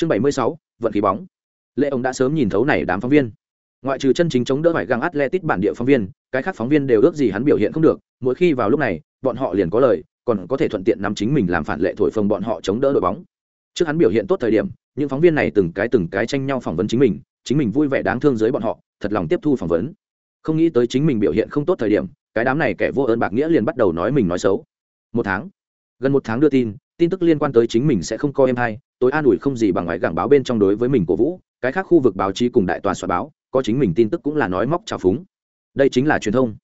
chương bảy mươi sáu, vận khí bóng. Lệ ông đã sớm nhìn thấu này đám phóng viên. Ngoại trừ chân chính chống đỡ phải găng atletic bản địa phóng viên, cái khác phóng viên đều ước gì hắn biểu hiện không được. Mỗi khi vào lúc này, bọn họ liền có lời, còn có thể thuận tiện nắm chính mình làm phản lệ thổi phồng bọn họ chống đỡ đội bóng. Trước hắn biểu hiện tốt thời điểm, những phóng viên này từng cái từng cái tranh nhau phỏng vấn chính mình chính mình vui vẻ đáng thương dưới bọn họ, thật lòng tiếp thu phỏng vấn. Không nghĩ tới chính mình biểu hiện không tốt thời điểm, cái đám này kẻ vô ơn bạc nghĩa liền bắt đầu nói mình nói xấu. Một tháng, gần một tháng đưa tin tin tức liên quan tới chính mình sẽ không coi em hay tôi an ủi không gì bằng ngoại gảng báo bên trong đối với mình cổ vũ cái khác khu vực báo chí cùng đại tòa soạn báo có chính mình tin tức cũng là nói móc trào phúng. Đây chính là truyền thông.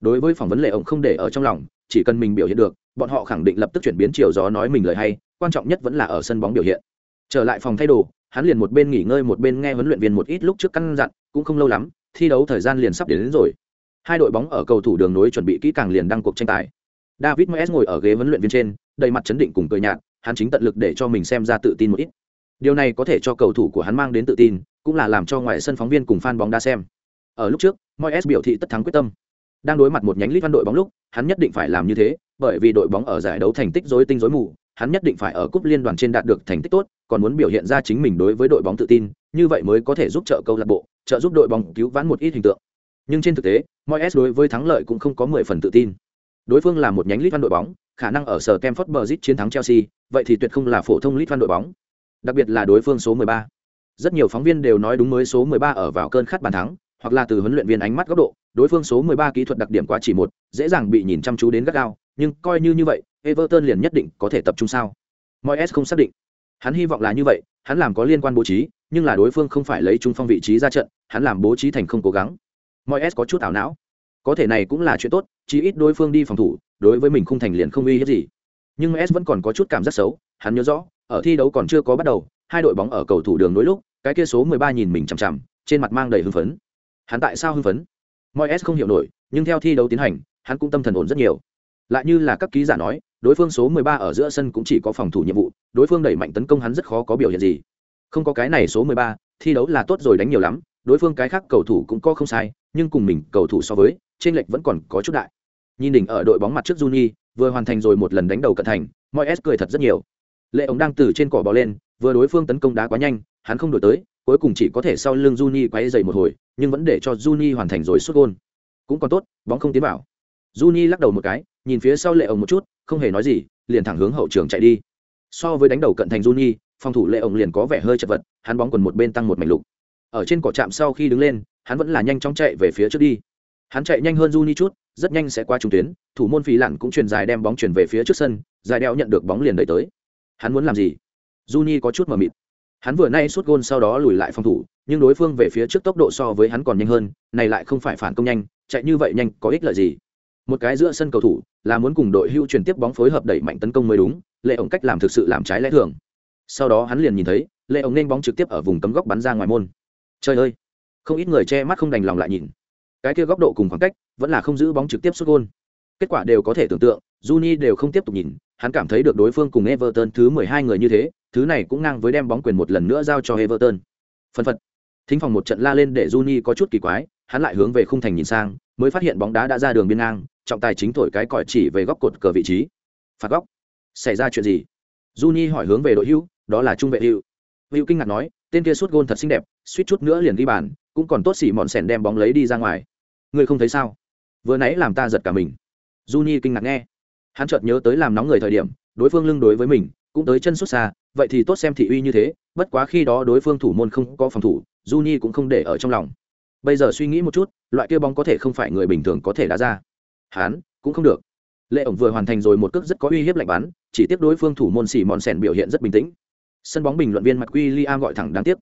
Đối với phỏng vấn lệ ổng không để ở trong lòng chỉ cần mình biểu hiện được bọn họ khẳng định lập tức chuyển biến chiều gió nói mình lời hay quan trọng nhất vẫn là ở sân bóng biểu hiện. Trở lại phòng thay đồ hắn liền một bên nghỉ ngơi một bên nghe huấn luyện viên một ít lúc trước căn dặn cũng không lâu lắm thi đấu thời gian liền sắp đến, đến rồi. Hai đội bóng ở cầu thủ đường nối chuẩn bị kỹ càng liền đăng cuộc tranh tài. David moyes ngồi ở ghế huấn luyện viên trên đầy mặt chấn định cùng cười nhạt, hắn chính tận lực để cho mình xem ra tự tin một ít. Điều này có thể cho cầu thủ của hắn mang đến tự tin, cũng là làm cho ngoài sân phóng viên cùng fan bóng đá xem. Ở lúc trước, moyes biểu thị tất thắng quyết tâm. Đang đối mặt một nhánh lít văn đội bóng lúc, hắn nhất định phải làm như thế, bởi vì đội bóng ở giải đấu thành tích rối tinh rối mù, hắn nhất định phải ở cúp liên đoàn trên đạt được thành tích tốt, còn muốn biểu hiện ra chính mình đối với đội bóng tự tin, như vậy mới có thể giúp trợ câu lạc bộ, trợ giúp đội bóng cứu vãn một ít hình tượng. Nhưng trên thực tế, moyes đối với thắng lợi cũng không có mười phần tự tin đối phương là một nhánh lít văn đội bóng khả năng ở sở Kemford Bridge chiến thắng Chelsea, vậy thì tuyệt không là phổ thông lít văn đội bóng. Đặc biệt là đối phương số 13. Rất nhiều phóng viên đều nói đúng mới số 13 ở vào cơn khát bàn thắng, hoặc là từ huấn luyện viên ánh mắt góc độ, đối phương số 13 kỹ thuật đặc điểm quá chỉ một, dễ dàng bị nhìn chăm chú đến gắt gao, nhưng coi như như vậy, Everton liền nhất định có thể tập trung sao? Moyes không xác định. Hắn hy vọng là như vậy, hắn làm có liên quan bố trí, nhưng là đối phương không phải lấy trung phong vị trí ra trận, hắn làm bố trí thành không cố gắng. Moyes có chút ảo não. Có thể này cũng là chuyện tốt, chí ít đối phương đi phòng thủ, đối với mình không thành liền không uy hiếp gì. Nhưng S vẫn còn có chút cảm giác xấu, hắn nhớ rõ, ở thi đấu còn chưa có bắt đầu, hai đội bóng ở cầu thủ đường nối lúc, cái kia số 13 nhìn mình chằm chằm, trên mặt mang đầy hưng phấn. Hắn tại sao hưng phấn? Mọi S không hiểu nổi, nhưng theo thi đấu tiến hành, hắn cũng tâm thần ổn rất nhiều. Lại như là các ký giả nói, đối phương số 13 ở giữa sân cũng chỉ có phòng thủ nhiệm vụ, đối phương đẩy mạnh tấn công hắn rất khó có biểu hiện gì. Không có cái này số 13, thi đấu là tốt rồi đánh nhiều lắm, đối phương cái khác cầu thủ cũng có không sai, nhưng cùng mình cầu thủ so với, trên lệch vẫn còn có chút đại. Nhìn đỉnh ở đội bóng mặt trước Juni, vừa hoàn thành rồi một lần đánh đầu cận thành, Moyes cười thật rất nhiều. Lệ ông đang từ trên cỏ bò lên, vừa đối phương tấn công đá quá nhanh, hắn không đổi tới, cuối cùng chỉ có thể sau lưng Juni quay giày một hồi, nhưng vẫn để cho Juni hoàn thành rồi sút gôn Cũng còn tốt, bóng không tiến vào. Juni lắc đầu một cái, nhìn phía sau Lệ ông một chút, không hề nói gì, liền thẳng hướng hậu trường chạy đi. So với đánh đầu cận thành Juni, phòng thủ Lệ ông liền có vẻ hơi chật vật, hắn bóng quần một bên tăng một mảnh lục. Ở trên cỏ chạm sau khi đứng lên, hắn vẫn là nhanh chóng chạy về phía trước đi. Hắn chạy nhanh hơn Juni chút, rất nhanh sẽ qua trung tuyến, thủ môn phí lặn cũng truyền dài đem bóng chuyển về phía trước sân, dài đeo nhận được bóng liền đẩy tới. Hắn muốn làm gì? Juni có chút mờ mịt. Hắn vừa nay sút gôn sau đó lùi lại phòng thủ, nhưng đối phương về phía trước tốc độ so với hắn còn nhanh hơn, này lại không phải phản công nhanh, chạy như vậy nhanh có ích lợi gì? Một cái giữa sân cầu thủ là muốn cùng đội hưu truyền tiếp bóng phối hợp đẩy mạnh tấn công mới đúng, Lệ ổng cách làm thực sự làm trái lẽ thường. Sau đó hắn liền nhìn thấy, Lệ ổng nên bóng trực tiếp ở vùng cấm góc bắn ra ngoài môn. Trời ơi, không ít người che mắt không đành lòng lại nhìn. Cái kia góc độ cùng khoảng cách, vẫn là không giữ bóng trực tiếp xuất gôn. Kết quả đều có thể tưởng tượng, Juni đều không tiếp tục nhìn, hắn cảm thấy được đối phương cùng Everton thứ 12 người như thế, thứ này cũng ngang với đem bóng quyền một lần nữa giao cho Everton. Phân phật. Thính phòng một trận la lên để Juni có chút kỳ quái, hắn lại hướng về khung thành nhìn sang, mới phát hiện bóng đá đã ra đường biên ngang, trọng tài chính thổi cái còi chỉ về góc cột cờ vị trí. Phạt góc. Xảy ra chuyện gì? Juni hỏi hướng về đội hữu, đó là trung vệ hữu. Hữu kinh ngạc nói, tên kia suốt gôn thật xinh đẹp, suýt chút nữa liền ghi bàn, cũng còn tốt xỉ mọn sèn đem bóng lấy đi ra ngoài. Ngươi không thấy sao? Vừa nãy làm ta giật cả mình. Juni kinh ngạc nghe. Hắn chợt nhớ tới làm nóng người thời điểm, đối phương lưng đối với mình, cũng tới chân xuất xa, vậy thì tốt xem thị uy như thế, bất quá khi đó đối phương thủ môn không có phòng thủ, Juni cũng không để ở trong lòng. Bây giờ suy nghĩ một chút, loại kia bóng có thể không phải người bình thường có thể đá ra. Hắn cũng không được. Lệ ổng vừa hoàn thành rồi một cước rất có uy hiếp lạnh bắn, chỉ tiếc đối phương thủ môn xỉ mòn sèn biểu hiện rất bình tĩnh. Sân bóng bình luận viên Mạc Liam gọi thẳng đáng tiếc.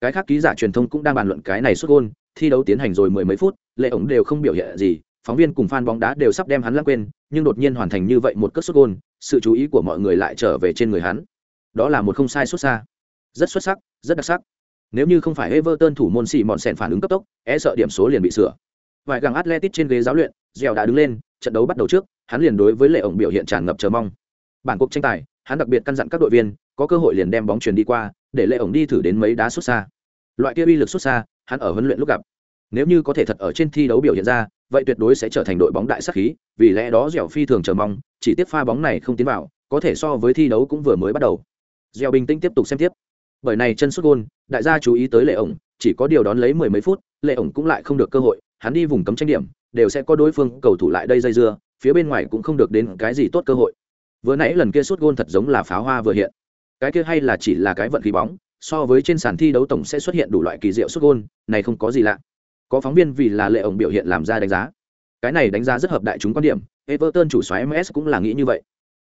Cái khác ký giả truyền thông cũng đang bàn luận cái này suốt gôn, thi đấu tiến hành rồi mười mấy phút, Lệ ổng đều không biểu hiện gì, phóng viên cùng fan bóng đá đều sắp đem hắn lãng quên, nhưng đột nhiên hoàn thành như vậy một cú sút gôn, sự chú ý của mọi người lại trở về trên người hắn. Đó là một không sai xuất xa. Rất xuất sắc, rất đặc sắc. Nếu như không phải Everton thủ môn sĩ mọn sèn phản ứng cấp tốc, e sợ điểm số liền bị sửa. Vài gàng Atletico trên ghế giáo luyện, Dẻo đã đứng lên, trận đấu bắt đầu trước, hắn liền đối với Lệ ổng biểu hiện tràn ngập chờ mong. Bản cuộc tranh tài, hắn đặc biệt căn dặn các đội viên, có cơ hội liền đem bóng truyền đi qua, để Lệ ổng đi thử đến mấy đá xuất xa. Loại kia uy lực xuất xa, hắn ở huấn luyện lúc gặp. Nếu như có thể thật ở trên thi đấu biểu hiện ra, vậy tuyệt đối sẽ trở thành đội bóng đại sắc khí, vì lẽ đó Dẻo phi thường chờ mong, chỉ tiếc pha bóng này không tiến vào, có thể so với thi đấu cũng vừa mới bắt đầu. Dẻo bình tĩnh tiếp tục xem tiếp. bởi này chân xuất gôn đại gia chú ý tới lệ ổng chỉ có điều đón lấy mười mấy phút lệ ổng cũng lại không được cơ hội hắn đi vùng cấm tranh điểm đều sẽ có đối phương cầu thủ lại đây dây dưa phía bên ngoài cũng không được đến cái gì tốt cơ hội vừa nãy lần kia sút gôn thật giống là pháo hoa vừa hiện cái kia hay là chỉ là cái vận khí bóng so với trên sàn thi đấu tổng sẽ xuất hiện đủ loại kỳ diệu xuất gôn này không có gì lạ có phóng viên vì là lệ ổng biểu hiện làm ra đánh giá cái này đánh giá rất hợp đại chúng quan điểm everton chủ xoáy ms cũng là nghĩ như vậy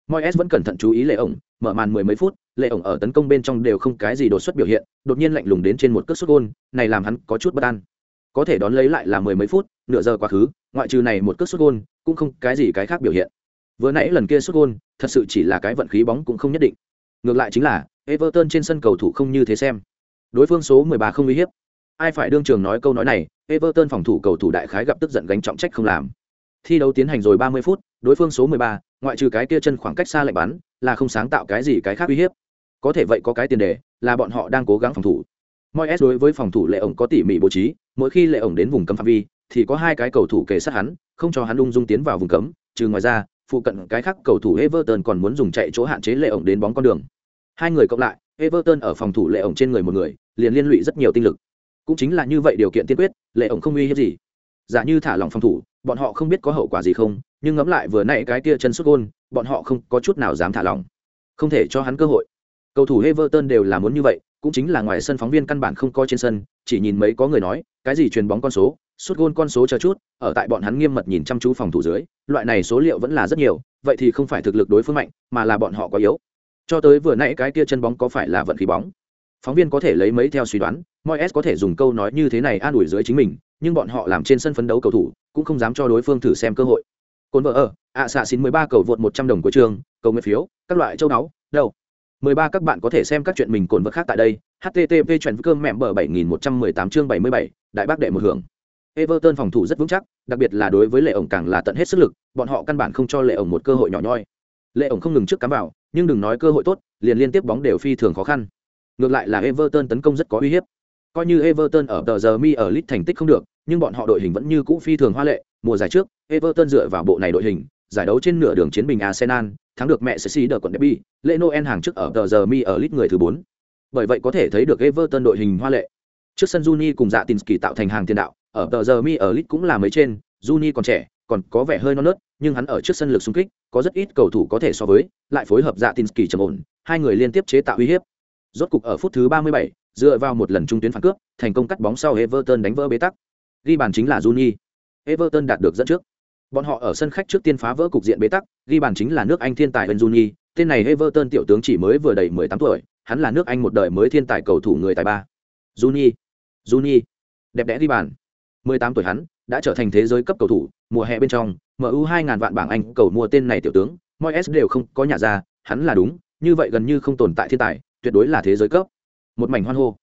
Moyes vẫn cẩn thận chú ý lệ ổng, mở màn mười mấy phút, lệ ổng ở tấn công bên trong đều không cái gì đột xuất biểu hiện, đột nhiên lạnh lùng đến trên một cước xuất gôn, này làm hắn có chút bất an. Có thể đón lấy lại là mười mấy phút, nửa giờ quá khứ, ngoại trừ này một cước xuất gôn, cũng không cái gì cái khác biểu hiện. Vừa nãy lần kia xuất gôn, thật sự chỉ là cái vận khí bóng cũng không nhất định. Ngược lại chính là, Everton trên sân cầu thủ không như thế xem. Đối phương số 13 không uy hiếp. Ai phải đương trường nói câu nói này, Everton phòng thủ cầu thủ đại khái gặp tức giận gánh trọng trách không làm. Thi đấu tiến hành rồi 30 phút, đối phương số 13, ngoại trừ cái kia chân khoảng cách xa lạnh bắn, là không sáng tạo cái gì cái khác uy hiếp. Có thể vậy có cái tiền đề, là bọn họ đang cố gắng phòng thủ. Moyes đối với phòng thủ lệ ổng có tỉ mỉ bố trí, mỗi khi lệ ổng đến vùng cấm phạm vi, thì có hai cái cầu thủ kề sát hắn, không cho hắn ung dung tiến vào vùng cấm, trừ ngoài ra, phụ cận cái khác cầu thủ Everton còn muốn dùng chạy chỗ hạn chế lệ ổng đến bóng con đường. Hai người cộng lại, Everton ở phòng thủ lệ ổng trên người một người, liền liên lụy rất nhiều tinh lực. Cũng chính là như vậy điều kiện tiên quyết, lệ ổng không uy hiếp gì. Giả như thả lỏng phòng thủ, bọn họ không biết có hậu quả gì không, nhưng ngẫm lại vừa nãy cái kia chân sút gôn, bọn họ không có chút nào dám thả lỏng. Không thể cho hắn cơ hội. Cầu thủ Everton đều là muốn như vậy, cũng chính là ngoài sân phóng viên căn bản không có trên sân, chỉ nhìn mấy có người nói, cái gì truyền bóng con số, sút gôn con số chờ chút, ở tại bọn hắn nghiêm mật nhìn chăm chú phòng thủ dưới, loại này số liệu vẫn là rất nhiều, vậy thì không phải thực lực đối phương mạnh, mà là bọn họ quá yếu. Cho tới vừa nãy cái kia chân bóng có phải là vận khí bóng? Phóng viên có thể lấy mấy theo suy đoán, Moyes có thể dùng câu nói như thế này an ủi dưới chính mình, nhưng bọn họ làm trên sân phấn đấu cầu thủ, cũng không dám cho đối phương thử xem cơ hội. Cồn vợ ở, ạ xạ xin 13 cầu vượt 100 đồng của trường, cầu nguyện phiếu, các loại châu náu, đâu. 13 các bạn có thể xem các chuyện mình cồn vợ khác tại đây. http chuyện cơm mẹm bờ 7118 chương 77, đại bác đệ một hưởng. Everton phòng thủ rất vững chắc, đặc biệt là đối với Lệ ổng càng là tận hết sức lực, bọn họ căn bản không cho Lệ ổng một cơ hội nhỏ nhoi. Lệ ổng không ngừng trước cắm vào, nhưng đừng nói cơ hội tốt, liền liên tiếp bóng đều phi thường khó khăn. Ngược lại là Everton tấn công rất có uy hiếp. Coi như Everton ở tờ giờ mi ở League thành tích không được, nhưng bọn họ đội hình vẫn như cũ phi thường hoa lệ, mùa giải trước, Everton dựa vào bộ này đội hình, giải đấu trên nửa đường chiến bình Arsenal, thắng được mẹ Chelsea đỡ quận Derby, Lệ Noel hàng trước ở tờ giờ mi ở League người thứ 4. Bởi vậy có thể thấy được Everton đội hình hoa lệ. Trước sân Juni cùng Dạ Tinsky tạo thành hàng tiền đạo, ở tờ giờ mi ở League cũng là mấy trên, Juni còn trẻ, còn có vẻ hơi non nớt, nhưng hắn ở trước sân lực xung kích, có rất ít cầu thủ có thể so với, lại phối hợp Dạ Tinsky trầm ổn, hai người liên tiếp chế tạo uy hiếp. Rốt cục ở phút thứ 37, dựa vào một lần trung tuyến phản cướp, thành công cắt bóng sau Everton đánh vỡ bế tắc. Ghi bàn chính là Juni. Everton đạt được dẫn trước. Bọn họ ở sân khách trước tiên phá vỡ cục diện bế tắc, ghi bàn chính là nước Anh thiên tài Juni, tên này Everton tiểu tướng chỉ mới vừa đầy 18 tuổi, hắn là nước Anh một đời mới thiên tài cầu thủ người tài ba. Juni, Juni, đẹp đẽ ghi bàn. 18 tuổi hắn đã trở thành thế giới cấp cầu thủ, mùa hè bên trong, MU 2000 vạn bảng Anh cầu mua tên này tiểu tướng, Moyes đều không có nhà ra, hắn là đúng, như vậy gần như không tồn tại thiên tài, tuyệt đối là thế giới cấp. Một mảnh hoan hô.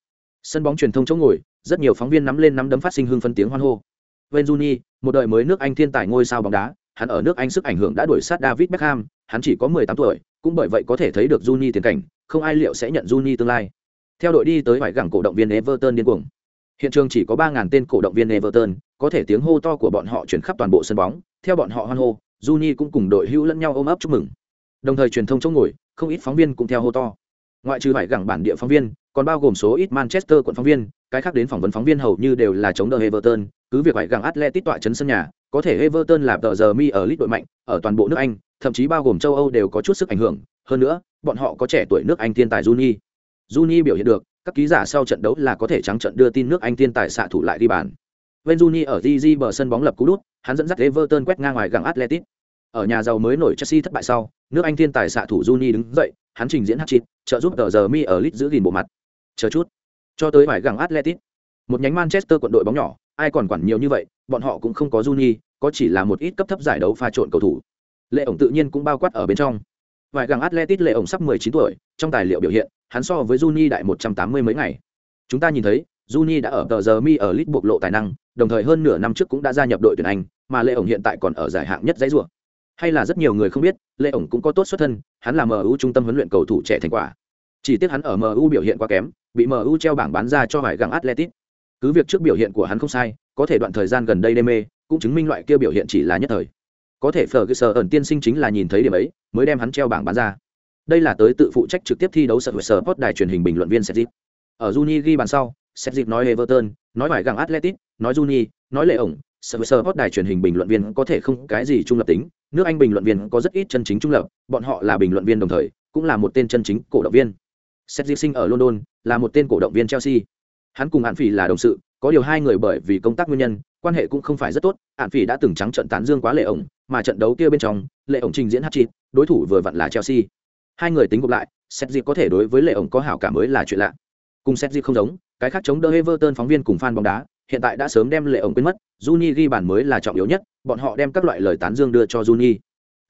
Sân bóng truyền thông chỗ ngồi, rất nhiều phóng viên nắm lên nắm đấm phát sinh hưng phân tiếng hoan hô. Wayne Rooney, một đời mới nước Anh thiên tài ngôi sao bóng đá, hắn ở nước Anh sức ảnh hưởng đã đuổi sát David Beckham, hắn chỉ có 18 tuổi, cũng bởi vậy có thể thấy được Rooney tiền cảnh, không ai liệu sẽ nhận Rooney tương lai. Theo đội đi tới phải gẳng cổ động viên Everton điên cuồng. Hiện trường chỉ có 3000 tên cổ động viên Everton, có thể tiếng hô to của bọn họ chuyển khắp toàn bộ sân bóng, theo bọn họ hoan hô, Juni cũng cùng đội hữu lẫn nhau ôm ấp chúc mừng. Đồng thời truyền thông chỗ ngồi, không ít phóng viên cũng theo hô to. Ngoại trừ vải gẳng bản địa phóng viên, còn bao gồm số ít Manchester quận phóng viên, cái khác đến phỏng vấn phóng viên hầu như đều là chống đỡ Everton, cứ việc phải gặng atletic tọa chấn sân nhà, có thể Everton là tờ giờ mi ở lít đội mạnh, ở toàn bộ nước Anh, thậm chí bao gồm châu Âu đều có chút sức ảnh hưởng, hơn nữa, bọn họ có trẻ tuổi nước Anh thiên tài Juni. Juni biểu hiện được, các ký giả sau trận đấu là có thể trắng trận đưa tin nước Anh thiên tài xạ thủ lại đi bàn. When ở GG bờ sân bóng lập cú đút, hắn dẫn dắt Everton quét ngang ngoài gặng Atletico. Ở nhà giàu mới nổi Chelsea thất bại sau, nước Anh thiên tài xạ thủ Juni đứng dậy, hắn trình diễn hat-trick, trợ giúp tờ giờ mi ở lít giữ gìn bộ mặt. Chờ chút, cho tới ngoài gặng Atletico. Một nhánh Manchester quận đội bóng nhỏ, ai còn quản nhiều như vậy, bọn họ cũng không có Juni, có chỉ là một ít cấp thấp giải đấu pha trộn cầu thủ. Lệ ổng tự nhiên cũng bao quát ở bên trong. Vài gặng Atletic Lệ ổng sắp 19 tuổi, trong tài liệu biểu hiện, hắn so với Juni đại 180 mấy ngày. Chúng ta nhìn thấy, Juni đã ở tờ giờ mi ở Leeds bộc lộ tài năng, đồng thời hơn nửa năm trước cũng đã gia nhập đội tuyển Anh, mà Lệ ổng hiện tại còn ở giải hạng nhất dãy rùa. Hay là rất nhiều người không biết, Lệ ổng cũng có tốt xuất thân, hắn là MU trung tâm huấn luyện cầu thủ trẻ thành quả. Chỉ tiếc hắn ở MU biểu hiện quá kém, bị MU treo bảng bán ra cho Hải gặng Atletico. Cứ việc trước biểu hiện của hắn không sai, có thể đoạn thời gian gần đây đê mê, cũng chứng minh loại kia biểu hiện chỉ là nhất thời. Có thể Ferguson ẩn tiên sinh chính là nhìn thấy điểm ấy, mới đem hắn treo bảng bán ra. Đây là tới tự phụ trách trực tiếp thi đấu sở sở post đài truyền hình bình luận viên Sergip. ở Juni ghi bàn sau xét dịp nói Everton nói phải gặng Atletico, nói Juni nói lệ ổng, sở sở hot đài truyền hình bình luận viên có thể không cái gì trung lập tính. Nước anh bình luận viên có rất ít chân chính trung lập, bọn họ là bình luận viên đồng thời, cũng là một tên chân chính cổ động viên. Seth sinh ở london là một tên cổ động viên chelsea. Hắn cùng hạn phỉ là đồng sự, có điều hai người bởi vì công tác nguyên nhân, quan hệ cũng không phải rất tốt. Hạn phỉ đã từng trắng trận tán dương quá lệ ổng, mà trận đấu kia bên trong, lệ ổng trình diễn hát chịt đối thủ vừa vặn là chelsea. Hai người tính gộp lại, seth có thể đối với lệ ổng có hảo cảm mới là chuyện lạ. Cùng seth không giống, cái khác chống đỡ everton phóng viên cùng fan bóng đá hiện tại đã sớm đem lệ ổng quên mất Juni ghi bàn mới là trọng yếu nhất, bọn họ đem các loại lời tán dương đưa cho Juni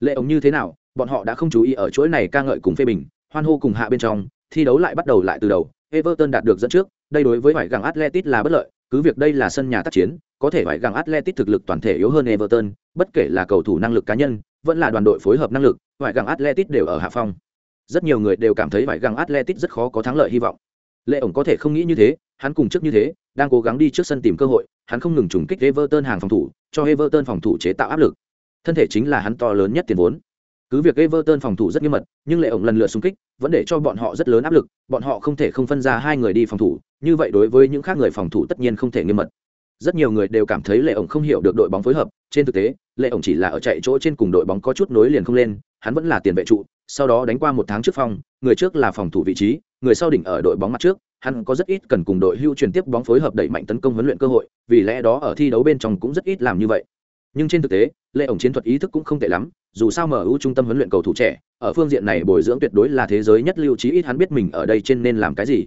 lệ ổng như thế nào, bọn họ đã không chú ý ở chuỗi này ca ngợi cùng phê bình, hoan hô cùng hạ bên trong, thi đấu lại bắt đầu lại từ đầu, everton đạt được dẫn trước, đây đối với vải găng atletic là bất lợi, cứ việc đây là sân nhà tác chiến, có thể vải găng atletic thực lực toàn thể yếu hơn everton, bất kể là cầu thủ năng lực cá nhân, vẫn là đoàn đội phối hợp năng lực vải găng atletic đều ở hạ phong. Rất nhiều người đều cảm thấy vải găng atletic rất khó có thắng lợi hy vọng lệ ổng có thể không nghĩ như thế hắn cùng trước như thế đang cố gắng đi trước sân tìm cơ hội hắn không ngừng trùng kích everton hàng phòng thủ cho everton phòng thủ chế tạo áp lực thân thể chính là hắn to lớn nhất tiền vốn cứ việc Everton phòng thủ rất nghiêm mật, nhưng lệ ổng lần lượt xung kích, vẫn để cho bọn họ rất lớn áp lực, bọn họ không thể không phân ra hai người đi phòng thủ, như vậy đối với những khác người phòng thủ tất nhiên không thể nghiêm mật. Rất nhiều người đều cảm thấy lệ ổng không hiểu được đội bóng phối hợp, trên thực tế, lệ ổng chỉ là ở chạy chỗ trên cùng đội bóng có chút nối liền không lên, hắn vẫn là tiền vệ trụ, sau đó đánh qua một tháng trước phòng, người trước là phòng thủ vị trí, người sau đỉnh ở đội bóng mặt trước, hắn có rất ít cần cùng đội hưu truyền tiếp bóng phối hợp đẩy mạnh tấn công huấn luyện cơ hội, vì lẽ đó ở thi đấu bên trong cũng rất ít làm như vậy. Nhưng trên thực tế, lệ ổng chiến thuật ý thức cũng không tệ lắm, dù sao MU trung tâm huấn luyện cầu thủ trẻ, ở phương diện này bồi dưỡng tuyệt đối là thế giới nhất lưu trí ít hắn biết mình ở đây trên nên làm cái gì.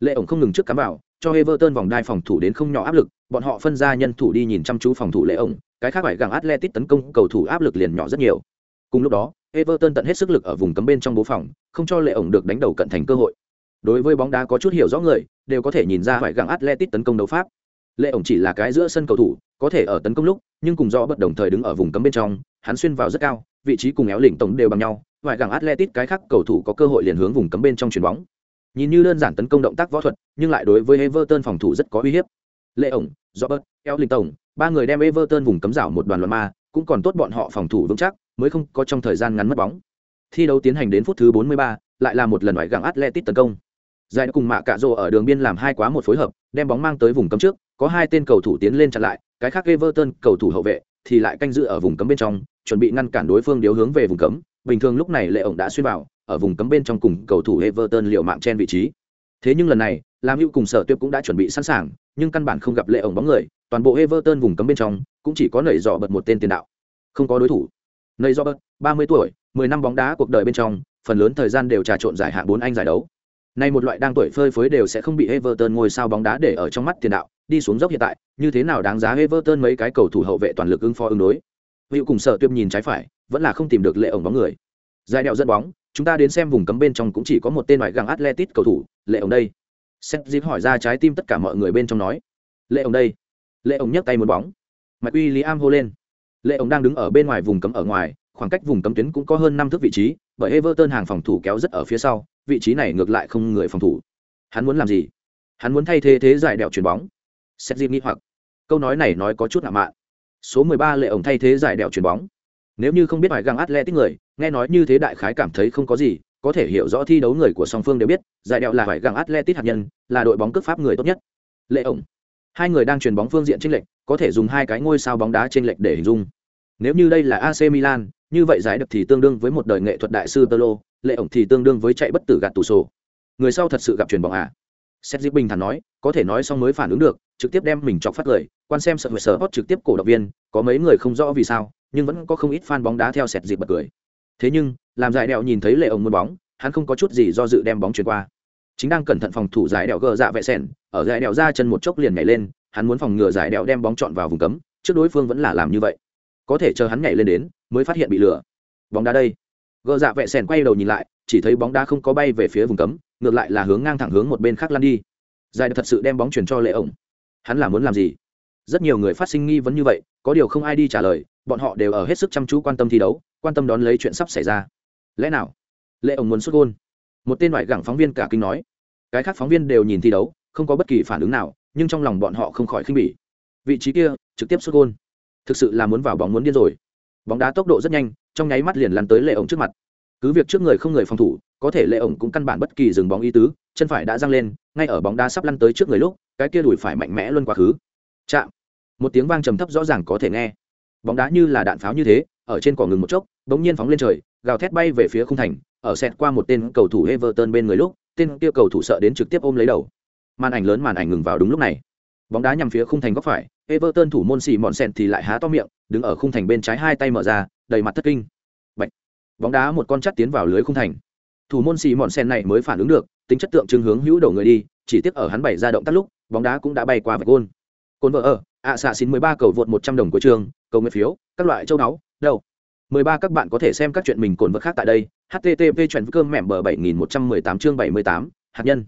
Lệ ổng không ngừng trước cắm vào, cho Everton vòng đai phòng thủ đến không nhỏ áp lực, bọn họ phân ra nhân thủ đi nhìn chăm chú phòng thủ Lệ ổng, cái khác phải gặng Atletico tấn công cầu thủ áp lực liền nhỏ rất nhiều. Cùng lúc đó, Everton tận hết sức lực ở vùng cấm bên trong bố phòng, không cho Lệ ổng được đánh đầu cận thành cơ hội. Đối với bóng đá có chút hiểu rõ người, đều có thể nhìn ra phải gặng Atletico tấn công đấu pháp. Lệ ổng chỉ là cái giữa sân cầu thủ, có thể ở tấn công lúc, nhưng cùng do bất đồng thời đứng ở vùng cấm bên trong, hắn xuyên vào rất cao, vị trí cùng éo lỉnh tổng đều bằng nhau, vài gặng Atletico cái khác cầu thủ có cơ hội liền hướng vùng cấm bên trong chuyền bóng. Nhìn như đơn giản tấn công động tác võ thuật, nhưng lại đối với Everton phòng thủ rất có uy hiếp. Lệ ổng, Robert, Ellington, ba người đem Everton vùng cấm rảo một đoàn loạn ma, cũng còn tốt bọn họ phòng thủ vững chắc, mới không có trong thời gian ngắn mất bóng. Thi đấu tiến hành đến phút thứ 43, lại là một lần ngoại gặng Atletico tấn công. Giải cùng mạ cạ rồ ở đường biên làm hai quá một phối hợp, đem bóng mang tới vùng cấm trước, có hai tên cầu thủ tiến lên chặn lại, cái khác Everton cầu thủ hậu vệ thì lại canh giữ ở vùng cấm bên trong, chuẩn bị ngăn cản đối phương điếu hướng về vùng cấm. Bình thường lúc này Lệ ổng đã xuyên vào, ở vùng cấm bên trong cùng cầu thủ Everton liệu mạng trên vị trí. Thế nhưng lần này, Lam Hữu cùng Sở Tuyết cũng đã chuẩn bị sẵn sàng, nhưng căn bản không gặp Lệ ổng bóng người, toàn bộ Everton vùng cấm bên trong cũng chỉ có nảy dọ bật một tên tiền đạo. Không có đối thủ. Nảy dọ bật, 30 tuổi, 10 năm bóng đá cuộc đời bên trong, phần lớn thời gian đều trà trộn giải hạng bốn Anh giải đấu. Nay một loại đang tuổi phơi phới đều sẽ không bị Everton ngôi sao bóng đá để ở trong mắt tiền đạo, đi xuống dốc hiện tại, như thế nào đáng giá Everton mấy cái cầu thủ hậu vệ toàn lực ứng phó ứng đối. Hữu cùng Sở Tuyết nhìn trái phải, vẫn là không tìm được lệ ổng bóng người. Giải đẹo dẫn bóng, chúng ta đến xem vùng cấm bên trong cũng chỉ có một tên ngoại găng Atletic cầu thủ, lệ ổng đây. Seth dịp hỏi ra trái tim tất cả mọi người bên trong nói. Lệ ổng đây. Lệ ổng nhấc tay một bóng. Mạch William hô lên. Lệ ổng đang đứng ở bên ngoài vùng cấm ở ngoài, khoảng cách vùng cấm tuyến cũng có hơn năm thước vị trí, bởi Everton hàng phòng thủ kéo rất ở phía sau, vị trí này ngược lại không người phòng thủ. Hắn muốn làm gì? Hắn muốn thay thế thế giải đẹo chuyển bóng. xét dịp nghĩ hoặc. Câu nói này nói có chút ngạo mạ Số 13 lệ ổng thay thế giải đẹo chuyển bóng nếu như không biết phải găng atletic người nghe nói như thế đại khái cảm thấy không có gì có thể hiểu rõ thi đấu người của song phương đều biết giải đẹo là phải găng atletic hạt nhân là đội bóng cướp pháp người tốt nhất lệ ổng hai người đang truyền bóng phương diện chênh lệch có thể dùng hai cái ngôi sao bóng đá chênh lệch để hình dung nếu như đây là ac milan như vậy giải được thì tương đương với một đời nghệ thuật đại sư Tolo lệ ổng thì tương đương với chạy bất tử gạt tủ sổ người sau thật sự gặp truyền bóng à Seth Dĩ Bình thản nói, có thể nói xong mới phản ứng được, trực tiếp đem mình chọc phát lời, quan xem sợ người sở hot trực tiếp cổ động viên, có mấy người không rõ vì sao, nhưng vẫn có không ít fan bóng đá theo Seth Dĩ bật cười. Thế nhưng, làm giải đẹo nhìn thấy lệ ổng muốn bóng, hắn không có chút gì do dự đem bóng chuyển qua. Chính đang cẩn thận phòng thủ giải đèo gờ dạ vệ sẻn. Ở giải đèo ra chân một chốc liền nhảy lên, hắn muốn phòng ngừa giải đèo đem bóng chọn vào vùng cấm, trước đối phương vẫn là làm như vậy. Có thể chờ hắn nhảy lên đến, mới phát hiện bị lừa. Bóng đá đây. Gờ dạ vệ sẻn quay đầu nhìn lại, chỉ thấy bóng đá không có bay về phía vùng cấm, ngược lại là hướng ngang thẳng hướng một bên khác lăn đi. Giải thật sự đem bóng chuyển cho lệ ổng. Hắn là muốn làm gì? Rất nhiều người phát sinh nghi vấn như vậy có điều không ai đi trả lời bọn họ đều ở hết sức chăm chú quan tâm thi đấu quan tâm đón lấy chuyện sắp xảy ra. Lẽ nào? Lệ ổng muốn xuất gôn một tên ngoại gẳng phóng viên cả kinh nói, cái khác phóng viên đều nhìn thi đấu, không có bất kỳ phản ứng nào, nhưng trong lòng bọn họ không khỏi khinh bỉ. Vị trí kia, trực tiếp xuất gôn. Thực sự là muốn vào bóng muốn điên rồi. Bóng đá tốc độ rất nhanh, trong nháy mắt liền lăn tới lệ ổng trước mặt. Cứ việc trước người không người phòng thủ, có thể lệ ổng cũng căn bản bất kỳ dừng bóng ý tứ, chân phải đã giăng lên, ngay ở bóng đá sắp lăn tới trước người lúc, cái kia đùi phải mạnh mẽ luôn quá khứ. Chạm. Một tiếng vang trầm thấp rõ ràng có thể nghe. Bóng đá như là đạn pháo như thế, ở trên cỏ ngừng một chốc, bỗng nhiên phóng lên trời, gào thét bay về phía khung thành ở xẹt qua một tên cầu thủ Everton bên người lúc, tên kia cầu thủ sợ đến trực tiếp ôm lấy đầu. Màn ảnh lớn màn ảnh ngừng vào đúng lúc này. Bóng đá nhằm phía khung thành góc phải, Everton thủ môn xì mọn sẹn thì lại há to miệng, đứng ở khung thành bên trái hai tay mở ra, đầy mặt thất kinh. Bạch. bóng đá một con chắt tiến vào lưới khung thành. Thủ môn xì mọn sẹn này mới phản ứng được, tính chất tượng trưng hướng hữu đầu người đi, chỉ tiếc ở hắn bày ra động tác lúc, bóng đá cũng đã bay qua vạch gôn. Côn vợ ở, ạ xạ xin mười ba cầu vượt một trăm đồng của trường, cầu nguyện phiếu, các loại châu náu đâu mười ba các bạn có thể xem các chuyện mình cồn vật khác tại đây, http chuyện cơm mẻm bờ bảy nghìn một trăm mười tám chương bảy mươi tám, hạt nhân.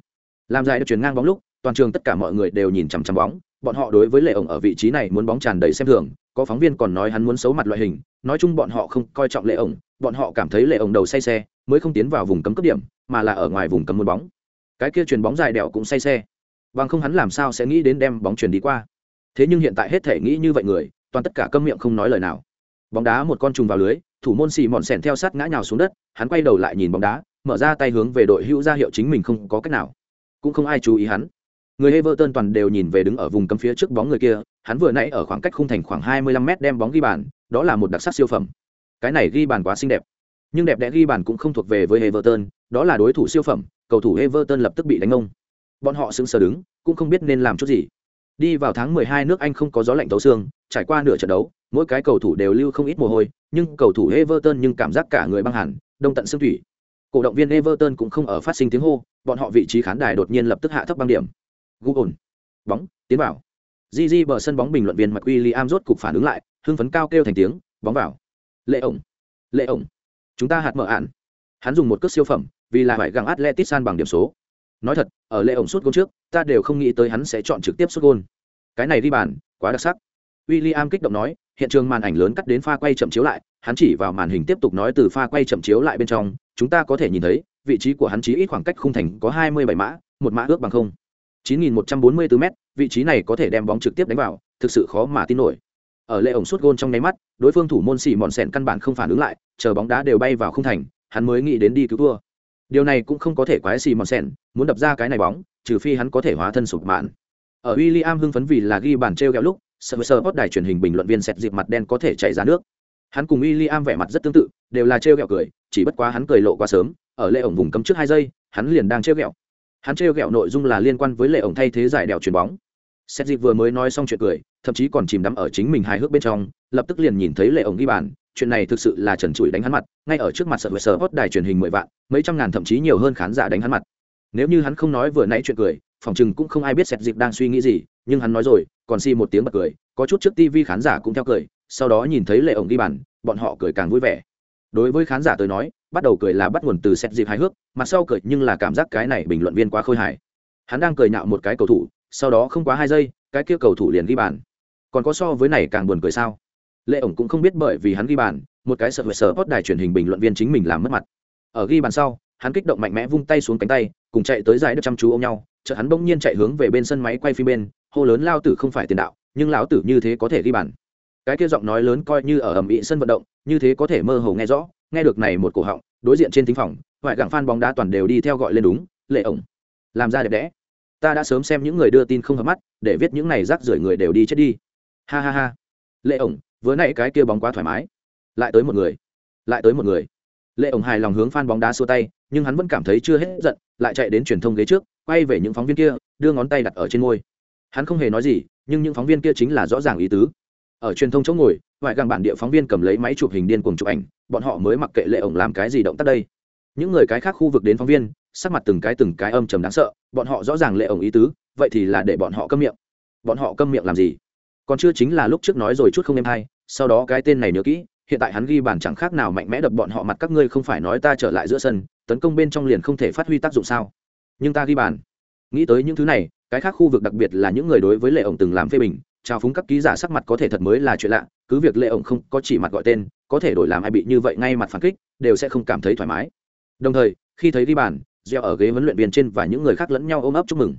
Làm dài được chuyển ngang bóng lúc, toàn trường tất cả mọi người đều nhìn chằm chằm bóng. Bọn họ đối với lệ ổng ở vị trí này muốn bóng tràn đầy xem thường, có phóng viên còn nói hắn muốn xấu mặt loại hình. Nói chung bọn họ không coi trọng lệ ổng, bọn họ cảm thấy lệ ổng đầu say xe, mới không tiến vào vùng cấm cấp điểm, mà là ở ngoài vùng cấm muốn bóng. Cái kia chuyền bóng dài đẹo cũng say xe. Bằng không hắn làm sao sẽ nghĩ đến đem bóng chuyền đi qua. Thế nhưng hiện tại hết thể nghĩ như vậy người, toàn tất cả câm miệng không nói lời nào bóng đá một con trùng vào lưới, thủ môn xì mòn sèn theo sát ngã nhào xuống đất, hắn quay đầu lại nhìn bóng đá, mở ra tay hướng về đội hữu ra hiệu chính mình không có cách nào. Cũng không ai chú ý hắn. Người Everton toàn đều nhìn về đứng ở vùng cấm phía trước bóng người kia, hắn vừa nãy ở khoảng cách khung thành khoảng 25 mét đem bóng ghi bàn, đó là một đặc sắc siêu phẩm. Cái này ghi bàn quá xinh đẹp. Nhưng đẹp đẽ ghi bàn cũng không thuộc về với Everton, đó là đối thủ siêu phẩm, cầu thủ Everton lập tức bị đánh ông. Bọn họ sững sờ đứng, cũng không biết nên làm chút gì. Đi vào tháng 12 nước Anh không có gió lạnh tấu xương, trải qua nửa trận đấu mỗi cái cầu thủ đều lưu không ít mồ hôi nhưng cầu thủ Everton nhưng cảm giác cả người băng hẳn đông tận xương thủy cổ động viên Everton cũng không ở phát sinh tiếng hô bọn họ vị trí khán đài đột nhiên lập tức hạ thấp băng điểm Google. Bóng, tiến vào. Gigi bờ sân bóng bình luận viên McWilliam rốt cục phản ứng lại, hưng phấn cao kêu thành tiếng, bóng vào. Lệ ổng. Lệ ổng. Chúng ta hạt mở án. Hắn dùng một cước siêu phẩm, vì là phải gặng Atletic san bằng điểm số. Nói thật, ở lệ ổng suốt gol trước, ta đều không nghĩ tới hắn sẽ chọn trực tiếp suốt gol. Cái này đi bàn, quá đặc sắc. William kích động nói, hiện trường màn ảnh lớn cắt đến pha quay chậm chiếu lại, hắn chỉ vào màn hình tiếp tục nói từ pha quay chậm chiếu lại bên trong, chúng ta có thể nhìn thấy, vị trí của hắn chí ít khoảng cách khung thành có 27 mã, một mã ước bằng không. 9144 m vị trí này có thể đem bóng trực tiếp đánh vào thực sự khó mà tin nổi. Ở lệ ổng suốt gôn trong nháy mắt đối phương thủ môn xỉ mòn sẹn căn bản không phản ứng lại chờ bóng đá đều bay vào khung thành hắn mới nghĩ đến đi cứu thua điều này cũng không có thể quái xỉ mòn sẹn muốn đập ra cái này bóng trừ phi hắn có thể hóa thân sụp mạn. Ở William hưng phấn vì là ghi bàn treo gẹo lúc sờ sờ đài truyền hình bình luận viên sẹt dịp mặt đen có thể chảy ra nước. Hắn cùng William vẻ mặt rất tương tự, đều là trêu ghẹo cười, chỉ bất quá hắn cười lộ quá sớm, ở lệ ổng vùng cấm trước hai giây, hắn liền đang trêu ghẹo. hắn trêu ghẹo nội dung là liên quan với lệ ổng thay thế giải đèo chuyền bóng. Xét dịp vừa mới nói xong chuyện cười, thậm chí còn chìm đắm ở chính mình hài hước bên trong, lập tức liền nhìn thấy lệ ổng ghi bàn, chuyện này thực sự là trần trụi đánh hắn mặt, ngay ở trước mặt sợ với sợ hot đài truyền hình mười vạn, mấy trăm ngàn thậm chí nhiều hơn khán giả đánh hắn mặt. Nếu như hắn không nói vừa nãy chuyện cười, phòng chừng cũng không ai biết xét dịp đang suy nghĩ gì, nhưng hắn nói rồi còn si một tiếng bật cười, có chút trước TV khán giả cũng theo cười, sau đó nhìn thấy lệ ổng ghi bàn, bọn họ cười càng vui vẻ. Đối với khán giả tôi nói, bắt đầu cười là bắt nguồn từ xét dịp hài hước, mặt sau cười nhưng là cảm giác cái này bình luận viên quá khôi hài. Hắn đang cười nhạo một cái cầu thủ, sau đó không quá hai giây, cái kia cầu thủ liền ghi bàn. Còn có so với này càng buồn cười sao? Lệ ổng cũng không biết bởi vì hắn ghi bàn, một cái sợ huệ sợ post đài truyền hình bình luận viên chính mình làm mất mặt. Ở ghi bàn sau, hắn kích động mạnh mẽ vung tay xuống cánh tay cùng chạy tới giải đất chăm chú ôm nhau, chợt hắn bỗng nhiên chạy hướng về bên sân máy quay phim bên, hô lớn lao tử không phải tiền đạo, nhưng lão tử như thế có thể ghi bàn. Cái kia giọng nói lớn coi như ở ẩm ĩ sân vận động, như thế có thể mơ hồ nghe rõ, nghe được này một cổ họng, đối diện trên thính phòng ngoại gặng phan bóng đá toàn đều đi theo gọi lên đúng, lệ ổng, làm ra đẹp đẽ. Ta đã sớm xem những người đưa tin không hợp mắt, để viết những này rác rưởi người đều đi chết đi. Ha ha ha. Lệ ổng, vừa nãy cái kia bóng quá thoải mái. Lại tới một người. Lại tới một người. Lệ ổng hài lòng hướng phan bóng đá xua tay, nhưng hắn vẫn cảm thấy chưa hết giận lại chạy đến truyền thông ghế trước, quay về những phóng viên kia, đưa ngón tay đặt ở trên môi. Hắn không hề nói gì, nhưng những phóng viên kia chính là rõ ràng ý tứ. Ở truyền thông chỗ ngồi, ngoại gàng bản địa phóng viên cầm lấy máy chụp hình điên cuồng chụp ảnh, bọn họ mới mặc kệ lệ ổng làm cái gì động tác đây. Những người cái khác khu vực đến phóng viên, sắc mặt từng cái từng cái âm trầm đáng sợ, bọn họ rõ ràng lệ ổng ý tứ, vậy thì là để bọn họ câm miệng. Bọn họ câm miệng làm gì? Còn chưa chính là lúc trước nói rồi chút không em hay, sau đó cái tên này nhớ kỹ hiện tại hắn ghi bàn chẳng khác nào mạnh mẽ đập bọn họ mặt các ngươi không phải nói ta trở lại giữa sân, tấn công bên trong liền không thể phát huy tác dụng sao? Nhưng ta ghi bàn. Nghĩ tới những thứ này, cái khác khu vực đặc biệt là những người đối với lệ ổng từng làm phê bình chào phúng các ký giả sắc mặt có thể thật mới là chuyện lạ, cứ việc lệ ổng không có chỉ mặt gọi tên, có thể đổi làm ai bị như vậy ngay mặt phản kích, đều sẽ không cảm thấy thoải mái. Đồng thời, khi thấy ghi bàn, gieo ở ghế huấn luyện viên trên và những người khác lẫn nhau ôm ấp chúc mừng.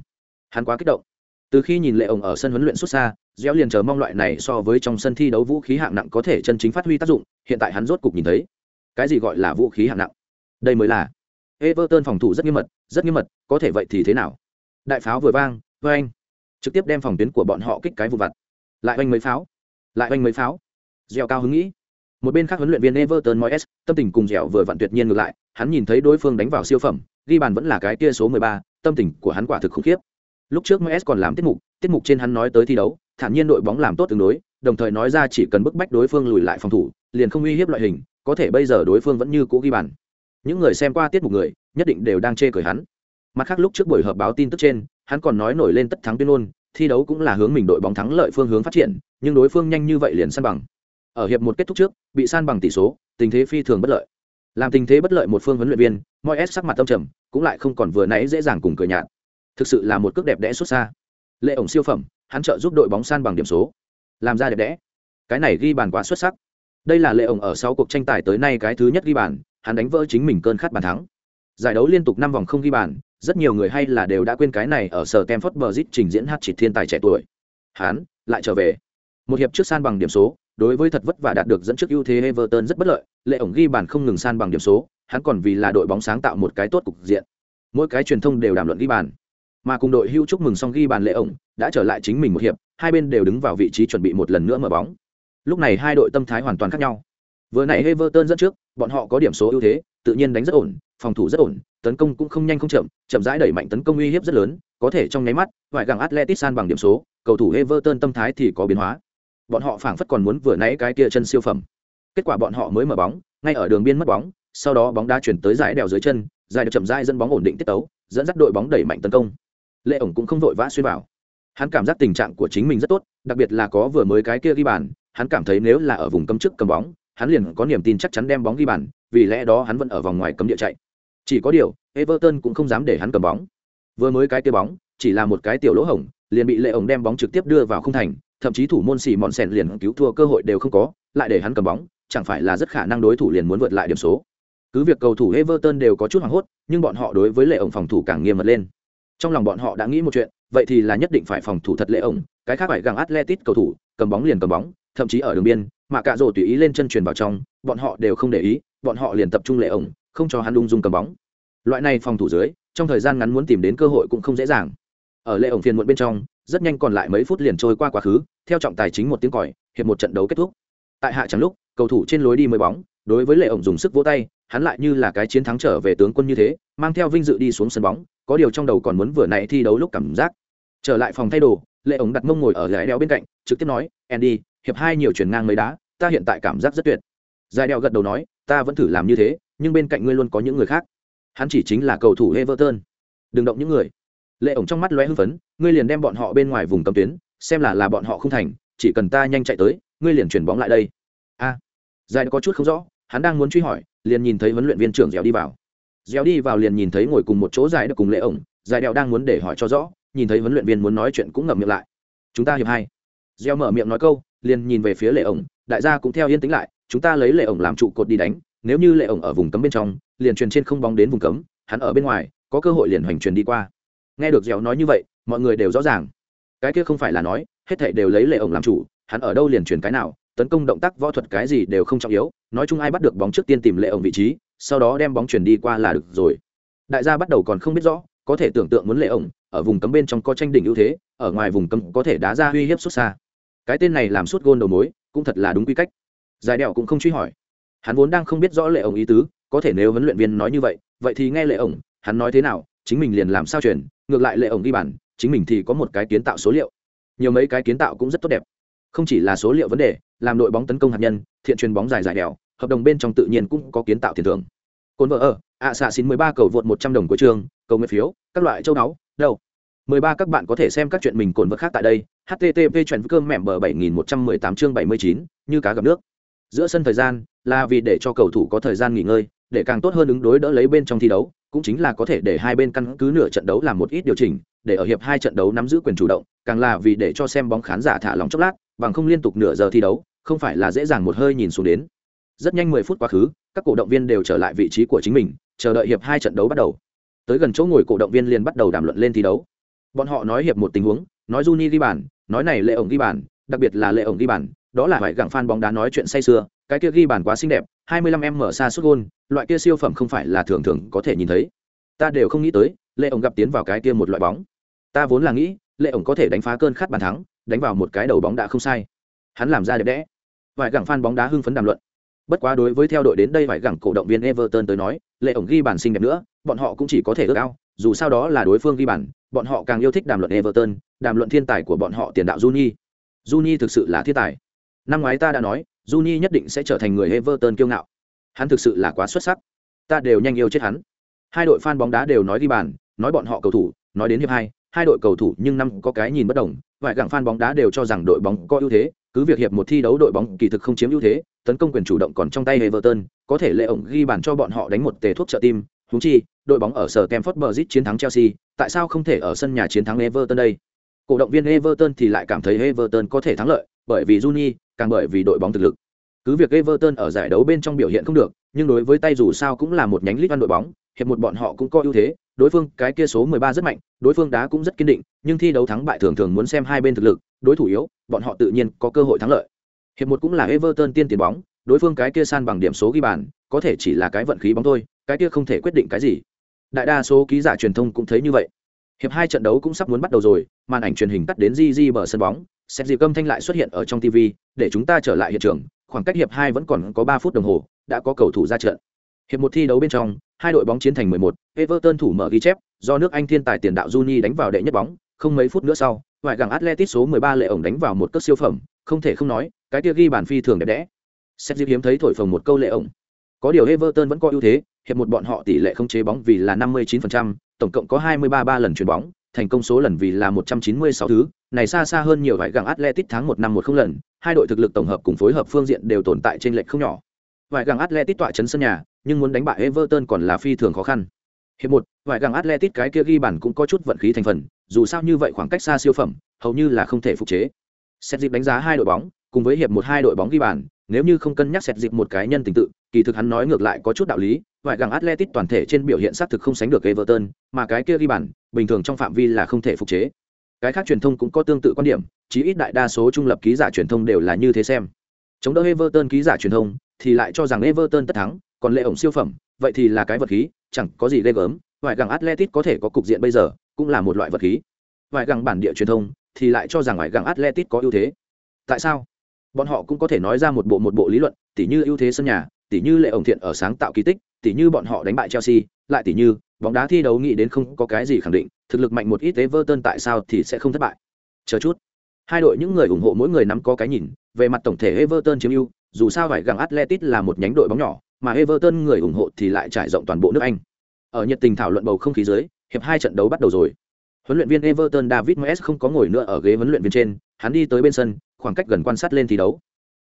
Hắn quá kích động. Từ khi nhìn lệ ổng ở sân huấn luyện xuất xa gieo liền chờ mong loại này so với trong sân thi đấu vũ khí hạng nặng có thể chân chính phát huy tác dụng hiện tại hắn rốt cục nhìn thấy cái gì gọi là vũ khí hạng nặng đây mới là Everton phòng thủ rất nghiêm mật, rất nghiêm mật, có thể vậy thì thế nào? Đại pháo vừa vang, anh trực tiếp đem phòng tuyến của bọn họ kích cái vụ vặt. Lại oanh mấy pháo, lại oanh mấy pháo. Gieo cao hứng nghĩ. Một bên khác huấn luyện viên Everton Moyes, tâm tình cùng dẻo vừa vặn tuyệt nhiên ngược lại, hắn nhìn thấy đối phương đánh vào siêu phẩm, ghi bàn vẫn là cái kia số 13, tâm tình của hắn quả thực khủng khiếp. Lúc trước Moyes còn làm tiết mục, tiết mục trên hắn nói tới thi đấu, thản nhiên đội bóng làm tốt tương đối, đồng thời nói ra chỉ cần bức bách đối phương lùi lại phòng thủ, liền không uy hiếp loại hình, có thể bây giờ đối phương vẫn như cũ ghi bàn. Những người xem qua tiết mục người, nhất định đều đang chê cười hắn. Mặt khác lúc trước buổi họp báo tin tức trên, hắn còn nói nổi lên tất thắng tuyên ngôn, thi đấu cũng là hướng mình đội bóng thắng lợi phương hướng phát triển, nhưng đối phương nhanh như vậy liền san bằng. Ở hiệp một kết thúc trước, bị san bằng tỷ số, tình thế phi thường bất lợi. Làm tình thế bất lợi một phương huấn luyện viên, Moyes sắc mặt tâm trầm, cũng lại không còn vừa nãy dễ dàng cùng cười nhạt. Thực sự là một cước đẹp đẽ xuất xa. Lệ ổng siêu phẩm, hắn trợ giúp đội bóng san bằng điểm số, làm ra đẹp đẽ. Cái này ghi bàn quá xuất sắc. Đây là Lệ ổng ở sau cuộc tranh tài tới nay cái thứ nhất ghi bàn, hắn đánh vỡ chính mình cơn khát bàn thắng. Giải đấu liên tục năm vòng không ghi bàn, rất nhiều người hay là đều đã quên cái này ở sở Stamford Bridge trình diễn hát chỉ thiên tài trẻ tuổi. Hắn lại trở về. Một hiệp trước san bằng điểm số, đối với thật vất vả đạt được dẫn trước ưu thế Everton rất bất lợi, Lệ ổng ghi bàn không ngừng san bằng điểm số, hắn còn vì là đội bóng sáng tạo một cái tốt cục diện. Mỗi cái truyền thông đều đàm luận ghi bàn. Mà cùng đội hưu chúc mừng xong ghi bàn Lệ ổng, đã trở lại chính mình một hiệp, hai bên đều đứng vào vị trí chuẩn bị một lần nữa mở bóng. Lúc này hai đội tâm thái hoàn toàn khác nhau. Vừa nãy Everton dẫn trước, bọn họ có điểm số ưu thế, tự nhiên đánh rất ổn, phòng thủ rất ổn, tấn công cũng không nhanh không chậm, chậm rãi đẩy mạnh tấn công uy hiếp rất lớn, có thể trong nháy mắt, ngoại gàng atletic san bằng điểm số, cầu thủ Everton tâm thái thì có biến hóa. Bọn họ phảng phất còn muốn vừa nãy cái kia chân siêu phẩm. Kết quả bọn họ mới mở bóng, ngay ở đường biên mất bóng, sau đó bóng đá chuyển tới giải đèo dưới chân, giải được chậm rãi dẫn bóng ổn định tiết tấu, dẫn dắt đội bóng đẩy mạnh tấn công. Lệ ổng cũng không vội vã xuyên vào. Hắn cảm giác tình trạng của chính mình rất tốt, đặc biệt là có vừa mới cái kia ghi bàn, hắn cảm thấy nếu là ở vùng cấm trước cầm bóng, hắn liền có niềm tin chắc chắn đem bóng ghi bàn, vì lẽ đó hắn vẫn ở vòng ngoài cấm địa chạy. Chỉ có điều, Everton cũng không dám để hắn cầm bóng. Vừa mới cái kia bóng, chỉ là một cái tiểu lỗ hổng, liền bị Lệ ổng đem bóng trực tiếp đưa vào không thành, thậm chí thủ môn xì mọn sèn liền cứu thua cơ hội đều không có, lại để hắn cầm bóng, chẳng phải là rất khả năng đối thủ liền muốn vượt lại điểm số. Cứ việc cầu thủ Everton đều có chút hoảng hốt, nhưng bọn họ đối với Lệ ổng phòng thủ càng nghiêm mật lên. Trong lòng bọn họ đã nghĩ một chuyện, vậy thì là nhất định phải phòng thủ thật Lệ ổng, cái khác phải găng Atletic cầu thủ, cầm bóng liền cầm bóng, thậm chí ở đường biên, mà cả rổ tùy ý lên chân truyền vào trong, bọn họ đều không để ý, bọn họ liền tập trung Lệ ổng, không cho hắn ung dung cầm bóng. Loại này phòng thủ dưới, trong thời gian ngắn muốn tìm đến cơ hội cũng không dễ dàng. Ở Lệ ổng phiền muộn bên trong, rất nhanh còn lại mấy phút liền trôi qua quá khứ, theo trọng tài chính một tiếng còi, hiệp một trận đấu kết thúc. Tại hạ trắng lúc, cầu thủ trên lối đi mới bóng, đối với Lệ ổng dùng sức vỗ tay, hắn lại như là cái chiến thắng trở về tướng quân như thế, mang theo vinh dự đi xuống sân bóng, có điều trong đầu còn muốn vừa nãy thi đấu lúc cảm giác. Trở lại phòng thay đồ, Lệ ổng đặt mông ngồi ở giải đeo bên cạnh, trực tiếp nói, "Andy, hiệp hai nhiều chuyển ngang mấy đá, ta hiện tại cảm giác rất tuyệt." Giải đeo gật đầu nói, "Ta vẫn thử làm như thế, nhưng bên cạnh ngươi luôn có những người khác." Hắn chỉ chính là cầu thủ Everton. Đừng động những người. Lệ ổng trong mắt lóe hưng phấn, ngươi liền đem bọn họ bên ngoài vùng cầm tuyến, xem là là bọn họ không thành, chỉ cần ta nhanh chạy tới, ngươi liền chuyển bóng lại đây. A. À, Giải có chút không rõ, hắn đang muốn truy hỏi, liền nhìn thấy huấn luyện viên trưởng dẻo đi vào. Dẻo đi vào liền nhìn thấy ngồi cùng một chỗ giải được cùng Lệ ổng, giải đeo đang muốn để hỏi cho rõ, nhìn thấy huấn luyện viên muốn nói chuyện cũng ngậm miệng lại. Chúng ta hiệp hai. Dẻo mở miệng nói câu, liền nhìn về phía Lệ ổng, đại gia cũng theo yên tĩnh lại, chúng ta lấy Lệ ổng làm trụ cột đi đánh, nếu như Lệ ổng ở vùng cấm bên trong, liền truyền trên không bóng đến vùng cấm, hắn ở bên ngoài, có cơ hội liền hoành truyền đi qua. Nghe được Dẻo nói như vậy, mọi người đều rõ ràng. Cái kia không phải là nói, hết thảy đều lấy Lệ ổng làm chủ, hắn ở đâu liền truyền cái nào, tấn công động tác võ thuật cái gì đều không trọng yếu, nói chung ai bắt được bóng trước tiên tìm Lệ ổng vị trí, sau đó đem bóng chuyển đi qua là được rồi. Đại gia bắt đầu còn không biết rõ, có thể tưởng tượng muốn Lệ ổng ở vùng cấm bên trong có tranh đỉnh ưu thế, ở ngoài vùng cấm có thể đá ra uy hiếp xuất xa. Cái tên này làm suốt gôn đầu mối, cũng thật là đúng quy cách. Giải đẹo cũng không truy hỏi. Hắn vốn đang không biết rõ Lệ ổng ý tứ, có thể nếu huấn luyện viên nói như vậy, vậy thì nghe Lệ ổng, hắn nói thế nào, chính mình liền làm sao chuyển, ngược lại Lệ ổng ghi bàn, chính mình thì có một cái kiến tạo số liệu. Nhiều mấy cái kiến tạo cũng rất tốt đẹp. Không chỉ là số liệu vấn đề, làm đội bóng tấn công hạt nhân, thiện truyền bóng dài dài đèo, hợp đồng bên trong tự nhiên cũng có kiến tạo tiền thưởng. Côn vợ ở, ạ xạ xin 13 cầu vượt 100 đồng của trường, cầu nguyện phiếu, các loại châu đáo, đâu. 13 các bạn có thể xem các chuyện mình cồn vật khác tại đây. http chuyển cơm mẻm bờ 7118 chương 79, như cá gặp nước. Giữa sân thời gian là vì để cho cầu thủ có thời gian nghỉ ngơi, để càng tốt hơn ứng đối đỡ lấy bên trong thi đấu, cũng chính là có thể để hai bên căn cứ nửa trận đấu làm một ít điều chỉnh, để ở hiệp hai trận đấu nắm giữ quyền chủ động, càng là vì để cho xem bóng khán giả thả lòng chốc lát, bằng không liên tục nửa giờ thi đấu, không phải là dễ dàng một hơi nhìn xuống đến. Rất nhanh 10 phút quá khứ, các cổ động viên đều trở lại vị trí của chính mình, chờ đợi hiệp hai trận đấu bắt đầu. Tới gần chỗ ngồi cổ động viên liền bắt đầu đàm luận lên thi đấu. Bọn họ nói hiệp một tình huống, nói Juni ghi bàn, nói này lệ ổng ghi bàn, đặc biệt là lệ ổng ghi bàn, đó là phải gặng fan bóng đá nói chuyện say sưa cái kia ghi bàn quá xinh đẹp 25 m xa sút gôn loại kia siêu phẩm không phải là thường thường có thể nhìn thấy ta đều không nghĩ tới lệ ổng gặp tiến vào cái kia một loại bóng ta vốn là nghĩ lệ ổng có thể đánh phá cơn khát bàn thắng đánh vào một cái đầu bóng đã không sai hắn làm ra đẹp đẽ vài gặng fan bóng đá hưng phấn đàm luận. Bất quá đối với theo đội đến đây vài gặng cổ động viên everton tới nói, lệ ổng ghi bàn xinh đẹp nữa, bọn họ cũng chỉ có thể ước ao, dù sao đó là đối phương ghi bàn, bọn họ càng yêu thích đàm luận everton, đàm luận thiên tài của bọn họ tiền đạo juni. Juni thực sự là thiên tài. Năm ngoái ta đã nói, juni nhất định sẽ trở thành người everton kiêu ngạo. Hắn thực sự là quá xuất sắc. Ta đều nhanh yêu chết hắn. Hai đội fan bóng đá đều nói ghi bàn, nói bọn họ cầu thủ, nói đến hiệp hai hai đội cầu thủ nhưng năm có cái nhìn bất đồng, vài gặng fan bóng đá đều cho rằng đội bóng có ưu thế cứ việc hiệp một thi đấu đội bóng kỳ thực không chiếm ưu thế tấn công quyền chủ động còn trong tay everton có thể lệ ổng ghi bàn cho bọn họ đánh một tề thuốc trợ tim húng chi đội bóng ở sở Stamford Bridge chiến thắng Chelsea, tại sao không thể ở sân nhà chiến thắng Everton đây? Cổ động viên Everton thì lại cảm thấy Everton có thể thắng lợi, bởi vì Juni, càng bởi vì đội bóng thực lực. Cứ việc Everton ở giải đấu bên trong biểu hiện không được, nhưng đối với tay dù sao cũng là một nhánh League đội bóng, hiệp một bọn họ cũng có ưu thế, đối phương cái kia số 13 rất mạnh, đối phương đá cũng rất kiên định, nhưng thi đấu thắng bại thường thường muốn xem hai bên thực lực, đối thủ yếu, bọn họ tự nhiên có cơ hội thắng lợi. Hiệp một cũng là Everton tiên tiền bóng, đối phương cái kia san bằng điểm số ghi bàn, có thể chỉ là cái vận khí bóng thôi, cái kia không thể quyết định cái gì. Đại đa số ký giả truyền thông cũng thấy như vậy. Hiệp hai trận đấu cũng sắp muốn bắt đầu rồi màn ảnh truyền hình tắt đến di di bờ sân bóng xét dịp âm thanh lại xuất hiện ở trong tv để chúng ta trở lại hiện trường khoảng cách hiệp hai vẫn còn có ba phút đồng hồ đã có cầu thủ ra trận. Hiệp một thi đấu bên trong hai đội bóng chiến thành 11, everton thủ mở ghi chép do nước anh thiên tài tiền đạo juni đánh vào đệ nhất bóng không mấy phút nữa sau ngoại gẳng atletic số 13 lệ ổng đánh vào một cất siêu phẩm không thể không nói cái kia ghi bàn phi thường đẹp đẽ sếp dịp hiếm thấy thổi phồng một câu lệ ổng có điều everton vẫn có ưu thế hiệp một bọn họ tỷ lệ không chế bóng vì là 59%, tổng cộng có 23 ba lần chuyển bóng, thành công số lần vì là 196 thứ, này xa xa hơn nhiều vài gặng Atletic tháng 1 năm 10 lần, hai đội thực lực tổng hợp cùng phối hợp phương diện đều tồn tại trên lệch không nhỏ. Vài gặng Atletic tọa chấn sân nhà, nhưng muốn đánh bại Everton còn là phi thường khó khăn. Hiệp một, vài gặng Atletic cái kia ghi bàn cũng có chút vận khí thành phần, dù sao như vậy khoảng cách xa siêu phẩm, hầu như là không thể phục chế. Xét dịp đánh giá hai đội bóng, cùng với hiệp một hai đội bóng ghi bàn, nếu như không cân nhắc xét dịp một cái nhân tình tự, kỳ thực hắn nói ngược lại có chút đạo lý, vài gàng Atletic toàn thể trên biểu hiện xác thực không sánh được Everton, mà cái kia ghi bàn, bình thường trong phạm vi là không thể phục chế. Cái khác truyền thông cũng có tương tự quan điểm, chí ít đại đa số trung lập ký giả truyền thông đều là như thế xem. Chống đỡ Everton ký giả truyền thông thì lại cho rằng Everton tất thắng, còn lệ ổng siêu phẩm, vậy thì là cái vật khí, chẳng có gì ghê gớm, vải gẳng Atletic có thể có cục diện bây giờ, cũng là một loại vật khí. vải gẳng bản địa truyền thông thì lại cho rằng vải gẳng Atletic có ưu thế. Tại sao? Bọn họ cũng có thể nói ra một bộ một bộ lý luận, tỉ như ưu thế sân nhà, tỉ như lệ ổng thiện ở sáng tạo kỳ tích, tỉ như bọn họ đánh bại Chelsea, lại tỉ như bóng đá thi đấu nghĩ đến không có cái gì khẳng định, thực lực mạnh một ít Everton tại sao thì sẽ không thất bại. Chờ chút. Hai đội những người ủng hộ mỗi người nắm có cái nhìn, về mặt tổng thể Everton chiếm ưu, dù sao phải gặng Atletic là một nhánh đội bóng nhỏ, mà Everton người ủng hộ thì lại trải rộng toàn bộ nước Anh. Ở nhiệt tình thảo luận bầu không khí dưới, hiệp hai trận đấu bắt đầu rồi. Huấn luyện viên Everton David Moyes không có ngồi nữa ở ghế huấn luyện viên trên, hắn đi tới bên sân, khoảng cách gần quan sát lên thi đấu.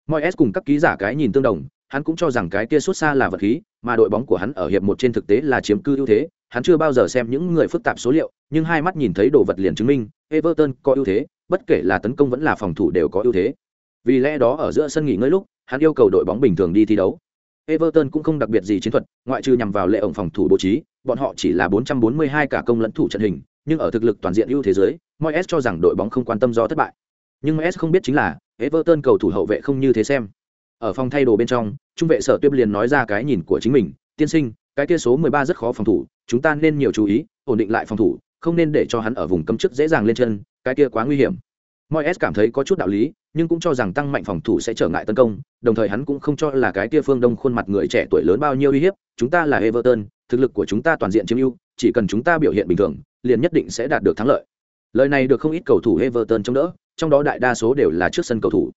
Moyes cùng các ký giả cái nhìn tương đồng, hắn cũng cho rằng cái kia xuất xa là vật khí, mà đội bóng của hắn ở hiệp một trên thực tế là chiếm cư ưu thế, hắn chưa bao giờ xem những người phức tạp số liệu, nhưng hai mắt nhìn thấy đồ vật liền chứng minh, Everton có ưu thế, bất kể là tấn công vẫn là phòng thủ đều có ưu thế. Vì lẽ đó ở giữa sân nghỉ ngơi lúc, hắn yêu cầu đội bóng bình thường đi thi đấu. Everton cũng không đặc biệt gì chiến thuật, ngoại trừ nhằm vào lệ ổng phòng thủ bố trí, bọn họ chỉ là 442 cả công lẫn thủ trận hình, nhưng ở thực lực toàn diện ưu thế giới, Moyes cho rằng đội bóng không quan tâm do thất bại. Nhưng Moyes không biết chính là, Everton cầu thủ hậu vệ không như thế xem ở phòng thay đồ bên trong trung vệ sở tuyếp liền nói ra cái nhìn của chính mình tiên sinh cái kia số mười ba rất khó phòng thủ chúng ta nên nhiều chú ý ổn định lại phòng thủ không nên để cho hắn ở vùng cấm chức dễ dàng lên chân cái kia quá nguy hiểm mọi s cảm thấy có chút đạo lý, nhưng cũng cho rằng tăng mạnh phòng thủ sẽ trở ngại tấn công, đồng thời hắn cũng không cho là cái kia phương đông khuôn mặt người trẻ tuổi lớn bao nhiêu uy hiếp, chúng ta là everton, thực lực của chúng ta toàn diện chiếm ưu, chỉ cần chúng ta biểu hiện bình thường, liền nhất định sẽ đạt được thắng lợi. Lời này được không ít cầu thủ everton chống đỡ, trong đó đại đa số đều là trước sân cầu thủ.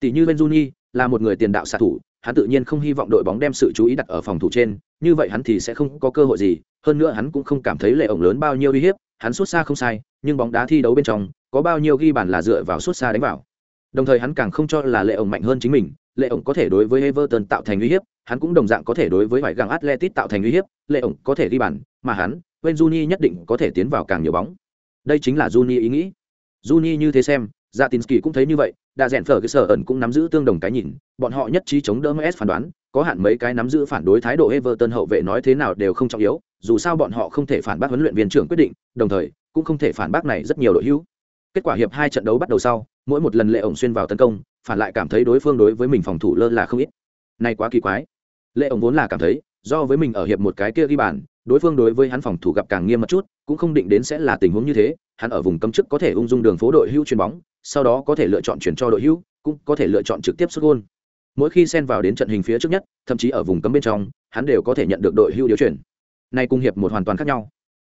Tỷ như Benjuni là một người tiền đạo xạ thủ, hắn tự nhiên không hy vọng đội bóng đem sự chú ý đặt ở phòng thủ trên, như vậy hắn thì sẽ không có cơ hội gì, hơn nữa hắn cũng không cảm thấy lệ ổng lớn bao nhiêu uy hiếp, hắn xuất xa không sai, nhưng bóng đá thi đấu bên trong có bao nhiêu ghi bàn là dựa vào suốt xa đánh vào. Đồng thời hắn càng không cho là lệ ổng mạnh hơn chính mình lệ ổng có thể đối với everton tạo thành uy hiếp hắn cũng đồng dạng có thể đối với vài gang Atletico tạo thành uy hiếp lệ ổng có thể ghi bàn mà hắn Wayne Juni nhất định có thể tiến vào càng nhiều bóng. Đây chính là Juni ý nghĩ. Juni như thế xem Zatinski cũng thấy như vậy, đã rèn phở cái sở ẩn cũng nắm giữ tương đồng cái nhìn, bọn họ nhất trí chống đỡ MS phán đoán, có hạn mấy cái nắm giữ phản đối thái độ Everton hậu vệ nói thế nào đều không trọng yếu, dù sao bọn họ không thể phản bác huấn luyện viên trưởng quyết định, đồng thời cũng không thể phản bác này rất nhiều đội hữu. Kết quả hiệp hai trận đấu bắt đầu sau, mỗi một lần lệ ổng xuyên vào tấn công, phản lại cảm thấy đối phương đối với mình phòng thủ lơ là không ít. Này quá kỳ quái. Lệ ổng vốn là cảm thấy do với mình ở hiệp một cái kia ghi bàn đối phương đối với hắn phòng thủ gặp càng nghiêm một chút cũng không định đến sẽ là tình huống như thế hắn ở vùng cấm trước có thể ung dung đường phố đội hữu chuyền bóng sau đó có thể lựa chọn chuyển cho đội hữu cũng có thể lựa chọn trực tiếp xuất gôn. Mỗi khi xen vào đến trận hình phía trước nhất thậm chí ở vùng cấm bên trong hắn đều có thể nhận được đội hữu điều chuyển. Nay cung hiệp một hoàn toàn khác nhau.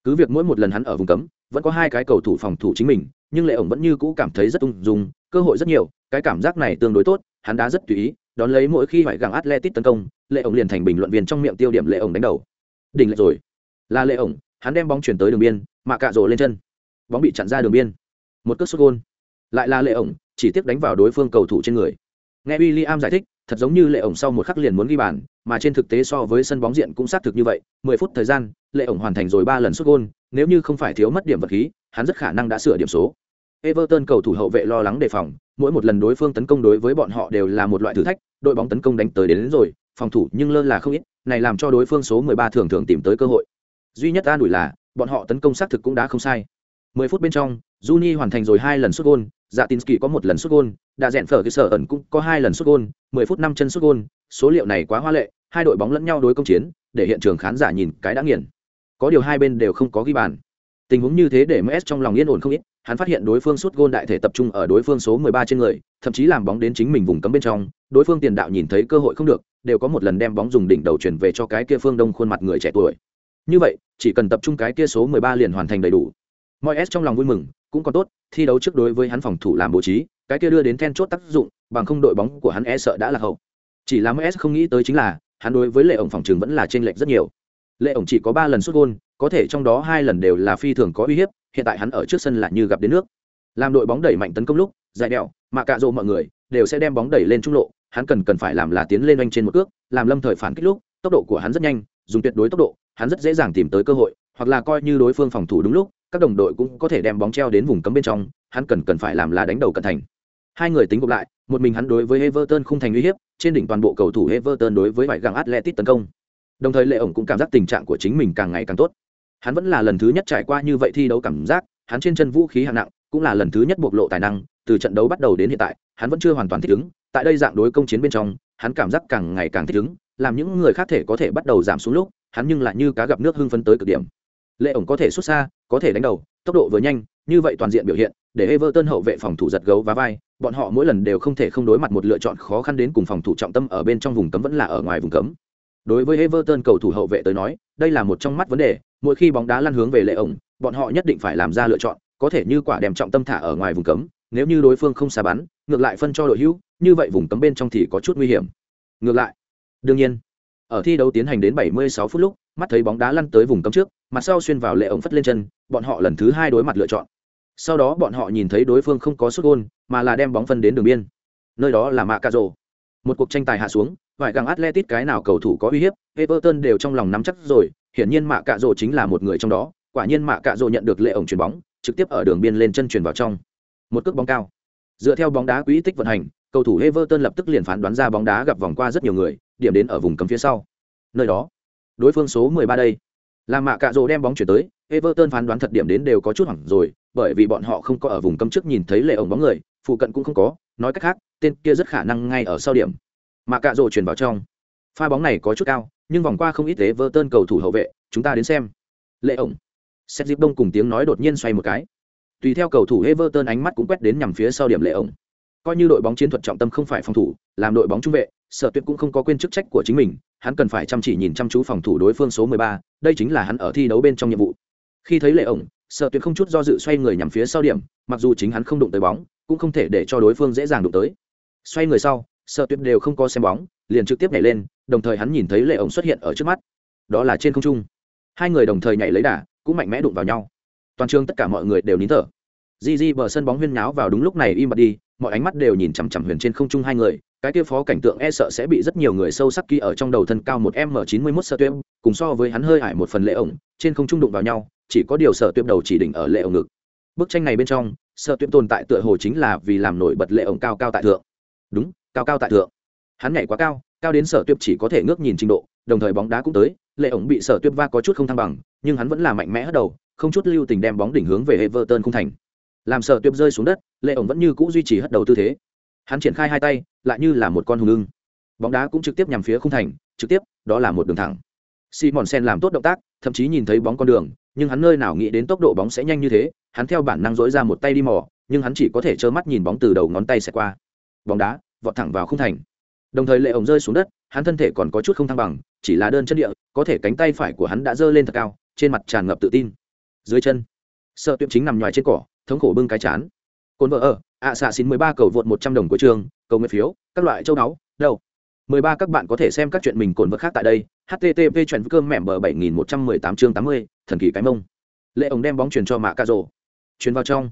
Cứ việc mỗi một lần hắn ở vùng cấm vẫn có hai cái cầu thủ phòng thủ chính mình, nhưng lệ ổng vẫn như cũ cảm thấy rất ung dung, cơ hội rất nhiều, cái cảm giác này tương đối tốt, hắn đã rất tùy ý, đón lấy mỗi khi phải gặng atletic tấn công, lệ ổng liền thành bình luận viên trong miệng tiêu điểm lệ ổng đánh đầu. Đỉnh lệ rồi. Là lệ ổng, hắn đem bóng chuyển tới đường biên, mà cạ rồ lên chân. Bóng bị chặn ra đường biên. Một cước sút gôn. Lại là lệ ổng, chỉ tiếc đánh vào đối phương cầu thủ trên người. Nghe w i l l i am giải thích, thật giống như lệ ổng sau một khắc liền muốn ghi bàn, mà trên thực tế so với sân bóng diện cũng xác thực như vậy, mười phút thời gian lệ ổng hoàn thành rồi ba lần sút gôn nếu như không phải thiếu mất điểm vật khí hắn rất khả năng đã sửa điểm số. Everton cầu thủ hậu vệ lo lắng đề phòng mỗi một lần đối phương tấn công đối với bọn họ đều là một loại thử thách đội bóng tấn công đánh tới đến, đến rồi phòng thủ nhưng lơ là không ít này làm cho đối phương số 13 thường thường tìm tới cơ hội. Duy nhất an ủi là bọn họ tấn công xác thực cũng đã không sai. 10 phút bên trong Juni hoàn thành rồi hai lần sút gôn dạ có một lần sút gôn đã dẹn phở cái sở ẩn cũng có hai lần sút gôn 10 phút năm chân sút gôn số liệu này quá hoa lệ hai đội bóng lẫn nhau đối công chiến để hiện trường khán giả nhìn cái đã nghiền có điều hai bên đều không có ghi bàn. Tình huống như thế để ms trong lòng yên ổn không ít, hắn phát hiện đối phương sút gôn đại thể tập trung ở đối phương số 13 trên người, thậm chí làm bóng đến chính mình vùng cấm bên trong, đối phương tiền đạo nhìn thấy cơ hội không được, đều có một lần đem bóng dùng đỉnh đầu chuyển về cho cái kia phương đông khuôn mặt người trẻ tuổi. Như vậy, chỉ cần tập trung cái kia số 13 liền hoàn thành đầy đủ. Mọi s trong lòng vui mừng, cũng còn tốt, thi đấu trước đối với hắn phòng thủ làm bố trí, cái kia đưa đến then chốt tác dụng, bằng không đội bóng của hắn e sợ đã là hậu. Chỉ là ms không nghĩ tới chính là, hắn đối với lệ ổng phòng trường vẫn là trên lệch rất nhiều lệ ổng chỉ có ba lần xuất gôn, có thể trong đó hai lần đều là phi thường có uy hiếp, hiện tại hắn ở trước sân lại như gặp đến nước. Làm đội bóng đẩy mạnh tấn công lúc, giải đẹo mà cạ rộ mọi người đều sẽ đem bóng đẩy lên trung lộ, hắn cần cần phải làm là tiến lên oanh trên một cước, làm lâm thời phản kích lúc, tốc độ của hắn rất nhanh, dùng tuyệt đối tốc độ, hắn rất dễ dàng tìm tới cơ hội, hoặc là coi như đối phương phòng thủ đúng lúc, các đồng đội cũng có thể đem bóng treo đến vùng cấm bên trong, hắn cần cần phải làm là đánh đầu cẩn thành. Hai người tính gộp lại, một mình hắn đối với Everton không thành uy hiếp, trên đỉnh toàn bộ cầu thủ Everton đối với vải găng Atletic tấn công đồng thời lệ ổng cũng cảm giác tình trạng của chính mình càng ngày càng tốt. Hắn vẫn là lần thứ nhất trải qua như vậy thi đấu cảm giác, hắn trên chân vũ khí hạng nặng, cũng là lần thứ nhất bộc lộ tài năng, từ trận đấu bắt đầu đến hiện tại, hắn vẫn chưa hoàn toàn thích ứng. Tại đây dạng đối công chiến bên trong, hắn cảm giác càng ngày càng thích ứng, làm những người khác thể có thể bắt đầu giảm xuống lúc, hắn nhưng lại như cá gặp nước hưng phấn tới cực điểm. Lệ ổng có thể xuất xa, có thể đánh đầu, tốc độ vừa nhanh, như vậy toàn diện biểu hiện, để Everton hậu vệ phòng thủ giật gấu và vai, bọn họ mỗi lần đều không thể không đối mặt một lựa chọn khó khăn đến cùng phòng thủ trọng tâm ở bên trong vùng cấm vẫn là ở ngoài vùng cấm đối với Everton cầu thủ hậu vệ tới nói, đây là một trong mắt vấn đề. Mỗi khi bóng đá lăn hướng về lệ ổng, bọn họ nhất định phải làm ra lựa chọn, có thể như quả đem trọng tâm thả ở ngoài vùng cấm. Nếu như đối phương không xa bắn, ngược lại phân cho đội hữu, như vậy vùng cấm bên trong thì có chút nguy hiểm. Ngược lại, đương nhiên, ở thi đấu tiến hành đến 76 phút lúc, mắt thấy bóng đá lăn tới vùng cấm trước, mặt sau xuyên vào lệ ổng phất lên chân, bọn họ lần thứ hai đối mặt lựa chọn. Sau đó bọn họ nhìn thấy đối phương không có sút gôn, mà là đem bóng phân đến đường biên. Nơi đó là mạ cà rồ một cuộc tranh tài hạ xuống vài găng atletic cái nào cầu thủ có uy hiếp, everton đều trong lòng nắm chắc rồi, hiển nhiên mạ cạ Dụ chính là một người trong đó, quả nhiên mạ cạ Dụ nhận được lệ ổng chuyền bóng, trực tiếp ở đường biên lên chân chuyền vào trong. Một cước bóng cao. Dựa theo bóng đá quỹ tích vận hành, cầu thủ everton lập tức liền phán đoán ra bóng đá gặp vòng qua rất nhiều người, điểm đến ở vùng cấm phía sau. Nơi đó, đối phương số 13 đây. Là mạ cạ Dụ đem bóng chuyển tới, everton phán đoán thật điểm đến đều có chút hoảng rồi, bởi vì bọn họ không có ở vùng cấm trước nhìn thấy lệ ổng bóng người, phụ cận cũng không có, nói cách khác, tên kia rất khả năng ngay ở sau điểm mà cạ rổ chuyển vào trong. Pha bóng này có chút cao nhưng vòng qua không ít thế vơ tơn cầu thủ hậu vệ chúng ta đến xem. Lệ ổng. Xét dịp đông cùng tiếng nói đột nhiên xoay một cái. Tùy theo cầu thủ Everton ánh mắt cũng quét đến nhằm phía sau điểm lệ ổng. Coi như đội bóng chiến thuật trọng tâm không phải phòng thủ làm đội bóng trung vệ sở tuyệt cũng không có quên chức trách của chính mình hắn cần phải chăm chỉ nhìn chăm chú phòng thủ đối phương số 13, đây chính là hắn ở thi đấu bên trong nhiệm vụ. Khi thấy lệ ổng sở tuyệt không chút do dự xoay người nhằm phía sau điểm mặc dù chính hắn không đụng tới bóng cũng không thể để cho đối phương dễ dàng đụng tới. Xoay người sau sợ tuyệt đều không có xem bóng liền trực tiếp nhảy lên đồng thời hắn nhìn thấy lệ ổng xuất hiện ở trước mắt. Đó là trên không trung. Hai người đồng thời nhảy lấy đà cũng mạnh mẽ đụng vào nhau. Toàn trường tất cả mọi người đều nín thở. Di di bờ sân bóng huyên náo vào đúng lúc này im bặt đi mọi ánh mắt đều nhìn chằm chằm huyền trên không trung hai người. Cái kia phó cảnh tượng e sợ sẽ bị rất nhiều người sâu sắc ký ở trong đầu thân cao một m chín mươi mốt sợ Tuyệt, cùng so với hắn hơi hải một phần lệ ổng trên không trung đụng vào nhau chỉ có điều sợ Tuyệt đầu chỉ đỉnh ở lệ ổng ngực. Bức tranh này bên trong sợ Tuyệt tồn tại tựa hồ chính là vì làm nổi bật lệ ổng cao cao tại thượng. Đúng cao cao tại thượng. Hắn nhảy quá cao cao đến sở tuyếp chỉ có thể ngước nhìn trình độ, đồng thời bóng đá cũng tới, lệ ổng bị sở tuyếp va có chút không thăng bằng, nhưng hắn vẫn là mạnh mẽ hất đầu, không chút lưu tình đem bóng đỉnh hướng về Everton không thành. Làm sở tuyếp rơi xuống đất, lệ ổng vẫn như cũ duy trì hất đầu tư thế. Hắn triển khai hai tay, lại như là một con hùng ưng. Bóng đá cũng trực tiếp nhằm phía không thành, trực tiếp, đó là một đường thẳng. Simon sen làm tốt động tác, thậm chí nhìn thấy bóng con đường, nhưng hắn nơi nào nghĩ đến tốc độ bóng sẽ nhanh như thế, hắn theo bản năng dỗi ra một tay đi mò, nhưng hắn chỉ có thể trơ mắt nhìn bóng từ đầu ngón tay xẹt qua. Bóng đá vọt thẳng vào khung thành. Đồng thời lệ ổng rơi xuống đất, hắn thân thể còn có chút không thăng bằng, chỉ là đơn chân địa, có thể cánh tay phải của hắn đã giơ lên thật cao, trên mặt tràn ngập tự tin. Dưới chân, sợ tiệm chính nằm ngoài trên cỏ, thống khổ bưng cái chán. Cồn vợ ở, ạ xạ xin mười ba cầu vượt một trăm đồng của trường, cầu nguyện phiếu, các loại châu náu đâu? Mười ba các bạn có thể xem các chuyện mình cồn vợ khác tại đây http chuyện cơm mẻm bờ bảy nghìn một trăm mười tám chương tám mươi, thần kỳ cái mông. Lệ ổng đem bóng chuyển cho mạ ca rồ. Chuyển vào trong.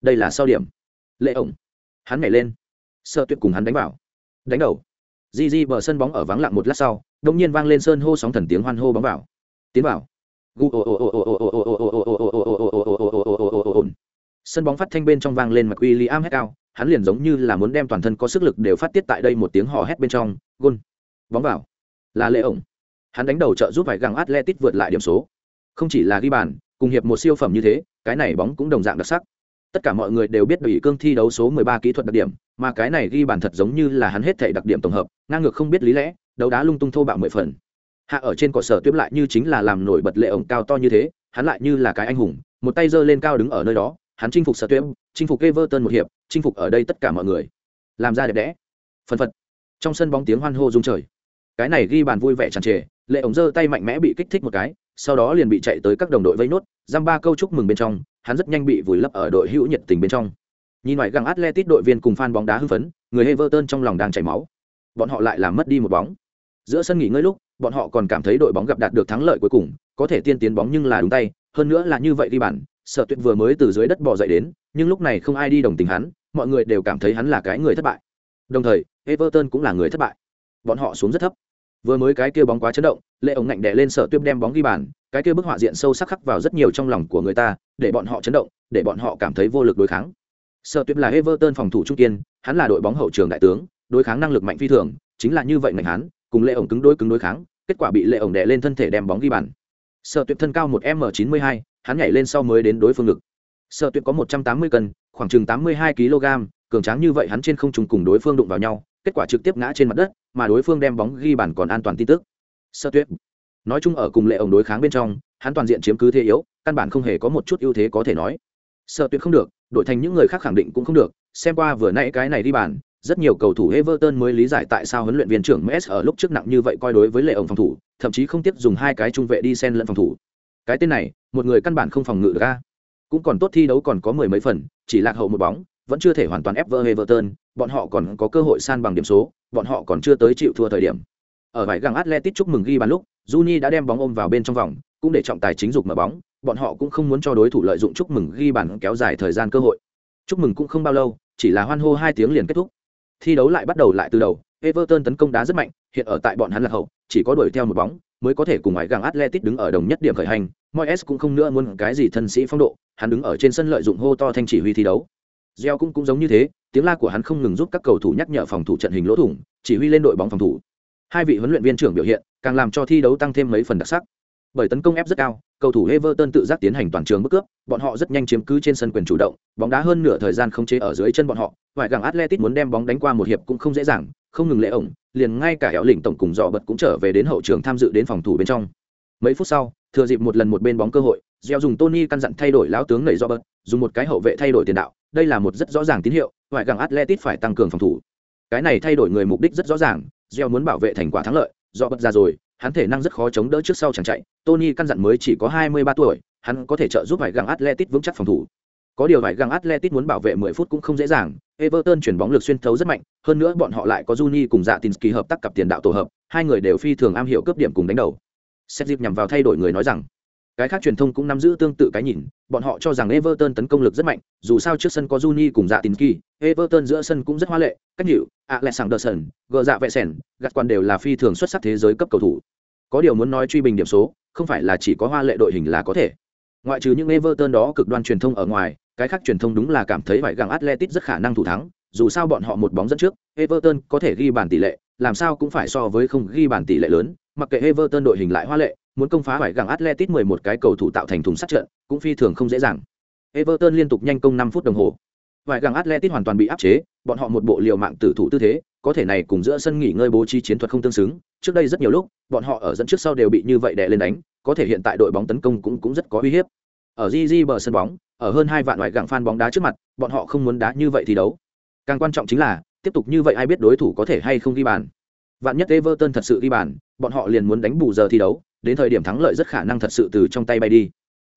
Đây là sau điểm? Lệ ổng. Hắn nhảy lên sợ tuyệt cùng hắn đánh vào đánh đầu di di bờ sân bóng ở vắng lặng một lát sau đông nhiên vang lên sơn hô sóng thần tiếng hoan hô bóng vào tiến vào sân bóng phát thanh bên trong vang lên mặt William hét cao hắn liền giống như là muốn đem toàn thân có sức lực đều phát tiết tại đây một tiếng hò hét bên trong gôn bóng vào là lệ ổng hắn đánh đầu trợ giúp phải găng atletic vượt lại điểm số không chỉ là ghi bàn cùng hiệp một siêu phẩm như thế cái này bóng cũng đồng dạng đặc sắc tất cả mọi người đều biết ủy cương thi đấu số 13 kỹ thuật đặc điểm, mà cái này ghi bàn thật giống như là hắn hết thể đặc điểm tổng hợp, ngang ngược không biết lý lẽ, đấu đá lung tung thô bạo mười phần. Hạ ở trên cỏ sở tuyếp lại như chính là làm nổi bật lệ ổng cao to như thế, hắn lại như là cái anh hùng, một tay giơ lên cao đứng ở nơi đó, hắn chinh phục sở tuyếp, chinh phục Everton một hiệp, chinh phục ở đây tất cả mọi người. Làm ra đẹp đẽ. Phân phật. Trong sân bóng tiếng hoan hô rung trời. Cái này ghi bàn vui vẻ tràn trề, lệ ổng giơ tay mạnh mẽ bị kích thích một cái, sau đó liền bị chạy tới các đồng đội vây nốt, giam ba câu chúc mừng bên trong hắn rất nhanh bị vùi lấp ở đội hữu nhiệt tình bên trong. Nhìn ngoài găng atletic đội viên cùng fan bóng đá hưng phấn, người Everton trong lòng đang chảy máu. Bọn họ lại làm mất đi một bóng. Giữa sân nghỉ ngơi lúc, bọn họ còn cảm thấy đội bóng gặp đạt được thắng lợi cuối cùng, có thể tiên tiến bóng nhưng là đúng tay, hơn nữa là như vậy đi bản, sợ tuyệt vừa mới từ dưới đất bò dậy đến, nhưng lúc này không ai đi đồng tình hắn, mọi người đều cảm thấy hắn là cái người thất bại. Đồng thời, everton cũng là người thất bại. Bọn họ xuống rất thấp. Vừa mới cái kia bóng quá chấn động lệ ống ngạnh đè lên sở tuyết đem bóng ghi bàn, cái kia bức họa diện sâu sắc khắc vào rất nhiều trong lòng của người ta, để bọn họ chấn động, để bọn họ cảm thấy vô lực đối kháng. Sở tuyết là everton phòng thủ trung kiên, hắn là đội bóng hậu trường đại tướng, đối kháng năng lực mạnh phi thường, chính là như vậy ngành hắn, cùng lệ ổng cứng đối cứng đối kháng, kết quả bị lệ ổng đè lên thân thể đem bóng ghi bàn. Sở tuyệt thân cao một m chín mươi hai, hắn nhảy lên sau mới đến đối phương ngực. Sở tuyệt có một trăm tám mươi cân, khoảng chừng tám mươi hai kg cường tráng như vậy hắn trên không trùng cùng đối phương đụng vào nhau, kết quả trực tiếp ngã trên mặt đất, mà đối phương đem bóng ghi bàn còn an toàn tin tức. Sơ tuyệt nói chung ở cùng lệ ổng đối kháng bên trong hắn toàn diện chiếm cứ thế yếu căn bản không hề có một chút ưu thế có thể nói sợ tuyệt không được đổi thành những người khác khẳng định cũng không được xem qua vừa nãy cái này đi bàn rất nhiều cầu thủ Everton mới lý giải tại sao huấn luyện viên trưởng Messi ở lúc trước nặng như vậy coi đối với lệ ổng phòng thủ, thậm chí không tiếp dùng hai cái trung vệ đi xen lẫn phòng thủ. Cái tên này, một người căn bản không phòng ngự được ra, Cũng còn tốt thi đấu còn có mười mấy phần, chỉ lạc hậu một bóng, vẫn chưa thể hoàn toàn ép vỡ Everton, bọn họ còn có cơ hội san bằng điểm số, bọn họ còn chưa tới chịu thua thời điểm. Ở vải găng Atletic chúc mừng ghi bàn lúc, Juni đã đem bóng ôm vào bên trong vòng, cũng để trọng tài chính dục mở bóng, bọn họ cũng không muốn cho đối thủ lợi dụng chúc mừng ghi bàn kéo dài thời gian cơ hội. Chúc mừng cũng không bao lâu, chỉ là hoan hô hai tiếng liền kết thúc. Thi đấu lại bắt đầu lại từ đầu everton tấn công đá rất mạnh hiện ở tại bọn hắn là hậu chỉ có đuổi theo một bóng mới có thể cùng ngoại găng atletic đứng ở đồng nhất điểm khởi hành. Moyes cũng không nữa muốn cái gì thân sĩ phong độ hắn đứng ở trên sân lợi dụng hô to thanh chỉ huy thi đấu. Gieo cũng cũng giống như thế tiếng la của hắn không ngừng giúp các cầu thủ nhắc nhở phòng thủ trận hình lỗ thủng chỉ huy lên đội bóng phòng thủ hai vị huấn luyện viên trưởng biểu hiện càng làm cho thi đấu tăng thêm mấy phần đặc sắc bởi tấn công ép rất cao cầu thủ Everton tự giác tiến hành toàn trường bức cướp, bọn họ rất nhanh chiếm cứ trên sân quyền chủ động, bóng đá hơn nửa thời gian không chế ở dưới chân bọn họ, ngoại gẳng Atletico muốn đem bóng đánh qua một hiệp cũng không dễ dàng, không ngừng lệ ổng, liền ngay cả hẻo lĩnh tổng cùng dọ bật cũng trở về đến hậu trường tham dự đến phòng thủ bên trong. Mấy phút sau, thừa dịp một lần một bên bóng cơ hội, Gieo dùng Tony căn dặn thay đổi lão tướng nảy dọ bật, dùng một cái hậu vệ thay đổi tiền đạo, đây là một rất rõ ràng tín hiệu, ngoại gẳng Atletico phải tăng cường phòng thủ. Cái này thay đổi người mục đích rất rõ ràng, Gieo muốn bảo vệ thành quả thắng lợi, do bật ra rồi, hắn thể năng rất khó chống đỡ trước sau chẳng chạy, Tony căn dặn mới chỉ có 23 tuổi, hắn có thể trợ giúp vải găng Atletic vững chắc phòng thủ. Có điều vải găng Atletic muốn bảo vệ 10 phút cũng không dễ dàng, Everton chuyển bóng lực xuyên thấu rất mạnh, hơn nữa bọn họ lại có Juni cùng Dạ Tinsky hợp tác cặp tiền đạo tổ hợp, hai người đều phi thường am hiểu cướp điểm cùng đánh đầu. Seth nhằm vào thay đổi người nói rằng, cái khác truyền thông cũng nắm giữ tương tự cái nhìn, bọn họ cho rằng Everton tấn công lực rất mạnh, dù sao trước sân có Juni cùng Dạ Tinsky, Everton giữa sân cũng rất hoa lệ, cách nhịu, Alexanderson, gờ dạ vệ sẻn, gạt quan đều là phi thường xuất sắc thế giới cấp cầu thủ. Có điều muốn nói truy bình điểm số, không phải là chỉ có hoa lệ đội hình là có thể. Ngoại trừ những Everton đó cực đoan truyền thông ở ngoài, cái khác truyền thông đúng là cảm thấy vải găng Atletic rất khả năng thủ thắng, dù sao bọn họ một bóng dẫn trước, Everton có thể ghi bàn tỷ lệ, làm sao cũng phải so với không ghi bàn tỷ lệ lớn, mặc kệ Everton đội hình lại hoa lệ, muốn công phá vải găng Atletico 11 cái cầu thủ tạo thành thùng sắt trận, cũng phi thường không dễ dàng. Everton liên tục nhanh công 5 phút đồng hồ. vài găng atletic hoàn toàn bị áp chế bọn họ một bộ liều mạng tử thủ tư thế có thể này cùng giữa sân nghỉ ngơi bố trí chiến thuật không tương xứng trước đây rất nhiều lúc bọn họ ở dẫn trước sau đều bị như vậy đè lên đánh có thể hiện tại đội bóng tấn công cũng cũng rất có uy hiếp ở gg bờ sân bóng ở hơn hai vạn ngoại gặng fan bóng đá trước mặt bọn họ không muốn đá như vậy thi đấu càng quan trọng chính là tiếp tục như vậy ai biết đối thủ có thể hay không ghi bàn vạn nhất everton thật sự ghi bàn bọn họ liền muốn đánh bù giờ thi đấu đến thời điểm thắng lợi rất khả năng thật sự từ trong tay bay đi.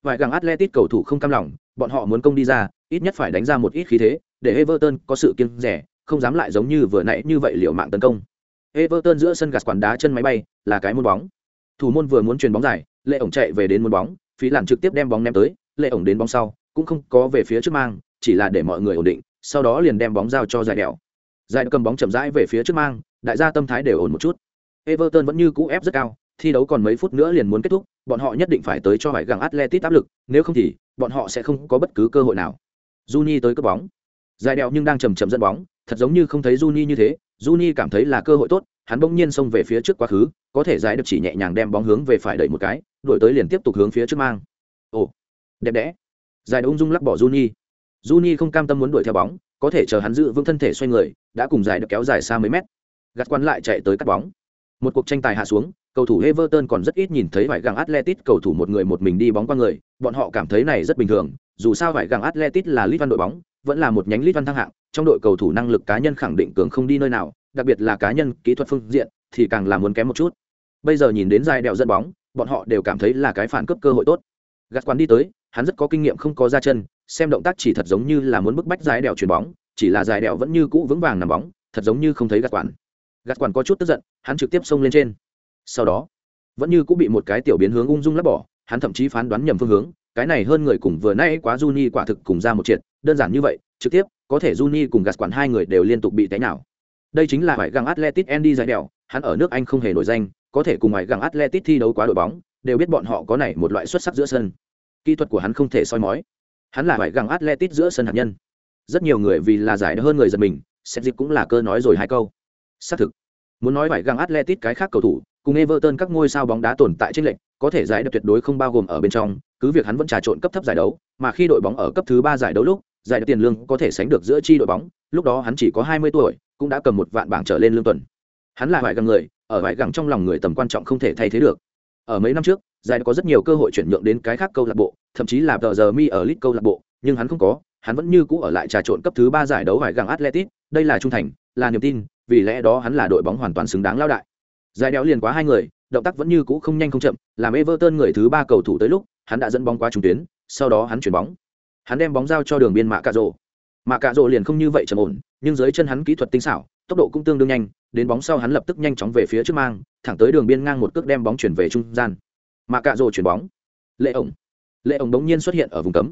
Vài gàng atletic cầu thủ không cam lòng, bọn họ muốn công đi ra, ít nhất phải đánh ra một ít khí thế, để everton có sự kiêng rẻ, không dám lại giống như vừa nãy như vậy liệu mạng tấn công. Everton giữa sân gạt quản đá chân máy bay là cái môn bóng. Thủ môn vừa muốn chuyền bóng dài, lệ ổng chạy về đến môn bóng, phí làm trực tiếp đem bóng ném tới, lệ ổng đến bóng sau, cũng không có về phía trước mang, chỉ là để mọi người ổn định, sau đó liền đem bóng giao cho giải đèo. Giải cầm bóng chậm rãi về phía trước mang, đại gia tâm thái đều ổn một chút. Everton vẫn như cũ ép rất cao thi đấu còn mấy phút nữa liền muốn kết thúc, bọn họ nhất định phải tới cho hải gặng atletic áp lực, nếu không thì, bọn họ sẽ không có bất cứ cơ hội nào. Juni tới cướp bóng. Dài đèo nhưng đang chầm chậm dẫn bóng, thật giống như không thấy Juni như thế, Juni cảm thấy là cơ hội tốt, hắn bỗng nhiên xông về phía trước quá khứ, có thể giải được chỉ nhẹ nhàng đem bóng hướng về phải đẩy một cái đổi tới liền tiếp tục hướng phía trước mang. Ồ, đẹp đẽ. Giải ung dung lắc bỏ Juni. Juni không cam tâm muốn đuổi theo bóng, có thể chờ hắn giữ vững thân thể xoay người, đã cùng giải được kéo dài xa mấy mét. Gạt quan lại chạy tới cắt bóng. Một cuộc tranh tài hạ xuống cầu thủ Everton còn rất ít nhìn thấy vải găng Atletic cầu thủ một người một mình đi bóng qua người, bọn họ cảm thấy này rất bình thường, dù sao vải găng Atletic là Lít Văn đội bóng, vẫn là một nhánh Lít Văn thăng hạng, trong đội cầu thủ năng lực cá nhân khẳng định cường không đi nơi nào, đặc biệt là cá nhân kỹ thuật phương diện thì càng là muốn kém một chút. Bây giờ nhìn đến dài đèo dẫn bóng, bọn họ đều cảm thấy là cái phản cướp cơ hội tốt. Gạt quán đi tới, hắn rất có kinh nghiệm không có ra chân, xem động tác chỉ thật giống như là muốn bức bách dài đèo chuyền bóng, chỉ là dài đèo vẫn như cũ vững vàng nằm bóng, thật giống như không thấy gạt quản. Gạt quản có chút tức giận, hắn trực tiếp xông lên trên. Sau đó, vẫn như cũng bị một cái tiểu biến hướng ung dung lắp bỏ hắn thậm chí phán đoán nhầm phương hướng cái này hơn người cùng vừa nay quá Juni quả thực cùng ra một triệt đơn giản như vậy trực tiếp có thể Juni cùng gạt quản hai người đều liên tục bị té nào đây chính là phải găng Atletic Andy giải đèo hắn ở nước Anh không hề nổi danh có thể cùng ngoài găng Atletic thi đấu quá đội bóng đều biết bọn họ có này một loại xuất sắc giữa sân. Kỹ thuật của hắn không thể soi mói. Hắn là phải găng Atletic giữa sân hạt nhân. Rất nhiều người vì là giải hơn người giật mình xét dịch cũng là cơ nói rồi hai câu. Xác thực muốn nói phải găng Atletic cái khác cầu thủ cùng Everton các ngôi sao bóng đá tồn tại trên lệnh, có thể giải đấu tuyệt đối không bao gồm ở bên trong, cứ việc hắn vẫn trà trộn cấp thấp giải đấu, mà khi đội bóng ở cấp thứ ba giải đấu lúc, giải đấu tiền lương có thể sánh được giữa chi đội bóng, lúc đó hắn chỉ có 20 tuổi, cũng đã cầm một vạn bảng trở lên lương tuần. Hắn là vài găng người, ở vài gẳng trong lòng người tầm quan trọng không thể thay thế được. Ở mấy năm trước, giải có rất nhiều cơ hội chuyển nhượng đến cái khác câu lạc bộ, thậm chí là tờ giờ mi ở lit câu lạc bộ, nhưng hắn không có, hắn vẫn như cũ ở lại trà trộn cấp thứ ba giải đấu vài gẳng Atletico, đây là trung thành, là niềm tin, vì lẽ đó hắn là đội bóng hoàn toàn xứng đáng lao đại giải đéo liền quá hai người, động tác vẫn như cũ không nhanh không chậm, làm everton người thứ ba cầu thủ tới lúc, hắn đã dẫn bóng qua trung tuyến, sau đó hắn chuyển bóng. Hắn đem bóng giao cho đường biên mạ cạ rộ mạ cạ rộ liền không như vậy trầm ổn, nhưng dưới chân hắn kỹ thuật tinh xảo, tốc độ cũng tương đương nhanh, đến bóng sau hắn lập tức nhanh chóng về phía trước mang, thẳng tới đường biên ngang một cước đem bóng chuyển về trung gian. Mạ cạ rộ chuyển bóng. Lệ ổng. Lệ ổng bỗng nhiên xuất hiện ở vùng cấm.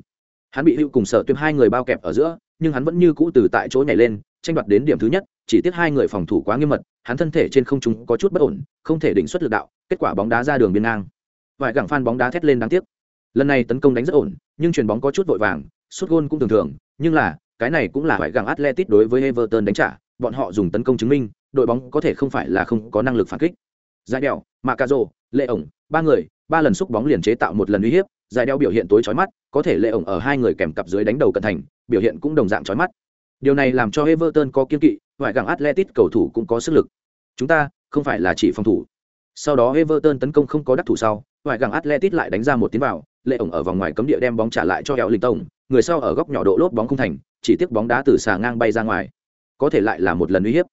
Hắn bị hữu cùng sợ tuyệt hai người bao kẹp ở giữa, nhưng hắn vẫn như cũ từ tại chỗ nhảy lên tranh đoạt đến điểm thứ nhất, chỉ tiếc hai người phòng thủ quá nghiêm mật, hắn thân thể trên không trung có chút bất ổn, không thể định xuất lực đạo, kết quả bóng đá ra đường biên ngang. Vài gẳng phan bóng đá thét lên đáng tiếc. Lần này tấn công đánh rất ổn, nhưng chuyền bóng có chút vội vàng, sút gôn cũng thường thường, nhưng là, cái này cũng là vài gẳng atletic đối với everton đánh trả, bọn họ dùng tấn công chứng minh, đội bóng có thể không phải là không có năng lực phản kích. Giải đèo macazo lệ ổng, ba người, ba lần xúc bóng liền chế tạo một lần uy hiếp, giải đeo biểu hiện tối chói mắt, có thể lệ ổng ở hai người kèm cặp dưới đánh đầu cận thành, biểu hiện cũng đồng dạng chói mắt điều này làm cho everton có kiên kỵ ngoại gặng Atletico cầu thủ cũng có sức lực. Chúng ta không phải là chỉ phòng thủ. Sau đó everton tấn công không có đắc thủ sau ngoại gặng Atletico lại đánh ra một tiến vào, lệ ổng ở vòng ngoài cấm địa đem bóng trả lại cho hẹo linh tông người sau ở góc nhỏ độ lốp bóng không thành, chỉ tiếc bóng đá từ xà ngang bay ra ngoài. Có thể lại là một lần uy hiếp.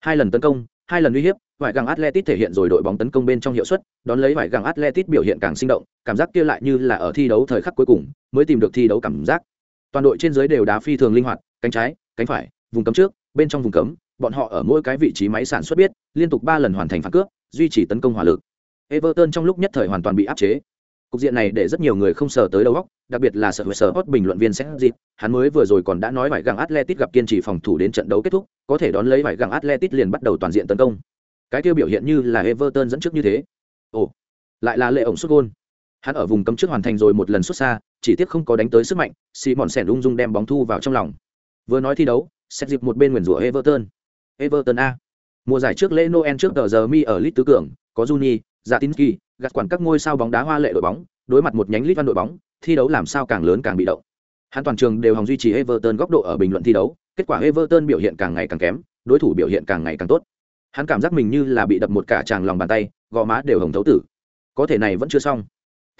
Hai lần tấn công, hai lần uy hiếp ngoại gặng Atletico thể hiện rồi đội bóng tấn công bên trong hiệu suất, đón lấy ngoại gặng Atletico biểu hiện càng sinh động, cảm giác kia lại như là ở thi đấu thời khắc cuối cùng, mới tìm được thi đấu cảm giác. Toàn đội trên dưới đều đá phi thường linh hoạt, cánh trái cánh phải, vùng cấm trước, bên trong vùng cấm, bọn họ ở mỗi cái vị trí máy sản xuất biết, liên tục ba lần hoàn thành phản cướp duy trì tấn công hỏa lực. Everton trong lúc nhất thời hoàn toàn bị áp chế. Cục diện này để rất nhiều người không sờ tới đầu góc đặc biệt là sợ sợ hot bình luận viên sẽ dịp, hắn mới vừa rồi còn đã nói vải găng atletic gặp kiên trì phòng thủ đến trận đấu kết thúc, có thể đón lấy vải găng atletic liền bắt đầu toàn diện tấn công. Cái tiêu biểu hiện như là everton dẫn trước như thế. Ồ, lại là lệ ổng xuất gôn. Hắn ở vùng cấm trước hoàn thành rồi một lần xuất xa, chỉ tiếc không có đánh tới sức mạnh xì mòn sẻn ung dung đem bóng thu vào trong lòng vừa nói thi đấu xét dịp một bên nguyền rủa everton. Everton a. Mùa giải trước lễ noel trước tờ giờ mi ở lit tứ cường có juni Zatinski, gạt quản các ngôi sao bóng đá hoa lệ đội bóng đối mặt một nhánh lit văn đội bóng thi đấu làm sao càng lớn càng bị động. Hắn toàn trường đều hòng duy trì everton góc độ ở bình luận thi đấu kết quả everton biểu hiện càng ngày càng kém đối thủ biểu hiện càng ngày càng tốt. Hắn cảm giác mình như là bị đập một cả tràng lòng bàn tay gò má đều hồng thấu tử. Có thể này vẫn chưa xong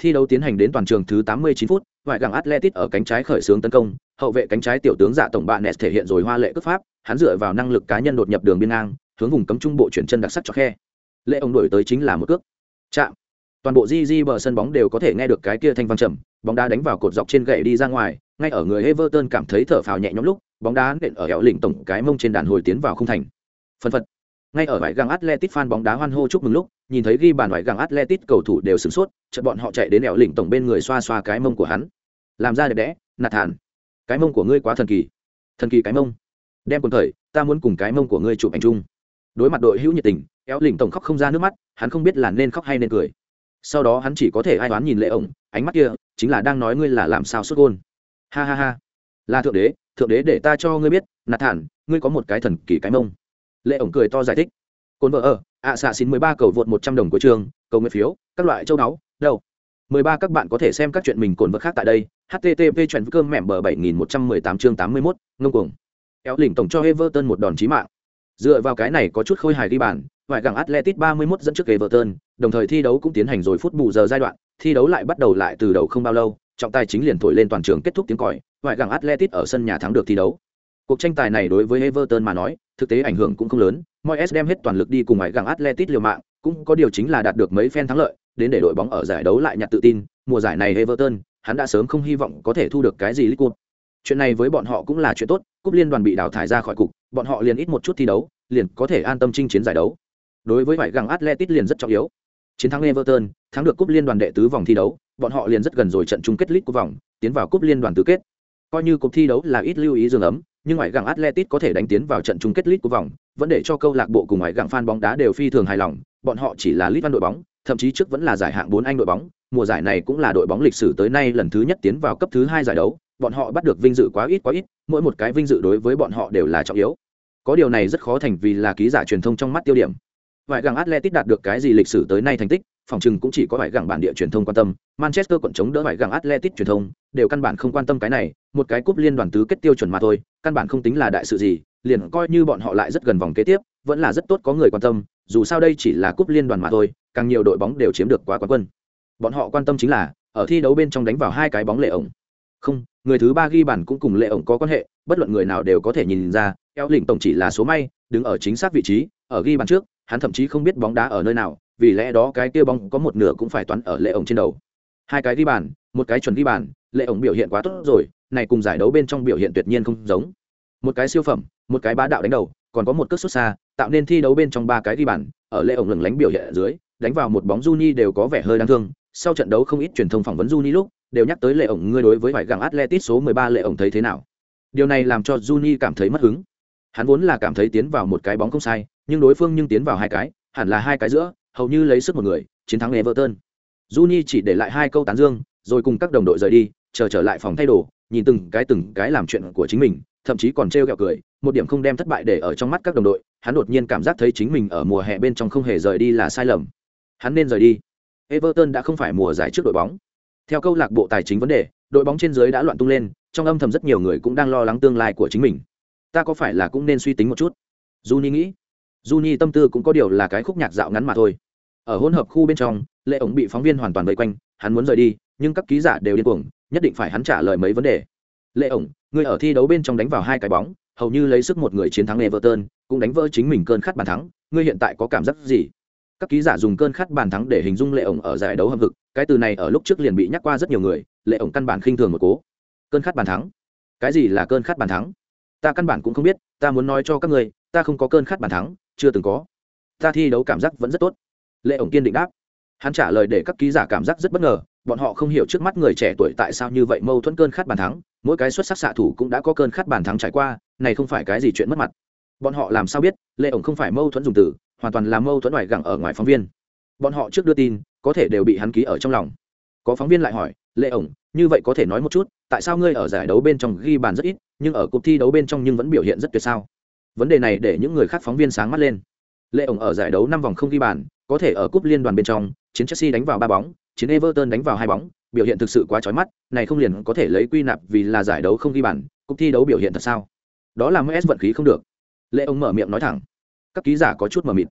thi đấu tiến hành đến toàn trường thứ 89 phút, ngoại gàng atletic ở cánh trái khởi xướng tấn công, hậu vệ cánh trái tiểu tướng dạ tổng bạn nes thể hiện rồi hoa lệ cướp pháp, hắn dựa vào năng lực cá nhân đột nhập đường biên ngang, hướng vùng cấm trung bộ chuyển chân đặc sắc cho khe. Lệ ông đổi tới chính là một cước. Chạm. Toàn bộ GG bờ sân bóng đều có thể nghe được cái kia thanh vang trầm, bóng đá đánh vào cột dọc trên gậy đi ra ngoài, ngay ở người Everton cảm thấy thở phào nhẹ nhõm lúc, bóng đá nện ở hẻo lĩnh tổng cái mông trên đàn hồi tiến vào không thành. Phân phật. Ngay ở vải găng Atletic fan bóng đá hoan hô chúc mừng lúc nhìn thấy ghi bàn ngoại găng Atletic cầu thủ đều sửng sốt, chợt bọn họ chạy đến ẻo lỉnh tổng bên người xoa xoa cái mông của hắn. Làm ra đẹp đẽ nạt thản cái mông của ngươi quá thần kỳ. Thần kỳ cái mông. Đem quần thời, ta muốn cùng cái mông của ngươi chụp ảnh chung. Đối mặt đội hữu nhiệt tình éo lỉnh tổng khóc không ra nước mắt, hắn không biết là nên khóc hay nên cười. Sau đó hắn chỉ có thể ai đoán nhìn lệ ổng, ánh mắt kia, chính là đang nói ngươi là làm sao xuất gôn. Ha ha ha. Là thượng đế thượng đế để ta cho ngươi biết nạt thản ngươi có một cái thần kỳ cái mông. Lệ ổng cười to giải thích. Cồn vợ ở ạ xạ xin mười ba cầu vượt một trăm đồng của trường, cầu nguyện phiếu, các loại châu đáo đâu? Mười ba các bạn có thể xem các chuyện mình cồn vật khác tại đây, http chuyện cơm mẹm bờ bảy nghìn một trăm mười tám chương tám mươi mốt, ngông cuồng. Éo lỉnh tổng cho everton một đòn chí mạng. Dựa vào cái này có chút khôi hài đi bàn, ngoại gặng atletic 31 dẫn trước everton, đồng thời thi đấu cũng tiến hành rồi phút bù giờ giai đoạn, thi đấu lại bắt đầu lại từ đầu không bao lâu, trọng tài chính liền thổi lên toàn trường kết thúc tiếng còi, ngoại gặng atletic ở sân nhà thắng được thi đấu cuộc tranh tài này đối với everton mà nói thực tế ảnh hưởng cũng không lớn moyes đem hết toàn lực đi cùng ngoại gặng Atletico liều mạng cũng có điều chính là đạt được mấy phen thắng lợi đến để đội bóng ở giải đấu lại nhặt tự tin mùa giải này everton hắn đã sớm không hy vọng có thể thu được cái gì League Chuyện này với bọn họ cũng là chuyện tốt, cúp liên đoàn bị đào thải ra khỏi cục, bọn họ liền ít một chút thi đấu, liền có thể an tâm chinh chiến giải đấu. Đối với vải găng Atletico liền rất trọng yếu. Chiến thắng Everton, thắng được cúp liên đoàn đệ tứ vòng thi đấu, bọn họ liền rất gần rồi trận chung kết League của vòng, tiến vào cúp liên đoàn tứ kết. Coi như cuộc thi đấu là ít lưu ý dương ấm, nhưng ngoại gặng Atletic có thể đánh tiến vào trận chung kết League của vòng, vẫn để cho câu lạc bộ cùng ngoại gặng fan bóng đá đều phi thường hài lòng, bọn họ chỉ là League văn đội bóng, thậm chí trước vẫn là giải hạng 4 Anh đội bóng, mùa giải này cũng là đội bóng lịch sử tới nay lần thứ nhất tiến vào cấp thứ hai giải đấu, bọn họ bắt được vinh dự quá ít quá ít, mỗi một cái vinh dự đối với bọn họ đều là trọng yếu. Có điều này rất khó thành vì là ký giả truyền thông trong mắt tiêu điểm. Ngoại gặng Atletic đạt được cái gì lịch sử tới nay thành tích, phòng trừng cũng chỉ có vài gặng bản địa truyền thông quan tâm, Manchester quận chống đỡ vài gặng Atletico truyền thông, đều căn bản không quan tâm cái này, một cái cúp liên đoàn tứ kết tiêu chuẩn mà thôi, căn bản không tính là đại sự gì, liền coi như bọn họ lại rất gần vòng kế tiếp, vẫn là rất tốt có người quan tâm, dù sao đây chỉ là cúp liên đoàn mà thôi, càng nhiều đội bóng đều chiếm được quá quán quân. Bọn họ quan tâm chính là ở thi đấu bên trong đánh vào hai cái bóng lệ ổng. Không, người thứ ba ghi bàn cũng cùng lệ ổng có quan hệ, bất luận người nào đều có thể nhìn ra, eo lĩnh tổng chỉ là số may, đứng ở chính xác vị trí, ở ghi bàn trước, hắn thậm chí không biết bóng đá ở nơi nào, vì lẽ đó cái kia bóng có một nửa cũng phải toán ở lệ ổng trên đầu. Hai cái ghi bàn, một cái chuẩn ghi bàn, lệ ổng biểu hiện quá tốt rồi, này cùng giải đấu bên trong biểu hiện tuyệt nhiên không giống. Một cái siêu phẩm, một cái bá đạo đánh đầu, còn có một cước xuất xa, tạo nên thi đấu bên trong ba cái ghi bàn, ở lệ ổng lừng lánh biểu hiện ở dưới, đánh vào một bóng Juni đều có vẻ hơi đáng thương. Sau trận đấu không ít truyền thông phỏng vấn Juni lúc, đều nhắc tới lệ ổng ngươi đối với vải gặng Atletic số 13 lệ ổng thấy thế nào. Điều này làm cho Juni cảm thấy mất hứng. Hắn vốn là cảm thấy tiến vào một cái bóng không sai, nhưng đối phương nhưng tiến vào hai cái, hẳn là hai cái giữa, hầu như lấy sức một người, chiến thắng Everton. Juni chỉ để lại hai câu tán dương, rồi cùng các đồng đội rời đi, chờ trở lại phòng thay đồ, nhìn từng cái từng cái làm chuyện của chính mình, thậm chí còn trêu ghẹo cười, một điểm không đem thất bại để ở trong mắt các đồng đội, hắn đột nhiên cảm giác thấy chính mình ở mùa hè bên trong không hề rời đi là sai lầm. Hắn nên rời đi. Everton đã không phải mùa giải trước đội bóng. Theo câu lạc bộ tài chính vấn đề, đội bóng trên dưới đã loạn tung lên, trong âm thầm rất nhiều người cũng đang lo lắng tương lai của chính mình. Ta có phải là cũng nên suy tính một chút? Juni nghĩ. Juni tâm tư cũng có điều là cái khúc nhạc dạo ngắn mà thôi. Ở hỗn hợp khu bên trong, Lệ ổng bị phóng viên hoàn toàn vây quanh, hắn muốn rời đi, nhưng các ký giả đều điên cuồng, nhất định phải hắn trả lời mấy vấn đề. Lệ ổng, người ở thi đấu bên trong đánh vào hai cái bóng, hầu như lấy sức một người chiến thắng Everton, cũng đánh vỡ chính mình cơn khát bàn thắng, ngươi hiện tại có cảm giác gì? Các ký giả dùng cơn khát bàn thắng để hình dung Lệ ổng ở giải đấu hâm hực, cái từ này ở lúc trước liền bị nhắc qua rất nhiều người, Lệ ổng căn bản khinh thường một cố. Cơn khát bàn thắng? Cái gì là cơn khát bàn thắng? Ta căn bản cũng không biết, ta muốn nói cho các ngươi, ta không có cơn khát bàn thắng, chưa từng có. Ta thi đấu cảm giác vẫn rất tốt. Lệ ổng kiên định đáp. Hắn trả lời để các ký giả cảm giác rất bất ngờ, bọn họ không hiểu trước mắt người trẻ tuổi tại sao như vậy mâu thuẫn cơn khát bàn thắng, mỗi cái xuất sắc xạ thủ cũng đã có cơn khát bàn thắng trải qua này không phải cái gì chuyện mất mặt bọn họ làm sao biết lệ ổng không phải mâu thuẫn dùng từ hoàn toàn là mâu thuẫn ngoài gẳng ở ngoài phóng viên bọn họ trước đưa tin có thể đều bị hắn ký ở trong lòng có phóng viên lại hỏi lệ ổng như vậy có thể nói một chút tại sao ngươi ở giải đấu bên trong ghi bàn rất ít nhưng ở cuộc thi đấu bên trong nhưng vẫn biểu hiện rất tuyệt sao vấn đề này để những người khác phóng viên sáng mắt lên. Lệ ổng ở giải đấu năm vòng không ghi bàn, có thể ở cúp liên đoàn bên trong, chiến chelsea đánh vào ba bóng, chiến everton đánh vào hai bóng, biểu hiện thực sự quá trói mắt, này không liền có thể lấy quy nạp vì là giải đấu không ghi bàn, cúp thi đấu biểu hiện thật sao? Đó là ms vận khí không được. Lệ ông mở miệng nói thẳng. Các ký giả có chút mờ mịt.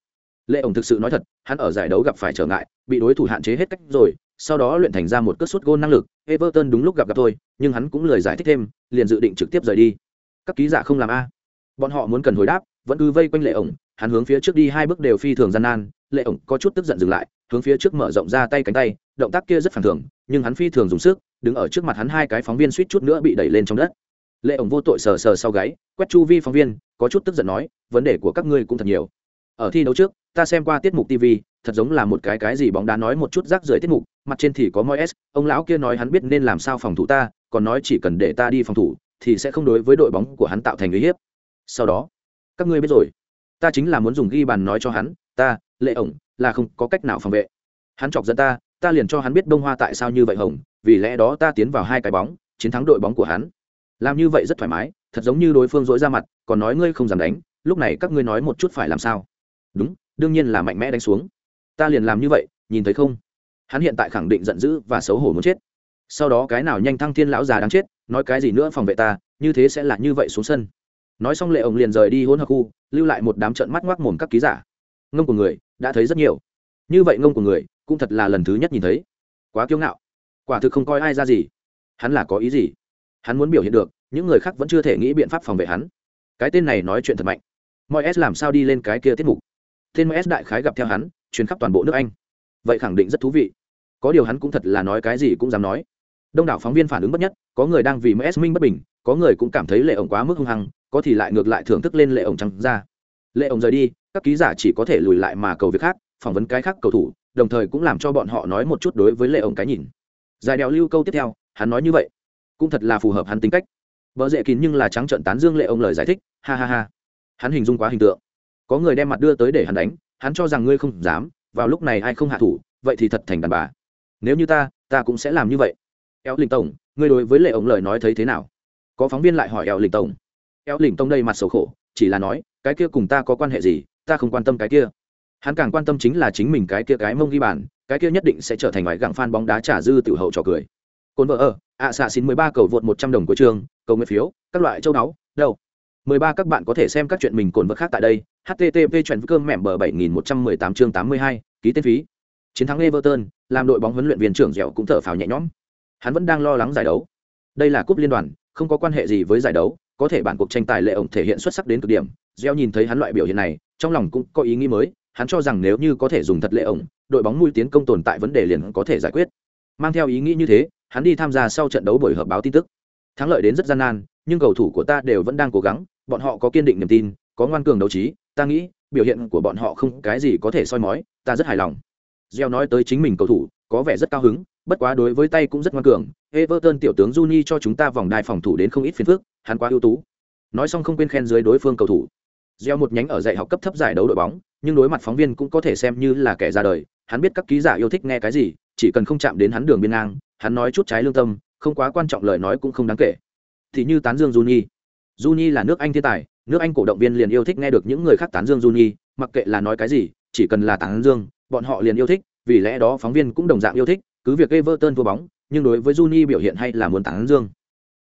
Lệ ông thực sự nói thật, hắn ở giải đấu gặp phải trở ngại, bị đối thủ hạn chế hết cách rồi, sau đó luyện thành ra một cất suất gôn năng lực, everton đúng lúc gặp gặp tôi nhưng hắn cũng lời giải thích thêm, liền dự định trực tiếp rời đi. Các ký giả không làm a bọn họ muốn cần hồi đáp, vẫn cứ vây quanh lệ ổng, hắn hướng phía trước đi hai bước đều phi thường gian nan, lệ ổng có chút tức giận dừng lại, hướng phía trước mở rộng ra tay cánh tay, động tác kia rất phản thường, nhưng hắn phi thường dùng sức, đứng ở trước mặt hắn hai cái phóng viên suýt chút nữa bị đẩy lên trong đất. Lệ ổng vô tội sờ sờ sau gáy, quét chu vi phóng viên, có chút tức giận nói, vấn đề của các ngươi cũng thật nhiều. Ở thi đấu trước, ta xem qua tiết mục tv thật giống là một cái cái gì bóng đá nói một chút rác rưởi tiết mục, mặt trên thì có moi s ông lão kia nói hắn biết nên làm sao phòng thủ ta, còn nói chỉ cần để ta đi phòng thủ, thì sẽ không đối với đội bóng của hắn tạo thành uy hiếp sau đó. Các ngươi biết rồi. Ta chính là muốn dùng ghi bàn nói cho hắn, ta, lệ ổng, là không có cách nào phòng vệ. Hắn chọc dẫn ta ta liền cho hắn biết đông hoa tại sao như vậy hồng, vì lẽ đó ta tiến vào hai cái bóng, chiến thắng đội bóng của hắn. Làm như vậy rất thoải mái, thật giống như đối phương dối ra mặt, còn nói ngươi không dám đánh, lúc này các ngươi nói một chút phải làm sao? Đúng, đương nhiên là mạnh mẽ đánh xuống. Ta liền làm như vậy, nhìn thấy không? Hắn hiện tại khẳng định giận dữ và xấu hổ muốn chết. Sau đó cái nào nhanh thăng thiên lão già đáng chết, nói cái gì nữa phòng vệ ta, như thế sẽ là như vậy xuống sân nói xong lệ ổng liền rời đi hỗn hợp khu, lưu lại một đám trận mắt ngoác mồm các ký giả. Ngông của người, đã thấy rất nhiều. Như vậy ngông của người, cũng thật là lần thứ nhất nhìn thấy. Quá kiêu ngạo. Quả thực không coi ai ra gì. Hắn là có ý gì? Hắn muốn biểu hiện được, những người khác vẫn chưa thể nghĩ biện pháp phòng vệ hắn. Cái tên này nói chuyện thật mạnh. Mọi s làm sao đi lên cái kia tiết mục? Tên mọi s đại khái gặp theo hắn chuyến khắp toàn bộ nước anh. Vậy khẳng định rất thú vị. Có điều hắn cũng thật là nói cái gì cũng dám nói. Đông đảo phóng viên phản ứng bất nhất, có người đang vì ms minh bất bình, có người cũng cảm thấy lệ ổng quá mức hung hăng có thì lại ngược lại thưởng thức lên lệ ổng trắng ra. Lệ ổng rời đi, các ký giả chỉ có thể lùi lại mà cầu việc khác, phỏng vấn cái khác cầu thủ, đồng thời cũng làm cho bọn họ nói một chút đối với lệ ổng cái nhìn. Dài đèo lưu câu tiếp theo, hắn nói như vậy. Cũng thật là phù hợp hắn tính cách. Vợ dễ kín nhưng là trắng trợn tán dương lệ ông lời giải thích, ha ha ha. Hắn hình dung quá hình tượng. Có người đem mặt đưa tới để hắn đánh, hắn cho rằng ngươi không dám, vào lúc này ai không hạ thủ, vậy thì thật thành đàn bà. Nếu như ta ta cũng sẽ làm như vậy. Eo linh tổng, ngươi đối với lệ ông lời nói thấy thế nào? Có phóng viên lại hỏi eo linh tổng éo lỉnh tông đây mặt sầu khổ, chỉ là nói, cái kia cùng ta có quan hệ gì? Ta không quan tâm cái kia. Hắn càng quan tâm chính là chính mình cái kia cái mông ghi bàn, cái kia nhất định sẽ trở thành ngoại gặng phan bóng đá trả dư tiểu hậu trò cười. Cồn vợ ở ạ xạ xin mười ba cầu vượt một trăm đồng của trường, cầu nguyện phiếu, các loại châu đáo, đâu? Mười ba các bạn có thể xem các chuyện mình cồn vợ khác tại đây http chuyện cơm mẻm bờ bảy nghìn một trăm mười tám chương tám mươi hai, ký tên phí. Chiến thắng everton, làm đội bóng huấn luyện viên trưởng dẻo cũng thở phào nhẹ nhõm. Hắn vẫn đang lo lắng giải đấu. Đây là cúp liên đoàn, không có quan hệ gì với giải đấu có thể bản cuộc tranh tài lệ ổng thể hiện xuất sắc đến cực điểm. Gieo nhìn thấy hắn loại biểu hiện này, trong lòng cũng có ý nghĩ mới, hắn cho rằng nếu như có thể dùng thật lệ ổng, đội bóng nuôi tiến công tồn tại vấn đề liền có thể giải quyết. Mang theo ý nghĩ như thế, hắn đi tham gia sau trận đấu buổi họp báo tin tức. Thắng lợi đến rất gian nan, nhưng cầu thủ của ta đều vẫn đang cố gắng, bọn họ có kiên định niềm tin, có ngoan cường đấu trí, ta nghĩ, biểu hiện của bọn họ không cái gì có thể soi mói, ta rất hài lòng. Gieo nói tới chính mình cầu thủ, có vẻ rất cao hứng, bất quá đối với tay cũng rất ngoan cường. Everton tiểu tướng juni cho chúng ta vòng đai phòng thủ đến không ít phiền phức hắn quá ưu tú. Nói xong không quên khen dưới đối phương cầu thủ. Gieo một nhánh ở dạy học cấp thấp giải đấu đội bóng, nhưng đối mặt phóng viên cũng có thể xem như là kẻ ra đời, hắn biết các ký giả yêu thích nghe cái gì, chỉ cần không chạm đến hắn đường biên ngang, hắn nói chút trái lương tâm, không quá quan trọng lời nói cũng không đáng kể. Thì như tán dương Juni. Juni là nước Anh thiên tài, nước Anh cổ động viên liền yêu thích nghe được những người khác tán dương Juni, mặc kệ là nói cái gì, chỉ cần là tán dương, bọn họ liền yêu thích, vì lẽ đó phóng viên cũng đồng dạng yêu thích, cứ việc Everton thua bóng, nhưng đối với Juni biểu hiện hay là muốn tán dương.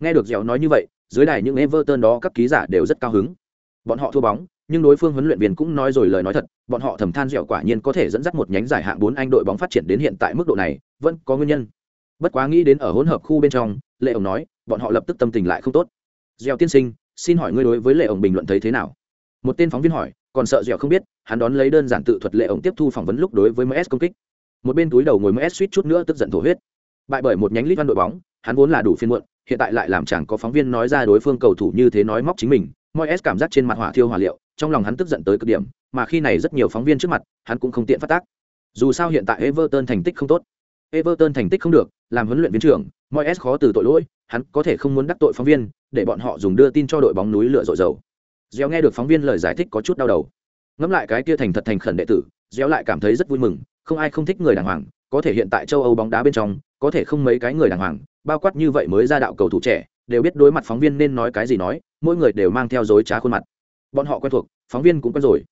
Nghe được dẻo nói như vậy dưới đài những Everton đó các ký giả đều rất cao hứng. Bọn họ thua bóng, nhưng đối phương huấn luyện viên cũng nói rồi lời nói thật, bọn họ thầm than dẻo quả nhiên có thể dẫn dắt một nhánh giải hạng bốn anh đội bóng phát triển đến hiện tại mức độ này, vẫn có nguyên nhân. Bất quá nghĩ đến ở hỗn hợp khu bên trong, lệ ổng nói, bọn họ lập tức tâm tình lại không tốt. Dẻo tiên sinh, xin hỏi ngươi đối với lệ ổng bình luận thấy thế nào? Một tên phóng viên hỏi, còn sợ dẻo không biết, hắn đón lấy đơn giản tự thuật lệ ổng tiếp thu phỏng vấn lúc đối với ms công kích. Một bên túi đầu ngồi ms suýt chút nữa tức giận thổ huyết. Bại bởi một nhánh lít văn đội bóng, hắn vốn là đủ phiên muộn hiện tại lại làm chẳng có phóng viên nói ra đối phương cầu thủ như thế nói móc chính mình moi s cảm giác trên mặt hỏa thiêu hỏa liệu, trong lòng hắn tức giận tới cực điểm, mà khi này rất nhiều phóng viên trước mặt, hắn cũng không tiện phát tác. Dù sao hiện tại everton thành tích không tốt. Everton thành tích không được, làm huấn luyện viên trưởng moi s khó từ tội lỗi, hắn có thể không muốn đắc tội phóng viên, để bọn họ dùng đưa tin cho đội bóng núi lửa dội dầu. Gieo nghe được phóng viên lời giải thích có chút đau đầu. Ngẫm lại cái kia thành thật thành khẩn đệ tử, gieo lại cảm thấy rất vui mừng, không ai không thích người đàng hoàng, có thể hiện tại châu âu bóng đá bên trong, có thể không mấy cái người đàng hoàng bao quát như vậy mới ra đạo cầu thủ trẻ, đều biết đối mặt phóng viên nên nói cái gì nói, mỗi người đều mang theo dối trá khuôn mặt. Bọn họ quen thuộc, phóng viên cũng quen rồi.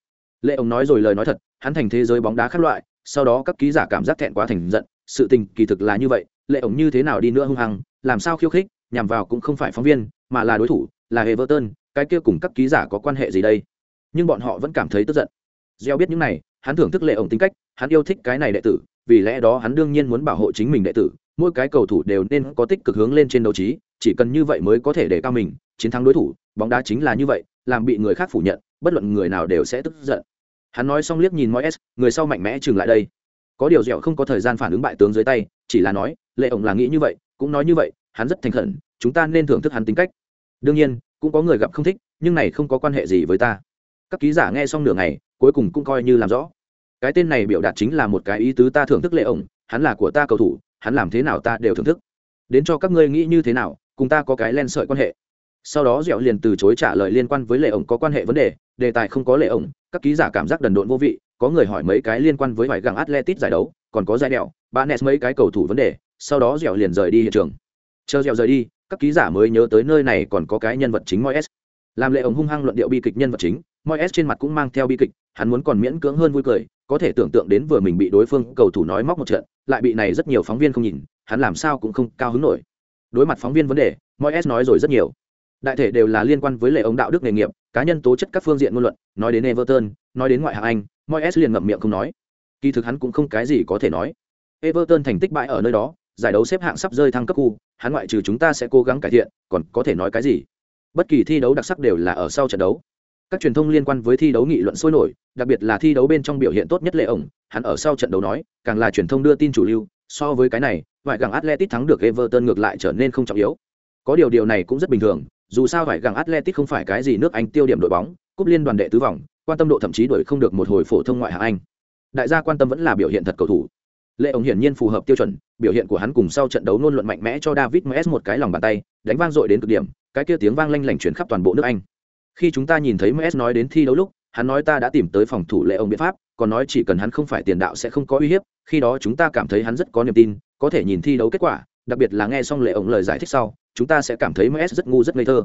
Lệ ông nói rồi lời nói thật, hắn thành thế giới bóng đá khác loại, sau đó các ký giả cảm giác thẹn quá thành giận, sự tình kỳ thực là như vậy, lệ ổng như thế nào đi nữa hung hăng, làm sao khiêu khích, nhằm vào cũng không phải phóng viên, mà là đối thủ, là everton, cái kia cùng các ký giả có quan hệ gì đây? Nhưng bọn họ vẫn cảm thấy tức giận. Gieo biết những này, hắn thưởng thức lệ ổng tính cách, hắn yêu thích cái này đệ tử vì lẽ đó hắn đương nhiên muốn bảo hộ chính mình đệ tử, mỗi cái cầu thủ đều nên có tích cực hướng lên trên đấu trí, chỉ cần như vậy mới có thể để cao mình, chiến thắng đối thủ, bóng đá chính là như vậy, làm bị người khác phủ nhận, bất luận người nào đều sẽ tức giận. Hắn nói xong liếc nhìn mọi s người sau mạnh mẽ chừng lại đây. Có điều dẻo không có thời gian phản ứng bại tướng dưới tay, chỉ là nói, lệ ổng là nghĩ như vậy, cũng nói như vậy, hắn rất thành khẩn, chúng ta nên thưởng thức hắn tính cách. Đương nhiên, cũng có người gặp không thích, nhưng này không có quan hệ gì với ta. Các ký giả nghe xong nửa ngày, cuối cùng cũng coi như làm rõ cái tên này biểu đạt chính là một cái ý tứ ta thưởng thức lệ ổng, hắn là của ta cầu thủ, hắn làm thế nào ta đều thưởng thức. Đến cho các ngươi nghĩ như thế nào, cùng ta có cái len sợi quan hệ. Sau đó dẻo liền từ chối trả lời liên quan với lệ ổng có quan hệ vấn đề đề tài không có lệ ổng, các ký giả cảm giác đần độn vô vị, có người hỏi mấy cái liên quan với vải găng atletic giải đấu, còn có giải đèo ba nes mấy cái cầu thủ vấn đề, sau đó dẻo liền rời đi hiện trường. Chờ dẻo rời đi, các ký giả mới nhớ tới nơi này còn có cái nhân vật chính moyes. Làm lệ ổng hung hăng luận điệu bi kịch nhân vật chính, moyes trên mặt cũng mang theo bi kịch, hắn muốn còn miễn cưỡng hơn vui cười có thể tưởng tượng đến vừa mình bị đối phương cầu thủ nói móc một trận, lại bị này rất nhiều phóng viên không nhìn, hắn làm sao cũng không cao hứng nổi. Đối mặt phóng viên vấn đề, moyes nói rồi rất nhiều. Đại thể đều là liên quan với lệ ống đạo đức nghề nghiệp, cá nhân tố chất các phương diện ngôn luận, nói đến everton, nói đến ngoại hạng anh, moyes liền ngậm miệng không nói. Kỳ thực hắn cũng không cái gì có thể nói. Everton thành tích bại ở nơi đó, giải đấu xếp hạng sắp rơi thăng cấp khu, hắn ngoại trừ chúng ta sẽ cố gắng cải thiện, còn có thể nói cái gì? Bất kỳ thi đấu đặc sắc đều là ở sau trận đấu các truyền thông liên quan với thi đấu nghị luận sôi nổi, đặc biệt là thi đấu bên trong biểu hiện tốt nhất lệ ổng, hắn ở sau trận đấu nói, càng là truyền thông đưa tin chủ lưu, so với cái này vải gàng atletic thắng được everton ngược lại trở nên không trọng yếu. Có điều điều này cũng rất bình thường, dù sao vải gàng atletic không phải cái gì nước anh tiêu điểm đội bóng, cúp liên đoàn đệ tứ vòng, quan tâm độ thậm chí đổi không được một hồi phổ thông ngoại hạng anh. Đại gia quan tâm vẫn là biểu hiện thật cầu thủ. Lệ ổng hiển nhiên phù hợp tiêu chuẩn, biểu hiện của hắn cùng sau trận đấu nôn luận mạnh mẽ cho david ms một cái lòng bàn tay, đánh vang dội đến cực điểm, cái kia tiếng vang lanh lảnh chuyển khắp toàn bộ nước anh khi chúng ta nhìn thấy ms nói đến thi đấu lúc, hắn nói ta đã tìm tới phòng thủ lệ ông biện pháp, còn nói chỉ cần hắn không phải tiền đạo sẽ không có uy hiếp, khi đó chúng ta cảm thấy hắn rất có niềm tin, có thể nhìn thi đấu kết quả, đặc biệt là nghe xong lệ ông lời giải thích sau, chúng ta sẽ cảm thấy ms rất ngu rất ngây thơ.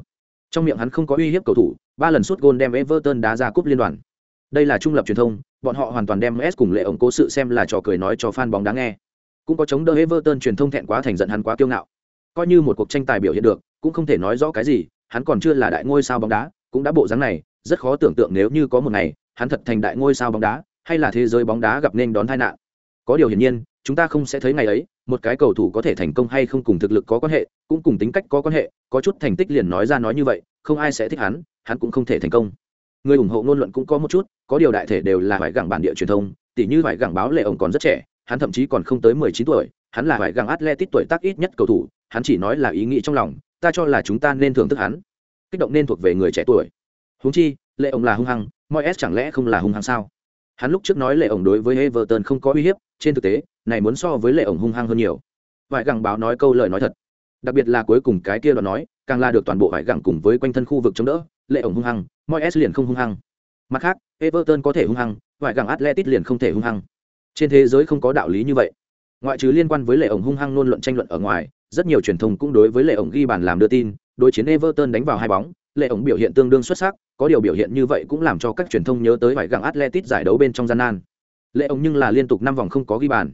Trong miệng hắn không có uy hiếp cầu thủ, ba lần sút gôn đem everton đá ra cúp liên đoàn. Đây là trung lập truyền thông, bọn họ hoàn toàn đem ms cùng lệ ổng cố sự xem là trò cười nói cho fan bóng đáng nghe. Cũng có chống đỡ everton truyền thông thẹn quá thành giận hắn quá kiêu ngạo. Coi như một cuộc tranh tài biểu hiện được, cũng không thể nói rõ cái gì, hắn còn chưa là đại ngôi sao bóng đá cũng đã bộ dáng này, rất khó tưởng tượng nếu như có một ngày, hắn thật thành đại ngôi sao bóng đá, hay là thế giới bóng đá gặp nên đón tai nạn. Có điều hiển nhiên, chúng ta không sẽ thấy ngày ấy, một cái cầu thủ có thể thành công hay không cùng thực lực có quan hệ, cũng cùng tính cách có quan hệ, có chút thành tích liền nói ra nói như vậy, không ai sẽ thích hắn hắn cũng không thể thành công. Người ủng hộ ngôn luận cũng có một chút, có điều đại thể đều là phải gẳng bản địa truyền thông tỷ như phải gẳng báo lệ ổng còn rất trẻ, hắn thậm chí còn không tới mười chín tuổi, hắn là phải gẳng atletic tuổi tác ít nhất cầu thủ, hắn chỉ nói là ý nghĩ trong lòng, ta cho là chúng ta nên thưởng thức hắn kích động nên thuộc về người trẻ tuổi. Húng chi, lệ ổng là hung hăng mọi s chẳng lẽ không là hung hăng sao? Hắn lúc trước nói lệ ổng đối với everton không có uy hiếp, trên thực tế, này muốn so với lệ ổng hung hăng hơn nhiều. Vải gẳng báo nói câu lời nói thật. Đặc biệt là cuối cùng cái kia đoạn nói, càng là được toàn bộ vải gẳng cùng với quanh thân khu vực chống đỡ, lệ ổng hung hăng mọi s liền không hung hăng. Mặt khác, everton có thể hung hăng, vải gẳng atletic liền không thể hung hăng. Trên thế giới không có đạo lý như vậy. Ngoại trừ liên quan với lệ ổng hung hăng luôn luận tranh luận ở ngoài, rất nhiều truyền thông cũng đối với lệ ổng ghi bàn làm đưa tin đối chiến everton đánh vào hai bóng, lệ ổng biểu hiện tương đương xuất sắc, có điều biểu hiện như vậy cũng làm cho các truyền thông nhớ tới vài gặng atletic giải đấu bên trong gian nan. Lệ ổng nhưng là liên tục năm vòng không có ghi bàn.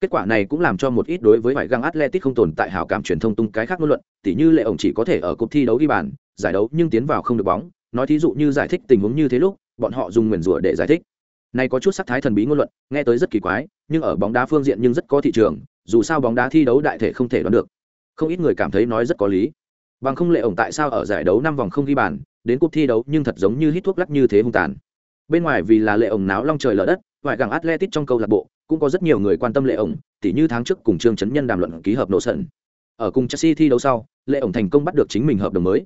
Kết quả này cũng làm cho một ít đối với vài găng atletic không tồn tại hảo cảm truyền thông tung cái khác ngôn luận, tỉ như lệ ổng chỉ có thể ở cuộc thi đấu ghi bàn, giải đấu nhưng tiến vào không được bóng, nói thí dụ như giải thích tình huống như thế lúc, bọn họ dùng nguyền rủa để giải thích. Này có chút sắc thái thần bí ngôn luận, nghe tới rất kỳ quái, nhưng ở bóng đá phương diện nhưng rất có thị trường, dù sao bóng đá thi đấu đại thể không thể đoán được. Không ít người cảm thấy nói rất có lý bằng không lệ ổng tại sao ở giải đấu năm vòng không ghi bàn, đến cuộc thi đấu nhưng thật giống như hít thuốc lắc như thế hung tàn. Bên ngoài vì là lệ ổng náo long trời lở đất, ngoại gàng atletic trong câu lạc bộ, cũng có rất nhiều người quan tâm lệ ổng, tỉ như tháng trước cùng trương chấn nhân đàm luận ký hợp nổ sân ở cùng chelsea thi đấu sau, lệ ổng thành công bắt được chính mình hợp đồng mới.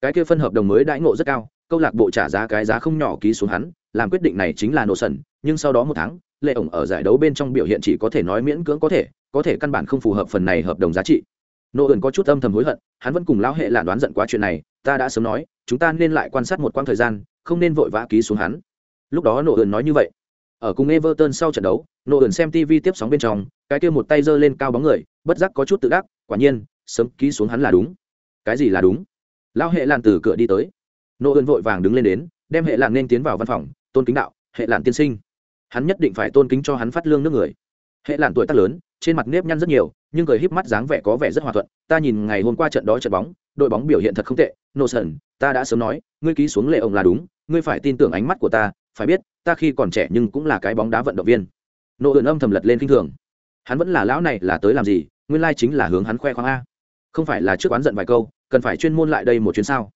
Cái kia phân hợp đồng mới đãi ngộ rất cao, câu lạc bộ trả giá cái giá không nhỏ ký xuống hắn, làm quyết định này chính là nổ sần nhưng sau đó một tháng, lệ ổng ở giải đấu bên trong biểu hiện chỉ có thể nói miễn cưỡng có thể có thể căn bản không phù hợp phần này hợp đồng giá trị nô ẩn có chút âm thầm hối hận hắn vẫn cùng lão hệ lạn đoán giận quá chuyện này ta đã sớm nói chúng ta nên lại quan sát một quãng thời gian không nên vội vã ký xuống hắn lúc đó nô ẩn nói như vậy ở cùng Everton sau trận đấu, nô ẩn xem TV tiếp sóng bên trong, cái kia một tay giơ lên cao bóng người, bất giác có chút tự đắc, quả nhiên, sớm ký xuống hắn là đúng. Cái gì là đúng? Lão hệ lạn từ cửa đi tới. Nô ẩn vội vàng đứng lên đến, đem hệ lạn nên tiến vào văn phòng, tôn kính đạo, hệ lạn tiên sinh. Hắn nhất định phải tôn kính cho hắn phát lương nước người. Hệ lạn tuổi tác lớn, trên mặt nếp nhăn rất nhiều, nhưng cười híp mắt dáng vẻ có vẻ rất hòa thuận. Ta nhìn ngày hôm qua trận đó trận bóng, đội bóng biểu hiện thật không tệ. Nô sần ta đã sớm nói, ngươi ký xuống lệ ông là đúng, ngươi phải tin tưởng ánh mắt của ta. Phải biết, ta khi còn trẻ nhưng cũng là cái bóng đá vận động viên. Nô ưỡn âm thầm lật lên k i n h thường. Hắn vẫn là lão này là tới làm gì? Nguyên lai chính là hướng hắn khoe khoang a. Không phải là trước oán giận vài câu, cần phải chuyên môn lại đây một chuyến sao?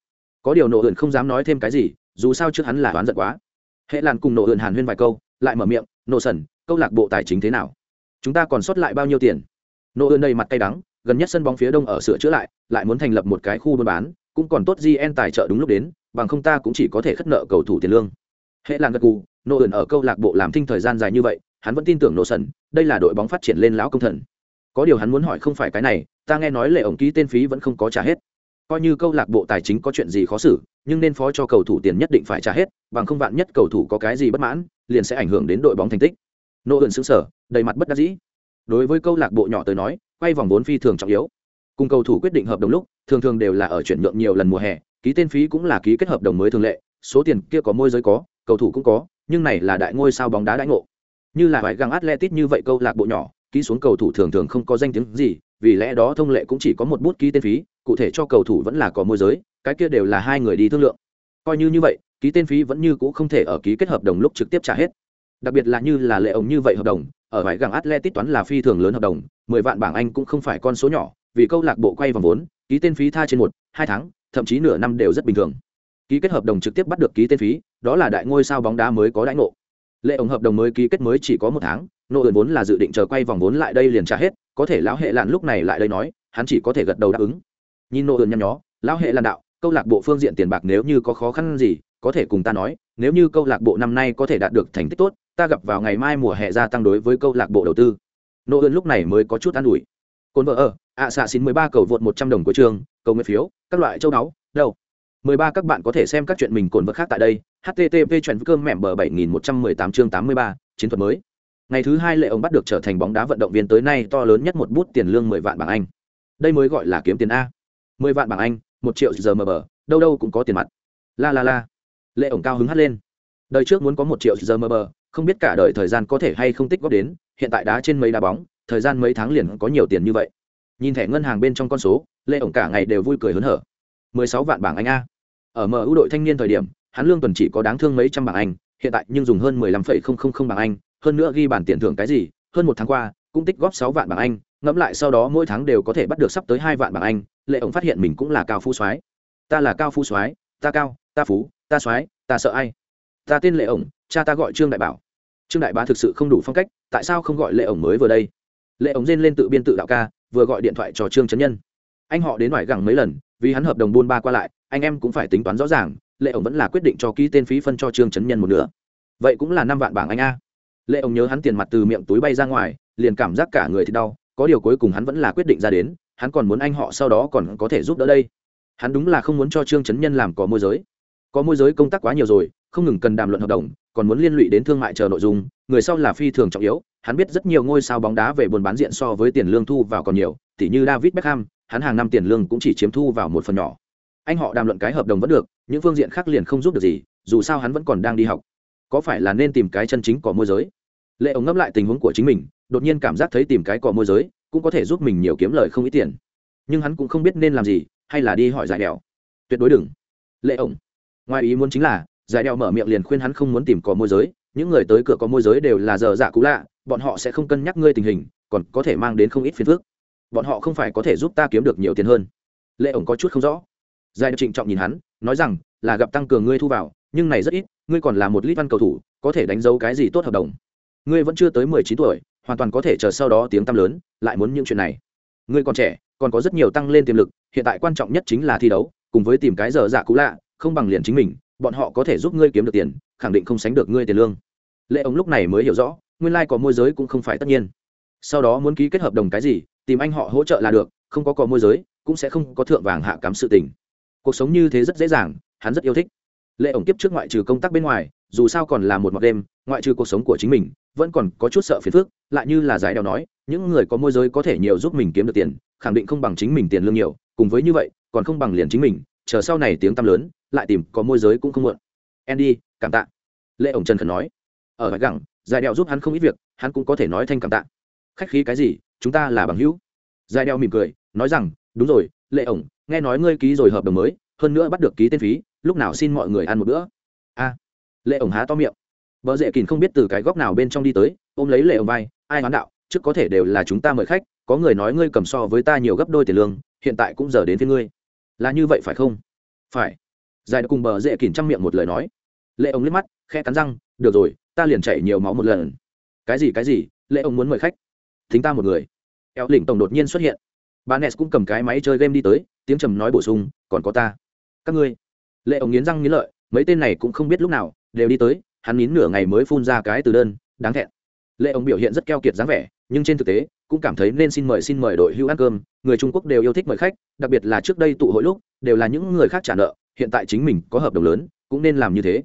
Có điều nô ưỡn không dám nói thêm cái gì, dù sao trước hắn là oán giận quá. Hệ làn cùng nô ưỡn hàn huyên vài câu, lại mở miệng, nô sần câu lạc bộ tài chính thế nào? Chúng ta còn sót lại bao nhiêu tiền? Nô ơn đầy mặt tay đắng, gần nhất sân bóng phía đông ở sửa chữa lại lại muốn thành lập một cái khu buôn bán, cũng còn tốt gn tài trợ đúng lúc đến, bằng không ta cũng chỉ có thể khất nợ cầu thủ tiền lương. Hệ làng gật cù nô ơn ở câu lạc bộ làm thinh thời gian dài như vậy, hắn vẫn tin tưởng nô sần, đây là đội bóng phát triển lên lão công thần. Có điều hắn muốn hỏi không phải cái này, ta nghe nói lệ ổng ký tên phí vẫn không có trả hết. Coi như câu lạc bộ tài chính có chuyện gì khó xử, nhưng nên phó cho cầu thủ tiền nhất định phải trả hết, bằng không vạn nhất cầu thủ có cái gì bất mãn, liền sẽ ảnh hưởng đến đội bóng thành tích nô ẩn xứng sở, đầy mặt bất đắc dĩ. Đối với câu lạc bộ nhỏ tới nói, quay vòng vốn phi thường trọng yếu. Cùng cầu thủ quyết định hợp đồng lúc, thường thường đều là ở chuyển nhượng nhiều lần mùa hè, ký tên phí cũng là ký kết hợp đồng mới thường lệ, số tiền kia có môi giới có, cầu thủ cũng có, nhưng này là đại ngôi sao bóng đá đãi ngộ. Như là phải găng atletic như vậy câu lạc bộ nhỏ, ký xuống cầu thủ thường thường không có danh tiếng gì, vì lẽ đó thông lệ cũng chỉ có một bút ký tên phí, cụ thể cho cầu thủ vẫn là có môi giới, cái kia đều là hai người đi thương lượng. Coi như như vậy, ký tên phí vẫn như cũ không thể ở ký kết hợp đồng lúc trực tiếp trả hết đặc biệt là như là lệ ổng như vậy hợp đồng, ở vải gẳng atletic toán là phi thường lớn hợp đồng, mười vạn bảng anh cũng không phải con số nhỏ, vì câu lạc bộ quay vòng vốn, ký tên phí tha trên một, hai tháng, thậm chí nửa năm đều rất bình thường. Ký kết hợp đồng trực tiếp bắt được ký tên phí, đó là đại ngôi sao bóng đá mới có đãi ngộ. Lệ ổng hợp đồng mới ký kết mới chỉ có một tháng nô ẩn vốn là dự định chờ quay vòng vốn lại đây liền trả hết, có thể lão hệ lạn lúc này lại đây nói, hắn chỉ có thể gật đầu đáp ứng. Nhìn nô ẩn nhăn nhó, lão hệ lạn đạo, câu lạc bộ phương diện tiền bạc nếu như có khó khăn gì, có thể cùng ta nói, nếu như câu lạc bộ năm nay có thể đạt được thành tích tốt ta gặp vào ngày mai mùa hè gia tăng đối với câu lạc bộ đầu tư. Nô ơn lúc này mới có chút an ủi. Cồn vợ ở, ạ xạ xin mười ba cầu vượt một trăm đồng của trường, cầu nguyện phiếu, các loại châu đáo, đâu? Mười ba các bạn có thể xem các chuyện mình cồn vật khác tại đây http chuyện cơm mẹm bờ bảy nghìn một trăm mười tám chương tám mươi ba, chiến thuật mới. Ngày thứ hai lệ ông bắt được trở thành bóng đá vận động viên tới nay to lớn nhất một bút tiền lương mười vạn bảng anh. Đây mới gọi là kiếm tiền a. Mười vạn bảng anh, một triệu giờ mờ bờ, đâu đâu cũng có tiền mặt. La la la. Lệ ổng cao hứng hắt lên. Đời trước muốn có một triệu giờ mờ bờ không biết cả đời thời gian có thể hay không tích góp đến, hiện tại đá trên mấy đá bóng, thời gian mấy tháng liền có nhiều tiền như vậy. Nhìn thẻ ngân hàng bên trong con số lệ ổng cả ngày đều vui cười hớn hở. Mười sáu vạn bảng anh a. Ở mu đội thanh niên thời điểm, hắn lương tuần chỉ có đáng thương mấy trăm bảng anh, hiện tại nhưng dùng hơn mười lăm phẩy không không không bảng anh, hơn nữa ghi bản tiền thưởng cái gì, hơn một tháng qua, cũng tích góp sáu vạn bảng anh, ngẫm lại sau đó mỗi tháng đều có thể bắt được sắp tới hai vạn bảng anh lệ ổng phát hiện mình cũng là cao phú soái. Ta là cao phú soái, ta cao, ta phú, ta soái, ta sợ ai? Ta tên lệ ổng cha ta gọi trương đại bảo trương đại bá thực sự không đủ phong cách tại sao không gọi lệ ổng mới vừa đây lệ ổng rên lên tự biên tự đạo ca vừa gọi điện thoại cho trương trấn nhân anh họ đến ngoài gẳng mấy lần vì hắn hợp đồng buôn ba qua lại anh em cũng phải tính toán rõ ràng lệ ổng vẫn là quyết định cho ký tên phí phân cho trương trấn nhân một nửa vậy cũng là năm vạn bảng anh a lệ ổng nhớ hắn tiền mặt từ miệng túi bay ra ngoài liền cảm giác cả người thì đau có điều cuối cùng hắn vẫn là quyết định ra đến hắn còn muốn anh họ sau đó còn có thể giúp đỡ đây hắn đúng là không muốn cho trương trấn nhân làm có môi giới có môi giới công tác quá nhiều rồi, không ngừng cần đàm luận hợp đồng, còn muốn liên lụy đến thương mại chờ nội dung, người sau là phi thường trọng yếu, hắn biết rất nhiều ngôi sao bóng đá về buôn bán diện so với tiền lương thu vào còn nhiều, tỉ như david beckham, hắn hàng năm tiền lương cũng chỉ chiếm thu vào một phần nhỏ. Anh họ đàm luận cái hợp đồng vẫn được, những phương diện khác liền không giúp được gì, dù sao hắn vẫn còn đang đi học. Có phải là nên tìm cái chân chính có môi giới? Lệ ông ngẫm lại tình huống của chính mình, đột nhiên cảm giác thấy tìm cái cỏ môi giới cũng có thể giúp mình nhiều kiếm lời không ít tiền. Nhưng hắn cũng không biết nên làm gì, hay là đi hỏi giải đèo. Tuyệt đối đừng. Lệ ổng ngoài ý muốn chính là, giải đeo mở miệng liền khuyên hắn không muốn tìm cỏ môi giới, những người tới cửa có môi giới đều là giờ dạ cũ lạ, bọn họ sẽ không cân nhắc ngươi tình hình, còn có thể mang đến không ít phiền phức. Bọn họ không phải có thể giúp ta kiếm được nhiều tiền hơn. Lệ ổng có chút không rõ. Giải trịnh trọng nhìn hắn, nói rằng, là gặp tăng cường ngươi thu vào, nhưng này rất ít, ngươi còn là một lít văn cầu thủ, có thể đánh dấu cái gì tốt hợp đồng. Ngươi vẫn chưa tới mười chín tuổi, hoàn toàn có thể chờ sau đó tiếng tăm lớn, lại muốn những chuyện này. Ngươi còn trẻ, còn có rất nhiều tăng lên tiềm lực, hiện tại quan trọng nhất chính là thi đấu, cùng với tìm cái giờ dạ cũ lạ không bằng liền chính mình, bọn họ có thể giúp ngươi kiếm được tiền, khẳng định không sánh được ngươi tiền lương. Lệ ông lúc này mới hiểu rõ, nguyên lai có môi giới cũng không phải tất nhiên. Sau đó muốn ký kết hợp đồng cái gì, tìm anh họ hỗ trợ là được, không có có môi giới, cũng sẽ không có thượng vàng hạ cắm sự tình. Cuộc sống như thế rất dễ dàng, hắn rất yêu thích. Lệ ổng kiếp trước ngoại trừ công tác bên ngoài, dù sao còn là một mọc đêm, ngoại trừ cuộc sống của chính mình, vẫn còn có chút sợ phiền phức, lại như là giải đeo nói, những người có môi giới có thể nhiều giúp mình kiếm được tiền, khẳng định không bằng chính mình tiền lương nhiều, cùng với như vậy, còn không bằng liền chính mình, chờ sau này tiếng tăm lớn lại tìm có môi giới cũng không muộn. Andy, cảm tạ. Lệ ổng trần khẩn nói. Ở bãi gẳng giải đeo giúp hắn không ít việc, hắn cũng có thể nói thanh cảm tạ. Khách khí cái gì, chúng ta là bằng hữu. Giải đeo mỉm cười, nói rằng, đúng rồi, lệ ổng, nghe nói ngươi ký rồi hợp đồng mới, hơn nữa bắt được ký tên phí, lúc nào xin mọi người ăn một bữa? A. Lệ ổng há to miệng. Vợ dễ kìn không biết từ cái góc nào bên trong đi tới, ôm lấy lệ ổng vai, ai hoán đạo, trước có thể đều là chúng ta mời khách, có người nói ngươi cầm so với ta nhiều gấp đôi tiền lương, hiện tại cũng giờ đến với ngươi. Là như vậy phải không? Phải giải cùng bờ dễ kìm chăm miệng một lời nói. Lệ ông liếc mắt khe cắn răng, được rồi, ta liền chảy nhiều máu một lần. Cái gì cái gì? Lệ ông muốn mời khách. Thính ta một người. Eo lỉnh tổng đột nhiên xuất hiện. Bà nes cũng cầm cái máy chơi game đi tới, tiếng trầm nói bổ sung, còn có ta. Các ngươi? Lệ ông nghiến răng nghiến lợi, mấy tên này cũng không biết lúc nào, đều đi tới, hắn nín nửa ngày mới phun ra cái từ đơn, đáng thẹn. Lệ ông biểu hiện rất keo kiệt dáng vẻ, nhưng trên thực tế, cũng cảm thấy nên xin mời xin mời đội hưu ăn cơm, người trung quốc đều yêu thích mời khách, đặc biệt là trước đây tụ hội lúc, đều là những người khác trả nợ hiện tại chính mình có hợp đồng lớn cũng nên làm như thế.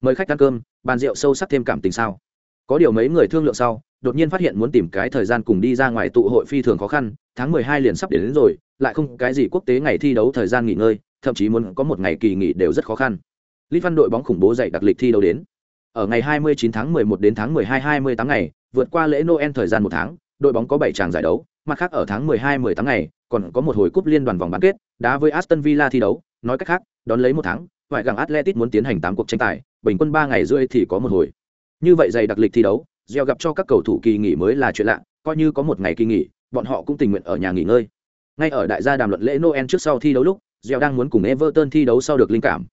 Mời khách ăn cơm bàn rượu sâu sắc thêm cảm tình sao? Có điều mấy người thương lượng sau đột nhiên phát hiện muốn tìm cái thời gian cùng đi ra ngoài tụ hội phi thường khó khăn tháng mười hai liền sắp đến, đến rồi lại không cái gì quốc tế ngày thi đấu thời gian nghỉ ngơi thậm chí muốn có một ngày kỳ nghỉ đều rất khó khăn. Lý Văn đội bóng khủng bố dạy đặc lịch thi đấu đến. Ở ngày 29 tháng 11 đến tháng 12 28 ngày, vượt qua lễ Noel thời gian một tháng, đội bóng có bảy tràng giải đấu, mặt khác ở tháng 12 18 ngày, còn có một hồi cúp liên đoàn vòng bán kết, đá với Aston Villa thi đấu, nói cách khác, đón lấy một tháng, ngoại gàng atletic muốn tiến hành tám cuộc tranh tài, bình quân ba ngày rưỡi thì có một hồi. Như vậy dày đặc lịch thi đấu, gieo gặp cho các cầu thủ kỳ nghỉ mới là chuyện lạ, coi như có một ngày kỳ nghỉ, bọn họ cũng tình nguyện ở nhà nghỉ ngơi. Ngay ở đại gia đàm luận lễ Noel trước sau thi đấu lúc, gieo đang muốn cùng Everton thi đấu sau được linh cảm,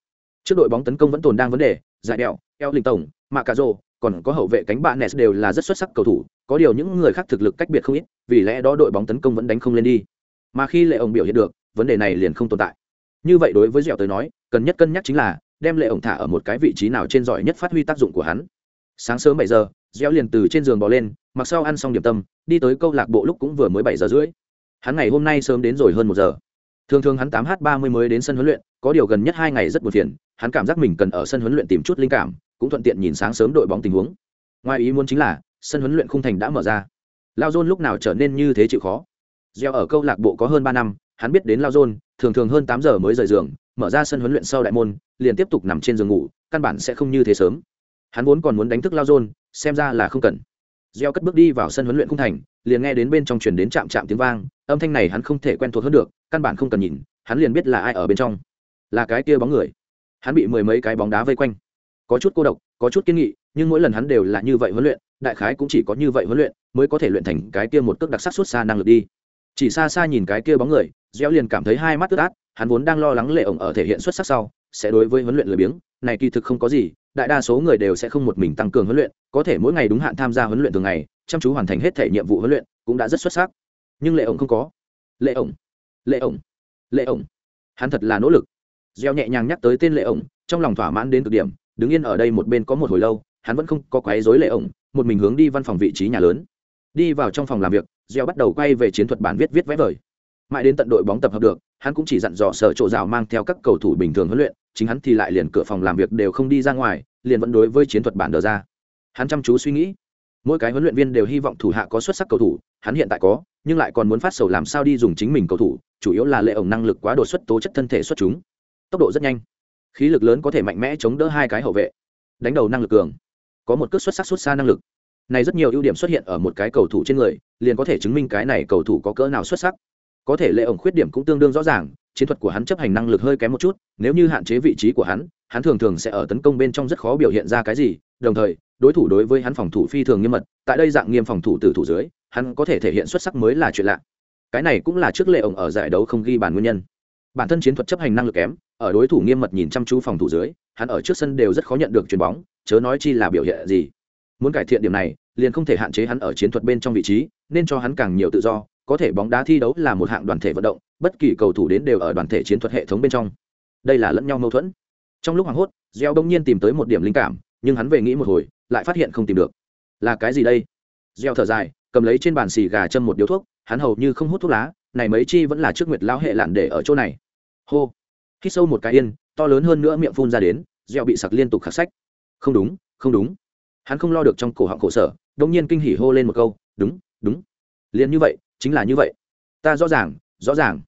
trước đội bóng tấn công vẫn tồn đang vấn đề giải đèo eo linh tổng mạ cà rô còn có hậu vệ cánh bạn nes đều là rất xuất sắc cầu thủ có điều những người khác thực lực cách biệt không ít vì lẽ đó đội bóng tấn công vẫn đánh không lên đi mà khi lệ ông biểu hiện được vấn đề này liền không tồn tại như vậy đối với dẻo tới nói, cần nhất cân nhắc chính là đem lệ ổng thả ở một cái vị trí nào trên giỏi nhất phát huy tác dụng của hắn. Sáng sớm bảy giờ, dẻo liền từ trên giường bò lên, mặc sau ăn xong điểm tâm, đi tới câu lạc bộ lúc cũng vừa mới bảy giờ rưỡi. Hắn ngày hôm nay sớm đến rồi hơn một giờ. Thường thường hắn tám h ba mươi mới đến sân huấn luyện, có điều gần nhất hai ngày rất buồn phiền, hắn cảm giác mình cần ở sân huấn luyện tìm chút linh cảm, cũng thuận tiện nhìn sáng sớm đội bóng tình huống. Ngoài ý muốn chính là, sân huấn luyện khung thành đã mở ra. Lao dôn lúc nào trở nên như thế chịu khó? Gieo ở câu lạc bộ có hơn ba năm, hắn biết đến lao dôn thường thường hơn tám giờ mới rời giường, mở ra sân huấn luyện sau đại môn, liền tiếp tục nằm trên giường ngủ, căn bản sẽ không như thế sớm. Hắn vốn còn muốn đánh thức lao dôn, xem ra là không cần. Gieo cất bước đi vào sân huấn luyện khung thành, liền nghe đến bên trong truyền đến chạm chạm tiếng vang, âm thanh này hắn không thể quen thuộc hơn được, căn bản không cần nhìn, hắn liền biết là ai ở bên trong. Là cái kia bóng người. Hắn bị mười mấy cái bóng đá vây quanh. Có chút cô độc, có chút kiên nghị, nhưng mỗi lần hắn đều là như vậy huấn luyện, đại khái cũng chỉ có như vậy huấn luyện, mới có thể luyện thành cái kia một cước đặc sắc xuất xa năng lực đi. Chỉ xa xa nhìn cái kia bóng người gieo liền cảm thấy hai mắt tức át, hắn vốn đang lo lắng lệ ổng ở thể hiện xuất sắc sau, sẽ đối với huấn luyện lười biếng, này kỳ thực không có gì, đại đa số người đều sẽ không một mình tăng cường huấn luyện, có thể mỗi ngày đúng hạn tham gia huấn luyện thường ngày, chăm chú hoàn thành hết thể nhiệm vụ huấn luyện, cũng đã rất xuất sắc. Nhưng lệ ổng không có. Lệ ổng lệ ổng lệ ổng. Hắn thật là nỗ lực. Gieo nhẹ nhàng nhắc tới tên lệ ổng, trong lòng thỏa mãn đến cực điểm, đứng yên ở đây một bên có một hồi lâu, hắn vẫn không có quấy rối lệ ổng, một mình hướng đi văn phòng vị trí nhà lớn. Đi vào trong phòng làm việc, gieo bắt đầu quay về chiến thuật bản viết viết vẽ vời mãi đến tận đội bóng tập hợp được, hắn cũng chỉ dặn dò sở chỗ rào mang theo các cầu thủ bình thường huấn luyện, chính hắn thì lại liền cửa phòng làm việc đều không đi ra ngoài, liền vẫn đối với chiến thuật bản đờ ra. Hắn chăm chú suy nghĩ. Mỗi cái huấn luyện viên đều hy vọng thủ hạ có xuất sắc cầu thủ, hắn hiện tại có, nhưng lại còn muốn phát sầu làm sao đi dùng chính mình cầu thủ, chủ yếu là lệ ổng năng lực quá đột xuất tố chất thân thể xuất chúng. Tốc độ rất nhanh. Khí lực lớn có thể mạnh mẽ chống đỡ hai cái hậu vệ. Đánh đầu năng lực cường. Có một cước xuất sắc xuất xa năng lực. Này rất nhiều ưu điểm xuất hiện ở một cái cầu thủ trên người, liền có thể chứng minh cái này cầu thủ có cỡ nào xuất sắc có thể lệ ổng khuyết điểm cũng tương đương rõ ràng, chiến thuật của hắn chấp hành năng lực hơi kém một chút, nếu như hạn chế vị trí của hắn hắn thường thường sẽ ở tấn công bên trong rất khó biểu hiện ra cái gì, đồng thời, đối thủ đối với hắn phòng thủ phi thường nghiêm mật, tại đây dạng nghiêm phòng thủ từ thủ dưới, hắn có thể thể hiện xuất sắc mới là chuyện lạ. Cái này cũng là trước lệ ổng ở giải đấu không ghi bàn nguyên nhân. Bản thân chiến thuật chấp hành năng lực kém, ở đối thủ nghiêm mật nhìn chăm chú phòng thủ dưới, hắn ở trước sân đều rất khó nhận được chuyền bóng, chớ nói chi là biểu hiện gì. Muốn cải thiện điểm này, liền không thể hạn chế hắn ở chiến thuật bên trong vị trí, nên cho hắn càng nhiều tự do có thể bóng đá thi đấu là một hạng đoàn thể vận động, bất kỳ cầu thủ đến đều ở đoàn thể chiến thuật hệ thống bên trong. Đây là lẫn nhau mâu thuẫn. Trong lúc hoảng hốt gieo đông nhiên tìm tới một điểm linh cảm, nhưng hắn về nghĩ một hồi, lại phát hiện không tìm được. Là cái gì đây? Gieo thở dài, cầm lấy trên bàn xì gà châm một điếu thuốc, hắn hầu như không hút thuốc lá, này mấy chi vẫn là trước nguyệt lão hệ lạn để ở chỗ này. Hô. Khi sâu một cái yên, to lớn hơn nữa miệng phun ra đến gieo bị sặc liên tục khắc sách. Không đúng không đúng. Hắn không lo được trong cổ họng khổ sở đông nhiên kinh hỉ hô lên một câu, đúng đúng. Liền như vậy chính là như vậy. Ta rõ ràng rõ ràng.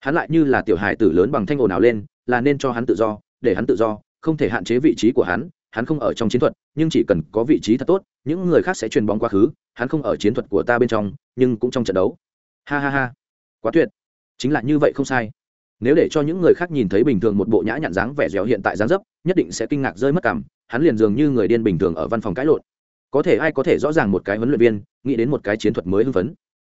Hắn lại như là tiểu hài tử lớn bằng thanh ồn ào lên, là nên cho hắn tự do, để hắn tự do, không thể hạn chế vị trí của hắn hắn không ở trong chiến thuật, nhưng chỉ cần có vị trí thật tốt, những người khác sẽ truyền bóng quá khứ, hắn không ở chiến thuật của ta bên trong, nhưng cũng trong trận đấu. Ha ha ha. Quá tuyệt. Chính là như vậy không sai. Nếu để cho những người khác nhìn thấy bình thường một bộ nhã nhặn dáng vẻ dẻo hiện tại dáng dấp, nhất định sẽ kinh ngạc rơi mất cảm, hắn liền dường như người điên bình thường ở văn phòng cãi lộn. Có thể ai có thể rõ ràng một cái huấn luyện viên, nghĩ đến một cái chiến thuật mới hưng phấn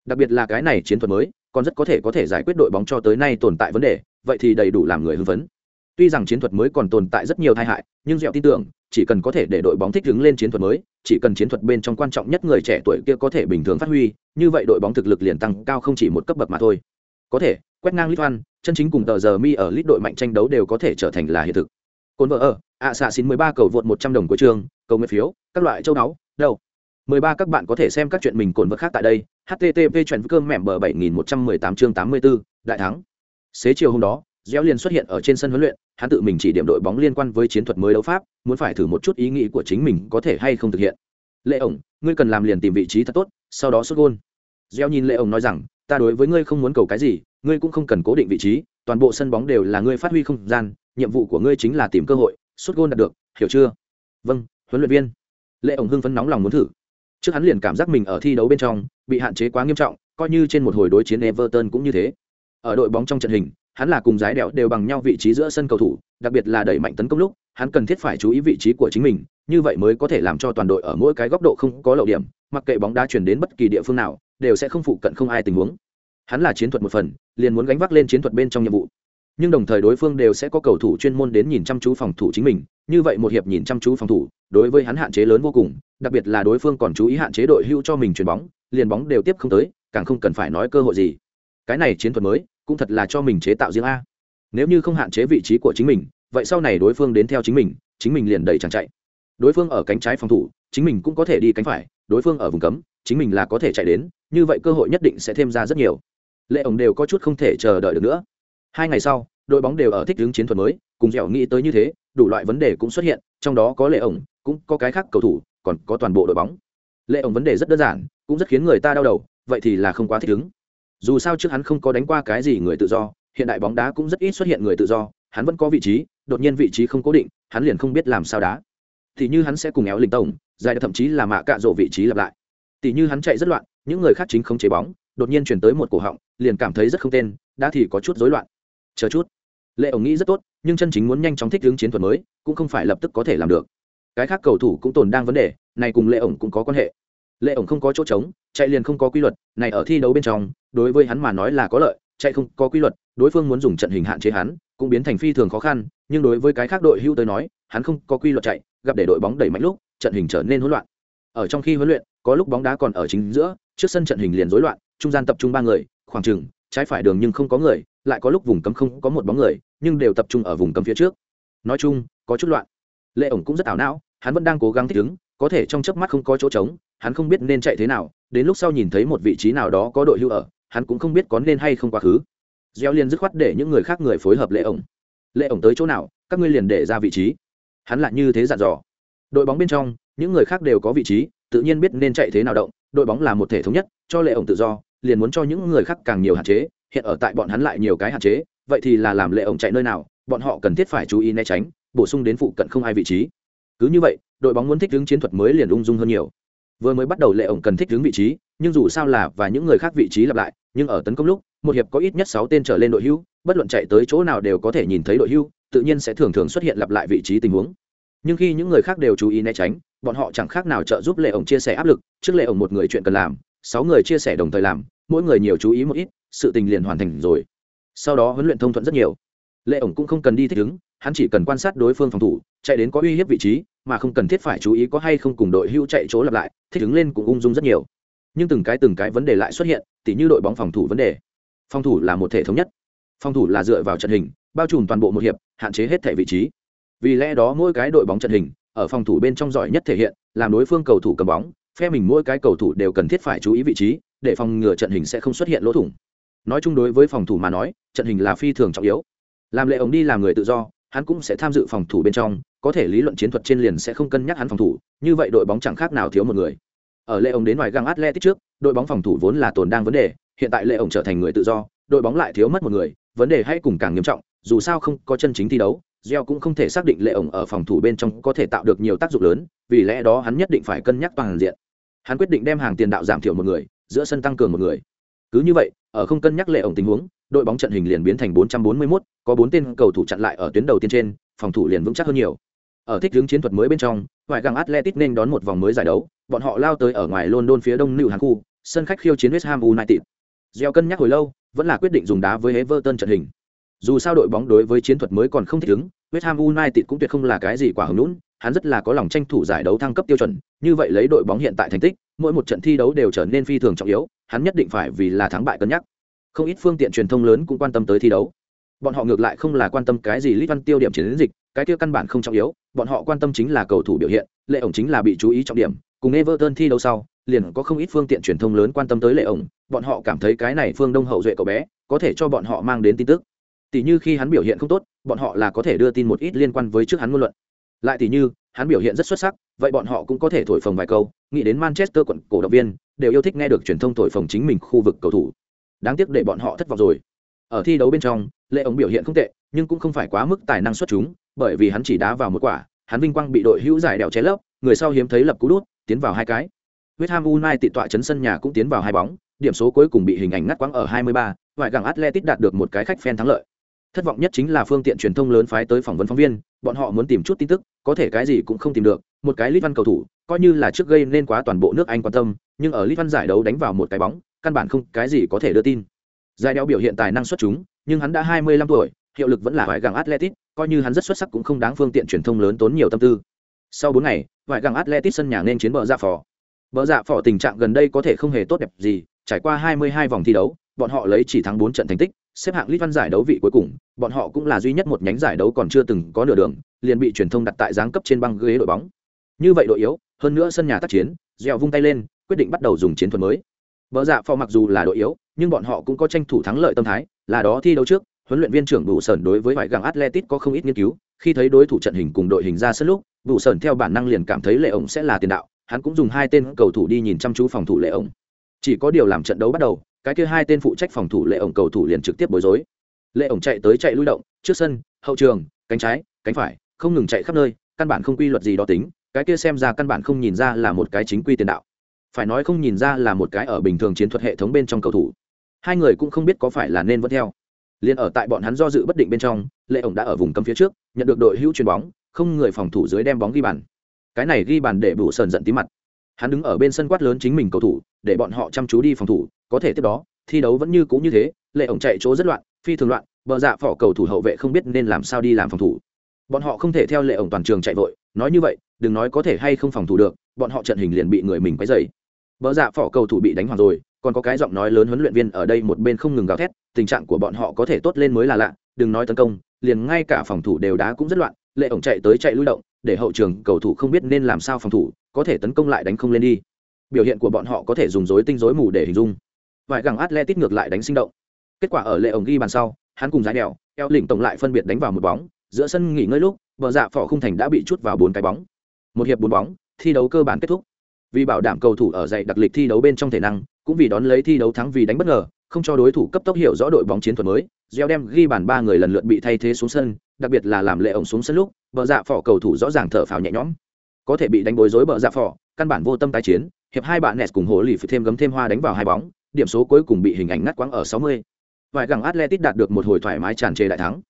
đặc biệt là cái này chiến thuật mới còn rất có thể có thể giải quyết đội bóng cho tới nay tồn tại vấn đề vậy thì đầy đủ làm người hưng phấn tuy rằng chiến thuật mới còn tồn tại rất nhiều tai hại nhưng dẹo tin tưởng chỉ cần có thể để đội bóng thích ứng lên chiến thuật mới chỉ cần chiến thuật bên trong quan trọng nhất người trẻ tuổi kia có thể bình thường phát huy như vậy đội bóng thực lực liền tăng cao không chỉ một cấp bậc mà thôi có thể quét ngang Litvan, chân chính cùng tờ giờ mi ở lit đội mạnh tranh đấu đều có thể trở thành là hiện thực. Côn vợ ở, ạ xạ xin 13 cầu vượt 100 đồng của trường, cầu nguyện phiếu, các loại châu đáo, đâu. 13 các bạn có thể xem các chuyện mình cồn vật khác tại đây. http chuyện cơm mẻm bờ 7118 chương 84, đại thắng. Xế chiều hôm đó, Gieo liền xuất hiện ở trên sân huấn luyện, hắn tự mình chỉ điểm đội bóng liên quan với chiến thuật mới đấu pháp, muốn phải thử một chút ý nghĩ của chính mình có thể hay không thực hiện. Lệ ổng, ngươi cần làm liền tìm vị trí thật tốt, sau đó sút gôn. Gieo nhìn Lệ ổng nói rằng, ta đối với ngươi không muốn cầu cái gì, ngươi cũng không cần cố định vị trí, toàn bộ sân bóng đều là ngươi phát huy không gian, nhiệm vụ của ngươi chính là tìm cơ hội, sút gôn đạt được, hiểu chưa? Vâng, huấn luyện viên. Lệ ổng hưng phấn nóng lòng muốn thử. Trước hắn liền cảm giác mình ở thi đấu bên trong bị hạn chế quá nghiêm trọng, coi như trên một hồi đối chiến Everton cũng như thế. Ở đội bóng trong trận hình, hắn là cùng giái đẹo đều bằng nhau vị trí giữa sân cầu thủ, đặc biệt là đẩy mạnh tấn công lúc, hắn cần thiết phải chú ý vị trí của chính mình, như vậy mới có thể làm cho toàn đội ở mỗi cái góc độ không có lậu điểm, mặc kệ bóng đá chuyển đến bất kỳ địa phương nào, đều sẽ không phụ cận không ai tình huống. Hắn là chiến thuật một phần, liền muốn gánh vác lên chiến thuật bên trong nhiệm vụ. Nhưng đồng thời đối phương đều sẽ có cầu thủ chuyên môn đến nhìn chăm chú phòng thủ chính mình, như vậy một hiệp nhìn chăm chú phòng thủ, đối với hắn hạn chế lớn vô cùng, đặc biệt là đối phương còn chú ý hạn chế đội hưu cho mình chuyền bóng, liền bóng đều tiếp không tới, càng không cần phải nói cơ hội gì. Cái này chiến thuật mới, cũng thật là cho mình chế tạo riêng a. Nếu như không hạn chế vị trí của chính mình vậy sau này đối phương đến theo chính mình chính mình liền đẩy chẳng chạy. Đối phương ở cánh trái phòng thủ chính mình cũng có thể đi cánh phải đối phương ở vùng cấm chính mình là có thể chạy đến như vậy cơ hội nhất định sẽ thêm ra rất nhiều. Lệ ổng đều có chút không thể chờ đợi được nữa hai ngày sau, đội bóng đều ở thích ứng chiến thuật mới, cùng dẻo nghĩ tới như thế, đủ loại vấn đề cũng xuất hiện, trong đó có lệ ổng, cũng có cái khác cầu thủ, còn có toàn bộ đội bóng. Lệ ổng vấn đề rất đơn giản, cũng rất khiến người ta đau đầu, vậy thì là không quá thích ứng. Dù sao trước hắn không có đánh qua cái gì người tự do, hiện đại bóng đá cũng rất ít xuất hiện người tự do, hắn vẫn có vị trí, đột nhiên vị trí không cố định, hắn liền không biết làm sao đá. Thì như hắn sẽ cùng éo linh tổng dài thậm chí là mạ cạ rộ vị trí lặp lại. Tỷ như hắn chạy rất loạn, những người khác chính không chế bóng, đột nhiên chuyển tới một cổ họng, liền cảm thấy rất không tên đã thì có chút rối loạn chờ chút. Lệ ổng nghĩ rất tốt, nhưng chân chính muốn nhanh chóng thích ứng chiến thuật mới, cũng không phải lập tức có thể làm được. Cái khác cầu thủ cũng tồn đang vấn đề, này cùng lệ ổng cũng có quan hệ. Lệ ổng không có chỗ trống, chạy liền không có quy luật, này ở thi đấu bên trong, đối với hắn mà nói là có lợi, chạy không có quy luật, đối phương muốn dùng trận hình hạn chế hắn, cũng biến thành phi thường khó khăn, nhưng đối với cái khác đội hưu tới nói, hắn không có quy luật chạy, gặp để đội bóng đẩy mạnh lúc, trận hình trở nên hỗn loạn. Ở trong khi huấn luyện, có lúc bóng đá còn ở chính giữa, trước sân trận hình liền rối loạn, trung gian tập trung ba người, khoảng trừng trái phải đường nhưng không có người lại có lúc vùng cấm không có một bóng người, nhưng đều tập trung ở vùng cấm phía trước. Nói chung, có chút loạn. Lệ ổng cũng rất ảo não, hắn vẫn đang cố gắng thích ứng, có thể trong chớp mắt không có chỗ trống, hắn không biết nên chạy thế nào, đến lúc sau nhìn thấy một vị trí nào đó có đội hưu ở, hắn cũng không biết có nên hay không quá khứ. Gieo liền dứt khoát để những người khác người phối hợp lệ ổng. Lệ ổng tới chỗ nào, các ngươi liền để ra vị trí. Hắn lại như thế dặn dò. Đội bóng bên trong, những người khác đều có vị trí, tự nhiên biết nên chạy thế nào động, đội bóng là một thể thống nhất, cho lệ ổng tự do, liền muốn cho những người khác càng nhiều hạn chế hiện ở tại bọn hắn lại nhiều cái hạn chế, vậy thì là làm lệ ổng chạy nơi nào, bọn họ cần thiết phải chú ý né tránh, bổ sung đến phụ cận không ai vị trí. Cứ như vậy, đội bóng muốn thích ứng chiến thuật mới liền ung dung hơn nhiều. Vừa mới bắt đầu lệ ổng cần thích ứng vị trí, nhưng dù sao là và những người khác vị trí lặp lại, nhưng ở tấn công lúc, một hiệp có ít nhất sáu tên trở lên đội hưu, bất luận chạy tới chỗ nào đều có thể nhìn thấy đội hưu, tự nhiên sẽ thường thường xuất hiện lặp lại vị trí tình huống. Nhưng khi những người khác đều chú ý né tránh, bọn họ chẳng khác nào trợ giúp lệ ổng chia sẻ áp lực, trước lệ ổng một người chuyện cần làm, sáu người chia sẻ đồng thời làm, mỗi người nhiều chú ý một ít sự tình liền hoàn thành rồi. Sau đó huấn luyện thông thuận rất nhiều. Lệ ổng cũng không cần đi thích ứng, hắn chỉ cần quan sát đối phương phòng thủ, chạy đến có uy hiếp vị trí, mà không cần thiết phải chú ý có hay không cùng đội hưu chạy chỗ lặp lại, thích ứng lên cũng ung dung rất nhiều. Nhưng từng cái từng cái vấn đề lại xuất hiện, tỉ như đội bóng phòng thủ vấn đề. Phòng thủ là một thể thống nhất. Phòng thủ là dựa vào trận hình, bao trùm toàn bộ một hiệp, hạn chế hết thể vị trí. Vì lẽ đó mỗi cái đội bóng trận hình, ở phòng thủ bên trong giỏi nhất thể hiện, làm đối phương cầu thủ cầm bóng, phe mình mỗi cái cầu thủ đều cần thiết phải chú ý vị trí, để phòng ngừa trận hình sẽ không xuất hiện lỗ thủng nói chung đối với phòng thủ mà nói, trận hình là phi thường trọng yếu. Làm lệ ổng đi làm người tự do, hắn cũng sẽ tham dự phòng thủ bên trong, có thể lý luận chiến thuật trên liền sẽ không cân nhắc hắn phòng thủ, như vậy đội bóng chẳng khác nào thiếu một người. Ở lệ ổng đến ngoài găng atletic trước, đội bóng phòng thủ vốn là tồn đang vấn đề, hiện tại lệ ổng trở thành người tự do, đội bóng lại thiếu mất một người, vấn đề hay cùng càng nghiêm trọng, dù sao không có chân chính thi đấu gieo cũng không thể xác định lệ ổng ở phòng thủ bên trong có thể tạo được nhiều tác dụng lớn, vì lẽ đó hắn nhất định phải cân nhắc toàn diện. Hắn quyết định đem hàng tiền đạo giảm thiểu một người, giữa sân tăng cường một người. Cứ như vậy ở không cân nhắc lệ ổng tình huống đội bóng trận hình liền biến thành 441, có bốn tên cầu thủ chặn lại ở tuyến đầu tiên trên phòng thủ liền vững chắc hơn nhiều. Ở thích hướng chiến thuật mới bên trong ngoại găng atletic nên đón một vòng mới giải đấu bọn họ lao tới ở ngoài london phía đông nữ hàng khu sân khách khiêu chiến west ham united. Gieo cân nhắc hồi lâu vẫn là quyết định dùng đá với everton trận hình. Dù sao đội bóng đối với chiến thuật mới còn không thích ứng west ham united cũng tuyệt không là cái gì quả hứng nún, hắn rất là có lòng tranh thủ giải đấu thăng cấp tiêu chuẩn, như vậy lấy đội bóng hiện tại thành tích, mỗi một trận thi đấu đều trở nên phi thường trọng yếu, hắn nhất định phải vì là thắng bại cân nhắc. Không ít phương tiện truyền thông lớn cũng quan tâm tới thi đấu. Bọn họ ngược lại không là quan tâm cái gì lý văn tiêu điểm chiến dịch, cái kia căn bản không trọng yếu, bọn họ quan tâm chính là cầu thủ biểu hiện, lệ ổng chính là bị chú ý trọng điểm, cùng everton thi đấu sau, liền có không ít phương tiện truyền thông lớn quan tâm tới lệ ổng, bọn họ cảm thấy cái này phương đông hậu duệ cậu bé, có thể cho bọn họ mang đến tin tức. Tỷ như khi hắn biểu hiện không tốt, bọn họ là có thể đưa tin một ít liên quan với trước hắn ngôn luận lại thì như hắn biểu hiện rất xuất sắc vậy bọn họ cũng có thể thổi phồng vài câu nghĩ đến manchester quận cổ động viên đều yêu thích nghe được truyền thông thổi phồng chính mình khu vực cầu thủ. Đáng tiếc để bọn họ thất vọng rồi. Ở thi đấu bên trong lệ ống biểu hiện không tệ nhưng cũng không phải quá mức tài năng xuất chúng bởi vì hắn chỉ đá vào một quả hắn vinh quang bị đội hữu giải đèo cháy lấp người sau hiếm thấy lập cú đút tiến vào hai cái. West Ham United tọa chấn sân nhà cũng tiến vào hai bóng điểm số cuối cùng bị hình ảnh ngắt quãng ở 23, ngoại gặng Atletic đạt được một cái khách phen thắng lợi thất vọng nhất chính là phương tiện truyền thông lớn phái tới phỏng vấn phóng viên, bọn họ muốn tìm chút tin tức, có thể cái gì cũng không tìm được, một cái lit văn cầu thủ, coi như là trước gây nên quá toàn bộ nước anh quan tâm, nhưng ở lit văn giải đấu đánh vào một cái bóng, căn bản không cái gì có thể đưa tin. Giải đeo biểu hiện tài năng xuất chúng, nhưng hắn đã 25 tuổi, hiệu lực vẫn là vải gàng atletic coi như hắn rất xuất sắc cũng không đáng phương tiện truyền thông lớn tốn nhiều tâm tư. Sau bốn ngày vải gàng atletic sân nhà nên chiến bờ dạ phò. Bờ dạ phò tình trạng gần đây có thể không hề tốt đẹp gì, trải qua 22 vòng thi đấu, bọn họ lấy chỉ thắng 4 trận thành tích xếp hạng Lit Văn giải đấu vị cuối cùng, bọn họ cũng là duy nhất một nhánh giải đấu còn chưa từng có nửa đường, liền bị truyền thông đặt tại giáng cấp trên băng ghế đội bóng. Như vậy đội yếu, hơn nữa sân nhà tác chiến, Dẻo vung tay lên, quyết định bắt đầu dùng chiến thuật mới. vợ dạ phò mặc dù là đội yếu, nhưng bọn họ cũng có tranh thủ thắng lợi tâm thái, là đó thi đấu trước, huấn luyện viên trưởng Bù sơn đối với vải găng Atletic có không ít nghiên cứu, khi thấy đối thủ trận hình cùng đội hình ra sân lúc, Bù sơn theo bản năng liền cảm thấy Lệ ổng sẽ là tiền đạo, hắn cũng dùng hai tên cầu thủ đi nhìn chăm chú phòng thủ Lệ ổng. Chỉ có điều làm trận đấu bắt đầu, cái kia hai tên phụ trách phòng thủ lệ ổng cầu thủ liền trực tiếp bối rối. Lệ ổng chạy tới chạy lui động, trước sân, hậu trường, cánh trái, cánh phải, không ngừng chạy khắp nơi, căn bản không quy luật gì đó tính, cái kia xem ra căn bản không nhìn ra là một cái chính quy tiền đạo. Phải nói không nhìn ra là một cái ở bình thường chiến thuật hệ thống bên trong cầu thủ. Hai người cũng không biết có phải là nên vẫn theo. Liền ở tại bọn hắn do dự bất định bên trong, lệ ổng đã ở vùng cấm phía trước, nhận được đội hữu chuyền bóng, không người phòng thủ dưới đem bóng ghi bàn. Cái này ghi bàn để bù sờn giận tí mặt hắn đứng ở bên sân quát lớn chính mình cầu thủ, để bọn họ chăm chú đi phòng thủ, có thể tiếp đó, thi đấu vẫn như cũ như thế, lệ ổng chạy chỗ rất loạn, phi thường loạn, bờ dạ phỏ cầu thủ hậu vệ không biết nên làm sao đi làm phòng thủ. Bọn họ không thể theo lệ ổng toàn trường chạy vội, nói như vậy, đừng nói có thể hay không phòng thủ được, bọn họ trận hình liền bị người mình quấy dày bờ dạ phỏ cầu thủ bị đánh hoàng rồi, còn có cái giọng nói lớn huấn luyện viên ở đây một bên không ngừng gào thét, tình trạng của bọn họ có thể tốt lên mới là lạ, đừng nói tấn công, liền ngay cả phòng thủ đều đá cũng rất loạn, lệ ổng chạy tới chạy lui động, để hậu trường cầu thủ không biết nên làm sao phòng thủ có thể tấn công lại đánh không lên đi. Biểu hiện của bọn họ có thể dùng dối tinh dối mù để hình dung. Vài gẳng atletic ngược lại đánh sinh động. Kết quả ở lệ ổng ghi bàn sau, hắn cùng giải đèo, eo lỉnh tổng lại phân biệt đánh vào một bóng, giữa sân nghỉ ngơi lúc vợ dạ phỏ khung thành đã bị chút vào bốn cái bóng. Một hiệp bốn bóng, thi đấu cơ bản kết thúc. Vì bảo đảm cầu thủ ở dạy đặc lịch thi đấu bên trong thể năng, cũng vì đón lấy thi đấu thắng vì đánh bất ngờ, không cho đối thủ cấp tốc hiểu rõ đội bóng chiến thuật mới, gieo đem ghi bàn ba người lần lượt bị thay thế xuống sân, đặc biệt là làm lệ ổng xuống sân lúc vợ dạ phỏ cầu thủ rõ ràng thở phào nhẹ nhõm có thể bị đánh bối rối bờ dạ phỏ căn bản vô tâm tái chiến hiệp hai bạn nes cùng hồ lì phải thêm gấm thêm hoa đánh vào hai bóng điểm số cuối cùng bị hình ảnh ngắt quãng ở 60. Vài gẳng Atletic đạt được một hồi thoải mái tràn trề đại thắng.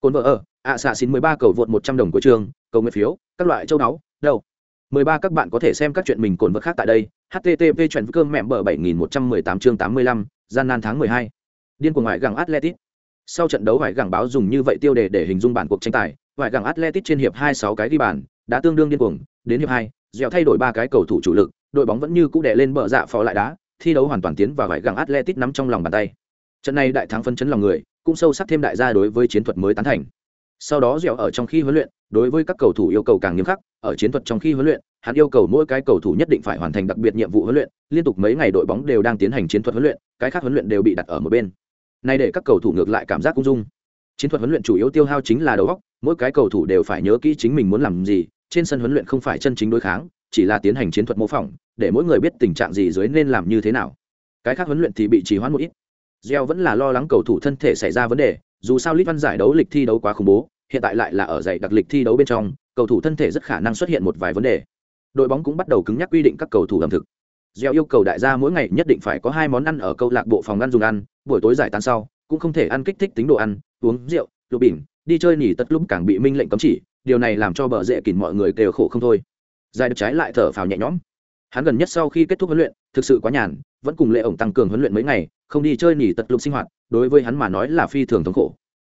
Côn vợ ở, ạ xạ xin 13 cầu vượt 100 đồng của trường, cầu nguyện phiếu, các loại châu náu, đâu. 13 các bạn có thể xem các chuyện mình cồn vật khác tại đây. http chuyển cơm mẹm bờ 7118 chương 85, gian nan tháng 12. Điên cuồng ngoại gẳng Atletic. Sau trận đấu ngoại gẳng báo dùng như vậy tiêu đề để hình dung bản cuộc tranh tài, ngoại gẳng Atletic trên hiệp 26 cái ghi bàn, đã tương đương điên cuồng, đến hiệp 2, dẻo thay đổi ba cái cầu thủ chủ lực, đội bóng vẫn như cũ đè lên bờ dạ phò lại đá, thi đấu hoàn toàn tiến vào vải găng Atletic nắm trong lòng bàn tay. Trận này đại thắng phân chấn lòng người, cũng sâu sắc thêm đại gia đối với chiến thuật mới tán thành. Sau đó dẻo ở trong khi huấn luyện, đối với các cầu thủ yêu cầu càng nghiêm khắc, ở chiến thuật trong khi huấn luyện, hắn yêu cầu mỗi cái cầu thủ nhất định phải hoàn thành đặc biệt nhiệm vụ huấn luyện, liên tục mấy ngày đội bóng đều đang tiến hành chiến thuật huấn luyện, cái khác huấn luyện đều bị đặt ở một bên. Này để các cầu thủ ngược lại cảm giác cung dung. Chiến thuật huấn luyện chủ yếu tiêu hao chính là đầu óc, mỗi cái cầu thủ đều phải nhớ kỹ chính mình muốn làm gì, trên sân huấn luyện không phải chân chính đối kháng, chỉ là tiến hành chiến thuật mô phỏng, để mỗi người biết tình trạng gì dưới nên làm như thế nào. Cái khác huấn luyện thì bị trì hoãn một ít. Gieo vẫn là lo lắng cầu thủ thân thể xảy ra vấn đề dù sao lit văn giải đấu lịch thi đấu quá khủng bố hiện tại lại là ở dạy đặc lịch thi đấu bên trong cầu thủ thân thể rất khả năng xuất hiện một vài vấn đề. Đội bóng cũng bắt đầu cứng nhắc quy định các cầu thủ ẩm thực. Gieo yêu cầu đại gia mỗi ngày nhất định phải có hai món ăn ở câu lạc bộ phòng ăn dùng ăn buổi tối giải tán sau cũng không thể ăn kích thích tính đồ ăn uống rượu lục bỉm, đi chơi nỉ tất lúc càng bị minh lệnh cấm chỉ điều này làm cho bờ rễ kín mọi người kêu khổ không thôi. Giải được trái lại thở phào nhẹ nhõm. Hắn gần nhất sau khi kết thúc huấn luyện, thực sự quá nhàn, vẫn cùng lệ ổng tăng cường huấn luyện mấy ngày, không đi chơi nỉ tật lục sinh hoạt, đối với hắn mà nói là phi thường thống khổ.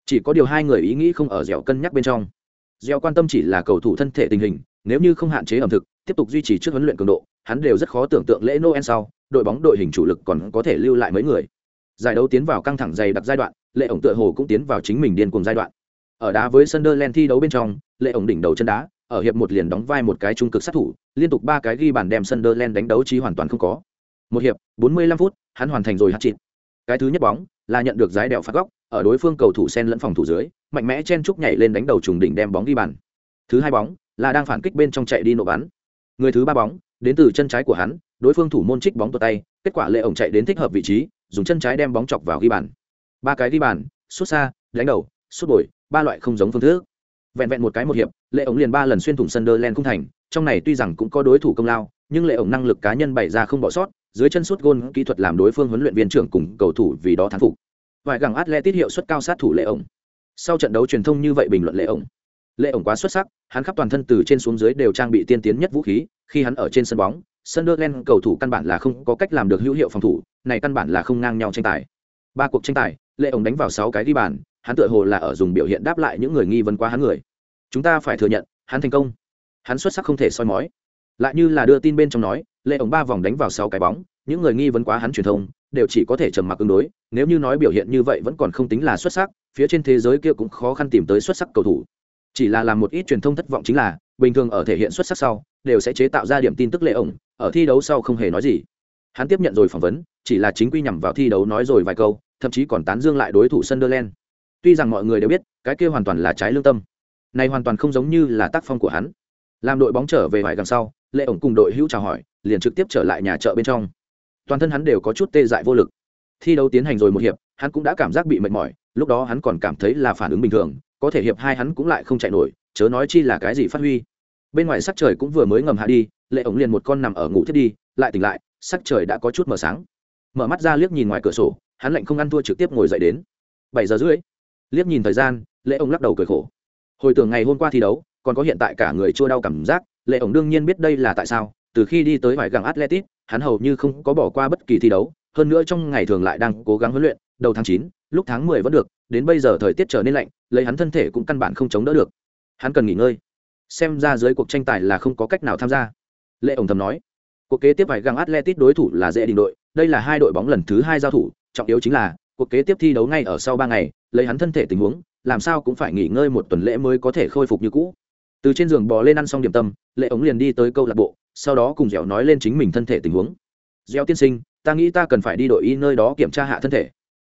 Chỉ có điều hai người ý nghĩ không ở dẻo cân nhắc bên trong. Dẻo quan tâm chỉ là cầu thủ thân thể tình hình, nếu như không hạn chế ẩm thực, tiếp tục duy trì trước huấn luyện cường độ, hắn đều rất khó tưởng tượng lễ noel sau, đội bóng đội hình chủ lực còn có thể lưu lại mấy người. Giải đấu tiến vào căng thẳng dày đặc giai đoạn, lệ ổng tựa hồ cũng tiến vào chính mình điên cùng giai đoạn ở đá với Sunderland thi đấu bên trong, lệ ổng đỉnh đầu chân đá, ở hiệp một liền đóng vai một cái trung cực sát thủ, liên tục ba cái ghi bàn đem Sunderland đánh đấu trí hoàn toàn không có. Một hiệp 45 phút, hắn hoàn thành rồi hat trick cái thứ nhất bóng là nhận được giái đèo phạt góc, ở đối phương cầu thủ sen lẫn phòng thủ dưới, mạnh mẽ chen trúc nhảy lên đánh đầu trùng đỉnh đem bóng ghi bàn. Thứ hai bóng là đang phản kích bên trong chạy đi nổ bắn. Người thứ ba bóng, đến từ chân trái của hắn, đối phương thủ môn trích bóng tuột tay, kết quả lệ ổng chạy đến thích hợp vị trí, dùng chân trái đem bóng chọc vào ghi bàn. Ba cái ghi bàn xuất xa, đánh đầu xuất bồi ba loại không giống phương thức. Vẹn vẹn một cái một hiệp lệ ổng liền ba lần xuyên thủng sân derelan cung thành trong này tuy rằng cũng có đối thủ công lao nhưng lệ ổng năng lực cá nhân bày ra không bỏ sót dưới chân suốt gôn kỹ thuật làm đối phương huấn luyện viên trưởng cùng cầu thủ vì đó thắng phục. Vài gẳng atletic hiệu suất cao sát thủ lệ ổng. Sau trận đấu truyền thông như vậy bình luận lệ ổng. Lệ ổng quá xuất sắc hắn khắp toàn thân từ trên xuống dưới đều trang bị tiên tiến nhất vũ khí khi hắn ở trên sân bóng Sunderland cầu thủ căn bản là không có cách làm được hữu hiệu phòng thủ, này căn bản là không ngang nhau tranh tài. Ba cuộc tranh tài, Lệ ổng đánh vào sáu cái ghi bàn, hắn tựa hồ là ở dùng biểu hiện đáp lại những người nghi vấn quá hắn người. Chúng ta phải thừa nhận, hắn thành công. Hắn xuất sắc không thể soi mói. Lại như là đưa tin bên trong nói, Lệ ổng ba vòng đánh vào sáu cái bóng, những người nghi vấn quá hắn truyền thông, đều chỉ có thể trầm mặc ứng đối, nếu như nói biểu hiện như vậy vẫn còn không tính là xuất sắc, phía trên thế giới kia cũng khó khăn tìm tới xuất sắc cầu thủ. Chỉ là làm một ít truyền thông thất vọng chính là, bình thường ở thể hiện xuất sắc sau, đều sẽ chế tạo ra điểm tin tức lệ ổng, ở thi đấu sau không hề nói gì hắn tiếp nhận rồi phỏng vấn chỉ là chính quy nhằm vào thi đấu nói rồi vài câu thậm chí còn tán dương lại đối thủ sunderland tuy rằng mọi người đều biết, cái kia hoàn toàn là trái lương tâm. Này hoàn toàn không giống như là tác phong của hắn. Làm đội bóng trở về hoài gần sau, lệ ổng cùng đội hữu chào hỏi, liền trực tiếp trở lại nhà chợ bên trong. Toàn thân hắn đều có chút tê dại vô lực. Thi đấu tiến hành rồi một hiệp, hắn cũng đã cảm giác bị mệt mỏi, lúc đó hắn còn cảm thấy là phản ứng bình thường, có thể hiệp hai hắn cũng lại không chạy nổi, chớ nói chi là cái gì phát huy. Bên ngoài sắc trời cũng vừa mới ngầm hạ đi, lệ ổng liền một con nằm ở ngủ thiết đi, lại tỉnh lại, sắc trời đã có chút mờ sáng. Mở mắt ra liếc nhìn ngoài cửa sổ, hắn lạnh không ăn thua trực tiếp ngồi dậy đến. Bảy giờ rưỡi liếc nhìn thời gian, lệ ông lắc đầu cười khổ. Hồi tưởng ngày hôm qua thi đấu, còn có hiện tại cả người chua đau cảm giác, lệ ổng đương nhiên biết đây là tại sao, từ khi đi tới vải găng atletic hắn hầu như không có bỏ qua bất kỳ thi đấu, hơn nữa trong ngày thường lại đang cố gắng huấn luyện, đầu tháng chín, lúc tháng mười vẫn được, đến bây giờ thời tiết trở nên lạnh, lấy hắn thân thể cũng căn bản không chống đỡ được. Hắn cần nghỉ ngơi. Xem ra dưới cuộc tranh tài là không có cách nào tham gia. Lệ ổng thầm nói. Cuộc kế tiếp vải găng atletic đối thủ là dễ đình đội, đây là hai đội bóng lần thứ hai giao thủ, trọng yếu chính là cuộc kế tiếp thi đấu ngay ở sau ba ngày, lấy hắn thân thể tình huống, làm sao cũng phải nghỉ ngơi một tuần lễ mới có thể khôi phục như cũ. Từ trên giường bò lên ăn xong điểm tâm, lệ ống liền đi tới câu lạc bộ, sau đó cùng dẻo nói lên chính mình thân thể tình huống. Dẻo tiên sinh, ta nghĩ ta cần phải đi đội y nơi đó kiểm tra hạ thân thể.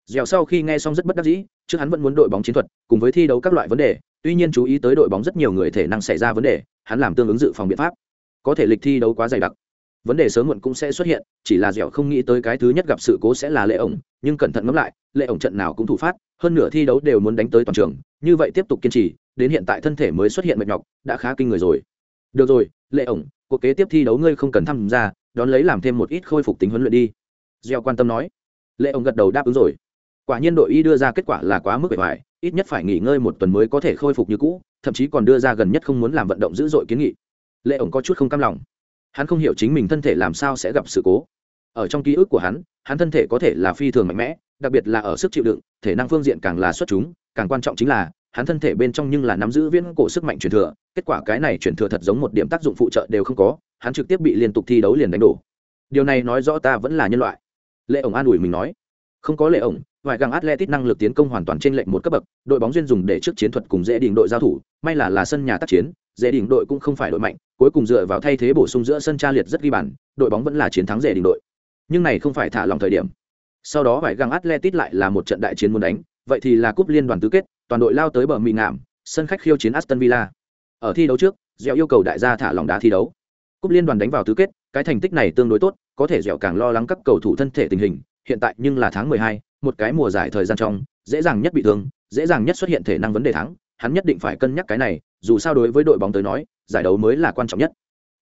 Dẻo sau khi nghe xong rất bất đắc dĩ, trước hắn vẫn muốn đội bóng chiến thuật, cùng với thi đấu các loại vấn đề, tuy nhiên chú ý tới đội bóng rất nhiều người thể năng xảy ra vấn đề, hắn làm tương ứng dự phòng biện pháp. Có thể lịch thi đấu quá dày đặc vấn đề sớm muộn cũng sẽ xuất hiện, chỉ là dẻo không nghĩ tới cái thứ nhất gặp sự cố sẽ là lệ ổng, nhưng cẩn thận ngẫm lại, lệ ổng trận nào cũng thủ phát, hơn nửa thi đấu đều muốn đánh tới toàn trường, như vậy tiếp tục kiên trì, đến hiện tại thân thể mới xuất hiện mệt nhọc, đã khá kinh người rồi. Được rồi, lệ ổng, cuộc kế tiếp thi đấu ngươi không cần tham gia, đón lấy làm thêm một ít khôi phục tính huấn luyện đi. Gieo quan tâm nói. Lệ ổng gật đầu đáp ứng rồi. Quả nhiên đội y đưa ra kết quả là quá mức bề ngoài, ít nhất phải nghỉ ngơi một tuần mới có thể khôi phục như cũ, thậm chí còn đưa ra gần nhất không muốn làm vận động dữ dội kiến nghị. Lệ ổng có chút không cam lòng hắn không hiểu chính mình thân thể làm sao sẽ gặp sự cố. Ở trong ký ức của hắn hắn thân thể có thể là phi thường mạnh mẽ, đặc biệt là ở sức chịu đựng, thể năng phương diện càng là xuất chúng, càng quan trọng chính là, hắn thân thể bên trong nhưng là nắm giữ viễn cổ sức mạnh truyền thừa, kết quả cái này truyền thừa thật giống một điểm tác dụng phụ trợ đều không có, hắn trực tiếp bị liên tục thi đấu liền đánh đổ. Điều này nói rõ ta vẫn là nhân loại. Lệ ổng an ủi mình nói. Không có lệ ổng ngoại găng atletic năng lực tiến công hoàn toàn trên lệnh một cấp bậc, đội bóng duyên dùng để trước chiến thuật cùng dễ đình đội giao thủ, may là là sân nhà tác chiến dễ đỉnh đội cũng không phải đội mạnh cuối cùng dựa vào thay thế bổ sung giữa sân tra liệt rất ghi bàn đội bóng vẫn là chiến thắng dễ đỉnh đội. Nhưng này không phải thả lòng thời điểm. Sau đó phải găng atletic lại là một trận đại chiến muốn đánh vậy thì là cúp liên đoàn tứ kết toàn đội lao tới bờ mị ngạm sân khách khiêu chiến aston villa. Ở thi đấu trước dẻo yêu cầu đại gia thả lòng đá thi đấu. Cúp liên đoàn đánh vào tứ kết cái thành tích này tương đối tốt có thể dẻo càng lo lắng các cầu thủ thân thể tình hình hiện tại nhưng là tháng 12, một cái mùa giải thời gian trong dễ dàng nhất bị thương dễ dàng nhất xuất hiện thể năng vấn đề thắng hắn nhất định phải cân nhắc cái này, dù sao đối với đội bóng tới nói, giải đấu mới là quan trọng nhất.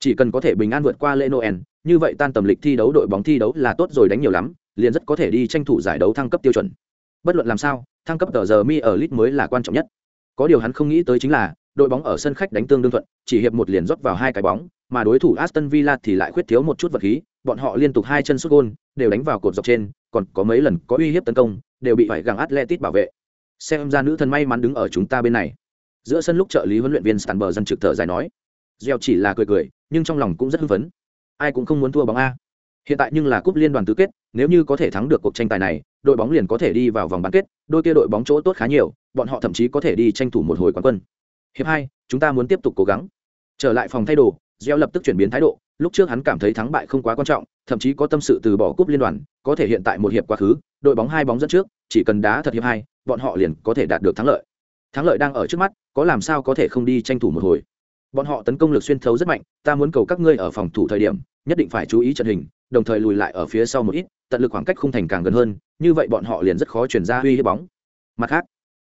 Chỉ cần có thể bình an vượt qua lễ noel, như vậy tan tầm lịch thi đấu, đội bóng thi đấu là tốt rồi đánh nhiều lắm, liền rất có thể đi tranh thủ giải đấu thăng cấp tiêu chuẩn. Bất luận làm sao, thăng cấp tờ giờ mi ở lit mới là quan trọng nhất. Có điều hắn không nghĩ tới chính là, đội bóng ở sân khách đánh tương đương thuận, chỉ hiệp một liền rót vào hai cái bóng, mà đối thủ aston villa thì lại khuyết thiếu một chút vật khí, bọn họ liên tục hai chân sút gôn, đều đánh vào cột dọc trên, còn có mấy lần có uy hiếp tấn công, đều bị phải găng Atletico bảo vệ xem ra nữ thần may mắn đứng ở chúng ta bên này. Giữa sân lúc trợ lý huấn luyện viên stanber dân trực thở dài nói. Gieo chỉ là cười cười, nhưng trong lòng cũng rất hưng phấn. Ai cũng không muốn thua bóng a. Hiện tại nhưng là cúp liên đoàn tứ kết, nếu như có thể thắng được cuộc tranh tài này, đội bóng liền có thể đi vào vòng bán kết, đôi kia đội bóng chỗ tốt khá nhiều, bọn họ thậm chí có thể đi tranh thủ một hồi quán quân. Hiệp hai, chúng ta muốn tiếp tục cố gắng. Trở lại phòng thay đồ, gieo lập tức chuyển biến thái độ, lúc trước hắn cảm thấy thắng bại không quá quan trọng, thậm chí có tâm sự từ bỏ cúp liên đoàn, có thể hiện tại một hiệp quá khứ, đội bóng hai bóng dẫn trước chỉ cần đá thật hiệp hai, bọn họ liền có thể đạt được thắng lợi. Thắng lợi đang ở trước mắt, có làm sao có thể không đi tranh thủ một hồi? Bọn họ tấn công lực xuyên thấu rất mạnh, ta muốn cầu các ngươi ở phòng thủ thời điểm, nhất định phải chú ý trận hình, đồng thời lùi lại ở phía sau một ít, tận lực khoảng cách không thành càng gần hơn, như vậy bọn họ liền rất khó chuyển ra uy hiếp bóng. Mặt khác,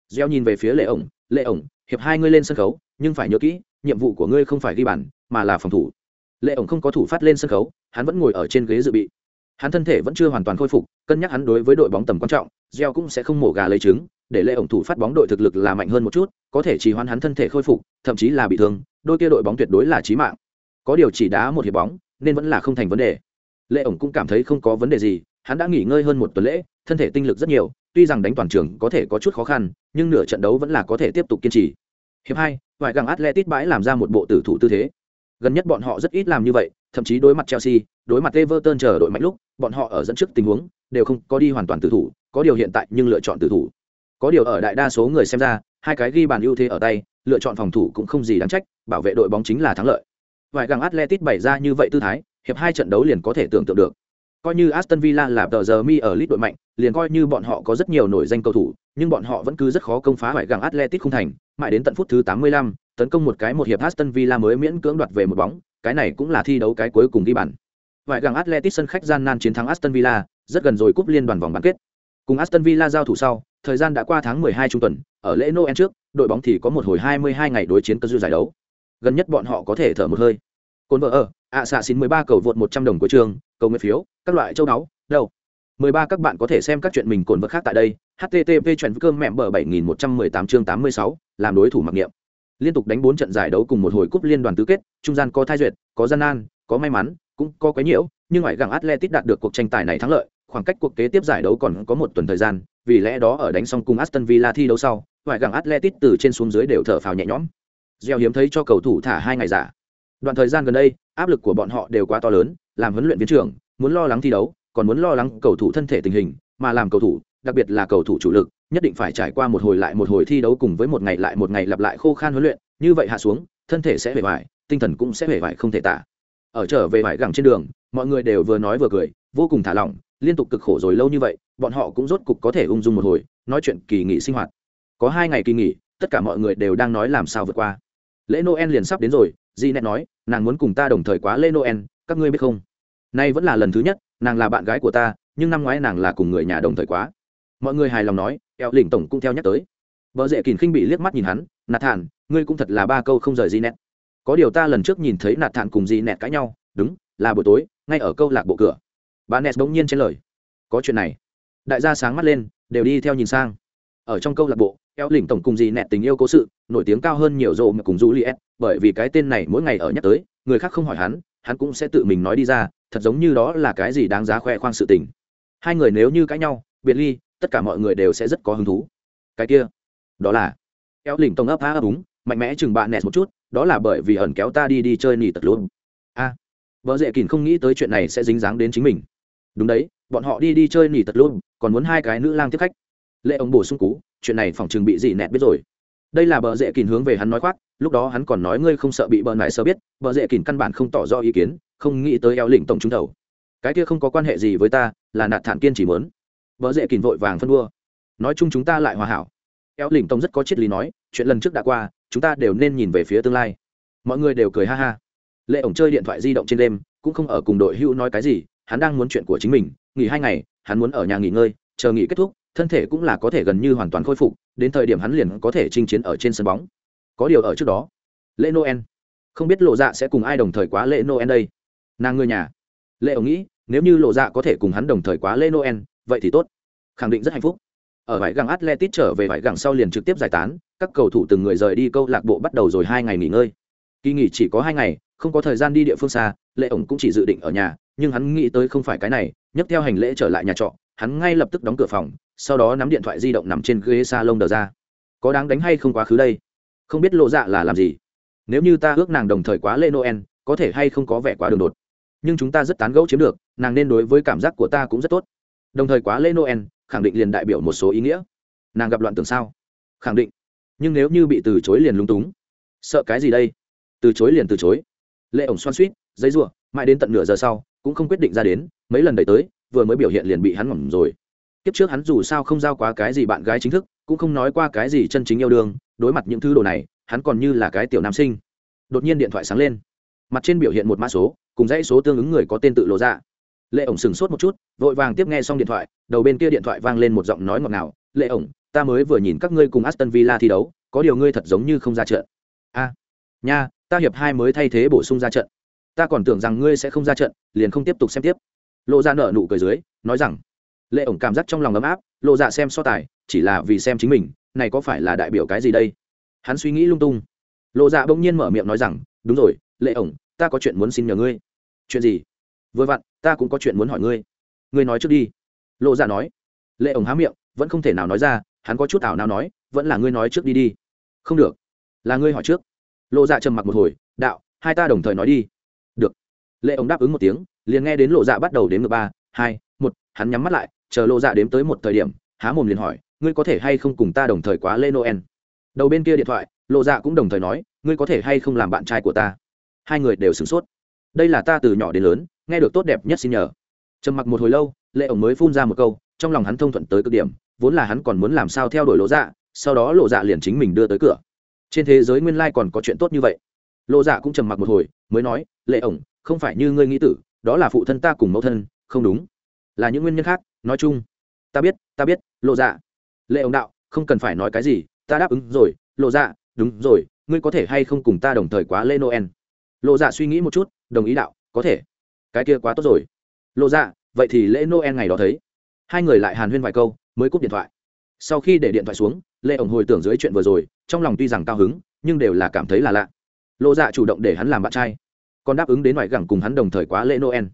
gieo nhìn về phía lệ ổng lệ ổng, hiệp hai ngươi lên sân khấu, nhưng phải nhớ kỹ, nhiệm vụ của ngươi không phải ghi bàn, mà là phòng thủ. Lệ ổng không có thủ phát lên sân khấu, hắn vẫn ngồi ở trên ghế dự bị hắn thân thể vẫn chưa hoàn toàn khôi phục, cân nhắc hắn đối với đội bóng tầm quan trọng gieo cũng sẽ không mổ gà lấy trứng, để lệ ổng thủ phát bóng đội thực lực là mạnh hơn một chút, có thể chỉ hoãn hắn thân thể khôi phục, thậm chí là bị thương, đôi kia đội bóng tuyệt đối là chí mạng. Có điều chỉ đá một hiệp bóng, nên vẫn là không thành vấn đề. Lệ ổng cũng cảm thấy không có vấn đề gì, hắn đã nghỉ ngơi hơn một tuần lễ, thân thể tinh lực rất nhiều, tuy rằng đánh toàn trường có thể có chút khó khăn, nhưng nửa trận đấu vẫn là có thể tiếp tục kiên trì. Hiệp hai, vài găng atletic bãi làm ra một bộ tử thủ tư thế gần nhất bọn họ rất ít làm như vậy, thậm chí đối mặt chelsea, đối mặt everton chờ đội mạnh lúc, bọn họ ở dẫn trước tình huống, đều không có đi hoàn toàn tử thủ, có điều hiện tại nhưng lựa chọn tử thủ. Có điều ở đại đa số người xem ra, hai cái ghi bàn ưu thế ở tay, lựa chọn phòng thủ cũng không gì đáng trách, bảo vệ đội bóng chính là thắng lợi. Vài gàng atletic bày ra như vậy tư thái, hiệp hai trận đấu liền có thể tưởng tượng được. Coi như aston villa là tờ giờ mi ở lít đội mạnh, liền coi như bọn họ có rất nhiều nổi danh cầu thủ, nhưng bọn họ vẫn cứ rất khó công phá vài gàng atletic không thành mãi đến tận phút thứ 85, tấn công một cái một hiệp aston villa mới miễn cưỡng đoạt về một bóng cái này cũng là thi đấu cái cuối cùng đi bàn. Vài gặng Atletico sân khách gian nan chiến thắng aston villa rất gần rồi cúp liên đoàn vòng bán kết. Cùng aston villa giao thủ sau thời gian đã qua tháng 12 trung tuần ở lễ noel trước đội bóng thì có một hồi 22 ngày đối chiến cơ dư giải đấu. Gần nhất bọn họ có thể thở một hơi. Côn vợ ở ạ xạ xin 13 cầu vượt 100 đồng của trường cầu nguyện phiếu các loại châu náu, đâu. 13 các bạn có thể xem các chuyện mình cồn vật khác tại đây http chuyện cơm mẹ bờ 7118 chương 86, làm đối thủ mặc niệm. Liên tục đánh bốn trận giải đấu cùng một hồi cúp liên đoàn tứ kết trung gian có thai duyệt có gian nan có may mắn cũng có quấy nhiễu nhưng ngoại gặng atletic đạt được cuộc tranh tài này thắng lợi khoảng cách cuộc kế tiếp giải đấu còn có một tuần thời gian vì lẽ đó ở đánh xong cùng aston villa thi đấu sau ngoại gặng atletic từ trên xuống dưới đều thở phào nhẹ nhõm. Gieo hiếm thấy cho cầu thủ thả hai ngày giả. Đoạn thời gian gần đây áp lực của bọn họ đều quá to lớn làm huấn luyện viên trưởng muốn lo lắng thi đấu còn muốn lo lắng cầu thủ thân thể tình hình, mà làm cầu thủ, đặc biệt là cầu thủ chủ lực, nhất định phải trải qua một hồi lại một hồi thi đấu cùng với một ngày lại một ngày lặp lại khô khan huấn luyện, như vậy hạ xuống, thân thể sẽ hề vải, tinh thần cũng sẽ hề vải không thể tả. Ở trở về vải gẳng trên đường, mọi người đều vừa nói vừa cười, vô cùng thả lỏng, liên tục cực khổ rồi lâu như vậy, bọn họ cũng rốt cục có thể ung dung một hồi, nói chuyện kỳ nghỉ sinh hoạt. Có hai ngày kỳ nghỉ, tất cả mọi người đều đang nói làm sao vượt qua. Lễ noel liền sắp đến rồi di nét nói, nàng muốn cùng ta đồng thời quá lễ noel, các ngươi biết không? Nay vẫn là lần thứ nhất nàng là bạn gái của ta, nhưng năm ngoái nàng là cùng người nhà đồng thời quá. Mọi người hài lòng nói, eo lỉnh tổng cũng theo nhắc tới. Vợ dễ kìn khinh bị liếc mắt nhìn hắn nạt thản ngươi cũng thật là ba câu không rời di nẹt. có điều ta lần trước nhìn thấy nạt thản cùng di nẹt cãi nhau, đúng, là buổi tối, ngay ở câu lạc bộ cửa. Bà nẹt bỗng nhiên trên lời. Có chuyện này. Đại gia sáng mắt lên, đều đi theo nhìn sang. Ở trong câu lạc bộ, eo lỉnh tổng cùng gì nẹt tình yêu cố sự, nổi tiếng cao hơn nhiều rộ mà cùng juliet, bởi vì cái tên này mỗi ngày ở nhắc tới, người khác không hỏi hắn hắn cũng sẽ tự mình nói đi ra thật giống như đó là cái gì đáng giá khoe khoang sự tình. Hai người nếu như cãi nhau biệt ly tất cả mọi người đều sẽ rất có hứng thú. Cái kia đó là kéo lỉnh tông ấp á ấp úng mạnh mẽ chừng bạn nẹt một chút đó là bởi vì ẩn kéo ta đi đi chơi nỉ tật luôn a à, vợ dễ kỳn không nghĩ tới chuyện này sẽ dính dáng đến chính mình. Đúng đấy bọn họ đi đi chơi nỉ tật luôn còn muốn hai cái nữ lang tiếp khách. Lệ ông bổ sung cú chuyện này phòng chừng bị gì nẹt biết rồi. Đây là bờ dễ kìn hướng về hắn nói khoác lúc đó hắn còn nói ngươi không sợ bị bờ nại sơ biết bờ dễ kìn căn bản không tỏ rõ ý kiến không nghĩ tới eo lĩnh tổng trúng đầu. Cái kia không có quan hệ gì với ta, là nạt thản kiên chỉ mớn. Bỡ dễ kìm vội vàng phân đua. Nói chung chúng ta lại hòa hảo. Eo lĩnh tổng rất có triết lý nói, chuyện lần trước đã qua, chúng ta đều nên nhìn về phía tương lai. Mọi người đều cười ha ha. Lệ ổng chơi điện thoại di động trên đêm, cũng không ở cùng đội hữu nói cái gì, hắn đang muốn chuyện của chính mình, nghỉ hai ngày, hắn muốn ở nhà nghỉ ngơi, chờ nghỉ kết thúc, thân thể cũng là có thể gần như hoàn toàn khôi phục, đến thời điểm hắn liền có thể chinh chiến ở trên sân bóng. Có điều ở trước đó, lễ noel. Không biết lộ dạ sẽ cùng ai đồng thời quá lễ noel đây nàng người nhà. Lệ ổng nghĩ, nếu như lộ dạ có thể cùng hắn đồng thời quá lễ noel, vậy thì tốt. Khẳng định rất hạnh phúc. Ở vải găng atletic trở về vải găng sau liền trực tiếp giải tán, các cầu thủ từng người rời đi, câu lạc bộ bắt đầu rồi hai ngày nghỉ ngơi. Kỳ nghỉ chỉ có hai ngày, không có thời gian đi địa phương xa, lệ ổng cũng chỉ dự định ở nhà, nhưng hắn nghĩ tới không phải cái này, nhấc theo hành lễ trở lại nhà trọ, hắn ngay lập tức đóng cửa phòng, sau đó nắm điện thoại di động nằm trên ghế s a lông đờ ra. Có đáng đánh hay không quá khứ đây? Không biết lộ dạ là làm gì? Nếu như ta ước nàng đồng thời quá lễ noel, có thể hay không có vẻ quá đường đột? Nhưng chúng ta rất tán gẫu chiếm được, nàng nên đối với cảm giác của ta cũng rất tốt. Đồng thời quá lễ noel, khẳng định liền đại biểu một số ý nghĩa. Nàng gặp loạn tưởng sao? Khẳng định. Nhưng nếu như bị từ chối liền lung túng. Sợ cái gì đây? Từ chối liền từ chối. Lệ ổng xoan suýt dây r mãi đến tận nửa giờ sau, cũng không quyết định ra đến, mấy lần đẩy tới, vừa mới biểu hiện liền bị hắn ngỏm rồi. Kiếp trước hắn dù sao không giao quá cái gì bạn gái chính thức, cũng không nói qua cái gì chân chính yêu đương, đối mặt những thứ đồ này, hắn còn như là cái tiểu nam sinh. Đột nhiên điện thoại sáng lên. Mặt trên biểu hiện một mã số cùng dãy số tương ứng người có tên tự lộ ra. Lệ ổng sừng sốt một chút, vội vàng tiếp nghe xong điện thoại, đầu bên kia điện thoại vang lên một giọng nói ngọt ngào, lệ ổng, ta mới vừa nhìn các ngươi cùng aston villa thi đấu, có điều ngươi thật giống như không ra trận. A, nha, ta hiệp hai mới thay thế bổ sung ra trận. Ta còn tưởng rằng ngươi sẽ không ra trận, liền không tiếp tục xem tiếp. Lộ ra nợ nụ cười dưới, nói rằng, lệ ổng cảm giác trong lòng ấm áp, lộ dạ xem so tài, chỉ là vì xem chính mình, này có phải là đại biểu cái gì đây? Hắn suy nghĩ lung tung. Lộ dạ bỗng nhiên mở miệng nói rằng, đúng rồi, lệ ổng ta có chuyện muốn xin nhờ ngươi. Chuyện gì? Vừa vặn, ta cũng có chuyện muốn hỏi ngươi. Ngươi nói trước đi. Lộ dạ nói. Lệ ổng há miệng, vẫn không thể nào nói ra, hắn có chút ảo nào nói, vẫn là ngươi nói trước đi đi. Không được. Là ngươi hỏi trước. Lộ dạ trầm mặc một hồi, đạo, hai ta đồng thời nói đi. Được. Lệ ổng đáp ứng một tiếng, liền nghe đến lộ dạ bắt đầu đếm ngược ba, hai, một, hắn nhắm mắt lại, chờ lộ dạ đếm tới một thời điểm, há mồm liền hỏi, ngươi có thể hay không cùng ta đồng thời quá lê noel? Đầu bên kia điện thoại, lộ dạ cũng đồng thời nói, ngươi có thể hay không làm bạn trai của ta? Hai người đều sửng sốt. Đây là ta từ nhỏ đến lớn, nghe được tốt đẹp nhất xin nhờ. Trầm mặc một hồi lâu, lệ ổng mới phun ra một câu, trong lòng hắn thông thuận tới cực điểm, vốn là hắn còn muốn làm sao theo đuổi lộ dạ sau đó lộ dạ liền chính mình đưa tới cửa. Trên thế giới nguyên lai còn có chuyện tốt như vậy. Lộ dạ cũng trầm mặc một hồi, mới nói, lệ ổng, không phải như ngươi nghĩ tử, đó là phụ thân ta cùng mẫu thân, không đúng. Là những nguyên nhân khác, nói chung. Ta biết ta biết, lộ dạ. Lệ ổng đạo, không cần phải nói cái gì, ta đáp ứng rồi, lộ dạ đúng rồi, ngươi có thể hay không cùng ta đồng thời quá lê noel? Lộ dạ suy nghĩ một chút, đồng ý đạo, có thể. Cái kia quá tốt rồi. Lộ dạ vậy thì lễ noel ngày đó thấy. Hai người lại hàn huyên vài câu, mới cúp điện thoại. Sau khi để điện thoại xuống lệ ổng hồi tưởng dưới chuyện vừa rồi, trong lòng tuy rằng cao hứng, nhưng đều là cảm thấy là lạ. Lộ dạ chủ động để hắn làm bạn trai, còn đáp ứng đến ngoài gẳng cùng hắn đồng thời quá lễ noel.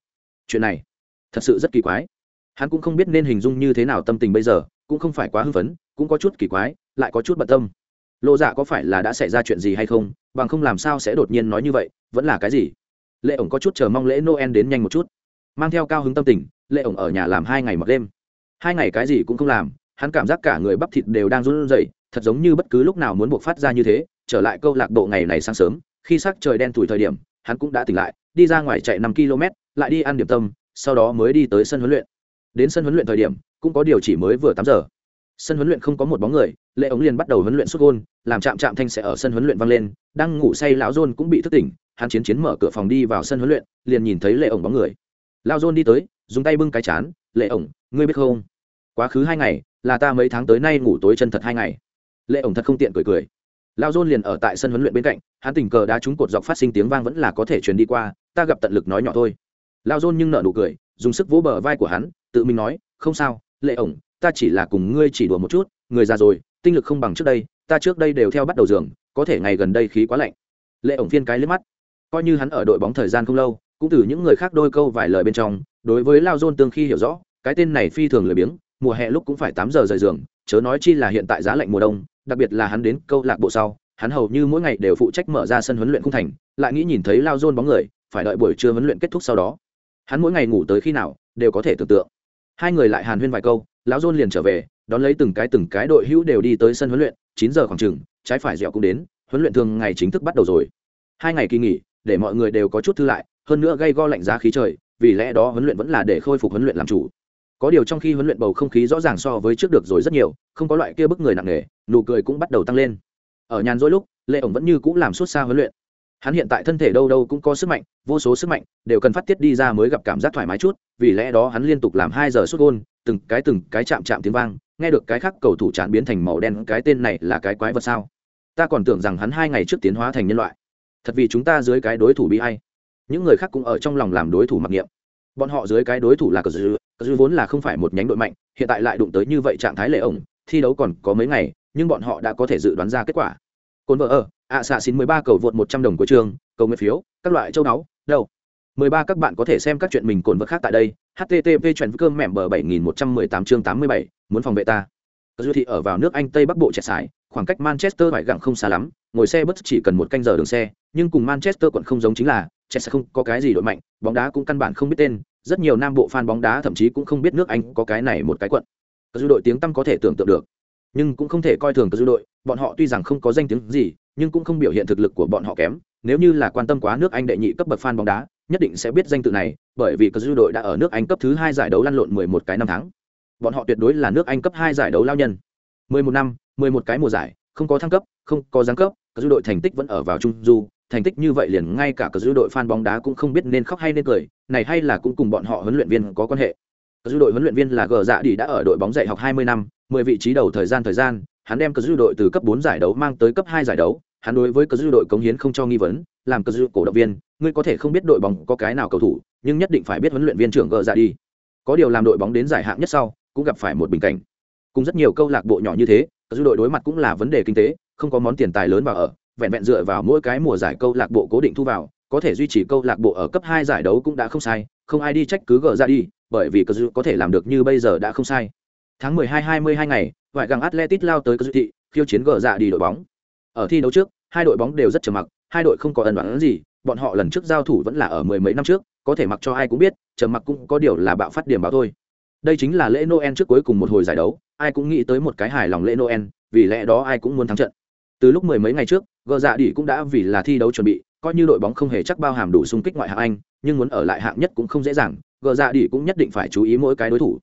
Chuyện này, thật sự rất kỳ quái. Hắn cũng không biết nên hình dung như thế nào tâm tình bây giờ, cũng không phải quá hưng phấn, cũng có chút kỳ quái, lại có chút bận tâm lộ dạ có phải là đã xảy ra chuyện gì hay không, bằng không làm sao sẽ đột nhiên nói như vậy, vẫn là cái gì? Lệ ổng có chút chờ mong lễ noel đến nhanh một chút. Mang theo cao hứng tâm tình, lệ ổng ở nhà làm hai ngày mặc đêm. Hai ngày cái gì cũng không làm, hắn cảm giác cả người bắp thịt đều đang run rẩy, thật giống như bất cứ lúc nào muốn buộc phát ra như thế, trở lại câu lạc bộ ngày này sáng sớm, khi sắc trời đen thủi thời điểm, hắn cũng đã tỉnh lại, đi ra ngoài chạy năm km, lại đi ăn điểm tâm, sau đó mới đi tới sân huấn luyện. Đến sân huấn luyện thời điểm, cũng có điều chỉ mới vừa tám giờ sân huấn luyện không có một bóng người, lệ ống liền bắt đầu huấn luyện xuất gôn, làm chạm chạm thanh sẽ ở sân huấn luyện vang lên, đang ngủ say lão john cũng bị thức tỉnh, hắn chiến chiến mở cửa phòng đi vào sân huấn luyện, liền nhìn thấy lệ ổng bóng người. Lão john đi tới, dùng tay bưng cái chán, lệ ổng, ngươi biết không? Quá khứ hai ngày, là ta mấy tháng tới nay ngủ tối chân thật hai ngày. Lệ ổng thật không tiện cười cười. Lão john liền ở tại sân huấn luyện bên cạnh, hắn tình cờ đá trúng cột dọc phát sinh tiếng vang vẫn là có thể truyền đi qua, ta gặp tận lực nói nhỏ thôi. Lão john nhưng nở nụ cười, dùng sức vỗ bờ vai của hắn, tự mình nói, không sao, lệ ổng ta chỉ là cùng ngươi chỉ đùa một chút, người già rồi, tinh lực không bằng trước đây, ta trước đây đều theo bắt đầu giường, có thể ngày gần đây khí quá lạnh. Lệ ổng phiên cái liếc mắt. Coi như hắn ở đội bóng thời gian không lâu, cũng từ những người khác đôi câu vài lời bên trong, đối với lao dôn tương khi hiểu rõ, cái tên này phi thường lười biếng, mùa hè lúc cũng phải tám giờ rời giường, chớ nói chi là hiện tại giá lạnh mùa đông, đặc biệt là hắn đến câu lạc bộ sau, hắn hầu như mỗi ngày đều phụ trách mở ra sân huấn luyện không thành, lại nghĩ nhìn thấy lao dôn bóng người, phải đợi buổi trưa huấn luyện kết thúc sau đó. Hắn mỗi ngày ngủ tới khi nào, đều có thể tưởng tượng. Hai người lại hàn huyên vài câu lão dôn liền trở về, đón lấy từng cái từng cái đội hữu đều đi tới sân huấn luyện, chín giờ khoảng chừng trái phải dẻo cũng đến, huấn luyện thường ngày chính thức bắt đầu rồi. Hai ngày kỳ nghỉ, để mọi người đều có chút thư lại, hơn nữa gây go lạnh giá khí trời, vì lẽ đó huấn luyện vẫn là để khôi phục huấn luyện làm chủ. Có điều trong khi huấn luyện bầu không khí rõ ràng so với trước được rồi rất nhiều, không có loại kia bức người nặng nề, nụ cười cũng bắt đầu tăng lên. Ở nhàn rỗi lúc lệ ổng vẫn như cũng làm suốt xa huấn luyện. Hắn hiện tại thân thể đâu đâu cũng có sức mạnh, vô số sức mạnh, đều cần phát tiết đi ra mới gặp cảm giác thoải mái chút, vì lẽ đó hắn liên tục làm hai giờ suốt gôn từng cái từng cái chạm chạm tiếng vang, nghe được cái khác cầu thủ chán biến thành màu đen, cái tên này là cái quái vật sao? Ta còn tưởng rằng hắn hai ngày trước tiến hóa thành nhân loại. Thật vì chúng ta dưới cái đối thủ bị hay những người khác cũng ở trong lòng làm đối thủ mặc niệm. Bọn họ dưới cái đối thủ là cờ dư cờ dư vốn là không phải một nhánh đội mạnh, hiện tại lại đụng tới như vậy trạng thái lệ ổng, thi đấu còn có mấy ngày, nhưng bọn họ đã có thể dự đoán ra kết quả. Cồn vợ ở, ạ xạ xin mười ba cầu vượt một trăm đồng của trường, cầu nguyện phiếu, các loại châu náu đâu? Mười ba các bạn có thể xem các chuyện mình cồn vật khác tại đây http chuyện cơm mẹm bờ bảy nghìn một trăm mười tám chương tám mươi bảy muốn phòng vệ ta cờ dư thị ở vào nước anh tây bắc bộ trẻ sải khoảng cách manchester phải gặng không xa lắm ngồi xe bất chỉ cần một canh giờ đường xe nhưng cùng manchester quận không giống chính là Chelsea không có cái gì đội mạnh, bóng đá cũng căn bản không biết tên, rất nhiều nam bộ fan bóng đá thậm chí cũng không biết nước Anh có cái này một cái quận. Cái đội tiếng tăm có thể tưởng tượng được, nhưng cũng không thể coi thường cái đội, bọn họ tuy rằng không có danh tiếng gì, nhưng cũng không biểu hiện thực lực của bọn họ kém, nếu như là quan tâm quá nước Anh đệ nhị cấp bậc fan bóng đá, nhất định sẽ biết danh tự này, bởi vì cái dư đội đã ở nước Anh cấp thứ hai giải đấu lăn lộn 11 cái năm tháng. Bọn họ tuyệt đối là nước Anh cấp hai giải đấu lao nhân. 11 năm, 11 cái mùa giải, không có thăng cấp, không có giáng cấp, cái dư đội thành tích vẫn ở vào trung du, thành tích như vậy liền ngay cả cờ dư đội fan bóng đá cũng không biết nên khóc hay nên cười, này hay là cũng cùng bọn họ huấn luyện viên có quan hệ. Cờ dư đội huấn luyện viên là Gờ Dạ Đi đã ở đội bóng dạy học 20 năm, 10 vị trí đầu thời gian thời gian, hắn đem cờ dư đội từ cấp 4 giải đấu mang tới cấp 2 giải đấu, hắn đối với cờ dư đội cống hiến không cho nghi vấn, làm cờ dư cổ động viên, ngươi có thể không biết đội bóng có cái nào cầu thủ, nhưng nhất định phải biết huấn luyện viên trưởng Gờ ra Đi. Có điều làm đội bóng đến giải hạng nhất sau, cũng gặp phải một bình cảnh. Cùng rất nhiều câu lạc bộ nhỏ như thế, cờ dư đội đối mặt cũng là vấn đề kinh tế, không có món tiền tài lớn vào ở, vẹn vẹn dựa vào mỗi cái mùa giải câu lạc bộ cố định thu vào, có thể duy trì câu lạc bộ ở cấp hai giải đấu cũng đã không sai, không ai đi trách cứ gỡ ra đi, bởi vì Cazorla có thể làm được như bây giờ đã không sai. Tháng 12 22 ngày, ngoại găng Atletic lao tới Cazorla thị, khiêu chiến gỡ ra đi đội bóng. Ở thi đấu trước, hai đội bóng đều rất trầm mặc, hai đội không có ẩn đoán gì, bọn họ lần trước giao thủ vẫn là ở mười mấy năm trước, có thể mặc cho ai cũng biết, trầm mặc cũng có điều là bạo phát điểm báo thôi. Đây chính là lễ Noel trước cuối cùng một hồi giải đấu, ai cũng nghĩ tới một cái hài lòng lễ Noel, vì lẽ đó ai cũng muốn thắng trận. Từ lúc mười mấy ngày trước gờ dạ đỉ cũng đã vì là thi đấu chuẩn bị coi như đội bóng không hề chắc bao hàm đủ xung kích ngoại hạng anh nhưng muốn ở lại hạng nhất cũng không dễ dàng gờ dạ đỉ cũng nhất định phải chú ý mỗi cái đối thủ.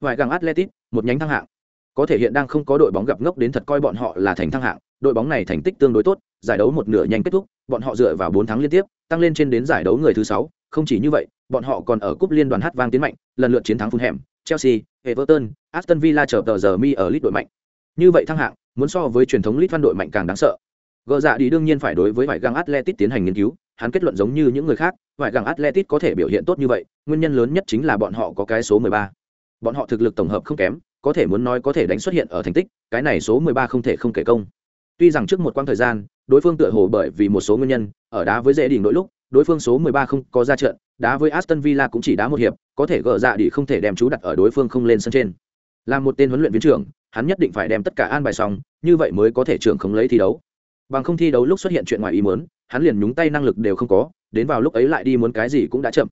Vài gang atletic một nhánh thăng hạng có thể hiện đang không có đội bóng gặp ngốc đến thật coi bọn họ là thành thăng hạng, đội bóng này thành tích tương đối tốt, giải đấu một nửa nhanh kết thúc, bọn họ dựa vào bốn tháng liên tiếp, tăng lên trên đến giải đấu người thứ sáu, không chỉ như vậy, bọn họ còn ở cúp liên đoàn hát vang tiến mạnh, lần lượt chiến thắng fulham, chelsea, everton, aston villa chờ tờ giờ mi ở lít đội mạnh như vậy thăng hạng, muốn so với truyền thống lit văn đội mạnh càng đáng sợ gợ dạ đi đương nhiên phải đối với vải găng atletic tiến hành nghiên cứu, hắn kết luận giống như những người khác vải găng atletic có thể biểu hiện tốt như vậy, nguyên nhân lớn nhất chính là bọn họ có cái số 13. bọn họ thực lực tổng hợp không kém có thể muốn nói có thể đánh xuất hiện ở thành tích, cái này số 13 không thể không kể công. Tuy rằng trước một quãng thời gian, đối phương tựa hồ bởi vì một số nguyên nhân, ở đá với dễ đỉnh đội lúc, đối phương số 13 không có ra trận, đá với aston villa cũng chỉ đá một hiệp, có thể gỡ dạ đi không thể đem chú đặt ở đối phương không lên sân trên. Là một tên huấn luyện viên trưởng, hắn nhất định phải đem tất cả an bài xong, như vậy mới có thể trưởng không lấy thi đấu. Bằng không thi đấu lúc xuất hiện chuyện ngoài ý muốn, hắn liền nhúng tay năng lực đều không có, đến vào lúc ấy lại đi muốn cái gì cũng đã chậm.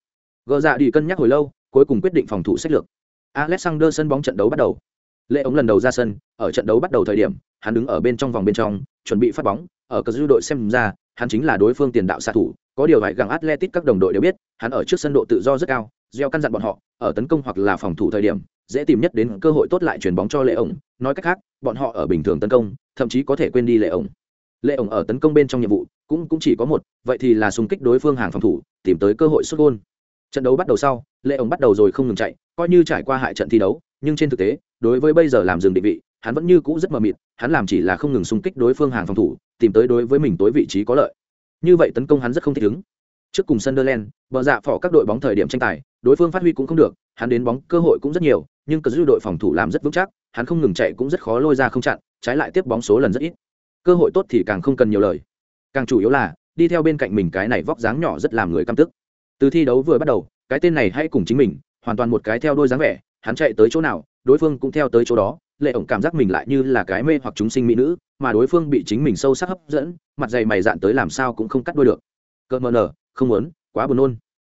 Gỡ dạ đi cân nhắc hồi lâu, cuối cùng quyết định phòng thủ sách lược alexander sân bóng trận đấu bắt đầu. Lệ ống lần đầu ra sân, ở trận đấu bắt đầu thời điểm, hắn đứng ở bên trong vòng bên trong, chuẩn bị phát bóng, ở cơ dư đội xem ra, hắn chính là đối phương tiền đạo xạ thủ, có điều phải gặng Atletico các đồng đội đều biết, hắn ở trước sân độ tự do rất cao, gieo căn dặn bọn họ, ở tấn công hoặc là phòng thủ thời điểm, dễ tìm nhất đến cơ hội tốt lại chuyển bóng cho lệ ổng nói cách khác, bọn họ ở bình thường tấn công, thậm chí có thể quên đi lệ ổng lệ ổng ở tấn công bên trong nhiệm vụ cũng cũng chỉ có một, vậy thì là xung kích đối phương hàng phòng thủ, tìm tới cơ hội sút gôn trận đấu bắt đầu sau lệ ổng bắt đầu rồi không ngừng chạy coi như trải qua hại trận thi đấu nhưng trên thực tế đối với bây giờ làm dừng định vị hắn vẫn như cũ rất mờ mịt hắn làm chỉ là không ngừng xung kích đối phương hàng phòng thủ tìm tới đối với mình tối vị trí có lợi như vậy tấn công hắn rất không thích ứng trước cùng Sunderland, bờ dạ phỏ các đội bóng thời điểm tranh tài, đối phương phát huy cũng không được, hắn đến bóng cơ hội cũng rất nhiều, nhưng cờ dư đội phòng thủ làm rất vững chắc, hắn không ngừng chạy cũng rất khó lôi ra không chặn, trái lại tiếp bóng số lần rất ít. Cơ hội tốt thì càng không cần nhiều lời. Càng chủ yếu là, đi theo bên cạnh mình cái này vóc dáng nhỏ rất làm người căm tức. Từ thi đấu vừa bắt đầu, cái tên này hay cùng chính mình, hoàn toàn một cái theo đôi dáng vẻ, hắn chạy tới chỗ nào, đối phương cũng theo tới chỗ đó, lệ ổng cảm giác mình lại như là cái mê hoặc chúng sinh mỹ nữ, mà đối phương bị chính mình sâu sắc hấp dẫn, mặt dày mày dạn tới làm sao cũng không cắt đôi được. Cơ mờ nở, không muốn quá buồn nôn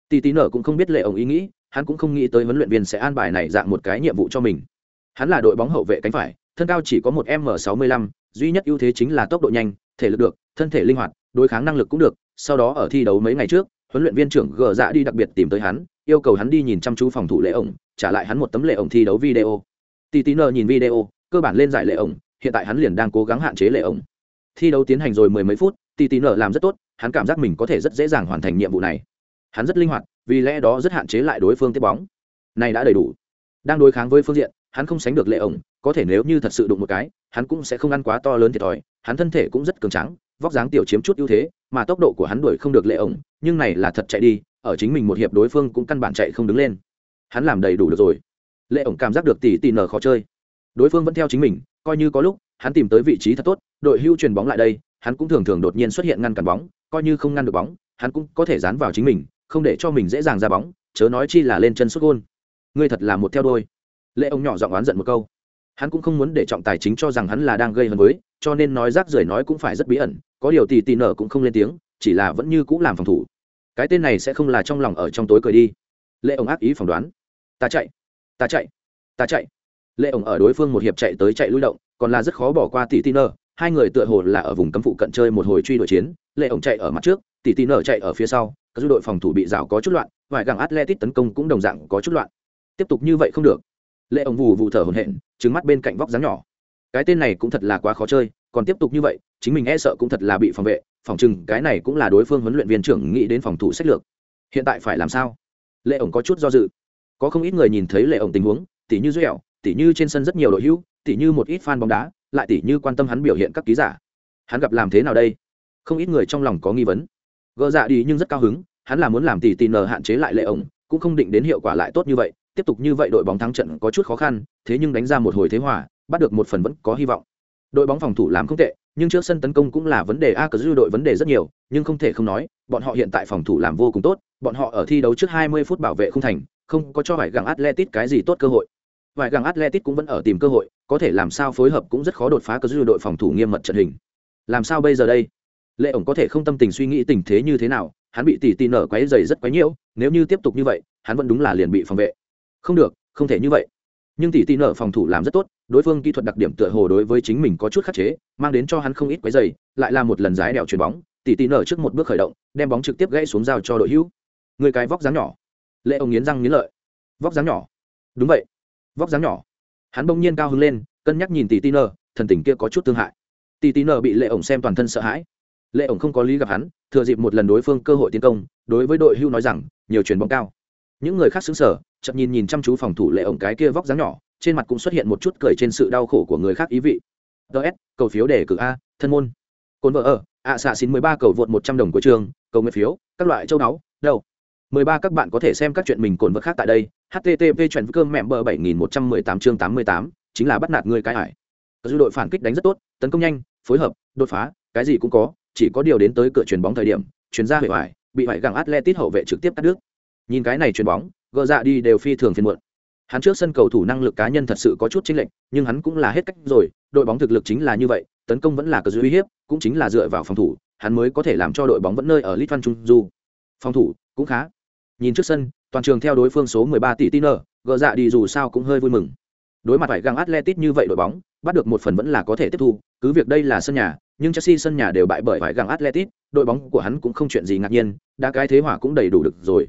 tì tí nở cũng không biết lệ ổng ý nghĩ hắn cũng không nghĩ tới huấn luyện viên sẽ an bài này dạng một cái nhiệm vụ cho mình hắn là đội bóng hậu vệ cánh phải thân cao chỉ có một m sáu mươi lăm duy nhất ưu thế chính là tốc độ nhanh thể lực được thân thể linh hoạt đối kháng năng lực cũng được sau đó ở thi đấu mấy ngày trước huấn luyện viên trưởng gờ dạ đi đặc biệt tìm tới hắn, yêu cầu hắn đi nhìn chăm chú phòng thủ lệ ổng, trả lại hắn một tấm lệ ổng thi đấu video. Tỷ tí nờ nhìn video, cơ bản lên giải lệ ổng, hiện tại hắn liền đang cố gắng hạn chế lệ ổng. Thi đấu tiến hành rồi mười mấy phút tỷ tí nờ làm rất tốt, hắn cảm giác mình có thể rất dễ dàng hoàn thành nhiệm vụ này. Hắn rất linh hoạt, vì lẽ đó rất hạn chế lại đối phương tiếp bóng. Này đã đầy đủ. Đang đối kháng với phương diện, hắn không sánh được lệ ổng, có thể nếu như thật sự đụng một cái, hắn cũng sẽ không ăn quá to lớn thiệt thòi, hắn thân thể cũng rất cường trắng vóc dáng tiểu chiếm chút ưu thế mà tốc độ của hắn đuổi không được lệ ổng, nhưng này là thật chạy đi, ở chính mình một hiệp đối phương cũng căn bản chạy không đứng lên. Hắn làm đầy đủ được rồi. Lệ ổng cảm giác được tỷ tỷ nở khó chơi. Đối phương vẫn theo chính mình, coi như có lúc, hắn tìm tới vị trí thật tốt, đội hưu truyền bóng lại đây, hắn cũng thường thường đột nhiên xuất hiện ngăn cản bóng, coi như không ngăn được bóng, hắn cũng có thể dán vào chính mình, không để cho mình dễ dàng ra bóng, chớ nói chi là lên chân xuất gôn. Ngươi thật là một theo đôi. Lệ ông nhỏ giọng oán giận một câu. Hắn cũng không muốn để trọng tài chính cho rằng hắn là đang gây hấn với, cho nên nói rác rưởi nói cũng phải rất bí ẩn có điều tỷ tỷ nở cũng không lên tiếng, chỉ là vẫn như cũng làm phòng thủ. Cái tên này sẽ không là trong lòng ở trong tối cười đi. Lệ ông ác ý phỏng đoán. Ta chạy ta chạy ta chạy. Lệ ông ở đối phương một hiệp chạy tới chạy lui động, còn là rất khó bỏ qua tỷ tỷ nở. Hai người tựa hồ là ở vùng cấm phụ cận chơi một hồi truy đuổi chiến. Lệ ông chạy ở mặt trước, tỷ tỷ nở chạy ở phía sau. Các du đội phòng thủ bị rào có chút loạn, vài gàng atletic tấn công cũng đồng dạng có chút loạn. Tiếp tục như vậy không được. Lệ ông vù vù thở hổn hển trứng mắt bên cạnh vóc dáng nhỏ. Cái tên này cũng thật là quá khó chơi, còn tiếp tục như vậy chính mình e sợ cũng thật là bị phòng vệ, phòng chừng cái này cũng là đối phương huấn luyện viên trưởng nghĩ đến phòng thủ sách lược. Hiện tại phải làm sao? Lệ ổng có chút do dự. Có không ít người nhìn thấy lệ ổng tình huống, tỉ như dẻo tỉ như trên sân rất nhiều đội hữu, tỉ như một ít fan bóng đá, lại tỉ như quan tâm hắn biểu hiện các ký giả. Hắn gặp làm thế nào đây? Không ít người trong lòng có nghi vấn. Gỡ dạ đi nhưng rất cao hứng, hắn là muốn làm tỉ tỉ nờ hạn chế lại lệ ổng, cũng không định đến hiệu quả lại tốt như vậy, tiếp tục như vậy đội bóng thắng trận có chút khó khăn, thế nhưng đánh ra một hồi thế hòa, bắt được một phần vẫn có hy vọng. Đội bóng phòng thủ làm không tệ nhưng trước sân tấn công cũng là vấn đề a cờ dư đội vấn đề rất nhiều, nhưng không thể không nói, bọn họ hiện tại phòng thủ làm vô cùng tốt, bọn họ ở thi đấu trước 20 phút bảo vệ không thành, không có cho vải găng atletic cái gì tốt cơ hội. Vải găng atletic cũng vẫn ở tìm cơ hội, có thể làm sao phối hợp cũng rất khó đột phá cờ dư đội phòng thủ nghiêm mật trận hình. Làm sao bây giờ đây? Lệ ổng có thể không tâm tình suy nghĩ tình thế như thế nào, hắn bị tỷ tỷ nở quấy dày rất quấy nhiễu, nếu như tiếp tục như vậy, hắn vẫn đúng là liền bị phòng vệ. Không được, không thể như vậy nhưng tỷ tỷ nợ phòng thủ làm rất tốt, đối phương kỹ thuật đặc điểm tựa hồ đối với chính mình có chút khắc chế, mang đến cho hắn không ít quấy dày lại là một lần giái đèo chuyền bóng, tỷ tỷ nợ trước một bước khởi động, đem bóng trực tiếp gãy xuống giao cho đội hữu. Người cái vóc dáng nhỏ. Lệ ông nghiến răng nghiến lợi. Vóc dáng nhỏ. Đúng vậy. Vóc dáng nhỏ. Hắn bỗng nhiên cao hứng lên, cân nhắc nhìn tỷ tỷ nợ, thần tình kia có chút thương hại. Tỷ tỷ nợ bị lệ ổng xem toàn thân sợ hãi. Lệ ổng không có lý gặp hắn, thừa dịp một lần đối phương cơ hội tiến công, đối với đội hưu nói rằng, nhiều chuyền bóng cao những người khác xứng sở chậm nhìn nhìn chăm chú phòng thủ lệ ổng cái kia vóc dáng nhỏ trên mặt cũng xuất hiện một chút cười trên sự đau khổ của người khác ý vị. Ts cầu phiếu để cử a thân môn. Cồn vợ ở ạ xạ xin mười ba cầu vượt một trăm đồng của trường cầu nguyện phiếu các loại châu đáo đâu? Mười ba các bạn có thể xem các chuyện mình cồn vợ khác tại đây http chuyện cơm mẹm bờ bảy nghìn một trăm mười tám chương tám mươi tám chính là bắt nạt người cái ải. Dư đội phản kích đánh rất tốt tấn công nhanh phối hợp đột phá cái gì cũng có chỉ có điều đến tới cửa chuyền bóng thời điểm chuyền ra hệ hoại, bị hoài gẳng atletic hậu vệ trực tiếp cắt đứt nhìn cái này chuyền bóng gỡ dạ đi đều phi thường phiền muộn. Hắn trước sân cầu thủ năng lực cá nhân thật sự có chút chênh lệch, nhưng hắn cũng là hết cách rồi, đội bóng thực lực chính là như vậy, tấn công vẫn là cờ uy hiếp, cũng chính là dựa vào phòng thủ, hắn mới có thể làm cho đội bóng vẫn nơi ở lit văn trung du. Phòng thủ, cũng khá. Nhìn trước sân, toàn trường theo đối phương số 13 tỷ tiner gỡ dạ đi dù sao cũng hơi vui mừng. Đối mặt phải găng atletic như vậy đội bóng, bắt được một phần vẫn là có thể tiếp thu, cứ việc đây là sân nhà, nhưng chelsea sân nhà đều bại bởi phải găng atletic đội bóng của hắn cũng không chuyện gì ngạc nhiên, đã cái thế hỏa cũng đầy đủ được rồi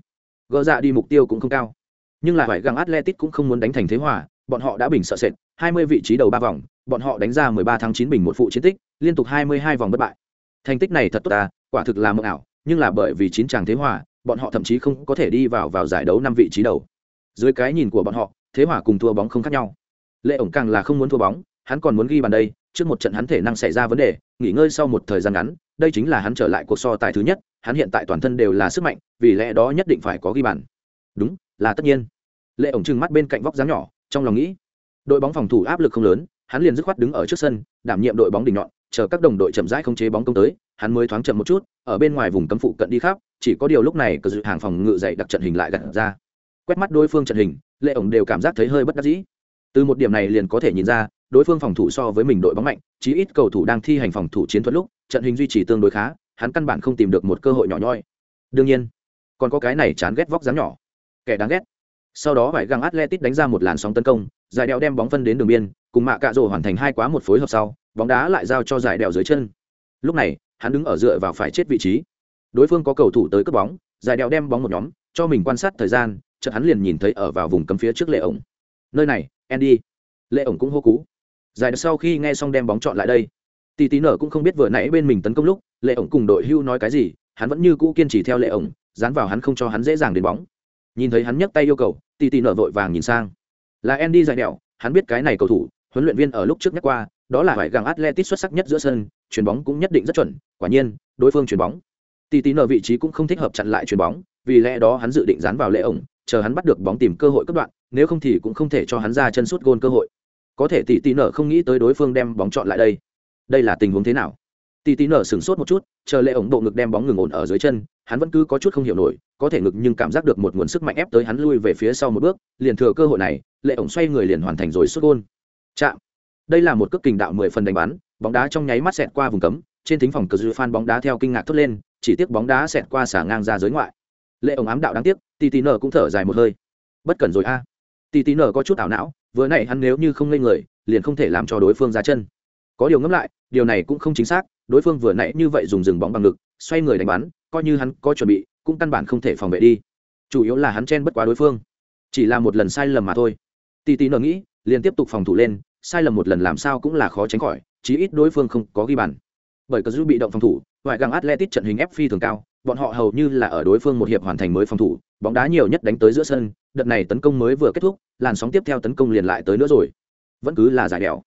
gỡ dạ đi mục tiêu cũng không cao. Nhưng là phải găng atletic cũng không muốn đánh thành thế hòa, bọn họ đã bình sợ sệt 20 vị trí đầu ba vòng, bọn họ đánh ra 13 tháng 9 bình một phụ chiến tích, liên tục 22 vòng bất bại. Thành tích này thật tốt ta, quả thực là mộng ảo, nhưng là bởi vì chín chàng thế hòa, bọn họ thậm chí không có thể đi vào vào giải đấu năm vị trí đầu. Dưới cái nhìn của bọn họ, thế hòa cùng thua bóng không khác nhau. Lệ ổng càng là không muốn thua bóng, hắn còn muốn ghi bàn đây, trước một trận hắn thể năng xảy ra vấn đề, nghỉ ngơi sau một thời gian ngắn, đây chính là hắn trở lại cuộc so tài thứ nhất hắn hiện tại toàn thân đều là sức mạnh, vì lẽ đó nhất định phải có ghi bàn. Đúng, là tất nhiên. Lệ ổng trừng mắt bên cạnh vóc dáng nhỏ, trong lòng nghĩ, đội bóng phòng thủ áp lực không lớn, hắn liền dứt khoát đứng ở trước sân, đảm nhiệm đội bóng đỉnh nhọn, chờ các đồng đội chậm rãi không chế bóng công tới, hắn mới thoáng chậm một chút, ở bên ngoài vùng cấm phụ cận đi khắp, chỉ có điều lúc này cờ dự hàng phòng ngự dậy đặt trận hình lại gặt ra. Quét mắt đối phương trận hình, lệ ổng đều cảm giác thấy hơi bất đắc dĩ. Từ một điểm này liền có thể nhìn ra, đối phương phòng thủ so với mình đội bóng mạnh, chí ít cầu thủ đang thi hành phòng thủ chiến thuật lúc, trận hình duy trì tương đối khá hắn căn bản không tìm được một cơ hội nhỏ nhoi. Đương nhiên, còn có cái này chán ghét vóc dáng nhỏ. Kẻ đáng ghét. Sau đó vải găng atletic đánh ra một làn sóng tấn công, giải đeo đem bóng phân đến đường biên, cùng mạ cạ rổ hoàn thành hai quá một phối hợp sau, bóng đá lại giao cho giải đeo dưới chân. Lúc này, hắn đứng ở dựa vào phải chết vị trí. Đối phương có cầu thủ tới cướp bóng, giải đeo đem bóng một nhóm, cho mình quan sát thời gian, chợt hắn liền nhìn thấy ở vào vùng cấm phía trước lệ ổng. Nơi này, andy. Lệ ổng cũng hô cú. Giải đeo sau khi nghe xong đem bóng chọn lại đây. Tỷ tí nở cũng không biết vừa nãy bên mình tấn công lúc lệ ổng cùng đội hưu nói cái gì, hắn vẫn như cũ kiên trì theo lệ ổng, dán vào hắn không cho hắn dễ dàng đến bóng. Nhìn thấy hắn nhấc tay yêu cầu, Tì Tì nở vội vàng nhìn sang. Là andy dạy đẹo, hắn biết cái này cầu thủ, huấn luyện viên ở lúc trước nhắc qua, đó là phải gàng atletic xuất sắc nhất giữa sân, chuyền bóng cũng nhất định rất chuẩn, quả nhiên, đối phương chuyền bóng. Tì Tì nở vị trí cũng không thích hợp chặn lại chuyền bóng, vì lẽ đó hắn dự định dán vào lệ ổng, chờ hắn bắt được bóng tìm cơ hội cấp đoạn, nếu không thì cũng không thể cho hắn ra chân sút gôn cơ hội. Có thể tỷ tỷ nở không nghĩ tới đối phương đem bóng chọn lại đây. Đây là tình huống thế nào? Tỷ tỷ nở sửng sốt một chút, chờ lệ ổng bộ ngực đem bóng ngừng ổn ở dưới chân, hắn vẫn cứ có chút không hiểu nổi, có thể ngực nhưng cảm giác được một nguồn sức mạnh ép tới hắn lui về phía sau một bước, liền thừa cơ hội này, lệ ổng xoay người liền hoàn thành rồi sút gôn. Chạm. Đây là một cước kình đạo mười phần đánh bắn, bóng đá trong nháy mắt xẹt qua vùng cấm, trên thính phòng cờ dư fan bóng đá theo kinh ngạc thốt lên, chỉ tiếc bóng đá xẹt qua xả ngang ra giới ngoại. Lệ ổng ám đạo đáng tiếc Tỷ Tỷ nở cũng thở dài một hơi. Bất cần rồi a. À. Tỷ nở có chút ảo não, vừa nãy hắn nếu như không lên người, liền không thể làm cho đối phương ra chân. Có điều ngẫm lại, điều này cũng không chính xác đối phương vừa nãy như vậy dùng dừng bóng bằng ngực, xoay người đánh bắn, coi như hắn có chuẩn bị, cũng căn bản không thể phòng vệ đi. Chủ yếu là hắn chen bất quá đối phương. Chỉ là một lần sai lầm mà thôi. Tì tì nở nghĩ, liền tiếp tục phòng thủ lên, sai lầm một lần làm sao cũng là khó tránh khỏi, chí ít đối phương không có ghi bàn. Bởi cờ du bị động phòng thủ, ngoại găng atletic trận hình ép phi thường cao, bọn họ hầu như là ở đối phương một hiệp hoàn thành mới phòng thủ, bóng đá nhiều nhất đánh tới giữa sân, đợt này tấn công mới vừa kết thúc, làn sóng tiếp theo tấn công liền lại tới nữa rồi. Vẫn cứ là giải đèo.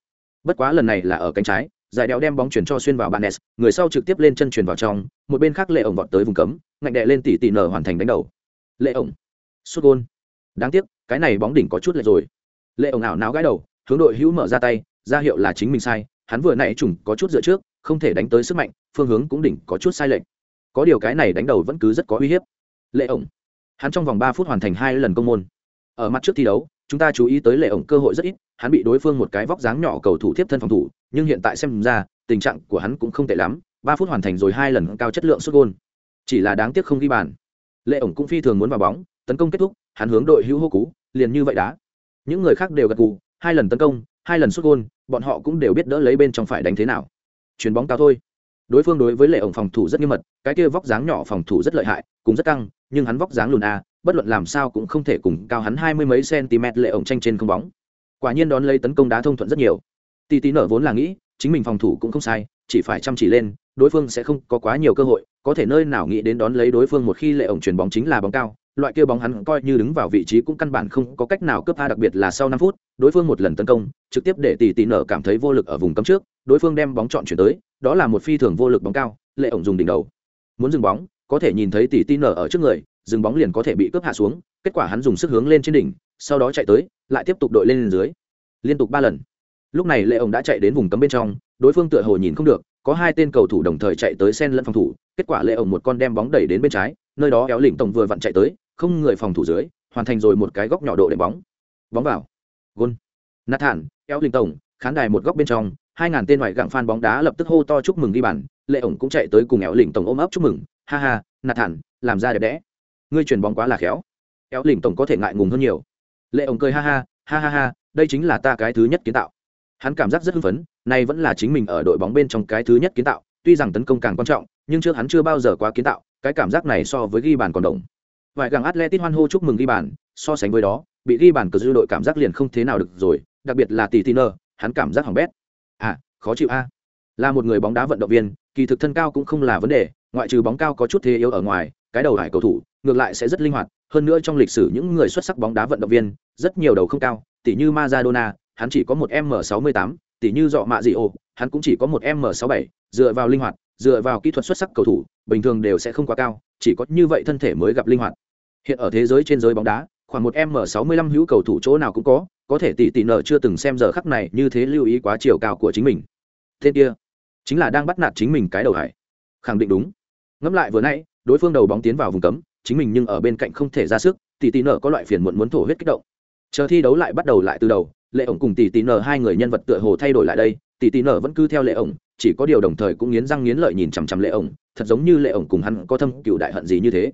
Bất quá lần này là ở cánh trái giải đèo đem bóng chuyển cho xuyên vào banes người sau trực tiếp lên chân chuyển vào trong, một bên khác lệ ổng vọt tới vùng cấm, ngạnh đệ lên tỷ tỷ nở hoàn thành đánh đầu. Lệ ổng, sút gôn. Đáng tiếc, cái này bóng đỉnh có chút lệch rồi. Lệ ổng ảo não gãi đầu, hướng đội hữu mở ra tay, ra hiệu là chính mình sai, hắn vừa nãy trùng có chút dựa trước, không thể đánh tới sức mạnh, phương hướng cũng đỉnh có chút sai lệch. Có điều cái này đánh đầu vẫn cứ rất có uy hiếp. Lệ ổng, hắn trong vòng ba phút hoàn thành hai lần công môn. Ở mặt trước thi đấu chúng ta chú ý tới lệ ổng cơ hội rất ít, hắn bị đối phương một cái vóc dáng nhỏ cầu thủ tiếp thân phòng thủ, nhưng hiện tại xem ra, tình trạng của hắn cũng không tệ lắm, ba phút hoàn thành rồi hai lần cao chất lượng xuất gôn. Chỉ là đáng tiếc không ghi bàn. Lệ ổng cũng phi thường muốn vào bóng, tấn công kết thúc, hắn hướng đội hữu hô cú, liền như vậy đá. Những người khác đều gật gù, hai lần tấn công, hai lần xuất gôn, bọn họ cũng đều biết đỡ lấy bên trong phải đánh thế nào. Chuyền bóng cao thôi. Đối phương đối với lệ ổng phòng thủ rất nghiêm mật, cái kia vóc dáng nhỏ phòng thủ rất lợi hại cũng rất căng, nhưng hắn vóc dáng lùn a bất luận làm sao cũng không thể cùng cao hắn hai mươi mấy cm lệ ổng tranh trên không bóng. Quả nhiên đón lấy tấn công đá thông thuận rất nhiều. Tỷ tí nở vốn là nghĩ, chính mình phòng thủ cũng không sai, chỉ phải chăm chỉ lên, đối phương sẽ không có quá nhiều cơ hội, có thể nơi nào nghĩ đến đón lấy đối phương một khi lệ ổng chuyền bóng chính là bóng cao, loại kia bóng hắn coi như đứng vào vị trí cũng căn bản không có cách nào cướp tha, đặc biệt là sau năm phút, đối phương một lần tấn công, trực tiếp để tỷ tỷ nở cảm thấy vô lực ở vùng cấm trước, đối phương đem bóng chọn chuyển tới, đó là một phi thường vô lực bóng cao, lệ ổng dùng đỉnh đầu. Muốn dừng bóng, có thể nhìn thấy tỷ tỷ nở ở trước người dừng bóng liền có thể bị cướp hạ xuống, kết quả hắn dùng sức hướng lên trên đỉnh, sau đó chạy tới, lại tiếp tục đội lên dưới. Liên tục ba lần. Lúc này lệ ổng đã chạy đến vùng cấm bên trong, đối phương tựa hồ nhìn không được, có hai tên cầu thủ đồng thời chạy tới sen lẫn phòng thủ, kết quả lệ ổng một con đem bóng đẩy đến bên trái, nơi đó éo lỉnh tổng vừa vặn chạy tới, không người phòng thủ dưới, hoàn thành rồi một cái góc nhỏ độ để bóng. Bóng vào. Gôn. Nát thản éo lỉnh tổng, khán đài một góc bên trong, hai ngàn tên ngoại gặng phan bóng đá lập tức hô to chúc mừng ghi bàn, lệ ổng cũng chạy tới cùng éo lỉnh tổng ôm ấp chúc mừng. Ha ha nạt thản làm ra đẹp đẽ ngươi chuyền bóng quá là khéo. Éo lỉnh tổng có thể ngại ngùng hơn nhiều. Lệ ổng cười ha ha ha ha ha, đây chính là ta cái thứ nhất kiến tạo. Hắn cảm giác rất hưng phấn, nay vẫn là chính mình ở đội bóng bên trong cái thứ nhất kiến tạo, tuy rằng tấn công càng quan trọng, nhưng trước hắn chưa bao giờ quá kiến tạo, cái cảm giác này so với ghi bàn còn đồng vài gàng atletic hoan hô chúc mừng ghi bàn, so sánh với đó, bị ghi bàn cờ dư đội cảm giác liền không thế nào được rồi, đặc biệt là tỷ tiner hắn cảm giác hỏng bét. À khó chịu a. Là một người bóng đá vận động viên, kỳ thực thân cao cũng không là vấn đề, ngoại trừ bóng cao có chút thế yếu ở ngoài cái đầu hải cầu thủ, ngược lại sẽ rất linh hoạt, hơn nữa trong lịch sử những người xuất sắc bóng đá vận động viên, rất nhiều đầu không cao tỷ như Maradona, hắn chỉ có một m 68 tỷ như dọ mạ dị ô hắn cũng chỉ có một m 67 dựa vào linh hoạt, dựa vào kỹ thuật xuất sắc cầu thủ, bình thường đều sẽ không quá cao, chỉ có như vậy thân thể mới gặp linh hoạt. Hiện ở thế giới trên giới bóng đá, khoảng một m 65 hữu cầu thủ chỗ nào cũng có có thể tỷ tỷ nợ chưa từng xem giờ khắc này như thế lưu ý quá chiều cao của chính mình. Tên kia chính là đang bắt nạt chính mình cái đầu hải. Khẳng định đúng. Ngẫm lại vừa nãy đối phương đầu bóng tiến vào vùng cấm, chính mình nhưng ở bên cạnh không thể ra sức, tỷ tỷ nợ có loại phiền muộn muốn thổ huyết kích động. Chờ thi đấu lại bắt đầu lại từ đầu, lệ ổng cùng tỷ tỷ nợ hai người nhân vật tựa hồ thay đổi lại đây, tỷ tỷ nợ vẫn cứ theo lệ ổng, chỉ có điều đồng thời cũng nghiến răng nghiến lợi nhìn chằm chằm lệ ổng, thật giống như lệ ổng cùng hắn có thâm cựu đại hận gì như thế.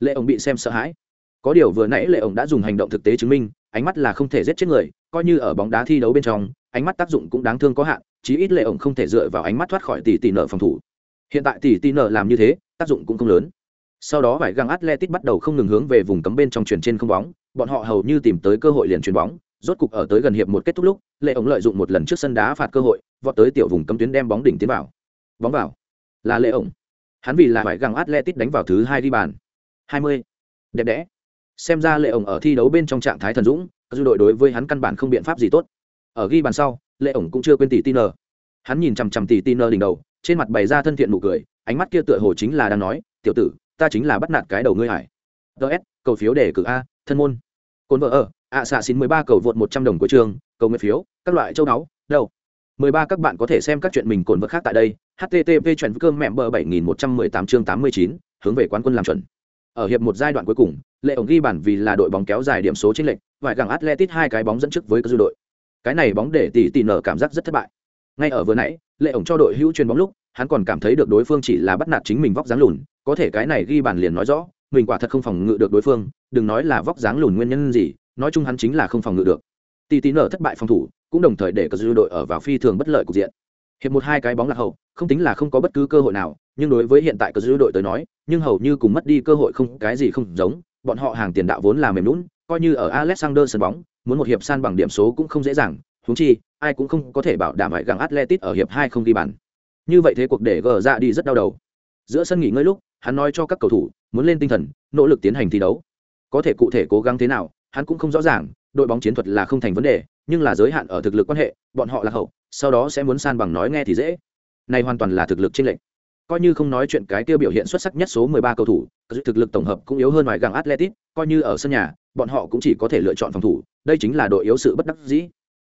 Lệ ổng bị xem sợ hãi. Có điều vừa nãy lệ ổng đã dùng hành động thực tế chứng minh, ánh mắt là không thể giết chết người, coi như ở bóng đá thi đấu bên trong, ánh mắt tác dụng cũng đáng thương có hạn, chí ít lệ ổng không thể dựa vào ánh mắt thoát khỏi tỷ tỷ nợ phòng thủ hiện tại tỷ tỷ nợ làm như thế, tác dụng cũng không lớn. Sau đó vải găng atletic bắt đầu không ngừng hướng về vùng cấm bên trong chuyển trên không bóng, bọn họ hầu như tìm tới cơ hội liền chuyền bóng, rốt cục ở tới gần hiệp một kết thúc lúc, lệ ống lợi dụng một lần trước sân đá phạt cơ hội, vọt tới tiểu vùng cấm tuyến đem bóng đỉnh tiến vào. Bóng vào. Là lệ ổng. Hắn vì là vải găng atletic đánh vào thứ hai đi bàn. hai mươi. Đẹp đẽ. Xem ra lệ ổng ở thi đấu bên trong trạng thái thần dũng, các du đội đối với hắn căn bản không biện pháp gì tốt. Ở ghi bàn sau, lệ ổng cũng chưa quên tỷ tin hắn nhìn chằm chằm tỷ tin đỉnh đầu trên mặt bày ra thân thiện nụ cười, ánh mắt kia tựa hồ chính là đang nói, tiểu tử, ta chính là bắt nạt cái đầu ngươi hải ts cầu phiếu để cử a, thân môn. Cồn vợ ở, ạ xạ xin mười ba cầu vượt một trăm đồng của trường, cầu nguyện phiếu, các loại châu náu đâu? Mười ba, các bạn có thể xem các chuyện mình cồn vợ khác tại đây. Http chuẩn cơm mẹm bờ bảy nghìn một trăm mười tám chương tám mươi chín, hướng về quán quân làm chuẩn. Ở hiệp một giai đoạn cuối cùng, lệ ổng ghi bản vì là đội bóng kéo dài điểm số chênh lệch, vài gặng atletic hai cái bóng dẫn trước với các dư đội. Cái này bóng để tỷ tỷ nở cảm giác rất thất bại. Ngay ở vừa nãy lệ ổng cho đội hữu truyền bóng lúc, hắn còn cảm thấy được đối phương chỉ là bắt nạt chính mình vóc dáng lùn, có thể cái này ghi bàn liền nói rõ, mình quả thật không phòng ngự được đối phương, đừng nói là vóc dáng lùn nguyên nhân gì, nói chung hắn chính là không phòng ngự được. Tỷ tín ở thất bại phòng thủ, cũng đồng thời để cờ dư đội ở vào phi thường bất lợi cục diện. Hiệp một hai cái bóng lạc hậu, không tính là không có bất cứ cơ hội nào, nhưng đối với hiện tại cờ dư đội tới nói, nhưng hầu như cùng mất đi cơ hội không, cái gì không giống, bọn họ hàng tiền đạo vốn là mềm lún coi như ở alexander sân bóng, muốn một hiệp san bằng điểm số cũng không dễ dàng Huống chi ai cũng không có thể bảo đảm ngoại gặng atletic ở hiệp hai không ghi bàn. Như vậy thế cuộc để gờ ra đi rất đau đầu. Giữa sân nghỉ ngơi lúc hắn nói cho các cầu thủ muốn lên tinh thần nỗ lực tiến hành thi đấu. Có thể cụ thể cố gắng thế nào hắn cũng không rõ ràng đội bóng chiến thuật là không thành vấn đề nhưng là giới hạn ở thực lực quan hệ bọn họ là hậu sau đó sẽ muốn san bằng nói nghe thì dễ. Này hoàn toàn là thực lực trên lệnh coi như không nói chuyện cái tiêu biểu hiện xuất sắc nhất số 13 cầu thủ, thực lực tổng hợp cũng yếu hơn ngoài gặng Atletic, coi như ở sân nhà, bọn họ cũng chỉ có thể lựa chọn phòng thủ, đây chính là đội yếu sự bất đắc dĩ.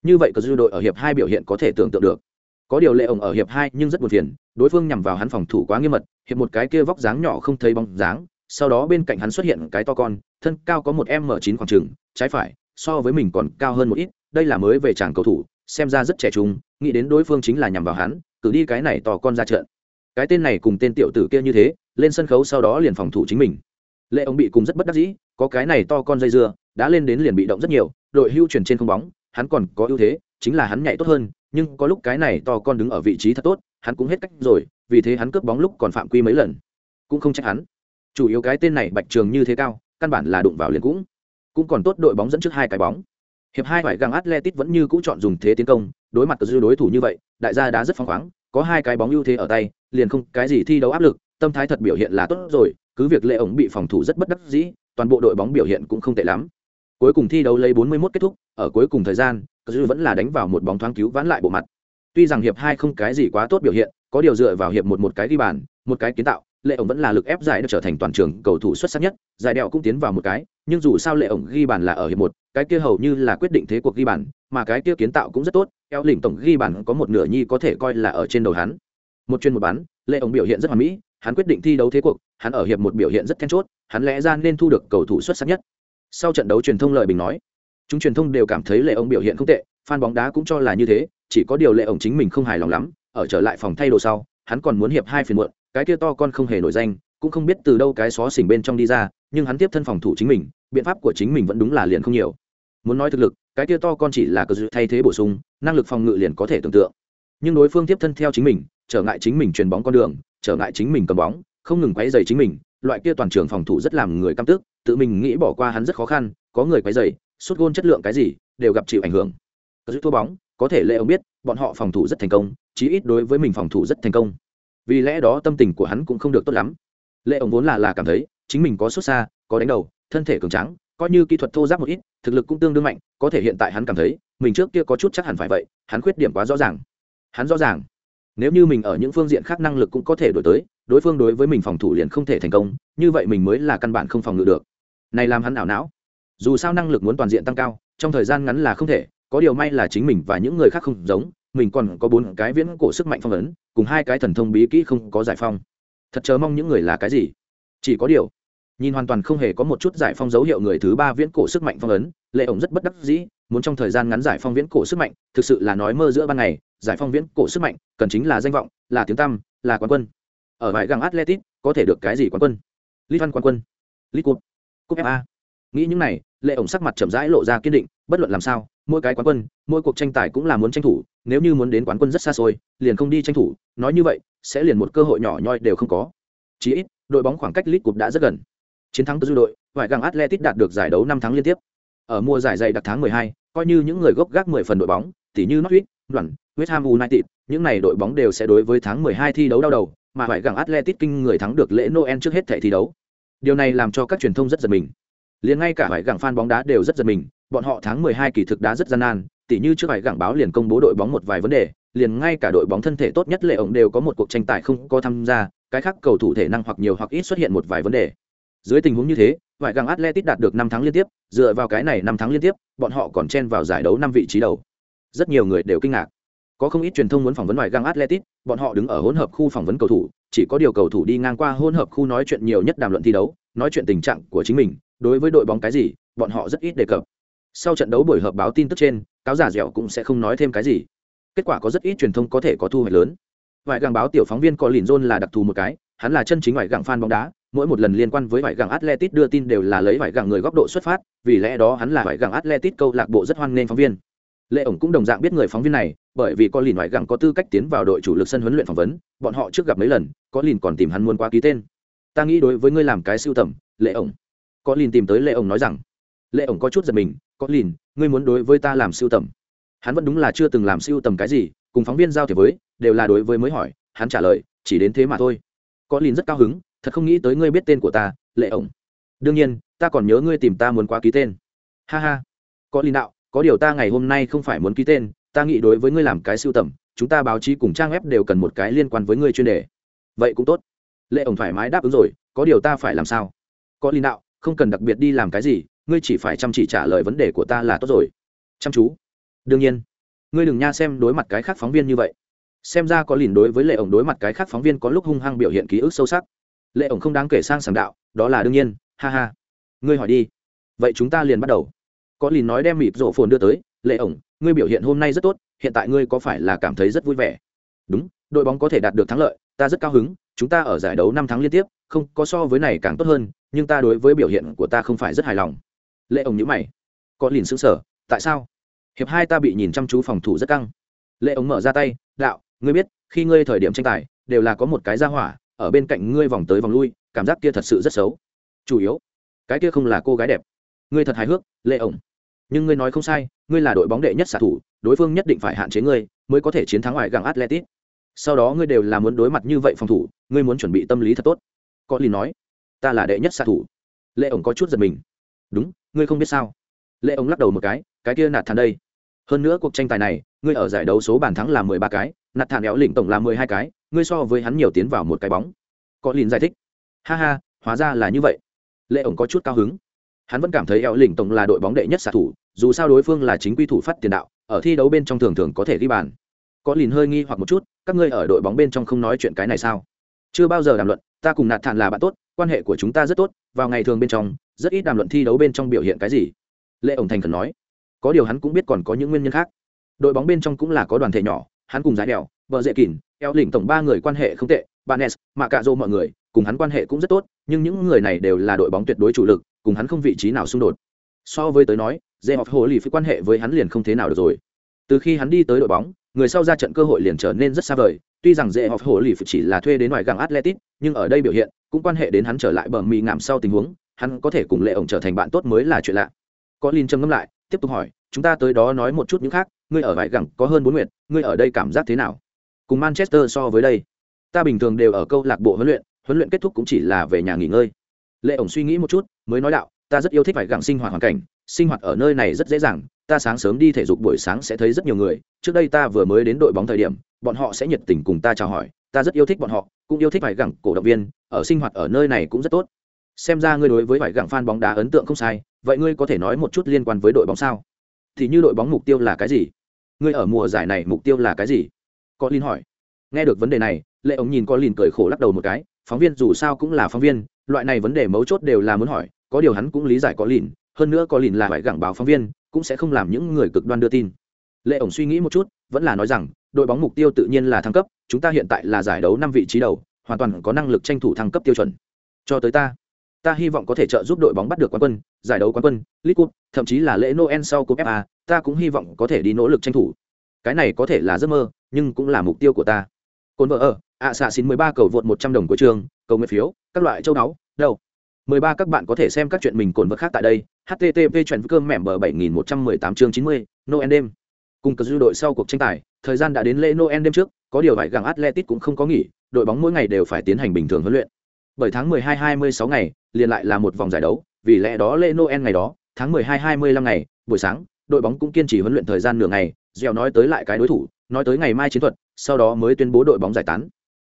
Như vậy cờ dư đội ở hiệp hai biểu hiện có thể tưởng tượng được. Có điều lệ ổng ở hiệp hai nhưng rất buồn phiền, đối phương nhằm vào hắn phòng thủ quá nghiêm mật, hiệp một cái kia vóc dáng nhỏ không thấy bóng dáng, sau đó bên cạnh hắn xuất hiện cái to con, thân cao có một m chín khoảng trừng trái phải, so với mình còn cao hơn một ít, đây là mới về chàng cầu thủ, xem ra rất trẻ trung, nghĩ đến đối phương chính là nhằm vào hắn, cử đi cái này to con ra trận cái tên này cùng tên tiểu tử kia như thế lên sân khấu sau đó liền phòng thủ chính mình lệ ông bị cùng rất bất đắc dĩ có cái này to con dây dưa đã lên đến liền bị động rất nhiều đội hưu chuyển trên không bóng hắn còn có ưu thế, chính là hắn nhảy tốt hơn, nhưng có lúc cái này to con đứng ở vị trí thật tốt, hắn cũng hết cách rồi, vì thế hắn cướp bóng lúc còn phạm quy mấy lần. Cũng không trách hắn. Chủ yếu cái tên này bạch trường như thế cao, căn bản là đụng vào liền cũng. Cũng còn tốt đội bóng dẫn trước hai cái bóng. Hiệp hai phải găng atletic vẫn như cũ chọn dùng thế tiến công, đối mặt với đối thủ như vậy, đại gia đã rất phăng khoáng, có hai cái bóng ưu thế ở tay, liền không cái gì thi đấu áp lực, tâm thái thật biểu hiện là tốt rồi, cứ việc lệ ổng bị phòng thủ rất bất đắc dĩ, toàn bộ đội bóng biểu hiện cũng không tệ lắm cuối cùng thi đấu lấy 41 kết thúc ở cuối cùng thời gian dư vẫn là đánh vào một bóng thoáng cứu vãn lại bộ mặt. Tuy rằng hiệp hai không cái gì quá tốt biểu hiện có điều dựa vào hiệp một một cái ghi bàn một cái kiến tạo lệ ổng vẫn là lực ép giải được trở thành toàn trường cầu thủ xuất sắc nhất giải đèo cũng tiến vào một cái nhưng dù sao lệ ổng ghi bàn là ở hiệp một cái kia hầu như là quyết định thế cuộc ghi bàn mà cái kia kiến tạo cũng rất tốt eo lỉnh tổng ghi bàn có một nửa nhi có thể coi là ở trên đầu hắn. Một chuyên một bán, lệ ổng biểu hiện rất hoàn mỹ hắn quyết định thi đấu thế cuộc hắn ở hiệp một biểu hiện rất then chốt hắn lẽ ra nên thu được cầu thủ xuất sắc nhất sau trận đấu truyền thông lợi bình nói, chúng truyền thông đều cảm thấy lệ ông biểu hiện không tệ, fan bóng đá cũng cho là như thế, chỉ có điều lệ ổng chính mình không hài lòng lắm, ở trở lại phòng thay đồ sau, hắn còn muốn hiệp hai phiền muộn, cái kia to con không hề nổi danh, cũng không biết từ đâu cái xó xỉnh bên trong đi ra, nhưng hắn tiếp thân phòng thủ chính mình, biện pháp của chính mình vẫn đúng là liền không nhiều. Muốn nói thực lực, cái kia to con chỉ là cơ dự thay thế bổ sung, năng lực phòng ngự liền có thể tưởng tượng. Nhưng đối phương tiếp thân theo chính mình, trở ngại chính mình truyền bóng con đường, trở ngại chính mình cầm bóng, không ngừng quấy dày chính mình, loại kia toàn trường phòng thủ rất làm người căm tức tự mình nghĩ bỏ qua hắn rất khó khăn có người quấy dày suốt gôn chất lượng cái gì đều gặp chịu ảnh hưởng. Cờ dự thua bóng có thể lệ ông biết bọn họ phòng thủ rất thành công chí ít đối với mình phòng thủ rất thành công. Vì lẽ đó tâm tình của hắn cũng không được tốt lắm. Lệ ông vốn là là cảm thấy chính mình có xuất xa có đánh đầu thân thể cường tráng, coi như kỹ thuật thô giáp một ít thực lực cũng tương đương mạnh có thể hiện tại hắn cảm thấy mình trước kia có chút chắc hẳn phải vậy hắn khuyết điểm quá rõ ràng. Hắn rõ ràng nếu như mình ở những phương diện khác năng lực cũng có thể đổi tới, đối phương đối với mình phòng thủ liền không thể thành công, như vậy mình mới là căn bản không phòng ngự được. Này làm hắn ảo não. Dù sao năng lực muốn toàn diện tăng cao, trong thời gian ngắn là không thể, có điều may là chính mình và những người khác không giống, mình còn có bốn cái viễn cổ sức mạnh phong ấn, cùng hai cái thần thông bí kỹ không có giải phong. Thật chớ mong những người là cái gì? Chỉ có điều, nhìn hoàn toàn không hề có một chút giải phong dấu hiệu người thứ ba viễn cổ sức mạnh phong ấn, lệ ổng rất bất đắc dĩ muốn trong thời gian ngắn giải phong viễn cổ sức mạnh, thực sự là nói mơ giữa ban ngày, giải phong viễn cổ sức mạnh, cần chính là danh vọng, là tiếng tăm, là quán quân. Ở bãi găng atletic, có thể được cái gì quán quân? Lit văn quán quân. Lit cup cup fa nghĩ những này, lệ ổng sắc mặt chậm rãi lộ ra kiên định, bất luận làm sao, mỗi cái quán quân, mỗi cuộc tranh tài cũng là muốn tranh thủ, nếu như muốn đến quán quân rất xa xôi, liền không đi tranh thủ, nói như vậy, sẽ liền một cơ hội nhỏ nhoi đều không có. Chí ít, đội bóng khoảng cách lit cup đã rất gần. Chiến thắng từ đội vải găng atletic đạt được giải đấu năm tháng liên tiếp ở mùa giải dày đặc tháng 12, coi như những người gốc gác 10 phần đội bóng tỉ như Norwich, Đoàn, West Ham United, những này đội bóng đều sẽ đối với tháng 12 thi đấu đau đầu, mà phải gặng Atletic kinh người thắng được lễ Noel trước hết thể thi đấu. Điều này làm cho các truyền thông rất giật mình. Liền ngay cả phải gặng fan bóng đá đều rất giật mình, bọn họ tháng 12 kỳ thực đá rất gian nan, tỉ như trước phải gặng báo liền công bố đội bóng một vài vấn đề liền ngay cả đội bóng thân thể tốt nhất lệ ổng đều có một cuộc tranh tài không có tham gia cái khác cầu thủ thể năng hoặc nhiều hoặc ít xuất hiện một vài vấn đề dưới tình huống như thế vài găng atletic đạt được năm tháng liên tiếp, dựa vào cái này năm tháng liên tiếp, bọn họ còn chen vào giải đấu năm vị trí đầu. Rất nhiều người đều kinh ngạc. Có không ít truyền thông muốn phỏng vấn vài găng atletic bọn họ đứng ở hỗn hợp khu phỏng vấn cầu thủ, chỉ có điều cầu thủ đi ngang qua hỗn hợp khu nói chuyện nhiều nhất đàm luận thi đấu, nói chuyện tình trạng của chính mình, đối với đội bóng cái gì, bọn họ rất ít đề cập. Sau trận đấu buổi họp báo tin tức trên, cáo giả dẻo cũng sẽ không nói thêm cái gì. Kết quả có rất ít truyền thông có thể có thu hoạch lớn. Vài gang báo tiểu phóng viên có lìn john là đặc thù một cái hắn là chân chính ngoại gặng fan bóng đá, mỗi một lần liên quan với vải gặng atletic đưa tin đều là lấy vải gặng người góc độ xuất phát, vì lẽ đó hắn là vải gặng atletic câu lạc bộ rất hoan nghênh phóng viên. Lệ ổng cũng đồng dạng biết người phóng viên này, bởi vì có lìn ngoại gặng có tư cách tiến vào đội chủ lực sân huấn luyện phỏng vấn, bọn họ trước gặp mấy lần có lìn còn tìm hắn muốn qua ký tên. Ta nghĩ đối với ngươi làm cái siêu tầm lệ ổng. Có lìn tìm tới lệ ổng nói rằng lệ ổng có chút giật mình có lìn ngươi muốn đối với ta làm siêu tầm? Hắn vẫn đúng là chưa từng làm siêu tầm cái gì, cùng phóng viên giao thiệp với, đều là đối với mới hỏi, hắn trả lời, chỉ đến thế mà thôi có lìn rất cao hứng, thật không nghĩ tới ngươi biết tên của ta, lệ ổng. Đương nhiên, ta còn nhớ ngươi tìm ta muốn qua ký tên. Ha ha. Có lìn đạo, có điều ta ngày hôm nay không phải muốn ký tên, ta nghĩ đối với ngươi làm cái sưu tầm, chúng ta báo chí cùng trang web đều cần một cái liên quan với ngươi chuyên đề. Vậy cũng tốt. Lệ ổng thoải mái đáp ứng rồi, có điều ta phải làm sao? Có lìn đạo, không cần đặc biệt đi làm cái gì, ngươi chỉ phải chăm chỉ trả lời vấn đề của ta là tốt rồi. Chăm chú. Đương nhiên. Ngươi đừng nha xem đối mặt cái khác phóng viên như vậy xem ra có lìn đối với lệ ổng đối mặt cái khác phóng viên có lúc hung hăng biểu hiện ký ức sâu sắc. Lệ ổng không đáng kể sang sàng đạo, đó là đương nhiên, ha ha. Ngươi hỏi đi. Vậy chúng ta liền bắt đầu. Có lìn nói đem mịp rổ phồn đưa tới, lệ ổng, ngươi biểu hiện hôm nay rất tốt, hiện tại ngươi có phải là cảm thấy rất vui vẻ? Đúng, đội bóng có thể đạt được thắng lợi, ta rất cao hứng, chúng ta ở giải đấu năm tháng liên tiếp, không có so với này càng tốt hơn, nhưng ta đối với biểu hiện của ta không phải rất hài lòng. Lệ ổng nhữ mày. Có lìn xứng sở tại sao? Hiệp hai ta bị nhìn chăm chú phòng thủ rất căng. Lệ ổng mở ra tay, đạo ngươi biết, khi ngươi thời điểm tranh tài, đều là có một cái ra hỏa, ở bên cạnh ngươi vòng tới vòng lui, cảm giác kia thật sự rất xấu. Chủ yếu, cái kia không là cô gái đẹp. Ngươi thật hài hước, lệ ổng. Nhưng ngươi nói không sai, ngươi là đội bóng đệ nhất xạ thủ, đối phương nhất định phải hạn chế ngươi, mới có thể chiến thắng ngoài gặng atletic. Sau đó ngươi đều là muốn đối mặt như vậy phòng thủ, ngươi muốn chuẩn bị tâm lý thật tốt. Có lìn nói, ta là đệ nhất xạ thủ. Lệ ổng có chút giật mình. Đúng, ngươi không biết sao? Lệ ổng lắc đầu một cái cái kia nạt thản đây hơn nữa cuộc tranh tài này, ngươi ở giải đấu số bàn thắng là mười ba cái, nạt thản éo lĩnh tổng là mười hai cái, ngươi so với hắn nhiều tiến vào một cái bóng. Có lìn giải thích. Ha ha, hóa ra là như vậy. Lệ ổng có chút cao hứng. Hắn vẫn cảm thấy éo lĩnh tổng là đội bóng đệ nhất xạ thủ, dù sao đối phương là chính quy thủ phát tiền đạo, ở thi đấu bên trong thường thường có thể ghi bàn. Có lìn hơi nghi hoặc một chút, các ngươi ở đội bóng bên trong không nói chuyện cái này sao? Chưa bao giờ đàm luận, ta cùng nạt thản là bạn tốt, quan hệ của chúng ta rất tốt, vào ngày thường bên trong, rất ít đàm luận thi đấu bên trong biểu hiện cái gì. Lệ ổng thành khẩn nói có điều hắn cũng biết còn có những nguyên nhân khác. Đội bóng bên trong cũng là có đoàn thể nhỏ, hắn cùng giải đèo, vợ dễ kỳn, eo lỉnh tổng ba người quan hệ không tệ banes mà cạ dô mọi người, cùng hắn quan hệ cũng rất tốt, nhưng những người này đều là đội bóng tuyệt đối chủ lực, cùng hắn không vị trí nào xung đột. So với tới nói dê học hồ lì phi quan hệ với hắn liền không thế nào được rồi. Từ khi hắn đi tới đội bóng, người sau ra trận cơ hội liền trở nên rất xa vời, tuy rằng dễ học hồ lì phi chỉ là thuê đến ngoài gàng atletic nhưng ở đây biểu hiện cũng quan hệ đến hắn trở lại bờ mì ngảm sau tình huống, hắn có thể cùng lệ ổng trở thành bạn tốt mới là chuyện lạ. Có linh trầm ngâm lại tiếp tục hỏi, chúng ta tới đó nói một chút những khác, ngươi ở vải gẳng có hơn bốn nguyện ngươi ở đây cảm giác thế nào? Cùng manchester so với đây, ta bình thường đều ở câu lạc bộ huấn luyện huấn luyện kết thúc cũng chỉ là về nhà nghỉ ngơi. Lệ ổng suy nghĩ một chút, mới nói đạo, ta rất yêu thích vải gẳng sinh hoạt hoàn cảnh, sinh hoạt ở nơi này rất dễ dàng, ta sáng sớm đi thể dục buổi sáng sẽ thấy rất nhiều người, trước đây ta vừa mới đến đội bóng thời điểm, bọn họ sẽ nhiệt tình cùng ta chào hỏi, ta rất yêu thích bọn họ, cũng yêu thích vải gẳng cổ động viên, ở sinh hoạt ở nơi này cũng rất tốt. Xem ra ngươi đối với vải gẳng fan bóng đá ấn tượng không sai vậy ngươi có thể nói một chút liên quan với đội bóng sao? Thì như đội bóng mục tiêu là cái gì? Ngươi ở mùa giải này mục tiêu là cái gì? Có linh hỏi. Nghe được vấn đề này, lệ ống nhìn có lìn cười khổ lắc đầu một cái, phóng viên dù sao cũng là phóng viên, loại này vấn đề mấu chốt đều là muốn hỏi, có điều hắn cũng lý giải có lìn hơn nữa có lìn là phải gẳng báo phóng viên, cũng sẽ không làm những người cực đoan đưa tin. Lệ ổng suy nghĩ một chút, vẫn là nói rằng, đội bóng mục tiêu tự nhiên là thăng cấp, chúng ta hiện tại là giải đấu năm vị trí đầu, hoàn toàn có năng lực tranh thủ thăng cấp tiêu chuẩn. Cho tới ta ta hy vọng có thể trợ giúp đội bóng bắt được quán quân, giải đấu quán quân, league cup, thậm chí là lễ noel sau cúp fa ta cũng hy vọng có thể đi nỗ lực tranh thủ. Cái này có thể là giấc mơ, nhưng cũng là mục tiêu của ta. Cồn vợ ở, ạ xạ xin mười ba cầu vượt một trăm đồng của trường, cầu nguyện phiếu, các loại châu đáo đâu? mười ba các bạn có thể xem các chuyện mình cồn vợ khác tại đây http chuyển cơm mẻm bờ bảy nghìn một trăm mười tám chương chín mươi, noel đêm. Cùng cờ dư đội sau cuộc tranh tài, thời gian đã đến lễ noel đêm trước, có điều vậy gặng atletic cũng không có nghỉ, đội bóng mỗi ngày đều phải tiến hành bình thường huấn luyện bởi tháng 12 26 ngày, liền lại là một vòng giải đấu, vì lẽ đó lễ noel ngày đó, tháng 12 25 ngày, buổi sáng, đội bóng cũng kiên trì huấn luyện thời gian nửa ngày dẻo nói tới lại cái đối thủ, nói tới ngày mai chiến thuật, sau đó mới tuyên bố đội bóng giải tán.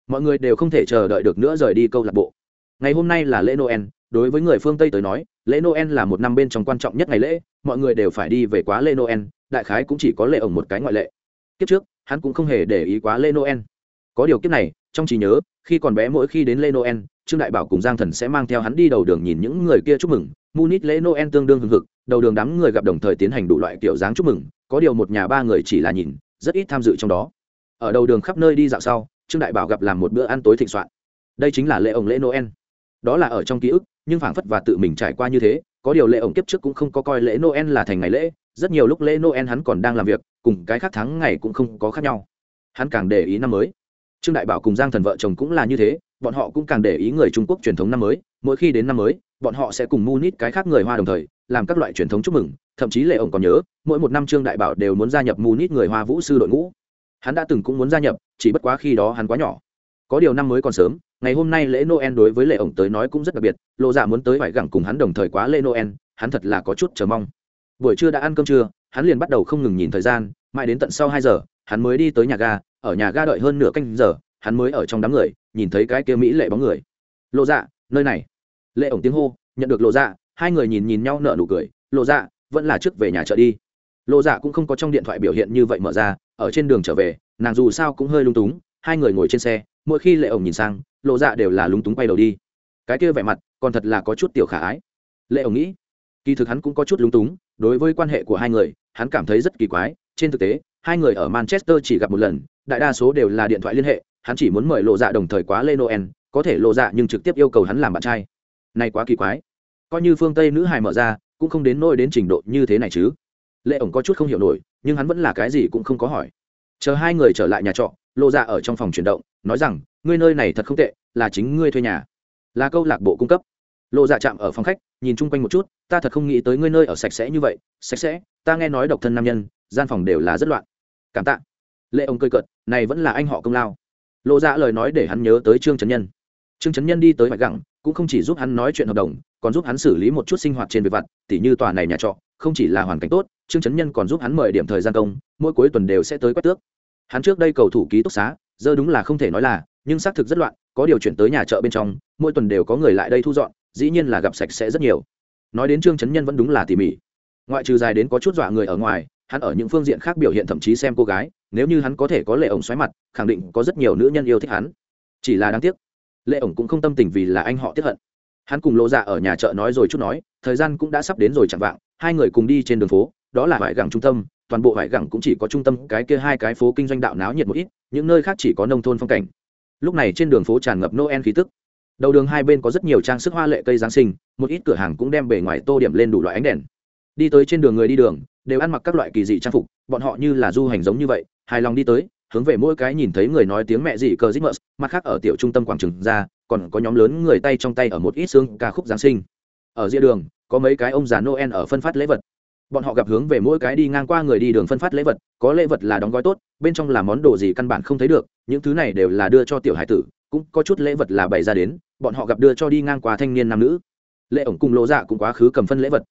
Mọi người đều không thể chờ đợi được nữa rời đi câu lạc bộ. Ngày hôm nay là lễ noel, đối với người phương tây tới nói, lễ noel là một năm bên trong quan trọng nhất ngày lễ, mọi người đều phải đi về quá lễ noel, đại khái cũng chỉ có lễ ổng một cái ngoại lệ. Kiếp trước, hắn cũng không hề để ý quá lễ noel. Có điều kiếp này, trong trí nhớ, khi còn bé mỗi khi đến lễ noel trương đại bảo cùng giang thần sẽ mang theo hắn đi đầu đường nhìn những người kia chúc mừng. Munich lễ noel tương đương hưng hực, đầu đường đám người gặp đồng thời tiến hành đủ loại kiểu dáng chúc mừng, có điều một nhà ba người chỉ là nhìn, rất ít tham dự trong đó. Ở đầu đường khắp nơi đi dạo sau, trương đại bảo gặp làm một bữa ăn tối thịnh soạn. Đây chính là lễ ổng lễ noel. Đó là ở trong ký ức, nhưng phảng phất và tự mình trải qua như thế, có điều lễ ổng kiếp trước cũng không có coi lễ noel là thành ngày lễ, rất nhiều lúc lễ noel hắn còn đang làm việc, cùng cái khác tháng ngày cũng không có khác nhau. Hắn càng để ý năm mới. Trương đại bảo cùng giang thần vợ chồng cũng là như thế bọn họ cũng càng để ý người trung quốc truyền thống năm mới, mỗi khi đến năm mới, bọn họ sẽ cùng munich cái khác người hoa đồng thời, làm các loại truyền thống chúc mừng. Thậm chí lệ ổng còn nhớ, mỗi một năm trương đại bảo đều muốn gia nhập munich người hoa vũ sư đội ngũ. Hắn đã từng cũng muốn gia nhập, chỉ bất quá khi đó hắn quá nhỏ. Có điều năm mới còn sớm, ngày hôm nay lễ noel đối với lệ ổng tới nói cũng rất đặc biệt lộ dạ muốn tới phải gẳng cùng hắn đồng thời quá lễ noel, hắn thật là có chút chờ mong. Buổi trưa đã ăn cơm trưa, hắn liền bắt đầu không ngừng nhìn thời gian, mãi đến tận sau hai giờ, hắn mới đi tới nhà ga, ở nhà ga đợi hơn nửa canh giờ, hắn mới ở trong đám người nhìn thấy cái kia mỹ lệ bóng người. Lộ dạ nơi này. Lệ ổng tiếng hô, nhận được lộ dạ hai người nhìn nhìn nhau nở nụ cười. Lộ dạ vẫn là trước về nhà chợ đi. Lộ dạ cũng không có trong điện thoại biểu hiện như vậy mở ra, ở trên đường trở về, nàng dù sao cũng hơi lung túng, hai người ngồi trên xe, mỗi khi lệ ổng nhìn sang, lộ dạ đều là lúng túng quay đầu đi. Cái kia vẻ mặt, còn thật là có chút tiểu khả ái. Lệ ổng nghĩ, kỳ thực hắn cũng có chút lúng túng, đối với quan hệ của hai người, hắn cảm thấy rất kỳ quái. Trên thực tế, hai người ở manchester chỉ gặp một lần, đại đa số đều là điện thoại liên hệ hắn chỉ muốn mời lộ dạ đồng thời quá lê noel, có thể lộ dạ nhưng trực tiếp yêu cầu hắn làm bạn trai. Này quá kỳ quái. Coi như phương tây nữ hài mở ra, cũng không đến nôi đến trình độ như thế này chứ. Lệ ổng có chút không hiểu nổi, nhưng hắn vẫn là cái gì cũng không có hỏi. Chờ hai người trở lại nhà trọ, lộ dạ ở trong phòng chuyển động, nói rằng, ngươi nơi này thật không tệ, là chính ngươi thuê nhà. Là câu lạc bộ cung cấp. Lộ dạ chạm ở phòng khách, nhìn chung quanh một chút, ta thật không nghĩ tới ngươi nơi ở sạch sẽ như vậy, sạch sẽ, ta nghe nói độc thân nam nhân, gian phòng đều là rất loạn. Cảm tạ. Lệ ông cười cợt, này vẫn là anh họ công lao lộ ra dạ lời nói để hắn nhớ tới trương trấn nhân. Trương trấn nhân đi tới mạch gẳng cũng không chỉ giúp hắn nói chuyện hợp đồng, còn giúp hắn xử lý một chút sinh hoạt trên việc vặt, tỉ như tòa này nhà trọ, không chỉ là hoàn cảnh tốt, trương trấn nhân còn giúp hắn mời điểm thời gian công, mỗi cuối tuần đều sẽ tới quét tước. Hắn trước đây cầu thủ ký túc xá, giờ đúng là không thể nói là, nhưng xác thực rất loạn, có điều chuyển tới nhà chợ bên trong, mỗi tuần đều có người lại đây thu dọn, dĩ nhiên là gặp sạch sẽ rất nhiều. Nói đến trương trấn nhân vẫn đúng là tỉ mỉ. Ngoại trừ dài đến có chút dọa người ở ngoài hắn ở những phương diện khác biểu hiện thậm chí xem cô gái, nếu như hắn có thể có lệ ổng xoáy mặt, khẳng định có rất nhiều nữ nhân yêu thích hắn. Chỉ là đáng tiếc, lệ ổng cũng không tâm tình vì là anh họ tiếp hận. Hắn cùng lộ dạ ở nhà chợ nói rồi chút nói, thời gian cũng đã sắp đến rồi chẳng vạng, hai người cùng đi trên đường phố, đó là vải gẳng trung tâm, toàn bộ vải gẳng cũng chỉ có trung tâm, cái kia hai cái phố kinh doanh đạo náo nhiệt một ít, những nơi khác chỉ có nông thôn phong cảnh. Lúc này trên đường phố tràn ngập noel khí tức. Đầu đường hai bên có rất nhiều trang sức hoa lệ cây giáng sinh, một ít cửa hàng cũng đem bề ngoài tô điểm lên đủ loại ánh đèn. Đi tới trên đường người đi đường đều ăn mặc các loại kỳ dị trang phục, bọn họ như là du hành giống như vậy, hài lòng đi tới, hướng về mỗi cái nhìn thấy người nói tiếng mẹ gì cờ dít mờ mặt khác ở tiểu trung tâm quảng trường ra, còn có nhóm lớn người tay trong tay ở một ít xương ca khúc giáng sinh. Ở giữa đường, có mấy cái ông già noel ở phân phát lễ vật. Bọn họ gặp hướng về mỗi cái đi ngang qua người đi đường phân phát lễ vật, có lễ vật là đóng gói tốt, bên trong là món đồ gì căn bản không thấy được, những thứ này đều là đưa cho tiểu hải tử, cũng có chút lễ vật là bày ra đến, bọn họ gặp đưa cho đi ngang qua thanh niên nam nữ. Lễ ổng cùng lộ dạ cũng quá khứ cầm phân lễ vật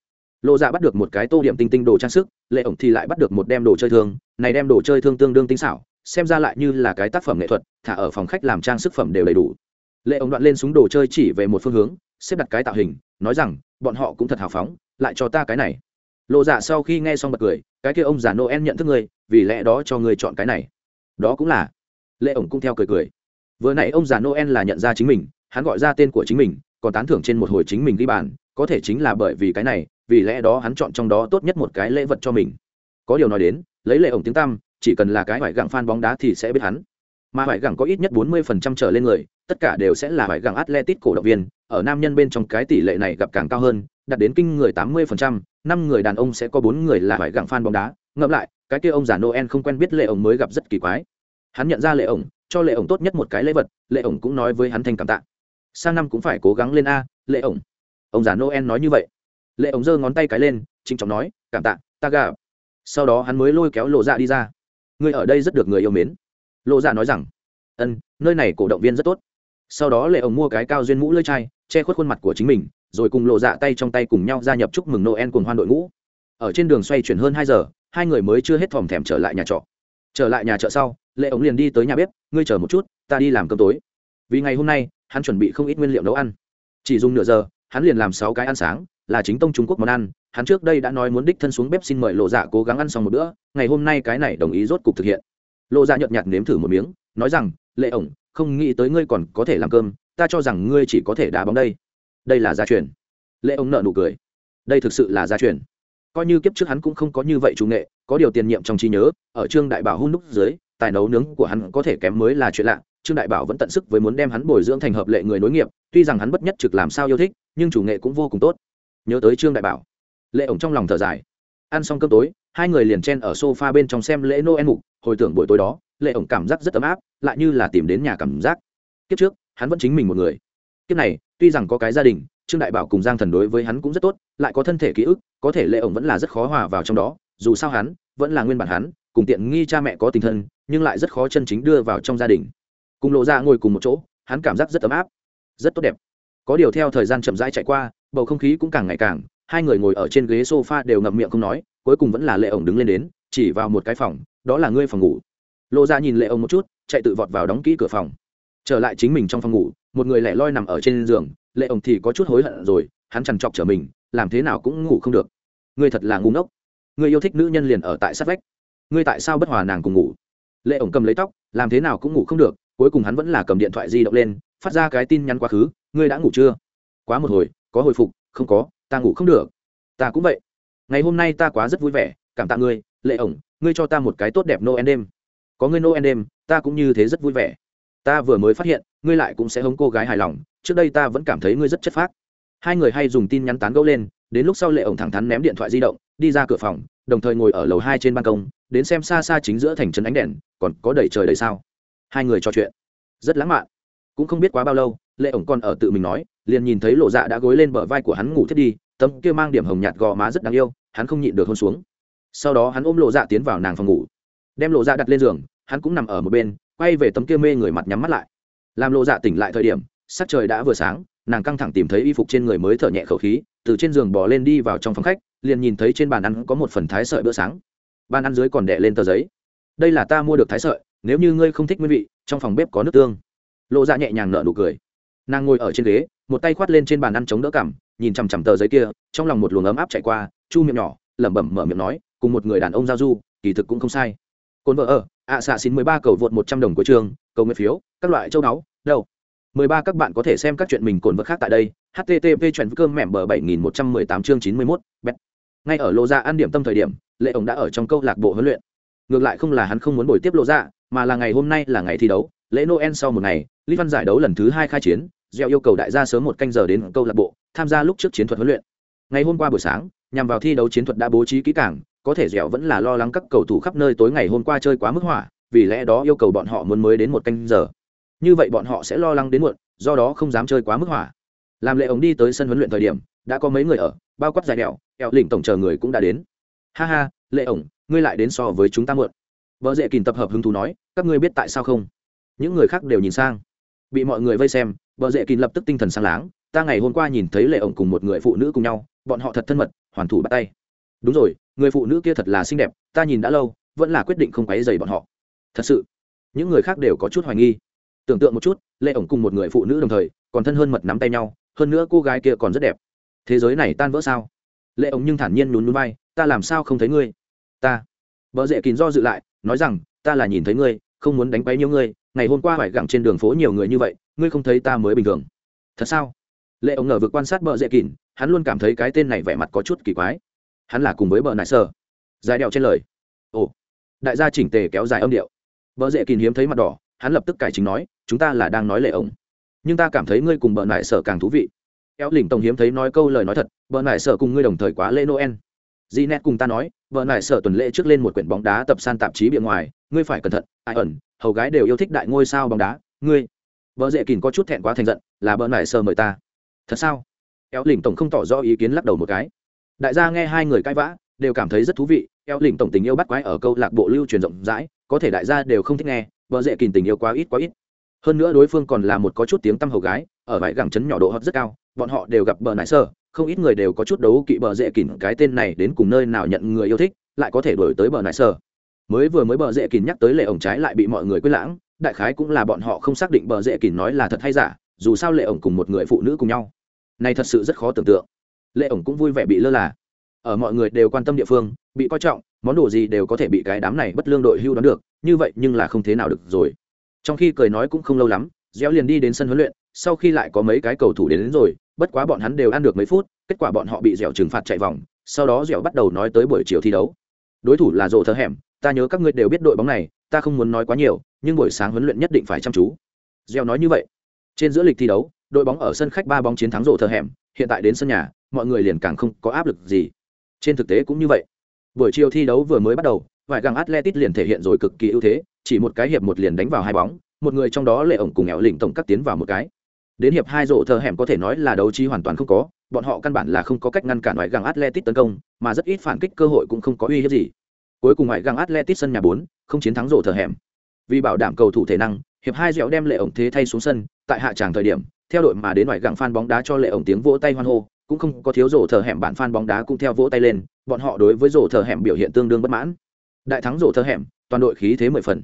lộ dạ bắt được một cái tô điểm tinh tinh đồ trang sức, lệ ổng thì lại bắt được một đem đồ chơi thương, này đem đồ chơi thương tương đương tinh xảo, xem ra lại như là cái tác phẩm nghệ thuật, thả ở phòng khách làm trang sức phẩm đều đầy đủ. Lệ ổng đoạn lên súng đồ chơi chỉ về một phương hướng, xếp đặt cái tạo hình, nói rằng, bọn họ cũng thật hào phóng, lại cho ta cái này. Lộ dạ sau khi nghe xong bật cười, cái kia ông già noel nhận thức ngươi, vì lẽ đó cho ngươi chọn cái này. Đó cũng là. Lệ ổng cũng theo cười cười. Vừa nãy ông già noel là nhận ra chính mình, hắn gọi ra tên của chính mình, còn tán thưởng trên một hồi chính mình ghi bàn, có thể chính là bởi vì cái này vì lẽ đó hắn chọn trong đó tốt nhất một cái lễ vật cho mình. Có điều nói đến lấy lệ ổng tiếng tăm chỉ cần là cái vải gặng fan bóng đá thì sẽ biết hắn. Mà vải gặng có ít nhất 40% trở lên người tất cả đều sẽ là vải gặng atletic cổ động viên ở nam nhân bên trong cái tỷ lệ này gặp càng cao hơn đạt đến kinh người 80%, năm người đàn ông sẽ có bốn người là vải gặng fan bóng đá. Ngẫm lại cái kia ông già noel không quen biết lệ ổng mới gặp rất kỳ quái. Hắn nhận ra lệ ổng cho lệ ổng tốt nhất một cái lễ vật lệ ổng cũng nói với hắn thành cảm tạ. Sang năm cũng phải cố gắng lên a lệ ổng. Ông già noel nói như vậy lệ ống giơ ngón tay cái lên chính trọng nói, cảm tạ, ta gà. Sau đó hắn mới lôi kéo lộ dạ đi ra. Người ở đây rất được người yêu mến. Lộ dạ nói rằng, ân, nơi này cổ động viên rất tốt. Sau đó lệ ổng mua cái cao duyên mũ lưỡi chai, che khuất khuôn mặt của chính mình, rồi cùng lộ dạ tay trong tay cùng nhau gia nhập chúc mừng noel cùng hoan đội ngũ. Ở trên đường xoay chuyển hơn hai giờ, hai người mới chưa hết thòm thèm trở lại nhà trọ. Trở lại nhà chợ sau, lệ ống liền đi tới nhà bếp, ngươi chờ một chút, ta đi làm cơm tối. Vì ngày hôm nay, hắn chuẩn bị không ít nguyên liệu nấu ăn. Chỉ dùng nửa giờ, hắn liền làm sáu cái ăn sáng là chính tông trung quốc món ăn. Hắn trước đây đã nói muốn đích thân xuống bếp xin mời lộ dạ cố gắng ăn xong một bữa, ngày hôm nay cái này đồng ý rốt cục thực hiện. Lộ dạ nhợt nhạt nếm thử một miếng, nói rằng, lệ ổng, không nghĩ tới ngươi còn có thể làm cơm, ta cho rằng ngươi chỉ có thể đá bóng đây. Đây là gia truyền. Lệ ổng nợ nụ cười. Đây thực sự là gia truyền. Coi như kiếp trước hắn cũng không có như vậy chủ nghệ, có điều tiền nhiệm trong trí nhớ, ở trương đại bảo hun đúc dưới, tài nấu nướng của hắn có thể kém mới là chuyện lạ. Trương đại bảo vẫn tận sức với muốn đem hắn bồi dưỡng thành hợp lệ người nối nghiệp, tuy rằng hắn bất nhất trực làm sao yêu thích, nhưng chủ nghệ cũng vô cùng tốt nhớ tới trương đại bảo lệ ổng trong lòng thở dài ăn xong cơm tối hai người liền chen ở sofa bên trong xem lễ noel mục hồi tưởng buổi tối đó, lệ ổng cảm giác rất ấm áp, lại như là tìm đến nhà cảm giác. Kiếp trước, hắn vẫn chính mình một người. Kiếp này, tuy rằng có cái gia đình, trương đại bảo cùng giang thần đối với hắn cũng rất tốt, lại có thân thể ký ức, có thể lệ ổng vẫn là rất khó hòa vào trong đó. Dù sao hắn, vẫn là nguyên bản hắn, cùng tiện nghi cha mẹ có tình thân, nhưng lại rất khó chân chính đưa vào trong gia đình. Cùng lộ ra ngồi cùng một chỗ, hắn cảm giác rất ấm áp, rất tốt đẹp có điều theo thời gian chậm rãi chạy qua, bầu không khí cũng càng ngày càng, hai người ngồi ở trên ghế sofa đều ngậm miệng không nói, cuối cùng vẫn là lệ ổng đứng lên đến, chỉ vào một cái phòng, đó là ngươi phòng ngủ. Lộ ra nhìn lệ ổng một chút, chạy tự vọt vào đóng kỹ cửa phòng. Trở lại chính mình trong phòng ngủ, một người lẻ loi nằm ở trên giường, lệ ổng thì có chút hối hận rồi, hắn chằn chọc trở mình, làm thế nào cũng ngủ không được. Ngươi thật là ngu ngốc. Ngươi yêu thích nữ nhân liền ở tại sát vách. Ngươi tại sao bất hòa nàng cùng ngủ? Lệ ổng cầm lấy tóc, làm thế nào cũng ngủ không được, cuối cùng hắn vẫn là cầm điện thoại di động lên phát ra cái tin nhắn quá khứ, ngươi đã ngủ chưa? Quá một hồi, có hồi phục, không có, ta ngủ không được. Ta cũng vậy. Ngày hôm nay ta quá rất vui vẻ, cảm tạ ngươi, lệ ổng, ngươi cho ta một cái tốt đẹp noel đêm. Có ngươi noel đêm, ta cũng như thế rất vui vẻ. Ta vừa mới phát hiện, ngươi lại cũng sẽ hống cô gái hài lòng, trước đây ta vẫn cảm thấy ngươi rất chất phác. Hai người hay dùng tin nhắn tán gẫu lên, đến lúc sau lệ ổng thẳng thắn ném điện thoại di động, đi ra cửa phòng, đồng thời ngồi ở lầu hai trên ban công, đến xem xa xa chính giữa thành trấn ánh đèn, còn có đầy trời đầy sao. Hai người trò chuyện. Rất lãng mạn cũng không biết quá bao lâu, lệ ổng còn ở tự mình nói, liền nhìn thấy lộ dạ đã gối lên bờ vai của hắn ngủ thiết đi, tấm kia mang điểm hồng nhạt gò má rất đáng yêu, hắn không nhịn được hôn xuống. Sau đó hắn ôm lộ dạ tiến vào nàng phòng ngủ. Đem lộ dạ đặt lên giường, hắn cũng nằm ở một bên, quay về tấm kia mê người mặt nhắm mắt lại. Làm lộ dạ tỉnh lại thời điểm, sắc trời đã vừa sáng, nàng căng thẳng tìm thấy y phục trên người mới thở nhẹ khẩu khí, từ trên giường bỏ lên đi vào trong phòng khách, liền nhìn thấy trên bàn ăn có một phần thái sợi bữa sáng. Bàn ăn dưới còn đẻ lên tờ giấy. Đây là ta mua được thái sợi, nếu như ngươi không thích nguyên vị, trong phòng bếp có nước tương lộ dạ nhẹ nhàng nở nụ cười. Nàng ngồi ở trên ghế, một tay khoát lên trên bàn ăn chống đỡ cảm nhìn chằm chằm tờ giấy kia, trong lòng một luồng ấm áp chạy qua, chu miệng nhỏ, lẩm bẩm mở miệng nói, cùng một người đàn ông giao du, kỳ thực cũng không sai. Cồn vợ ở, ạ xạ xin mười ba cầu vượt một trăm đồng của trường, cầu nguyện phiếu, các loại châu đáo, đâu? Mười ba các bạn có thể xem các chuyện mình cồn vợ khác tại đây, http chuyện cơm mẻm bờ bảy nghìn một trăm mười tám chương chín mươi mốt ngay ở lô ra ăn điểm tâm thời điểm, lệ ổng đã ở trong câu lạc bộ huấn luyện. Ngược lại không là hắn không muốn buổi tiếp lộ ra dạ, mà là ngày hôm nay là ngày thi đấu lễ noel sau một ngày, lý văn giải đấu lần thứ hai khai chiến, gieo yêu cầu đại gia sớm một canh giờ đến câu lạc bộ, tham gia lúc trước chiến thuật huấn luyện. Ngày hôm qua buổi sáng, nhằm vào thi đấu chiến thuật đã bố trí kỹ càng, có thể dẻo vẫn là lo lắng các cầu thủ khắp nơi tối ngày hôm qua chơi quá mức hỏa, vì lẽ đó yêu cầu bọn họ muốn mới đến một canh giờ. Như vậy bọn họ sẽ lo lắng đến muộn, do đó không dám chơi quá mức hỏa. Làm lệ ống đi tới sân huấn luyện thời điểm, đã có mấy người ở, bao quát dài đèo kẹo lỉnh tổng chờ người cũng đã đến. Ha ha lệ ổng, ngươi lại đến so với chúng ta muộn. Vợ dễ kìm tập hợp hứng thú nói, các ngươi biết tại sao không? Những người khác đều nhìn sang. Bị mọi người vây xem vợ dễ kín lập tức tinh thần sáng láng, ta ngày hôm qua nhìn thấy lệ ổng cùng một người phụ nữ cùng nhau, bọn họ thật thân mật, hoàn thủ bắt tay. Đúng rồi, người phụ nữ kia thật là xinh đẹp, ta nhìn đã lâu, vẫn là quyết định không quấy dày bọn họ. Thật sự, những người khác đều có chút hoài nghi. Tưởng tượng một chút, lệ ổng cùng một người phụ nữ đồng thời, còn thân hơn mật nắm tay nhau, hơn nữa cô gái kia còn rất đẹp. Thế giới này tan vỡ sao? Lệ ổng nhưng thản nhiên nhún núi bay ta làm sao không thấy ngươi? Ta. Vợ dễ kín do dự lại, nói rằng, ta là nhìn thấy ngươi, không muốn đánh quấy nhiều ngươi ngày hôm qua phải gặng trên đường phố nhiều người như vậy, ngươi không thấy ta mới bình thường. Thật sao? Lệ ông ngờ vực quan sát bờ dễ kín hắn luôn cảm thấy cái tên này vẻ mặt có chút kỳ quái. Hắn là cùng với bờ nại sơ dài đèo trên lời. Ồ. Đại gia chỉnh tề kéo dài âm điệu. Bờ dễ kín hiếm thấy mặt đỏ, hắn lập tức cải chính nói, chúng ta là đang nói lệ ông. nhưng ta cảm thấy ngươi cùng bờ nại sở càng thú vị. Kéo lỉnh tổng hiếm thấy nói câu lời nói thật, bờ nại sở cùng ngươi đồng thời quá lễ noel. Di nét cùng ta nói vợ nại sở tuần lễ trước lên một quyển bóng đá tập san tạp chí bìa ngoài, ngươi phải cẩn thận, ai ẩn hầu gái đều yêu thích đại ngôi sao bóng đá, ngươi, vợ dễ kìm có chút thẹn quá thành giận, là bờ nải sơ mời ta. Thật sao? Eo lỉnh tổng không tỏ rõ ý kiến lắc đầu một cái. Đại gia nghe hai người cãi vã, đều cảm thấy rất thú vị, eo lỉnh tổng tình yêu bắt quái ở câu lạc bộ lưu truyền rộng rãi, có thể đại gia đều không thích nghe, vợ dễ kìm tình yêu quá ít quá ít. Hơn nữa đối phương còn là một có chút tiếng tăm hầu gái, ở bãi gẳng chấn nhỏ độ hot rất cao, bọn họ đều gặp bờ nải sơ không ít người đều có chút đấu kỵ bờ dễ kỉn cái tên này đến cùng nơi nào nhận người yêu thích, lại có thể đổi tới bờ nải sơ mới vừa mới bờ rễ kín nhắc tới lệ ổng trái lại bị mọi người quên lãng đại khái cũng là bọn họ không xác định bờ rễ kín nói là thật hay giả dù sao lệ ổng cùng một người phụ nữ cùng nhau. Này thật sự rất khó tưởng tượng. Lệ ổng cũng vui vẻ bị lơ là. Ở mọi người đều quan tâm địa phương bị coi trọng món đồ gì đều có thể bị cái đám này bất lương đội hưu đoán được như vậy nhưng là không thế nào được rồi. Trong khi cười nói cũng không lâu lắm réo liền đi đến sân huấn luyện sau khi lại có mấy cái cầu thủ đến, đến rồi bất quá bọn hắn đều ăn được mấy phút kết quả bọn họ bị dẻo trừng phạt chạy vòng sau đó dẻo bắt đầu nói tới buổi chiều thi đấu. Đối thủ là rộ thơ hẻm ta nhớ các ngươi đều biết đội bóng này, ta không muốn nói quá nhiều, nhưng buổi sáng huấn luyện nhất định phải chăm chú. Gieo nói như vậy. Trên giữa lịch thi đấu, đội bóng ở sân khách ba bóng chiến thắng rộ thơ hẻm, hiện tại đến sân nhà, mọi người liền càng không có áp lực gì. Trên thực tế cũng như vậy. Buổi chiều thi đấu vừa mới bắt đầu, vài găng atletic liền thể hiện rồi cực kỳ ưu thế, chỉ một cái hiệp một liền đánh vào hai bóng, một người trong đó lệ ổng cùng nghèo lĩnh tổng cắt tiến vào một cái. Đến hiệp hai rộ thờ hẻm có thể nói là đấu trí hoàn toàn không có, bọn họ căn bản là không có cách ngăn cản ngoại găng atletic tấn công, mà rất ít phản kích cơ hội cũng không có uy hiếp gì cuối cùng ngoại găng atletic sân nhà bốn, không chiến thắng rổ thở hẻm. Vì bảo đảm cầu thủ thể năng, hiệp hai dẻo đem lệ ổng thế thay xuống sân, tại hạ tràng thời điểm, theo đội mà đến ngoại găng phan bóng đá cho lệ ổng tiếng vỗ tay hoan hô, cũng không có thiếu rổ thở hẻm bản phan bóng đá cũng theo vỗ tay lên, bọn họ đối với rổ thở hẻm biểu hiện tương đương bất mãn. Đại thắng rổ thở hẻm, toàn đội khí thế mười phần.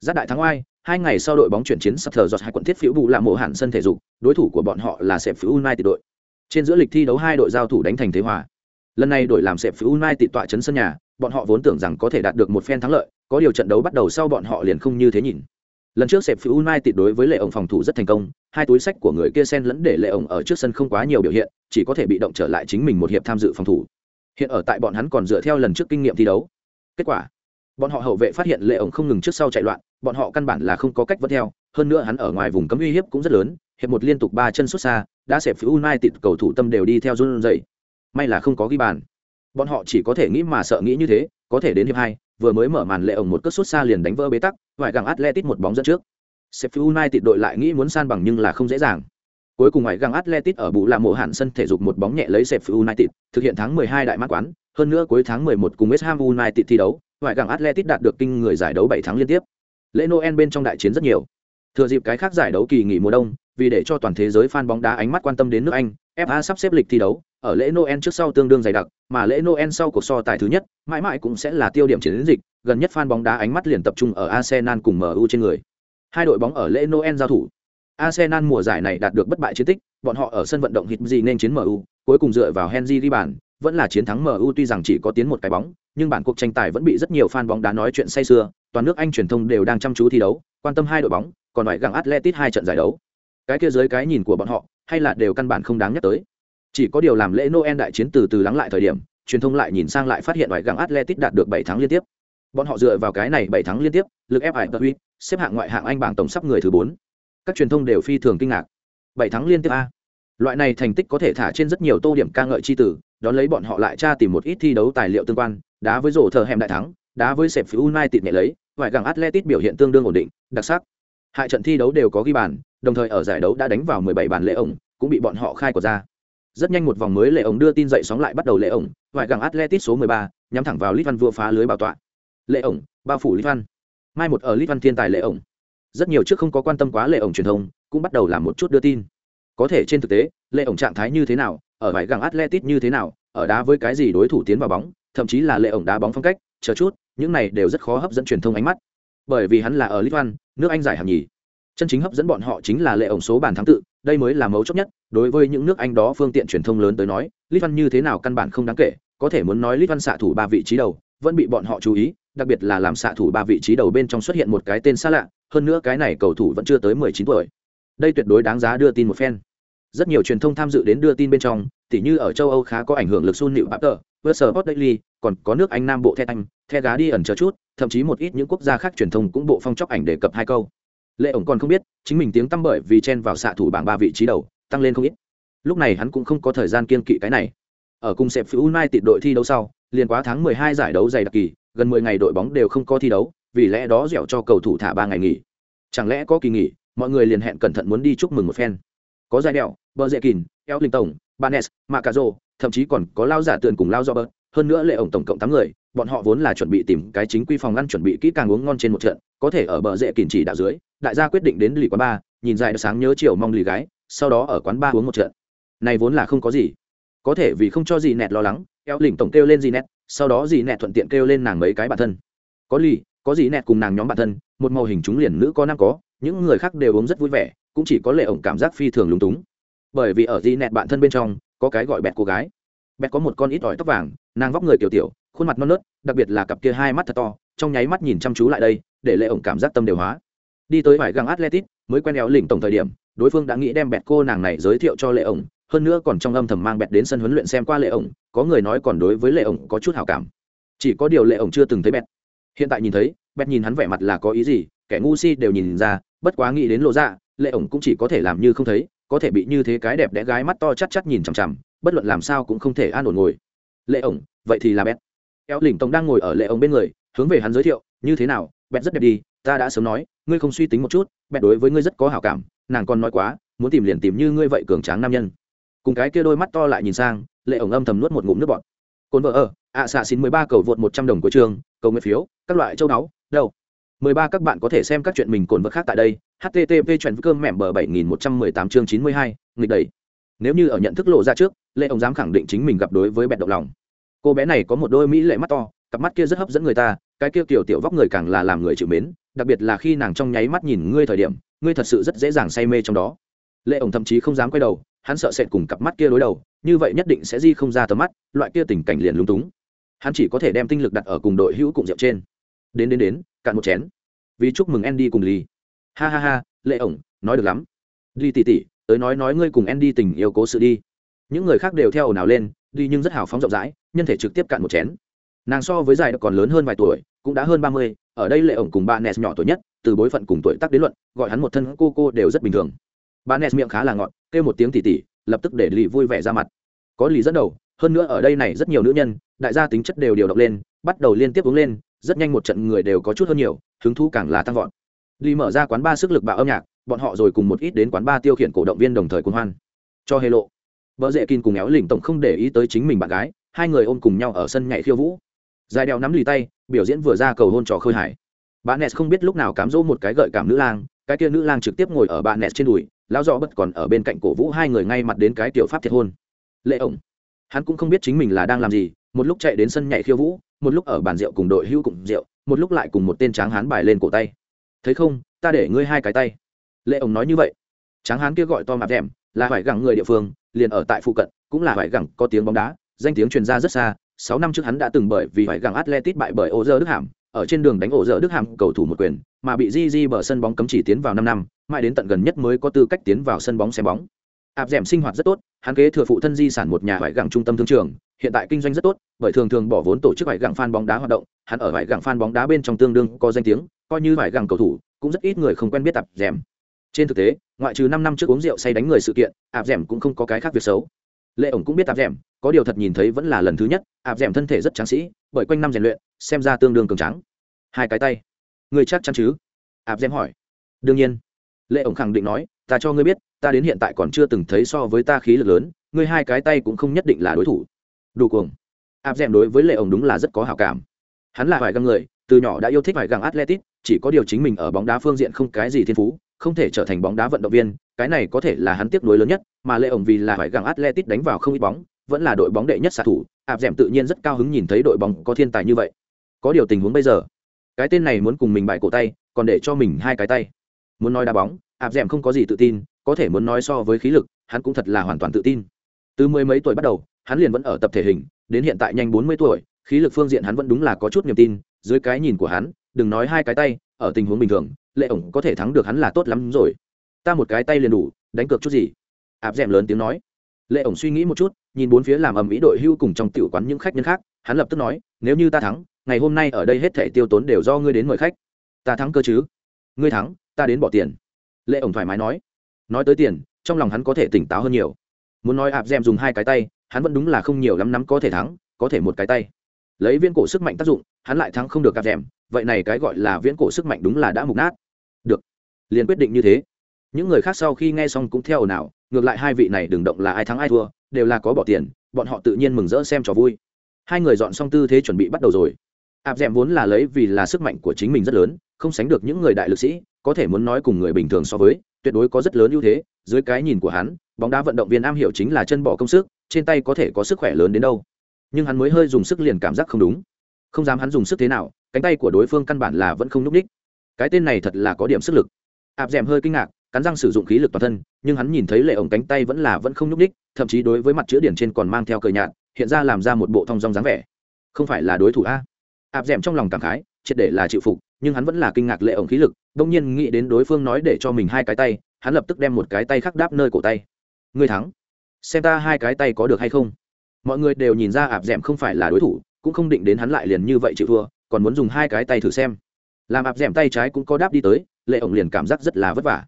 Giáp đại thắng oai, hai ngày sau đội bóng chuyển chiến sắp thờ giọt hai quận thiết phiếu vụ làm mộ hạn sân thể dục, đối thủ của bọn họ là sẹp phiếu united đội. Trên giữa lịch thi đấu hai đội giao thủ đánh thành thế hòa. Lần này đội làm sẹp phiếu united tọa chấn sân nhà bọn họ vốn tưởng rằng có thể đạt được một phen thắng lợi, có điều trận đấu bắt đầu sau bọn họ liền không như thế nhìn. Lần trước sẹp phiếu united đối với lệ ổng phòng thủ rất thành công, hai túi sách của người kia sen lẫn để lệ ổng ở trước sân không quá nhiều biểu hiện, chỉ có thể bị động trở lại chính mình một hiệp tham dự phòng thủ. Hiện ở tại bọn hắn còn dựa theo lần trước kinh nghiệm thi đấu. Kết quả, bọn họ hậu vệ phát hiện lệ ổng không ngừng trước sau chạy loạn, bọn họ căn bản là không có cách vẫn theo, hơn nữa hắn ở ngoài vùng cấm uy hiếp cũng rất lớn, hiệp một liên tục ba chân xuất xa, đã sẹp xẹp mai united cầu thủ tâm đều đi theo run dậy may là không có ghi bàn bọn họ chỉ có thể nghĩ mà sợ nghĩ như thế có thể đến hiệp hai vừa mới mở màn lệ ổng một cất xuất xa liền đánh vỡ bế tắc ngoại găng atletic một bóng dẫn trước Sheffield United đội lại nghĩ muốn san bằng nhưng là không dễ dàng. Cuối cùng ngoại găng atletic ở bù là mộ hạn sân thể dục một bóng nhẹ lấy Sheffield United, thực hiện tháng 12 đại mát quán, hơn nữa cuối tháng 11 cùng West Ham United thi đấu, ngoại găng atletic đạt được kinh người giải đấu 7 tháng liên tiếp. Lễ Noel bên trong đại chiến rất nhiều. Thừa dịp cái khác giải đấu kỳ nghỉ mùa đông, vì để cho toàn thế giới fan bóng đá ánh mắt quan tâm đến nước Anh, FA sắp xếp lịch thi đấu, ở lễ Noel trước sau tương đương dày đặc, mà lễ Noel sau cuộc so tài thứ nhất, mãi mãi cũng sẽ là tiêu điểm chiến dịch, gần nhất fan bóng đá ánh mắt liền tập trung ở Arsenal cùng MU trên người. Hai đội bóng ở lễ Noel giao thủ. Arsenal mùa giải này đạt được bất bại chiến tích, bọn họ ở sân vận động hít gì nên chiến MU, cuối cùng dựa vào Henry đi bàn, vẫn là chiến thắng MU tuy rằng chỉ có tiến một cái bóng, nhưng bản cuộc tranh tài vẫn bị rất nhiều fan bóng đá nói chuyện say sưa, toàn nước Anh truyền thông đều đang chăm chú thi đấu, quan tâm hai đội bóng, còn phải gặng Atletico hai trận giải đấu. Cái kia dưới cái nhìn của bọn họ, hay là đều căn bản không đáng nhắc tới. Chỉ có điều làm lễ Noel đại chiến từ từ lắng lại thời điểm, truyền thông lại nhìn sang lại phát hiện ngoại gặng atletic đạt được 7 tháng liên tiếp. Bọn họ dựa vào cái này 7 tháng liên tiếp, lực ép ải Tottenham, xếp hạng ngoại hạng Anh bảng tổng sắp người thứ 4. Các truyền thông đều phi thường kinh ngạc. 7 tháng liên tiếp a. Loại này thành tích có thể thả trên rất nhiều tô điểm ca ngợi chi tử, đón lấy bọn họ lại tra tìm một ít thi đấu tài liệu tương quan, đá với rổ thờ hẻm đại thắng, đá với sẹp phiếu United nhẹ lấy, ngoại gặng atletic biểu hiện tương đương ổn định, đặc sắc. Hai trận thi đấu đều có ghi bàn, đồng thời ở giải đấu đã đánh vào 17 bàn lễ ổng, cũng bị bọn họ khai của ra. Rất nhanh một vòng mới lệ ổng đưa tin dậy sóng lại bắt đầu lệ ổng, ngoại gặng Atletic số 13, nhắm thẳng vào Lit Văn vua phá lưới bảo tọa. Lệ ổng, bao phủ Lit Văn. Mai một ở Lit Văn thiên tài lệ ổng. Rất nhiều trước không có quan tâm quá lệ ổng truyền thông, cũng bắt đầu làm một chút đưa tin. Có thể trên thực tế, lệ ổng trạng thái như thế nào, ở ngoại gặng Atletic như thế nào, ở đá với cái gì đối thủ tiến vào bóng, thậm chí là lệ ổng đá bóng phong cách, chờ chút, những này đều rất khó hấp dẫn truyền thông ánh mắt. Bởi vì hắn là ở Litvan, nước Anh giải hạng nhì. Chân chính hấp dẫn bọn họ chính là lệ ổng số bàn thắng tự, đây mới là mấu chốt nhất, đối với những nước Anh đó phương tiện truyền thông lớn tới nói, Litvan như thế nào căn bản không đáng kể, có thể muốn nói Litvan xạ thủ ba vị trí đầu, vẫn bị bọn họ chú ý, đặc biệt là làm xạ thủ ba vị trí đầu bên trong xuất hiện một cái tên xa lạ, hơn nữa cái này cầu thủ vẫn chưa tới 19 tuổi. Đây tuyệt đối đáng giá đưa tin một phen. Rất nhiều truyền thông tham dự đến đưa tin bên trong, tỉ như ở châu Âu khá có ảnh hưởng lực Sun Nịu Papter, Versport Daily, còn có nước Anh Nam Bộ The Anh, The Gá đi ẩn chờ chút, thậm chí một ít những quốc gia khác truyền thông cũng bộ phong chóc ảnh đề cập hai câu. Lệ ổng còn không biết, chính mình tiếng tăm bởi vì chen vào xạ thủ bảng ba vị trí đầu, tăng lên không ít. Lúc này hắn cũng không có thời gian kiên kỵ cái này. Ở cùng Sẹp phiếu mai tịt đội thi đấu sau, liền quá tháng 12 giải đấu dày đặc kỳ, gần 10 ngày đội bóng đều không có thi đấu, vì lẽ đó dẻo cho cầu thủ thả 3 ngày nghỉ. Chẳng lẽ có kỳ nghỉ, mọi người liền hẹn cẩn thận muốn đi chúc mừng một phen. Có giải đẹo, bờ dễ kín eo linh tổng, banes, macazo, thậm chí còn có lao giả tường cùng lao do bớt hơn nữa lệ ổng tổng cộng tám người bọn họ vốn là chuẩn bị tìm cái chính quy phòng ngăn chuẩn bị kỹ càng uống ngon trên một trận, có thể ở bờ rễ kìm chỉ đạo dưới, đại gia quyết định đến lì quán ba, nhìn dài sáng nhớ chiều mong lì gái, sau đó ở quán ba uống một trận. Này vốn là không có gì. Có thể vì không cho gì nẹt lo lắng eo lỉnh tổng kêu lên gì nẹt, sau đó gì nẹt thuận tiện kêu lên nàng mấy cái bản thân. Có lì, có gì nẹt cùng nàng nhóm bản thân, một màu hình chúng liền nữ có nam có, những người khác đều uống rất vui vẻ, cũng chỉ có lệ ổng cảm giác phi thường lúng túng. Bởi vì ở gì nẹt bạn thân bên trong, có cái gọi bẹt cô gái. Bẹt có một con ít ỏi tóc vàng, nàng vóc người tiểu tiểu khuôn mặt non nớt, đặc biệt là cặp kia hai mắt thật to, trong nháy mắt nhìn chăm chú lại đây, để lệ ổng cảm giác tâm đều hóa. Đi tới vải găng atletic mới quen éo lỉnh tổng thời điểm, đối phương đã nghĩ đem bẹt cô nàng này giới thiệu cho lệ ổng, hơn nữa còn trong âm thầm mang bẹt đến sân huấn luyện xem qua lệ ổng, có người nói còn đối với lệ ổng có chút hảo cảm. Chỉ có điều lệ ổng chưa từng thấy bẹt. Hiện tại nhìn thấy, bẹt nhìn hắn vẻ mặt là có ý gì, kẻ ngu si đều nhìn ra, bất quá nghĩ đến lộ ra, lệ ổng cũng chỉ có thể làm như không thấy, có thể bị như thế cái đẹp đẽ gái mắt to chắc chắc nhìn chằm chằm, bất luận làm sao cũng không thể an ổn ngồi. Lệ ổng, vậy thì là bẹt. Éo lỉnh tổng đang ngồi ở lệ ông bên người, hướng về hắn giới thiệu, như thế nào, bẹt rất đẹp đi, ta đã sớm nói, ngươi không suy tính một chút, bẹt đối với ngươi rất có hảo cảm, nàng còn nói quá, muốn tìm liền tìm như ngươi vậy cường tráng nam nhân. Cùng cái kia đôi mắt to lại nhìn sang, lệ ổng âm thầm nuốt một ngụm nước bọt. Cồn vợ ở, ạ xạ xin mười ba cầu vượt một trăm đồng của trường, cầu nguyện phiếu, các loại châu đáo đâu? Mười ba các bạn có thể xem các chuyện mình cồn vợ khác tại đây, http chuyện cơm mẹm bờ bảy nghìn một trăm mười tám chương chín mươi hai, nghịch đầy nếu như ở nhận thức lộ ra trước, lệ ổng dám khẳng định chính mình gặp đối với bẹt động lòng cô bé này có một đôi mỹ lệ mắt to, cặp mắt kia rất hấp dẫn người ta, cái kia kiểu tiểu vóc người càng là làm người chịu mến, đặc biệt là khi nàng trong nháy mắt nhìn ngươi thời điểm, ngươi thật sự rất dễ dàng say mê trong đó. Lệ ổng thậm chí không dám quay đầu, hắn sợ sệt cùng cặp mắt kia đối đầu, như vậy nhất định sẽ di không ra tầm mắt, loại kia tình cảnh liền lung túng. Hắn chỉ có thể đem tinh lực đặt ở cùng đội hữu cùng rượu trên. Đến đến đến, cạn một chén. Vì chúc mừng andy cùng ly ha ha ha, lệ ổng, nói được lắm. Ly tỉ tỉ, tới nói nói ngươi cùng andy tình yêu cố sự đi. Những người khác đều theo ồn ào lên đi nhưng rất hào phóng rộng rãi, nhân thể trực tiếp cạn một chén. Nàng so với dài còn lớn hơn vài tuổi, cũng đã hơn ba mươi, ở đây lệ ổng cùng bà nes nhỏ tuổi nhất, từ bối phận cùng tuổi tác đến luận, gọi hắn một thân cô cô đều rất bình thường. Bà nes miệng khá là ngọt, kêu một tiếng tỉ tỉ, lập tức để lì vui vẻ ra mặt. Có lì dẫn đầu, hơn nữa ở đây này rất nhiều nữ nhân, đại gia tính chất đều điều động lên, bắt đầu liên tiếp uống lên, rất nhanh một trận người đều có chút hơn nhiều, hứng thú càng là tăng vọt. Lì mở ra quán ba sức lực bạo âm nhạc, bọn họ rồi cùng một ít đến quán ba tiêu khiển cổ động viên đồng thời cuốn hoan. Cho hê lộ vợ dễ kín cùng éo lỉnh tổng không để ý tới chính mình bạn gái, hai người ôm cùng nhau ở sân nhảy khiêu vũ. Dài đeo nắm lì tay, biểu diễn vừa ra cầu hôn trò khơi hải. Bà nes không biết lúc nào cám dỗ một cái gợi cảm nữ lang, cái kia nữ lang trực tiếp ngồi ở bà nes trên đùi, lão dọ bất còn ở bên cạnh cổ vũ hai người ngay mặt đến cái tiểu pháp thiệt hôn. Lệ ổng. Hắn cũng không biết chính mình là đang làm gì, một lúc chạy đến sân nhảy khiêu vũ, một lúc ở bàn rượu cùng đội hưu cùng rượu, một lúc lại cùng một tên tráng hán bài lên cổ tay. Thấy không, ta để ngươi hai cái tay. Lệ ổng nói như vậy. Tráng hán kia gọi to mạp đèm là phải gẳng người địa phương, liền ở tại phụ cận, cũng là phải gẳng có tiếng bóng đá, danh tiếng truyền ra rất xa, sáu năm trước hắn đã từng bởi vì phải gẳng atletic bại bởi ô dơ đức hàm, ở trên đường đánh ổ dở đức hàm cầu thủ một quyền, mà bị di di bờ sân bóng cấm chỉ tiến vào năm năm, mãi đến tận gần nhất mới có tư cách tiến vào sân bóng xem bóng. Áp d sinh hoạt rất tốt, hắn kế thừa phụ thân di sản một nhà vải gẳng trung tâm thương trường, hiện tại kinh doanh rất tốt, bởi thường thường bỏ vốn tổ chức vải gẳng fan bóng đá hoạt động, hắn ở vải gẳng fan bóng đá bên trong tương đương có danh tiếng, coi như vải gẳng cầu thủ, cũng rất ít người không quen biết tập d trên thực tế, ngoại trừ năm năm trước uống rượu say đánh người sự kiện áp d cũng không có cái khác việc xấu. Lệ ổng cũng biết áp d có điều thật nhìn thấy vẫn là lần thứ nhất áp d thân thể rất tráng sĩ, bởi quanh năm rèn luyện, xem ra tương đương cường tráng. Hai cái tay. Người chắc chắn chứ? Áp d hỏi. Đương nhiên. Lệ ổng khẳng định nói, ta cho ngươi biết, ta đến hiện tại còn chưa từng thấy so với ta khí lực lớn, ngươi hai cái tay cũng không nhất định là đối thủ. Đủ cuồng. Áp d đối với lệ ổng đúng là rất có hào cảm. Hắn là vài găng người, từ nhỏ đã yêu thích vài găng atletic chỉ có điều chính mình ở bóng đá phương diện không cái gì thiên phú không thể trở thành bóng đá vận động viên, cái này có thể là hắn tiếp nuối lớn nhất, mà lệ ổng vì là phải găng Atletico đánh vào không ít bóng, vẫn là đội bóng đệ nhất xạ thủ, áp dẻm tự nhiên rất cao hứng nhìn thấy đội bóng có thiên tài như vậy. Có điều tình huống bây giờ, cái tên này muốn cùng mình bại cổ tay, còn để cho mình hai cái tay. Muốn nói đá bóng, áp dẻm không có gì tự tin, có thể muốn nói so với khí lực, hắn cũng thật là hoàn toàn tự tin. Từ mười mấy tuổi bắt đầu, hắn liền vẫn ở tập thể hình, đến hiện tại nhanh bốn mươi tuổi, khí lực phương diện hắn vẫn đúng là có chút niềm tin, dưới cái nhìn của hắn, đừng nói hai cái tay, ở tình huống bình thường lệ ổng có thể thắng được hắn là tốt lắm rồi. Ta một cái tay liền đủ, đánh cược chút gì? Áp d lớn tiếng nói. Lệ ổng suy nghĩ một chút, nhìn bốn phía làm ầm ĩ đội hưu cùng trong tiểu quán những khách nhân khác, hắn lập tức nói, nếu như ta thắng, ngày hôm nay ở đây hết thẻ tiêu tốn đều do ngươi đến mời khách. Ta thắng cơ chứ? Ngươi thắng, ta đến bỏ tiền. Lệ ổng thoải mái nói. Nói tới tiền, trong lòng hắn có thể tỉnh táo hơn nhiều. Muốn nói ạp d dùng hai cái tay, hắn vẫn đúng là không nhiều lắm nắm có thể thắng, có thể một cái tay. Lấy viên cổ sức mạnh tác dụng, hắn lại thắng không được ạp d vậy này cái gọi là viễn cổ sức mạnh đúng là đã mục nát. Được, liền quyết định như thế. Những người khác sau khi nghe xong cũng theo nào ngược lại hai vị này đừng động là ai thắng ai thua, đều là có bỏ tiền, bọn họ tự nhiên mừng rỡ xem trò vui. Hai người dọn xong tư thế chuẩn bị bắt đầu rồi. Áp d vốn là lấy vì là sức mạnh của chính mình rất lớn, không sánh được những người đại lực sĩ, có thể muốn nói cùng người bình thường so với, tuyệt đối có rất lớn ưu thế. Dưới cái nhìn của hắn, bóng đá vận động viên am hiểu chính là chân bỏ công sức, trên tay có thể có sức khỏe lớn đến đâu. Nhưng hắn mới hơi dùng sức liền cảm giác không đúng. Không dám hắn dùng sức thế nào cánh tay của đối phương căn bản là vẫn không nhúc ních cái tên này thật là có điểm sức lực. Áp d ẻ m hơi kinh ngạc, cắn răng sử dụng khí lực toàn thân, nhưng hắn nhìn thấy lệ ổng cánh tay vẫn là vẫn không nhúc ních thậm chí đối với mặt chữ điển trên còn mang theo cờ nhạt, hiện ra làm ra một bộ thong dong dáng vẻ. Không phải là đối thủ a? Áp d ẻ m trong lòng cảm khái, triệt để là chịu phục, nhưng hắn vẫn là kinh ngạc lệ ổng khí lực đông nhiên nghĩ đến đối phương nói để cho mình hai cái tay, hắn lập tức đem một cái tay khắc đáp nơi cổ tay. Người thắng. Xem ta hai cái tay có được hay không. Mọi người đều nhìn ra ạp d ẻ m không phải là đối thủ, cũng không định đến hắn lại liền như vậy chịu thua còn muốn dùng hai cái tay thử xem. Làm áp d ẻ m tay trái cũng có đáp đi tới, lệ ổng liền cảm giác rất là vất vả.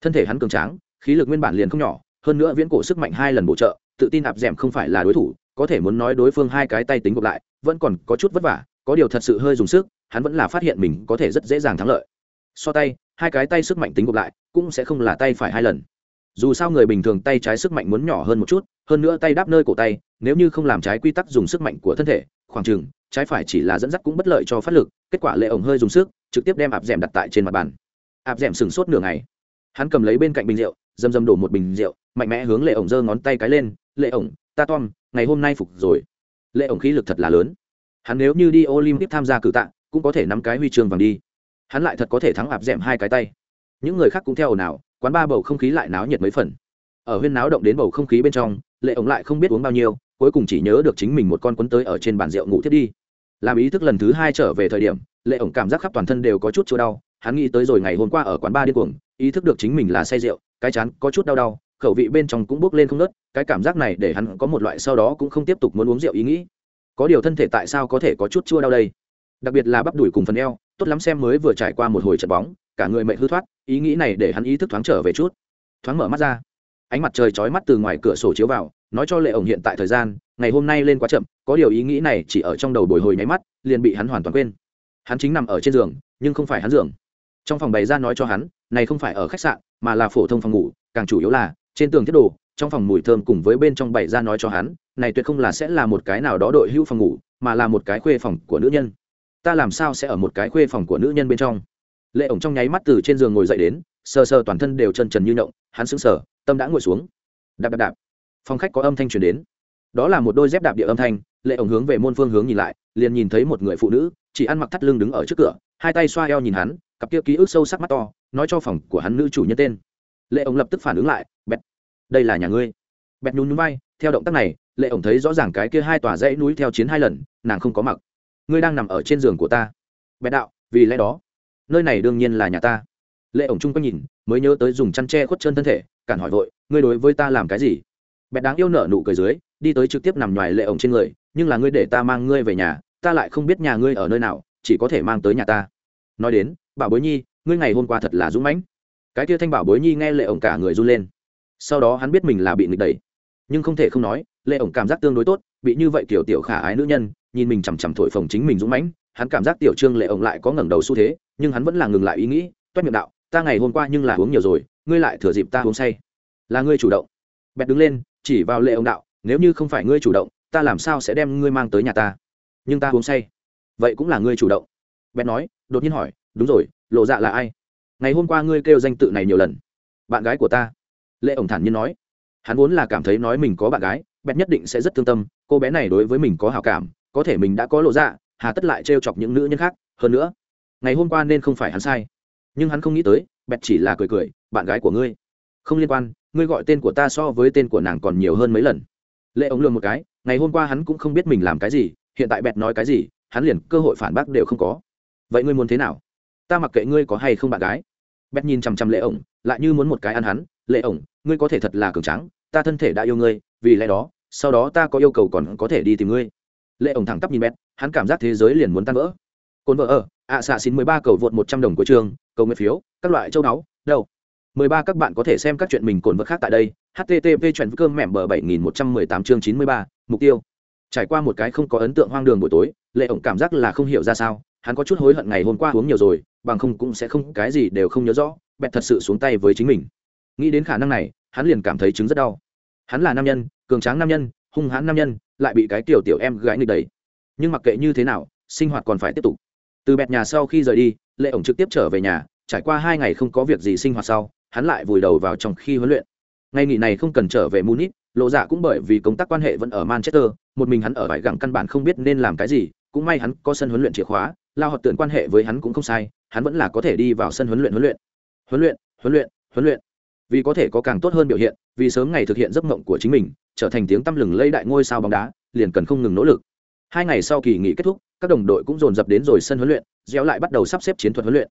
Thân thể hắn cường tráng, khí lực nguyên bản liền không nhỏ, hơn nữa viễn cổ sức mạnh hai lần bổ trợ, tự tin áp d ẻ m không phải là đối thủ, có thể muốn nói đối phương hai cái tay tính gộp lại, vẫn còn có chút vất vả, có điều thật sự hơi dùng sức, hắn vẫn là phát hiện mình có thể rất dễ dàng thắng lợi. So tay, hai cái tay sức mạnh tính gộp lại, cũng sẽ không là tay phải hai lần. Dù sao người bình thường tay trái sức mạnh muốn nhỏ hơn một chút, hơn nữa tay đáp nơi cổ tay, nếu như không làm trái quy tắc dùng sức mạnh của thân thể, khoảng chừng trái phải chỉ là dẫn dắt cũng bất lợi cho phát lực, kết quả lệ ổng hơi dùng sức, trực tiếp đem áp d ẻ m đặt tại trên mặt bàn. áp d ẻ m sừng sốt nửa ngày. Hắn cầm lấy bên cạnh bình rượu, dầm dầm đổ một bình rượu, mạnh mẽ hướng lệ ổng giơ ngón tay cái lên, lệ ổng, ta tom, ngày hôm nay phục rồi. Lệ ổng khí lực thật là lớn. Hắn nếu như đi olympic tham gia cử tạ, cũng có thể nắm cái huy chương vàng đi. Hắn lại thật có thể thắng áp d ẻ m hai cái tay. Những người khác cũng theo ồn ào, quán ba bầu không khí lại náo nhiệt mấy phần. Ở huyên náo động đến bầu không khí bên trong, lệ ổng lại không biết uống bao nhiêu cuối cùng chỉ nhớ được chính mình một con quấn tới ở trên bàn rượu ngủ thiết đi. Làm ý thức lần thứ hai trở về thời điểm, lệ ổng cảm giác khắp toàn thân đều có chút chỗ đau, hắn nghĩ tới rồi ngày hôm qua ở quán ba điên cuồng, ý thức được chính mình là say rượu, cái chán có chút đau đau, khẩu vị bên trong cũng bốc lên không nớt cái cảm giác này để hắn có một loại sau đó cũng không tiếp tục muốn uống rượu ý nghĩ. Có điều thân thể tại sao có thể có chút chua đau đây? Đặc biệt là bắp đùi cùng phần eo, tốt lắm xem mới vừa trải qua một hồi trận bóng, cả người mệt hư thoát, ý nghĩ này để hắn ý thức thoáng trở về chút. Thoáng mở mắt ra, ánh mặt trời chói mắt từ ngoài cửa sổ chiếu vào nói cho lệ ổng hiện tại thời gian, ngày hôm nay lên quá chậm, có điều ý nghĩ này chỉ ở trong đầu bồi hồi nháy mắt, liền bị hắn hoàn toàn quên. Hắn chính nằm ở trên giường, nhưng không phải hắn giường. Trong phòng bày ra nói cho hắn, này không phải ở khách sạn, mà là phổ thông phòng ngủ, càng chủ yếu là, trên tường thiết đồ, trong phòng mùi thơm cùng với bên trong bày ra nói cho hắn, này tuyệt không là sẽ là một cái nào đó đội hữu phòng ngủ, mà là một cái khuê phòng của nữ nhân. Ta làm sao sẽ ở một cái khuê phòng của nữ nhân bên trong? Lệ ổng trong nháy mắt từ trên giường ngồi dậy đến, sờ sờ toàn thân đều chân trần như nhộng, hắn sững sờ, tâm đã ngồi xuống. Đạp đạp đạp phòng khách có âm thanh truyền đến. Đó là một đôi dép đạp địa âm thanh, lệ ổng hướng về môn phương hướng nhìn lại, liền nhìn thấy một người phụ nữ, chỉ ăn mặc thắt lưng đứng ở trước cửa, hai tay xoa eo nhìn hắn, cặp kia ký ức sâu sắc mắt to, nói cho phòng của hắn nữ chủ nhân tên. Lệ ổng lập tức phản ứng lại, bẹt, đây là nhà ngươi. Bẹt nhún nhún vai, theo động tác này, lệ ổng thấy rõ ràng cái kia hai tòa dãy núi theo chiến hai lần, nàng không có mặc. Ngươi đang nằm ở trên giường của ta. Bẹt đạo, vì lẽ đó, nơi này đương nhiên là nhà ta. Lệ ổng chung quanh nhìn, mới nhớ tới dùng chăn tre khuất chân thân thể, cản hỏi vội, ngươi đối với ta làm cái gì? Bẹt đáng yêu nở nụ cười dưới, đi tới trực tiếp nằm ngoài lệ ổng trên người, nhưng là ngươi để ta mang ngươi về nhà, ta lại không biết nhà ngươi ở nơi nào, chỉ có thể mang tới nhà ta. Nói đến, bảo bối nhi, ngươi ngày hôm qua thật là dũng mãnh. Cái kia thanh bảo bối nhi nghe lệ ổng cả người run lên. Sau đó hắn biết mình là bị nghịch đẩy. Nhưng không thể không nói, lệ ổng cảm giác tương đối tốt, bị như vậy tiểu tiểu khả ái nữ nhân, nhìn mình chằm chằm thổi phồng chính mình dũng mãnh, hắn cảm giác tiểu trương lệ ổng lại có ngẩng đầu xu thế, nhưng hắn vẫn là ngừng lại ý nghĩ, toét miệng đạo, ta ngày hôm qua nhưng là uống nhiều rồi, ngươi lại thừa dịp ta uống say. Là ngươi chủ động. Bẹt đứng lên chỉ vào lệ ông đạo, nếu như không phải ngươi chủ động, ta làm sao sẽ đem ngươi mang tới nhà ta? Nhưng ta uống say. Vậy cũng là ngươi chủ động. Bèn nói, đột nhiên hỏi, đúng rồi, lộ dạ là ai? Ngày hôm qua ngươi kêu danh tự này nhiều lần. Bạn gái của ta. Lệ ổng thản nhiên nói, hắn vốn là cảm thấy nói mình có bạn gái bèn nhất định sẽ rất thương tâm, cô bé này đối với mình có hào cảm, có thể mình đã có lộ dạ hà tất lại trêu chọc những nữ nhân khác, hơn nữa, ngày hôm qua nên không phải hắn sai. Nhưng hắn không nghĩ tới bẹt chỉ là cười cười, bạn gái của ngươi không liên quan ngươi gọi tên của ta so với tên của nàng còn nhiều hơn mấy lần. Lệ ống lường một cái, ngày hôm qua hắn cũng không biết mình làm cái gì, hiện tại bẹt nói cái gì, hắn liền cơ hội phản bác đều không có. Vậy ngươi muốn thế nào? Ta mặc kệ ngươi có hay không bạn gái. Bẹt nhìn chằm chằm lệ ổng lại như muốn một cái ăn hắn. Lệ ổng ngươi có thể thật là cường trắng ta thân thể đã yêu ngươi, vì lẽ đó, sau đó ta có yêu cầu còn có thể đi tìm ngươi. Lệ ổng thẳng tắp nhìn bẹt, hắn cảm giác thế giới liền muốn tan vỡ. Cồn vợ ở, ạ xạ xin mười ba cầu vượt một trăm đồng của trường, cầu nguyện phiếu, các loại châu đáo đâu mười ba các bạn có thể xem các chuyện mình cồn vật khác tại đây. Http chuyện cơm mẻm bờ bảy nghìn một trăm mười tám chương chín mươi ba, mục tiêu. Trải qua một cái không có ấn tượng hoang đường buổi tối, lệ ổng cảm giác là không hiểu ra sao. Hắn có chút hối hận ngày hôm qua uống nhiều rồi, bằng không cũng sẽ không, cái gì đều không nhớ rõ bẹt thật sự xuống tay với chính mình. Nghĩ đến khả năng này, hắn liền cảm thấy chứng rất đau. Hắn là nam nhân, cường tráng nam nhân, hung hãn nam nhân, lại bị cái tiểu tiểu em gái nghịch đẩy. nhưng mặc kệ như thế nào, sinh hoạt còn phải tiếp tục. Từ bẹt nhà sau khi rời đi, lệ ổng trực tiếp trở về nhà. Trải qua hai ngày không có việc gì sinh hoạt sau hắn lại vùi đầu vào trong khi huấn luyện. Ngày nghỉ này không cần trở về munich lộ dạ cũng bởi vì công tác quan hệ vẫn ở manchester, một mình hắn ở bãi gẳng căn bản không biết nên làm cái gì, cũng may hắn có sân huấn luyện chìa khóa, lao hoạt tượng quan hệ với hắn cũng không sai, hắn vẫn là có thể đi vào sân huấn luyện huấn luyện. Huấn luyện huấn luyện huấn luyện. Vì có thể có càng tốt hơn biểu hiện, vì sớm ngày thực hiện giấc mộng của chính mình, trở thành tiếng tăm lừng lây đại ngôi sao bóng đá, liền cần không ngừng nỗ lực. Hai ngày sau kỳ nghỉ kết thúc, các đồng đội cũng dồn dập đến rồi sân huấn luyện gieo lại bắt đầu sắp xếp chiến thuật huấn luyện.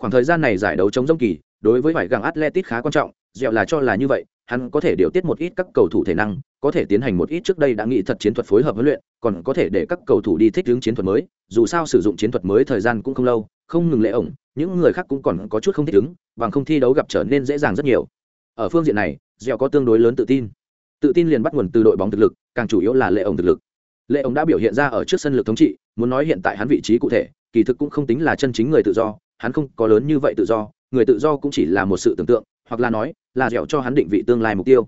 Khoảng thời gian này giải đấu chống dông kỳ đối với vải găng atletic khá quan trọng dẹo là cho là như vậy, hắn có thể điều tiết một ít các cầu thủ thể năng, có thể tiến hành một ít trước đây đã nghĩ thật chiến thuật phối hợp huấn luyện, còn có thể để các cầu thủ đi thích ứng chiến thuật mới, dù sao sử dụng chiến thuật mới thời gian cũng không lâu, không ngừng lệ ổng, những người khác cũng còn có chút không thích ứng, bằng không thi đấu gặp trở nên dễ dàng rất nhiều. Ở phương diện này dẹo có tương đối lớn tự tin. Tự tin liền bắt nguồn từ đội bóng thực lực, càng chủ yếu là lệ ổng thực lực. Lệ ổng đã biểu hiện ra ở trước sân lực thống trị, muốn nói hiện tại hắn vị trí cụ thể, kỳ thực cũng không tính là chân chính người tự do, hắn không có lớn như vậy tự do người tự do cũng chỉ là một sự tưởng tượng, hoặc là nói, là dẻo cho hắn định vị tương lai mục tiêu.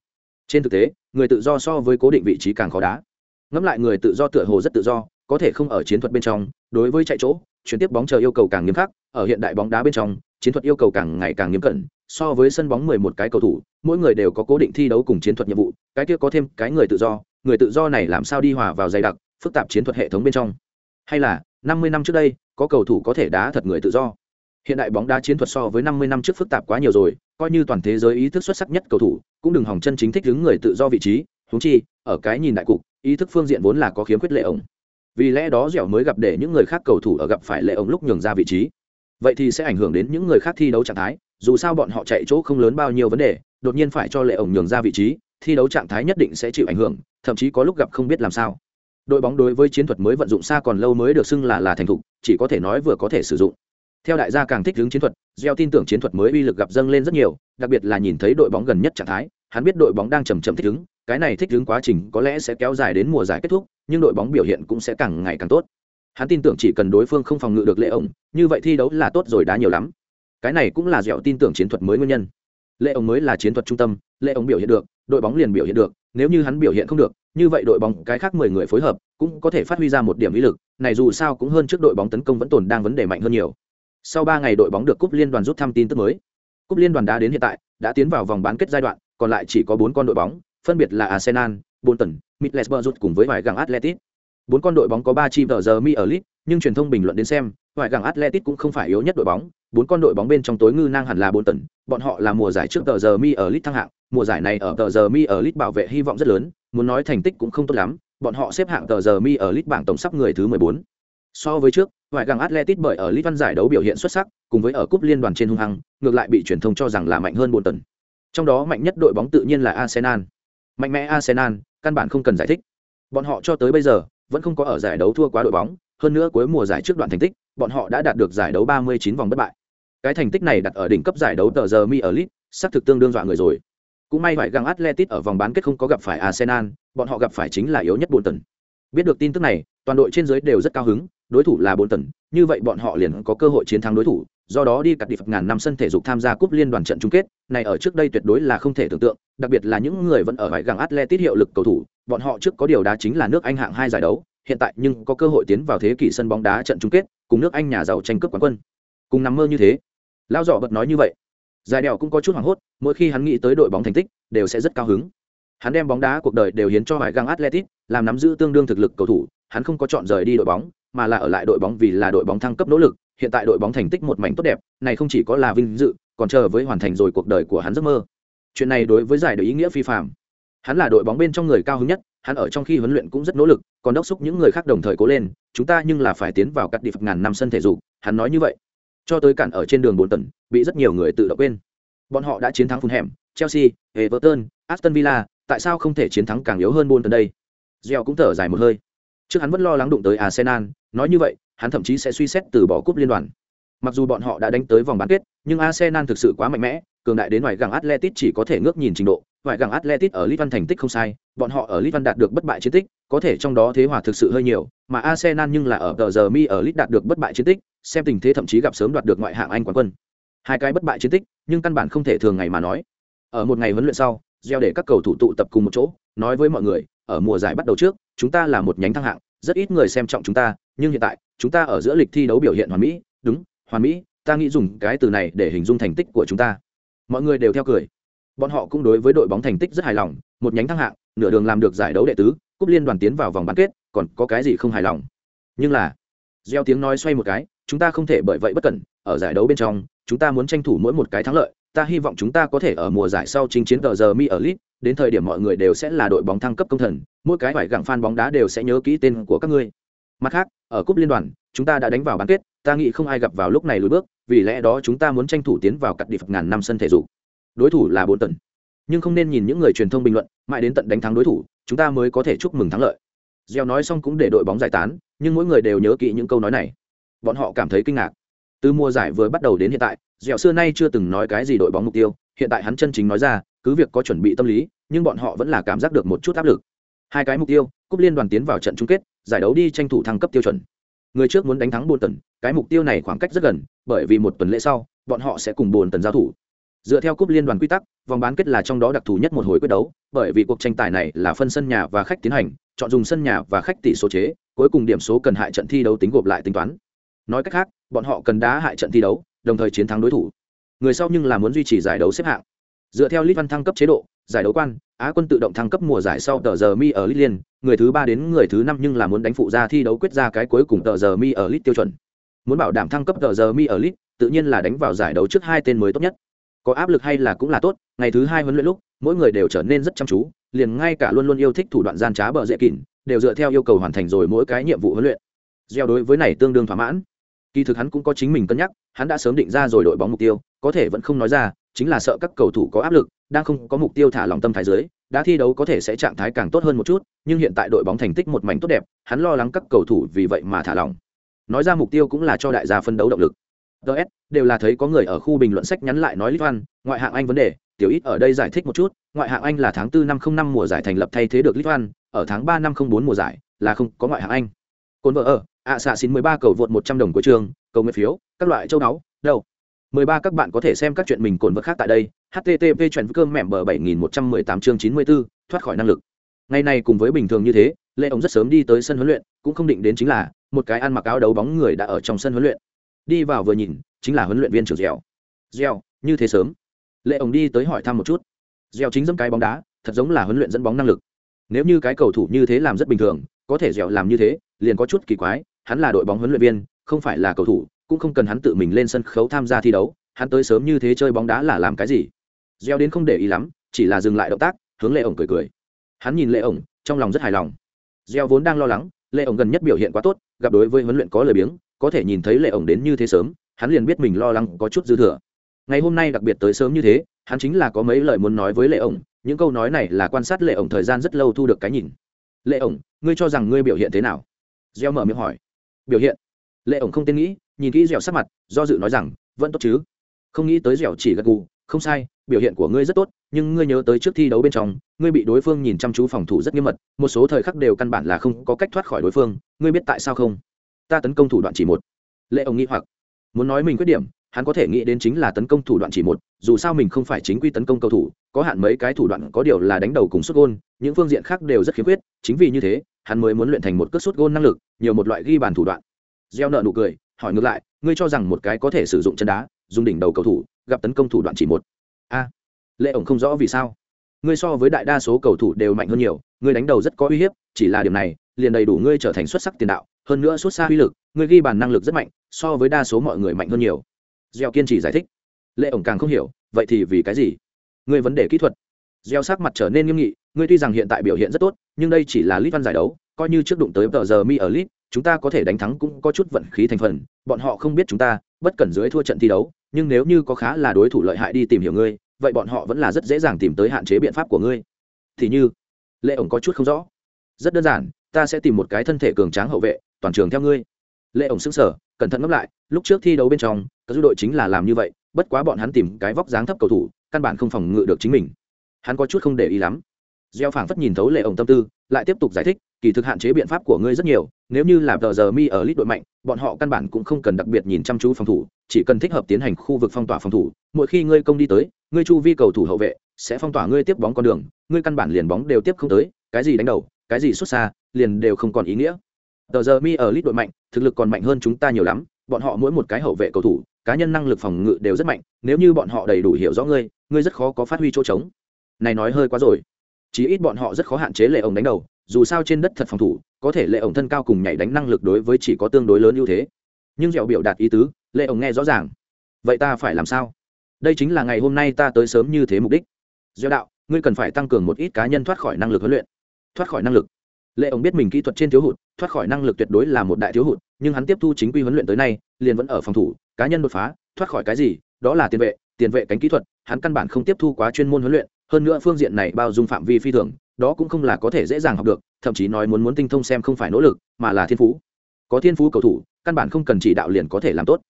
Trên thực tế, người tự do so với cố định vị trí càng khó đá. Ngẫm lại người tự do tựa hồ rất tự do, có thể không ở chiến thuật bên trong, đối với chạy chỗ, chuyển tiếp bóng chờ yêu cầu càng nghiêm khắc, ở hiện đại bóng đá bên trong, chiến thuật yêu cầu càng ngày càng nghiêm cẩn, so với sân bóng mười một cái cầu thủ, mỗi người đều có cố định thi đấu cùng chiến thuật nhiệm vụ, cái kia có thêm cái người tự do, người tự do này làm sao đi hòa vào dày đặc, phức tạp chiến thuật hệ thống bên trong. Hay là, năm mươi năm trước đây, có cầu thủ có thể đá thật người tự do hiện đại bóng đá chiến thuật so với năm mươi năm trước phức tạp quá nhiều rồi, coi như toàn thế giới ý thức xuất sắc nhất cầu thủ, cũng đừng hỏng chân chính thích đứng người tự do vị trí. Húng chi, ở cái nhìn đại cục, ý thức phương diện vốn là có khiếm khuyết lệ ổng. Vì lẽ đó dẻo mới gặp để những người khác cầu thủ ở gặp phải lệ ổng lúc nhường ra vị trí. Vậy thì sẽ ảnh hưởng đến những người khác thi đấu trạng thái, dù sao bọn họ chạy chỗ không lớn bao nhiêu vấn đề, đột nhiên phải cho lệ ổng nhường ra vị trí, thi đấu trạng thái nhất định sẽ chịu ảnh hưởng, thậm chí có lúc gặp không biết làm sao. Đội bóng đối với chiến thuật mới vận dụng xa còn lâu mới được xưng là là thành thục, chỉ có thể nói vừa có thể sử dụng theo đại gia càng thích hướng chiến thuật, gieo tin tưởng chiến thuật mới uy lực gặp dâng lên rất nhiều, đặc biệt là nhìn thấy đội bóng gần nhất trạng thái, hắn biết đội bóng đang chầm chậm thích ứng, cái này thích ứng quá trình có lẽ sẽ kéo dài đến mùa giải kết thúc, nhưng đội bóng biểu hiện cũng sẽ càng ngày càng tốt. Hắn tin tưởng chỉ cần đối phương không phòng ngự được lệ ổng như vậy thi đấu là tốt rồi đã nhiều lắm. Cái này cũng là dẻo tin tưởng chiến thuật mới nguyên nhân. Lệ ổng mới là chiến thuật trung tâm, lệ ổng biểu hiện được, đội bóng liền biểu hiện được, nếu như hắn biểu hiện không được, như vậy đội bóng, cái khác mười người phối hợp, cũng có thể phát huy ra một điểm ý lực, này dù sao cũng hơn trước đội bóng tấn công vẫn tồn đang vấn đề mạnh hơn nhiều sau ba ngày đội bóng được cúp liên đoàn rút thăm tin tức mới. Cúp liên đoàn đã đến hiện tại, đã tiến vào vòng bán kết giai đoạn, còn lại chỉ có bốn con đội bóng, phân biệt là arsenal, bolton, middlesbrough rút cùng với vài gàng atletic bốn con đội bóng có ba chi tờ giờ mi ở lit nhưng truyền thông bình luận đến xem, vài gàng atletic cũng không phải yếu nhất đội bóng. Bốn con đội bóng bên trong tối ngư năng hẳn là bolton, bọn họ là mùa giải trước tờ giờ mi ở lit thăng hạng. Mùa giải này ở tờ giờ mi ở lit bảo vệ hy vọng rất lớn, muốn nói thành tích cũng không tốt lắm, bọn họ xếp hạng tờ giờ mi ở lit bảng tổng sắp người thứ mười bốn. So với trước ngoại gàng atletic bởi ở lit văn giải đấu biểu hiện xuất sắc, cùng với ở cúp liên đoàn trên hung hăng, ngược lại bị truyền thông cho rằng là mạnh hơn bốn tần. Trong đó mạnh nhất đội bóng tự nhiên là arsenal. Mạnh mẽ arsenal, căn bản không cần giải thích. Bọn họ cho tới bây giờ, vẫn không có ở giải đấu thua quá đội bóng, hơn nữa cuối mùa giải trước đoạn thành tích, bọn họ đã đạt được giải đấu 39 vòng bất bại. Cái thành tích này đặt ở đỉnh cấp giải đấu tờ giờ mi ở lit xác thực tương đương dọa người rồi. Cũng may phải găng atletic ở vòng bán kết không có gặp phải arsenal, bọn họ gặp phải chính là yếu nhất bốn tần. Biết được tin tức này, toàn đội trên dưới đều rất cao hứng đối thủ là bốn tần như vậy bọn họ liền có cơ hội chiến thắng đối thủ, do đó đi cắt đi phật ngàn năm sân thể dục tham gia cúp liên đoàn trận chung kết, này ở trước đây tuyệt đối là không thể tưởng tượng, đặc biệt là những người vẫn ở vải găng atletic hiệu lực cầu thủ, bọn họ trước có điều đá chính là nước anh hạng hai giải đấu, hiện tại nhưng có cơ hội tiến vào thế kỷ sân bóng đá trận chung kết, cùng nước anh nhà giàu tranh cướp quán quân. Cùng nằm mơ như thế. Lao dọ bật nói như vậy. Giải đèo cũng có chút hoảng hốt, mỗi khi hắn nghĩ tới đội bóng thành tích, đều sẽ rất cao hứng. Hắn đem bóng đá cuộc đời đều hiến cho vải găng atletic làm nắm giữ tương đương thực lực cầu thủ, hắn không có chọn rời đi đội bóng mà là ở lại đội bóng vì là đội bóng thăng cấp nỗ lực, hiện tại đội bóng thành tích một mảnh tốt đẹp, này không chỉ có là vinh dự, còn chờ với hoàn thành rồi cuộc đời của hắn giấc mơ. Chuyện này đối với giải đội ý nghĩa phi phạm hắn là đội bóng bên trong người cao hứng nhất, hắn ở trong khi huấn luyện cũng rất nỗ lực, còn đốc xúc những người khác đồng thời cố lên, chúng ta nhưng là phải tiến vào cắt đi phật ngàn năm sân thể dục, hắn nói như vậy. Cho tới cản ở trên đường bốn tần bị rất nhiều người tự động quên. Bọn họ đã chiến thắng phun hẻm chelsea, everton, aston villa, tại sao không thể chiến thắng càng yếu hơn bốn tần đây? Gieo cũng thở dài một hơi trước hắn vẫn lo lắng đụng tới arsenal, nói như vậy, hắn thậm chí sẽ suy xét từ bỏ cúp liên đoàn. Mặc dù bọn họ đã đánh tới vòng bán kết, nhưng arsenal thực sự quá mạnh mẽ, cường đại đến ngoài gàng atletic chỉ có thể ngước nhìn trình độ. Ngoài gàng atletic ở litvan thành tích không sai, bọn họ ở litvan đạt được bất bại chiến tích, có thể trong đó thế hòa thực sự hơi nhiều, mà arsenal nhưng là ở tờ giờ mi ở lit đạt được bất bại chiến tích, xem tình thế thậm chí gặp sớm đoạt được ngoại hạng anh quán quân. Hai cái bất bại chiến tích, nhưng căn bản không thể thường ngày mà nói. Ở một ngày huấn luyện sau gieo để các cầu thủ tụ tập cùng một chỗ, nói với mọi người, ở mùa giải bắt đầu trước chúng ta là một nhánh thăng hạng, rất ít người xem trọng chúng ta, nhưng hiện tại, chúng ta ở giữa lịch thi đấu biểu hiện hoàn mỹ, đúng, hoàn mỹ, ta nghĩ dùng cái từ này để hình dung thành tích của chúng ta. Mọi người đều theo cười. Bọn họ cũng đối với đội bóng thành tích rất hài lòng, một nhánh thăng hạng, nửa đường làm được giải đấu đệ tứ, cúp liên đoàn tiến vào vòng bán kết, còn có cái gì không hài lòng? Nhưng là, gieo tiếng nói xoay một cái, chúng ta không thể bởi vậy bất cẩn, ở giải đấu bên trong, chúng ta muốn tranh thủ mỗi một cái thắng lợi, ta hy vọng chúng ta có thể ở mùa giải sau chinh chiến tờ giờ mi ở lit đến thời điểm mọi người đều sẽ là đội bóng thăng cấp công thần, mỗi cái phải gặng fan bóng đá đều sẽ nhớ kỹ tên của các ngươi. Mặt khác, ở cúp liên đoàn, chúng ta đã đánh vào bán kết, ta nghĩ không ai gặp vào lúc này lùi bước, vì lẽ đó chúng ta muốn tranh thủ tiến vào cật địa phật ngàn năm sân thể dục. Đối thủ là bốn tận. nhưng không nên nhìn những người truyền thông bình luận, mãi đến tận đánh thắng đối thủ, chúng ta mới có thể chúc mừng thắng lợi. Gieo nói xong cũng để đội bóng giải tán, nhưng mỗi người đều nhớ kỹ những câu nói này. Bọn họ cảm thấy kinh ngạc. Từ mùa giải vừa bắt đầu đến hiện tại dẻo xưa nay chưa từng nói cái gì đội bóng mục tiêu, hiện tại hắn chân chính nói ra cứ việc có chuẩn bị tâm lý, nhưng bọn họ vẫn là cảm giác được một chút áp lực. Hai cái mục tiêu, cúp liên đoàn tiến vào trận chung kết, giải đấu đi tranh thủ thăng cấp tiêu chuẩn. Người trước muốn đánh thắng bồn tần, cái mục tiêu này khoảng cách rất gần, bởi vì một tuần lễ sau, bọn họ sẽ cùng bồn tần giao thủ. Dựa theo cúp liên đoàn quy tắc, vòng bán kết là trong đó đặc thù nhất một hồi quyết đấu, bởi vì cuộc tranh tài này là phân sân nhà và khách tiến hành, chọn dùng sân nhà và khách tỷ số chế, cuối cùng điểm số cần hại trận thi đấu tính gộp lại tính toán. Nói cách khác, bọn họ cần đá hại trận thi đấu, đồng thời chiến thắng đối thủ. Người sau nhưng là muốn duy trì giải đấu xếp hạng dựa theo lit văn thăng cấp chế độ, giải đấu quan, á quân tự động thăng cấp mùa giải sau tờ giờ mi ở lit liên, người thứ ba đến người thứ năm nhưng là muốn đánh phụ ra thi đấu quyết ra cái cuối cùng tờ giờ mi ở lit tiêu chuẩn. Muốn bảo đảm thăng cấp tờ giờ mi ở lit tự nhiên là đánh vào giải đấu trước hai tên mới tốt nhất. Có áp lực hay là cũng là tốt, ngày thứ hai huấn luyện lúc, mỗi người đều trở nên rất chăm chú, liền ngay cả luôn luôn yêu thích thủ đoạn gian trá bờ dễ kỉn, đều dựa theo yêu cầu hoàn thành rồi mỗi cái nhiệm vụ huấn luyện. Gieo đối với này tương đương thỏa mãn. Kỳ thực hắn cũng có chính mình cân nhắc, hắn đã sớm định ra rồi đội bóng mục tiêu, có thể vẫn không nói ra chính là sợ các cầu thủ có áp lực, đang không có mục tiêu thả lòng tâm thái dưới đã thi đấu có thể sẽ trạng thái càng tốt hơn một chút, nhưng hiện tại đội bóng thành tích một mảnh tốt đẹp, hắn lo lắng các cầu thủ vì vậy mà thả lòng. Nói ra mục tiêu cũng là cho đại gia phân đấu động lực. DS đều là thấy có người ở khu bình luận sách nhắn lại nói litvan ngoại hạng anh vấn đề, tiểu ít ở đây giải thích một chút, ngoại hạng anh là tháng 4 năm 05 mùa giải thành lập thay thế được litvan ở tháng 3 năm 04 mùa giải là không có ngoại hạng anh. Côn vợ ở, ạ xạ xin 13 cầu vượt 100 đồng của trường, cầu nguyện phiếu, các loại châu náu đâu? 13 các bạn có thể xem các chuyện mình cồn vật khác tại đây http chuyện cơm mẻm bờ 7118 chương 94, thoát khỏi năng lực. Ngày này cùng với bình thường như thế lệ ông rất sớm đi tới sân huấn luyện cũng không định đến chính là một cái ăn mặc áo đấu bóng người đã ở trong sân huấn luyện. Đi vào vừa nhìn chính là huấn luyện viên trưởng dẻo dẻo như thế sớm. Lệ ông đi tới hỏi thăm một chút. Dẻo chính dẫm cái bóng đá thật giống là huấn luyện dẫn bóng năng lực. Nếu như cái cầu thủ như thế làm rất bình thường có thể dẻo làm như thế liền có chút kỳ quái hắn là đội bóng huấn luyện viên không phải là cầu thủ cũng không cần hắn tự mình lên sân khấu tham gia thi đấu, hắn tới sớm như thế chơi bóng đá là làm cái gì? Gieo đến không để ý lắm, chỉ là dừng lại động tác, hướng lệ ổng cười cười. Hắn nhìn lệ ổng, trong lòng rất hài lòng. Gieo vốn đang lo lắng, lệ ổng gần nhất biểu hiện quá tốt, gặp đối với huấn luyện có lời biếng, có thể nhìn thấy lệ ổng đến như thế sớm, hắn liền biết mình lo lắng có chút dư thừa. Ngày hôm nay đặc biệt tới sớm như thế, hắn chính là có mấy lời muốn nói với lệ ổng, những câu nói này là quan sát lệ ổng thời gian rất lâu thu được cái nhìn. Lệ ổng, ngươi cho rằng ngươi biểu hiện thế nào? Gieo mở miệng hỏi. Biểu hiện? Lệ ổng không tên nghĩ nhìn kỹ dẻo sắc mặt, do dự nói rằng, vẫn tốt chứ? Không nghĩ tới dẻo chỉ gật gù, không sai, biểu hiện của ngươi rất tốt, nhưng ngươi nhớ tới trước thi đấu bên trong, ngươi bị đối phương nhìn chăm chú phòng thủ rất nghiêm mật, một số thời khắc đều căn bản là không có cách thoát khỏi đối phương, ngươi biết tại sao không? Ta tấn công thủ đoạn chỉ một. Lệ ông nghĩ hoặc. Muốn nói mình khuyết điểm, hắn có thể nghĩ đến chính là tấn công thủ đoạn chỉ một, dù sao mình không phải chính quy tấn công cầu thủ, có hạn mấy cái thủ đoạn có điều là đánh đầu cùng xuất gôn, những phương diện khác đều rất khiếm khuyết, chính vì như thế, hắn mới muốn luyện thành một cước xuất gôn năng lực, nhiều một loại ghi bàn thủ đoạn. Gieo nợ nụ cười hỏi ngược lại, ngươi cho rằng một cái có thể sử dụng chân đá, dùng đỉnh đầu cầu thủ, gặp tấn công thủ đoạn chỉ một. A, lệ ổng không rõ vì sao. Ngươi so với đại đa số cầu thủ đều mạnh hơn nhiều, ngươi đánh đầu rất có uy hiếp, chỉ là điểm này, liền đầy đủ ngươi trở thành xuất sắc tiền đạo, hơn nữa xuất xa uy lực, ngươi ghi bàn năng lực rất mạnh, so với đa số mọi người mạnh hơn nhiều. Gieo kiên trì giải thích. Lệ ổng càng không hiểu, vậy thì vì cái gì? Ngươi vấn đề kỹ thuật. Gieo sắc mặt trở nên nghiêm nghị, ngươi tuy rằng hiện tại biểu hiện rất tốt, nhưng đây chỉ là lit văn giải đấu, coi như trước đụng tới tờ giờ mi ở lit chúng ta có thể đánh thắng cũng có chút vận khí thành phần, bọn họ không biết chúng ta, bất cẩn dưới thua trận thi đấu, nhưng nếu như có khá là đối thủ lợi hại đi tìm hiểu ngươi, vậy bọn họ vẫn là rất dễ dàng tìm tới hạn chế biện pháp của ngươi. Thì như, lệ ổng có chút không rõ. Rất đơn giản, ta sẽ tìm một cái thân thể cường tráng hậu vệ, toàn trường theo ngươi. Lệ ổng xứng sở cẩn thận ngẫm lại, lúc trước thi đấu bên trong, các du đội chính là làm như vậy, bất quá bọn hắn tìm cái vóc dáng thấp cầu thủ, căn bản không phòng ngự được chính mình. Hắn có chút không để ý lắm. Gieo phảng phất nhìn thấu lệ ổng tâm tư lại tiếp tục giải thích, kỳ thực hạn chế biện pháp của ngươi rất nhiều, nếu như là tờ giờ mi ở lít đội mạnh, bọn họ căn bản cũng không cần đặc biệt nhìn chăm chú phòng thủ, chỉ cần thích hợp tiến hành khu vực phong tỏa phòng thủ, mỗi khi ngươi công đi tới, ngươi chu vi cầu thủ hậu vệ sẽ phong tỏa ngươi tiếp bóng con đường, ngươi căn bản liền bóng đều tiếp không tới, cái gì đánh đầu, cái gì xuất xa, liền đều không còn ý nghĩa. Tờ giờ mi ở lít đội mạnh, thực lực còn mạnh hơn chúng ta nhiều lắm, bọn họ mỗi một cái hậu vệ cầu thủ, cá nhân năng lực phòng ngự đều rất mạnh, nếu như bọn họ đầy đủ hiểu rõ ngươi ngươi rất khó có phát huy chỗ trống. Này nói hơi quá rồi chí ít bọn họ rất khó hạn chế lệ ổng đánh đầu, dù sao trên đất thật phòng thủ, có thể lệ ổng thân cao cùng nhảy đánh năng lực đối với chỉ có tương đối lớn ưu thế. Nhưng dẻo biểu đạt ý tứ, lệ ổng nghe rõ ràng. Vậy ta phải làm sao? Đây chính là ngày hôm nay ta tới sớm như thế mục đích. Dẻo đạo, ngươi cần phải tăng cường một ít cá nhân thoát khỏi năng lực huấn luyện. Thoát khỏi năng lực. Lệ ổng biết mình kỹ thuật trên thiếu hụt, thoát khỏi năng lực tuyệt đối là một đại thiếu hụt, nhưng hắn tiếp thu chính quy huấn luyện tới nay, liền vẫn ở phòng thủ, cá nhân đột phá, thoát khỏi cái gì, đó là tiền vệ tiền vệ cánh kỹ thuật, hắn căn bản không tiếp thu quá chuyên môn huấn luyện hơn nữa phương diện này bao dung phạm vi phi thường, đó cũng không là có thể dễ dàng học được, thậm chí nói muốn muốn tinh thông xem không phải nỗ lực, mà là thiên phú. Có thiên phú cầu thủ, căn bản không cần chỉ đạo liền có thể làm tốt.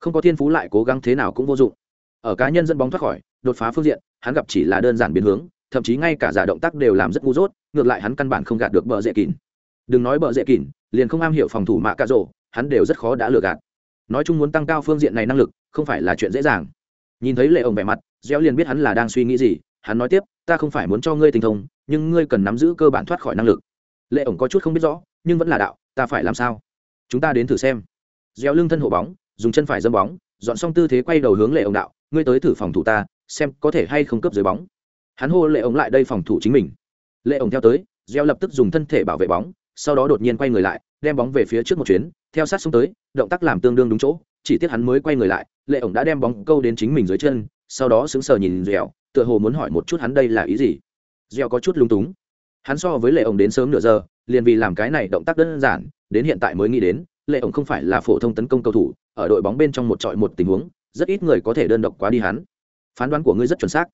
Không có thiên phú lại cố gắng thế nào cũng vô dụng. Ở cá nhân dẫn bóng thoát khỏi, đột phá phương diện, hắn gặp chỉ là đơn giản biến hướng, thậm chí ngay cả giả động tác đều làm rất ngu dốt, ngược lại hắn căn bản không gạt được bờ dễ kín. Đừng nói bờ dễ kín, liền không am hiểu phòng thủ mạ cà rổ hắn đều rất khó đã lừa gạt. Nói chung muốn tăng cao phương diện này năng lực, không phải là chuyện dễ dàng. Nhìn thấy lệ ổng vẻ mặt gieo liền biết hắn là đang suy nghĩ gì hắn nói tiếp, ta không phải muốn cho ngươi tình thông, nhưng ngươi cần nắm giữ cơ bản thoát khỏi năng lực. Lệ ổng có chút không biết rõ, nhưng vẫn là đạo, ta phải làm sao? Chúng ta đến thử xem. Gieo lưng thân hộ bóng, dùng chân phải dâm bóng, dọn xong tư thế quay đầu hướng lệ ổng đạo, ngươi tới thử phòng thủ ta, xem có thể hay không cấp dưới bóng. Hắn hô lệ ổng lại đây phòng thủ chính mình. Lệ ổng theo tới, gieo lập tức dùng thân thể bảo vệ bóng, sau đó đột nhiên quay người lại, đem bóng về phía trước một chuyến, theo sát xuống tới, động tác làm tương đương đúng chỗ, chỉ tiếc hắn mới quay người lại, lệ ổng đã đem bóng câu đến chính mình dưới chân, sau đó sững sờ nhìn dẻo tựa hồ muốn hỏi một chút hắn đây là ý gì. Gieo có chút lung túng. Hắn so với lệ ổng đến sớm nửa giờ, liền vì làm cái này động tác đơn giản, đến hiện tại mới nghĩ đến, lệ ổng không phải là phổ thông tấn công cầu thủ, ở đội bóng bên trong một trọi một tình huống, rất ít người có thể đơn độc quá đi hắn. Phán đoán của ngươi rất chuẩn xác.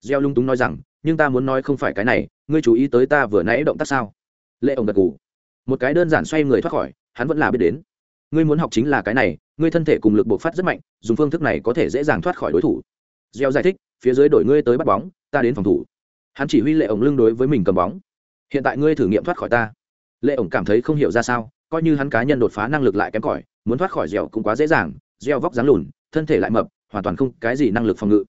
Gieo lung túng nói rằng, nhưng ta muốn nói không phải cái này, ngươi chú ý tới ta vừa nãy động tác sao? Lệ ổng gật gù. Một cái đơn giản xoay người thoát khỏi, hắn vẫn là biết đến. Ngươi muốn học chính là cái này, ngươi thân thể cùng lực bộc phát rất mạnh, dùng phương thức này có thể dễ dàng thoát khỏi đối thủ. Gieo giải thích phía dưới đổi ngươi tới bắt bóng, ta đến phòng thủ. Hắn chỉ huy lệ ổng lưng đối với mình cầm bóng. Hiện tại ngươi thử nghiệm thoát khỏi ta. Lệ ổng cảm thấy không hiểu ra sao, coi như hắn cá nhân đột phá năng lực lại kém cỏi, muốn thoát khỏi dẻo cũng quá dễ dàng gieo vóc dáng lùn, thân thể lại mập, hoàn toàn không cái gì năng lực phòng ngự.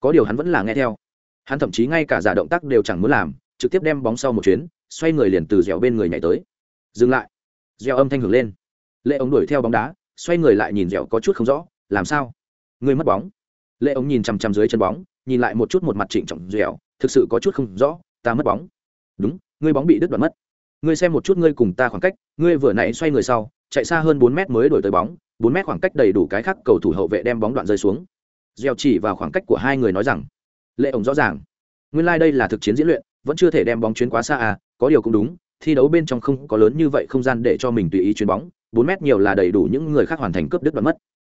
Có điều hắn vẫn là nghe theo. Hắn thậm chí ngay cả giả động tác đều chẳng muốn làm, trực tiếp đem bóng sau một chuyến, xoay người liền từ dẻo bên người nhảy tới. Dừng lại. Dẻo âm thanh hưởng lên. Lệ ống đuổi theo bóng đá, xoay người lại nhìn dẻo có chút không rõ, làm sao? Người mất bóng. Lệ ống nhìn chằm chằm dưới chân bóng nhìn lại một chút một mặt trịnh trọng dẻo, thực sự có chút không rõ, ta mất bóng. Đúng, ngươi bóng bị đứt đoạn mất. Ngươi xem một chút ngươi cùng ta khoảng cách, ngươi vừa nãy xoay người sau, chạy xa hơn bốn mét mới đổi tới bóng, bốn mét khoảng cách đầy đủ cái khác cầu thủ hậu vệ đem bóng đoạn rơi xuống. Gieo chỉ vào khoảng cách của hai người nói rằng, lệ ổng rõ ràng. Nguyên lai、like、đây là thực chiến diễn luyện, vẫn chưa thể đem bóng chuyến quá xa à có điều cũng đúng, thi đấu bên trong không có lớn như vậy không gian để cho mình tùy ý chuyền bóng, bốn mét nhiều là đầy đủ những người khác hoàn thành cướp đứt đoạn mất.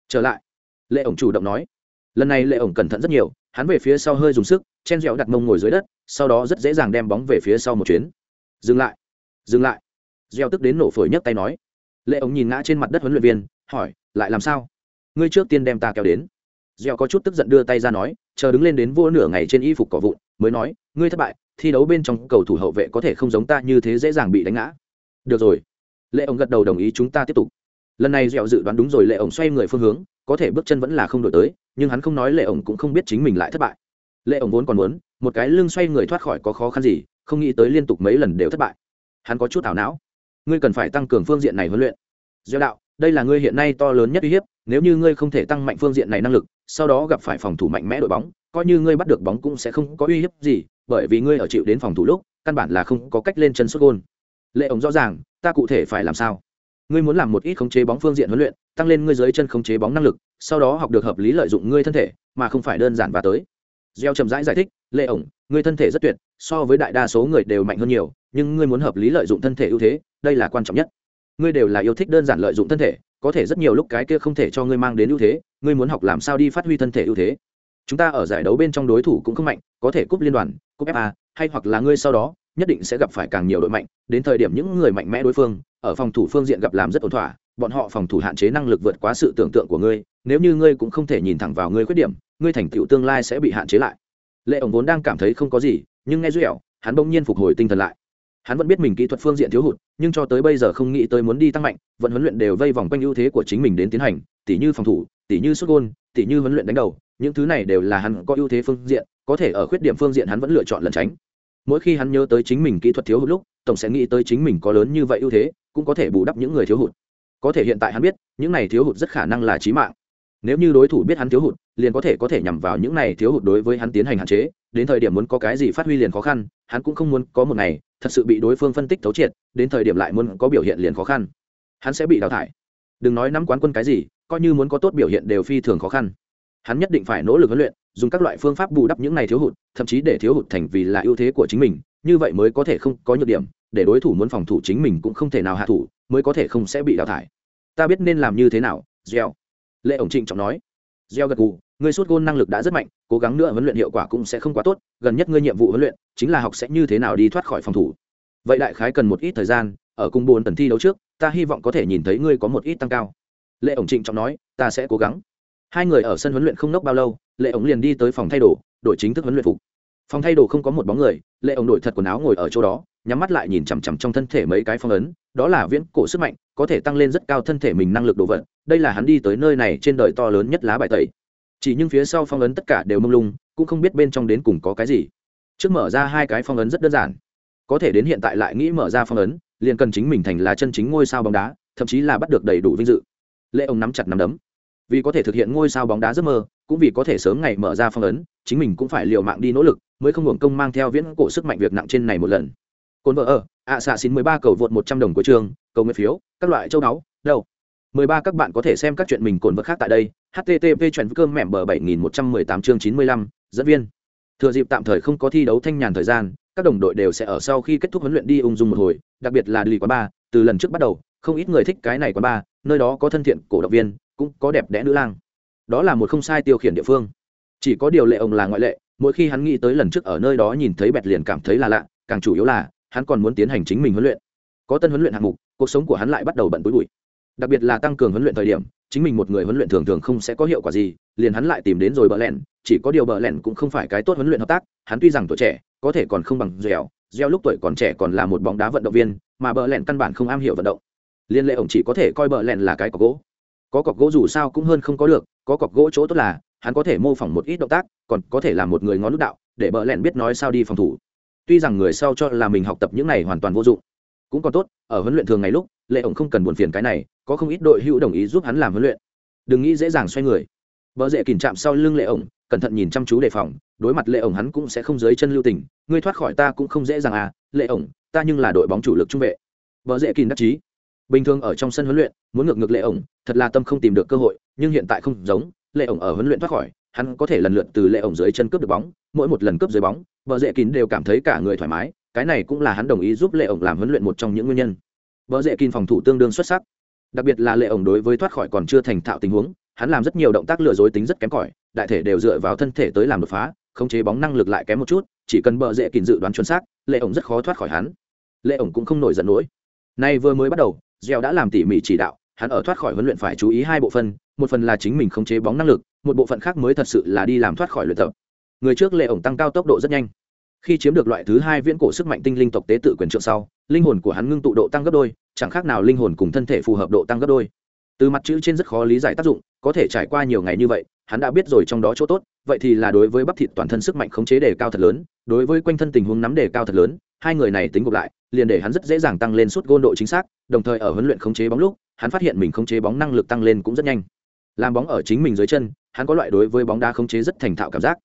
Trở lại, lệ ổng chủ động nói, lần này lệ ổng cẩn thận rất nhiều hắn về phía sau hơi dùng sức, chen dẻo đặt mông ngồi dưới đất, sau đó rất dễ dàng đem bóng về phía sau một chuyến. Dừng lại dừng lại. Gieo tức đến nổ phổi nhấc tay nói. Lệ ống nhìn ngã trên mặt đất huấn luyện viên, hỏi, lại làm sao? Ngươi trước tiên đem ta kéo đến. Gieo có chút tức giận đưa tay ra nói, chờ đứng lên đến vô nửa ngày trên y phục cỏ vụn, mới nói, ngươi thất bại, thi đấu bên trong cầu thủ hậu vệ có thể không giống ta như thế dễ dàng bị đánh ngã. Được rồi. Lệ ống gật đầu đồng ý, chúng ta tiếp tục lần này dẹo dự đoán đúng rồi, lệ ổng xoay người phương hướng, có thể bước chân vẫn là không đổi tới, nhưng hắn không nói lệ ổng cũng không biết chính mình lại thất bại. Lệ ổng vốn còn muốn, một cái lưng xoay người thoát khỏi có khó khăn gì, không nghĩ tới liên tục mấy lần đều thất bại. Hắn có chút ảo não. Ngươi cần phải tăng cường phương diện này huấn luyện. Dẹo đạo, đây là ngươi hiện nay to lớn nhất uy hiếp, nếu như ngươi không thể tăng mạnh phương diện này năng lực, sau đó gặp phải phòng thủ mạnh mẽ đội bóng, coi như ngươi bắt được bóng cũng sẽ không có uy hiếp gì, bởi vì ngươi ở chịu đến phòng thủ lúc, căn bản là không có cách lên chân xuất gôn. Lệ ổng rõ ràng, ta cụ thể phải làm sao? Ngươi muốn làm một ít khống chế bóng phương diện huấn luyện, tăng lên ngươi dưới chân khống chế bóng năng lực, sau đó học được hợp lý lợi dụng ngươi thân thể, mà không phải đơn giản và tới. Gieo chậm rãi giải thích lệ ổng, ngươi thân thể rất tuyệt, so với đại đa số người đều mạnh hơn nhiều, nhưng ngươi muốn hợp lý lợi dụng thân thể ưu thế, đây là quan trọng nhất. Ngươi đều là yêu thích đơn giản lợi dụng thân thể, có thể rất nhiều lúc cái kia không thể cho ngươi mang đến ưu thế, ngươi muốn học làm sao đi phát huy thân thể ưu thế. Chúng ta ở giải đấu bên trong đối thủ cũng không mạnh, có thể cúp liên đoàn, cúp fa hay hoặc là ngươi sau đó nhất định sẽ gặp phải càng nhiều đội mạnh, đến thời điểm những người mạnh mẽ đối phương, ở phòng thủ phương diện gặp làm rất ổn thỏa, bọn họ phòng thủ hạn chế năng lực vượt quá sự tưởng tượng của ngươi, nếu như ngươi cũng không thể nhìn thẳng vào ngươi khuyết điểm, ngươi thành tựu tương lai sẽ bị hạn chế lại. Lệ ổng vốn đang cảm thấy không có gì, nhưng nghe dẻo hắn bỗng nhiên phục hồi tinh thần lại. Hắn vẫn biết mình kỹ thuật phương diện thiếu hụt, nhưng cho tới bây giờ không nghĩ tới muốn đi tăng mạnh vẫn huấn luyện đều vây vòng quanh ưu thế của chính mình đến tiến hành, tỉ như phòng thủ, tỉ như xuất gôn, tỉ như huấn luyện đánh đầu, những thứ này đều là hắn có ưu thế phương diện, có thể ở khuyết điểm phương diện hắn vẫn lựa chọn lẩn tránh mỗi khi hắn nhớ tới chính mình kỹ thuật thiếu hụt lúc, tổng sẽ nghĩ tới chính mình có lớn như vậy ưu thế, cũng có thể bù đắp những người thiếu hụt. Có thể hiện tại hắn biết, những này thiếu hụt rất khả năng là trí mạng. Nếu như đối thủ biết hắn thiếu hụt, liền có thể có thể nhằm vào những này thiếu hụt đối với hắn tiến hành hạn chế, đến thời điểm muốn có cái gì phát huy liền khó khăn, hắn cũng không muốn có một ngày, thật sự bị đối phương phân tích thấu triệt, đến thời điểm lại muốn có biểu hiện liền khó khăn. Hắn sẽ bị đào thải. Đừng nói nắm quán quân cái gì, coi như muốn có tốt biểu hiện đều phi thường khó khăn. Hắn nhất định phải nỗ lực huấn luyện dùng các loại phương pháp bù đắp những này thiếu hụt, thậm chí để thiếu hụt thành vì là ưu thế của chính mình, như vậy mới có thể không có nhược điểm, để đối thủ muốn phòng thủ chính mình cũng không thể nào hạ thủ, mới có thể không sẽ bị đào thải. Ta biết nên làm như thế nào gieo lệ ổng trịnh trọng nói. Gieo gật gù, ngươi sút gôn năng lực đã rất mạnh, cố gắng nữa huấn luyện hiệu quả cũng sẽ không quá tốt, gần nhất ngươi nhiệm vụ huấn luyện, chính là học sẽ như thế nào đi thoát khỏi phòng thủ. Vậy đại khái cần một ít thời gian, ở cung bồn tần thi đấu trước, ta hy vọng có thể nhìn thấy ngươi có một ít tăng cao. Lệ ổng trịnh trọng nói, ta sẽ cố gắng. Hai người ở sân huấn luyện không nốc bao lâu lệ ổng liền đi tới phòng thay đồ đội chính thức huấn luyện phục. Phòng thay đồ không có một bóng người, lệ ổng đổi thật quần áo ngồi ở chỗ đó, nhắm mắt lại nhìn chằm chằm trong thân thể mấy cái phong ấn, đó là viễn cổ sức mạnh, có thể tăng lên rất cao thân thể mình năng lực đồ vật, đây là hắn đi tới nơi này trên đời to lớn nhất lá bài tẩy. Chỉ nhưng phía sau phong ấn tất cả đều mông lung, cũng không biết bên trong đến cùng có cái gì. Trước mở ra hai cái phong ấn rất đơn giản. Có thể đến hiện tại lại nghĩ mở ra phong ấn, liền cần chính mình thành là chân chính ngôi sao bóng đá, thậm chí là bắt được đầy đủ vinh dự. Lệ ông nắm chặt nắm đấm. Vì có thể thực hiện ngôi sao bóng đá giấc mơ cũng vì có thể sớm ngày mở ra phong ấn, chính mình cũng phải liều mạng đi nỗ lực, mới không hưởng công mang theo viễn cổ sức mạnh việc nặng trên này một lần. Cồn vợ ở ạ xạ xin mười ba cầu vượt một trăm đồng của trường, cầu nguyện phiếu, các loại châu đáo đâu? mười ba các bạn có thể xem các chuyện mình cồn vật khác tại đây http chuyện cơm mẻm bờ bảy nghìn một trăm mười tám chương chín mươi lăm, dẫn viên. Thừa dịp tạm thời không có thi đấu thanh nhàn thời gian, các đồng đội đều sẽ ở sau khi kết thúc huấn luyện đi ung dung một hồi, đặc biệt là đi quá ba từ lần trước bắt đầu, không ít người thích cái này quá ba nơi đó có thân thiện cổ động viên, cũng có đẹp đẽ nữ lang đó là một không sai tiêu khiển địa phương. Chỉ có điều lệ ông là ngoại lệ, mỗi khi hắn nghĩ tới lần trước ở nơi đó nhìn thấy bẹt liền cảm thấy là lạ, càng chủ yếu là, hắn còn muốn tiến hành chính mình huấn luyện. Có tân huấn luyện hạng mục, cuộc sống của hắn lại bắt đầu bận bối bụi. Đặc biệt là tăng cường huấn luyện thời điểm, chính mình một người huấn luyện thường thường không sẽ có hiệu quả gì, liền hắn lại tìm đến rồi bờ lẹn. chỉ có điều bờ lẹn cũng không phải cái tốt huấn luyện hợp tác, hắn tuy rằng tuổi trẻ, có thể còn không bằng dẻo dẻo lúc tuổi còn trẻ còn là một bóng đá vận động viên, mà bờ lẹn căn bản không am hiểu vận động. Liên lệ ổng chỉ có thể coi bờ lẹn là cái có gỗ có cọc gỗ dù sao cũng hơn không có được, có cọc gỗ chỗ tốt là, hắn có thể mô phỏng một ít động tác, còn có thể là một người ngón lúc đạo, để bợ lẹn biết nói sao đi phòng thủ. Tuy rằng người sau cho là mình học tập những này hoàn toàn vô dụng, cũng còn tốt, ở huấn luyện thường ngày lúc, lệ ổng không cần buồn phiền cái này, có không ít đội hữu đồng ý giúp hắn làm huấn luyện. Đừng nghĩ dễ dàng xoay người. Vợ dễ kìm chạm sau lưng lệ ổng cẩn thận nhìn chăm chú đề phòng, đối mặt lệ ổng hắn cũng sẽ không dưới chân lưu tình, ngươi thoát khỏi ta cũng không dễ dàng à lệ ổng ta nhưng là đội bóng chủ lực trung vệ. Vợ dễ kìm đắc chí bình thường ở trong sân huấn luyện, muốn ngược ngược lệ ổng, thật là tâm không tìm được cơ hội, nhưng hiện tại không giống, lệ ổng ở huấn luyện thoát khỏi, hắn có thể lần lượt từ lệ ổng dưới chân cướp được bóng, mỗi một lần cướp dưới bóng vợ dễ kín đều cảm thấy cả người thoải mái, cái này cũng là hắn đồng ý giúp lệ ổng làm huấn luyện một trong những nguyên nhân. Vợ dễ kín phòng thủ tương đương xuất sắc, đặc biệt là lệ ổng đối với thoát khỏi còn chưa thành thạo tình huống, hắn làm rất nhiều động tác lừa dối tính rất kém cỏi, đại thể đều dựa vào thân thể tới làm đột phá, khống chế bóng năng lực lại kém một chút, chỉ cần bờ dễ kín dự đoán chuẩn xác, lệ ổng rất khó thoát khỏi hắn. Lệ ổng cũng không nổi giận nổi nay vừa mới bắt đầu gieo đã làm tỉ mỉ chỉ đạo, hắn ở thoát khỏi huấn luyện phải chú ý hai bộ phận, một phần là chính mình khống chế bóng năng lực, một bộ phận khác mới thật sự là đi làm thoát khỏi luyện tập. Người trước lệ ổng tăng cao tốc độ rất nhanh. Khi chiếm được loại thứ hai viễn cổ sức mạnh tinh linh tộc tế tự quyền trượng sau, linh hồn của hắn ngưng tụ độ tăng gấp đôi, chẳng khác nào linh hồn cùng thân thể phù hợp độ tăng gấp đôi. Từ mặt chữ trên rất khó lý giải tác dụng, có thể trải qua nhiều ngày như vậy, hắn đã biết rồi trong đó chỗ tốt vậy thì là đối với bắp thịt toàn thân sức mạnh khống chế đề cao thật lớn, đối với quanh thân tình huống nắm đề cao thật lớn, hai người này tính gộp lại, liền để hắn rất dễ dàng tăng lên suốt gôn độ chính xác, đồng thời ở huấn luyện khống chế bóng lúc, hắn phát hiện mình khống chế bóng năng lực tăng lên cũng rất nhanh. Làm bóng ở chính mình dưới chân, hắn có loại đối với bóng đá khống chế rất thành thạo cảm giác.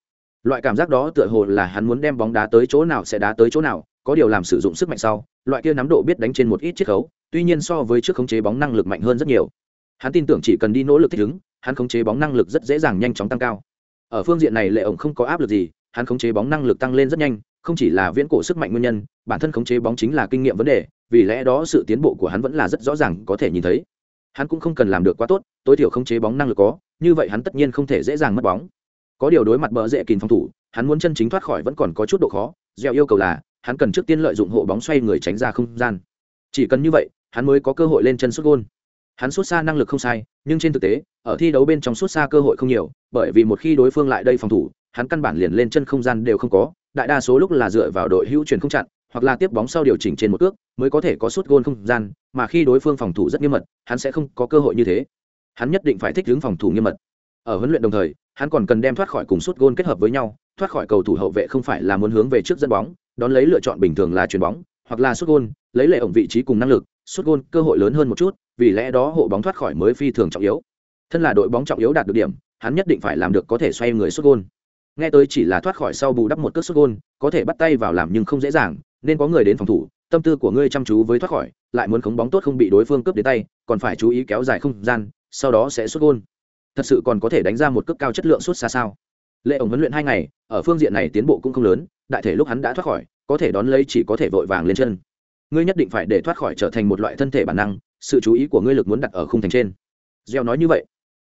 Loại cảm giác đó tựa hồ là hắn muốn đem bóng đá tới chỗ nào sẽ đá tới chỗ nào, có điều làm sử dụng sức mạnh sau, loại kia nắm độ biết đánh trên một ít chiết khấu, tuy nhiên so với trước khống chế bóng năng lực mạnh hơn rất nhiều. Hắn tin tưởng chỉ cần đi nỗ lực thích ứng, hắn khống chế bóng năng lực rất dễ dàng nhanh chóng tăng cao ở phương diện này lệ ổng không có áp lực gì, hắn khống chế bóng năng lực tăng lên rất nhanh, không chỉ là viễn cổ sức mạnh nguyên nhân, bản thân khống chế bóng chính là kinh nghiệm vấn đề, vì lẽ đó sự tiến bộ của hắn vẫn là rất rõ ràng có thể nhìn thấy. Hắn cũng không cần làm được quá tốt, tối thiểu khống chế bóng năng lực có, như vậy hắn tất nhiên không thể dễ dàng mất bóng. Có điều đối mặt bờ dễ kìm phòng thủ, hắn muốn chân chính thoát khỏi vẫn còn có chút độ khó, gieo yêu cầu là, hắn cần trước tiên lợi dụng hộ bóng xoay người tránh ra không gian. Chỉ cần như vậy, hắn mới có cơ hội lên chân xuất gôn hắn xuất xa năng lực không sai, nhưng trên thực tế, ở thi đấu bên trong xuất xa cơ hội không nhiều, bởi vì một khi đối phương lại đây phòng thủ, hắn căn bản liền lên chân không gian đều không có, đại đa số lúc là dựa vào đội hữu chuyển không chặn, hoặc là tiếp bóng sau điều chỉnh trên một cước, mới có thể có suốt gôn không gian, mà khi đối phương phòng thủ rất nghiêm mật, hắn sẽ không có cơ hội như thế. Hắn nhất định phải thích ứng phòng thủ nghiêm mật. Ở huấn luyện đồng thời, hắn còn cần đem thoát khỏi cùng suốt gôn kết hợp với nhau, thoát khỏi cầu thủ hậu vệ không phải là muốn hướng về trước dẫn bóng, đón lấy lựa chọn bình thường là chuyền bóng, hoặc là suốt gôn, lấy lệ ổng vị trí cùng năng lực, suốt gôn cơ hội lớn hơn một chút vì lẽ đó hộ bóng thoát khỏi mới phi thường trọng yếu. Thân là đội bóng trọng yếu đạt được điểm, hắn nhất định phải làm được có thể xoay người sút gôn. Nghe tới chỉ là thoát khỏi sau bù đắp một cước xuất gôn, có thể bắt tay vào làm nhưng không dễ dàng, nên có người đến phòng thủ, tâm tư của ngươi chăm chú với thoát khỏi, lại muốn khống bóng tốt không bị đối phương cướp đến tay, còn phải chú ý kéo dài không gian, sau đó sẽ xuất gôn. Thật sự còn có thể đánh ra một cước cao chất lượng suốt xa sao? Lệ ổng huấn luyện hai ngày, ở phương diện này tiến bộ cũng không lớn, đại thể lúc hắn đã thoát khỏi, có thể đón lấy chỉ có thể vội vàng lên chân. Ngươi nhất định phải để thoát khỏi trở thành một loại thân thể bản năng sự chú ý của ngươi lực muốn đặt ở khung thành trên. Gieo nói như vậy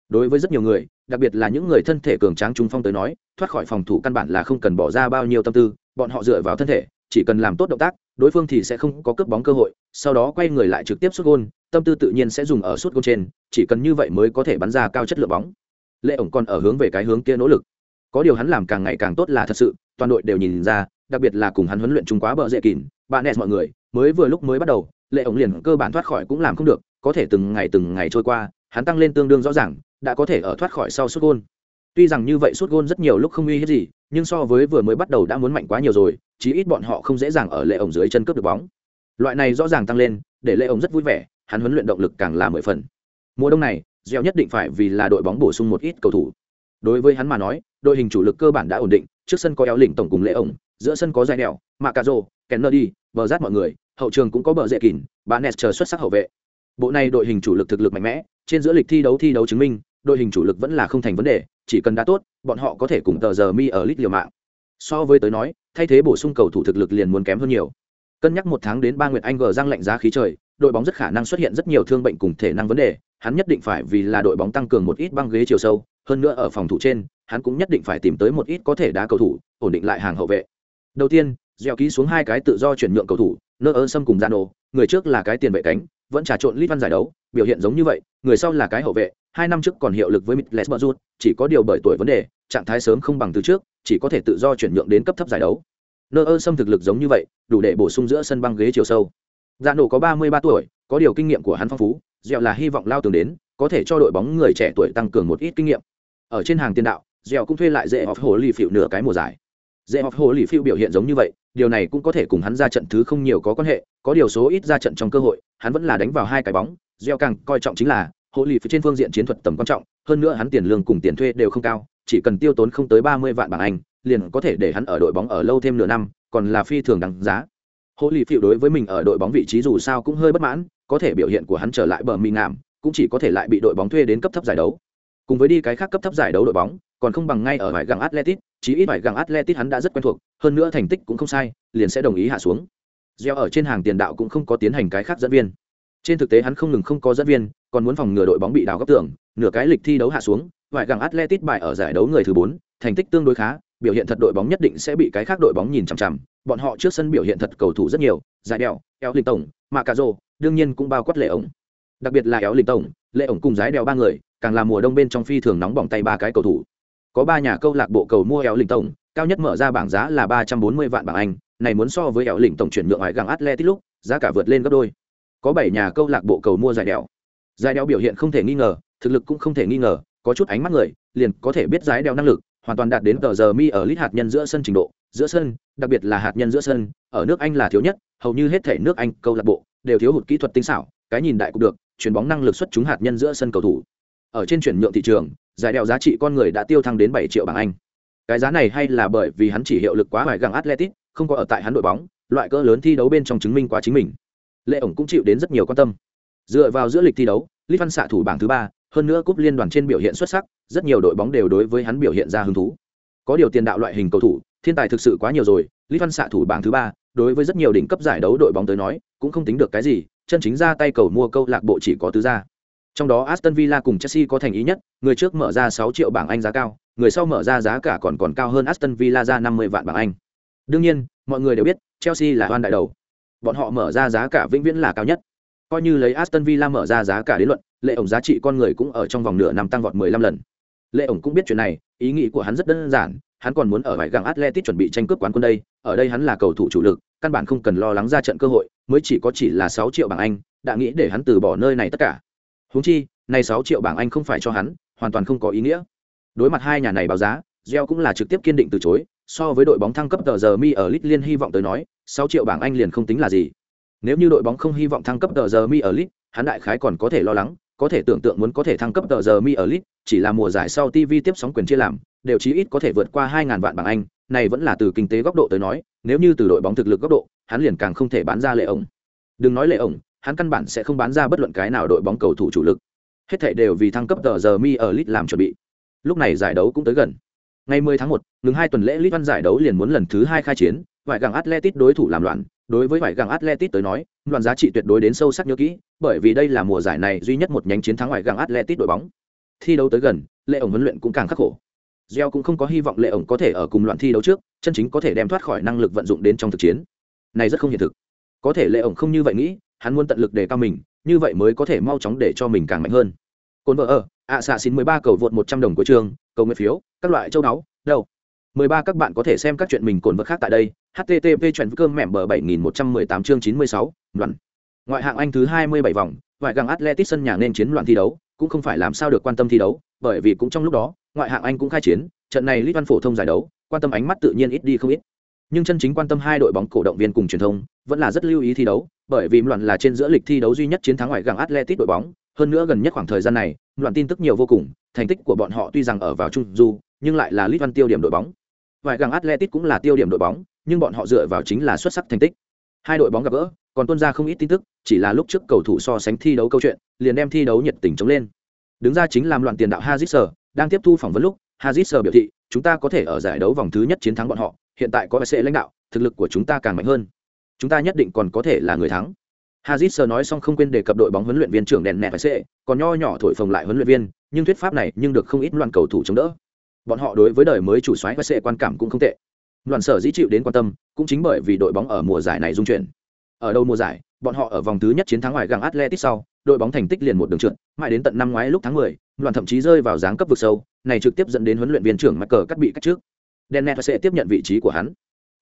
đối với rất nhiều người đặc biệt là những người thân thể cường tráng trung phong tới nói thoát khỏi phòng thủ căn bản là không cần bỏ ra bao nhiêu tâm tư bọn họ dựa vào thân thể chỉ cần làm tốt động tác đối phương thì sẽ không có cướp bóng cơ hội sau đó quay người lại trực tiếp xuất gôn tâm tư tự nhiên sẽ dùng ở suốt gôn trên chỉ cần như vậy mới có thể bắn ra cao chất lượng bóng. Lệ ổng còn ở hướng về cái hướng kia nỗ lực. Có điều hắn làm càng ngày càng tốt là thật sự toàn đội đều nhìn ra đặc biệt là cùng hắn huấn luyện chung quá bợ dễ kín, bạn nè mọi người mới vừa lúc mới bắt đầu lệ ổng liền cơ bản thoát khỏi cũng làm không được có thể từng ngày từng ngày trôi qua hắn tăng lên tương đương rõ ràng đã có thể ở thoát khỏi sau suốt gôn. Tuy rằng như vậy suốt gôn rất nhiều lúc không uy hiếp gì nhưng so với vừa mới bắt đầu đã muốn mạnh quá nhiều rồi chí ít bọn họ không dễ dàng ở lệ ổng dưới chân cướp được bóng. Loại này rõ ràng tăng lên để lệ ổng rất vui vẻ hắn huấn luyện động lực càng là mười phần. Mùa đông này gieo nhất định phải vì là đội bóng bổ sung một ít cầu thủ. Đối với hắn mà nói đội hình chủ lực cơ bản đã ổn định trước sân có éo lỉnh tổng cùng lệ ổng giữa sân có dài đèo mạ cà rô kẹn nơ đi, bờ rát mọi người hậu trường cũng có bờ dễ kín, bà nes chờ xuất sắc hậu vệ. Bộ này đội hình chủ lực thực lực mạnh mẽ trên giữa lịch thi đấu thi đấu chứng minh đội hình chủ lực vẫn là không thành vấn đề chỉ cần đá tốt bọn họ có thể cùng tờ giờ mi ở lit liều mạng. So với tới nói thay thế bổ sung cầu thủ thực lực liền muốn kém hơn nhiều. Cân nhắc một tháng đến ba nguyệt anh gờ giang lạnh giá khí trời đội bóng rất khả năng xuất hiện rất nhiều thương bệnh cùng thể năng vấn đề hắn nhất định phải vì là đội bóng tăng cường một ít băng ghế chiều sâu hơn nữa ở phòng thủ trên hắn cũng nhất định phải tìm tới một ít có thể đá cầu thủ ổn định lại hàng hậu vệ. Đầu tiên gieo ký xuống hai cái tự do chuyển nhượng cầu thủ nơ ơ sâm cùng dạ gian đồ người trước là cái tiền vệ cánh vẫn trà trộn lít văn giải đấu biểu hiện giống như vậy người sau là cái hậu vệ hai năm trước còn hiệu lực với Mitles Bozut, chỉ có điều bởi tuổi vấn đề, trạng thái sớm không bằng từ trước, chỉ có thể tự do chuyển nhượng đến cấp thấp giải đấu. Nơ ơ xâm thực lực giống như vậy, đủ để bổ sung giữa sân băng ghế chiều sâu. Dạ gian đồ có 33 tuổi, có điều kinh nghiệm của hắn phong phú, Dẻo là hy vọng lao tường đến, có thể cho đội bóng người trẻ tuổi tăng cường một ít kinh nghiệm. Ở trên hàng tiền đạo, Dẻo cũng thuê lại dễ off hồ lì phiệu nửa cái mùa giải. Dễ học hồ lì phiêu biểu hiện giống như vậy, điều này cũng có thể cùng hắn ra trận thứ không nhiều có quan hệ, có điều số ít ra trận trong cơ hội, hắn vẫn là đánh vào hai cái bóng, gieo càng coi trọng chính là Hồ lì phiêu trên phương diện chiến thuật tầm quan trọng hơn nữa hắn tiền lương cùng tiền thuê đều không cao chỉ cần tiêu tốn không tới ba mươi vạn bảng anh liền có thể để hắn ở đội bóng ở lâu thêm nửa năm còn là phi thường đáng giá. Hồ lì phiêu đối với mình ở đội bóng vị trí dù sao cũng hơi bất mãn có thể biểu hiện của hắn trở lại bờ mì ngảm cũng chỉ có thể lại bị đội bóng thuê đến cấp thấp giải đấu. Cùng với đi cái khác cấp thấp giải đấu đội bóng còn không bằng ngay ở vải găng atletic chí ít phải gặng atletic hắn đã rất quen thuộc, hơn nữa thành tích cũng không sai, liền sẽ đồng ý hạ xuống. Gieo ở trên hàng tiền đạo cũng không có tiến hành cái khác dẫn viên. Trên thực tế hắn không ngừng không có dẫn viên, còn muốn phòng ngừa đội bóng bị đào góc tưởng nửa cái lịch thi đấu hạ xuống vài gặng atletic bại ở giải đấu người thứ bốn, thành tích tương đối khá, biểu hiện thật đội bóng nhất định sẽ bị cái khác đội bóng nhìn chằm chằm. Bọn họ trước sân biểu hiện thật cầu thủ rất nhiều, giải đèo kéo lịch tổng mạ cà rô đương nhiên cũng bao quát lệ ổng. Đặc biệt là éo lịch tổng, lệ ổng cùng giải đèo ba người, càng là mùa đông bên trong phi thường nóng bỏng tay ba cái cầu thủ có ba nhà câu lạc bộ cầu mua éo lĩnh tổng, cao nhất mở ra bảng giá là ba trăm bốn mươi vạn bảng anh, này muốn so với éo lĩnh tổng chuyển nhượng ngoài găng atletic lúc, giá cả vượt lên gấp đôi. Có bảy nhà câu lạc bộ cầu mua giải đèo. Giải đèo biểu hiện không thể nghi ngờ, thực lực cũng không thể nghi ngờ, có chút ánh mắt người, liền có thể biết giải đèo năng lực, hoàn toàn đạt đến tờ giờ mi ở lít hạt nhân giữa sân trình độ, giữa sân, đặc biệt là hạt nhân giữa sân, ở nước anh là thiếu nhất, hầu như hết thể nước anh câu lạc bộ đều thiếu hụt kỹ thuật tinh xảo, cái nhìn đại cũng được chuyền bóng năng lực xuất chúng hạt nhân giữa sân cầu thủ. Ở trên chuyển nhượng thị trường giải đèo giá trị con người đã tiêu thăng đến bảy triệu bảng anh. Cái giá này hay là bởi vì hắn chỉ hiệu lực quá hoài găng atletic không có ở tại hắn đội bóng, loại cỡ lớn thi đấu bên trong chứng minh quá chính mình. Lệ ổng cũng chịu đến rất nhiều quan tâm. Dựa vào giữa lịch thi đấu lit văn xạ thủ bảng thứ ba, hơn nữa cúp liên đoàn trên biểu hiện xuất sắc, rất nhiều đội bóng đều đối với hắn biểu hiện ra hứng thú. Có điều tiền đạo loại hình cầu thủ, thiên tài thực sự quá nhiều rồi lit văn xạ thủ bảng thứ ba, đối với rất nhiều đỉnh cấp giải đấu đội bóng tới nói, cũng không tính được cái gì, chân chính ra tay cầu mua câu lạc bộ chỉ có tứ gia trong đó Aston Villa cùng Chelsea có thành ý nhất, người trước mở ra 6 triệu bảng Anh giá cao, người sau mở ra giá cả còn còn cao hơn Aston Villa ra 50 vạn bảng Anh. Đương nhiên, mọi người đều biết, Chelsea là hoan đại đầu. Bọn họ mở ra giá cả vĩnh viễn là cao nhất. Coi như lấy aston villa mở ra giá cả đến luận lệ ổng giá trị con người cũng ở trong vòng nửa năm tăng vọt 15 lần. Lệ ổng cũng biết chuyện này ý nghĩ của hắn rất đơn giản hắn còn muốn ở vải găng atletic chuẩn bị tranh cướp quán quân đây ở đây hắn là cầu thủ chủ lực căn bản không cần lo lắng ra trận cơ hội mới chỉ có chỉ là 6 triệu bảng anh đã nghĩ để hắn từ bỏ nơi này tất cả huống chi, này sáu triệu bảng anh không phải cho hắn, hoàn toàn không có ý nghĩa. Đối mặt hai nhà này báo giá Gio cũng là trực tiếp kiên định từ chối, so với đội bóng thăng cấp tờ giờ mi ở lit liên hy vọng tới nói, sáu triệu bảng anh liền không tính là gì. Nếu như đội bóng không hy vọng thăng cấp tờ giờ mi ở lit hắn đại khái còn có thể lo lắng, có thể tưởng tượng muốn có thể thăng cấp tờ giờ mi ở lit chỉ là mùa giải sau tv tiếp sóng quyền chia làm, đều chí ít có thể vượt qua hai ngàn vạn bảng anh, này vẫn là từ kinh tế góc độ tới nói, nếu như từ đội bóng thực lực góc độ, hắn liền càng không thể bán ra lệ ổng. Đừng nói lệ ổng hắn căn bản sẽ không bán ra bất luận cái nào đội bóng cầu thủ chủ lực. Hết thảy đều vì thăng cấp tờ giờ mi ở lit làm chuẩn bị. Lúc này giải đấu cũng tới gần. Ngày 10 tháng 1, ngừng hai tuần lễ lit văn giải đấu liền muốn lần thứ hai khai chiến vải gàng atletic đối thủ làm loạn. Đối với vải gàng atletic tới nói loạn giá trị tuyệt đối đến sâu sắc nhớ kỹ bởi vì đây là mùa giải này duy nhất một nhánh chiến thắng vải gàng atletic đội bóng. Thi đấu tới gần lệ ổng huấn luyện cũng càng khắc khổ. Gio cũng không có hy vọng lệ ổng có thể ở cùng loạn thi đấu trước chân chính có thể đem thoát khỏi năng lực vận dụng đến trong thực chiến. Này rất không hiện thực. Có thể lệ ổng không như vậy nghĩ hắn muốn tận lực để cao mình, như vậy mới có thể mau chóng để cho mình càng mạnh hơn. Cồn vợ ở, ạ xạ xin mười ba cầu vượt một trăm đồng của trường, cầu nguyện phiếu, các loại châu đáo, đâu? Mười ba các bạn có thể xem các chuyện mình cồn vợ khác tại đây http chuyện cơm mẻm bờ bảy nghìn một trăm mười tám chương chín mươi sáu loạn ngoại hạng anh thứ hai mươi bảy vòng vài găng atletic sân nhà nên chiến loạn thi đấu, cũng không phải làm sao được quan tâm thi đấu, bởi vì cũng trong lúc đó, ngoại hạng anh cũng khai chiến, trận này lit văn phổ thông giải đấu, quan tâm ánh mắt tự nhiên ít đi không ít nhưng chân chính quan tâm hai đội bóng cổ động viên cùng truyền thông vẫn là rất lưu ý thi đấu, bởi vì loạn là trên giữa lịch thi đấu duy nhất chiến thắng ngoài gàng atletic đội bóng. Hơn nữa gần nhất khoảng thời gian này loạn tin tức nhiều vô cùng, thành tích của bọn họ tuy rằng ở vào trung du, nhưng lại là lit văn tiêu điểm đội bóng. Ngoài gàng atletic cũng là tiêu điểm đội bóng, nhưng bọn họ dựa vào chính là xuất sắc thành tích. Hai đội bóng gặp gỡ, còn tuân ra không ít tin tức, chỉ là lúc trước cầu thủ so sánh thi đấu câu chuyện, liền đem thi đấu nhiệt tình chống lên. Đứng ra chính làm loạn tiền đạo hazit đang tiếp thu phỏng vấn lúc hazit biểu thị, chúng ta có thể ở giải đấu vòng thứ nhất chiến thắng bọn họ hiện tại có sẽ lãnh đạo thực lực của chúng ta càng mạnh hơn. Chúng ta nhất định còn có thể là người thắng. Hazit nói xong không quên đề cập đội bóng huấn luyện viên trưởng đèn nẹt phải sệ còn nho nhỏ thổi phồng lại huấn luyện viên nhưng thuyết pháp này nhưng được không ít loạn cầu thủ chống đỡ. Bọn họ đối với đời mới chủ soái và sệ quan cảm cũng không tệ. Loạn sở dĩ chịu đến quan tâm cũng chính bởi vì đội bóng ở mùa giải này dung chuyển. Ở đâu mùa giải bọn họ ở vòng thứ nhất chiến thắng ngoài găng atletic sau đội bóng thành tích liền một đường trượt mãi đến tận năm ngoái lúc tháng 10, loạn thậm chí rơi vào dáng cấp vực sâu này trực tiếp dẫn đến huấn luyện viên trưởng mắc cờ cắt bị cách trước dennet sẽ tiếp nhận vị trí của hắn.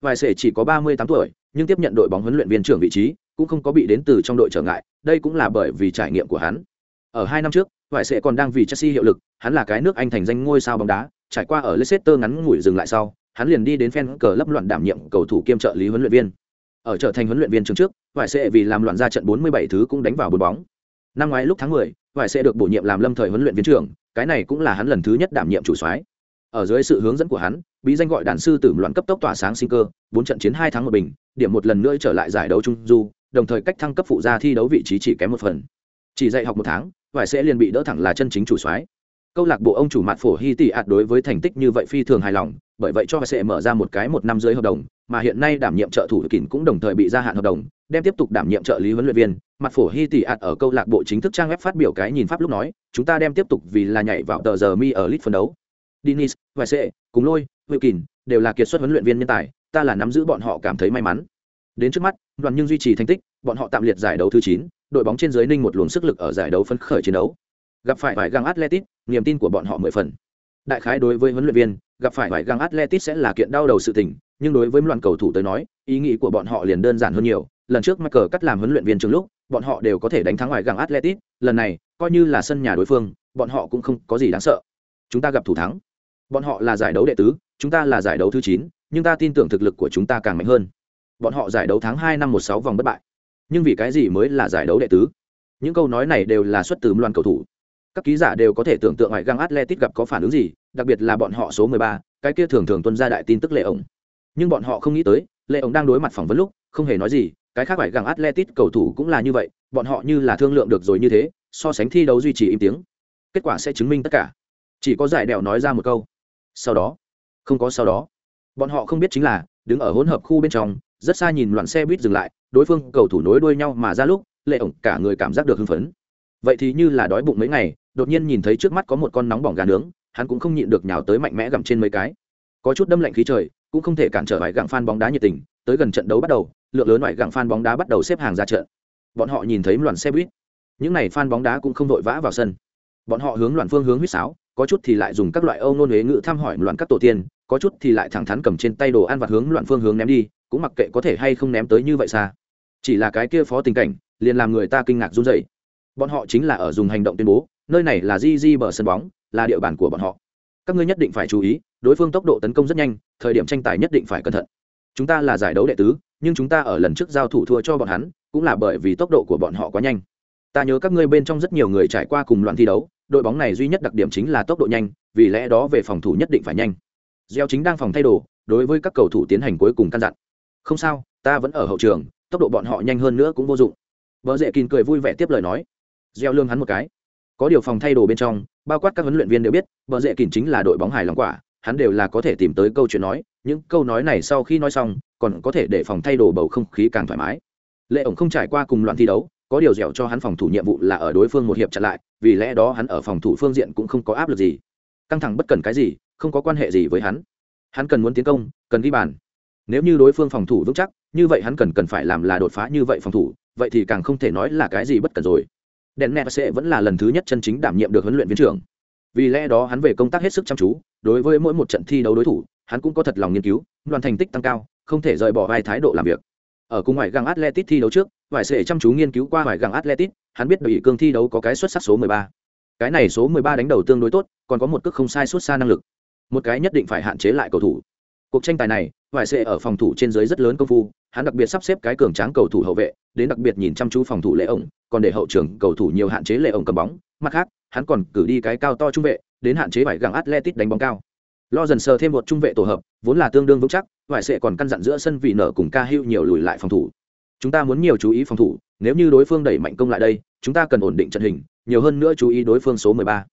Vài sẽ chỉ có 38 tuổi nhưng tiếp nhận đội bóng huấn luyện viên trưởng vị trí cũng không có bị đến từ trong đội trở ngại đây cũng là bởi vì trải nghiệm của hắn. Ở hai năm trước vài sẽ còn đang vì chelsea hiệu lực hắn là cái nước anh thành danh ngôi sao bóng đá trải qua ở leicester ngắn ngủi dừng lại sau hắn liền đi đến fan cờ lấp loạn đảm nhiệm cầu thủ kiêm trợ lý huấn luyện viên. Ở trở thành huấn luyện viên trường trước vài sẽ vì làm loạn ra trận 47 thứ cũng đánh vào bốn bóng. Năm ngoái lúc tháng 10, vài sẽ được bổ nhiệm làm lâm thời huấn luyện viên trưởng cái này cũng là hắn lần thứ nhất đảm nhiệm chủ soái. Ở dưới sự hướng dẫn của hắn bí danh gọi đàn sư tử loạn cấp tốc tỏa sáng sinh cơ, bốn trận chiến hai tháng một bình, điểm một lần nữa trở lại giải đấu trung du, đồng thời cách thăng cấp phụ gia thi đấu vị trí chỉ kém một phần. Chỉ dạy học một tháng, vải sẽ liền bị đỡ thẳng là chân chính chủ soái. Câu lạc bộ ông chủ mặt phổ hy tỷ ạt đối với thành tích như vậy phi thường hài lòng, bởi vậy cho sẽ mở ra một cái một năm dưới hợp đồng, mà hiện nay đảm nhiệm trợ thủ kín cũng đồng thời bị gia hạn hợp đồng, đem tiếp tục đảm nhiệm trợ lý huấn luyện viên. Mặt phổ hy tỷ ạt ở câu lạc bộ chính thức trang web phát biểu cái nhìn pháp lúc nói, chúng ta đem tiếp tục vì là nhảy vào tờ giờ mi ở lit phân đấu. Dennis, Vai sẽ cùng lôi huệ Kình, đều là kiệt xuất huấn luyện viên nhân tài ta là nắm giữ bọn họ cảm thấy may mắn. Đến trước mắt đoàn nhưng duy trì thành tích bọn họ tạm liệt giải đấu thứ chín đội bóng trên dưới ninh một luồng sức lực ở giải đấu phấn khởi chiến đấu. Gặp phải vài găng atletic niềm tin của bọn họ mười phần. Đại khái đối với huấn luyện viên gặp phải vài găng atletic sẽ là kiện đau đầu sự tình nhưng đối với loạn cầu thủ tới nói ý nghĩ của bọn họ liền đơn giản hơn nhiều. Lần trước Michael cờ cắt làm huấn luyện viên trường lúc bọn họ đều có thể đánh thắng ngoài găng atletic lần này coi như là sân nhà đối phương bọn họ cũng không có gì đáng sợ. Chúng ta gặp thủ thắng bọn họ là giải đấu đệ tứ chúng ta là giải đấu thứ chín nhưng ta tin tưởng thực lực của chúng ta càng mạnh hơn. Bọn họ giải đấu tháng hai năm một sáu vòng bất bại. Nhưng vì cái gì mới là giải đấu đệ tứ? Những câu nói này đều là xuất từ loan cầu thủ. Các ký giả đều có thể tưởng tượng ngoại găng atletic gặp có phản ứng gì đặc biệt là bọn họ số 13, cái kia thường thường tuân ra đại tin tức lệ ổng. Nhưng bọn họ không nghĩ tới lệ ổng đang đối mặt phỏng vấn lúc không hề nói gì cái khác ngoại găng atletic cầu thủ cũng là như vậy bọn họ như là thương lượng được rồi như thế so sánh thi đấu duy trì im tiếng. Kết quả sẽ chứng minh tất cả. Chỉ có giải đèo nói ra một câu sau đó. Không có sau đó. Bọn họ không biết chính là, đứng ở hỗn hợp khu bên trong, rất xa nhìn loạn xe buýt dừng lại, đối phương cầu thủ nối đuôi nhau mà ra lúc, lệ ổng cả người cảm giác được hưng phấn. Vậy thì như là đói bụng mấy ngày, đột nhiên nhìn thấy trước mắt có một con nóng bỏng gà nướng, hắn cũng không nhịn được nhào tới mạnh mẽ gặm trên mấy cái. Có chút đâm lạnh khí trời, cũng không thể cản trở vải gặng phan bóng đá nhiệt tình, tới gần trận đấu bắt đầu, lượng lớn vải gặng phan bóng đá bắt đầu xếp hàng ra trận. Bọn họ nhìn thấy loạn xe buýt. Những này phan bóng đá cũng không vội vã vào sân. Bọn họ hướng loạn phương hướng huýt sáo có chút thì lại dùng các loại âu nôn huế ngữ thăm hỏi loạn các tổ tiên, có chút thì lại thẳng thắn cầm trên tay đồ ăn vặt hướng loạn phương hướng ném đi, cũng mặc kệ có thể hay không ném tới như vậy xa. Chỉ là cái kia phó tình cảnh, liền làm người ta kinh ngạc run dậy bọn họ chính là ở dùng hành động tuyên bố, nơi này là di di bờ sân bóng, là địa bàn của bọn họ. Các ngươi nhất định phải chú ý, đối phương tốc độ tấn công rất nhanh, thời điểm tranh tài nhất định phải cẩn thận. Chúng ta là giải đấu đệ tứ, nhưng chúng ta ở lần trước giao thủ thua cho bọn hắn, cũng là bởi vì tốc độ của bọn họ quá nhanh. Ta nhớ các ngươi bên trong rất nhiều người trải qua cùng loạn thi đấu đội bóng này duy nhất đặc điểm chính là tốc độ nhanh, vì lẽ đó về phòng thủ nhất định phải nhanh. Gieo chính đang phòng thay đồ, đối với các cầu thủ tiến hành cuối cùng căn dặn. Không sao, ta vẫn ở hậu trường, tốc độ bọn họ nhanh hơn nữa cũng vô dụng. Bờ Dệ kín cười vui vẻ tiếp lời nói. Gieo lương hắn một cái. Có điều phòng thay đồ bên trong, bao quát các huấn luyện viên đều biết Bờ Dệ kín chính là đội bóng hài lòng quả, hắn đều là có thể tìm tới câu chuyện nói, những câu nói này sau khi nói xong, còn có thể để phòng thay đồ bầu không khí càng thoải mái. Lệ ổng không trải qua cùng loạn thi đấu có điều dẻo cho hắn phòng thủ nhiệm vụ là ở đối phương một hiệp chặn lại, vì lẽ đó hắn ở phòng thủ phương diện cũng không có áp lực gì. Căng thẳng bất cần cái gì, không có quan hệ gì với hắn. Hắn cần muốn tiến công, cần ghi bàn. Nếu như đối phương phòng thủ vững chắc, như vậy hắn cần cần phải làm là đột phá như vậy phòng thủ, vậy thì càng không thể nói là cái gì bất cần rồi. Đèn nẹt sẽ vẫn là lần thứ nhất chân chính đảm nhiệm được huấn luyện viên trưởng. Vì lẽ đó hắn về công tác hết sức chăm chú, đối với mỗi một trận thi đấu đối thủ, hắn cũng có thật lòng nghiên cứu đoàn thành tích tăng cao, không thể rời bỏ vai thái độ làm việc ở cùng ngoại găng atletic thi đấu trước ngoại sệ chăm chú nghiên cứu qua ngoại găng atletic hắn biết đội cương thi đấu có cái xuất sắc số 13. cái này số 13 đánh đầu tương đối tốt, còn có một cước không sai suốt xa năng lực. Một cái nhất định phải hạn chế lại cầu thủ. Cuộc tranh tài này ngoại sệ ở phòng thủ trên dưới rất lớn công phu, hắn đặc biệt sắp xếp cái cường tráng cầu thủ hậu vệ, đến đặc biệt nhìn chăm chú phòng thủ lệ ổng, còn để hậu trường cầu thủ nhiều hạn chế lệ ổng cầm bóng. Mặt khác, hắn còn cử đi cái cao to trung vệ, đến hạn chế vải găng atletic đánh bóng cao lo dần sờ thêm một trung vệ tổ hợp, vốn là tương đương vững chắc, vải sệ còn căn dặn giữa sân vì nở cùng ca hữu nhiều lùi lại phòng thủ. Chúng ta muốn nhiều chú ý phòng thủ, nếu như đối phương đẩy mạnh công lại đây, chúng ta cần ổn định trận hình, nhiều hơn nữa chú ý đối phương số 13.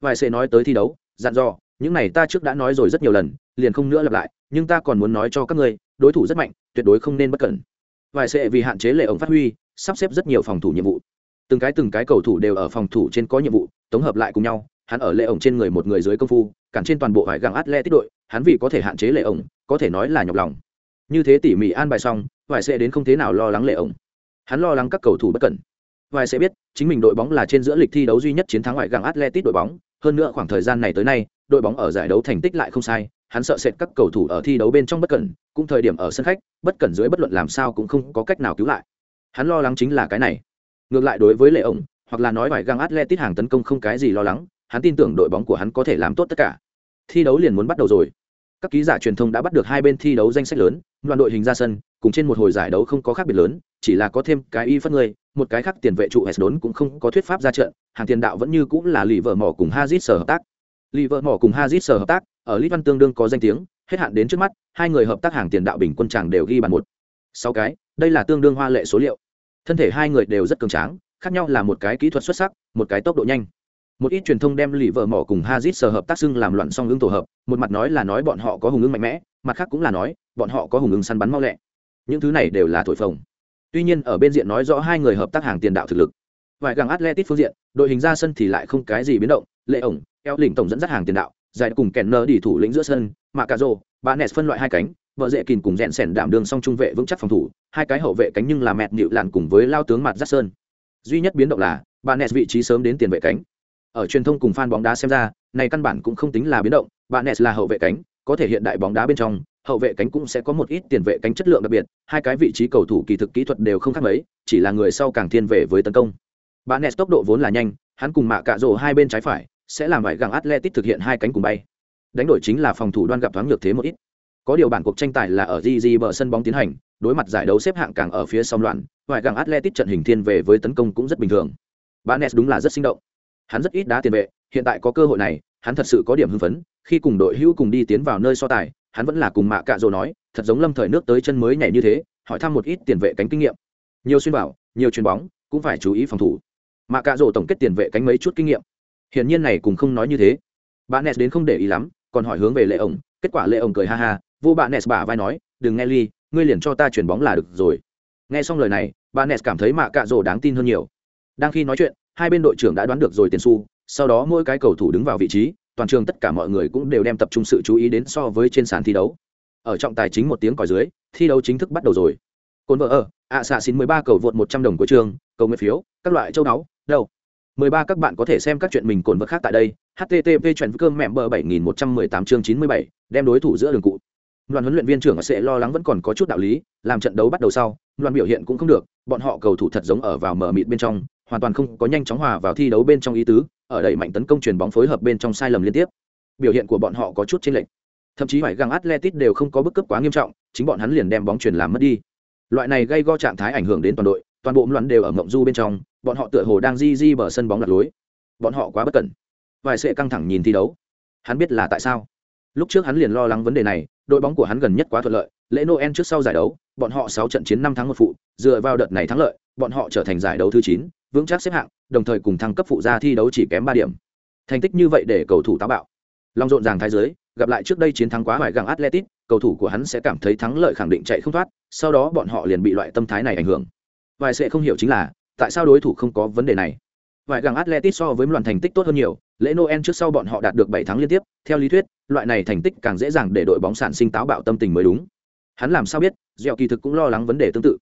vải sệ nói tới thi đấu, dặn dò, những này ta trước đã nói rồi rất nhiều lần, liền không nữa lặp lại, nhưng ta còn muốn nói cho các ngươi, đối thủ rất mạnh, tuyệt đối không nên bất cẩn. Vài sệ vì hạn chế lệ ổng phát huy, sắp xếp rất nhiều phòng thủ nhiệm vụ. Từng cái từng cái cầu thủ đều ở phòng thủ trên có nhiệm vụ, tổng hợp lại cùng nhau, hắn ở lệ ổng trên người một người dưới công phu cản trên toàn bộ hải găng atletic đội, hắn vì có thể hạn chế lệ ổng, có thể nói là nhọc lòng. Như thế tỉ mỉ an bài xong, vải sẽ đến không thế nào lo lắng lệ ổng. Hắn lo lắng các cầu thủ bất cẩn. Vải sẽ biết, chính mình đội bóng là trên giữa lịch thi đấu duy nhất chiến thắng ngoại găng atletic đội bóng. Hơn nữa khoảng thời gian này tới nay, đội bóng ở giải đấu thành tích lại không sai, hắn sợ sệt các cầu thủ ở thi đấu bên trong bất cẩn, cũng thời điểm ở sân khách, bất cẩn dưới bất luận làm sao cũng không có cách nào cứu lại. Hắn lo lắng chính là cái này. Ngược lại đối với lệ ổng, hoặc là nói vải găng atletic hàng tấn công không cái gì lo lắng hắn tin tưởng đội bóng của hắn có thể làm tốt tất cả. Thi đấu liền muốn bắt đầu rồi. Các ký giả truyền thông đã bắt được hai bên thi đấu danh sách lớn đoàn đội hình ra sân, cùng trên một hồi giải đấu không có khác biệt lớn, chỉ là có thêm cái y phân người, một cái khác tiền vệ trụ hess đốn cũng không có thuyết pháp ra trận, hàng tiền đạo vẫn như cũng là lì vợ mỏ cùng hazit sở hợp tác. Lì vợ mỏ cùng hazit sở hợp tác, ở lit văn tương đương có danh tiếng, hết hạn đến trước mắt, hai người hợp tác hàng tiền đạo bình quân tràng đều ghi bàn một. Sáu cái, đây là tương đương hoa lệ số liệu. Thân thể hai người đều rất cường tráng, khác nhau là một cái kỹ thuật xuất sắc, một cái tốc độ nhanh một ít truyền thông đem lì vợ mỏ cùng hazit sở hợp tác xưng làm loạn song ứng tổ hợp, một mặt nói là nói bọn họ có hùng ứng mạnh mẽ, mặt khác cũng là nói, bọn họ có hùng ứng săn bắn mau lẹ. Những thứ này đều là thổi phồng. Tuy nhiên, ở bên diện nói rõ hai người hợp tác hàng tiền đạo thực lực. Vài gàng atletic phương diện, đội hình ra sân thì lại không cái gì biến động, lệ ổng, eo lỉnh tổng dẫn dắt hàng tiền đạo, giải cùng kèn nơ đi thủ lĩnh giữa sân mà cà rô bà nes phân loại hai cánh, vợ dễ kìn cùng rẽn sẻn đảm đường song trung vệ vững chắc phòng thủ, hai cái hậu vệ cánh nhưng là mẹt nịu làn cùng với lao tướng mặt giắt sơn. Duy nhất biến động là bà nes vị trí sớm đến tiền vệ cánh ở truyền thông cùng fan bóng đá xem ra, này căn bản cũng không tính là biến động bạn nes là hậu vệ cánh, có thể hiện đại bóng đá bên trong, hậu vệ cánh cũng sẽ có một ít tiền vệ cánh chất lượng đặc biệt, hai cái vị trí cầu thủ kỳ thực kỹ thuật đều không khác mấy, chỉ là người sau càng thiên về với tấn công. Bạn nes tốc độ vốn là nhanh, hắn cùng mạ cạ rổ hai bên trái phải, sẽ làm vải găng atletic thực hiện hai cánh cùng bay. Đánh đổi chính là phòng thủ đoan gặp thoáng ngược thế một ít. Có điều bản cuộc tranh tài là ở GG bờ sân bóng tiến hành, đối mặt giải đấu xếp hạng càng ở phía sau loạn ngoại găng atletic trận hình thiên về với tấn công cũng rất bình thường. Bạn nes đúng là rất sinh động hắn rất ít đá tiền vệ, hiện tại có cơ hội này, hắn thật sự có điểm hưng phấn, khi cùng đội hữu cùng đi tiến vào nơi so tài, hắn vẫn là cùng mạ cạ rồ nói, thật giống lâm thời nước tới chân mới nhảy như thế, hỏi thăm một ít tiền vệ cánh kinh nghiệm. Nhiều xuyên bảo, nhiều chuyền bóng, cũng phải chú ý phòng thủ. Mạ cạ rồ tổng kết tiền vệ cánh mấy chút kinh nghiệm. Hiển nhiên này cùng không nói như thế. Bạn nes đến không để ý lắm, còn hỏi hướng về lệ ổng, kết quả lệ ổng cười ha ha, vô bạn nes bả vai nói, đừng nghe ly, ngươi liền cho ta chuyển bóng là được rồi. Nghe xong lời này bạn nes cảm thấy mạ cạ rồ đáng tin hơn nhiều. Đang khi nói chuyện hai bên đội trưởng đã đoán được rồi tiền su sau đó mỗi cái cầu thủ đứng vào vị trí, toàn trường tất cả mọi người cũng đều đem tập trung sự chú ý đến so với trên sàn thi đấu. Ở trọng tài chính một tiếng còi dưới, thi đấu chính thức bắt đầu rồi. Cồn vợ ở, ạ xạ xin mười ba cầu vượt một trăm đồng của trường, cầu nguyện phiếu, các loại châu đáo đâu? Mười ba, các bạn có thể xem các chuyện mình cồn vợ khác tại đây http chuyện cơm mẹm bờ bảy nghìn một trăm mười tám chương chín mươi bảy, đem đối thủ giữa đường cụ. Đoàn huấn luyện viên trưởng sẽ lo lắng vẫn còn có chút đạo lý, làm trận đấu bắt đầu sau đoàn biểu hiện cũng không được, bọn họ cầu thủ thật giống ở vào mở mịt bên trong hoàn toàn không có nhanh chóng hòa vào thi đấu bên trong ý tứ, ở đẩy mạnh tấn công truyền bóng phối hợp bên trong sai lầm liên tiếp. Biểu hiện của bọn họ có chút chênh lệch. Thậm chí phải găng Atletico đều không có bức cấp quá nghiêm trọng, chính bọn hắn liền đem bóng truyền làm mất đi. Loại này gây go trạng thái ảnh hưởng đến toàn đội, toàn bộ loạn đều ở mộng du bên trong, bọn họ tựa hồ đang di di bờ sân bóng lật lối. Bọn họ quá bất cẩn. Vài sẽ căng thẳng nhìn thi đấu. Hắn biết là tại sao. Lúc trước hắn liền lo lắng vấn đề này, đội bóng của hắn gần nhất quá thuận lợi, lễ noel trước sau giải đấu, bọn họ sáu trận chiến năm thắng một phụ, dựa vào đợt này thắng lợi bọn họ trở thành giải đấu thứ chín, vững chắc xếp hạng, đồng thời cùng thăng cấp phụ gia thi đấu chỉ kém ba điểm. Thành tích như vậy để cầu thủ táo bạo. Long rộn ràng thái giới, gặp lại trước đây chiến thắng quá hoài găng atletic cầu thủ của hắn sẽ cảm thấy thắng lợi khẳng định chạy không thoát, sau đó bọn họ liền bị loại tâm thái này ảnh hưởng. Vài sẽ không hiểu chính là, tại sao đối thủ không có vấn đề này. Vài găng atletic so với loạn thành tích tốt hơn nhiều, lễ noel trước sau bọn họ đạt được bảy tháng liên tiếp, theo lý thuyết, loại này thành tích càng dễ dàng để đội bóng sản sinh táo bạo tâm tình mới đúng. Hắn làm sao biết dẻo kỳ thực cũng lo lắng vấn đề tương tự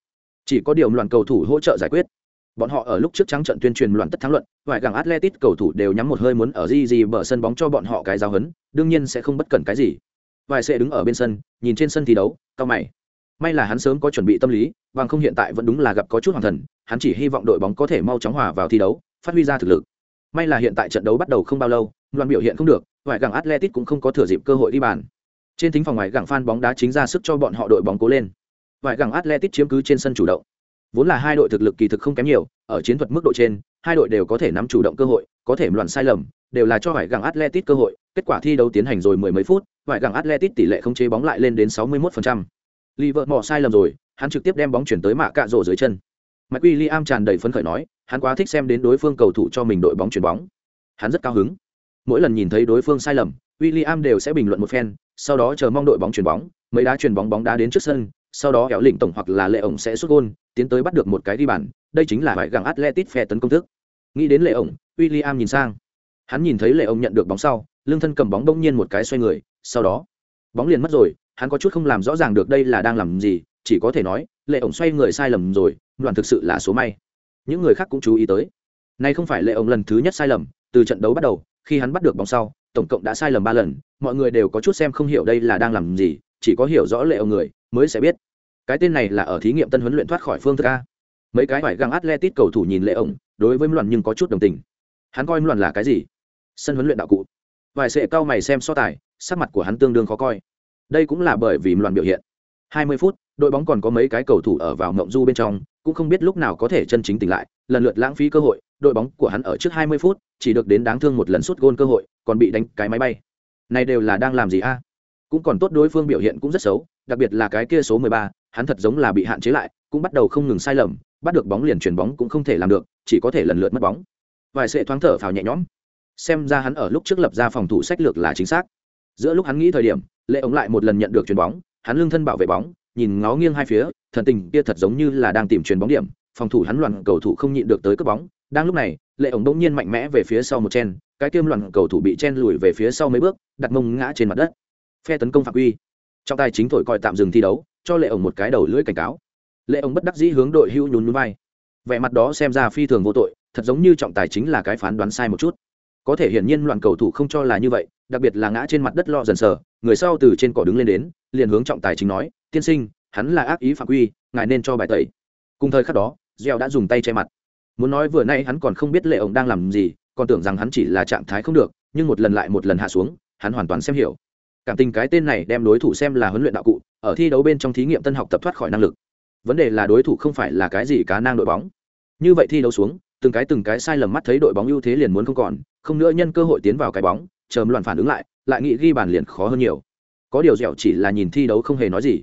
chỉ có điều loạn cầu thủ hỗ trợ giải quyết. Bọn họ ở lúc trước trắng trận tuyên truyền loạn tất thắng luận ngoại gàng atletic cầu thủ đều nhắm một hơi muốn ở gì gì bờ sân bóng cho bọn họ cái giáo hấn đương nhiên sẽ không bất cần cái gì. Vài sẽ đứng ở bên sân, nhìn trên sân thi đấu, cao mày. May là hắn sớm có chuẩn bị tâm lý, bằng không hiện tại vẫn đúng là gặp có chút hoàng thần, hắn chỉ hy vọng đội bóng có thể mau chóng hòa vào thi đấu, phát huy ra thực lực. May là hiện tại trận đấu bắt đầu không bao lâu, loạn biểu hiện không được ngoại gàng atletic cũng không có thừa dịp cơ hội đi bàn. Trên thính phòng ngoài gàng phan bóng đá chính ra sức cho bọn họ đội bóng cố lên. Vài gẳng atletic chiếm cứ trên sân chủ động vốn là hai đội thực lực kỳ thực không kém nhiều ở chiến thuật mức độ trên hai đội đều có thể nắm chủ động cơ hội có thể loạn sai lầm đều là cho vài gẳng atletic cơ hội kết quả thi đấu tiến hành rồi mười mấy phút vài gẳng atletic tỷ lệ không chế bóng lại lên đến sáu mươi 61%. Liverpool sai lầm rồi, hắn trực tiếp đem bóng chuyển tới mạ cạ rổ dưới chân. Mike William tràn đầy phấn khởi nói, hắn quá thích xem đến đối phương cầu thủ cho mình đội bóng chuyển bóng. Hắn rất cao hứng. Mỗi lần nhìn thấy đối phương sai lầm, William đều sẽ bình luận một phen, sau đó chờ mong đội bóng chuyển bóng, mấy đá chuyển bóng bóng đá đến trước sân, sau đó kéo lĩnh tổng hoặc là lệ ổng sẽ xuất gôn, tiến tới bắt được một cái đi bàn, đây chính là bài gặng Atletic phe tấn công thức. Nghĩ đến lệ ổng, William nhìn sang. Hắn nhìn thấy lệ ổng nhận được bóng sau, lưng thân cầm bóng đông nhiên một cái xoay người, sau đó, bóng liền mất rồi, hắn có chút không làm rõ ràng được đây là đang làm gì, chỉ có thể nói, lệ ổng xoay người sai lầm rồi, đoàn thực sự là số may những người khác cũng chú ý tới này không phải lệ ổng lần thứ nhất sai lầm từ trận đấu bắt đầu khi hắn bắt được bóng sau tổng cộng đã sai lầm ba lần mọi người đều có chút xem không hiểu đây là đang làm gì chỉ có hiểu rõ lệ ổng người mới sẽ biết cái tên này là ở thí nghiệm tân huấn luyện thoát khỏi phương thức a. Mấy cái phải găng atletic cầu thủ nhìn lệ ổng đối với loạn nhưng có chút đồng tình. Hắn coi loạn là cái gì? Sân huấn luyện đạo cụ. Vài sệ cao mày xem so tài sắc mặt của hắn tương đương khó coi. Đây cũng là bởi vì loạn biểu hiện. 20 phút đội bóng còn có mấy cái cầu thủ ở vào ngộng du bên trong cũng không biết lúc nào có thể chân chính tỉnh lại, lần lượt lãng phí cơ hội, đội bóng của hắn ở trước 20 phút, chỉ được đến đáng thương một lần sút gôn cơ hội, còn bị đánh cái máy bay. Này đều là đang làm gì a? Cũng còn tốt đối phương biểu hiện cũng rất xấu, đặc biệt là cái kia số 13, hắn thật giống là bị hạn chế lại, cũng bắt đầu không ngừng sai lầm, bắt được bóng liền chuyển bóng cũng không thể làm được, chỉ có thể lần lượt mất bóng. Vài sệ thoáng thở phào nhẹ nhõm. Xem ra hắn ở lúc trước lập ra phòng thủ sách lược là chính xác. Giữa lúc hắn nghĩ thời điểm, Lệ ống lại một lần nhận được chuyền bóng, hắn lưng thân bảo vệ bóng, nhìn ngó nghiêng hai phía thần tình kia thật giống như là đang tìm chuyền bóng điểm phòng thủ hắn loạn cầu thủ không nhịn được tới cướp bóng đang lúc này lệ ổng bỗng nhiên mạnh mẽ về phía sau một chen cái kiêm loạn cầu thủ bị chen lùi về phía sau mấy bước đặt mông ngã trên mặt đất phe tấn công phạm quy trong tay chính thổi còi tạm dừng thi đấu cho lệ ổng một cái đầu lưỡi cảnh cáo. Lệ ổng bất đắc dĩ hướng đội hưu nhún núi vai. Vẻ mặt đó xem ra phi thường vô tội, thật giống như trọng tài chính là cái phán đoán sai một chút. Có thể hiển nhiên loạn cầu thủ không cho là như vậy, đặc biệt là ngã trên mặt đất lo dần sờ, người sau từ trên cỏ đứng lên đến, liền hướng trọng tài chính nói, tiên sinh, hắn là ác ý phạm quy, ngài nên cho bài tẩy. Cùng thời khắc đó gieo đã dùng tay che mặt. Muốn nói vừa nay hắn còn không biết lệ ổng đang làm gì, còn tưởng rằng hắn chỉ là trạng thái không được, nhưng một lần lại một lần hạ xuống, hắn hoàn toàn xem hiểu. Cảm tình cái tên này đem đối thủ xem là huấn luyện đạo cụ ở thi đấu bên trong thí nghiệm tân học tập thoát khỏi năng lực. Vấn đề là đối thủ không phải là cái gì cá năng đội bóng. Như vậy thi đấu xuống, từng cái từng cái sai lầm mắt thấy đội bóng ưu thế liền muốn không còn, không nữa nhân cơ hội tiến vào cái bóng, chờ loạn phản ứng lại lại nghĩ ghi bàn liền khó hơn nhiều. Có điều dẻo chỉ là nhìn thi đấu không hề nói gì.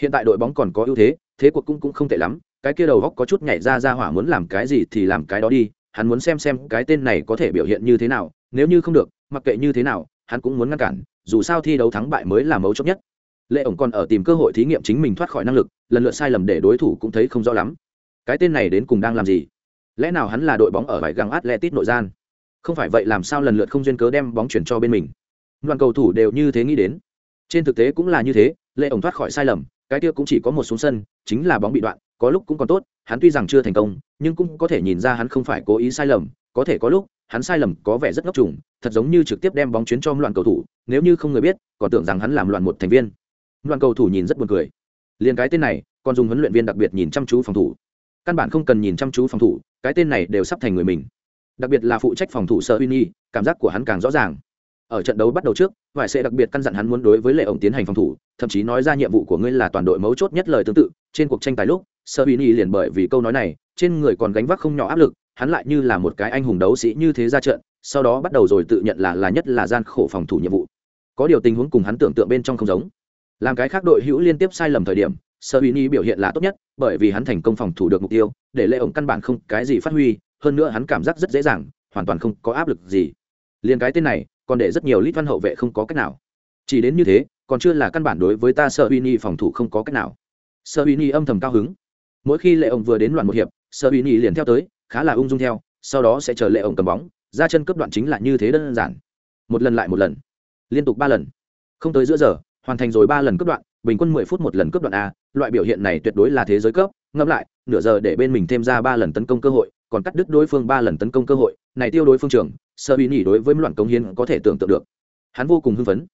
Hiện tại đội bóng còn có ưu thế thế cuộc cũng cũng không tệ lắm, cái kia đầu góc có chút nhảy ra ra hỏa muốn làm cái gì thì làm cái đó đi, hắn muốn xem xem cái tên này có thể biểu hiện như thế nào, nếu như không được, mặc kệ như thế nào, hắn cũng muốn ngăn cản, dù sao thi đấu thắng bại mới là mấu chốt nhất lệ ổng còn ở tìm cơ hội thí nghiệm chính mình thoát khỏi năng lực, lần lượt sai lầm để đối thủ cũng thấy không rõ lắm. Cái tên này đến cùng đang làm gì? Lẽ nào hắn là đội bóng ở vải găng atletic nội gian? Không phải vậy làm sao lần lượt không duyên cớ đem bóng chuyển cho bên mình? Đoàn cầu thủ đều như thế nghĩ đến. Trên thực tế cũng là như thế, lệ ổng thoát khỏi sai lầm, cái kia cũng chỉ có một xuống sân, chính là bóng bị đoạn, có lúc cũng còn tốt, hắn tuy rằng chưa thành công, nhưng cũng có thể nhìn ra hắn không phải cố ý sai lầm, có thể có lúc, hắn sai lầm có vẻ rất ngốc trùng, thật giống như trực tiếp đem bóng chuyến cho loạn cầu thủ, nếu như không người biết, còn tưởng rằng hắn làm loạn một thành viên đoàn cầu thủ nhìn rất buồn cười. Liền cái tên này, còn dùng huấn luyện viên đặc biệt nhìn chăm chú phòng thủ. Căn bản không cần nhìn chăm chú phòng thủ, cái tên này đều sắp thành người mình. Đặc biệt là phụ trách phòng thủ sợ uy nhi cảm giác của hắn càng rõ ràng. Ở trận đấu bắt đầu trước, vải sẽ đặc biệt căn dặn hắn muốn đối với lệ ổng tiến hành phòng thủ, thậm chí nói ra nhiệm vụ của ngươi là toàn đội mấu chốt nhất lời tương tự. Trên cuộc tranh tài lúc sơ uy nhi liền bởi vì câu nói này, trên người còn gánh vác không nhỏ áp lực, hắn lại như là một cái anh hùng đấu sĩ như thế ra trận, sau đó bắt đầu rồi tự nhận là là nhất là gian khổ phòng thủ nhiệm vụ. Có điều tình huống cùng hắn tưởng tượng bên trong không giống làm cái khác đội hữu liên tiếp sai lầm thời điểm sơ uy ni biểu hiện là tốt nhất, bởi vì hắn thành công phòng thủ được mục tiêu, để lệ ổng căn bản không cái gì phát huy, hơn nữa hắn cảm giác rất dễ dàng, hoàn toàn không có áp lực gì. Liền cái tên này, còn để rất nhiều lít văn hậu vệ không có cách nào. Chỉ đến như thế, còn chưa là căn bản đối với ta sơ uy ni phòng thủ không có cách nào. Sơ uy ni âm thầm cao hứng. Mỗi khi lệ ổng vừa đến loạn một hiệp sơ uy ni liền theo tới, khá là ung dung theo, sau đó sẽ chờ lệ ổng cầm bóng, ra chân cấp đoạn chính là như thế đơn giản. Một lần lại một lần. Liên tục ba lần. Không tới giữa giờ hoàn thành rồi ba lần cấp đoạn, bình quân mười phút một lần cấp đoạn a, loại biểu hiện này tuyệt đối là thế giới cấp. Ngẫm lại, nửa giờ để bên mình thêm ra ba lần tấn công cơ hội, còn cắt đứt đối phương ba lần tấn công cơ hội, này tiêu đối phương trường sơ bí nhỉ đối với loạn công hiến có thể tưởng tượng được. Hắn vô cùng hưng phấn.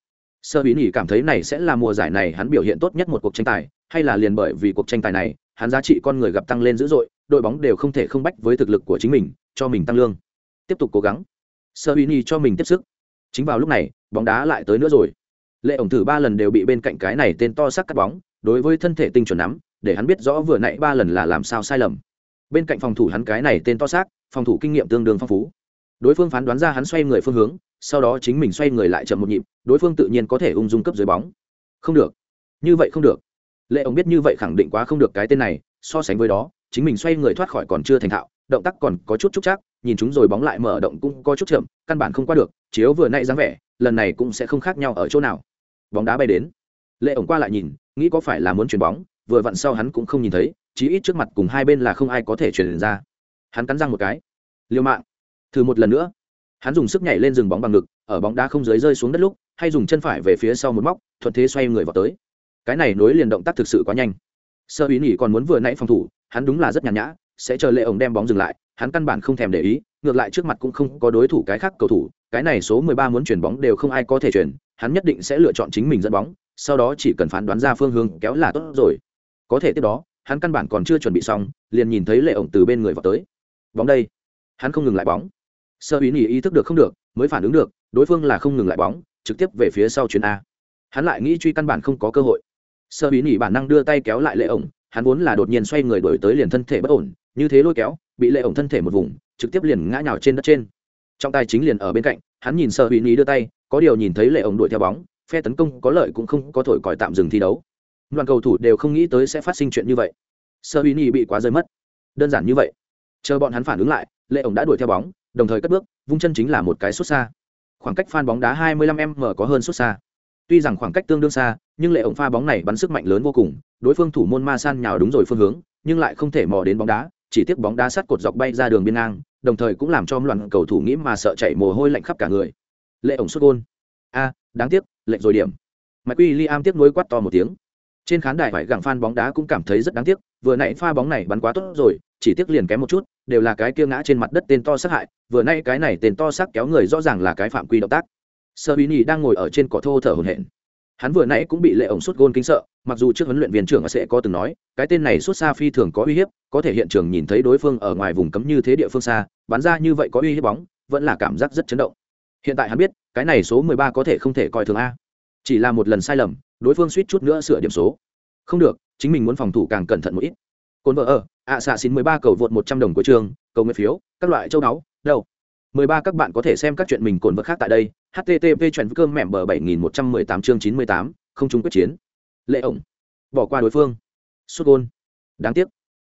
Sơ bí nhỉ cảm thấy này sẽ là mùa giải này hắn biểu hiện tốt nhất một cuộc tranh tài, hay là liền bởi vì cuộc tranh tài này, hắn giá trị con người gặp tăng lên dữ dội, đội bóng đều không thể không bách với thực lực của chính mình, cho mình tăng lương. Tiếp tục cố gắng. Sơ nhỉ cho mình tiếp sức. Chính vào lúc này, bóng đá lại tới nữa rồi lệ ổng thử ba lần đều bị bên cạnh cái này tên to sắc cắt bóng, đối với thân thể tinh chuẩn nắm, để hắn biết rõ vừa nãy ba lần là làm sao sai lầm. Bên cạnh phòng thủ hắn cái này tên to xác, phòng thủ kinh nghiệm tương đương phong phú. Đối phương phán đoán ra hắn xoay người phương hướng, sau đó chính mình xoay người lại chậm một nhịp, đối phương tự nhiên có thể ung dung cấp dưới bóng. Không được. Như vậy không được. Lệ ông biết như vậy khẳng định quá không được cái tên này, so sánh với đó, chính mình xoay người thoát khỏi còn chưa thành thạo, động tác còn có chút trúc chắc nhìn chúng rồi bóng lại mở động cũng có chút chậm, căn bản không qua được, chiếu vừa nãy dáng vẻ, lần này cũng sẽ không khác nhau ở chỗ nào bóng đá bay đến. Lệ ổng qua lại nhìn, nghĩ có phải là muốn chuyền bóng, vừa vặn sau hắn cũng không nhìn thấy, chí ít trước mặt cùng hai bên là không ai có thể chuyển ra. Hắn cắn răng một cái. Liều mạng. Thử một lần nữa. Hắn dùng sức nhảy lên rừng bóng bằng ngực, ở bóng đá không dưới rơi xuống đất lúc, hay dùng chân phải về phía sau một móc, thuận thế xoay người vào tới. Cái này nối liền động tác thực sự quá nhanh. Sơ ý nghỉ còn muốn vừa nãy phòng thủ, hắn đúng là rất nhàn nhã, sẽ chờ lệ ổng đem bóng dừng lại, hắn căn bản không thèm để ý, ngược lại trước mặt cũng không có đối thủ cái khác cầu thủ, cái này số 13 muốn chuyển bóng đều không ai có thể chuyển hắn nhất định sẽ lựa chọn chính mình dẫn bóng, sau đó chỉ cần phán đoán ra phương hướng kéo là tốt rồi. Có thể tiếp đó, hắn căn bản còn chưa chuẩn bị xong, liền nhìn thấy lệ ổng từ bên người vào tới. Bóng đây. Hắn không ngừng lại bóng. Sơ Úy nhỉ ý thức được không được, mới phản ứng được, đối phương là không ngừng lại bóng, trực tiếp về phía sau chuyến a. Hắn lại nghĩ truy căn bản không có cơ hội. Sơ Úy nhỉ bản năng đưa tay kéo lại lệ ổng, hắn vốn là đột nhiên xoay người đổi tới liền thân thể bất ổn, như thế lôi kéo, bị lệ ổng thân thể một vùng, trực tiếp liền ngã nhào trên đất trên trong tay chính liền ở bên cạnh hắn nhìn sợ hủy nhỉ đưa tay có điều nhìn thấy lệ ổng đuổi theo bóng phe tấn công có lợi cũng không có thổi còi tạm dừng thi đấu đoàn cầu thủ đều không nghĩ tới sẽ phát sinh chuyện như vậy sợ hủy nhi bị quá rơi mất đơn giản như vậy chờ bọn hắn phản ứng lại lệ ổng đã đuổi theo bóng đồng thời cất bước vung chân chính là một cái xuất xa khoảng cách phan bóng đá 25 m có hơn xuất xa tuy rằng khoảng cách tương đương xa nhưng lệ ổng pha bóng này bắn sức mạnh lớn vô cùng đối phương thủ môn ma san nhào đúng rồi phương hướng nhưng lại không thể mò đến bóng đá chỉ tiếc bóng đá sắt cột dọc bay ra đường biên ngang, đồng thời cũng làm cho loạn cầu thủ nghĩ mà sợ chảy mồ hôi lạnh khắp cả người. Lệ ổng sút gôn. A, đáng tiếc, lệnh rồi điểm. Mike quy liam tiếc nuối quát to một tiếng. Trên khán đài phải gặng fan bóng đá cũng cảm thấy rất đáng tiếc, vừa nãy pha bóng này bắn quá tốt rồi, chỉ tiếc liền kém một chút, đều là cái kia ngã trên mặt đất tên to sát hại, vừa nãy cái này tên to sát kéo người rõ ràng là cái phạm quy động tác. Serbini đang ngồi ở trên cỏ thô thở hổn hển. Hắn vừa nãy cũng bị lệ ổng sút gôn kinh sợ, mặc dù trước huấn luyện viên trưởng sẽ có từng nói, cái tên này sút xa phi thường có uy hiếp có thể hiện trường nhìn thấy đối phương ở ngoài vùng cấm như thế địa phương xa, bắn ra như vậy có uy hiếp bóng, vẫn là cảm giác rất chấn động. Hiện tại hắn biết, cái này số 13 có thể không thể coi thường a. Chỉ là một lần sai lầm, đối phương suýt chút nữa sửa điểm số. Không được, chính mình muốn phòng thủ càng cẩn thận một ít. Cồn vợ ở, ạ xạ xin mười ba cầu vượt một trăm đồng của trường, cầu nguyện phiếu, các loại châu đáo đâu? Mười ba các bạn có thể xem các chuyện mình cồn vợ khác tại đây http chuyện cơm mẹm bờ bảy nghìn một trăm mười tám chương chín mươi tám, không chung quyết chiến. Lệ ổng. Bỏ qua đối phương. Sút gôn. Đáng tiếc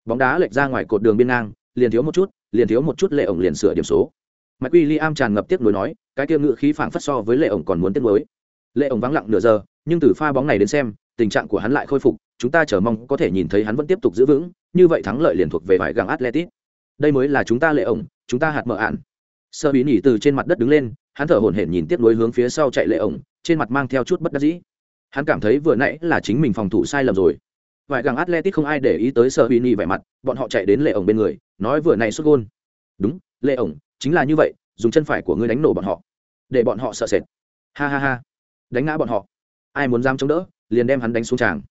bóng đá lệch ra ngoài cột đường biên ngang, liền thiếu một chút, liền thiếu một chút lệ ổng liền sửa điểm số. Mạch uy li am tràn ngập tiếc nuối nói, cái kia ngự khí phảng phất so với lệ ổng còn muốn tiếc nuối. Lệ ổng vắng lặng nửa giờ, nhưng từ pha bóng này đến xem, tình trạng của hắn lại khôi phục, chúng ta chờ mong có thể nhìn thấy hắn vẫn tiếp tục giữ vững, như vậy thắng lợi liền thuộc về vải gàng atletic đây mới là chúng ta lệ ổng, chúng ta hạt mở ạn. Sơ bí nỉ từ trên mặt đất đứng lên, hắn thở hổn hển nhìn tiếp nối hướng phía sau chạy lệ ổng, trên mặt mang theo chút bất đắc dĩ. Hắn cảm thấy vừa nãy là chính mình phòng thủ sai lầm rồi vải găng atletic không ai để ý tới sơ huy ni vẻ mặt, bọn họ chạy đến lệ ổng bên người, nói vừa nãy xuất gôn. Đúng, lệ ổng, chính là như vậy, dùng chân phải của ngươi đánh nổ bọn họ. Để bọn họ sợ sệt. Ha ha ha. Đánh ngã bọn họ. Ai muốn dám chống đỡ, liền đem hắn đánh xuống tràng.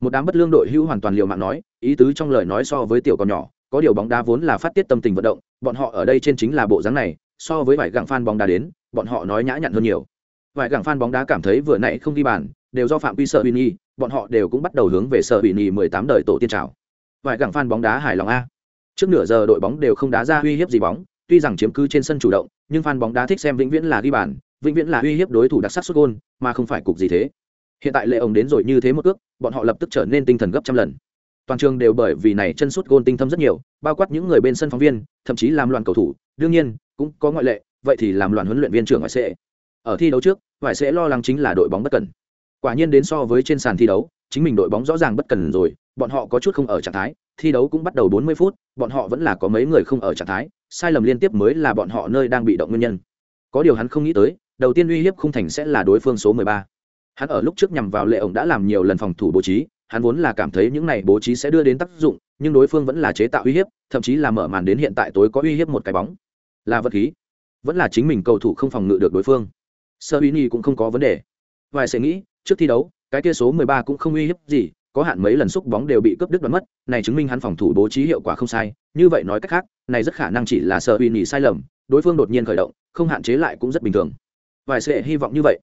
Một đám bất lương đội hữu hoàn toàn liều mạng nói, ý tứ trong lời nói so với tiểu còn nhỏ, có điều bóng đá vốn là phát tiết tâm tình vận động, bọn họ ở đây trên chính là bộ dáng này, so với vài gặng fan bóng đá đến, bọn họ nói nhã nhặn hơn nhiều. Vài gặng fan bóng đá cảm thấy vừa nãy không ghi bàn đều do phạm vi sợ bị nhi bọn họ đều cũng bắt đầu hướng về sợ bị nhi mười tám đời tổ tiên trào. Vài gặng phan bóng đá hài lòng a. Trước nửa giờ đội bóng đều không đá ra uy hiếp gì bóng, tuy rằng chiếm cứ trên sân chủ động, nhưng phan bóng đá thích xem vĩnh viễn là ghi bàn, vĩnh viễn là uy hiếp đối thủ đặc sắc xuất gôn, mà không phải cục gì thế. Hiện tại lệ ổng đến rồi như thế một ước bọn họ lập tức trở nên tinh thần gấp trăm lần. Toàn trường đều bởi vì này chân sút gôn tinh thâm rất nhiều, bao quát những người bên sân phóng viên, thậm chí làm loạn cầu thủ, đương nhiên, cũng có ngoại lệ, vậy thì làm loạn huấn luyện viên trưởng ngoại sẽ ở thi đấu trước, ngoại sẽ lo lắng chính là đội bóng bất cần quả nhiên đến so với trên sàn thi đấu, chính mình đội bóng rõ ràng bất cần rồi, bọn họ có chút không ở trạng thái, thi đấu cũng bắt đầu 40 phút, bọn họ vẫn là có mấy người không ở trạng thái, sai lầm liên tiếp mới là bọn họ nơi đang bị động nguyên nhân. Có điều hắn không nghĩ tới, đầu tiên uy hiếp khung thành sẽ là đối phương số 13. hắn ở lúc trước nhằm vào lệ ổng đã làm nhiều lần phòng thủ bố trí, hắn vốn là cảm thấy những này bố trí sẽ đưa đến tác dụng, nhưng đối phương vẫn là chế tạo uy hiếp, thậm chí là mở màn đến hiện tại tối có uy hiếp một cái bóng. Là vật khí. Vẫn là chính mình cầu thủ không phòng ngự được đối phương. Sơ uy cũng không có vấn đề vài sẽ nghĩ, trước thi đấu, cái kia số 13 cũng không uy hiếp gì, có hạn mấy lần xúc bóng đều bị cướp đứt đoán mất, này chứng minh hắn phòng thủ bố trí hiệu quả không sai. Như vậy nói cách khác, này rất khả năng chỉ là sơ uy nghỉ sai lầm, đối phương đột nhiên khởi động, không hạn chế lại cũng rất bình thường. Vài sẽ hy vọng như vậy.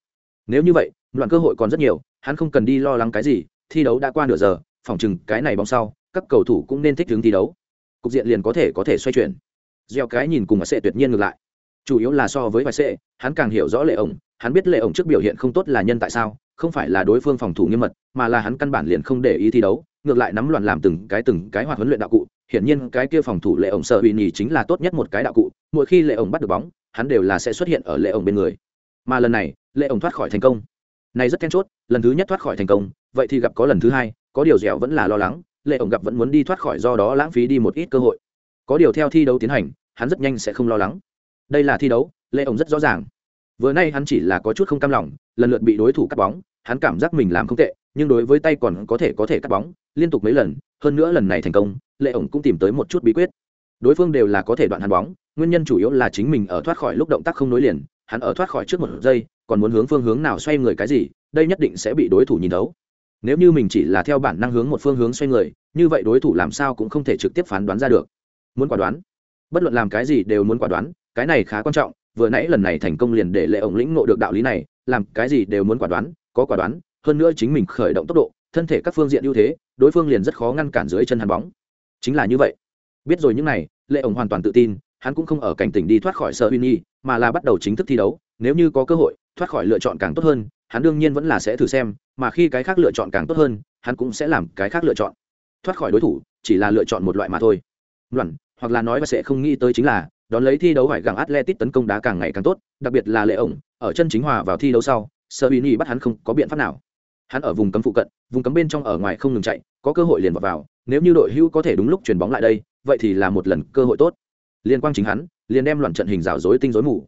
Nếu như vậy, loạn cơ hội còn rất nhiều, hắn không cần đi lo lắng cái gì, thi đấu đã qua nửa giờ, phòng chừng cái này bóng sau, các cầu thủ cũng nên thích ứng thi đấu. Cục diện liền có thể có thể xoay chuyển. Gieo cái nhìn cùng mà sẽ tuyệt nhiên ngược lại chủ yếu là so với vài sệ, hắn càng hiểu rõ lệ ổng, hắn biết lệ ổng trước biểu hiện không tốt là nhân tại sao, không phải là đối phương phòng thủ nghiêm mật, mà là hắn căn bản liền không để ý thi đấu, ngược lại nắm loạn làm từng cái từng cái hoạt huấn luyện đạo cụ, hiển nhiên cái kia phòng thủ lệ ổng sợ bị nhì chính là tốt nhất một cái đạo cụ, mỗi khi lệ ổng bắt được bóng, hắn đều là sẽ xuất hiện ở lệ ổng bên người. Mà lần này, lệ ổng thoát khỏi thành công. Này rất then chốt, lần thứ nhất thoát khỏi thành công, vậy thì gặp có lần thứ hai, có điều dẻo vẫn là lo lắng, lệ ổng gặp vẫn muốn đi thoát khỏi do đó lãng phí đi một ít cơ hội. Có điều theo thi đấu tiến hành, hắn rất nhanh sẽ không lo lắng đây là thi đấu lệ ổng rất rõ ràng. Vừa nay hắn chỉ là có chút không cam lòng, lần lượt bị đối thủ cắt bóng, hắn cảm giác mình làm không tệ, nhưng đối với tay còn có thể có thể cắt bóng, liên tục mấy lần, hơn nữa lần này thành công lệ ổng cũng tìm tới một chút bí quyết. Đối phương đều là có thể đoạn hắn bóng, nguyên nhân chủ yếu là chính mình ở thoát khỏi lúc động tác không nối liền, hắn ở thoát khỏi trước một giây, còn muốn hướng phương hướng nào xoay người cái gì, đây nhất định sẽ bị đối thủ nhìn thấu. Nếu như mình chỉ là theo bản năng hướng một phương hướng xoay người, như vậy đối thủ làm sao cũng không thể trực tiếp phán đoán ra được. Muốn quả đoán, bất luận làm cái gì đều muốn quả đoán cái này khá quan trọng, vừa nãy lần này thành công liền để lệ ổng lĩnh ngộ được đạo lý này, làm cái gì đều muốn quả đoán, có quả đoán, hơn nữa chính mình khởi động tốc độ, thân thể các phương diện ưu thế, đối phương liền rất khó ngăn cản dưới chân hắn bóng. Chính là như vậy. Biết rồi những này, lệ ổng hoàn toàn tự tin, hắn cũng không ở cảnh tỉnh đi thoát khỏi sợ uy nhi mà là bắt đầu chính thức thi đấu, nếu như có cơ hội, thoát khỏi lựa chọn càng tốt hơn, hắn đương nhiên vẫn là sẽ thử xem, mà khi cái khác lựa chọn càng tốt hơn, hắn cũng sẽ làm cái khác lựa chọn. Thoát khỏi đối thủ, chỉ là lựa chọn một loại mà thôi. Loạn hoặc là nói và sẽ không nghĩ tới chính là đón lấy thi đấu phải gặng atletic tấn công đá càng ngày càng tốt đặc biệt là lệ ổng ở chân chính hòa vào thi đấu sau sơ bị bắt hắn không có biện pháp nào. Hắn ở vùng cấm phụ cận vùng cấm bên trong ở ngoài không ngừng chạy có cơ hội liền vào, vào. nếu như đội hưu có thể đúng lúc chuyền bóng lại đây vậy thì là một lần cơ hội tốt. Liên quan chính hắn liền đem loạn trận hình rào rối tinh rối mù.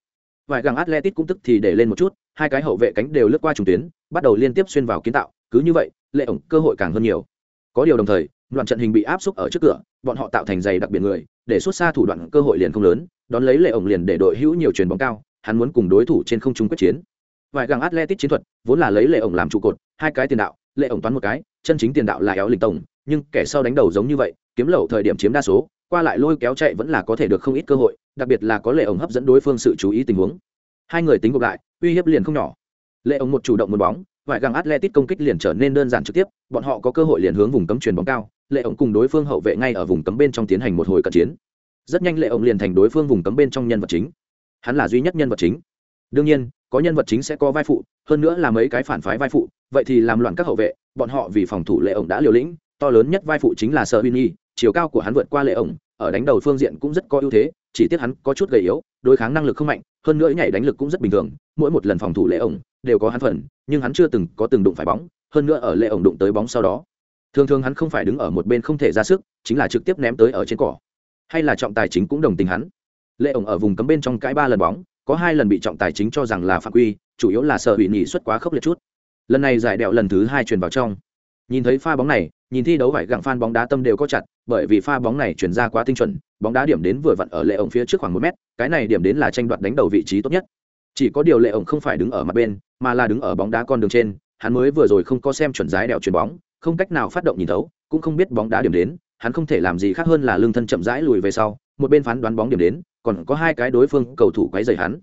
Vài gàng atletic cũng tức thì để lên một chút hai cái hậu vệ cánh đều lướt qua trùng tuyến bắt đầu liên tiếp xuyên vào kiến tạo cứ như vậy lệ ổng cơ hội càng hơn nhiều. Có điều đồng thời loạn trận hình bị áp xúc ở trước cửa, bọn họ tạo thành giày đặc biệt người, để xuất xa thủ đoạn cơ hội liền không lớn, đón lấy lệ ổng liền để đội hữu nhiều chuyền bóng cao, hắn muốn cùng đối thủ trên không trung quyết chiến. Vài gàng atletic chiến thuật, vốn là lấy lệ ổng làm trụ cột, hai cái tiền đạo, lệ ổng toán một cái, chân chính tiền đạo là éo lịch tổng, nhưng kẻ sau đánh đầu giống như vậy, kiếm lậu thời điểm chiếm đa số, qua lại lôi kéo chạy vẫn là có thể được không ít cơ hội, đặc biệt là có lệ ổng hấp dẫn đối phương sự chú ý tình huống. Hai người tính gộp lại, uy hiếp liền không nhỏ. Lệ ổng một chủ động một bóng, vài găng atletic công kích liền trở nên đơn giản trực tiếp, bọn họ có cơ hội liền hướng vùng cấm truyền bóng cao lệ ổng cùng đối phương hậu vệ ngay ở vùng cấm bên trong tiến hành một hồi cận chiến. Rất nhanh lệ ổng liền thành đối phương vùng cấm bên trong nhân vật chính. Hắn là duy nhất nhân vật chính. Đương nhiên, có nhân vật chính sẽ có vai phụ, hơn nữa là mấy cái phản phái vai phụ, vậy thì làm loạn các hậu vệ, bọn họ vì phòng thủ lệ ổng đã liều lĩnh, to lớn nhất vai phụ chính là sợ huy nhi, chiều cao của hắn vượt qua lệ ổng, ở đánh đầu phương diện cũng rất có ưu thế, chỉ tiếc hắn có chút gầy yếu, đối kháng năng lực không mạnh, hơn nữa nhảy đánh lực cũng rất bình thường, mỗi một lần phòng thủ lệ ổng đều có hắn phần, nhưng hắn chưa từng có từng đụng phải bóng, hơn nữa ở lệ ổng đụng tới bóng sau đó thường thường hắn không phải đứng ở một bên không thể ra sức, chính là trực tiếp ném tới ở trên cỏ. Hay là trọng tài chính cũng đồng tình hắn. Lệ ổng ở vùng cấm bên trong cãi ba lần bóng, có hai lần bị trọng tài chính cho rằng là phạm quy, chủ yếu là sợ bị nhỉ xuất quá khốc liệt chút. Lần này giải đẹo lần thứ hai truyền vào trong. Nhìn thấy pha bóng này, nhìn thi đấu vải gặng phan bóng đá tâm đều có chặt, bởi vì pha bóng này chuyển ra quá tinh chuẩn, bóng đá điểm đến vừa vặn ở lệ ổng phía trước khoảng một mét, cái này điểm đến là tranh đoạt đánh đầu vị trí tốt nhất. Chỉ có điều lệ ổng không phải đứng ở mặt bên, mà là đứng ở bóng đá con đường trên hắn mới vừa rồi không có xem chuẩn giái đèo chuyền bóng, không cách nào phát động nhìn thấu, cũng không biết bóng đá điểm đến, hắn không thể làm gì khác hơn là lưng thân chậm rãi lùi về sau, một bên phán đoán bóng điểm đến, còn có hai cái đối phương cầu thủ quấy rầy hắn.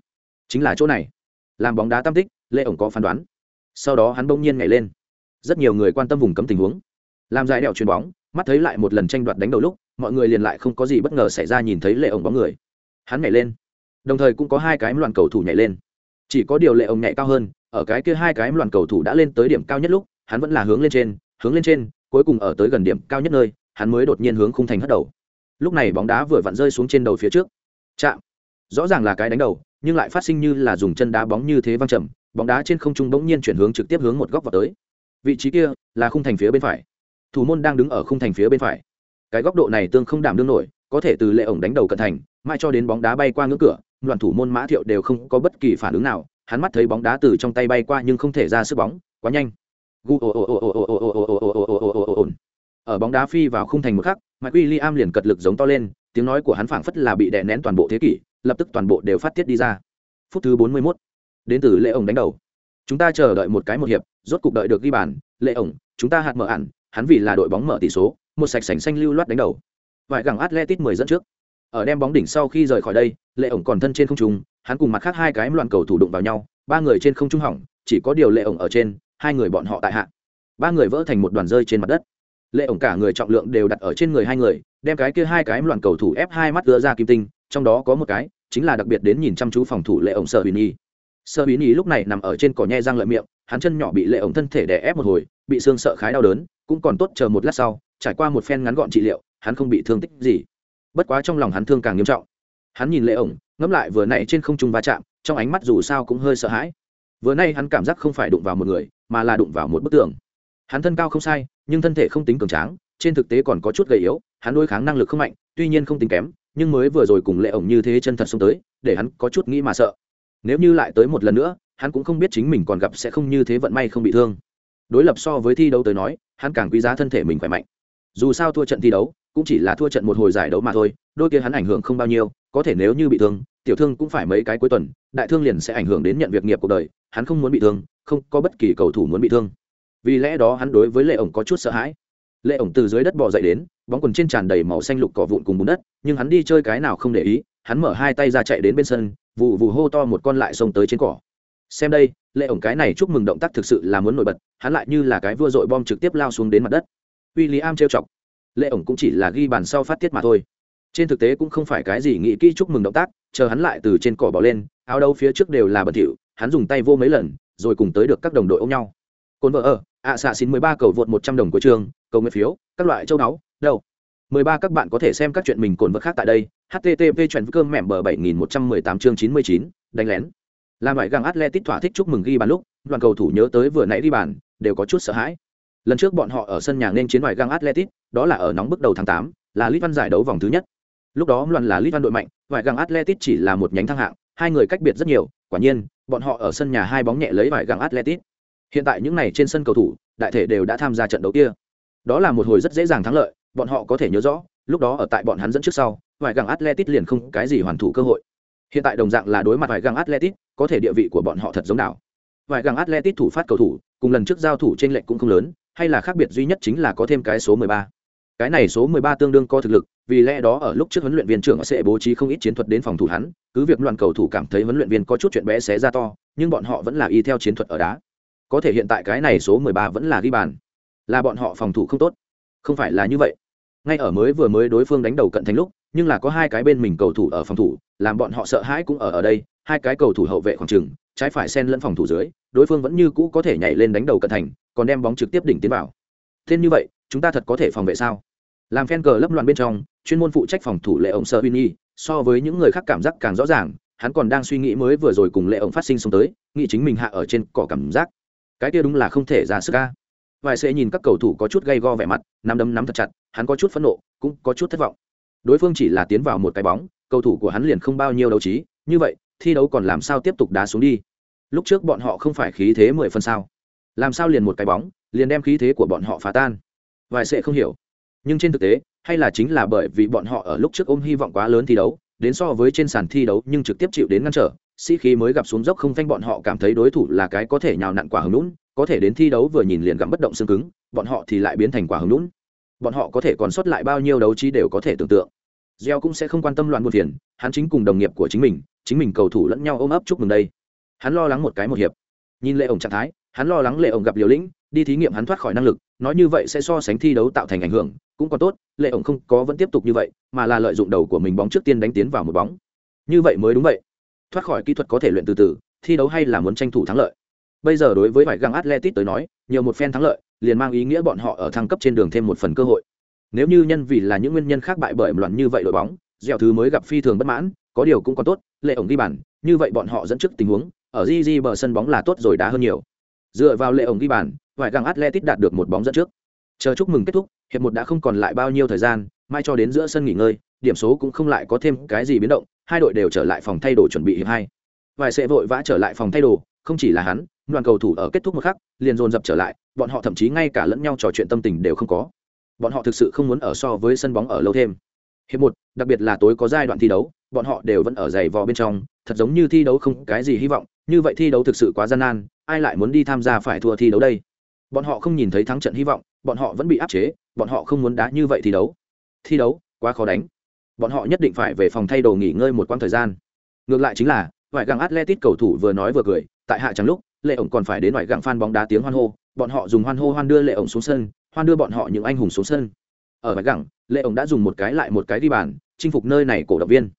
Chính là chỗ này. Làm bóng đá tam tích lệ ổng có phán đoán. Sau đó hắn bỗng nhiên nhảy lên. Rất nhiều người quan tâm vùng cấm tình huống. Làm giải đẹo chuyền bóng, mắt thấy lại một lần tranh đoạt đánh đầu lúc, mọi người liền lại không có gì bất ngờ xảy ra nhìn thấy lệ ổng bóng người. Hắn nhảy lên. Đồng thời cũng có hai cái loạn cầu thủ nhảy lên. Chỉ có điều lệ ổng nhảy cao hơn ở cái kia hai cái loạn cầu thủ đã lên tới điểm cao nhất lúc, hắn vẫn là hướng lên trên, hướng lên trên, cuối cùng ở tới gần điểm cao nhất nơi, hắn mới đột nhiên hướng khung thành hất đầu. Lúc này bóng đá vừa vặn rơi xuống trên đầu phía trước. Chạm. Rõ ràng là cái đánh đầu, nhưng lại phát sinh như là dùng chân đá bóng như thế văng trầm bóng đá trên không trung bỗng nhiên chuyển hướng trực tiếp hướng một góc vào tới. Vị trí kia là khung thành phía bên phải. Thủ môn đang đứng ở khung thành phía bên phải. Cái góc độ này tương không đảm đương nổi, có thể từ lệ ổng đánh đầu cận thành, mãi cho đến bóng đá bay qua ngưỡng cửa đoàn thủ môn mã thiệu đều không có bất kỳ phản ứng nào hắn mắt thấy bóng đá từ trong tay bay qua nhưng không thể ra sức bóng quá nhanh ở bóng đá phi vào khung thành một khắc mike William liền cật lực giống to lên tiếng nói của hắn phảng phất là bị đè nén toàn bộ thế kỷ lập tức toàn bộ đều phát tiết đi ra phút thứ 41. đến từ lệ ổng đánh đầu chúng ta chờ đợi một cái một hiệp rốt cục đợi được ghi bàn lệ ổng chúng ta hạt mở ẩn hắn vì là đội bóng mở tỷ số một sạch sành xanh lưu loát đánh đầu vài gẳng atletic 10 dẫn trước ở đem bóng đỉnh sau khi rời khỏi đây lệ ổng còn thân trên không trung hắn cùng mặt khác hai cái loạn cầu thủ đụng vào nhau, ba người trên không trung hỏng, chỉ có điều lệ ổng ở trên, hai người bọn họ tại hạ. Ba người vỡ thành một đoàn rơi trên mặt đất. Lệ ổng cả người trọng lượng đều đặt ở trên người hai người, đem cái kia hai cái loạn cầu thủ ép hai mắt đưa ra kim tinh, trong đó có một cái, chính là đặc biệt đến nhìn chăm chú phòng thủ lệ ổng sợ hủy nhi sơ bí nhi lúc này nằm ở trên cỏ nhe răng lợi miệng, hắn chân nhỏ bị lệ ổng thân thể đè ép một hồi, bị xương sợ khái đau đớn, cũng còn tốt chờ một lát sau, trải qua một phen ngắn gọn trị liệu, hắn không bị thương tích gì. Bất quá trong lòng hắn thương càng nghiêm trọng. Hắn nhìn lệ ổng ngẫm lại vừa nãy trên không trung va chạm, trong ánh mắt dù sao cũng hơi sợ hãi. Vừa nay hắn cảm giác không phải đụng vào một người, mà là đụng vào một bức tường. Hắn thân cao không sai, nhưng thân thể không tính cường tráng, trên thực tế còn có chút gầy yếu, hắn đối kháng năng lực không mạnh, tuy nhiên không tính kém, nhưng mới vừa rồi cùng lệ ổng như thế chân thật xông tới, để hắn có chút nghĩ mà sợ. Nếu như lại tới một lần nữa, hắn cũng không biết chính mình còn gặp sẽ không như thế vận may không bị thương. Đối lập so với thi đấu tới nói, hắn càng quý giá thân thể mình khỏe mạnh. Dù sao thua trận thi đấu, cũng chỉ là thua trận một hồi giải đấu mà thôi, đôi kia hắn ảnh hưởng không bao nhiêu có thể nếu như bị thương, tiểu thương cũng phải mấy cái cuối tuần, đại thương liền sẽ ảnh hưởng đến nhận việc nghiệp cuộc đời, hắn không muốn bị thương, không có bất kỳ cầu thủ muốn bị thương. Vì lẽ đó hắn đối với lệ ổng có chút sợ hãi. Lệ ổng từ dưới đất bò dậy đến, bóng quần trên tràn đầy màu xanh lục cỏ vụn cùng bùn đất, nhưng hắn đi chơi cái nào không để ý, hắn mở hai tay ra chạy đến bên sân vụ vụ hô to một con lại xông tới trên cỏ. Xem đây, lệ ổng cái này chúc mừng động tác thực sự là muốn nổi bật, hắn lại như là cái vua dội bom trực tiếp lao xuống đến mặt đất. W i l l i am trêu chọc. Lệ ổng cũng chỉ là ghi bàn sau phát tiết mà thôi trên thực tế cũng không phải cái gì nghĩ kỹ chúc mừng động tác, chờ hắn lại từ trên cỏ bỏ lên, áo đâu phía trước đều là bẩn thỉu, hắn dùng tay vô mấy lần, rồi cùng tới được các đồng đội ôm nhau. Cồn vợ ở, ạ xạ xin mười ba cầu vượt một trăm đồng của trường, cầu nguyện phiếu, các loại châu náu đâu? Mười ba các bạn có thể xem các chuyện mình cồn vợ khác tại đây http chuyện cơm mẹm bờ bảy nghìn một trăm mười tám chương chín mươi chín, đánh lén. Làm loại găng atletic thỏa thích chúc mừng ghi bàn lúc, đoàn cầu thủ nhớ tới vừa nãy ghi bàn, đều có chút sợ hãi. Lần trước bọn họ ở sân nhà nên chiến loại găng atletic đó là ở nóng bước đầu tháng tám, là lit văn giải đấu vòng thứ nhất lúc đó loạn là lit văn đội mạnh, vài găng atletic chỉ là một nhánh thăng hạng, hai người cách biệt rất nhiều, quả nhiên, bọn họ ở sân nhà hai bóng nhẹ lấy vài găng atletic hiện tại những này trên sân cầu thủ, đại thể đều đã tham gia trận đấu kia. Đó là một hồi rất dễ dàng thắng lợi, bọn họ có thể nhớ rõ, lúc đó ở tại bọn hắn dẫn trước sau, vài găng atletic liền không cái gì hoàn thủ cơ hội. Hiện tại đồng dạng là đối mặt vài găng atletic có thể địa vị của bọn họ thật giống nào. Vài găng atletic thủ phát cầu thủ, cùng lần trước giao thủ trên lệnh cũng không lớn, hay là khác biệt duy nhất chính là có thêm cái số 13 cái này số 13 tương đương có thực lực, vì lẽ đó ở lúc trước huấn luyện viên trưởng sẽ bố trí không ít chiến thuật đến phòng thủ hắn, cứ việc loạn cầu thủ cảm thấy huấn luyện viên có chút chuyện bé xé ra to, nhưng bọn họ vẫn là y theo chiến thuật ở đá. Có thể hiện tại cái này số 13 vẫn là ghi bàn. Là bọn họ phòng thủ không tốt. Không phải là như vậy. Ngay ở mới vừa mới đối phương đánh đầu cận thành lúc, nhưng là có hai cái bên mình cầu thủ ở phòng thủ, làm bọn họ sợ hãi cũng ở ở đây, hai cái cầu thủ hậu vệ khoảng trừng trái phải xen lẫn phòng thủ dưới, đối phương vẫn như cũ có thể nhảy lên đánh đầu cận thành, còn đem bóng trực tiếp đỉnh tiến vào. Thế như vậy, chúng ta thật có thể phòng vệ sao? Làm fan cờ lấp loạn bên trong, chuyên môn phụ trách phòng thủ lệ ổng sơ uy so với những người khác cảm giác càng rõ ràng, hắn còn đang suy nghĩ mới vừa rồi cùng lệ ổng phát sinh xuống tới, nghĩ chính mình hạ ở trên cỏ cảm giác. Cái kia đúng là không thể ra sức ca vài sẽ nhìn các cầu thủ có chút gay go vẻ mặt, nắm đấm nắm thật chặt, hắn có chút phẫn nộ, cũng có chút thất vọng. Đối phương chỉ là tiến vào một cái bóng, cầu thủ của hắn liền không bao nhiêu đấu trí, như vậy, thi đấu còn làm sao tiếp tục đá xuống đi? Lúc trước bọn họ không phải khí thế mười phần sao? Làm sao liền một cái bóng, liền đem khí thế của bọn họ phá tan? Vài sẽ không hiểu nhưng trên thực tế, hay là chính là bởi vì bọn họ ở lúc trước ôm hy vọng quá lớn thi đấu, đến so với trên sàn thi đấu nhưng trực tiếp chịu đến ngăn trở, sĩ khí mới gặp xuống dốc không phanh bọn họ cảm thấy đối thủ là cái có thể nhào nặn quả hứng lũn có thể đến thi đấu vừa nhìn liền gặm bất động xương cứng, bọn họ thì lại biến thành quả hứng lũn bọn họ có thể còn sót lại bao nhiêu đấu trí đều có thể tưởng tượng. Gieo cũng sẽ không quan tâm loạn buồn phiền, hắn chính cùng đồng nghiệp của chính mình chính mình cầu thủ lẫn nhau ôm ấp chúc mừng đây. Hắn lo lắng một cái một hiệp. Nhìn lệ ổng trạng thái, hắn lo lắng lệ ổng gặp liều lĩnh, đi thí nghiệm hắn thoát khỏi năng lực, nói như vậy sẽ so sánh thi đấu tạo thành ảnh hưởng cũng còn tốt, lệ ổng không có vẫn tiếp tục như vậy, mà là lợi dụng đầu của mình bóng trước tiên đánh tiến vào một bóng. Như vậy mới đúng vậy. Thoát khỏi kỹ thuật có thể luyện từ từ, thi đấu hay là muốn tranh thủ thắng lợi. Bây giờ đối với vải găng atletic tới nói, nhiều một phen thắng lợi, liền mang ý nghĩa bọn họ ở thăng cấp trên đường thêm một phần cơ hội. Nếu như nhân vì là những nguyên nhân khác bại bởi loạn như vậy đội bóng, dẻo thứ mới gặp phi thường bất mãn, có điều cũng còn tốt, lệ ổng ghi bàn, như vậy bọn họ dẫn trước tình huống, ở gg bờ sân bóng là tốt rồi đá hơn nhiều. Dựa vào lệ ổng ghi bàn vải găng atletic đạt được một bóng dẫn trước chờ chúc mừng kết thúc, hiệp một đã không còn lại bao nhiêu thời gian, mai cho đến giữa sân nghỉ ngơi, điểm số cũng không lại có thêm cái gì biến động, hai đội đều trở lại phòng thay đồ chuẩn bị hiệp hai. Vài sẽ vội vã trở lại phòng thay đồ, không chỉ là hắn, đoàn cầu thủ ở kết thúc một khắc, liền dồn dập trở lại, bọn họ thậm chí ngay cả lẫn nhau trò chuyện tâm tình đều không có. Bọn họ thực sự không muốn ở so với sân bóng ở lâu thêm. Hiệp một, đặc biệt là tối có giai đoạn thi đấu, bọn họ đều vẫn ở giày vò bên trong, thật giống như thi đấu không cái gì hy vọng, như vậy thi đấu thực sự quá gian nan, ai lại muốn đi tham gia phải thua thi đấu đây? Bọn họ không nhìn thấy thắng trận hy vọng bọn họ vẫn bị áp chế, bọn họ không muốn đá như vậy thi đấu. Thi đấu, quá khó đánh. Bọn họ nhất định phải về phòng thay đồ nghỉ ngơi một quãng thời gian. Ngược lại chính là, ngoại găng atletic cầu thủ vừa nói vừa cười, tại hạ chẳng lúc, lệ ổng còn phải đến ngoại găng phan bóng đá tiếng hoan hô, bọn họ dùng hoan hô hoan đưa lệ ổng xuống sân, hoan đưa bọn họ những anh hùng xuống sân. Ở ngoại găng, lệ ổng đã dùng một cái lại một cái đi bàn, chinh phục nơi này cổ động viên.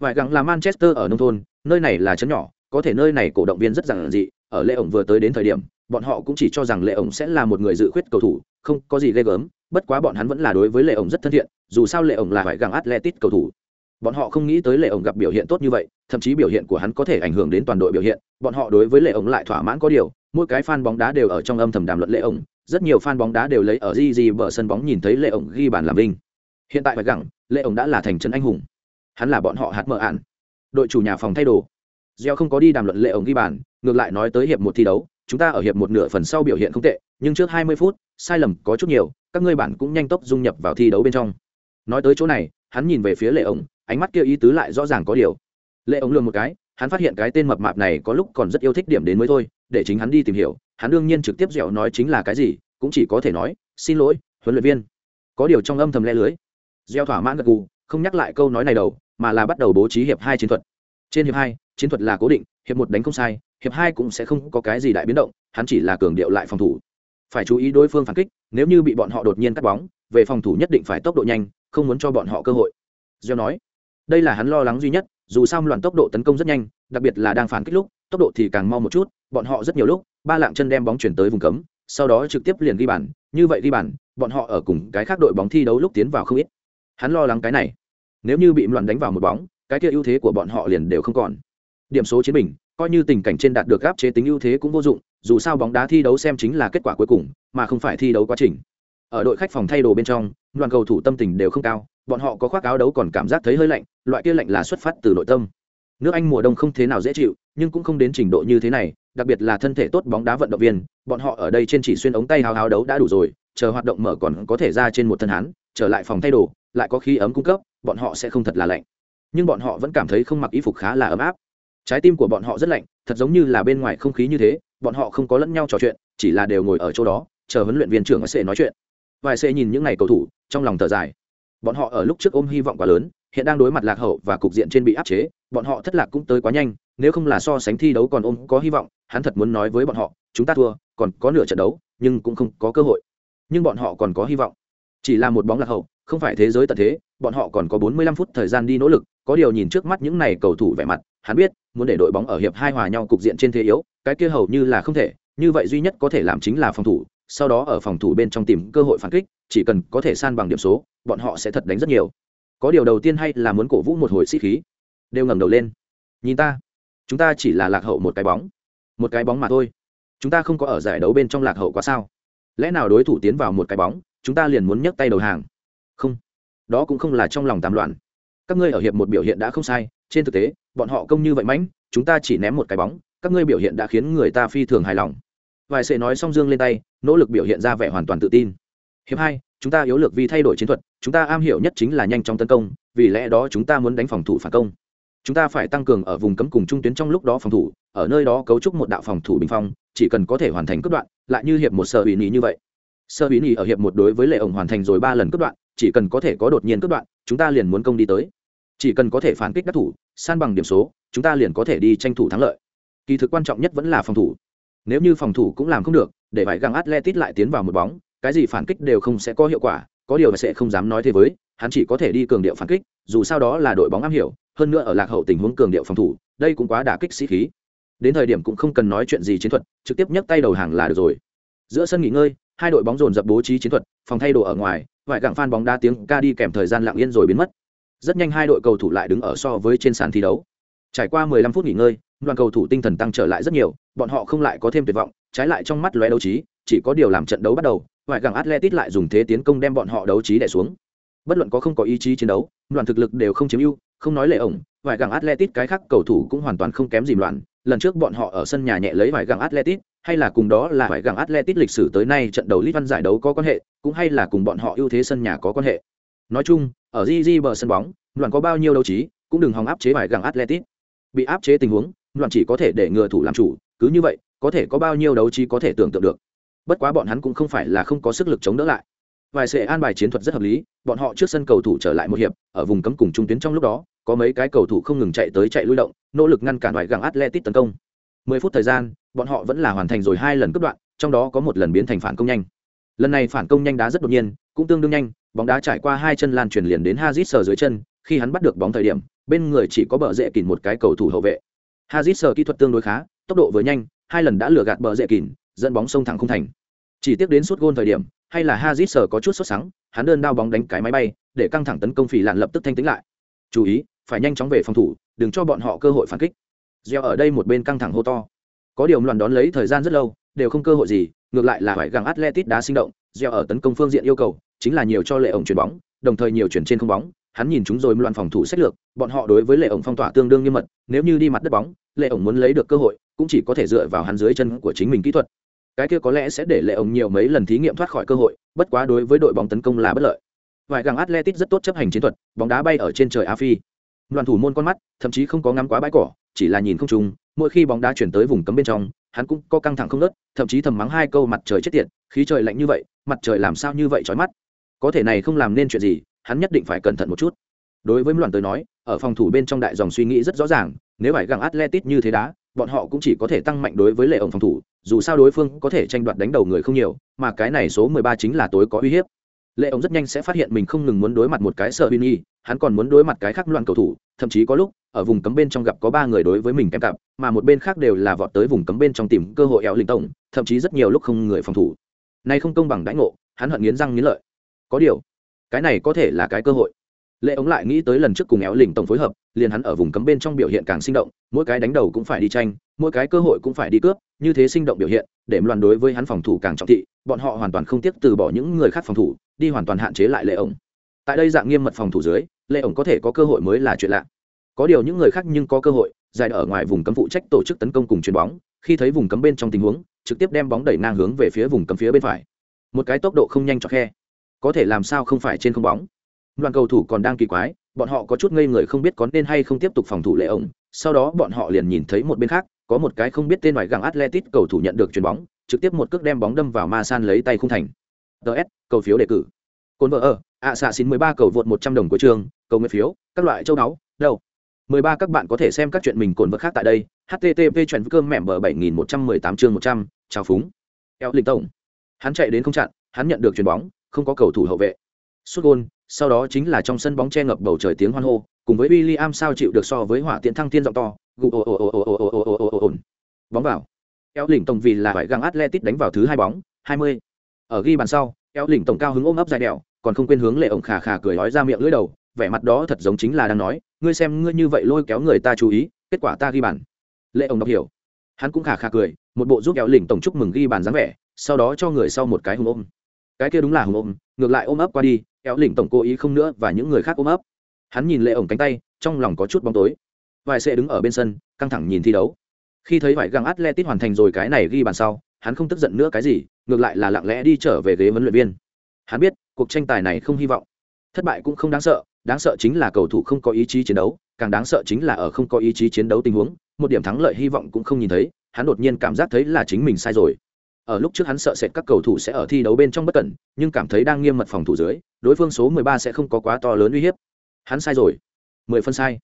Ngoại găng là manchester ở nông thôn, nơi này là chấn nhỏ, có thể nơi này cổ động viên rất giản dị, ở lệ ổng vừa tới đến thời điểm bọn họ cũng chỉ cho rằng lệ ổng sẽ là một người dự khuyết cầu thủ, không có gì ghê gớm, bất quá bọn hắn vẫn là đối với lệ ổng rất thân thiện, dù sao lệ ổng là phải gặng atletic cầu thủ. Bọn họ không nghĩ tới lệ ổng gặp biểu hiện tốt như vậy, thậm chí biểu hiện của hắn có thể ảnh hưởng đến toàn đội biểu hiện, bọn họ đối với lệ ổng lại thỏa mãn có điều, mỗi cái fan bóng đá đều ở trong âm thầm đàm luận lệ ổng, rất nhiều fan bóng đá đều lấy ở di di bờ sân bóng nhìn thấy lệ ổng ghi bàn làm vinh. Hiện tại phải gặng lệ ổng đã là thành trấn anh hùng. Hắn là bọn họ hạt mở ạn. Đội chủ nhà phòng thay đồ. Gieo không có đi đàm luận lệ ổng ghi bàn, ngược lại nói tới hiệp một thi đấu chúng ta ở hiệp một nửa phần sau biểu hiện không tệ nhưng trước 20 phút sai lầm có chút nhiều các ngươi bản cũng nhanh tốc dung nhập vào thi đấu bên trong. Nói tới chỗ này hắn nhìn về phía lệ ổng ánh mắt kia ý tứ lại rõ ràng có điều. Lệ ổng lường một cái hắn phát hiện cái tên mập mạp này có lúc còn rất yêu thích điểm đến mới thôi để chính hắn đi tìm hiểu hắn đương nhiên trực tiếp dẻo nói chính là cái gì cũng chỉ có thể nói xin lỗi huấn luyện viên. Có điều trong âm thầm le lưới gieo thỏa mãn gật gù không nhắc lại câu nói này đâu, mà là bắt đầu bố trí hiệp hai chiến thuật. Trên hiệp hai chiến thuật là cố định hiệp một đánh không sai hiệp hai cũng sẽ không có cái gì đại biến động, hắn chỉ là cường điệu lại phòng thủ. Phải chú ý đối phương phản kích, nếu như bị bọn họ đột nhiên cắt bóng, về phòng thủ nhất định phải tốc độ nhanh, không muốn cho bọn họ cơ hội. Gieo nói, đây là hắn lo lắng duy nhất, dù sao loạn tốc độ tấn công rất nhanh, đặc biệt là đang phản kích lúc, tốc độ thì càng mau một chút, bọn họ rất nhiều lúc, ba lạng chân đem bóng chuyển tới vùng cấm, sau đó trực tiếp liền ghi bàn, như vậy ghi bàn, bọn họ ở cùng cái khác đội bóng thi đấu lúc tiến vào không ít. Hắn lo lắng cái này, nếu như bị loạn đánh vào một bóng, cái kia ưu thế của bọn họ liền đều không còn. Điểm số chiến bình coi như tình cảnh trên đạt được áp chế tính ưu thế cũng vô dụng, dù sao bóng đá thi đấu xem chính là kết quả cuối cùng, mà không phải thi đấu quá trình. Ở đội khách phòng thay đồ bên trong, đoàn cầu thủ tâm tình đều không cao, bọn họ có khoác áo đấu còn cảm giác thấy hơi lạnh, loại kia lạnh là xuất phát từ nội tâm. Nước anh mùa đông không thế nào dễ chịu, nhưng cũng không đến trình độ như thế này, đặc biệt là thân thể tốt bóng đá vận động viên, bọn họ ở đây trên chỉ xuyên ống tay hào hào đấu đã đủ rồi, chờ hoạt động mở còn có thể ra trên một thân hán, trở lại phòng thay đồ, lại có khí ấm cung cấp, bọn họ sẽ không thật là lạnh. Nhưng bọn họ vẫn cảm thấy không mặc y phục khá là ấm áp trái tim của bọn họ rất lạnh, thật giống như là bên ngoài không khí như thế, bọn họ không có lẫn nhau trò chuyện, chỉ là đều ngồi ở chỗ đó, chờ huấn luyện viên trưởng ở sẽ nói chuyện. Vài sẽ nhìn những ngày cầu thủ, trong lòng thở dài. Bọn họ ở lúc trước ôm hy vọng quá lớn, hiện đang đối mặt lạc hậu và cục diện trên bị áp chế, bọn họ thất lạc cũng tới quá nhanh, nếu không là so sánh thi đấu còn ôm có hy vọng, hắn thật muốn nói với bọn họ, chúng ta thua, còn có nửa trận đấu, nhưng cũng không có cơ hội. Nhưng bọn họ còn có hy vọng. Chỉ là một bóng lạc hậu, không phải thế giới tận thế, bọn họ còn có 45 phút thời gian đi nỗ lực, có điều nhìn trước mắt những này cầu thủ vẻ mặt hắn biết, muốn để đội bóng ở hiệp hai hòa nhau cục diện trên thế yếu, cái kia hầu như là không thể, như vậy duy nhất có thể làm chính là phòng thủ, sau đó ở phòng thủ bên trong tìm cơ hội phản kích, chỉ cần có thể san bằng điểm số, bọn họ sẽ thật đánh rất nhiều. Có điều đầu tiên hay là muốn cổ vũ một hồi sĩ khí. Đều ngẩng đầu lên. Nhìn ta. Chúng ta chỉ là lạc hậu một cái bóng. Một cái bóng mà thôi. Chúng ta không có ở giải đấu bên trong lạc hậu quá sao? Lẽ nào đối thủ tiến vào một cái bóng, chúng ta liền muốn nhấc tay đầu hàng? Không. Đó cũng không là trong lòng tám loạn các ngươi ở hiệp một biểu hiện đã không sai, trên thực tế, bọn họ công như vậy mãnh, chúng ta chỉ ném một cái bóng, các ngươi biểu hiện đã khiến người ta phi thường hài lòng. Vài sệ nói xong dương lên tay, nỗ lực biểu hiện ra vẻ hoàn toàn tự tin. Hiệp hai, chúng ta yếu lược vì thay đổi chiến thuật, chúng ta am hiểu nhất chính là nhanh chóng tấn công, vì lẽ đó chúng ta muốn đánh phòng thủ phản công. Chúng ta phải tăng cường ở vùng cấm cùng trung tuyến trong lúc đó phòng thủ, ở nơi đó cấu trúc một đạo phòng thủ bình phong, chỉ cần có thể hoàn thành cướp đoạn, lại như hiệp một sơ ủy nhì như vậy. Sơ ủy nhì ở hiệp một đối với lệ ổng hoàn thành rồi ba lần cướp đoạn, chỉ cần có thể có đột nhiên cướp đoạn, chúng ta liền muốn công đi tới chỉ cần có thể phản kích đắc thủ, san bằng điểm số, chúng ta liền có thể đi tranh thủ thắng lợi. Kỳ thực quan trọng nhất vẫn là phòng thủ. Nếu như phòng thủ cũng làm không được, để phải găng atletic lại tiến vào một bóng, cái gì phản kích đều không sẽ có hiệu quả, có điều sẽ không dám nói thế với, hắn chỉ có thể đi cường điệu phản kích, dù sao đó là đội bóng am hiểu, hơn nữa ở lạc hậu tình huống cường điệu phòng thủ, đây cũng quá đả kích sĩ khí. Đến thời điểm cũng không cần nói chuyện gì chiến thuật, trực tiếp nhấc tay đầu hàng là được rồi. Giữa sân nghỉ ngơi, hai đội bóng dồn dập bố trí chiến thuật, phòng thay đồ ở ngoài, vài gặng phan bóng đá tiếng ca đi kèm thời gian lặng yên rồi biến mất rất nhanh hai đội cầu thủ lại đứng ở so với trên sàn thi đấu. Trải qua 15 phút nghỉ ngơi, đoàn cầu thủ tinh thần tăng trở lại rất nhiều, bọn họ không lại có thêm tuyệt vọng, trái lại trong mắt lóe đấu trí, chỉ có điều làm trận đấu bắt đầu ngoại gẳng atletic lại dùng thế tiến công đem bọn họ đấu trí đè xuống. Bất luận có không có ý chí chiến đấu, đoàn thực lực đều không chiếm ưu, không nói lệ ổng ngoại gẳng atletic cái khác cầu thủ cũng hoàn toàn không kém gì loạn. Lần trước bọn họ ở sân nhà nhẹ lấy ngoại gẳng atletic hay là cùng đó là vài gặng atletic lịch sử tới nay trận đấu lit văn giải đấu có quan hệ, cũng hay là cùng bọn họ ưu thế sân nhà có quan hệ. Nói chung ở gg bờ sân bóng đoàn có bao nhiêu đấu trí, cũng đừng hòng áp chế bài gặng atletic. Bị áp chế tình huống đoàn chỉ có thể để ngừa thủ làm chủ, cứ như vậy, có thể có bao nhiêu đấu trí có thể tưởng tượng được. Bất quá bọn hắn cũng không phải là không có sức lực chống đỡ lại. Vài sẽ an bài chiến thuật rất hợp lý, bọn họ trước sân cầu thủ trở lại một hiệp, ở vùng cấm cùng trung tuyến trong lúc đó, có mấy cái cầu thủ không ngừng chạy tới chạy lui động, nỗ lực ngăn cản loại gặng atletic tấn công. 10 phút thời gian, bọn họ vẫn là hoàn thành rồi hai lần cướp đoạn, trong đó có một lần biến thành phản công nhanh lần này phản công nhanh đá rất đột nhiên, cũng tương đương nhanh, bóng đá trải qua hai chân lan truyền liền đến hazit sờ dưới chân, khi hắn bắt được bóng thời điểm, bên người chỉ có bờ rễ kìn một cái cầu thủ hậu vệ. Hazit sờ kỹ thuật tương đối khá, tốc độ vừa nhanh, hai lần đã lừa gạt bờ rễ kìn, dẫn bóng sông thẳng không thành. Chỉ tiếp đến suốt gôn thời điểm, hay là hazit sờ có chút sốt sắng, hắn đơn đao bóng đánh cái máy bay, để căng thẳng tấn công phỉ lạn lập tức thanh tính lại. Chú ý, phải nhanh chóng về phòng thủ, đừng cho bọn họ cơ hội phản kích. Gieo ở đây một bên căng thẳng hô to. Có điều loạn đón lấy thời gian rất lâu đều không cơ hội gì, ngược lại là phải găng atletic đá sinh động, gieo ở tấn công phương diện yêu cầu, chính là nhiều cho lệ ổng chuyền bóng, đồng thời nhiều chuyển trên không bóng. Hắn nhìn chúng rồi loạn phòng thủ sách lược, bọn họ đối với lệ ổng phong tỏa tương đương nghiêm mật, nếu như đi mặt đất bóng, lệ ổng muốn lấy được cơ hội, cũng chỉ có thể dựa vào hắn dưới chân của chính mình kỹ thuật. Cái kia có lẽ sẽ để lệ ổng nhiều mấy lần thí nghiệm thoát khỏi cơ hội, bất quá đối với đội bóng tấn công là bất lợi. Vài găng atletic rất tốt chấp hành chiến thuật, bóng đá bay ở trên trời Á phi. Loạn thủ môn con mắt, thậm chí không có ngắm quá bãi cỏ, chỉ là nhìn không trùng mỗi khi bóng đá chuyển tới vùng cấm bên trong hắn cũng có căng thẳng không nớt, thậm chí thầm mắng hai câu mặt trời chết tiệt, khí trời lạnh như vậy, mặt trời làm sao như vậy trói mắt? Có thể này không làm nên chuyện gì, hắn nhất định phải cẩn thận một chút. Đối với đoàn tới nói, ở phòng thủ bên trong đại dòng suy nghĩ rất rõ ràng, nếu phải gặng atletic như thế đá, bọn họ cũng chỉ có thể tăng mạnh đối với lệ ổng phòng thủ, dù sao đối phương có thể tranh đoạt đánh đầu người không nhiều, mà cái này số 13 chính là tối có uy hiếp lệ ổng rất nhanh sẽ phát hiện mình không ngừng muốn đối mặt một cái sợ uy nghi hắn còn muốn đối mặt cái khác loạn cầu thủ, thậm chí có lúc, ở vùng cấm bên trong gặp có ba người đối với mình kém cặp, mà một bên khác đều là vọt tới vùng cấm bên trong tìm cơ hội éo linh tổng, thậm chí rất nhiều lúc không người phòng thủ. Này không công bằng đãi ngộ, hắn hận nghiến răng nghiến lợi. Có điều, cái này có thể là cái cơ hội lệ ống lại nghĩ tới lần trước cùng éo lỉnh tổng phối hợp, liền hắn ở vùng cấm bên trong biểu hiện càng sinh động, mỗi cái đánh đầu cũng phải đi tranh, mỗi cái cơ hội cũng phải đi cướp, như thế sinh động biểu hiện, để loàn đối với hắn phòng thủ càng trọng thị, bọn họ hoàn toàn không tiếc từ bỏ những người khác phòng thủ, đi hoàn toàn hạn chế lại lệ ổng tại đây dạng nghiêm mật phòng thủ dưới lệ ổng có thể có cơ hội mới là chuyện lạ. Có điều những người khác nhưng có cơ hội dài ở ngoài vùng cấm phụ trách tổ chức tấn công cùng chuyền bóng, khi thấy vùng cấm bên trong tình huống, trực tiếp đem bóng đẩy ngang hướng về phía vùng cấm phía bên phải. Một cái tốc độ không nhanh cho khe. Có thể làm sao không phải trên không bóng? Đoàn cầu thủ còn đang kỳ quái, bọn họ có chút ngây người không biết có nên hay không tiếp tục phòng thủ lệ ổng. Sau đó bọn họ liền nhìn thấy một bên khác, có một cái không biết tên ngoài găng atletic cầu thủ nhận được chuyền bóng, trực tiếp một cước đem bóng đâm vào ma san lấy tay khung thành. Ts cầu phiếu đề cử. Cồn vợ ở, ạ xạ xin mười ba cầu vượt một trăm đồng của trường, cầu nguyện phiếu, các loại châu đáo, đâu? Mười ba các bạn có thể xem các chuyện mình cồn vợ khác tại đây, http chuyện cơm mẻm bờ bảy nghìn một trăm mười tám chương một trăm, chào phúng. Eo linh tổng. Hắn chạy đến không chặn, hắn nhận được chuyền bóng, không có cầu thủ hậu vệ sút gôn sau đó chính là trong sân bóng che ngập bầu trời tiếng hoan hô cùng với William sao chịu được so với hỏa tiễn thăng thiên giọng to gù ồ ồ ồ ồ ồ ồ ồ ồ ồ bóng vào Kéo lỉnh tổng vì là phải găng atletic đánh vào thứ hai bóng hai mươi ở ghi bàn sau kéo lỉnh tổng cao hứng ôm ấp dài đẹo, còn không quên hướng lệ ổng khà khà cười nói ra miệng lưỡi đầu vẻ mặt đó thật giống chính là đang nói ngươi xem ngươi như vậy lôi kéo người ta chú ý kết quả ta ghi bàn lệ ổng đọc hiểu hắn cũng khà khà cười một bộ giúp kéo lỉnh tổng chúc mừng ghi bàn dáng vẻ sau đó cho người sau một cái hùng ôm cái kia đúng là hùng ôm ngược lại ôm ấp qua đi éo lỉnh tổng cố ý không nữa và những người khác ôm ấp. Hắn nhìn lệ ổng cánh tay, trong lòng có chút bóng tối. Vài sẽ đứng ở bên sân, căng thẳng nhìn thi đấu. Khi thấy vải găng atletic hoàn thành rồi cái này ghi bàn sau, hắn không tức giận nữa cái gì, ngược lại là lặng lẽ đi trở về ghế huấn luyện viên. Hắn biết, cuộc tranh tài này không hy vọng. Thất bại cũng không đáng sợ đáng sợ chính là cầu thủ không có ý chí chiến đấu, càng đáng sợ chính là ở không có ý chí chiến đấu tình huống, một điểm thắng lợi hy vọng cũng không nhìn thấy, hắn đột nhiên cảm giác thấy là chính mình sai rồi ở lúc trước hắn sợ sệt các cầu thủ sẽ ở thi đấu bên trong bất cẩn nhưng cảm thấy đang nghiêm mật phòng thủ dưới đối phương số 13 sẽ không có quá to lớn uy hiếp. Hắn sai rồi. Mười phân sai.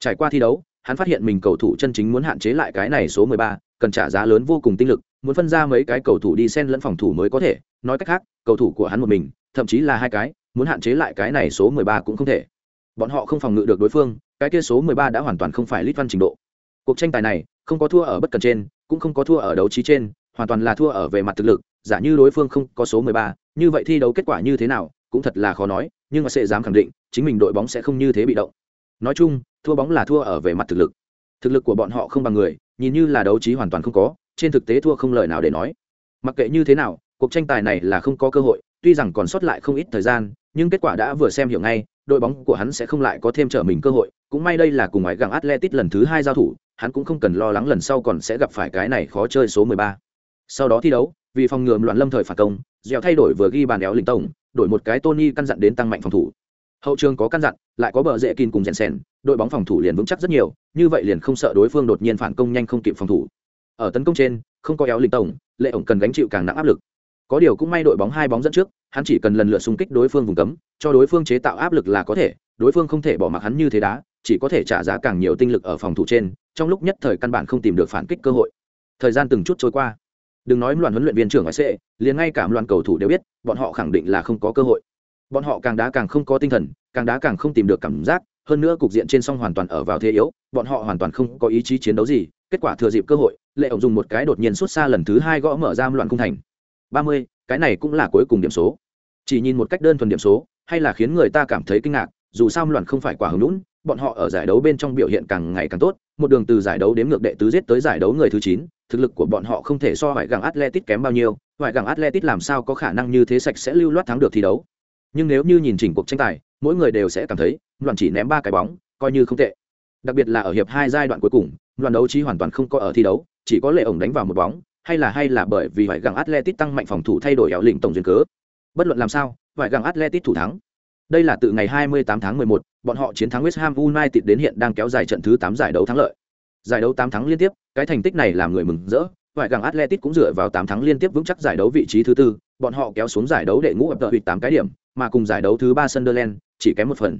Trải qua thi đấu hắn phát hiện mình cầu thủ chân chính muốn hạn chế lại cái này số 13, cần trả giá lớn vô cùng tinh lực muốn phân ra mấy cái cầu thủ đi xen lẫn phòng thủ mới có thể. Nói cách khác cầu thủ của hắn một mình thậm chí là hai cái muốn hạn chế lại cái này số mười ba cũng không thể. Bọn họ không phòng ngự được đối phương cái kia số mười ba đã hoàn toàn không phải lít văn trình độ. Cuộc tranh tài này không có thua ở bất cần trên cũng không có thua ở đấu trí trên hoàn toàn là thua ở về mặt thực lực, giả như đối phương không có số mười ba, như vậy thi đấu kết quả như thế nào, cũng thật là khó nói, nhưng mà sẽ dám khẳng định, chính mình đội bóng sẽ không như thế bị động. Nói chung, thua bóng là thua ở về mặt thực lực. Thực lực của bọn họ không bằng người, nhìn như là đấu trí hoàn toàn không có, trên thực tế thua không lời nào để nói. Mặc kệ như thế nào, cuộc tranh tài này là không có cơ hội, tuy rằng còn sót lại không ít thời gian, nhưng kết quả đã vừa xem hiểu ngay, đội bóng của hắn sẽ không lại có thêm trở mình cơ hội, cũng may đây là cùng ngoại gặng atletic lần thứ hai giao thủ, hắn cũng không cần lo lắng lần sau còn sẽ gặp phải cái này khó chơi số 13 sau đó thi đấu, vì phòng ngừa loạn lâm thời phản công, dẻo thay đổi vừa ghi bàn éo linh tổng, đổi một cái tony căn dặn đến tăng mạnh phòng thủ. Hậu trường có căn dặn, lại có bờ dễ kín cùng rèn sèn, đội bóng phòng thủ liền vững chắc rất nhiều, như vậy liền không sợ đối phương đột nhiên phản công nhanh không kịp phòng thủ. Ở tấn công trên, không có éo linh tổng, lệ ổng cần gánh chịu càng nặng áp lực. Có điều cũng may đội bóng hai bóng dẫn trước, hắn chỉ cần lần lượt xung kích đối phương vùng cấm, cho đối phương chế tạo áp lực là có thể, đối phương không thể bỏ mặc hắn như thế đá, chỉ có thể trả giá càng nhiều tinh lực ở phòng thủ trên, trong lúc nhất thời căn bản không tìm được phản kích cơ hội. Thời gian từng chút trôi qua đừng nói loạn huấn luyện viên trưởng ngoại sệ, liền ngay cả loạn cầu thủ đều biết, bọn họ khẳng định là không có cơ hội. Bọn họ càng đá càng không có tinh thần, càng đá càng không tìm được cảm giác, hơn nữa cục diện trên song hoàn toàn ở vào thế yếu, bọn họ hoàn toàn không có ý chí chiến đấu gì, kết quả thừa dịp cơ hội, lệ ổng dùng một cái đột nhiên xuất xa lần thứ hai gõ mở ra loạn cung thành. Ba mươi, cái này cũng là cuối cùng điểm số. Chỉ nhìn một cách đơn thuần điểm số, hay là khiến người ta cảm thấy kinh ngạc, dù sao loạn không phải quả hứng lũn bọn họ ở giải đấu bên trong biểu hiện càng ngày càng tốt một đường từ giải đấu đếm ngược đệ tứ giết tới giải đấu người thứ chín thực lực của bọn họ không thể so vải gàng atletic kém bao nhiêu vải gàng atletic làm sao có khả năng như thế sạch sẽ lưu loát thắng được thi đấu. Nhưng nếu như nhìn chỉnh cuộc tranh tài mỗi người đều sẽ cảm thấy loạn chỉ ném ba cái bóng coi như không tệ. Đặc biệt là ở hiệp hai giai đoạn cuối cùng loạn đấu trí hoàn toàn không có ở thi đấu chỉ có lệ ổng đánh vào một bóng hay là hay là bởi vì vải gàng atletic tăng mạnh phòng thủ thay đổi ảo lĩnh tổng duyên cớ. Bất luận làm sao vải gàng atletic thủ thắng. Đây là từ ngày 28 tháng 11, bọn họ chiến thắng West Ham United đến hiện đang kéo dài trận thứ 8 giải đấu thắng lợi. Giải đấu 8 thắng liên tiếp, cái thành tích này làm người mừng rỡ. Ngoại gàng Atletico cũng dựa vào 8 thắng liên tiếp vững chắc giải đấu vị trí thứ tư, bọn họ kéo xuống giải đấu đệ ngũ ập tợ 8 cái điểm, mà cùng giải đấu thứ 3 Sunderland chỉ kém một phần.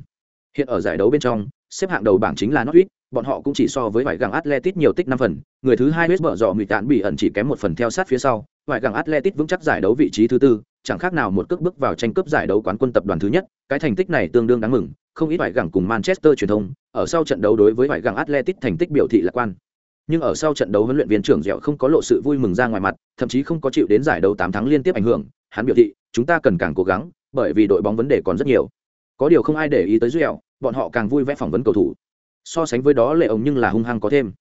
Hiện ở giải đấu bên trong, xếp hạng đầu bảng chính là Norwich, bọn họ cũng chỉ so với ngoại gàng Atletico nhiều tích 5 phần, người thứ hai West Brom dọ mịt tạn bị ẩn chỉ kém một phần theo sát phía sau, ngoại gàng Atletico vững chắc giải đấu vị trí thứ tư, chẳng khác nào một cước bước vào tranh cướp giải đấu quán quân tập đoàn thứ nhất, cái thành tích này tương đương đáng mừng, không ít vải gẳng cùng Manchester truyền thông, ở sau trận đấu đối với vải gẳng atletic thành tích biểu thị lạc quan. Nhưng ở sau trận đấu huấn luyện viên trưởng Dẻo không có lộ sự vui mừng ra ngoài mặt, thậm chí không có chịu đến giải đấu 8 tháng liên tiếp ảnh hưởng, hắn biểu thị, chúng ta cần càng cố gắng, bởi vì đội bóng vấn đề còn rất nhiều. Có điều không ai để ý tới Dẻo, bọn họ càng vui vẻ phỏng vấn cầu thủ. So sánh với đó Lệ ổng nhưng là hung hăng có thêm.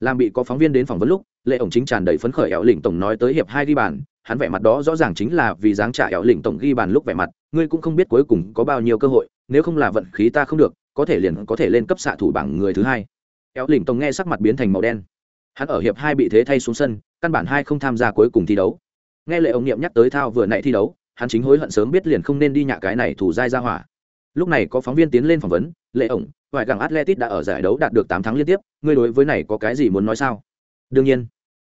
Làm bị có phóng viên đến phỏng vấn lúc, Lệ ổng chính tràn đầy phấn khởi ẻo lỉnh tổng nói tới hiệp hai đi bàn, hắn vẻ mặt đó rõ ràng chính là vì dáng trả ẻo lĩnh tổng ghi bàn lúc vẻ mặt, ngươi cũng không biết cuối cùng có bao nhiêu cơ hội, nếu không là vận khí ta không được, có thể liền có thể lên cấp xạ thủ bảng người thứ hai. Ẻo lĩnh tổng nghe sắc mặt biến thành màu đen. Hắn ở hiệp hai bị thế thay xuống sân, căn bản hai không tham gia cuối cùng thi đấu. Nghe lệ ông niệm nhắc tới thao vừa nãy thi đấu, hắn chính hối hận sớm biết liền không nên đi nhạ cái này thủ dai ra hỏa. Lúc này có phóng viên tiến lên phỏng vấn, lệ ổng, ngoại gàng Atletic đã ở giải đấu đạt được tám tháng liên tiếp, ngươi đối với này có cái gì muốn nói sao? Đương nhiên,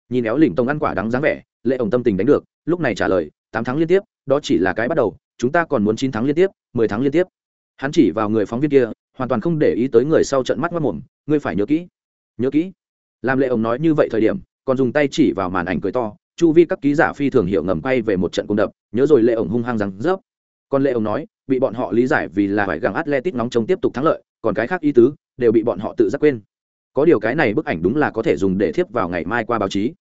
nhìn éo lỉnh tông ăn quả đắng dáng vẻ lệ ổng tâm tình đánh được, lúc này trả lời, tám tháng liên tiếp, đó chỉ là cái bắt đầu, chúng ta còn muốn chín tháng liên tiếp, mười tháng liên tiếp. Hắn chỉ vào người phóng viên kia, hoàn toàn không để ý tới người sau trận mắt mất mồm, ngươi phải nhớ kỹ nhớ kỹ. Làm lệ ổng nói như vậy thời điểm, còn dùng tay chỉ vào màn ảnh cười to, chu vi các ký giả phi thường hiểu ngầm quay về một trận cung đập, nhớ rồi lệ ổng hung hăng rằng rớp. Còn lệ ổng nói, bị bọn họ lý giải vì là phải gặng atletic nóng trông tiếp tục thắng lợi, còn cái khác ý tứ, đều bị bọn họ tự giác quên. Có điều cái này bức ảnh đúng là có thể dùng để thiếp vào ngày mai qua báo chí.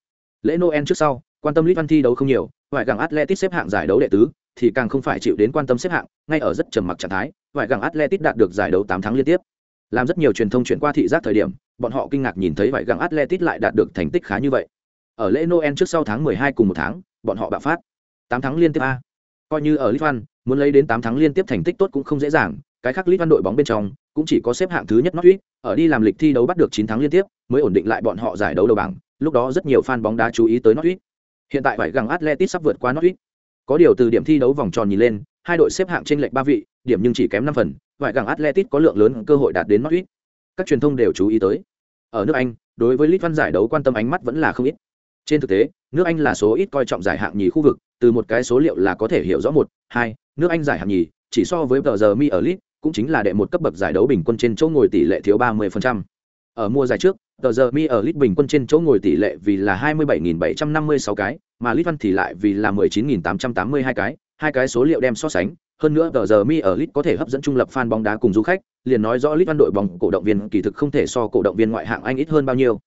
Lễ noel trước sau quan tâm lit văn thi đấu không nhiều ngoại gàng atletic xếp hạng giải đấu đệ tứ thì càng không phải chịu đến quan tâm xếp hạng ngay ở rất trầm mặc trạng thái ngoại gàng atletic đạt được giải đấu tám tháng liên tiếp. Làm rất nhiều truyền thông chuyển qua thị giác thời điểm bọn họ kinh ngạc nhìn thấy ngoại gàng atletic lại đạt được thành tích khá như vậy. Ở lễ noel trước sau tháng 12 cùng một tháng bọn họ bạo phát. Tám tháng liên tiếp a. Coi như ở lit văn muốn lấy đến tám tháng liên tiếp thành tích tốt cũng không dễ dàng cái khác lit văn đội bóng bên trong cũng chỉ có xếp hạng thứ nhất Norwich, ở đi làm lịch thi đấu bắt được chín tháng liên tiếp, mới ổn định lại bọn họ giải đấu đầu bảng, lúc đó rất nhiều fan bóng đá chú ý tới Norwich. Hiện tại phải găng Atletico sắp vượt qua Norwich. Có điều từ điểm thi đấu vòng tròn nhìn lên, hai đội xếp hạng trên lệch 3 vị, điểm nhưng chỉ kém 5 phần, vải găng Atletico có lượng lớn cơ hội đạt đến Norwich. Các truyền thông đều chú ý tới. Ở nước Anh, đối với Leeds Văn giải đấu quan tâm ánh mắt vẫn là không ít. Trên thực tế, nước Anh là số ít coi trọng giải hạng nhì khu vực, từ một cái số liệu là có thể hiểu rõ một, hai, nước Anh giải hạng nhì, chỉ so với tờ giờ mi ở Leeds, cũng chính là đệ một cấp bậc giải đấu bình quân trên chỗ ngồi tỷ lệ thiếu 30%. Ở mùa giải trước, tờ giờ mi ở lit bình quân trên chỗ ngồi tỷ lệ vì là 27.756 cái, mà lit văn thì lại vì là 19.882 cái, hai cái số liệu đem so sánh, hơn nữa tờ giờ mi ở lit có thể hấp dẫn trung lập fan bóng đá cùng du khách liền nói rõ lit văn đội bóng cổ động viên kỳ thực không thể so cổ động viên ngoại hạng anh ít hơn bao nhiêu.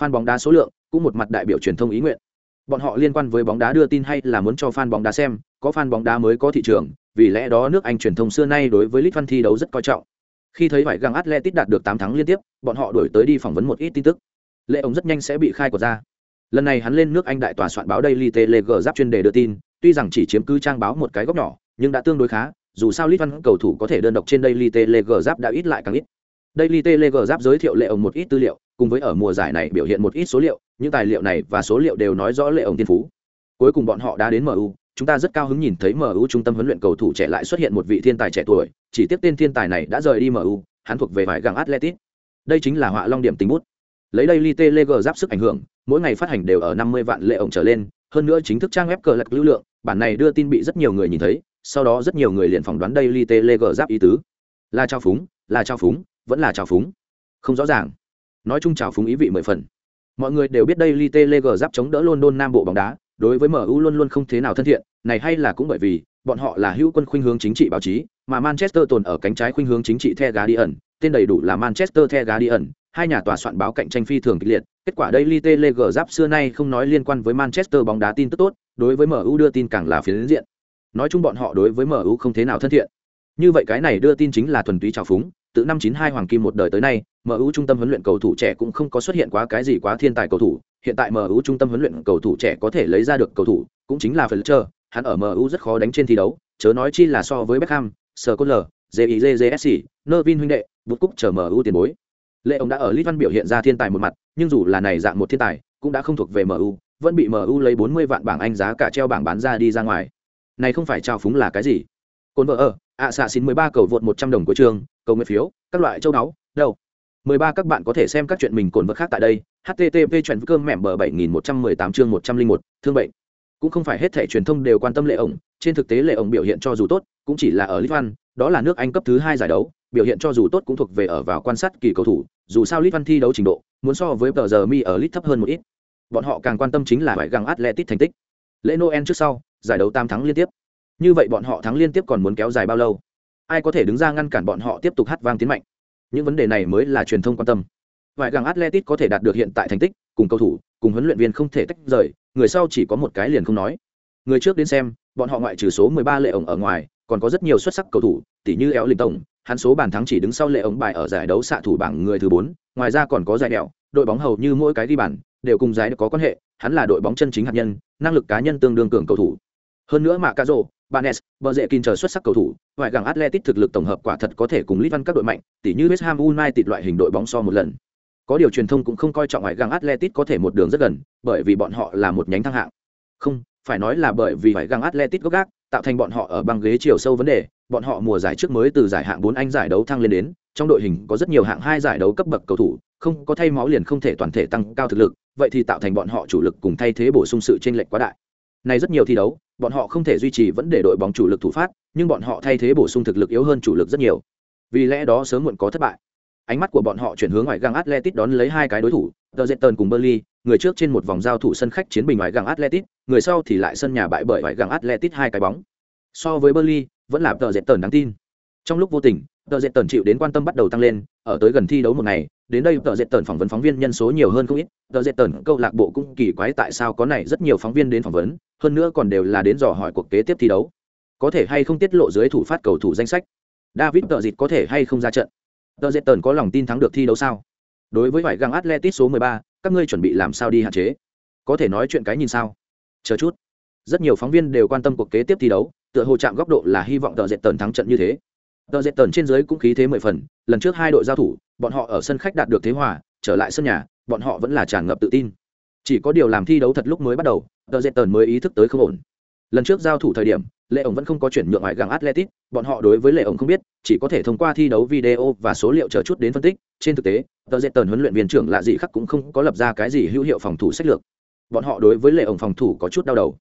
Fan bóng đá số lượng cũng một mặt đại biểu truyền thông ý nguyện. Bọn họ liên quan với bóng đá đưa tin hay là muốn cho fan bóng đá xem có fan bóng đá mới có thị trường vì lẽ đó nước anh truyền thông xưa nay đối với lit văn thi đấu rất coi trọng khi thấy vải găng atletic đạt được tám thắng liên tiếp, bọn họ đổi tới đi phỏng vấn một ít tin tức. Lệ ông rất nhanh sẽ bị khai quật ra. Lần này hắn lên nước anh đại tòa soạn báo daily telegraph giáp chuyên đề đưa tin, tuy rằng chỉ chiếm cứ trang báo một cái góc nhỏ, nhưng đã tương đối khá, dù sao lit văn cầu thủ có thể đơn độc trên daily telegraph đã ít lại càng ít. Daily telegraph giới thiệu lệ ông một ít tư liệu, cùng với ở mùa giải này biểu hiện một ít số liệu, những tài liệu này và số liệu đều nói rõ lệ ông tiên phú. Cuối cùng bọn họ đã đến mu chúng ta rất cao hứng nhìn thấy MU trung tâm huấn luyện cầu thủ trẻ lại xuất hiện một vị thiên tài trẻ tuổi, chỉ tiếc tên thiên tài này đã rời đi MU, hắn thuộc về vải găng Atletico. Đây chính là họa long điểm tính bút. Lấy đây Lite Leger giáp sức ảnh hưởng, mỗi ngày phát hành đều ở 50 vạn lệ ổng trở lên, hơn nữa chính thức trang web cờ lật lưu lượng, bản này đưa tin bị rất nhiều người nhìn thấy, sau đó rất nhiều người liền phỏng đoán đây Lite Leger giáp ý tứ. Là trao phúng, là trao phúng, vẫn là trao phúng. Không rõ ràng. Nói chung Trào phúng ý vị mười phần. Mọi người đều biết đây Lite Leger giáp chống đỡ London Nam bộ bóng đá, đối với MU luôn luôn không thế nào thân thiện, này hay là cũng bởi vì bọn họ là hữu quân khuynh hướng chính trị báo chí, mà Manchester tồn ở cánh trái khuynh hướng chính trị The Guardian, tên đầy đủ là Manchester The Guardian, hai nhà tòa soạn báo cạnh tranh phi thường kịch liệt, kết quả Daily Telegraph xưa nay không nói liên quan với Manchester bóng đá tin tức tốt, đối với MU đưa tin càng là phiến diện. Nói chung bọn họ đối với MU không thế nào thân thiện. Như vậy cái này đưa tin chính là thuần túy trào phúng, từ năm 92 hoàng kim một đời tới nay, MU trung tâm huấn luyện cầu thủ trẻ cũng không có xuất hiện quá cái gì quá thiên tài cầu thủ, hiện tại MU trung tâm huấn luyện cầu thủ trẻ có thể lấy ra được cầu thủ, cũng chính là Fletcher, hắn ở MU rất khó đánh trên thi đấu, chớ nói chi là so với Beckham, Scholler, JJJSC, Nervin huynh đệ, bút cúc chờ MU tiền bối. Lệ ông đã ở Litvan biểu hiện ra thiên tài một mặt, nhưng dù là này dạng một thiên tài, cũng đã không thuộc về MU, vẫn bị MU lấy 40 vạn bảng Anh giá cả treo bảng bán ra đi ra ngoài. Này không phải trao phúng là cái gì? Côn vợ ở, ạ xạ xin 13 cầu vượt 100 đồng của trường, cầu nguyện phiếu, các loại châu náu, đâu. 13 các bạn có thể xem các chuyện mình cồn vật khác tại đây. http chuyện cơm mẻm bờ 7118 chương 101, thương bệnh. Cũng không phải hết thể truyền thông đều quan tâm lệ ổng, trên thực tế lệ ổng biểu hiện cho dù tốt, cũng chỉ là ở Litvan, đó là nước Anh cấp thứ hai giải đấu, biểu hiện cho dù tốt cũng thuộc về ở vào quan sát kỳ cầu thủ, dù sao Litvan thi đấu trình độ, muốn so với tờ giờ mi ở Lit thấp hơn một ít. Bọn họ càng quan tâm chính là phải găng Atletic thành tích. Lễ Noel trước sau, giải đấu tam thắng liên tiếp. Như vậy bọn họ thắng liên tiếp còn muốn kéo dài bao lâu? Ai có thể đứng ra ngăn cản bọn họ tiếp tục hát vang tiến mạnh? những vấn đề này mới là truyền thông quan tâm vài gàng atletic có thể đạt được hiện tại thành tích cùng cầu thủ cùng huấn luyện viên không thể tách rời người sau chỉ có một cái liền không nói người trước đến xem bọn họ ngoại trừ số 13 lệ ổng ở ngoài còn có rất nhiều xuất sắc cầu thủ tỷ như éo linh tổng hắn số bàn thắng chỉ đứng sau lệ ổng bài ở giải đấu xạ thủ bảng người thứ bốn ngoài ra còn có giải Đẹo, đội bóng hầu như mỗi cái ghi bàn đều cùng giải có quan hệ hắn là đội bóng chân chính hạt nhân năng lực cá nhân tương đương cường cầu thủ hơn nữa mà Rô. Banes, bờ rễ kinh chờ xuất sắc cầu thủ, ngoại gẳng Atletic thực lực tổng hợp quả thật có thể cùng Litvan các đội mạnh, tỉ như West Ham United loại hình đội bóng so một lần. Có điều truyền thông cũng không coi trọng ngoại gẳng Atletic có thể một đường rất gần, bởi vì bọn họ là một nhánh thăng hạng. Không, phải nói là bởi vì ngoại gẳng Atletic gốc gác, tạo thành bọn họ ở băng ghế chiều sâu vấn đề, bọn họ mùa giải trước mới từ giải hạng 4 Anh giải đấu thăng lên đến, trong đội hình có rất nhiều hạng hai giải đấu cấp bậc cầu thủ, không có thay máu liền không thể toàn thể tăng cao thực lực, vậy thì tạo thành bọn họ chủ lực cùng thay thế bổ sung sự chênh lệch quá đại. Này rất nhiều thi đấu, bọn họ không thể duy trì vẫn để đội bóng chủ lực thủ phát, nhưng bọn họ thay thế bổ sung thực lực yếu hơn chủ lực rất nhiều. Vì lẽ đó sớm muộn có thất bại. Ánh mắt của bọn họ chuyển hướng ngoài găng Atletic đón lấy hai cái đối thủ, The Zeton cùng Burnley, người trước trên một vòng giao thủ sân khách chiến bình ngoài găng Atletic, người sau thì lại sân nhà bại bởi ngoài găng Atletic hai cái bóng. So với Burnley, vẫn là The Zeton đáng tin. Trong lúc vô tình, tờ dệt tần chịu đến quan tâm bắt đầu tăng lên ở tới gần thi đấu một ngày đến đây tờ dệt tần phỏng vấn phóng viên nhân số nhiều hơn không ít tờ dệt tần câu lạc bộ cũng kỳ quái tại sao có này rất nhiều phóng viên đến phỏng vấn hơn nữa còn đều là đến dò hỏi cuộc kế tiếp thi đấu. Có thể hay không tiết lộ dưới thủ phát cầu thủ danh sách? David tờ dịt có thể hay không ra trận? Tờ dệt tần có lòng tin thắng được thi đấu sao? Đối với vải găng atletic số 13, các ngươi chuẩn bị làm sao đi hạn chế? Có thể nói chuyện cái nhìn sao? Chờ chút. Rất nhiều phóng viên đều quan tâm cuộc kế tiếp thi đấu tựa hồ chạm góc độ là hy vọng tờ dệt tần thắng trận như thế tờ dệt tần trên dưới cũng khí thế mười phần, lần trước hai đội giao thủ, bọn họ ở sân khách đạt được thế hòa, trở lại sân nhà, bọn họ vẫn là tràn ngập tự tin. Chỉ có điều làm thi đấu thật lúc mới bắt đầu, tờ dệt tần mới ý thức tới không ổn. Lần trước giao thủ thời điểm, lệ ổng vẫn không có chuyển nhượng ngoại gàng atletic, bọn họ đối với lệ ổng không biết, chỉ có thể thông qua thi đấu video và số liệu chờ chút đến phân tích. Trên thực tế, tờ dệt tần huấn luyện viên trưởng lạ gì khác cũng không có lập ra cái gì hữu hiệu phòng thủ sách lược. Bọn họ đối với lệ ổng phòng thủ có chút đau đầu.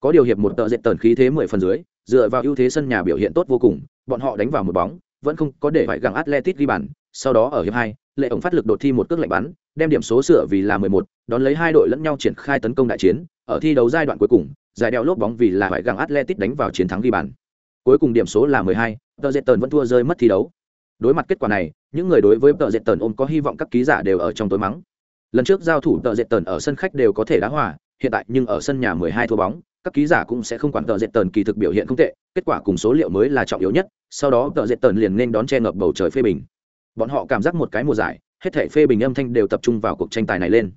Có điều hiệp một tờ dệt tần khí thế mười phần dưới, dựa vào ưu thế sân nhà biểu hiện tốt vô cùng bọn họ đánh vào một bóng vẫn không có để phải gặng atletic ghi bàn sau đó ở hiệp hai lệ ổng phát lực đột thi một cước lạnh bắn đem điểm số sửa vì là 11, đón lấy hai đội lẫn nhau triển khai tấn công đại chiến ở thi đấu giai đoạn cuối cùng giải đeo lốp bóng vì là phải gặng atletic đánh vào chiến thắng ghi bàn. Cuối cùng điểm số là 12, tờ dệt tần vẫn thua rơi mất thi đấu. Đối mặt kết quả này những người đối với tờ dệt tần ôm có hy vọng các ký giả đều ở trong tối mắng. Lần trước giao thủ tờ dệt tần ở sân khách đều có thể đá hòa hiện tại nhưng ở sân nhà 12 thua bóng, các ký giả cũng sẽ không quản tờ dệt tần kỳ thực biểu hiện không tệ, kết quả cùng số liệu mới là trọng yếu nhất, sau đó tờ dệt tần liền nên đón che ngập bầu trời phê bình. Bọn họ cảm giác một cái mùa giải, hết thảy phê bình âm thanh đều tập trung vào cuộc tranh tài này lên.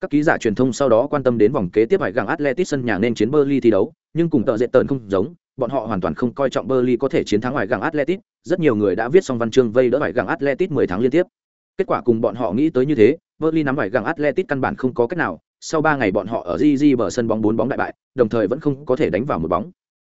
Các ký giả truyền thông sau đó quan tâm đến vòng kế tiếp hải gặng atletic sân nhà nên chiến Burnley thi đấu, nhưng cùng tờ dệt tần không giống, bọn họ hoàn toàn không coi trọng Burnley có thể chiến thắng ngoài gặng atletic rất nhiều người đã viết xong văn chương vây đỡ hải gặng atletic 10 tháng liên tiếp. Kết quả cùng bọn họ nghĩ tới như thế, Burnley nắm hải gặng atletic căn bản không có cách nào sau 3 ngày bọn họ ở GG bờ sân bóng 4 bóng đại bại, đồng thời vẫn không có thể đánh vào một bóng.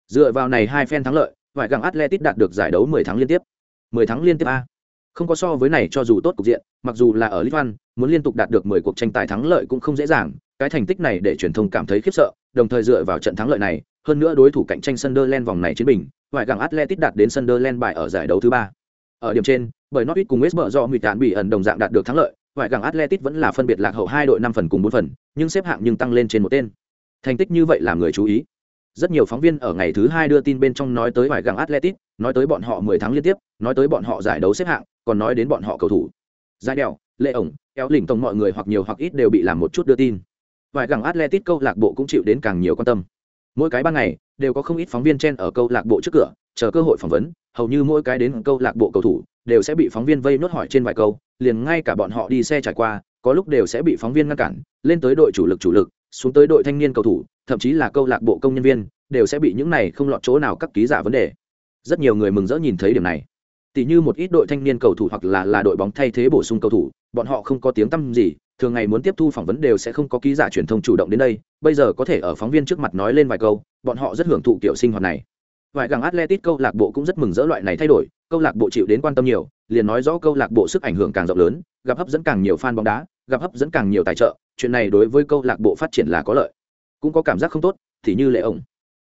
Dựa vào này hai phen thắng lợi ngoại găng atletic đạt được giải đấu 10 tháng liên tiếp. 10 tháng liên tiếp a. Không có so với này cho dù tốt cục diện, mặc dù là ở litvan muốn liên tục đạt được mười cuộc tranh tài thắng lợi cũng không dễ dàng, cái thành tích này để truyền thông cảm thấy khiếp sợ, đồng thời dựa vào trận thắng lợi này, hơn nữa đối thủ cạnh tranh sunderland vòng này chiến bình ngoại gặng atletic đạt đến sunderland bài ở giải đấu thứ ba. Ở điểm trên, bởi norwich cùng west Brom do nguy tán bị ẩn đồng dạng đạt được thắng lợi ngoại gàng atletic vẫn là phân biệt lạc hậu hai đội năm phần cùng bốn phần, nhưng xếp hạng nhưng tăng lên trên một tên. Thành tích như vậy làm người chú ý. Rất nhiều phóng viên ở ngày thứ hai đưa tin bên trong nói tới vài gàng atletic nói tới bọn họ mười tháng liên tiếp, nói tới bọn họ giải đấu xếp hạng, còn nói đến bọn họ cầu thủ. Giải đèo, lệ ổng, kéo lỉnh tổng mọi người hoặc nhiều hoặc ít đều bị làm một chút đưa tin. Vài gàng atletic câu lạc bộ cũng chịu đến càng nhiều quan tâm. Mỗi cái ban ngày, đều có không ít phóng viên chen ở câu lạc bộ trước cửa, chờ cơ hội phỏng vấn, hầu như mỗi cái đến câu lạc bộ cầu thủ, đều sẽ bị phóng viên vây nốt hỏi trên vài câu liền ngay cả bọn họ đi xe trải qua, có lúc đều sẽ bị phóng viên ngăn cản, lên tới đội chủ lực chủ lực, xuống tới đội thanh niên cầu thủ, thậm chí là câu lạc bộ công nhân viên, đều sẽ bị những này không lọt chỗ nào các ký giả vấn đề. Rất nhiều người mừng rỡ nhìn thấy điểm này. Tỷ như một ít đội thanh niên cầu thủ hoặc là là đội bóng thay thế bổ sung cầu thủ, bọn họ không có tiếng tăm gì, thường ngày muốn tiếp thu phỏng vấn đều sẽ không có ký giả truyền thông chủ động đến đây, bây giờ có thể ở phóng viên trước mặt nói lên vài câu, bọn họ rất hưởng thụ kiểu sinh hoạt này. Vài gàng atletic câu lạc bộ cũng rất mừng rỡ loại này thay đổi câu lạc bộ chịu đến quan tâm nhiều, liền nói rõ câu lạc bộ sức ảnh hưởng càng rộng lớn, gặp hấp dẫn càng nhiều fan bóng đá, gặp hấp dẫn càng nhiều tài trợ, chuyện này đối với câu lạc bộ phát triển là có lợi cũng có cảm giác không tốt, thì như lệ ổng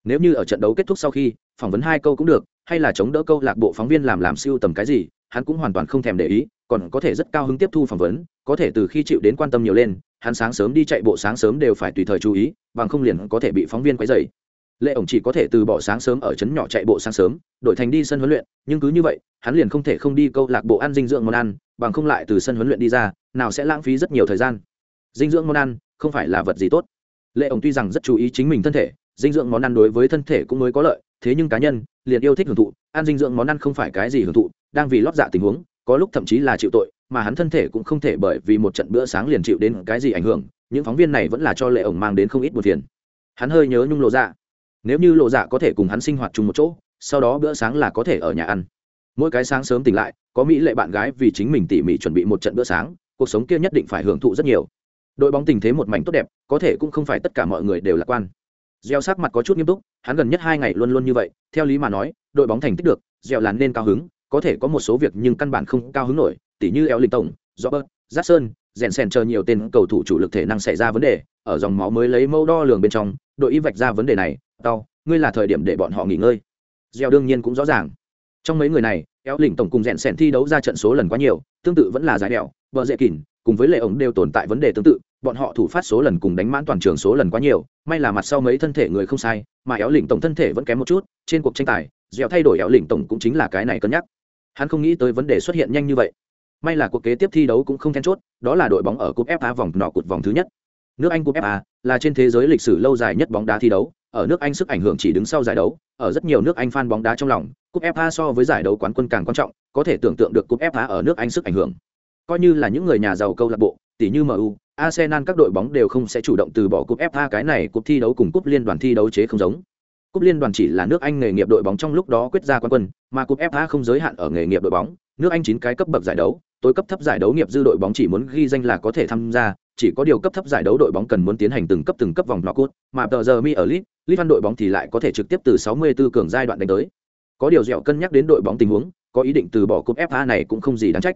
nếu như ở trận đấu kết thúc sau khi, phỏng vấn hai câu cũng được, hay là chống đỡ câu lạc bộ phóng viên làm làm siêu tầm cái gì, hắn cũng hoàn toàn không thèm để ý, còn có thể rất cao hứng tiếp thu phỏng vấn, có thể từ khi chịu đến quan tâm nhiều lên, hắn sáng sớm đi chạy bộ sáng sớm đều phải tùy thời chú ý, bằng không liền có thể bị phóng viên quấy rầy lệ ổng chỉ có thể từ bỏ sáng sớm ở trấn nhỏ chạy bộ sáng sớm, đổi thành đi sân huấn luyện, nhưng cứ như vậy, hắn liền không thể không đi câu lạc bộ ăn dinh dưỡng món ăn, bằng không lại từ sân huấn luyện đi ra, nào sẽ lãng phí rất nhiều thời gian. Dinh dưỡng món ăn, không phải là vật gì tốt. Lệ ổng tuy rằng rất chú ý chính mình thân thể, dinh dưỡng món ăn đối với thân thể cũng mới có lợi, thế nhưng cá nhân, liền yêu thích hưởng thụ, ăn dinh dưỡng món ăn không phải cái gì hưởng thụ, đang vì lót dạ tình huống, có lúc thậm chí là chịu tội, mà hắn thân thể cũng không thể bởi vì một trận bữa sáng liền chịu đến cái gì ảnh hưởng, những phóng viên này vẫn là cho lệ ổng mang đến không ít buồn phiền. Hắn hơi nhớ nhung lộ dạ nếu như lộ dạ có thể cùng hắn sinh hoạt chung một chỗ, sau đó bữa sáng là có thể ở nhà ăn. Mỗi cái sáng sớm tỉnh lại, có mỹ lệ bạn gái vì chính mình tỉ mỉ chuẩn bị một trận bữa sáng, cuộc sống kia nhất định phải hưởng thụ rất nhiều. Đội bóng tình thế một mảnh tốt đẹp, có thể cũng không phải tất cả mọi người đều lạc quan. Gieo sắc mặt có chút nghiêm túc, hắn gần nhất hai ngày luôn luôn như vậy, theo lý mà nói, đội bóng thành tích được, gieo làn nên cao hứng, có thể có một số việc nhưng căn bản không cao hứng nổi, tỉ như eo linh tổng robert, jackson, rèn sèn chờ nhiều tên cầu thủ chủ lực thể năng xảy ra vấn đề, ở dòng máu mới lấy mẫu đo lường bên trong, đội y vạch ra vấn đề này tao, ngươi là thời điểm để bọn họ nghỉ ngơi. Gieo đương nhiên cũng rõ ràng. Trong mấy người này éo lỉnh tổng cùng rèn sèn thi đấu ra trận số lần quá nhiều, tương tự vẫn là giải đèo vợ dễ kỳn cùng với lệ ổng đều tồn tại vấn đề tương tự, bọn họ thủ phát số lần cùng đánh mãn toàn trường số lần quá nhiều, may là mặt sau mấy thân thể người không sai, mà éo lỉnh tổng thân thể vẫn kém một chút, trên cuộc tranh tài dẻo thay đổi éo lỉnh tổng cũng chính là cái này cân nhắc. Hắn không nghĩ tới vấn đề xuất hiện nhanh như vậy. May là cuộc kế tiếp thi đấu cũng không then chốt, đó là đội bóng ở cúp fa vòng nọ cụt vòng thứ nhất. Nước anh cúp fa là trên thế giới lịch sử lâu dài nhất bóng đá thi đấu ở nước anh sức ảnh hưởng chỉ đứng sau giải đấu ở rất nhiều nước anh fan bóng đá trong lòng cúp fa so với giải đấu quán quân càng quan trọng có thể tưởng tượng được cúp fa ở nước anh sức ảnh hưởng coi như là những người nhà giàu câu lạc bộ tỷ như mu Arsenal các đội bóng đều không sẽ chủ động từ bỏ cúp FA cái này cúp thi đấu cùng cúp liên đoàn thi đấu chế không giống. Cúp liên đoàn chỉ là nước Anh nghề nghiệp đội bóng trong lúc đó quyết ra quán quân, mà cúp FA không giới hạn ở nghề nghiệp đội bóng, nước Anh chín cái cấp bậc giải đấu, tối cấp thấp giải đấu nghiệp dư đội bóng chỉ muốn ghi danh là có thể tham gia, chỉ có điều cấp thấp giải đấu đội bóng cần muốn tiến hành từng cấp từng cấp vòng knockout, mà tờ giờ mi ở lit litván đội bóng thì lại có thể trực tiếp từ 64 cường giai đoạn đánh tới. Có điều dẻo cân nhắc đến đội bóng tình huống, có ý định từ bỏ cúp FA này cũng không gì đáng trách.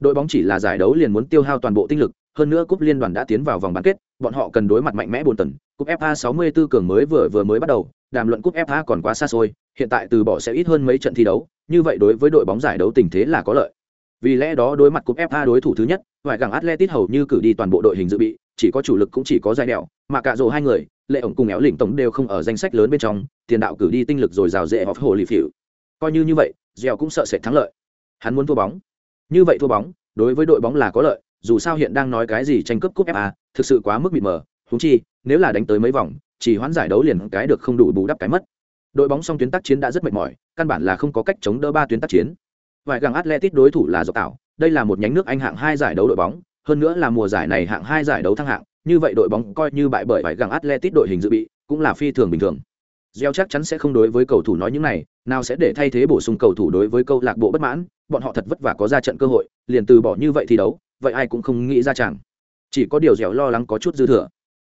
Đội bóng chỉ là giải đấu liền muốn tiêu hao toàn bộ tinh lực, hơn nữa cúp liên đoàn đã tiến vào vòng bán kết, bọn họ cần đối mặt mạnh mẽ buồn tần. Cúp FA 64 cường mới vừa vừa mới bắt đầu, đàm luận cúp FA còn quá xa xôi, hiện tại từ bỏ sẽ ít hơn mấy trận thi đấu, như vậy đối với đội bóng giải đấu tình thế là có lợi. Vì lẽ đó đối mặt cúp FA đối thủ thứ nhất, ngoại gẳng Atletic hầu như cử đi toàn bộ đội hình dự bị, chỉ có chủ lực cũng chỉ có giai đẹo, mà cả rồ hai người, lệ ổng cùng éo lỉnh tổng đều không ở danh sách lớn bên trong, tiền đạo cử đi tinh lực rồi rào dễ hoặc hồ lì phiểu, coi như như vậy dẻo cũng sợ sẽ thắng lợi. Hắn muốn thua bóng. Như vậy thua bóng đối với đội bóng là có lợi dù sao hiện đang nói cái gì tranh cướp cúp fa thực sự quá mức mịt mờ. Huống chi nếu là đánh tới mấy vòng chỉ hoãn giải đấu liền cái được không đủ bù đắp cái mất. Đội bóng song tuyến tác chiến đã rất mệt mỏi căn bản là không có cách chống đỡ ba tuyến tác chiến vài gàng atletic đối thủ là dọc tạo đây là một nhánh nước anh hạng hai giải đấu đội bóng, hơn nữa là mùa giải này hạng hai giải đấu thăng hạng. Như vậy đội bóng coi như bại bởi vài gàng atletic đội hình dự bị, cũng là phi thường bình thường. Gieo chắc chắn sẽ không đối với cầu thủ nói những này, nào sẽ để thay thế bổ sung cầu thủ đối với câu lạc bộ bất mãn. Bọn họ thật vất vả có ra trận cơ hội, liền từ bỏ như vậy thi đấu, vậy ai cũng không nghĩ ra chẳng chỉ có điều dẻo lo lắng có chút dư thừa.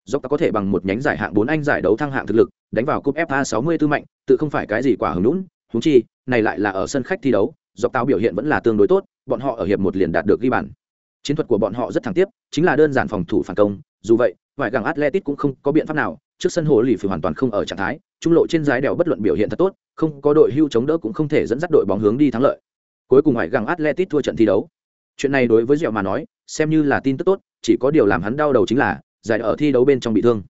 Dốc ta có thể bằng một nhánh giải hạng bốn anh giải đấu thăng hạng thực lực, đánh vào cúp fa 64 mạnh, tự không phải cái gì quả hứng lũn húng chi, này lại là ở sân khách thi đấu dọc tàu biểu hiện vẫn là tương đối tốt bọn họ ở hiệp một liền đạt được ghi bàn. Chiến thuật của bọn họ rất thẳng tiếp chính là đơn giản phòng thủ phản công dù vậy ngoại gàng atletic cũng không có biện pháp nào trước sân hồ lì phì hoàn toàn không ở trạng thái trung lộ trên dài đèo bất luận biểu hiện thật tốt không có đội hưu chống đỡ cũng không thể dẫn dắt đội bóng hướng đi thắng lợi. Cuối cùng ngoại gàng atletic thua trận thi đấu. Chuyện này đối với dẻo mà nói xem như là tin tức tốt chỉ có điều làm hắn đau đầu chính là giải ở thi đấu bên trong bị thương.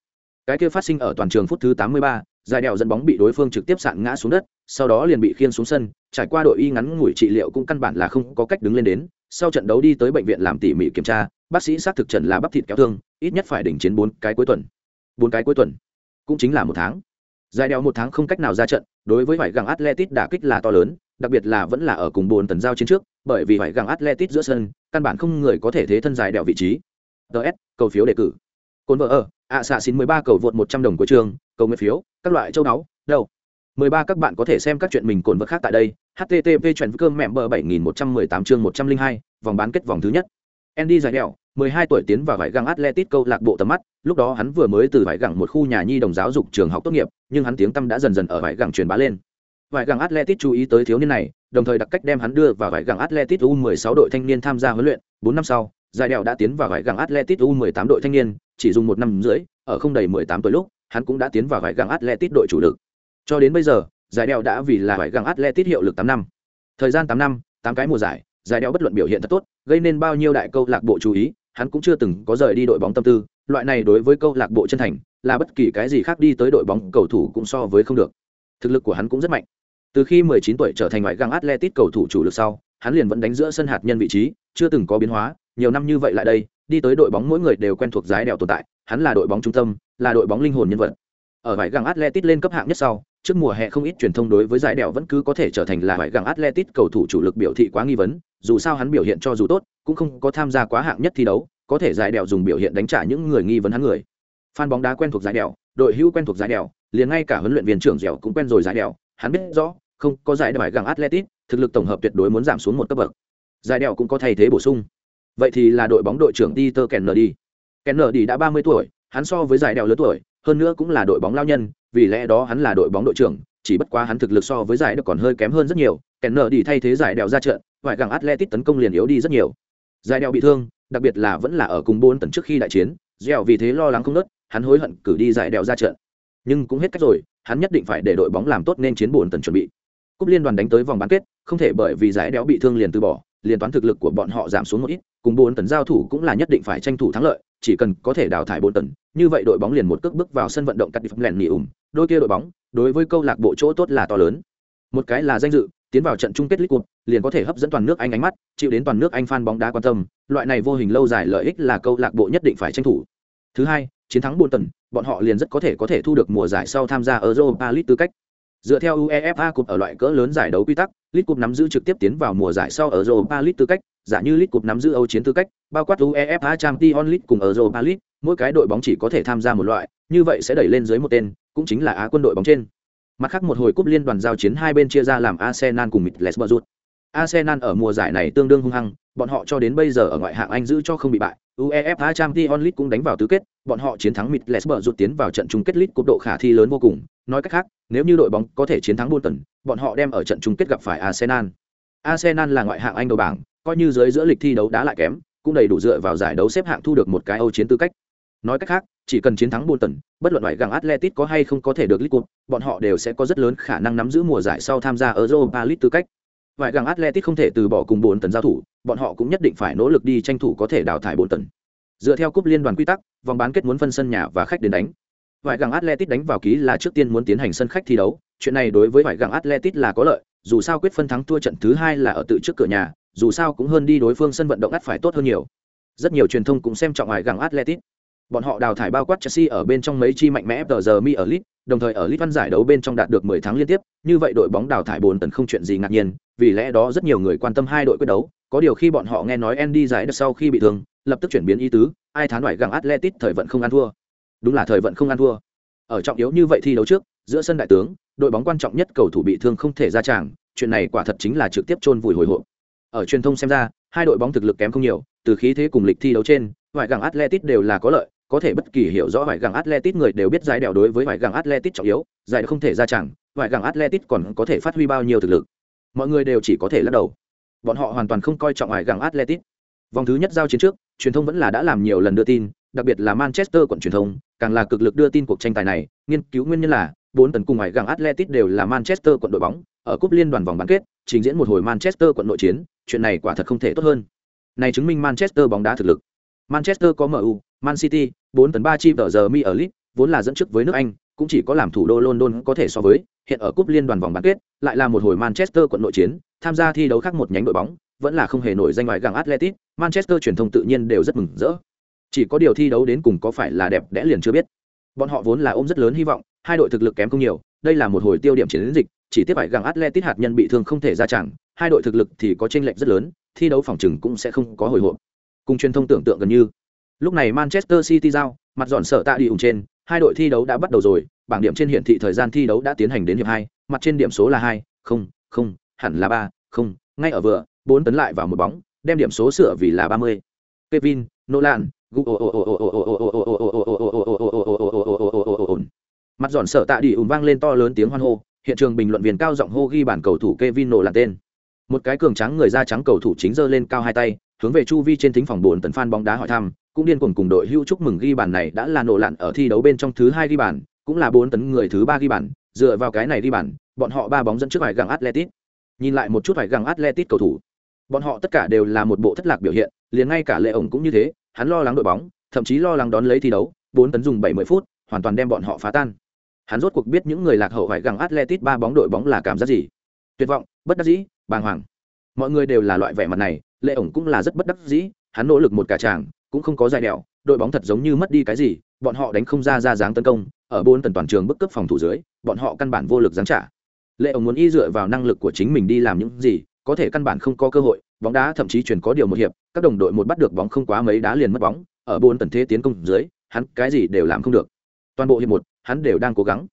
Cái kia phát sinh ở toàn trường phút thứ 83, giải đèo dẫn bóng bị đối phương trực tiếp sạn ngã xuống đất, sau đó liền bị khiên xuống sân, trải qua đội y ngắn ngủi trị liệu cũng căn bản là không có cách đứng lên đến. Sau trận đấu đi tới bệnh viện làm tỉ mỉ kiểm tra, bác sĩ xác thực trần là bắp thịt kéo thương, ít nhất phải đỉnh chiến bốn cái cuối tuần. Bốn cái cuối tuần, cũng chính là một tháng. Giải đèo một tháng không cách nào ra trận, đối với vải găng atletic đả kích là to lớn, đặc biệt là vẫn là ở cùng bồn tần giao chiến trước, bởi vì vải găng atletic giữa sân, căn bản không người có thể thế thân giải đèo vị trí. Ts cầu phiếu đề cử. Cồn vợ ở, ạ xạ xin mười ba cầu vượt một trăm đồng của trường cầu nguyện phiếu, các loại châu đáo đâu. mười ba, các bạn có thể xem các chuyện mình cồn vật khác tại đây, http chuyện cơm mẹ bờ bảy nghìn một trăm mười tám chương một trăm linh hai, vòng bán kết vòng thứ nhất. Andy dài đèo mười hai tuổi tiến vào vải găng atletic câu lạc bộ tầm mắt, lúc đó hắn vừa mới từ vải găng một khu nhà nhi đồng giáo dục trường học tốt nghiệp, nhưng hắn tiếng tăm đã dần dần ở vải găng truyền bá lên. Vải găng atletic chú ý tới thiếu niên này, đồng thời đặc cách đem hắn đưa vào vải găng atletic u 16 đội thanh niên tham gia huấn luyện. Bốn năm sau, giải đèo đã tiến vào vải găng atletic u 18 đội thanh niên, chỉ dùng một năm rưỡi, ở không đầy 18 tuổi lúc hắn cũng đã tiến vào vải găng atletic đội chủ lực. Cho đến bây giờ, giải đeo đã vì là vải găng atletic hiệu lực tám năm. Thời gian tám năm, tám cái mùa giải giải đeo bất luận biểu hiện thật tốt, gây nên bao nhiêu đại câu lạc bộ chú ý, hắn cũng chưa từng có rời đi đội bóng tâm tư. Loại này đối với câu lạc bộ chân thành, là bất kỳ cái gì khác đi tới đội bóng, cầu thủ cũng so với không được. Thực lực của hắn cũng rất mạnh. Từ khi 19 tuổi trở thành ngoại găng atletic cầu thủ chủ lực sau, hắn liền vẫn đánh giữa sân hạt nhân vị trí, chưa từng có biến hóa, nhiều năm như vậy lại đây đi tới đội bóng mỗi người đều quen thuộc giái đèo tồn tại, hắn là đội bóng trung tâm, là đội bóng linh hồn nhân vật. Ở vải găng atletic lên cấp hạng nhất sau, trước mùa hè không ít truyền thông đối với giải đèo vẫn cứ có thể trở thành là vải găng atletic cầu thủ chủ lực biểu thị quá nghi vấn, dù sao hắn biểu hiện cho dù tốt, cũng không có tham gia quá hạng nhất thi đấu, có thể giải đèo dùng biểu hiện đánh trả những người nghi vấn hắn người. Fan bóng đá quen thuộc giải đèo, đội hữu quen thuộc giải đèo, liền ngay cả huấn luyện viên trưởng dẻo cũng quen rồi giải đèo, hắn biết rõ, không có giải đèo găng atletic thực lực tổng hợp tuyệt đối muốn giảm xuống một cấp bậc. Giải đèo cũng có thay thế bổ sung vậy thì là đội bóng đội trưởng Peter Kennedy đi đã ba mươi tuổi, hắn so với giải đèo lớn tuổi, hơn nữa cũng là đội bóng lao nhân, vì lẽ đó hắn là đội bóng đội trưởng, chỉ bất quá hắn thực lực so với giải được còn hơi kém hơn rất nhiều. Kennedy thay thế giải đèo ra trận vài găng atletic tấn công liền yếu đi rất nhiều. Giải đèo bị thương, đặc biệt là vẫn là ở cùng bốn tần trước khi đại chiến dẻo vì thế lo lắng không nớt, hắn hối hận cử đi giải đèo ra trận. Nhưng cũng hết cách rồi, hắn nhất định phải để đội bóng làm tốt nên chiến bốn tần chuẩn bị. Cúp liên đoàn đánh tới vòng bán kết, không thể bởi vì giải đéo bị thương liền từ bỏ, liền toán thực lực của bọn họ giảm xuống một ít cùng bốn tấn giao thủ cũng là nhất định phải tranh thủ thắng lợi chỉ cần có thể đào thải bốn tấn như vậy đội bóng liền một cước bước vào sân vận động cắt đi phẩm lẹn nghỉ ủng đôi kia đội bóng đối với câu lạc bộ chỗ tốt là to lớn một cái là danh dự tiến vào trận chung kết League Cup, liền có thể hấp dẫn toàn nước Anh ánh mắt, chịu đến toàn nước Anh fan bóng đá quan tâm, loại này vô hình lâu dài lợi ích là câu lạc bộ nhất định phải tranh thủ. Thứ hai, chiến thắng buồn tần, bọn họ liền rất có thể có thể thu được mùa giải sau tham gia Europa League tư cách. Dựa theo UEFA Cup ở loại cỡ lớn giải đấu quy tắc, Lit Cup nắm giữ trực tiếp tiến vào mùa giải sau ở Europa League tư cách, giả như Lit Cup nắm giữ Âu chiến tư cách, bao quát UEFA Champions League cùng Europa League, mỗi cái đội bóng chỉ có thể tham gia một loại, như vậy sẽ đẩy lên dưới một tên, cũng chính là Á quân đội bóng trên. Mặt khác một hồi cúp liên đoàn giao chiến hai bên chia ra làm Arsenal cùng Middlesbrough. Arsenal ở mùa giải này tương đương hung hăng, bọn họ cho đến bây giờ ở ngoại hạng Anh giữ cho không bị bại. UEFA Champions League cũng đánh vào tứ kết, bọn họ chiến thắng Middlesbrough tiến vào trận chung kết League cúp độ khả thi lớn vô cùng. Nói cách khác, nếu như đội bóng có thể chiến thắng Bolton, bọn họ đem ở trận chung kết gặp phải Arsenal. Arsenal là ngoại hạng Anh đầu bảng, coi như dưới giữa lịch thi đấu đá lại kém, cũng đầy đủ dựa vào giải đấu xếp hạng thu được một cái Âu chiến tư cách. Nói cách khác, chỉ cần chiến thắng Bolton, bất luận ngoại gặng Atletico có hay không có thể được League Cup, bọn họ đều sẽ có rất lớn khả năng nắm giữ mùa giải sau tham gia Europa League tư cách vài gang Atletic không thể từ bỏ cùng bốn tần giao thủ, bọn họ cũng nhất định phải nỗ lực đi tranh thủ có thể đào thải bốn tần. Dựa theo cúp liên đoàn quy tắc, vòng bán kết muốn phân sân nhà và khách đến đánh. vài gang Atletic đánh vào ký là trước tiên muốn tiến hành sân khách thi đấu, chuyện này đối với vài gang Atletic là có lợi, dù sao quyết phân thắng thua trận thứ hai là ở tự trước cửa nhà dù sao cũng hơn đi đối phương sân vận động ắt phải tốt hơn nhiều rất nhiều truyền thông cũng xem trọng vài gang atletic bọn họ đào thải bao quát chelsea ở bên trong mấy chi mạnh mẽ tờ giờ mi ở lit đồng thời ở lit văn giải đấu bên trong đạt được 10 tháng liên tiếp, như vậy đội bóng đào thải bốn tấn không chuyện gì ngạc nhiên, vì lẽ đó rất nhiều người quan tâm hai đội quyết đấu, có điều khi bọn họ nghe nói Andy giải được sau khi bị thương, lập tức chuyển biến ý tứ, ai thán ngoại gặng atletic thời vận không ăn thua. Đúng là thời vận không ăn thua. Ở trọng yếu như vậy thi đấu trước, giữa sân đại tướng, đội bóng quan trọng nhất cầu thủ bị thương không thể ra tràng, chuyện này quả thật chính là trực tiếp chôn vùi hồi hộp. Ở truyền thông xem ra, hai đội bóng thực lực kém không nhiều, từ khí thế cùng lịch thi đấu trên ngoại gặng atletic đều là có lợi có thể bất kỳ hiểu rõ vải gẳng atletic người đều biết giải đèo đối với vải gẳng atletic trọng yếu, giải không thể ra chẳng vải gẳng atletic còn có thể phát huy bao nhiêu thực lực. Mọi người đều chỉ có thể lắc đầu. Bọn họ hoàn toàn không coi trọng vải gẳng atletic. Vòng thứ nhất giao chiến trước, truyền thông vẫn là đã làm nhiều lần đưa tin, đặc biệt là manchester quận truyền thông, càng là cực lực đưa tin cuộc tranh tài này. Nghiên cứu nguyên nhân là, bốn tấn cùng ngoại gẳng atletic đều là manchester quận đội bóng, ở cúp liên đoàn vòng bán kết, trình diễn một hồi manchester quận nội chiến, chuyện này quả thật không thể tốt hơn. Này chứng minh manchester bóng đá thực lực. Manchester có mu man city 4 tấn 3 chi ở giờ mi ở lit vốn là dẫn trước với nước anh cũng chỉ có làm thủ đô london có thể so với hiện ở cúp liên đoàn vòng bán kết lại là một hồi manchester quận nội chiến tham gia thi đấu khác một nhánh đội bóng vẫn là không hề nổi danh ngoài gang Atletico, manchester truyền thông tự nhiên đều rất mừng rỡ. Chỉ có điều thi đấu đến cùng có phải là đẹp đẽ liền chưa biết. Bọn họ vốn là ôm rất lớn hy vọng hai đội thực lực kém không nhiều đây là một hồi tiêu điểm chiến dịch chỉ tiếp phải gang Atletico hạt nhân bị thương không thể ra trận, hai đội thực lực thì có chênh lệch rất lớn thi đấu phòng chừng cũng sẽ không có hồi hộp. Cùng truyền thông tưởng tượng gần như lúc này manchester city giao mặt dọn sở tạ đi ủng trên hai đội thi đấu đã bắt đầu rồi bảng điểm trên hiển thị thời gian thi đấu đã tiến hành đến hiệp hai mặt trên điểm số là hai không không hẳn là ba không ngay ở vừa bốn tấn lại vào một bóng đem điểm số sửa vì là ba mươi kevin nolan mặt dọn sở tạ đi ủng vang lên to lớn tiếng hoan hô hiện trường bình luận viên cao giọng hô ghi bản cầu thủ kevin Nolan tên một cái cường trắng người da trắng cầu thủ chính giơ lên cao hai tay hướng về chu vi trên thính phòng buồn tấn fan bóng đá hỏi thăm cũng điên cuồng cùng đội hưu chúc mừng ghi bàn này đã là nổ lặn ở thi đấu bên trong thứ hai ghi bàn, cũng là bốn tấn người thứ ba ghi bàn, dựa vào cái này ghi bàn, bọn họ ba bóng dẫn trước phải găng atletic nhìn lại một chút phải găng atletic cầu thủ. Bọn họ tất cả đều là một bộ thất lạc biểu hiện, liền ngay cả lệ ổng cũng như thế, hắn lo lắng đội bóng, thậm chí lo lắng đón lấy thi đấu, bốn tấn dùng bảy mươi phút, hoàn toàn đem bọn họ phá tan. Hắn rốt cuộc biết những người lạc hậu phải găng atletic ba bóng đội bóng là cảm giác gì. Tuyệt vọng, bất đắc dĩ, bàng hoàng. Mọi người đều là loại vẻ mặt này lệ ổng cũng là rất bất đắc dĩ, hắn nỗ lực một cả tràng cũng không có dài đèo, đội bóng thật giống như mất đi cái gì, bọn họ đánh không ra ra dáng tấn công, ở bốn tần toàn trường bức cấp phòng thủ dưới, bọn họ căn bản vô lực giáng trả. Lệ ông muốn y dựa vào năng lực của chính mình đi làm những gì, có thể căn bản không có cơ hội, bóng đá thậm chí chuyển có điều một hiệp, các đồng đội một bắt được bóng không quá mấy đá liền mất bóng, ở bốn tần thế tiến công dưới, hắn cái gì đều làm không được. Toàn bộ hiệp một, hắn đều đang cố gắng.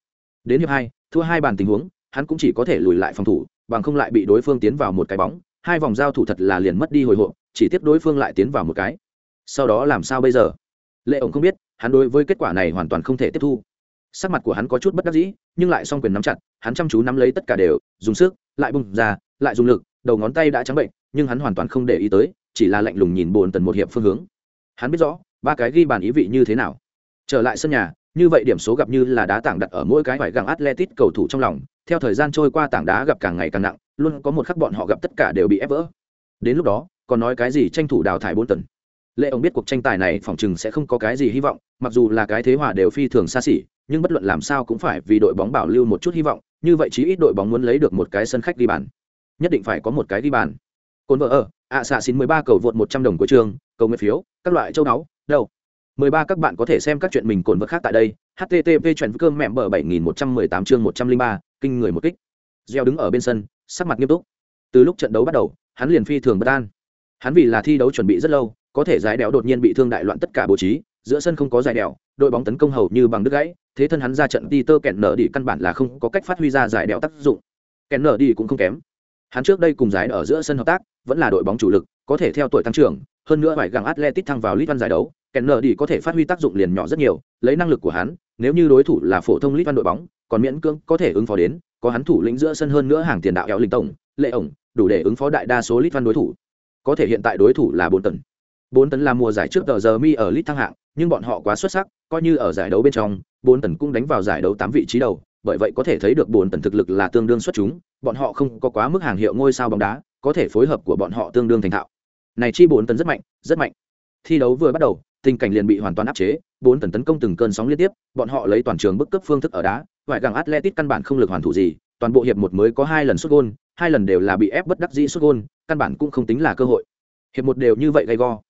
Đến hiệp hai, thua hai bàn tình huống, hắn cũng chỉ có thể lùi lại phòng thủ, bằng không lại bị đối phương tiến vào một cái bóng, hai vòng giao thủ thật là liền mất đi hồi hộp, chỉ tiếp đối phương lại tiến vào một cái sau đó làm sao bây giờ? Lệ ổng không biết, hắn đối với kết quả này hoàn toàn không thể tiếp thu. Sắc mặt của hắn có chút bất đắc dĩ, nhưng lại s o n g quyền nắm chặt, hắn chăm chú nắm lấy tất cả đều, dùng sức, lại bung ra, lại dùng lực, đầu ngón tay đã trắng bệnh, nhưng hắn hoàn toàn không để ý tới, chỉ là lạnh lùng nhìn bồn tần một hiệp phương hướng. Hắn biết rõ, ba cái ghi bàn ý vị như thế nào. Trở lại sân nhà, như vậy điểm số gặp như là đá tảng đặt ở mỗi cái phải găng atletic cầu thủ trong lòng, theo thời gian trôi qua tảng đá gặp càng ngày càng nặng, luôn có một khắc bọn họ gặp tất cả đều bị ép vỡ. Đến lúc đó, còn nói cái gì tranh thủ đào thải bốn tần? Lệ ông biết cuộc tranh tài này phỏng chừng sẽ không có cái gì hy vọng, mặc dù là cái thế hòa đều phi thường xa xỉ, nhưng bất luận làm sao cũng phải vì đội bóng bảo lưu một chút hy vọng, như vậy chí ít đội bóng muốn lấy được một cái sân khách ghi bàn. Nhất định phải có một cái ghi bàn. Cồn vợ ở, ạ xạ xin mười ba cầu vượt một trăm đồng của trường, cầu nguyện phiếu, các loại châu náu đâu? Mười ba các bạn có thể xem các chuyện mình cồn vợ khác tại đây http chuyện cơm mẹm bờ bảy nghìn một trăm mười tám chương một trăm linh ba, kinh người một kích. Gieo đứng ở bên sân, sắc mặt nghiêm túc. Từ lúc trận đấu bắt đầu, hắn liền phi thường bất an. Hắn vì là thi đấu chuẩn bị rất lâu có thể giải đèo đột nhiên bị thương đại loạn tất cả bố trí, giữa sân không có giải đèo đội bóng tấn công hầu như bằng đứt gãy, thế thân hắn ra trận đi tơ kẹn nở đi căn bản là không có cách phát huy ra giải đèo tác dụng. Kẹn nở đi cũng không kém. Hắn trước đây cùng giải ở giữa sân hợp tác, vẫn là đội bóng chủ lực, có thể theo tuổi tăng trưởng, hơn nữa phải gặng atletic thăng vào lit văn giải đấu kẹn nở đi có thể phát huy tác dụng liền nhỏ rất nhiều, lấy năng lực của hắn, nếu như đối thủ là phổ thông lit văn đội bóng, còn miễn cưỡng có thể ứng phó đến, có hắn thủ lĩnh giữa sân hơn nữa hàng tiền đạo éo linh tổng lệ ổng, đủ để ứng phó đại đa số lit văn đối thủ. Có thể hiện tại đối thủ là bốn tấn bốn tấn là mùa giải trước tờ giờ mi ở lit thăng hạng, nhưng bọn họ quá xuất sắc, coi như ở giải đấu bên trong, bốn tấn cũng đánh vào giải đấu tám vị trí đầu, bởi vậy có thể thấy được bốn tấn thực lực là tương đương xuất chúng, bọn họ không có quá mức hàng hiệu ngôi sao bóng đá, có thể phối hợp của bọn họ tương đương thành thạo. Này chi bốn tấn rất mạnh rất mạnh. Thi đấu vừa bắt đầu, tình cảnh liền bị hoàn toàn áp chế, bốn tấn tấn công từng cơn sóng liên tiếp, bọn họ lấy toàn trường bức cấp phương thức ở đá ngoại gàng atletic căn bản không lực hoàn thủ gì, toàn bộ hiệp một mới có hai lần xuất gôn, hai lần đều là bị ép bất đắc dĩ xuất gôn, căn bản cũng không tính là cơ hội. Hiệp một đều như vậy gay go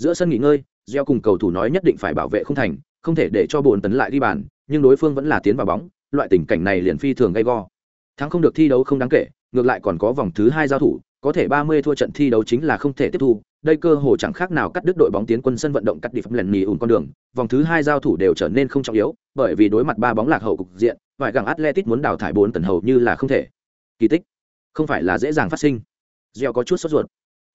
giữa sân nghỉ ngơi gieo cùng cầu thủ nói nhất định phải bảo vệ không thành, không thể để cho bồn tấn lại đi bàn, nhưng đối phương vẫn là tiến vào bóng, loại tình cảnh này liền phi thường gay go. Thắng không được thi đấu không đáng kể, ngược lại còn có vòng thứ hai giao thủ, có thể ba mươi thua trận thi đấu chính là không thể tiếp thu, đây cơ hồ chẳng khác nào cắt đứt đội bóng tiến quân sân vận động cắt đi phẩm lần nhì ủn con đường, vòng thứ hai giao thủ đều trở nên không trọng yếu, bởi vì đối mặt ba bóng lạc hậu cục diện, vài gàng atletic muốn đào thải bốn tần hầu như là không thể. Kỳ tích, không phải là dễ dàng phát sinh. Gieo có chút sốt ruột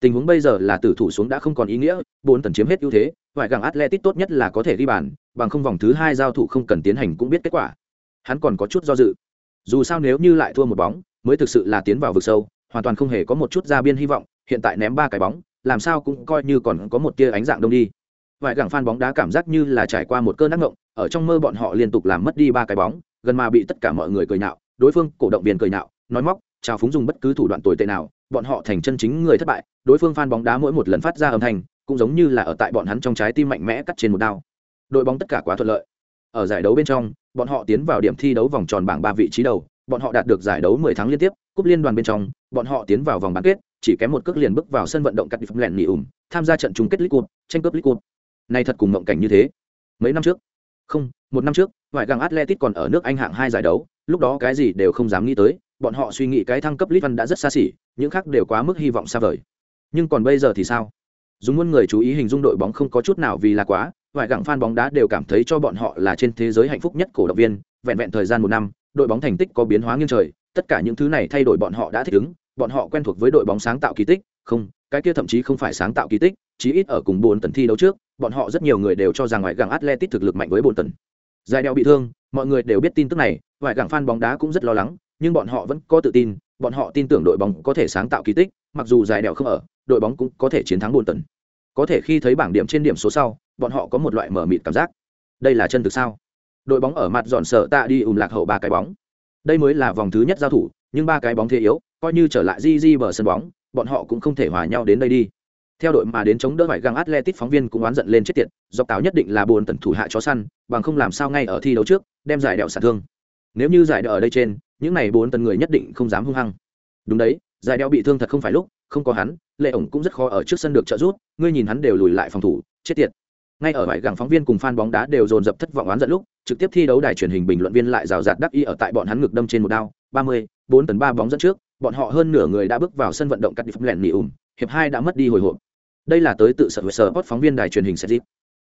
tình huống bây giờ là tử thủ xuống đã không còn ý nghĩa, bốn tần chiếm hết ưu thế, vài gàng atletic tốt nhất là có thể ghi bàn, bằng không vòng thứ hai giao thủ không cần tiến hành cũng biết kết quả. Hắn còn có chút do dự. Dù sao nếu như lại thua một bóng, mới thực sự là tiến vào vực sâu, hoàn toàn không hề có một chút ra biên hy vọng, hiện tại ném ba cái bóng, làm sao cũng coi như còn có một tia ánh dạng đông đi. Vài gẳng phan bóng đá cảm giác như là trải qua một cơn ác ngộng ở trong mơ bọn họ liên tục làm mất đi ba cái bóng, gần mà bị tất cả mọi người cười nhạo, đối phương cổ động viên cười nhạo, nói móc, chào phúng dùng bất cứ thủ đoạn tồi tệ nào bọn họ thành chân chính người thất bại đối phương phan bóng đá mỗi một lần phát ra âm thanh cũng giống như là ở tại bọn hắn trong trái tim mạnh mẽ cắt trên một đao đội bóng tất cả quá thuận lợi ở giải đấu bên trong bọn họ tiến vào điểm thi đấu vòng tròn bảng ba vị trí đầu bọn họ đạt được giải đấu 10 tháng liên tiếp cúp liên đoàn bên trong bọn họ tiến vào vòng bán kết chỉ kém một cước liền bước vào sân vận động cắt đi phẩm lẹn nghỉ ủng tham gia trận chung kết League Cup, tranh cướp League Cup. Này thật cùng mộng cảnh như thế. Mấy năm trước, không, một năm trước, ngoại găng Atletic còn ở nước Anh hạng hai giải đấu, lúc đó cái gì đều không dám nghĩ tới, bọn họ suy nghĩ cái thăng cấp lít văn đã rất xa xỉ, những khác đều quá mức hy vọng xa vời. Nhưng còn bây giờ thì sao? Dùng muôn người chú ý hình dung đội bóng không có chút nào vì là quá, Vài gặng fan bóng đá đều cảm thấy cho bọn họ là trên thế giới hạnh phúc nhất cổ động viên, vẹn vẹn thời gian một năm, đội bóng thành tích có biến hóa nghiêng trời, tất cả những thứ này thay đổi bọn họ đã thích ứng, bọn họ quen thuộc với đội bóng sáng tạo kỳ tích, không, cái kia thậm chí không phải sáng tạo kỳ tích, chí ít ở cùng bốn tần thi đấu trước, bọn họ rất nhiều người đều cho rằng ngoại gặng Atletic thực lực mạnh với bốn tần. Giải đeo bị thương, mọi người đều biết tin tức này, ngoại gặng fan bóng đá cũng rất lo lắng, nhưng bọn họ vẫn có tự tin, bọn họ tin tưởng đội bóng có thể sáng tạo kỳ tích, mặc dù giải đèo không ở, đội bóng cũng có thể chiến thắng buồn tần. Có thể khi thấy bảng điểm trên điểm số sau, bọn họ có một loại mở mịt cảm giác. Đây là chân thực sao? Đội bóng ở mặt dọn sợ tạ đi ùm lạc hậu ba cái bóng. Đây mới là vòng thứ nhất giao thủ, nhưng ba cái bóng thế yếu, coi như trở lại Di Di bờ sân bóng, bọn họ cũng không thể hòa nhau đến đây đi. Theo đội mà đến chống đỡ phải găng Atletic phóng viên cũng oán giận lên chết tiệt, dọc táo nhất định là buồn tần thủ hạ chó săn, bằng không làm sao ngay ở thi đấu trước, đem giải đẹo sản thương. Nếu như giải đẹo ở đây trên, những này bốn tần người nhất định không dám hung hăng. Đúng đấy, giải đeo bị thương thật không phải lúc, không có hắn, Lệ ổng cũng rất khó ở trước sân được trợ giúp, ngươi nhìn hắn đều lùi lại phòng thủ, chết tiệt. Ngay ở bãi gẳng phóng viên cùng fan bóng đá đều dồn dập thất vọng oán giận lúc, trực tiếp thi đấu đài truyền hình bình luận viên lại rào rạt đắc y ở tại bọn hắn ngực đâm trên một đao, 30, 4 tấn ba bóng dẫn trước, bọn họ hơn nửa người đã bước vào sân vận động cắt đi phẩm lẹn nỉ ủng, hiệp hai đã mất đi hồi hộp. Đây là tới tự sở sở post phóng viên đài truyền hình sẽ dịp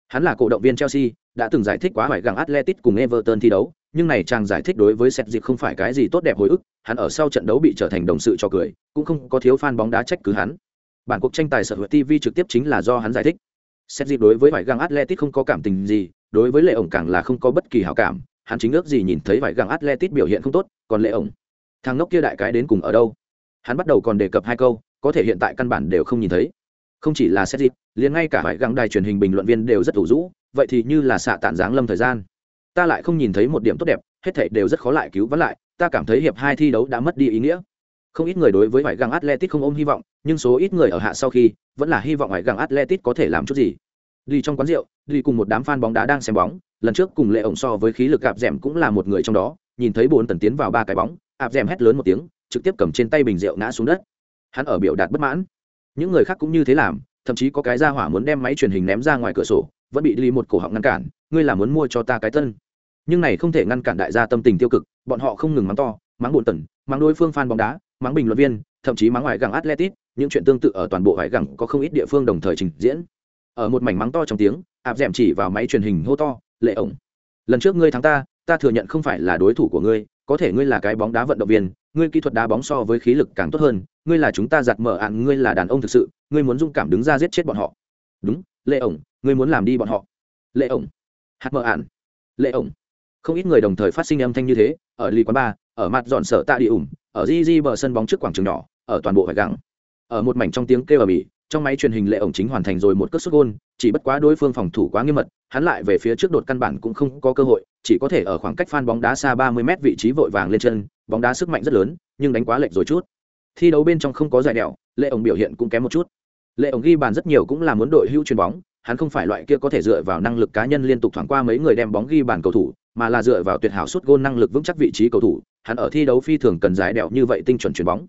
Hắn là cổ động viên Chelsea, đã từng giải thích quá hoài gặng atletic cùng Everton thi đấu, nhưng này chàng giải thích đối với Sergip không phải cái gì tốt đẹp hồi ức, hắn ở sau trận đấu bị trở thành đồng sự cho cười, cũng không có thiếu fan bóng đá trách cứ hắn. Bản cuộc tranh tài sở hữu TV trực tiếp chính là do hắn giải thích. Sergip đối với vải găng atletic không có cảm tình gì, đối với lệ ổng càng là không có bất kỳ hảo cảm, hắn chính ước gì nhìn thấy vải găng Atletic biểu hiện không tốt, còn lệ ổng, thằng ngốc kia đại cái đến cùng ở đâu? Hắn bắt đầu còn đề cập hai câu, có thể hiện tại căn bản đều không nhìn thấy. Không chỉ là Sergip, liền ngay cả vải găng đài truyền hình bình luận viên đều rất thủ rũ, vậy thì như là xạ tản giáng lâm thời gian. Ta lại không nhìn thấy một điểm tốt đẹp, hết thảy đều rất khó lại cứu vãn lại, ta cảm thấy hiệp hai thi đấu đã mất đi ý nghĩa. Không ít người đối với vải găng Atletic không ôm hy vọng, nhưng số ít người ở hạ sau khi, vẫn là hy vọng vải găng Atletic có thể làm chút gì. Đi trong quán rượu, đi cùng một đám fan bóng đá đang xem bóng, lần trước cùng lệ ổng so với khí lực gạp rèm cũng là một người trong đó, nhìn thấy bốn tần tiến vào ba cái bóng, áp rèm hét lớn một tiếng, trực tiếp cầm trên tay bình rượu ngã xuống đất. Hắn ở biểu đạt bất mãn. Những người khác cũng như thế làm, thậm chí có cái ra hỏa muốn đem máy truyền hình ném ra ngoài cửa sổ, vẫn bị đi một cổ họng ngăn cản, ngươi là muốn mua cho ta cái tân. Nhưng này không thể ngăn cản đại gia tâm tình tiêu cực, bọn họ không ngừng mắng to, mắng buồn tần, mắng đối phương fan bóng đá, mắng bình luận viên, thậm chí mắng ngoài gẳng Atletic, những chuyện tương tự ở toàn bộ hải gẳng có không ít địa phương đồng thời trình diễn. Ở một mảnh mắng to trong tiếng áp d chỉ vào máy truyền hình hô to lệ ổng lần trước ngươi thắng ta ta thừa nhận không phải là đối thủ của ngươi có thể ngươi là cái bóng đá vận động viên ngươi kỹ thuật đá bóng so với khí lực càng tốt hơn ngươi là chúng ta giặt mở ạn ngươi là đàn ông thực sự ngươi muốn dung cảm đứng ra giết chết bọn họ. Đúng lệ ổng ngươi muốn làm đi bọn họ. Lệ ổng hạt mở ạn lệ ổng. Không ít người đồng thời phát sinh âm thanh như thế, ở ly quán ba, ở mặt dọn sở tạ đi ủng, ở di di bờ sân bóng trước quảng trường nhỏ, ở toàn bộ hải gắng. Ở một mảnh trong tiếng kêu ở bỉ trong máy truyền hình lệ ổng chính hoàn thành rồi một cất xuất gôn, chỉ bất quá đối phương phòng thủ quá nghiêm mật, hắn lại về phía trước đột căn bản cũng không có cơ hội, chỉ có thể ở khoảng cách phan bóng đá xa ba mươi mét vị trí vội vàng lên chân, bóng đá sức mạnh rất lớn, nhưng đánh quá lệch rồi chút. Thi đấu bên trong không có giải đẹo, lệ ổng biểu hiện cũng kém một chút. Lệ ổng ghi bàn rất nhiều cũng là muốn đội hưu chuyền bóng hắn không phải loại kia có thể dựa vào năng lực cá nhân liên tục thoảng qua mấy người đem bóng ghi bàn cầu thủ mà là dựa vào tuyệt hảo suốt gôn năng lực vững chắc vị trí cầu thủ. Hắn ở thi đấu phi thường cần giải đẹo như vậy tinh chuẩn chuyển bóng.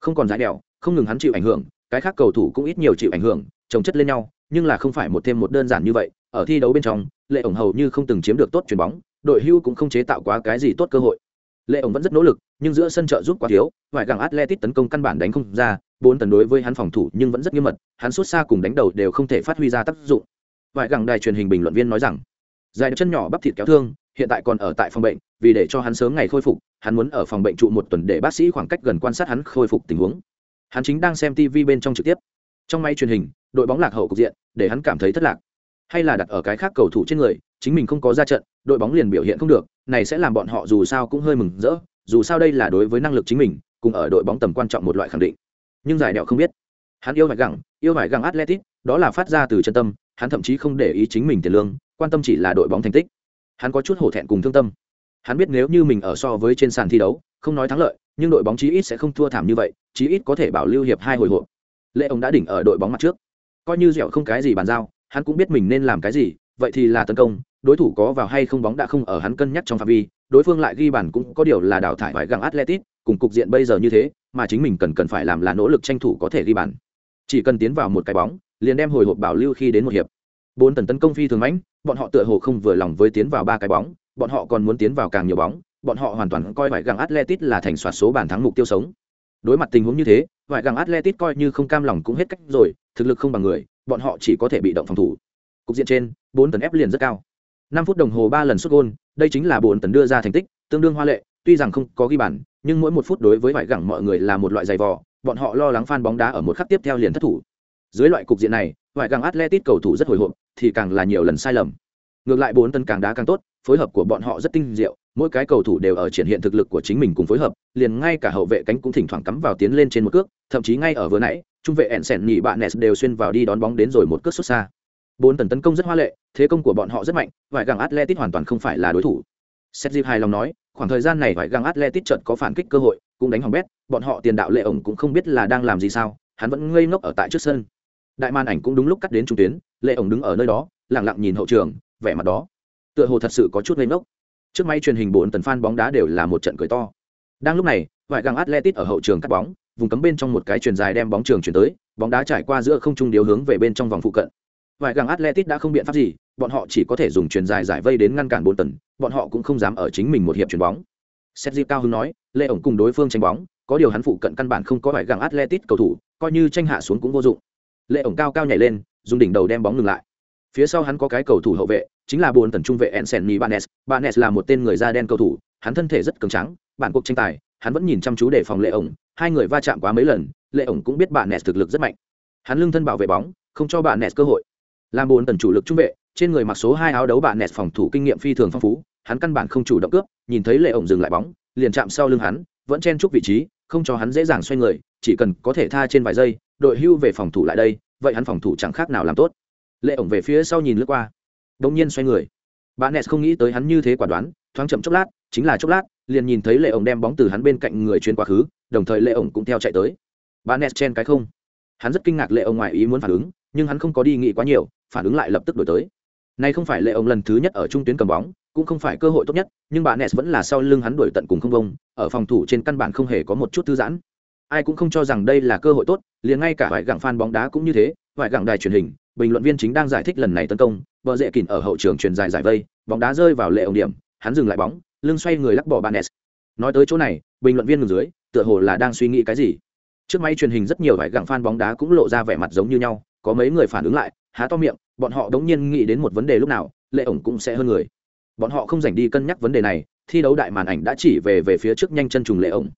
Không còn giải đẹo, không ngừng hắn chịu ảnh hưởng cái khác cầu thủ cũng ít nhiều chịu ảnh hưởng chồng chất lên nhau nhưng là không phải một thêm một đơn giản như vậy. Ở thi đấu bên trong lệ ổng hầu như không từng chiếm được tốt chuyền bóng đội hưu cũng không chế tạo quá cái gì tốt cơ hội. Lệ ổng vẫn rất nỗ lực nhưng giữa sân trợ giúp quá thiếu ngoại gẳng Atletico tấn công căn bản đánh không ra bốn tần đối với hắn phòng thủ nhưng vẫn rất nghiêm mật, hắn xuất xa cùng đánh đầu đều không thể phát huy ra tác dụng. Vài gẳng đài truyền hình bình luận viên nói rằng, dài chân nhỏ bắp thịt kéo thương, hiện tại còn ở tại phòng bệnh, vì để cho hắn sớm ngày khôi phục, hắn muốn ở phòng bệnh trụ một tuần để bác sĩ khoảng cách gần quan sát hắn khôi phục tình huống. Hắn chính đang xem tv bên trong trực tiếp. Trong máy truyền hình, đội bóng lạc hậu cục diện, để hắn cảm thấy thất lạc. Hay là đặt ở cái khác cầu thủ trên người, chính mình không có ra trận, đội bóng liền biểu hiện không được, này sẽ làm bọn họ dù sao cũng hơi mừng rỡ, dù sao đây là đối với năng lực chính mình, cùng ở đội bóng tầm quan trọng một loại khẳng định nhưng giải đẹo không biết. Hắn yêu vải gẳng, yêu vải gẳng atletic, đó là phát ra từ chân tâm, hắn thậm chí không để ý chính mình tiền lương, quan tâm chỉ là đội bóng thành tích. Hắn có chút hổ thẹn cùng thương tâm. Hắn biết nếu như mình ở so với trên sàn thi đấu, không nói thắng lợi, nhưng đội bóng chí ít sẽ không thua thảm như vậy, chí ít có thể bảo lưu hiệp hai hồi hộp. Lệ ông đã đỉnh ở đội bóng mặt trước. Coi như dẻo không cái gì bàn giao, hắn cũng biết mình nên làm cái gì, vậy thì là tấn công, đối thủ có vào hay không bóng đã không ở hắn cân nhắc trong phạm vi, đối phương lại ghi bàn cũng có điều là đào thải vài găng atletic cùng cục diện bây giờ như thế, mà chính mình cần cần phải làm là nỗ lực tranh thủ có thể ghi bàn. Chỉ cần tiến vào một cái bóng, liền đem hồi hộp bảo lưu khi đến một hiệp. Bốn tần tấn công phi thường mãnh, bọn họ tựa hồ không vừa lòng với tiến vào ba cái bóng, bọn họ còn muốn tiến vào càng nhiều bóng, bọn họ hoàn toàn coi vải găng atletic là thành soạt số bàn thắng mục tiêu sống. Đối mặt tình huống như thế, vải găng atletic coi như không cam lòng cũng hết cách rồi, thực lực không bằng người, bọn họ chỉ có thể bị động phòng thủ. Cục diện trên, bốn tấn ép liền rất cao. Năm phút đồng hồ ba lần xuất gôn, đây chính là bốn tấn đưa ra thành tích, tương đương hoa lệ, tuy rằng không có ghi bàn nhưng mỗi một phút đối với vải gẳng mọi người là một loại giày vò, bọn họ lo lắng phan bóng đá ở một khắc tiếp theo liền thất thủ. Dưới loại cục diện này, vải gẳng atletic cầu thủ rất hồi hộp, thì càng là nhiều lần sai lầm. Ngược lại bốn tân càng đá càng tốt, phối hợp của bọn họ rất tinh diệu, mỗi cái cầu thủ đều ở triển hiện thực lực của chính mình cùng phối hợp, liền ngay cả hậu vệ cánh cũng thỉnh thoảng cắm vào tiến lên trên một cước, thậm chí ngay ở vừa nãy, trung vệ ẹn sẻn nhị bạn nes đều xuyên vào đi đón bóng đến rồi một cước xuất xa. Bốn tần tấn công rất hoa lệ, thế công của bọn họ rất mạnh, vải găng atletic hoàn toàn không phải là đối thủ. Sergio hài lòng nói khoảng thời gian này phải găng atletic chợt có phản kích cơ hội, cũng đánh hỏng bét, bọn họ tiền đạo lệ ổng cũng không biết là đang làm gì sao, hắn vẫn ngây ngốc ở tại trước sân. Đại màn ảnh cũng đúng lúc cắt đến trung tuyến lệ ổng đứng ở nơi đó, lặng lặng nhìn hậu trường, vẻ mặt đó, tựa hồ thật sự có chút ngây ngốc. Trước máy truyền hình bốn tần fan bóng đá đều là một trận cười to. Đang lúc này vải găng atletic ở hậu trường cắt bóng, vùng cấm bên trong một cái truyền dài đem bóng trường chuyển tới, bóng đá trải qua giữa không trung điếu hướng về bên trong vòng phụ cận vài găng atletic đã không biện pháp gì, bọn họ chỉ có thể dùng truyền dài giải vây đến ngăn cản bốn tần, bọn họ cũng không dám ở chính mình một hiệp chuyền bóng. Sergio cao hứng nói, lê ổng cùng đối phương tranh bóng, có điều hắn phụ cận căn bản không có vài găng atletic cầu thủ, coi như tranh hạ xuống cũng vô dụng. Lê ổng cao cao nhảy lên, dùng đỉnh đầu đem bóng ngừng lại. Phía sau hắn có cái cầu thủ hậu vệ, chính là bốn tần trung vệ Ensenni Banes Banes là một tên người da đen cầu thủ, hắn thân thể rất cường trắng bản cuộc tranh tài, hắn vẫn nhìn chăm chú để phòng lệ ổng, hai người va chạm quá mấy lần lệ ổng cũng biết banes thực lực rất mạnh. Hắn lưng thân bảo vệ bóng, không cho bạn nes cơ hội làm bốn tần chủ lực trung vệ, trên người mặc số hai áo đấu bạn nẹt phòng thủ kinh nghiệm phi thường phong phú, hắn căn bản không chủ động cướp, nhìn thấy lệ ổng dừng lại bóng, liền chạm sau lưng hắn, vẫn chen chúc vị trí, không cho hắn dễ dàng xoay người, chỉ cần có thể tha trên vài giây, đội hưu về phòng thủ lại đây, vậy hắn phòng thủ chẳng khác nào làm tốt. Lệ ổng về phía sau nhìn lướt qua đông nhiên xoay người. Bạn nes không nghĩ tới hắn như thế quả đoán, thoáng chậm chốc lát, chính là chốc lát, liền nhìn thấy lệ ổng đem bóng từ hắn bên cạnh người chuyên quá khứ, đồng thời lệ ổng cũng theo chạy tới. Bà nes chen cái không. Hắn rất kinh ngạc lệ ổng ngoài ý muốn phản ứng nhưng hắn không có đi nghĩ quá nhiều, phản ứng lại lập tức đổi tới. Nay không phải lệ ông lần thứ nhất ở trung tuyến cầm bóng, cũng không phải cơ hội tốt nhất, nhưng bà nes vẫn là sau lưng hắn đuổi tận cùng không bông, ở phòng thủ trên căn bản không hề có một chút thư giãn. Ai cũng không cho rằng đây là cơ hội tốt, liền ngay cả vài gặng fan bóng đá cũng như thế, vài gặng đài truyền hình, bình luận viên chính đang giải thích lần này tấn công, vợ dễ kìm ở hậu trường truyền dài giải vây, bóng đá rơi vào lệ ông điểm, hắn dừng lại bóng, lưng xoay người lắc bỏ bà nes nói tới chỗ này, bình luận viên ngừng dưới, tựa hồ là đang suy nghĩ cái gì. Trước máy truyền hình rất nhiều vải gặng fan bóng đá cũng lộ ra vẻ mặt giống như nhau có mấy người phản ứng lại, há to miệng, bọn họ đống nhiên nghĩ đến một vấn đề lúc nào, lệ ổng cũng sẽ hơn người. Bọn họ không dành đi cân nhắc vấn đề này, thi đấu đại màn ảnh đã chỉ về về phía trước nhanh chân trùng lệ ổng.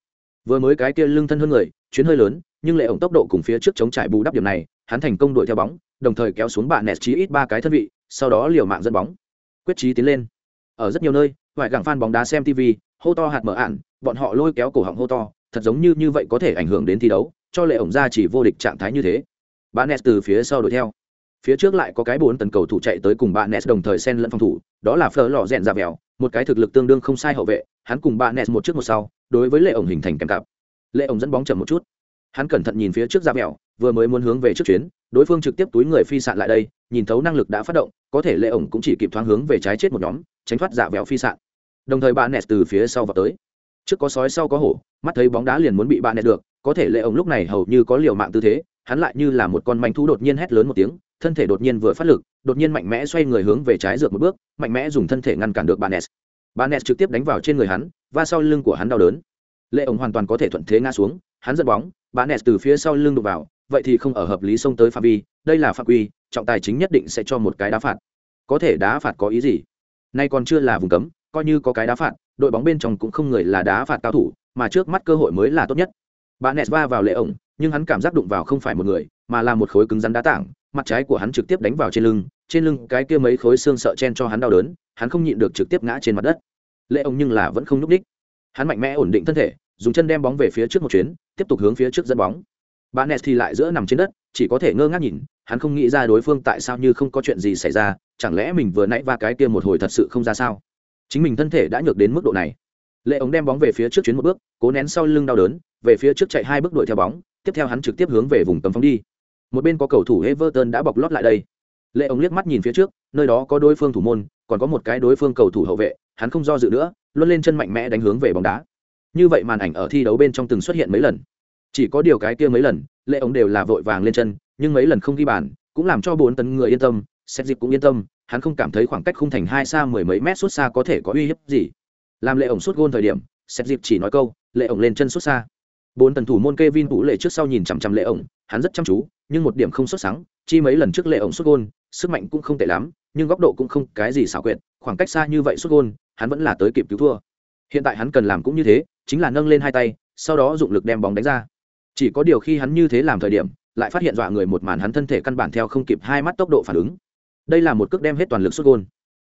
Vừa mới cái kia lưng thân hơn người, chuyến hơi lớn, nhưng lệ ổng tốc độ cùng phía trước chống trải bù đắp điểm này, hắn thành công đuổi theo bóng, đồng thời kéo xuống bạn nẹt chí ít ba cái thân vị, sau đó liều mạng dẫn bóng. Quyết trí tiến lên. Ở rất nhiều nơi ngoại gặng fan bóng đá xem tv hô to hạt mở ạn, bọn họ lôi kéo cổ họng hô to, thật giống như như vậy có thể ảnh hưởng đến thi đấu, cho lệ ổng ra chỉ vô địch trạng thái như thế bạn nes từ phía sau đuổi theo. Phía trước lại có cái bốn tần cầu thủ chạy tới cùng bạn nes đồng thời xen lẫn phòng thủ, đó là phở lò rèn ra vèo một cái thực lực tương đương không sai hậu vệ, hắn cùng bạn nes một trước một sau, đối với lệ ổng hình thành kèm cặp lệ ổng dẫn bóng chậm một chút. Hắn cẩn thận nhìn phía trước dạ ra vèo vừa mới muốn hướng về trước chuyến, đối phương trực tiếp túi người phi sạn lại đây, nhìn thấu năng lực đã phát động, có thể lệ ổng cũng chỉ kịp thoáng hướng về trái chết một nhóm, tránh thoát giả vẹo phi sạn. Đồng thời bạn nes từ phía sau vào tới. Trước có sói sau có hổ, mắt thấy bóng đá liền muốn bị bạn nẹt được, có thể lệ ổng lúc này hầu như có liều mạng tư thế hắn lại như là một con manh thú đột nhiên hét lớn một tiếng, thân thể đột nhiên vừa phát lực, đột nhiên mạnh mẽ xoay người hướng về trái dược một bước, mạnh mẽ dùng thân thể ngăn cản được bà nes bà nes trực tiếp đánh vào trên người hắn và sau lưng của hắn đau đớn. Lệ ổng hoàn toàn có thể thuận thế ngã xuống, hắn dẫn bóng bà nes từ phía sau lưng đục vào, vậy thì không ở hợp lý xông tới phạm vi, đây là phạm quy, trọng tài chính nhất định sẽ cho một cái đá phạt. Có thể đá phạt có ý gì? Nay còn chưa là vùng cấm, coi như có cái đá phạt, đội bóng bên trong cũng không người là đá phạt cao thủ, mà trước mắt cơ hội mới là tốt nhất. Bà nes va vào lệ ổng nhưng hắn cảm giác đụng vào không phải một người, mà là một khối cứng rắn đá tảng, mặt trái của hắn trực tiếp đánh vào trên lưng trên lưng cái kia mấy khối xương sợ chen cho hắn đau đớn, hắn không nhịn được trực tiếp ngã trên mặt đất. Lệ ông nhưng là vẫn không nhúc ních hắn mạnh mẽ ổn định thân thể, dùng chân đem bóng về phía trước một chuyến, tiếp tục hướng phía trước dẫn bóng. Bà nes thì lại giữa nằm trên đất, chỉ có thể ngơ ngác nhìn, hắn không nghĩ ra đối phương tại sao như không có chuyện gì xảy ra, chẳng lẽ mình vừa nãy va cái kia một hồi thật sự không ra sao? Chính mình thân thể đã nhược đến mức độ này. Lệ ống đem bóng về phía trước chuyến một bước, cố nén sau lưng đau đớn, về phía trước chạy hai bước đuổi theo bóng tiếp theo hắn trực tiếp hướng về vùng cấm phóng đi. Một bên có cầu thủ everton đã bọc lót lại đây. Lệ ông liếc mắt nhìn phía trước, nơi đó có đối phương thủ môn, còn có một cái đối phương cầu thủ hậu vệ, hắn không do dự nữa, luôn lên chân mạnh mẽ đánh hướng về bóng đá. Như vậy màn ảnh ở thi đấu bên trong từng xuất hiện mấy lần. Chỉ có điều cái kia mấy lần, lệ ông đều là vội vàng lên chân, nhưng mấy lần không ghi bàn, cũng làm cho bốn tấn người yên tâm xét dịp cũng yên tâm, hắn không cảm thấy khoảng cách khung thành hai xa mười mấy mét xuất xa có thể có uy hiếp gì. Làm lệ ổng suốt gôn thời điểm xét dịp chỉ nói câu, lệ ổng lên chân xuất xa bốn tần thủ môn Kevin Vũ lệ trước sau nhìn chằm chằm lệ ổng, hắn rất chăm chú, nhưng một điểm không xuất sáng, chi mấy lần trước lệ ổng xuất gôn, sức mạnh cũng không tệ lắm, nhưng góc độ cũng không cái gì xảo quyệt, khoảng cách xa như vậy xuất gôn, hắn vẫn là tới kịp cứu thua. Hiện tại hắn cần làm cũng như thế, chính là nâng lên hai tay, sau đó dụng lực đem bóng đánh ra. Chỉ có điều khi hắn như thế làm thời điểm, lại phát hiện dọa người một màn hắn thân thể căn bản theo không kịp hai mắt tốc độ phản ứng. Đây là một cước đem hết toàn lực xuất gôn.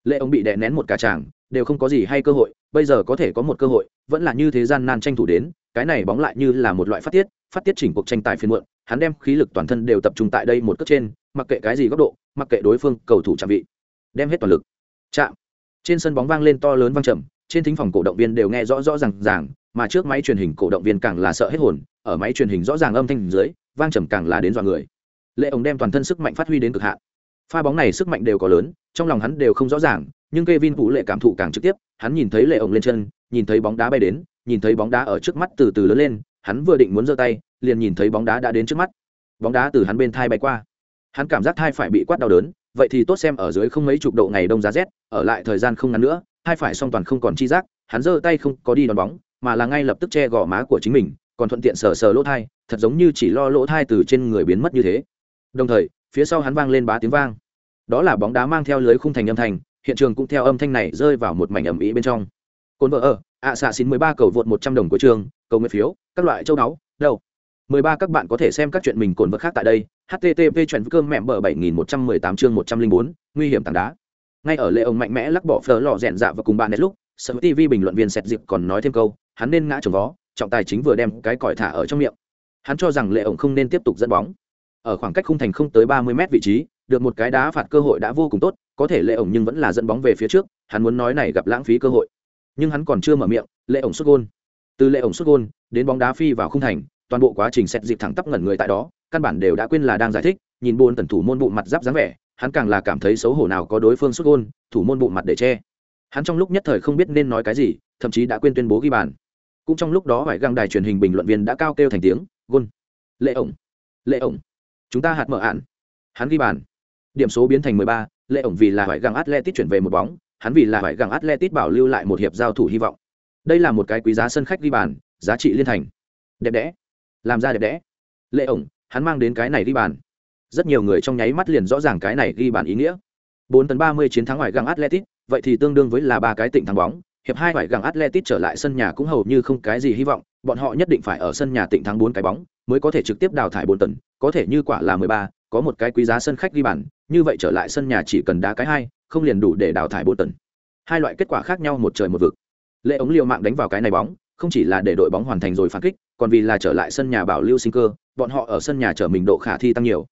Lệ ổng bị đè nén một cả tràng, đều không có gì hay cơ hội, bây giờ có thể có một cơ hội, vẫn là như thế gian nan tranh thủ đến, cái này bóng lại như là một loại phát tiết phát tiết chỉnh cuộc tranh tài phiên muộn, hắn đem khí lực toàn thân đều tập trung tại đây một cất trên, mặc kệ cái gì góc độ, mặc kệ đối phương cầu thủ chạm vị, đem hết toàn lực. Chạm. Trên sân bóng vang lên to lớn vang trầm, trên thính phòng cổ động viên đều nghe rõ rõ ràng ràng, mà trước máy truyền hình cổ động viên càng là sợ hết hồn, ở máy truyền hình rõ ràng âm thanh dưới, vang trầm càng là đến dọa người. Lệ ổng đem toàn thân sức mạnh phát huy đến cực hạn. Pha bóng này sức mạnh đều có lớn, trong lòng hắn đều không rõ ràng, nhưng Kevin Vũ lệ cảm thụ càng trực tiếp, hắn nhìn thấy lệ ổng lên chân, nhìn thấy bóng đá bay đến nhìn thấy bóng đá ở trước mắt từ từ lớn lên, hắn vừa định muốn giơ tay, liền nhìn thấy bóng đá đã đến trước mắt. Bóng đá từ hắn bên thai bay qua. Hắn cảm giác thai phải bị quát đau đớn, vậy thì tốt xem ở dưới không mấy chục độ ngày đông giá rét, ở lại thời gian không ngắn nữa hai phải song toàn không còn chi giác, hắn giơ tay không có đi đón bóng, mà là ngay lập tức che gò má của chính mình, còn thuận tiện sờ sờ lỗ thai, thật giống như chỉ lo lỗ thai từ trên người biến mất như thế. Đồng thời, phía sau hắn vang lên bá tiếng vang. Đó là bóng đá mang theo lưới khung thành âm thanh, hiện trường cũng theo âm thanh này rơi vào một mảnh ẩm ý bên trong. Cồn vợ ở ạ xạ xin mười ba cầu vượt một trăm đồng của trường, cầu nguyện phiếu, các loại châu đáo, đâu? mười ba các bạn có thể xem các chuyện mình cồn vật khác tại đây http chuyện cơm mẹm bờ bảy nghìn một trăm mười tám chương một trăm linh bốn, nguy hiểm tảng đá. Ngay ở lễ ông mạnh mẽ lắc bỏ phở lò rèn dạ và cùng bạn nét lúc, sở tv bình luận viên sẹt dịp còn nói thêm câu, hắn nên ngã trồng vó, trọng tài chính vừa đem cái còi thả ở trong miệng. Hắn cho rằng lệ ổng không nên tiếp tục dẫn bóng. Ở khoảng cách khung thành không tới ba mươi mét vị trí, được một cái đá phạt cơ hội đã vô cùng tốt, có thể lệ ổng nhưng vẫn là dẫn bóng về phía trước, hắn muốn nói này gặp lãng phí cơ hội nhưng hắn còn chưa mở miệng, lệ ổng xuất gôn. Từ lệ ổng xuất gôn đến bóng đá phi vào khung thành, toàn bộ quá trình xét dịp thẳng tắp ngẩn người tại đó, căn bản đều đã quên là đang giải thích, nhìn bồn tần thủ môn bụng mặt giáp dáng vẻ, hắn càng là cảm thấy xấu hổ nào có đối phương xuất gôn, thủ môn bụng mặt để che. Hắn trong lúc nhất thời không biết nên nói cái gì, thậm chí đã quên tuyên bố ghi bàn. Cũng trong lúc đó phải găng đài truyền hình bình luận viên đã cao kêu thành tiếng, gôn. Lệ ổng. Lệ ổng. Chúng ta hạt mở ạn. Hắn ghi bàn. Điểm số biến thành mười ba, lệ ổng vì là phải găng atletic chuyển về một bóng hắn vì là phải găng atletic bảo lưu lại một hiệp giao thủ hy vọng. Đây là một cái quý giá sân khách ghi bàn, giá trị liên thành. Đẹp đẽ. Làm ra đẹp đẽ. Lệ ổng, hắn mang đến cái này ghi bàn. Rất nhiều người trong nháy mắt liền rõ ràng cái này ghi bàn ý nghĩa. Bốn tấn ba mươi chiến thắng ngoài găng atletic vậy thì tương đương với là ba cái tịnh thắng bóng. Hiệp hai phải găng atletic trở lại sân nhà cũng hầu như không cái gì hy vọng. Bọn họ nhất định phải ở sân nhà tịnh thắng bốn cái bóng, mới có thể trực tiếp đào thải bốn tấn, có thể như quả là mười ba, có một cái quý giá sân khách ghi bàn. Như vậy trở lại sân nhà chỉ cần đá cái hai không liền đủ để đào thải bốn tấn hai loại kết quả khác nhau một trời một vực. Lệ ống liều mạng đánh vào cái này bóng, không chỉ là để đội bóng hoàn thành rồi phản kích, còn vì là trở lại sân nhà bảo lưu sinh cơ, bọn họ ở sân nhà trở mình độ khả thi tăng nhiều.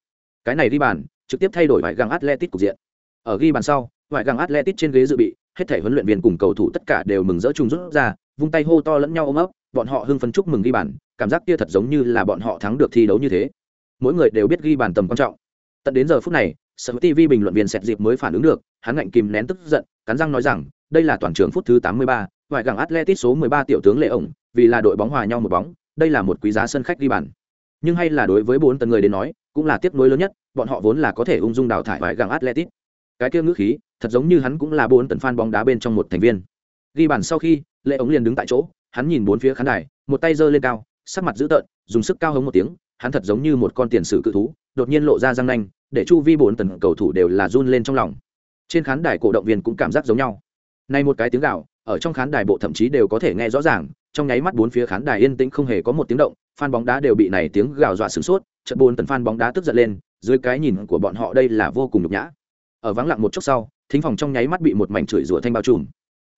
Cái này ghi bàn, trực tiếp thay đổi vải găng atletic cục diện. Ở ghi bàn sau vải găng atletic trên ghế dự bị, hết thể huấn luyện viên cùng cầu thủ tất cả đều mừng rỡ chung rút ra, vung tay hô to lẫn nhau ôm ấp, bọn họ hưng phấn chúc mừng ghi bàn, cảm giác kia thật giống như là bọn họ thắng được thi đấu như thế. Mỗi người đều biết ghi bàn tầm quan trọng. Tận đến giờ phút này sở tv bình luận viên sẹt dịp mới phản ứng được hắn ngạnh kìm nén tức giận cắn răng nói rằng đây là toàn trường phút thứ 83, ngoại gặng Atletic số 13 tiểu tướng Lệ ổng, vì là đội bóng hòa nhau một bóng, đây là một quý giá sân khách ghi bàn. Nhưng hay là đối với bốn tấn người đến nói cũng là tiếc nuối lớn nhất bọn họ vốn là có thể ung dung đào thải vài găng atletic cái kia ngữ khí thật giống như hắn cũng là bốn tần fan bóng đá bên trong một thành viên. Ghi bàn sau khi lệ ống liền đứng tại chỗ hắn nhìn bốn phía khán đài một tay giơ lên cao sắc mặt dữ tợn dùng sức cao hống một tiếng hắn thật giống như một con tiền sử cự thú, đột nhiên lộ ra răng nanh, để chu vi bốn tần cầu thủ đều là run lên trong lòng. Trên khán đài cổ động viên cũng cảm giác giống nhau. Nay một cái tiếng gạo ở trong khán đài bộ thậm chí đều có thể nghe rõ ràng, trong nháy mắt bốn phía khán đài yên tĩnh không hề có một tiếng động, fan bóng đá đều bị này tiếng gào dọa sửng sốt trận bốn tần fan bóng đá tức giận lên, dưới cái nhìn của bọn họ đây là vô cùng nhục nhã. Ở vắng lặng một chút sau, thính phòng trong nháy mắt bị một mảnh chửi rủa thanh bao trùm.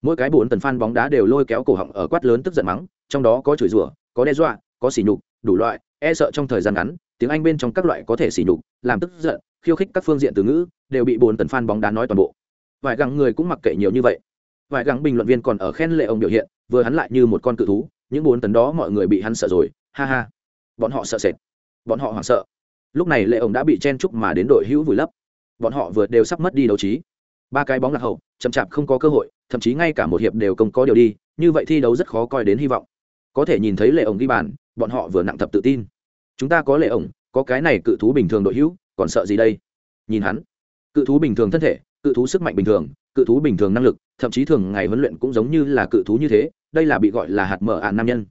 Mỗi cái bốn tần fan bóng đá đều lôi kéo cổ họng ở quát lớn tức giận mắng, trong đó có chửi rủa, có đe dọa, có sỉ nhục, đủ loại e sợ trong thời gian ngắn, tiếng anh bên trong các loại có thể xỉ nhục, làm tức giận, khiêu khích các phương diện từ ngữ, đều bị bốn tần fan bóng đá nói toàn bộ. Vài gắng người cũng mặc kệ nhiều như vậy. Vài gắng bình luận viên còn ở khen lệ ông biểu hiện, vừa hắn lại như một con cự thú, những bốn tấn đó mọi người bị hắn sợ rồi, ha ha. Bọn họ sợ sệt. Bọn họ hoảng sợ. Lúc này lệ ông đã bị chen chúc mà đến đội hữu vùi lấp. Bọn họ vừa đều sắp mất đi đấu trí. Ba cái bóng lạc hậu, chậm chạp không có cơ hội, thậm chí ngay cả một hiệp đều không có điều đi, như vậy thi đấu rất khó coi đến hy vọng. Có thể nhìn thấy lệ ổng ghi bàn, bọn họ vừa nặng thập tự tin chúng ta có lệ ổng, có cái này cự thú bình thường đội hữu, còn sợ gì đây? Nhìn hắn. Cự thú bình thường thân thể, cự thú sức mạnh bình thường, cự thú bình thường năng lực, thậm chí thường ngày huấn luyện cũng giống như là cự thú như thế, đây là bị gọi là hạt mở ạn nam nhân.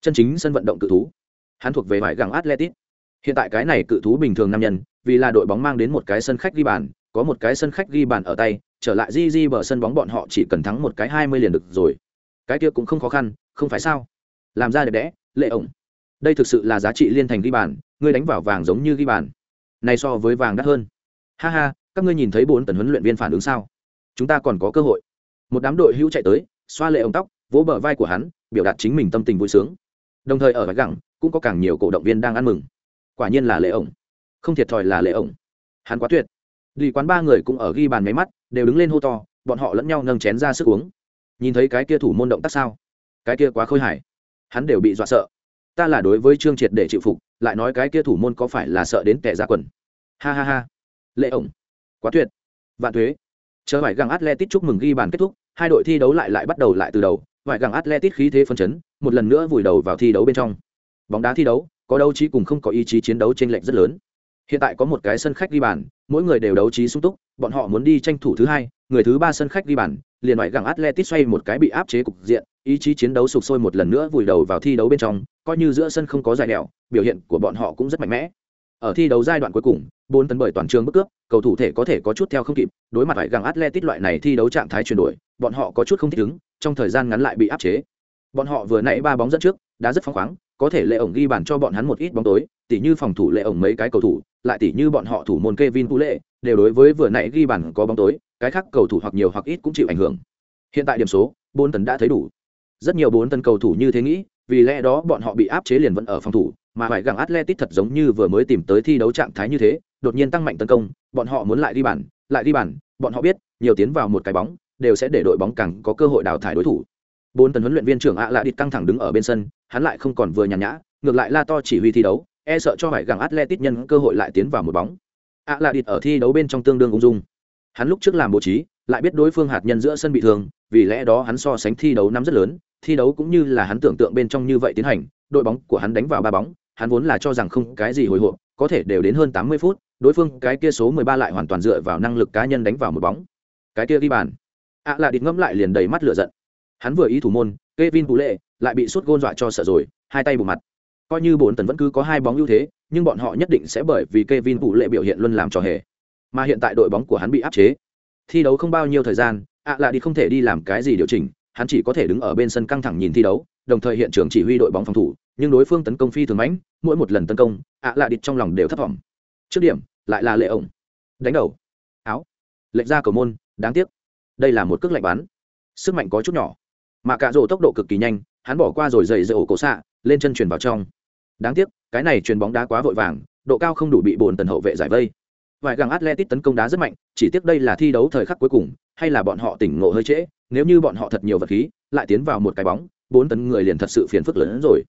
Chân chính sân vận động cự thú. Hắn thuộc về vải găng atletic hiện tại cái này cự thú bình thường nam nhân, vì là đội bóng mang đến một cái sân khách ghi bàn, có một cái sân khách ghi bàn ở tay, trở lại di di bờ sân bóng bọn họ chỉ cần thắng một cái hai mươi liền được rồi. Cái kia cũng không khó khăn, không phải sao? Làm ra đẹp đẽ, lệ ổng đây thực sự là giá trị liên thành ghi bàn, ngươi đánh vào vàng giống như ghi bàn. Này so với vàng đắt hơn. Ha ha, các ngươi nhìn thấy bốn tần huấn luyện viên phản ứng sao? Chúng ta còn có cơ hội. Một đám đội hữu chạy tới, xoa lệ ống tóc, vỗ bờ vai của hắn, biểu đạt chính mình tâm tình vui sướng. Đồng thời ở vạch gẳng, cũng có càng nhiều cổ động viên đang ăn mừng. Quả nhiên là lệ ổng. Không thiệt thòi là lệ ổng. Hắn quá tuyệt. Đi quán ba người cũng ở ghi bàn máy mắt, đều đứng lên hô to, bọn họ lẫn nhau nâng chén ra sức uống. Nhìn thấy cái kia thủ môn động tác sao? Cái kia quá khôi hài. Hắn đều bị dọa sợ ta là đối với trương triệt để chịu phục, lại nói cái kia thủ môn có phải là sợ đến kẻ ra quần. Ha ha ha. Lệ ổng. Quá tuyệt. Vạn thuế. Chờ vải găng atletic chúc mừng ghi bàn kết thúc, hai đội thi đấu lại lại bắt đầu lại từ đầu. Vải găng atletic khí thế phân chấn, một lần nữa vùi đầu vào thi đấu bên trong. Bóng đá thi đấu, có đấu trí cùng không có ý chí chiến đấu trên lệnh rất lớn. Hiện tại có một cái sân khách ghi bàn, mỗi người đều đấu trí sung túc, bọn họ muốn đi tranh thủ thứ hai, người thứ ba sân khách ghi bàn, liền ngoại gẳng atletic xoay một cái bị áp chế cục diện ý chí chiến đấu sụp sôi một lần nữa vùi đầu vào thi đấu bên trong, coi như giữa sân không có dài đèo, biểu hiện của bọn họ cũng rất mạnh mẽ. Ở thi đấu giai đoạn cuối cùng, bốn tấn bởi toàn trường bức cướp, cầu thủ thể có thể có chút theo không kịp, đối mặt phải găng atletic loại này thi đấu trạng thái chuyển đổi, bọn họ có chút không thích ứng, trong thời gian ngắn lại bị áp chế. Bọn họ vừa nãy ba bóng dẫn trước, đã rất phóng khoáng, có thể lệ ổng ghi bàn cho bọn hắn một ít bóng tối, tỉ như phòng thủ lệ ổng mấy cái cầu thủ, lại tỉ như bọn họ thủ môn Kevin Pule đều đối với vừa nãy ghi bàn có bóng tối, cái khác cầu thủ hoặc nhiều hoặc ít cũng chịu ảnh hưởng. Hiện tại điểm số, bốn tấn đã thấy đủ rất nhiều bốn tân cầu thủ như thế nghĩ, vì lẽ đó bọn họ bị áp chế liền vẫn ở phòng thủ, mà phải gặng atletic thật giống như vừa mới tìm tới thi đấu trạng thái như thế, đột nhiên tăng mạnh tấn công, bọn họ muốn lại đi bàn, lại đi bàn, bọn họ biết, nhiều tiến vào một cái bóng, đều sẽ để đội bóng càng có cơ hội đào thải đối thủ. Bốn tấn huấn luyện viên trưởng ạ lạ địt căng thẳng đứng ở bên sân, hắn lại không còn vừa nhàn nhã, ngược lại la to chỉ huy thi đấu e sợ cho phải gặng atletic nhân cơ hội lại tiến vào một bóng. Ạ lạ địt ở thi đấu bên trong tương đương ung dung. Hắn lúc trước làm bố trí, lại biết đối phương hạt nhân giữa sân bị thương, vì lẽ đó hắn so sánh thi đấu năm rất lớn thi đấu cũng như là hắn tưởng tượng bên trong như vậy tiến hành đội bóng của hắn đánh vào ba bóng hắn vốn là cho rằng không cái gì hồi hộp có thể đều đến hơn tám mươi phút đối phương cái kia số mười ba lại hoàn toàn dựa vào năng lực cá nhân đánh vào một bóng cái kia ghi bàn ạ là địt ngẫm lại liền đầy mắt lửa giận hắn vừa ý thủ môn Kevin Bù Lệ lại bị sút gôn dọa cho sợ rồi, hai tay bù mặt. Coi như bốn tấn vẫn cứ có hai bóng ưu thế, nhưng bọn họ nhất định sẽ bởi vì Kevin Bù Lệ biểu hiện luôn làm trò hề. Mà hiện tại đội bóng của hắn bị áp chế. Thi đấu không bao nhiêu thời gian, ạ là đi không thể đi làm cái gì điều chỉnh, hắn chỉ có thể đứng ở bên sân căng thẳng nhìn thi đấu, đồng thời hiện trường chỉ huy đội bóng phòng thủ, nhưng đối phương tấn công phi thường mãnh, mỗi một lần tấn công, ạ lạ địch trong lòng đều thấp vọng. Trước điểm, lại là lệ ổng. Đánh đầu. Áo. Lệch ra cầu môn, đáng tiếc. Đây là một cước lạnh bắn. Sức mạnh có chút nhỏ mà cạ rổ tốc độ cực kỳ nhanh hắn bỏ qua rồi dậy dậy ổ cổ xạ lên chân truyền vào trong đáng tiếc cái này truyền bóng đá quá vội vàng độ cao không đủ bị bồn tần hậu vệ giải vây vài gàng atletic tấn công đá rất mạnh chỉ tiếc đây là thi đấu thời khắc cuối cùng hay là bọn họ tỉnh ngộ hơi trễ, nếu như bọn họ thật nhiều vật khí, lại tiến vào một cái bóng, bốn tấn người liền thật sự phiền phức lớn hơn rồi.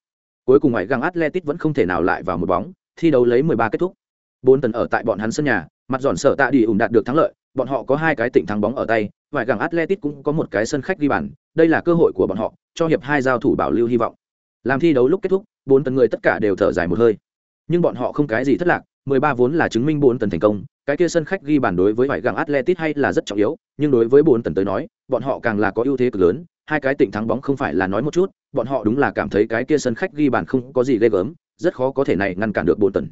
Cuối cùng ngoại găng atletic vẫn không thể nào lại vào một bóng, thi đấu lấy 13 kết thúc. Bốn tấn ở tại bọn hắn sân nhà, mặt giòn sở tạ đi ủng đạt được thắng lợi, bọn họ có hai cái tỉnh thắng bóng ở tay, ngoại găng atletic cũng có một cái sân khách ghi bàn, đây là cơ hội của bọn họ, cho hiệp hai giao thủ bảo lưu hy vọng. Làm thi đấu lúc kết thúc, bốn tấn người tất cả đều thở dài một hơi nhưng bọn họ không cái gì thất lạc 13 vốn là chứng minh bốn tần thành công, cái kia sân khách ghi bàn đối với vải găng atletic hay là rất trọng yếu, nhưng đối với bốn tần tới nói, bọn họ càng là có ưu thế cực lớn, hai cái tỉnh thắng bóng không phải là nói một chút, bọn họ đúng là cảm thấy cái kia sân khách ghi bàn không có gì ghê gớm, rất khó có thể này ngăn cản được bốn tần.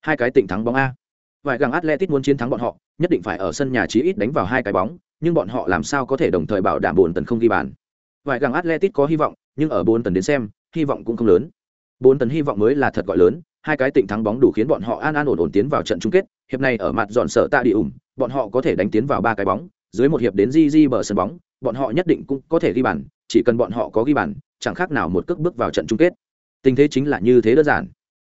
Hai cái tỉnh thắng bóng a. Vải găng atletic muốn chiến thắng bọn họ, nhất định phải ở sân nhà chí ít đánh vào hai cái bóng, nhưng bọn họ làm sao có thể đồng thời bảo đảm bốn tần không ghi bàn. Vải găng atletic có hy vọng, nhưng ở bốn tần đến xem, hy vọng cũng không lớn. Bốn tần hy vọng mới là thật gọi lớn hai cái tỉnh thắng bóng đủ khiến bọn họ an an ổn ổn tiến vào trận chung kết, hiệp này ở mặt dọn sở tạ đi ủng, bọn họ có thể đánh tiến vào ba cái bóng, dưới một hiệp đến di di bờ sân bóng, bọn họ nhất định cũng có thể ghi bàn, chỉ cần bọn họ có ghi bàn, chẳng khác nào một cước bước vào trận chung kết. Tình thế chính là như thế đơn giản.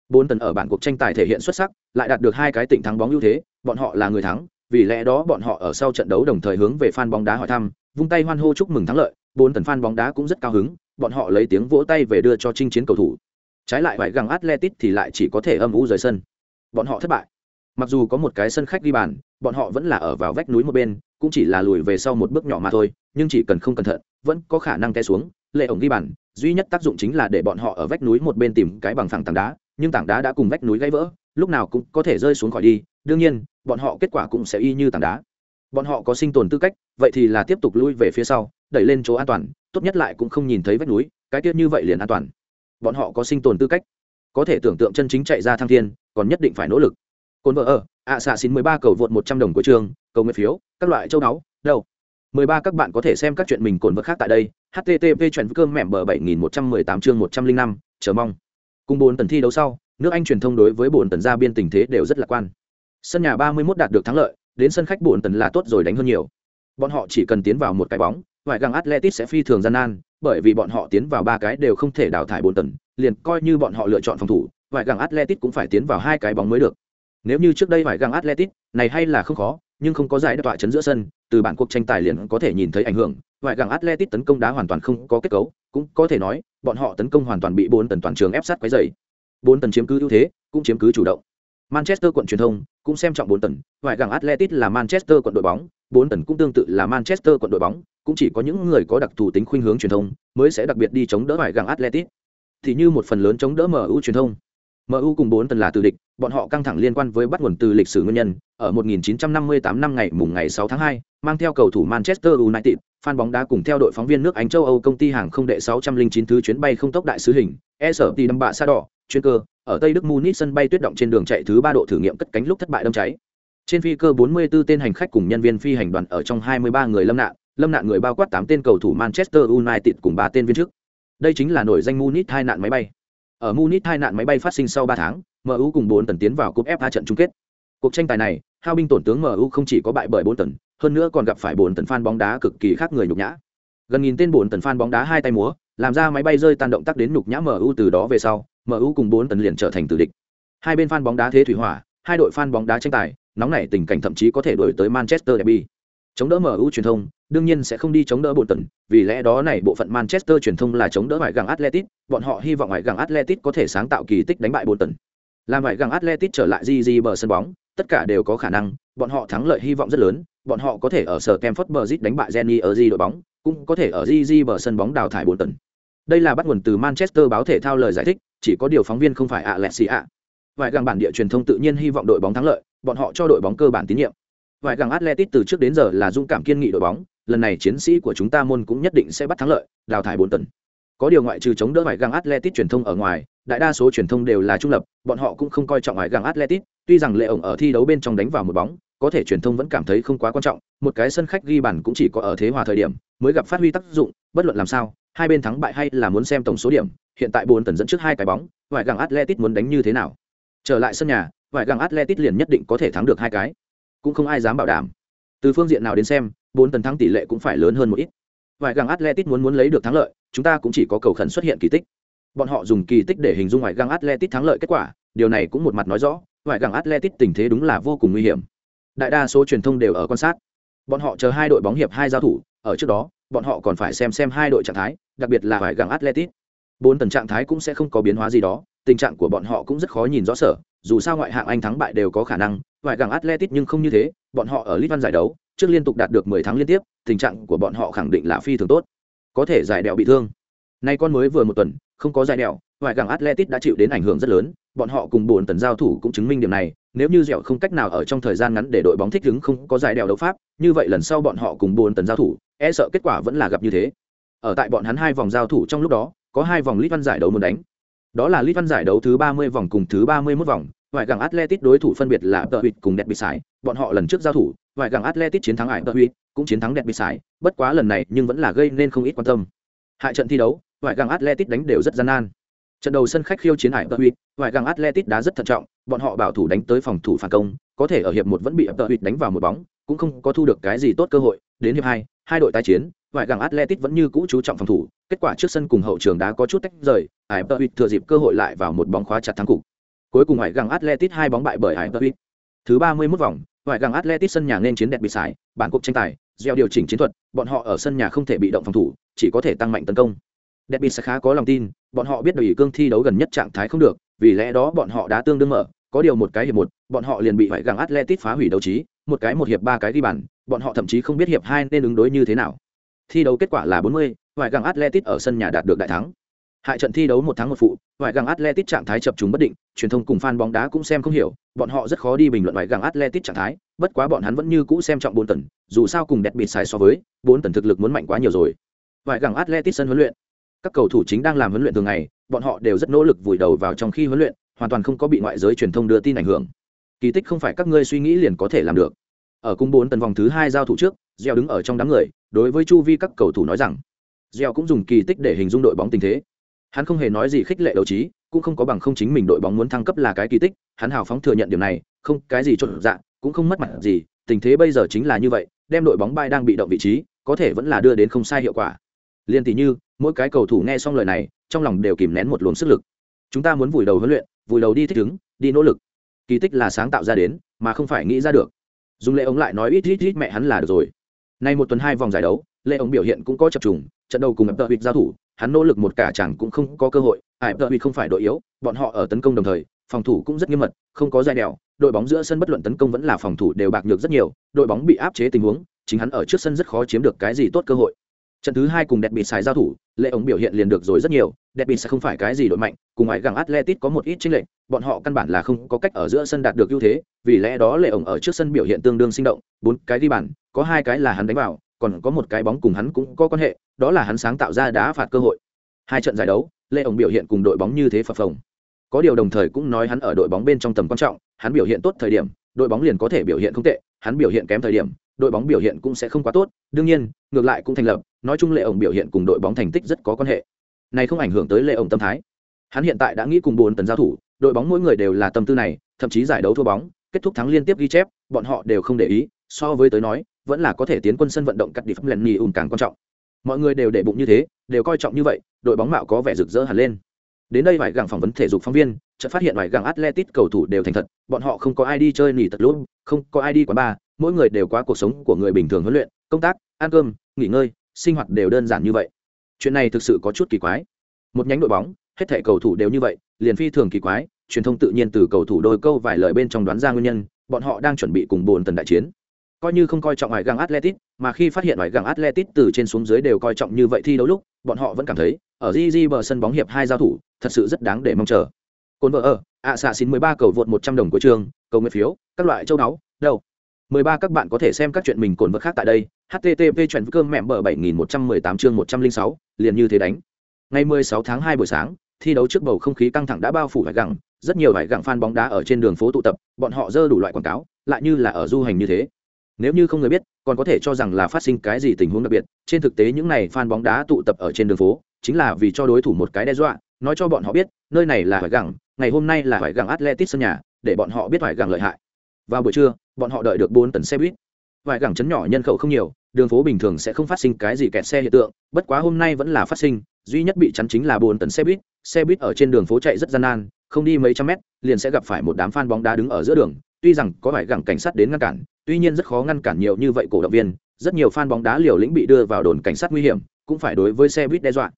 Bốn tần ở bản cuộc tranh tài thể hiện xuất sắc, lại đạt được hai cái tỉnh thắng bóng ưu thế, bọn họ là người thắng, vì lẽ đó bọn họ ở sau trận đấu đồng thời hướng về fan bóng đá hỏi thăm, vung tay hoan hô chúc mừng thắng lợi, bốn tần fan bóng đá cũng rất cao hứng, bọn họ lấy tiếng vỗ tay về đưa cho chinh chiến cầu thủ trái lại phải găng atletic thì lại chỉ có thể âm u rời sân. Bọn họ thất bại. Mặc dù có một cái sân khách ghi bàn, bọn họ vẫn là ở vào vách núi một bên, cũng chỉ là lùi về sau một bước nhỏ mà thôi, nhưng chỉ cần không cẩn thận, vẫn có khả năng té xuống. Lệ ổng ghi bàn, duy nhất tác dụng chính là để bọn họ ở vách núi một bên tìm cái bằng phẳng tảng đá, nhưng tảng đá đã cùng vách núi gãy vỡ, lúc nào cũng có thể rơi xuống khỏi đi. Đương nhiên, bọn họ kết quả cũng sẽ y như tảng đá. Bọn họ có sinh tồn tư cách, vậy thì là tiếp tục lui về phía sau, đẩy lên chỗ an toàn, tốt nhất lại cũng không nhìn thấy vách núi, cái tiết như vậy liền an toàn bọn họ có sinh tồn tư cách. Có thể tưởng tượng chân chính chạy ra thăng thiên, còn nhất định phải nỗ lực. Cồn vợ ở, ạ xạ xin mười ba cầu vượt một trăm đồng của trường, cầu nguyện phiếu, các loại châu đáo, đâu? Mười ba các bạn có thể xem các chuyện mình cồn vật khác tại đây http chuyện cơm mẻm bờ bảy nghìn một trăm mười tám chương một trăm linh năm, chờ mong. Cùng bốn tần thi đấu sau, nước anh truyền thông đối với bốn tần gia biên tình thế đều rất lạc quan. Sân nhà ba mươi 31 đạt được thắng lợi, đến sân khách bốn tần là tốt rồi đánh hơn nhiều. Bọn họ chỉ cần tiến vào một cái bóng, ngoại găng atletic sẽ phi thường gian nan bởi vì bọn họ tiến vào ba cái đều không thể đào thải bốn tần liền coi như bọn họ lựa chọn phòng thủ, vải găng atletic cũng phải tiến vào hai cái bóng mới được. Nếu như trước đây vải găng atletic này hay là không khó, nhưng không có giải đe tọa chấn giữa sân, từ bản cuộc tranh tài liền có thể nhìn thấy ảnh hưởng, vải găng atletic tấn công đá hoàn toàn không có kết cấu, cũng có thể nói, bọn họ tấn công hoàn toàn bị bốn tần toàn trường ép sát quấy dày bốn tần chiếm cứ ưu thế, cũng chiếm cứ chủ động. Manchester quận truyền thông cũng xem trọng bốn tần vải găng atletic là manchester quận đội bóng bốn tần cũng tương tự là manchester quận đội bóng cũng chỉ có những người có đặc thù tính khuynh hướng truyền thông mới sẽ đặc biệt đi chống đỡ phải găng atletic thì như một phần lớn chống đỡ mu truyền thông. Mu cùng bốn tần là từ địch bọn họ căng thẳng liên quan với bắt nguồn từ lịch sử nguyên nhân. Ở 1958 năm ngày mùng ngày 6 tháng 2, mang theo cầu thủ manchester united fan bóng đá cùng theo đội phóng viên nước anh châu âu công ty hàng không đệ 609 thứ chuyến bay không tốc đại sứ hình e sở tỷ đâm bạ sa đỏ chuyên cơ ở tây đức munich sân bay tuyết động trên đường chạy thứ ba độ thử nghiệm cất cánh lúc thất bại đâm cháy trên phi cơ 44 tên hành khách cùng nhân viên phi hành đoàn ở trong 23 người lâm nạn lâm nạn người bao quát 8 tên cầu thủ manchester united cùng 3 tên viên chức. Đây chính là nổi danh munich hai nạn máy bay. Ở munich hai nạn máy bay phát sinh sau 3 tháng mu cùng 4 tần tiến vào cúp fa trận chung kết. Cuộc tranh tài này, hao binh tổn tướng mu không chỉ có bại bởi 4 tần, hơn nữa còn gặp phải 4 tần fan bóng đá cực kỳ khác người nhục nhã. Gần nghìn tên 4 tần fan bóng đá hai tay múa, làm ra máy bay rơi tan động tác đến nhục nhã mu từ đó về sau mu cùng 4 tần liền trở thành tử địch. Hai bên fan bóng đá thế thủy hỏa, hai đội fan bóng đá tranh tài nóng này tình cảnh thậm chí có thể đổi tới manchester derby chống đỡ MU truyền thông, đương nhiên sẽ không đi chống đỡ bộ tần, vì lẽ đó này bộ phận Manchester truyền thông là chống đỡ ngoại găng Atletic, bọn họ hy vọng ngoại găng Atletic có thể sáng tạo kỳ tích đánh bại bộ tần. Làm ngoại găng Atletic trở lại GG bờ sân bóng, tất cả đều có khả năng, bọn họ thắng lợi hy vọng rất lớn, bọn họ có thể ở sở Stamford Bridge đánh bại Jenny ở G đội bóng, cũng có thể ở GG bờ sân bóng đào thải bộ tần. Đây là bắt nguồn từ Manchester báo thể thao lời giải thích, chỉ có điều phóng viên không phải Alexia. Ngoại gang bản địa truyền thông tự nhiên hy vọng đội bóng thắng lợi, bọn họ cho đội bóng cơ bản tín nhiệm vài găng atletic từ trước đến giờ là dũng cảm kiên nghị đội bóng, lần này chiến sĩ của chúng ta môn cũng nhất định sẽ bắt thắng lợi, đào thải bốn tuần. có điều ngoại trừ chống đỡ vài găng atletic truyền thông ở ngoài, đại đa số truyền thông đều là trung lập, bọn họ cũng không coi trọng vài găng atletic tuy rằng lệ ổng ở thi đấu bên trong đánh vào một bóng, có thể truyền thông vẫn cảm thấy không quá quan trọng, một cái sân khách ghi bàn cũng chỉ có ở thế hòa thời điểm mới gặp phát huy tác dụng, bất luận làm sao, hai bên thắng bại hay là muốn xem tổng số điểm, hiện tại bốn tuần dẫn trước hai cái bóng, vài găng atletic muốn đánh như thế nào trở lại sân nhà vài găng atletic liền nhất định có thể thắng được hai cái. Cũng không ai dám bảo đảm. Từ phương diện nào đến xem, bốn tấn thắng tỷ lệ cũng phải lớn hơn một ít. Vài găng atletic muốn muốn lấy được thắng lợi, chúng ta cũng chỉ có cầu khẩn xuất hiện kỳ tích. Bọn họ dùng kỳ tích để hình dung ngoại găng atletic thắng lợi kết quả, điều này cũng một mặt nói rõ ngoại găng atletic tình thế đúng là vô cùng nguy hiểm. Đại đa số truyền thông đều ở quan sát. Bọn họ chờ hai đội bóng hiệp hai giao thủ, ở trước đó, bọn họ còn phải xem xem hai đội trạng thái, đặc biệt là ngoại găng atletic bốn tần trạng thái cũng sẽ không có biến hóa gì đó, tình trạng của bọn họ cũng rất khó nhìn rõ sở dù sao ngoại hạng anh thắng bại đều có khả năng vài gàng atletic nhưng không như thế, bọn họ ở lit văn giải đấu, trước liên tục đạt được 10 tháng liên tiếp, tình trạng của bọn họ khẳng định là phi thường tốt. Có thể giải đèo bị thương. Nay con mới vừa một tuần, không có giải đèo, ngoại gàng atletic đã chịu đến ảnh hưởng rất lớn, bọn họ cùng buồn tần giao thủ cũng chứng minh điểm này, nếu như dẻo không cách nào ở trong thời gian ngắn để đội bóng thích ứng không có giải đèo đấu pháp, như vậy lần sau bọn họ cùng buồn tần giao thủ e sợ kết quả vẫn là gặp như thế. Ở tại bọn hắn hai vòng giao thủ trong lúc đó, có hai vòng lít văn giải đấu muốn đánh đó là Lit văn giải đấu thứ ba mươi vòng cùng thứ ba mươi 31 vòng. Ngoại gàng atletic đối thủ phân biệt là tờ Huỵt cùng đẹp bị sải bọn họ lần trước giao thủ ngoại gàng atletic chiến thắng ải tờ Huỵt, cũng chiến thắng đẹp bị sải bất quá lần này nhưng vẫn là gây nên không ít quan tâm. Hại trận thi đấu ngoại gàng atletic đánh đều rất gian nan. Trận đầu sân khách khiêu chiến ải tờ Huỵt, ngoại gàng atletic đá rất thận trọng bọn họ bảo thủ đánh tới phòng thủ phản công có thể ở hiệp một vẫn bị tờ Huỵt đánh vào một bóng cũng không có thu được cái gì tốt cơ hội. Đến hiệp hai hai đội tái chiến ngoại gàng atletic vẫn như cũ chú trọng phòng thủ, kết quả trước sân cùng hậu trường đá có chút tách rời ải tờ thừa dịp cơ hội lại vào một bóng khóa chặt thắng cục. Cuối cùng ngoại gàng atletic hai bóng bại bởi ải thứ ba mươi 31 vòng ngoại gàng atletic sân nhà nên chiến đẹp bị sải bản cuộc tranh tài, gieo điều chỉnh chiến thuật, bọn họ ở sân nhà không thể bị động phòng thủ, chỉ có thể tăng mạnh tấn công. Đẹp bị sẽ khá có lòng tin, bọn họ biết đội cương thi đấu gần nhất trạng thái không được, vì lẽ đó bọn họ đã tương đương mở, có điều một cái hiệp một, bọn họ liền bị ngoại gàng atletic phá hủy đấu trí, một cái một hiệp ba cái ghi bàn, bọn họ thậm chí không biết hiệp hai nên ứng đối như thế nào thi đấu kết quả là 40, ngoại găng atletic ở sân nhà đạt được đại thắng. Hại trận thi đấu một tháng một phụ ngoại găng atletic trạng thái chập trùng bất định truyền thông cùng fan bóng đá cũng xem không hiểu bọn họ rất khó đi bình luận ngoại găng atletic trạng thái bất quá bọn hắn vẫn như cũ xem trọng bốn tần dù sao cùng đẹp bịt sai so với bốn tần thực lực muốn mạnh quá nhiều rồi. Ngoại găng atletic sân huấn luyện. Các cầu thủ chính đang làm huấn luyện thường ngày bọn họ đều rất nỗ lực vùi đầu vào trong khi huấn luyện hoàn toàn không có bị ngoại giới truyền thông đưa tin ảnh hưởng. Kỳ tích không phải các ngươi suy nghĩ liền có thể làm được ở cung bốn tần vòng thứ hai giao thủ trước, gieo đứng ở trong đám người, đối với chu vi các cầu thủ nói rằng, gieo cũng dùng kỳ tích để hình dung đội bóng tình thế. Hắn không hề nói gì khích lệ đấu trí, cũng không có bằng không chính mình đội bóng muốn thăng cấp là cái kỳ tích, hắn hào phóng thừa nhận điều này, không cái gì trộn dạ cũng không mất mặt gì, tình thế bây giờ chính là như vậy, đem đội bóng bay đang bị động vị trí, có thể vẫn là đưa đến không sai hiệu quả. Liên tỷ như, mỗi cái cầu thủ nghe xong lời này, trong lòng đều kìm nén một luồng sức lực. Chúng ta muốn vùi đầu huấn luyện, vùi đầu đi thích ứng, đi nỗ lực. Kỳ tích là sáng tạo ra đến, mà không phải nghĩ ra được dùng lệ ống lại nói ít ít ít mẹ hắn là được rồi. Nay một tuần hai vòng giải đấu, lệ ống biểu hiện cũng có chập trùng, trận đầu cùng ập tợ giao thủ, hắn nỗ lực một cả chẳng cũng không có cơ hội ải tợ không phải đội yếu, bọn họ ở tấn công đồng thời, phòng thủ cũng rất nghiêm mật, không có dài đèo, đội bóng giữa sân bất luận tấn công vẫn là phòng thủ đều bạc nhược rất nhiều, đội bóng bị áp chế tình huống, chính hắn ở trước sân rất khó chiếm được cái gì tốt cơ hội trận thứ hai cùng đẹp bị xài giao thủ, lệ ống biểu hiện liền được rồi rất nhiều, đẹp bị sẽ không phải cái gì đội mạnh, cùng ngoại gàng atletic có một ít chênh lệch, bọn họ căn bản là không có cách ở giữa sân đạt được ưu thế, vì lẽ đó lệ ống ở trước sân biểu hiện tương đương sinh động, bốn cái ghi bàn, có hai cái là hắn đánh vào, còn có một cái bóng cùng hắn cũng có quan hệ, đó là hắn sáng tạo ra đá phạt cơ hội. Hai trận giải đấu, lệ ổng biểu hiện cùng đội bóng như thế phập phồng. Có điều đồng thời cũng nói hắn ở đội bóng bên trong tầm quan trọng, hắn biểu hiện tốt thời điểm, đội bóng liền có thể biểu hiện không tệ, hắn biểu hiện kém thời điểm, đội bóng biểu hiện cũng sẽ không quá tốt, đương nhiên, ngược lại cũng thành lập nói chung lệ ổng biểu hiện cùng đội bóng thành tích rất có quan hệ. Này không ảnh hưởng tới lệ ổng tâm thái. Hắn hiện tại đã nghĩ cùng bốn tấn giao thủ, đội bóng mỗi người đều là tâm tư này, thậm chí giải đấu thua bóng, kết thúc thắng liên tiếp ghi chép, bọn họ đều không để ý, so với tới nói, vẫn là có thể tiến quân sân vận động cắt đi pháp lần nhì ùn càng quan trọng. Mọi người đều để bụng như thế, đều coi trọng như vậy, đội bóng mạo có vẻ rực rỡ hẳn lên. Đến đây vài gặng phỏng vấn thể dục phóng viên, chợt phát hiện vài gặng atletic cầu thủ đều thành thật, bọn họ không có ai đi chơi nỉ tật lút không có ai đi quán bar, mỗi người đều qua cuộc sống của người bình thường huấn luyện, công tác, ăn cơm, nghỉ ngơi sinh hoạt đều đơn giản như vậy. Chuyện này thực sự có chút kỳ quái. Một nhánh đội bóng, hết thể cầu thủ đều như vậy, liền phi thường kỳ quái, truyền thông tự nhiên từ cầu thủ đôi câu vài lời bên trong đoán ra nguyên nhân, bọn họ đang chuẩn bị cùng bồn tần đại chiến. Coi như không coi trọng ngoại găng atletic, mà khi phát hiện ngoại găng atletic từ trên xuống dưới đều coi trọng như vậy thi đấu lúc, bọn họ vẫn cảm thấy, ở gg bờ sân bóng hiệp hai giao thủ, thật sự rất đáng để mong chờ. Cồn vợ ở, ạ xạ xin mười ba cầu vượt một trăm đồng của trường, cầu nguyện phiếu, các loại châu đáo đâu? Ba các bạn có thể xem các chuyện mình cồn vật khác tại đây, http chuyện cơm mẹ bờ bảy nghìn một trăm mười tám chương một trăm linh sáu, liền như thế đánh. Ngày mười sáu tháng 2 buổi sáng, thi đấu trước bầu không khí căng thẳng đã bao phủ hải gẳng, rất nhiều vài gẳng fan bóng đá ở trên đường phố tụ tập, bọn họ dơ đủ loại quảng cáo, lại như là ở du hành như thế. Nếu như không người biết, còn có thể cho rằng là phát sinh cái gì tình huống đặc biệt, trên thực tế những này fan bóng đá tụ tập ở trên đường phố, chính là vì cho đối thủ một cái đe dọa, nói cho bọn họ biết, nơi này là hải gẳng, ngày hôm nay là hải gẳng Atletico sân nhà, để bọn họ biết hải gẳng lợi hại vào buổi trưa, bọn họ đợi được bốn tấn xe buýt. Vài gẳng chấn nhỏ nhân khẩu không nhiều, đường phố bình thường sẽ không phát sinh cái gì kẹt xe hiện tượng, bất quá hôm nay vẫn là phát sinh, duy nhất bị chắn chính là bốn tấn xe buýt. Xe buýt ở trên đường phố chạy rất gian nan, không đi mấy trăm mét, liền sẽ gặp phải một đám fan bóng đá đứng ở giữa đường. Tuy rằng có vài gẳng cảnh sát đến ngăn cản, tuy nhiên rất khó ngăn cản nhiều như vậy cổ động viên. Rất nhiều fan bóng đá liều lĩnh bị đưa vào đồn cảnh sát nguy hiểm, cũng phải đối với xe buýt đe dọa.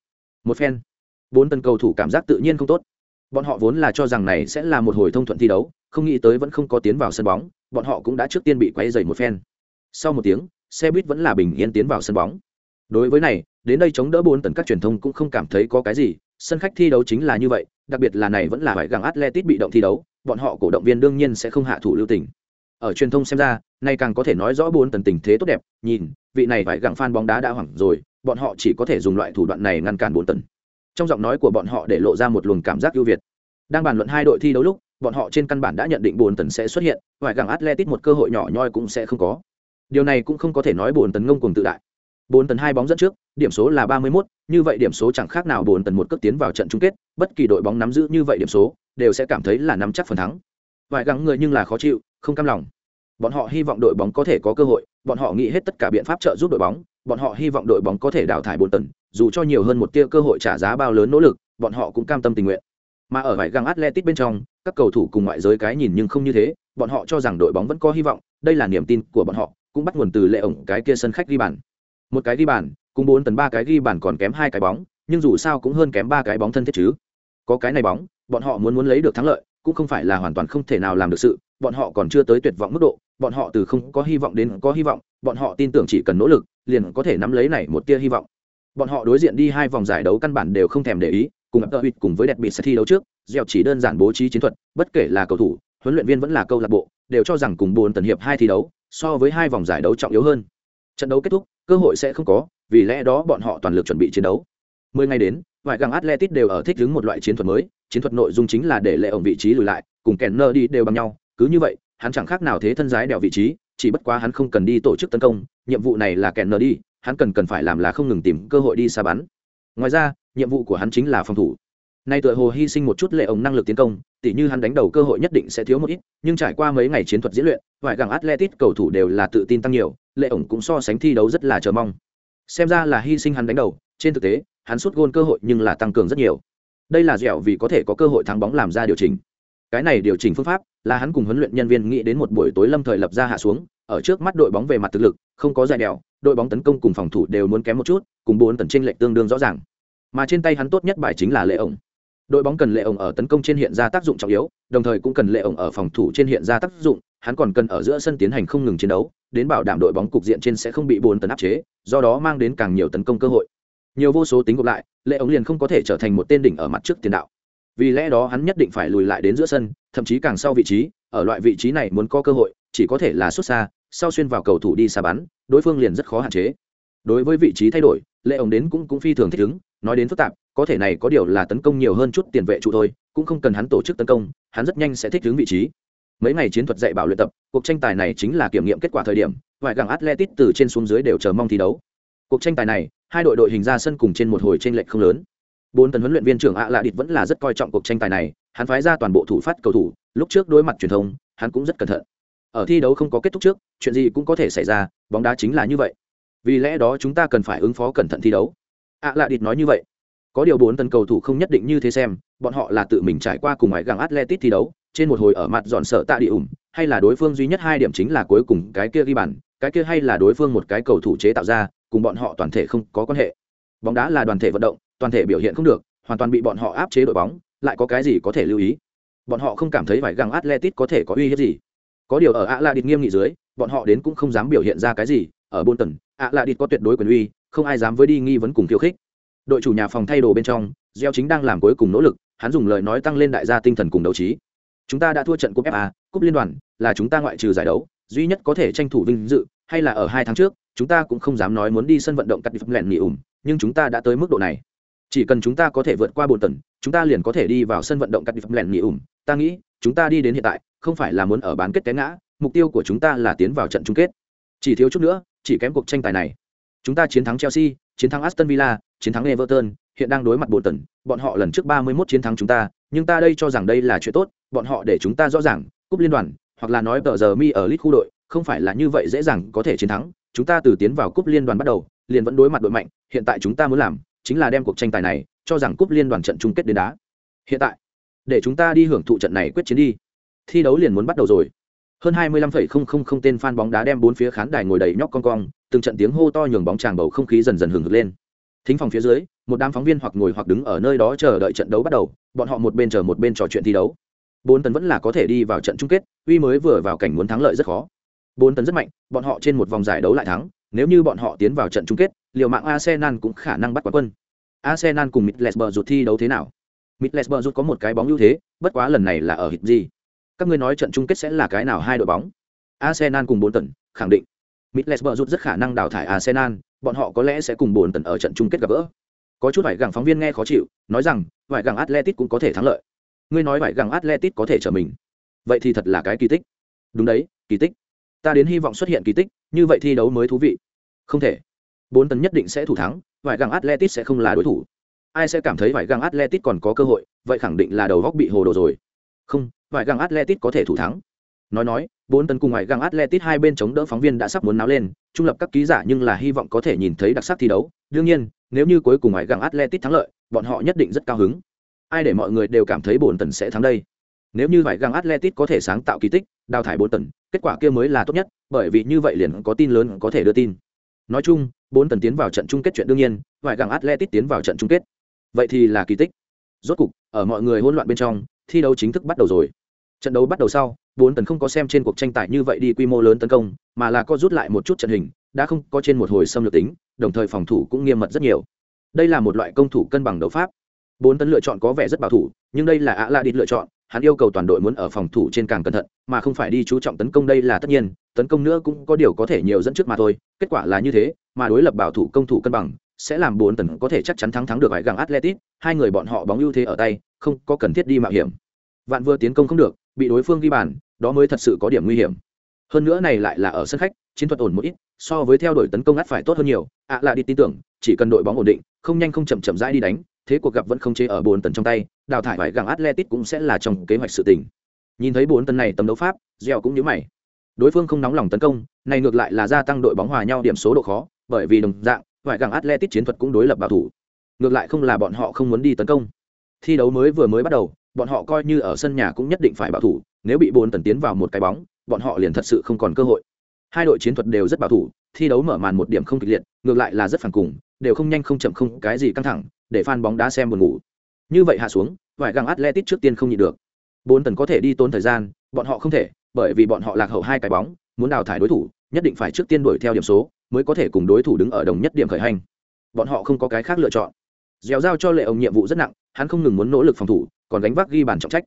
Một phen, bốn tấn cầu thủ cảm giác tự nhiên không tốt. Bọn họ vốn là cho rằng này sẽ là một hồi thông thuận thi đấu không nghĩ tới vẫn không có tiến vào sân bóng, bọn họ cũng đã trước tiên bị quay rầy một phen. Sau một tiếng, xe buýt vẫn là bình yên tiến vào sân bóng. Đối với này, đến đây chống đỡ bốn tần các truyền thông cũng không cảm thấy có cái gì, sân khách thi đấu chính là như vậy, đặc biệt là này vẫn là phải gặng Atletico bị động thi đấu, bọn họ cổ động viên đương nhiên sẽ không hạ thủ lưu tình. Ở truyền thông xem ra, nay càng có thể nói rõ bốn tần tình thế tốt đẹp, nhìn, vị này phải gặng fan bóng đá đã hoảng rồi, bọn họ chỉ có thể dùng loại thủ đoạn này ngăn cản bốn tần trong giọng nói của bọn họ để lộ ra một luồng cảm giác ưu việt. Đang bàn luận hai đội thi đấu lúc bọn họ trên căn bản đã nhận định bốn tần sẽ xuất hiện ngoài gặng atletic một cơ hội nhỏ nhoi cũng sẽ không có. Điều này cũng không có thể nói bốn tần ngông cuồng tự đại. Bốn tần hai bóng dẫn trước điểm số là ba mươi 31, như vậy điểm số chẳng khác nào bốn tần một cước tiến vào trận chung kết bất kỳ đội bóng nắm giữ như vậy điểm số đều sẽ cảm thấy là nắm chắc phần thắng. Vài gắng người nhưng là khó chịu không cam lòng. Bọn họ hy vọng đội bóng có thể có cơ hội bọn họ nghĩ hết tất cả biện pháp trợ giúp đội bóng bọn họ hy vọng đội bóng có thể đào thải bốn tần dù cho nhiều hơn một tia cơ hội trả giá bao lớn nỗ lực bọn họ cũng cam tâm tình nguyện mà ở vải găng atletic bên trong, các cầu thủ cùng ngoại giới cái nhìn nhưng không như thế, bọn họ cho rằng đội bóng vẫn có hy vọng, đây là niềm tin của bọn họ, cũng bắt nguồn từ lệ ổng cái kia sân khách ghi bàn. Một cái ghi bàn, cùng bốn tấn ba cái ghi bàn còn kém hai cái bóng, nhưng dù sao cũng hơn kém ba cái bóng thân thiết chứ. Có cái này bóng, bọn họ muốn muốn lấy được thắng lợi, cũng không phải là hoàn toàn không thể nào làm được sự, bọn họ còn chưa tới tuyệt vọng mức độ, bọn họ từ không có hy vọng đến có hy vọng, bọn họ tin tưởng chỉ cần nỗ lực, liền có thể nắm lấy này một tia hy vọng. Bọn họ đối diện đi hai vòng giải đấu căn bản đều không thèm để ý cùng ập hụt cùng với đẹp bị sẽ thi đấu trước, dẻo chỉ đơn giản bố trí chiến thuật, bất kể là cầu thủ, huấn luyện viên vẫn là câu lạc bộ, đều cho rằng cùng bốn tần hiệp hai thi đấu, so với hai vòng giải đấu trọng yếu hơn. Trận đấu kết thúc, cơ hội sẽ không có, vì lẽ đó bọn họ toàn lực chuẩn bị chiến đấu. Mười ngày đến vài găng atletic đều ở thích ứng một loại chiến thuật mới, chiến thuật nội dung chính là để lệ ổng vị trí lùi lại, cùng kèn nơ đi đều bằng nhau, cứ như vậy, hắn chẳng khác nào thế thân giái đèo vị trí, chỉ bất quá hắn không cần đi tổ chức tấn công, nhiệm vụ này là kèn nơ đi, hắn cần cần phải làm là không ngừng tìm cơ hội đi xa bắn. Ngoài ra nhiệm vụ của hắn chính là phòng thủ. Nay tựa hồ hy sinh một chút lệ ổng năng lực tiến công, tỉ như hắn đánh đầu cơ hội nhất định sẽ thiếu một ít, nhưng trải qua mấy ngày chiến thuật diễn luyện, vài găng atletic cầu thủ đều là tự tin tăng nhiều, lệ ổng cũng so sánh thi đấu rất là chờ mong. Xem ra là hy sinh hắn đánh đầu, trên thực tế, hắn sút gôn cơ hội nhưng là tăng cường rất nhiều. Đây là dẻo vì có thể có cơ hội thắng bóng làm ra điều chỉnh. Cái này điều chỉnh phương pháp là hắn cùng huấn luyện nhân viên nghĩ đến một buổi tối lâm thời lập ra hạ xuống, ở trước mắt đội bóng về mặt thực lực, không có dài đèo, đội bóng tấn công cùng phòng thủ đều muốn kém một chút, cùng bốn tần tranh lệch tương đương rõ ràng mà trên tay hắn tốt nhất bài chính là lệ ổng. Đội bóng cần lệ ổng ở tấn công trên hiện ra tác dụng trọng yếu, đồng thời cũng cần lệ ổng ở phòng thủ trên hiện ra tác dụng, hắn còn cần ở giữa sân tiến hành không ngừng chiến đấu, đến bảo đảm đội bóng cục diện trên sẽ không bị bốn tấn áp chế, do đó mang đến càng nhiều tấn công cơ hội. Nhiều vô số tính gộp lại, lệ ống liền không có thể trở thành một tên đỉnh ở mặt trước tiền đạo. Vì lẽ đó hắn nhất định phải lùi lại đến giữa sân, thậm chí càng sau vị trí, ở loại vị trí này muốn có cơ hội, chỉ có thể là xuất xa, sau xuyên vào cầu thủ đi xa bắn, đối phương liền rất khó hạn chế. Đối với vị trí thay đổi lệ ổng đến cũng cũng phi thường thích ứng, nói đến phức tạp, có thể này có điều là tấn công nhiều hơn chút tiền vệ trụ thôi, cũng không cần hắn tổ chức tấn công, hắn rất nhanh sẽ thích ứng vị trí. Mấy ngày chiến thuật dạy bảo luyện tập, cuộc tranh tài này chính là kiểm nghiệm kết quả thời điểm, vài gàng atletic từ trên xuống dưới đều chờ mong thi đấu. Cuộc tranh tài này, hai đội đội hình ra sân cùng trên một hồi tranh lệch không lớn. Bốn tấn huấn luyện viên trưởng ạ lạ địch vẫn là rất coi trọng cuộc tranh tài này, hắn phái ra toàn bộ thủ phát cầu thủ, lúc trước đối mặt truyền thông, hắn cũng rất cẩn thận. Ở thi đấu không có kết thúc trước, chuyện gì cũng có thể xảy ra, bóng đá chính là như vậy vì lẽ đó chúng ta cần phải ứng phó cẩn thận thi đấu. Ạ lạ địch nói như vậy. Có điều bốn tần cầu thủ không nhất định như thế xem, bọn họ là tự mình trải qua cùng ngoại gàng atletic thi đấu, trên một hồi ở mặt dọn sợ tạ địa ủng, hay là đối phương duy nhất hai điểm chính là cuối cùng cái kia ghi bàn, cái kia hay là đối phương một cái cầu thủ chế tạo ra, cùng bọn họ toàn thể không có quan hệ. Bóng đá là đoàn thể vận động, toàn thể biểu hiện không được, hoàn toàn bị bọn họ áp chế đội bóng, lại có cái gì có thể lưu ý? Bọn họ không cảm thấy phải găng atletic có thể có uy hiếp gì. Có điều ở ạ la địt nghiêm nghị dưới, bọn họ đến cũng không dám biểu hiện ra cái gì, ở bôn tần ạ lạ địt có tuyệt đối quyền uy, không ai dám với đi nghi vấn cùng khiêu khích. Đội chủ nhà phòng thay đồ bên trong, gieo chính đang làm cuối cùng nỗ lực, hắn dùng lời nói tăng lên đại gia tinh thần cùng đấu trí. Chúng ta đã thua trận cúp fa cúp liên đoàn, là chúng ta ngoại trừ giải đấu, duy nhất có thể tranh thủ vinh dự, hay là ở hai tháng trước, chúng ta cũng không dám nói muốn đi sân vận động cắt lẹn nghỉ ủng nhưng chúng ta đã tới mức độ này. Chỉ cần chúng ta có thể vượt qua bồn tần chúng ta liền có thể đi vào sân vận động cắt lẹn nghỉ ủng ta nghĩ, chúng ta đi đến hiện tại, không phải là muốn ở bán kết té ngã, mục tiêu của chúng ta là tiến vào trận chung kết. Chỉ thiếu chút nữa chỉ kém cuộc tranh tài này. Chúng ta chiến thắng chelsea chiến thắng aston villa chiến thắng everton hiện đang đối mặt Bolton, tần bọn họ lần trước 31 chiến thắng chúng ta nhưng ta đây cho rằng đây là chuyện tốt bọn họ để chúng ta rõ ràng cúp liên đoàn hoặc là nói tờ giờ mi ở lit khu đội không phải là như vậy dễ dàng có thể chiến thắng. Chúng ta từ tiến vào cúp liên đoàn bắt đầu liền vẫn đối mặt đội mạnh hiện tại chúng ta muốn làm chính là đem cuộc tranh tài này cho rằng cúp liên đoàn trận chung kết đến đá. Hiện tại để chúng ta đi hưởng thụ trận này quyết chiến đi. Thi đấu liền muốn bắt đầu rồi hơn hai mươi lăm phẩy không không không tên fan bóng đá đem bốn phía khán đài ngồi đầy nhóc con cong từng trận tiếng hô to nhường bóng tràng bầu không khí dần dần hừng hực lên. Thính phòng phía dưới một đám phóng viên hoặc ngồi hoặc đứng ở nơi đó chờ đợi trận đấu bắt đầu bọn họ một bên chờ một bên trò chuyện thi đấu. Bốn tấn vẫn là có thể đi vào trận chung kết uy mới vừa vào cảnh muốn thắng lợi rất khó. Bốn tấn rất mạnh bọn họ trên một vòng giải đấu lại thắng nếu như bọn họ tiến vào trận chung kết liều mạng arsenal cũng khả năng bắt quán quân. Arsenal cùng mitlesber rụt thi đấu thế nào? Middlesbrough rút có một cái bóng ưu thế, bất quá lần này là ở hit gì. Các ngươi nói trận chung kết sẽ là cái nào hai đội bóng? Arsenal cùng bốn tần, khẳng định. Middlesbrough rút rất khả năng đào thải Arsenal, bọn họ có lẽ sẽ cùng bốn tần ở trận chung kết gặp gỡ. Có chút vải gẳng phóng viên nghe khó chịu, nói rằng, vải gẳng Atletic cũng có thể thắng lợi. Ngươi nói vải gẳng Atletic có thể trở mình. Vậy thì thật là cái kỳ tích. Đúng đấy, kỳ tích. Ta đến hy vọng xuất hiện kỳ tích, như vậy thi đấu mới thú vị. Không thể. Bốn tần nhất định sẽ thủ thắng, vải gẳng Atletic sẽ không là đối thủ ai sẽ cảm thấy vải gẳng atletic còn có cơ hội vậy khẳng định là đầu góc bị hồ đồ rồi không, vải găng atletic có thể thủ thắng. Nói nói, bốn tấn cùng ngoại găng atletic hai bên chống đỡ phóng viên đã sắp muốn náo lên, trung lập các ký giả nhưng là hy vọng có thể nhìn thấy đặc sắc thi đấu. Đương nhiên, nếu như cuối cùng ngoại găng atletic thắng lợi, bọn họ nhất định rất cao hứng. Ai để mọi người đều cảm thấy bốn tấn sẽ thắng đây? Nếu như vải găng atletic có thể sáng tạo kỳ tích, đào thải bốn tấn, kết quả kia mới là tốt nhất, bởi vì như vậy liền có tin lớn có thể đưa tin. Nói chung, bốn tấn tiến vào trận chung kết chuyện đương nhiên, vải găng atletic tiến vào trận chung kết. Vậy thì là kỳ tích. Rốt cục, ở mọi người hỗn loạn bên trong thi đấu chính thức bắt đầu rồi. Trận đấu bắt đầu sau, bốn tấn không có xem trên cuộc tranh tài như vậy đi quy mô lớn tấn công, mà là có rút lại một chút trận hình, đã không có trên một hồi xâm lược tính, đồng thời phòng thủ cũng nghiêm mật rất nhiều. Đây là một loại công thủ cân bằng đấu pháp. Bốn tấn lựa chọn có vẻ rất bảo thủ, nhưng đây là ạ la đi lựa chọn, hắn yêu cầu toàn đội muốn ở phòng thủ trên càng cẩn thận, mà không phải đi chú trọng tấn công đây là tất nhiên, tấn công nữa cũng có điều có thể nhiều dẫn trước mà thôi, kết quả là như thế, mà đối lập bảo thủ công thủ cân bằng sẽ làm bốn tần có thể chắc chắn thắng thắng được hải găng atletic, hai người bọn họ bóng ưu thế ở tay, không có cần thiết đi mạo hiểm. Vạn vừa tiến công không được, bị đối phương ghi bàn, đó mới thật sự có điểm nguy hiểm. Hơn nữa này lại là ở sân khách, chiến thuật ổn một ít, so với theo đuổi tấn công ắt phải tốt hơn nhiều. Ạ à là đi tin tưởng, chỉ cần đội bóng ổn định, không nhanh không chậm chậm rãi đi đánh, thế cuộc gặp vẫn không chế ở bốn tần trong tay, đào thải vải găng atletic cũng sẽ là trong kế hoạch sự tình. Nhìn thấy bốn tần này tầm đấu pháp gieo cũng nhớ mày. Đối phương không nóng lòng tấn công, này ngược lại là gia tăng đội bóng hòa nhau điểm số độ khó, bởi vì đồng dạng vài gàng atletic chiến thuật cũng đối lập bảo thủ. Ngược lại không là bọn họ không muốn đi tấn công. Thi đấu mới vừa mới bắt đầu, bọn họ coi như ở sân nhà cũng nhất định phải bảo thủ, nếu bị bốn tần tiến vào một cái bóng, bọn họ liền thật sự không còn cơ hội. Hai đội chiến thuật đều rất bảo thủ, thi đấu mở màn một điểm không kịch liệt, ngược lại là rất phản cùng, đều không nhanh không chậm không cái gì căng thẳng, để fan bóng đá xem buồn ngủ. Như vậy hạ xuống vài gàng atletic trước tiên không nhịn được. Bốn tần có thể đi tốn thời gian, bọn họ không thể, bởi vì bọn họ lạc hậu hai cái bóng, muốn đào thải đối thủ nhất định phải trước tiên đuổi theo điểm số, mới có thể cùng đối thủ đứng ở đồng nhất điểm khởi hành. Bọn họ không có cái khác lựa chọn. Dẻo giao cho lệ ông nhiệm vụ rất nặng, hắn không ngừng muốn nỗ lực phòng thủ, còn gánh vác ghi bàn trọng trách.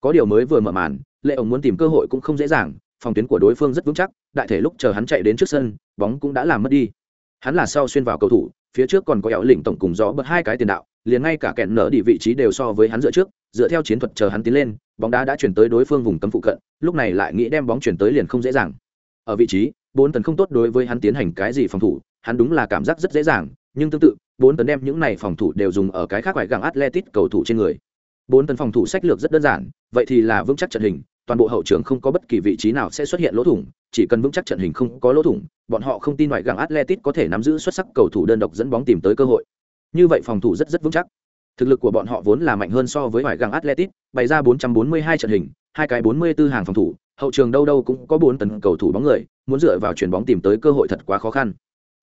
Có điều mới vừa mở màn, lệ ông muốn tìm cơ hội cũng không dễ dàng, phòng tuyến của đối phương rất vững chắc, đại thể lúc chờ hắn chạy đến trước sân, bóng cũng đã làm mất đi. Hắn là sau xuyên vào cầu thủ, phía trước còn có éo lỉnh tổng cùng gió bật hai cái tiền đạo, liền ngay cả kẹn nở đi vị trí đều so với hắn dựa trước, dựa theo chiến thuật chờ hắn tiến lên, bóng đá đã chuyển tới đối phương vùng cấm phụ cận, lúc này lại nghĩ đem bóng chuyển tới liền không dễ dàng. Ở vị trí bốn tấn không tốt đối với hắn tiến hành cái gì phòng thủ, hắn đúng là cảm giác rất dễ dàng, nhưng tương tự, bốn tấn đem những này phòng thủ đều dùng ở cái khác phải gặng atletic cầu thủ trên người. Bốn tấn phòng thủ sách lược rất đơn giản, vậy thì là vững chắc trận hình, toàn bộ hậu trường không có bất kỳ vị trí nào sẽ xuất hiện lỗ thủng, chỉ cần vững chắc trận hình không có lỗ thủng, bọn họ không tin ngoại gặng atletic có thể nắm giữ xuất sắc cầu thủ đơn độc dẫn bóng tìm tới cơ hội. Như vậy phòng thủ rất rất vững chắc. Thực lực của bọn họ vốn là mạnh hơn so với ngoại gặng atletic, bày ra 442 trận hình, hai cái 44 hàng phòng thủ hậu trường đâu đâu cũng có bốn tấn cầu thủ bóng người muốn dựa vào chuyền bóng tìm tới cơ hội thật quá khó khăn.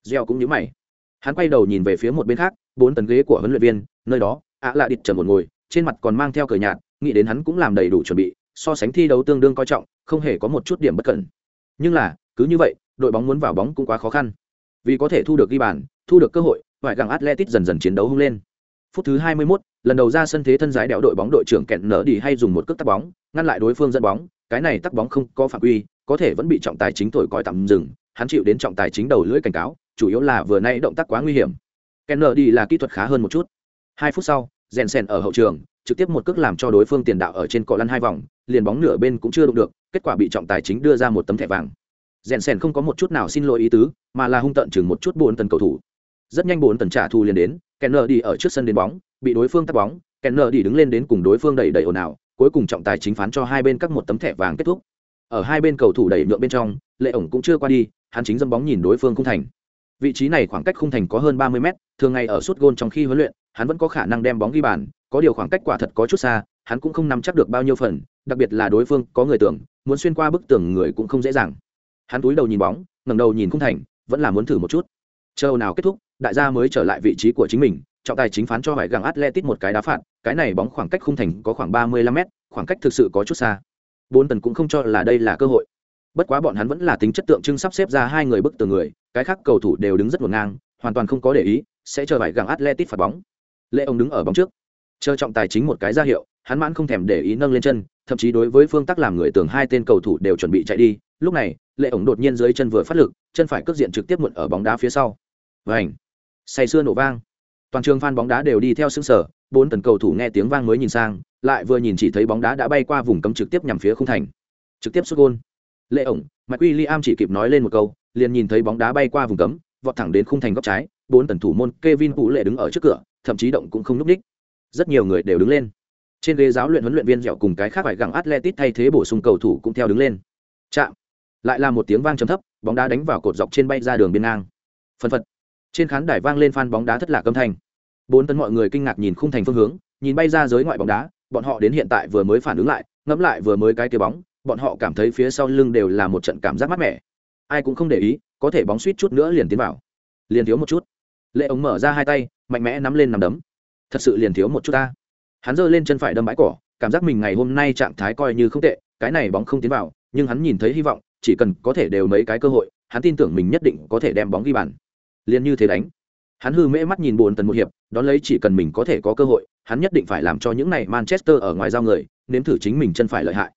Gieo cũng như mày. Hắn quay đầu nhìn về phía một bên khác bốn tấn ghế của huấn luyện viên nơi đó ạ lạ địt trầm một ngồi trên mặt còn mang theo cờ nhạt nghĩ đến hắn cũng làm đầy đủ chuẩn bị so sánh thi đấu tương đương coi trọng không hề có một chút điểm bất cẩn. Nhưng là cứ như vậy đội bóng muốn vào bóng cũng quá khó khăn. Vì có thể thu được ghi bàn thu được cơ hội ngoại gặng atletic dần dần chiến đấu hung lên. Phút thứ 21, lần đầu ra sân thế thân giái đẽo đội bóng đội trưởng kẹn nở đi hay dùng một cước tắc bóng ngăn lại đối phương dẫn bóng cái này tắc bóng không có phạm quy, có thể vẫn bị trọng tài chính thổi còi tạm dừng, hắn chịu đến trọng tài chính đầu lưỡi cảnh cáo, chủ yếu là vừa nay động tác quá nguy hiểm. Kennedy là kỹ thuật khá hơn một chút. Hai phút sau, rèn sèn ở hậu trường, trực tiếp một cước làm cho đối phương tiền đạo ở trên cọ lăn hai vòng, liền bóng nửa bên cũng chưa đụng được, kết quả bị trọng tài chính đưa ra một tấm thẻ vàng. Rèn sèn không có một chút nào xin lỗi ý tứ, mà là hung tận chừng một chút bốn tần cầu thủ. Rất nhanh bốn tần trả thù liền đến, kennedy ở trước sân đến bóng, bị đối phương tắt bóng, kennedy đứng lên đến cùng đối phương đẩy đẩy ồn ào cuối cùng trọng tài chính phán cho hai bên các một tấm thẻ vàng kết thúc. Ở hai bên cầu thủ đẩy nhượng bên trong, lệ ổng cũng chưa qua đi, hắn chính dâm bóng nhìn đối phương khung thành. Vị trí này khoảng cách khung thành có hơn ba mươi mét, thường ngày ở suốt gôn trong khi huấn luyện, hắn vẫn có khả năng đem bóng ghi bàn, có điều khoảng cách quả thật có chút xa, hắn cũng không nắm chắc được bao nhiêu phần, đặc biệt là đối phương có người tưởng, muốn xuyên qua bức tường người cũng không dễ dàng. Hắn túi đầu nhìn bóng, ngẩng đầu nhìn khung thành, vẫn là muốn thử một chút. Chờ nào kết thúc, đại gia mới trở lại vị trí của chính mình trọng tài chính phán cho phải găng atletic một cái đá phạt cái này bóng khoảng cách khung thành có khoảng ba mươi lăm mét khoảng cách thực sự có chút xa. Bốn tần cũng không cho là đây là cơ hội. Bất quá bọn hắn vẫn là tính chất tượng trưng sắp xếp ra hai người bức tường người cái khác cầu thủ đều đứng rất ngổn ngang hoàn toàn không có để ý sẽ chờ vải găng atletic phạt bóng. Lệ ông đứng ở bóng trước. Chờ trọng tài chính một cái ra hiệu hắn mãn không thèm để ý nâng lên chân thậm chí đối với phương tắc làm người tưởng hai tên cầu thủ đều chuẩn bị chạy đi. Lúc này lệ ổng đột nhiên dưới chân vừa phát lực chân phải cất diện trực tiếp muộn ở bóng đá phía sau. Vành, say sưa nổ vang toàn trường phan bóng đá đều đi theo xứng sở bốn tần cầu thủ nghe tiếng vang mới nhìn sang, lại vừa nhìn chỉ thấy bóng đá đã bay qua vùng cấm trực tiếp nhằm phía khung thành. Trực tiếp xuất gôn. Lệ ổng mạch uy liam chỉ kịp nói lên một câu, liền nhìn thấy bóng đá bay qua vùng cấm, vọt thẳng đến khung thành góc trái, bốn tần thủ môn Kevin Vũ lệ đứng ở trước cửa, thậm chí động cũng không núp đích. Rất nhiều người đều đứng lên. Trên ghế giáo luyện huấn luyện viên dẻo cùng cái khác phải gặng atletic thay thế bổ sung cầu thủ cũng theo đứng lên. Chạm. Lại là một tiếng vang trầm thấp, bóng đá đánh vào cột dọc trên bay ra đường biên ngang. Phân phật. Trên khán đài vang lên phan bóng đá thất lạc âm thanh bốn tấn mọi người kinh ngạc nhìn khung thành phương hướng, nhìn bay ra giới ngoại bóng đá, bọn họ đến hiện tại vừa mới phản ứng lại, ngẫm lại vừa mới cái kia bóng, bọn họ cảm thấy phía sau lưng đều là một trận cảm giác mát mẻ. Ai cũng không để ý, có thể bóng suýt chút nữa liền tiến vào. Liền thiếu một chút. Lệ ống mở ra hai tay, mạnh mẽ nắm lên nằm đấm. Thật sự liền thiếu một chút ta. Hắn giơ lên chân phải đâm bãi cỏ, cảm giác mình ngày hôm nay trạng thái coi như không tệ, cái này bóng không tiến vào, nhưng hắn nhìn thấy hy vọng, chỉ cần có thể đều mấy cái cơ hội, hắn tin tưởng mình nhất định có thể đem bóng ghi bàn. Liền như thế đánh hắn hư mễ mắt nhìn buồn tần một hiệp, đón lấy chỉ cần mình có thể có cơ hội, hắn nhất định phải làm cho những này manchester ở ngoài giao người, nếm thử chính mình chân phải lợi hại.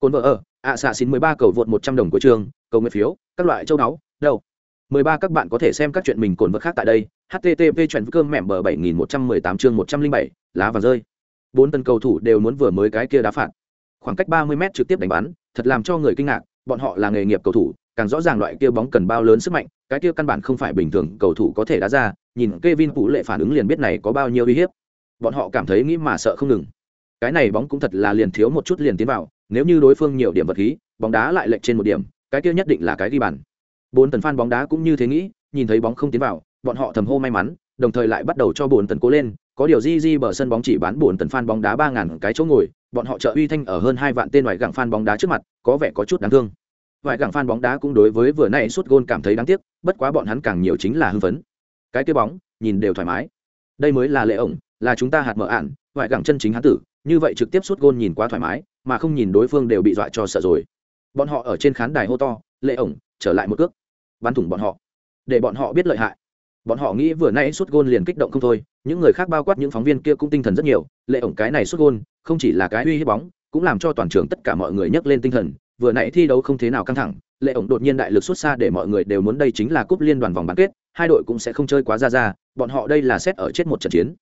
Cồn vợ ở, ạ xạ xin mười ba cầu vượt một trăm đồng của trường, cầu nguyện phiếu, các loại châu đáo đâu? mười ba các bạn có thể xem các chuyện mình cồn vợ khác tại đây, http chuyện cơm mẹm bờ bảy nghìn một trăm mười tám chương một trăm linh bảy, lá và rơi. Bốn tân cầu thủ đều muốn vừa mới cái kia đá phạt. Khoảng cách ba mươi m trực tiếp đánh bắn, thật làm cho người kinh ngạc, bọn họ là nghề nghiệp cầu thủ, càng rõ ràng loại kia bóng cần bao lớn sức mạnh cái kia căn bản không phải bình thường cầu thủ có thể đá ra, nhìn Kevin Phụ lệ phản ứng liền biết này có bao nhiêu uy hiếp. Bọn họ cảm thấy nghĩ mà sợ không ngừng. Cái này bóng cũng thật là liền thiếu một chút liền tiến vào, nếu như đối phương nhiều điểm vật khí, bóng đá lại lệch trên một điểm, cái kia nhất định là cái ghi bàn. Bốn tần fan bóng đá cũng như thế nghĩ, nhìn thấy bóng không tiến vào, bọn họ thầm hô may mắn, đồng thời lại bắt đầu cho bốn tần cố lên, có điều di di bờ sân bóng chỉ bán bốn tần fan bóng đá ba ngàn cái chỗ ngồi, bọn họ trợ uy thanh ở hơn hai vạn tên ngoài gặng fan bóng đá trước mặt, có vẻ có chút đáng thương vài gẳng fan bóng đá cũng đối với vừa nãy suốt gôn cảm thấy đáng tiếc bất quá bọn hắn càng nhiều chính là hưng phấn. Cái kia bóng nhìn đều thoải mái. Đây mới là lệ ổng là chúng ta hạt mở ản, vài gẳng chân chính hắn tử như vậy trực tiếp suốt gôn nhìn quá thoải mái mà không nhìn đối phương đều bị dọa cho sợ rồi. Bọn họ ở trên khán đài hô to lệ ổng trở lại một cước. Bắn thủng bọn họ. Để bọn họ biết lợi hại. Bọn họ nghĩ vừa nãy suốt gôn liền kích động không thôi những người khác bao quát những phóng viên kia cũng tinh thần rất nhiều lệ ổng cái này suốt gôn không chỉ là cái uy hiếp bóng cũng làm cho toàn trường tất cả mọi người nhấc lên tinh thần vừa nãy thi đấu không thế nào căng thẳng, lệ ổng đột nhiên đại lực xuất xa để mọi người đều muốn đây chính là cúp liên đoàn vòng bán kết, hai đội cũng sẽ không chơi quá ra ra, bọn họ đây là xét ở chết một trận chiến.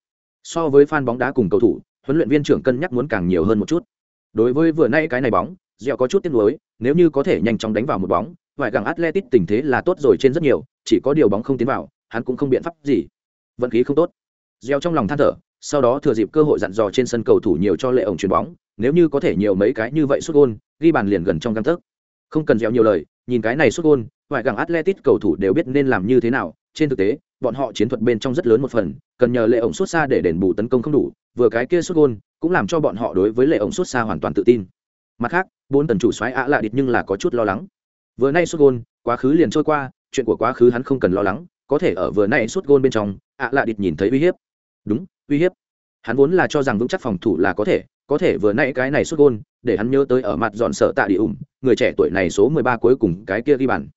So với fan bóng đá cùng cầu thủ, huấn luyện viên trưởng cân nhắc muốn càng nhiều hơn một chút. Đối với vừa nãy cái này bóng, dẻo có chút tiếc nuối, nếu như có thể nhanh chóng đánh vào một bóng, vài gặng atletic tình thế là tốt rồi trên rất nhiều, chỉ có điều bóng không tiến vào, hắn cũng không biện pháp gì. Vận khí không tốt. Gieo trong lòng than thở sau đó thừa dịp cơ hội dặn dò trên sân cầu thủ nhiều cho lệ ổng chuyền bóng, nếu như có thể nhiều mấy cái như vậy sút gôn, ghi bàn liền gần trong gang tấc. Không cần dẻo nhiều lời, nhìn cái này sút gôn, ngoại gặng atletic cầu thủ đều biết nên làm như thế nào, trên thực tế, bọn họ chiến thuật bên trong rất lớn một phần, cần nhờ lệ ổng sút xa để đền bù tấn công không đủ, vừa cái kia sút gôn cũng làm cho bọn họ đối với lệ ổng sút xa hoàn toàn tự tin. Mặt khác, bốn tần chủ xoáy ạ lạ địch nhưng là có chút lo lắng. Vừa nay sút gôn, quá khứ liền trôi qua, chuyện của quá khứ hắn không cần lo lắng, có thể ở vừa nay sút gôn bên trong, ạ lạ địch nhìn thấy uy hiếp. Đúng uy hiếp. Hắn vốn là cho rằng vững chắc phòng thủ là có thể có thể vừa nãy cái này xuất gôn, để hắn nhớ tới ở mặt dọn sợ tạ đi ủng, người trẻ tuổi này số mười ba cuối cùng cái kia ghi bàn.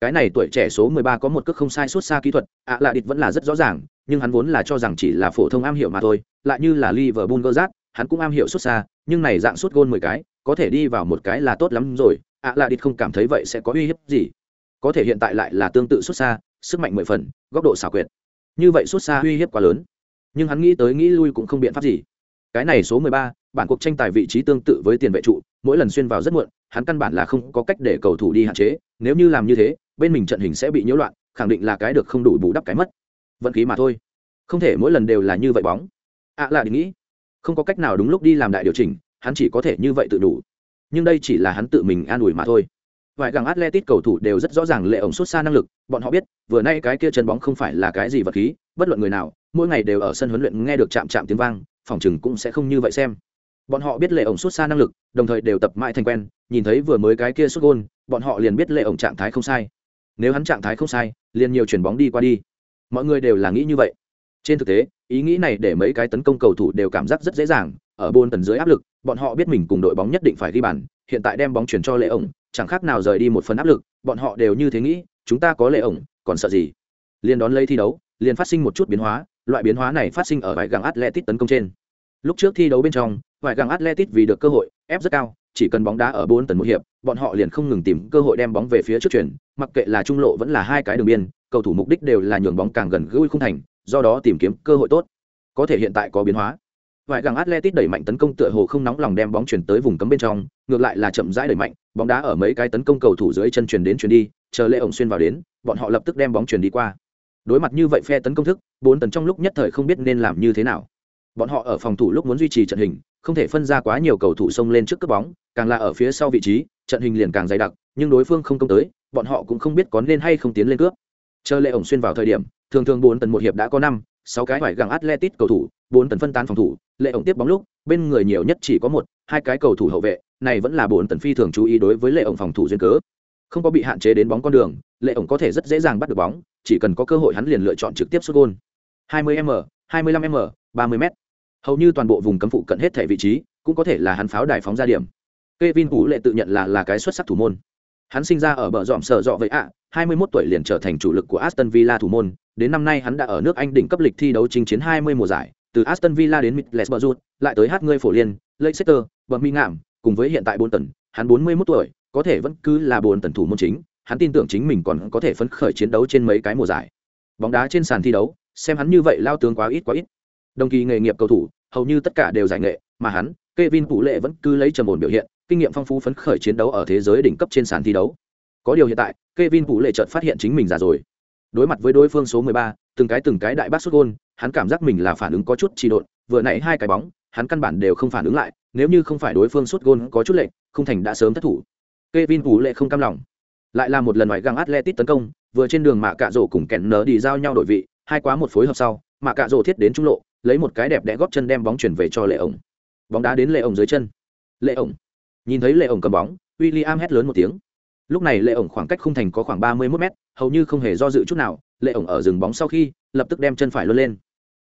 Cái này tuổi trẻ số mười ba có một cước không sai suốt xa kỹ thuật, ạ lạ địch vẫn là rất rõ ràng, nhưng hắn vốn là cho rằng chỉ là phổ thông am hiểu mà thôi, lại như là Liverpool gơ rát, hắn cũng am hiểu suốt xa, nhưng này dạng suốt gôn mười cái, có thể đi vào một cái là tốt lắm rồi, ạ lạ địch không cảm thấy vậy sẽ có uy hiếp gì. Có thể hiện tại lại là tương tự xuất xa, sức mạnh mười phần, góc độ xảo quyệt. Như vậy xuất xa uy hiếp quá lớn nhưng hắn nghĩ tới nghĩ lui cũng không biện pháp gì. Cái này số mười ba, bản cuộc tranh tài vị trí tương tự với tiền vệ trụ, mỗi lần xuyên vào rất muộn, hắn căn bản là không có cách để cầu thủ đi hạn chế, nếu như làm như thế, bên mình trận hình sẽ bị nhiễu loạn, khẳng định là cái được không đủ bù đắp cái mất. Vận khí mà thôi. Không thể mỗi lần đều là như vậy bóng. Ạ à là định nghĩ, không có cách nào đúng lúc đi làm đại điều chỉnh, hắn chỉ có thể như vậy tự đủ. Nhưng đây chỉ là hắn tự mình an ủi mà thôi. Vài gàng atletic cầu thủ đều rất rõ ràng lệ ổng xuất xa năng lực, bọn họ biết, vừa nay cái kia chân bóng không phải là cái gì vật khí, bất luận người nào mỗi ngày đều ở sân huấn luyện nghe được chạm chạm tiếng vang, phòng chừng cũng sẽ không như vậy xem. Bọn họ biết lệ ổng xuất xa năng lực, đồng thời đều tập mãi thành quen, nhìn thấy vừa mới cái kia xuất gôn, bọn họ liền biết lệ ổng trạng thái không sai. Nếu hắn trạng thái không sai, liền nhiều chuyển bóng đi qua đi. Mọi người đều là nghĩ như vậy. Trên thực tế, ý nghĩ này để mấy cái tấn công cầu thủ đều cảm giác rất dễ dàng, ở bôn tần dưới áp lực, bọn họ biết mình cùng đội bóng nhất định phải ghi bàn, hiện tại đem bóng chuyển cho lệ ổng, chẳng khác nào rời đi một phần áp lực, bọn họ đều như thế nghĩ, chúng ta có lệ ổng, còn sợ gì? Liền đón lấy thi đấu, liền phát sinh một chút biến hóa loại biến hóa này phát sinh ở vài găng atletic tấn công trên. Lúc trước thi đấu bên trong, vài găng atletic vì được cơ hội, ép rất cao, chỉ cần bóng đá ở bốn tấn một hiệp, bọn họ liền không ngừng tìm cơ hội đem bóng về phía trước chuyển, mặc kệ là trung lộ vẫn là hai cái đường biên, cầu thủ mục đích đều là nhường bóng càng gần gũi khung thành, do đó tìm kiếm cơ hội tốt. Có thể hiện tại có biến hóa. Vài găng atletic đẩy mạnh tấn công tựa hồ không nóng lòng đem bóng chuyển tới vùng cấm bên trong, ngược lại là chậm rãi đẩy mạnh, bóng đá ở mấy cái tấn công cầu thủ dưới chân chuyển đến chuyển đi, chờ lệ ổng xuyên vào đến, bọn họ lập tức đem bóng chuyển đi qua đối mặt như vậy phe tấn công thức, bốn tấn trong lúc nhất thời không biết nên làm như thế nào. Bọn họ ở phòng thủ lúc muốn duy trì trận hình, không thể phân ra quá nhiều cầu thủ xông lên trước cướp bóng, càng là ở phía sau vị trí, trận hình liền càng dày đặc, nhưng đối phương không công tới, bọn họ cũng không biết có nên hay không tiến lên cướp. Chờ lệ ổng xuyên vào thời điểm, thường thường bốn tấn một hiệp đã có năm, sáu cái phải gặng atletic cầu thủ, bốn tấn phân tán phòng thủ. Lệ ổng tiếp bóng lúc, bên người nhiều nhất chỉ có một, hai cái cầu thủ hậu vệ, này vẫn là bốn tấn phi thường chú ý đối với lệ ổng phòng thủ duyên cớ. Không có bị hạn chế đến bóng con đường lệ ổng có thể rất dễ dàng bắt được bóng chỉ cần có cơ hội hắn liền lựa chọn trực tiếp xuất gôn. 20 m 25 m 30 m. Hầu như toàn bộ vùng cấm phụ cận hết thể vị trí cũng có thể là hắn pháo đài phóng ra điểm. Kevin Vũ lệ tự nhận là là cái xuất sắc thủ môn. Hắn sinh ra ở bờ dọm sở dọ vậy ạ à, 21 tuổi liền trở thành chủ lực của Aston Villa thủ môn. Đến năm nay hắn đã ở nước Anh đỉnh cấp lịch thi đấu chinh chiến 20 mùa giải từ Aston Villa đến Middlesbrough lại tới hát ngươi phổ liên Leicester Birmingham cùng với hiện tại bốn tần. Hắn 41 tuổi có thể vẫn cứ là bốn tần thủ môn chính hắn tin tưởng chính mình còn có thể phấn khởi chiến đấu trên mấy cái mùa giải. Bóng đá trên sàn thi đấu xem hắn như vậy lao tướng quá ít quá ít. Đồng kỳ nghề nghiệp cầu thủ hầu như tất cả đều giải nghệ mà hắn Kevin Phụ Lệ vẫn cứ lấy trầm ổn biểu hiện kinh nghiệm phong phú phấn khởi chiến đấu ở thế giới đỉnh cấp trên sàn thi đấu. Có điều hiện tại Kevin Phụ Lệ chợt phát hiện chính mình già rồi. Đối mặt với đối phương số 13, từng cái từng cái đại bác sút gôn hắn cảm giác mình là phản ứng có chút trì độn vừa nãy hai cái bóng hắn căn bản đều không phản ứng lại nếu như không phải đối phương sút gôn có chút lệnh không thành đã sớm thất thủ. Kevin Phụ Lệ không cam lòng lại là một lần ngoại găng atletic tấn công, vừa trên đường mạ cạ rổ cùng kẹn nở đi giao nhau đổi vị, hai quá một phối hợp sau, mạ cạ rổ thiết đến trung lộ, lấy một cái đẹp đẽ góp chân đem bóng chuyển về cho lệ ổng. Bóng đá đến lệ ổng dưới chân. Lệ ổng. Nhìn thấy lệ ổng cầm bóng w i l l i am hét lớn một tiếng. Lúc này lệ ổng khoảng cách khung thành có khoảng ba mươi mốt mét, hầu như không hề do dự chút nào, lệ ổng ở dừng bóng sau khi, lập tức đem chân phải luôn lên.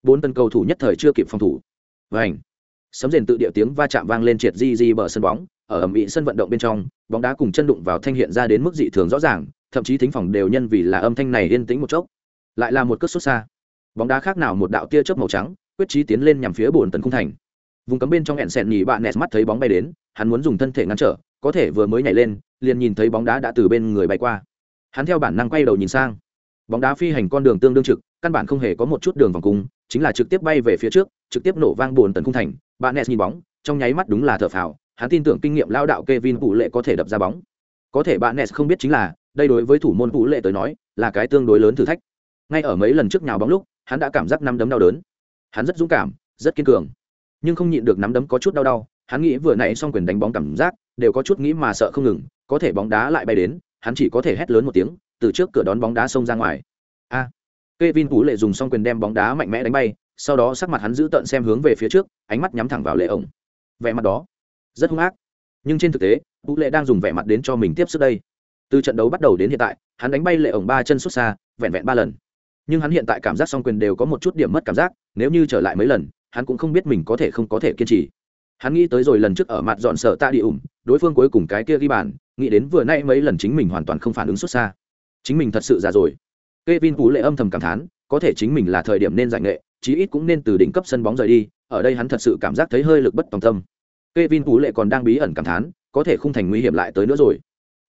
Bốn tân cầu thủ nhất thời chưa kịp phòng thủ. Và ảnh sấm rền tự địa tiếng va chạm vang lên triệt di di bờ sân bóng ở ẩm ĩ sân vận động bên trong, bóng đá cùng chân đụng vào thanh hiện ra đến mức dị thường rõ ràng, thậm chí thính phòng đều nhân vì là âm thanh này yên tĩnh một chốc. Lại là một cất xuất xa. Bóng đá khác nào một đạo tia chớp màu trắng, quyết trí tiến lên nhằm phía bồn tấn khung thành. Vùng cấm bên trong hẹn sẹn nhì bạn nẹt mắt thấy bóng bay đến, hắn muốn dùng thân thể ngăn trở, có thể vừa mới nhảy lên, liền nhìn thấy bóng đá đã từ bên người bay qua. Hắn theo bản năng quay đầu nhìn sang. Bóng đá phi hành con đường tương đương trực, căn bản không hề có một chút đường vòng cung, chính là trực tiếp bay về phía trước, trực tiếp nổ vang bồn tấn khung thành. Bạn nẹt nhìn bóng, trong nháy mắt đúng là thở phào hắn tin tưởng kinh nghiệm lao đạo Kevin Vũ Lệ có thể đập ra bóng. Có thể bạn Ness không biết chính là, đây đối với thủ môn Vũ Lệ tới nói, là cái tương đối lớn thử thách. Ngay ở mấy lần trước nhào bóng lúc, hắn đã cảm giác nắm đấm đau đớn. Hắn rất dũng cảm, rất kiên cường, nhưng không nhịn được nắm đấm có chút đau đau, hắn nghĩ vừa nãy xong quyền đánh bóng cảm giác, đều có chút nghĩ mà sợ không ngừng, có thể bóng đá lại bay đến, hắn chỉ có thể hét lớn một tiếng, từ trước cửa đón bóng đá xông ra ngoài. A. Kevin Vũ Lệ dùng xong quyền đem bóng đá mạnh mẽ đánh bay, sau đó sắc mặt hắn giữ tận xem hướng về phía trước, ánh mắt nhắm thẳng vào lệ ổng. Vẻ mặt đó, rất hung ác. Nhưng trên thực tế, vũ lệ đang dùng vẻ mặt đến cho mình tiếp sức đây. Từ trận đấu bắt đầu đến hiện tại, hắn đánh bay lệ ổng ba chân xuất xa, vẹn vẹn ba lần. Nhưng hắn hiện tại cảm giác song quyền đều có một chút điểm mất cảm giác, nếu như trở lại mấy lần, hắn cũng không biết mình có thể không có thể kiên trì. Hắn nghĩ tới rồi lần trước ở mặt dọn sợ ta đi ủng, đối phương cuối cùng cái kia ghi bàn, nghĩ đến vừa nay mấy lần chính mình hoàn toàn không phản ứng xuất xa. Chính mình thật sự già rồi. Kevin Vũ lệ âm thầm cảm thán, có thể chính mình là thời điểm nên giải nghệ, chí ít cũng nên từ đỉnh cấp sân bóng rời đi, ở đây hắn thật sự cảm giác thấy hơi lực bất tòng tâm. Kevin Vũ lệ còn đang bí ẩn cảm thán, có thể không thành nguy hiểm lại tới nữa rồi.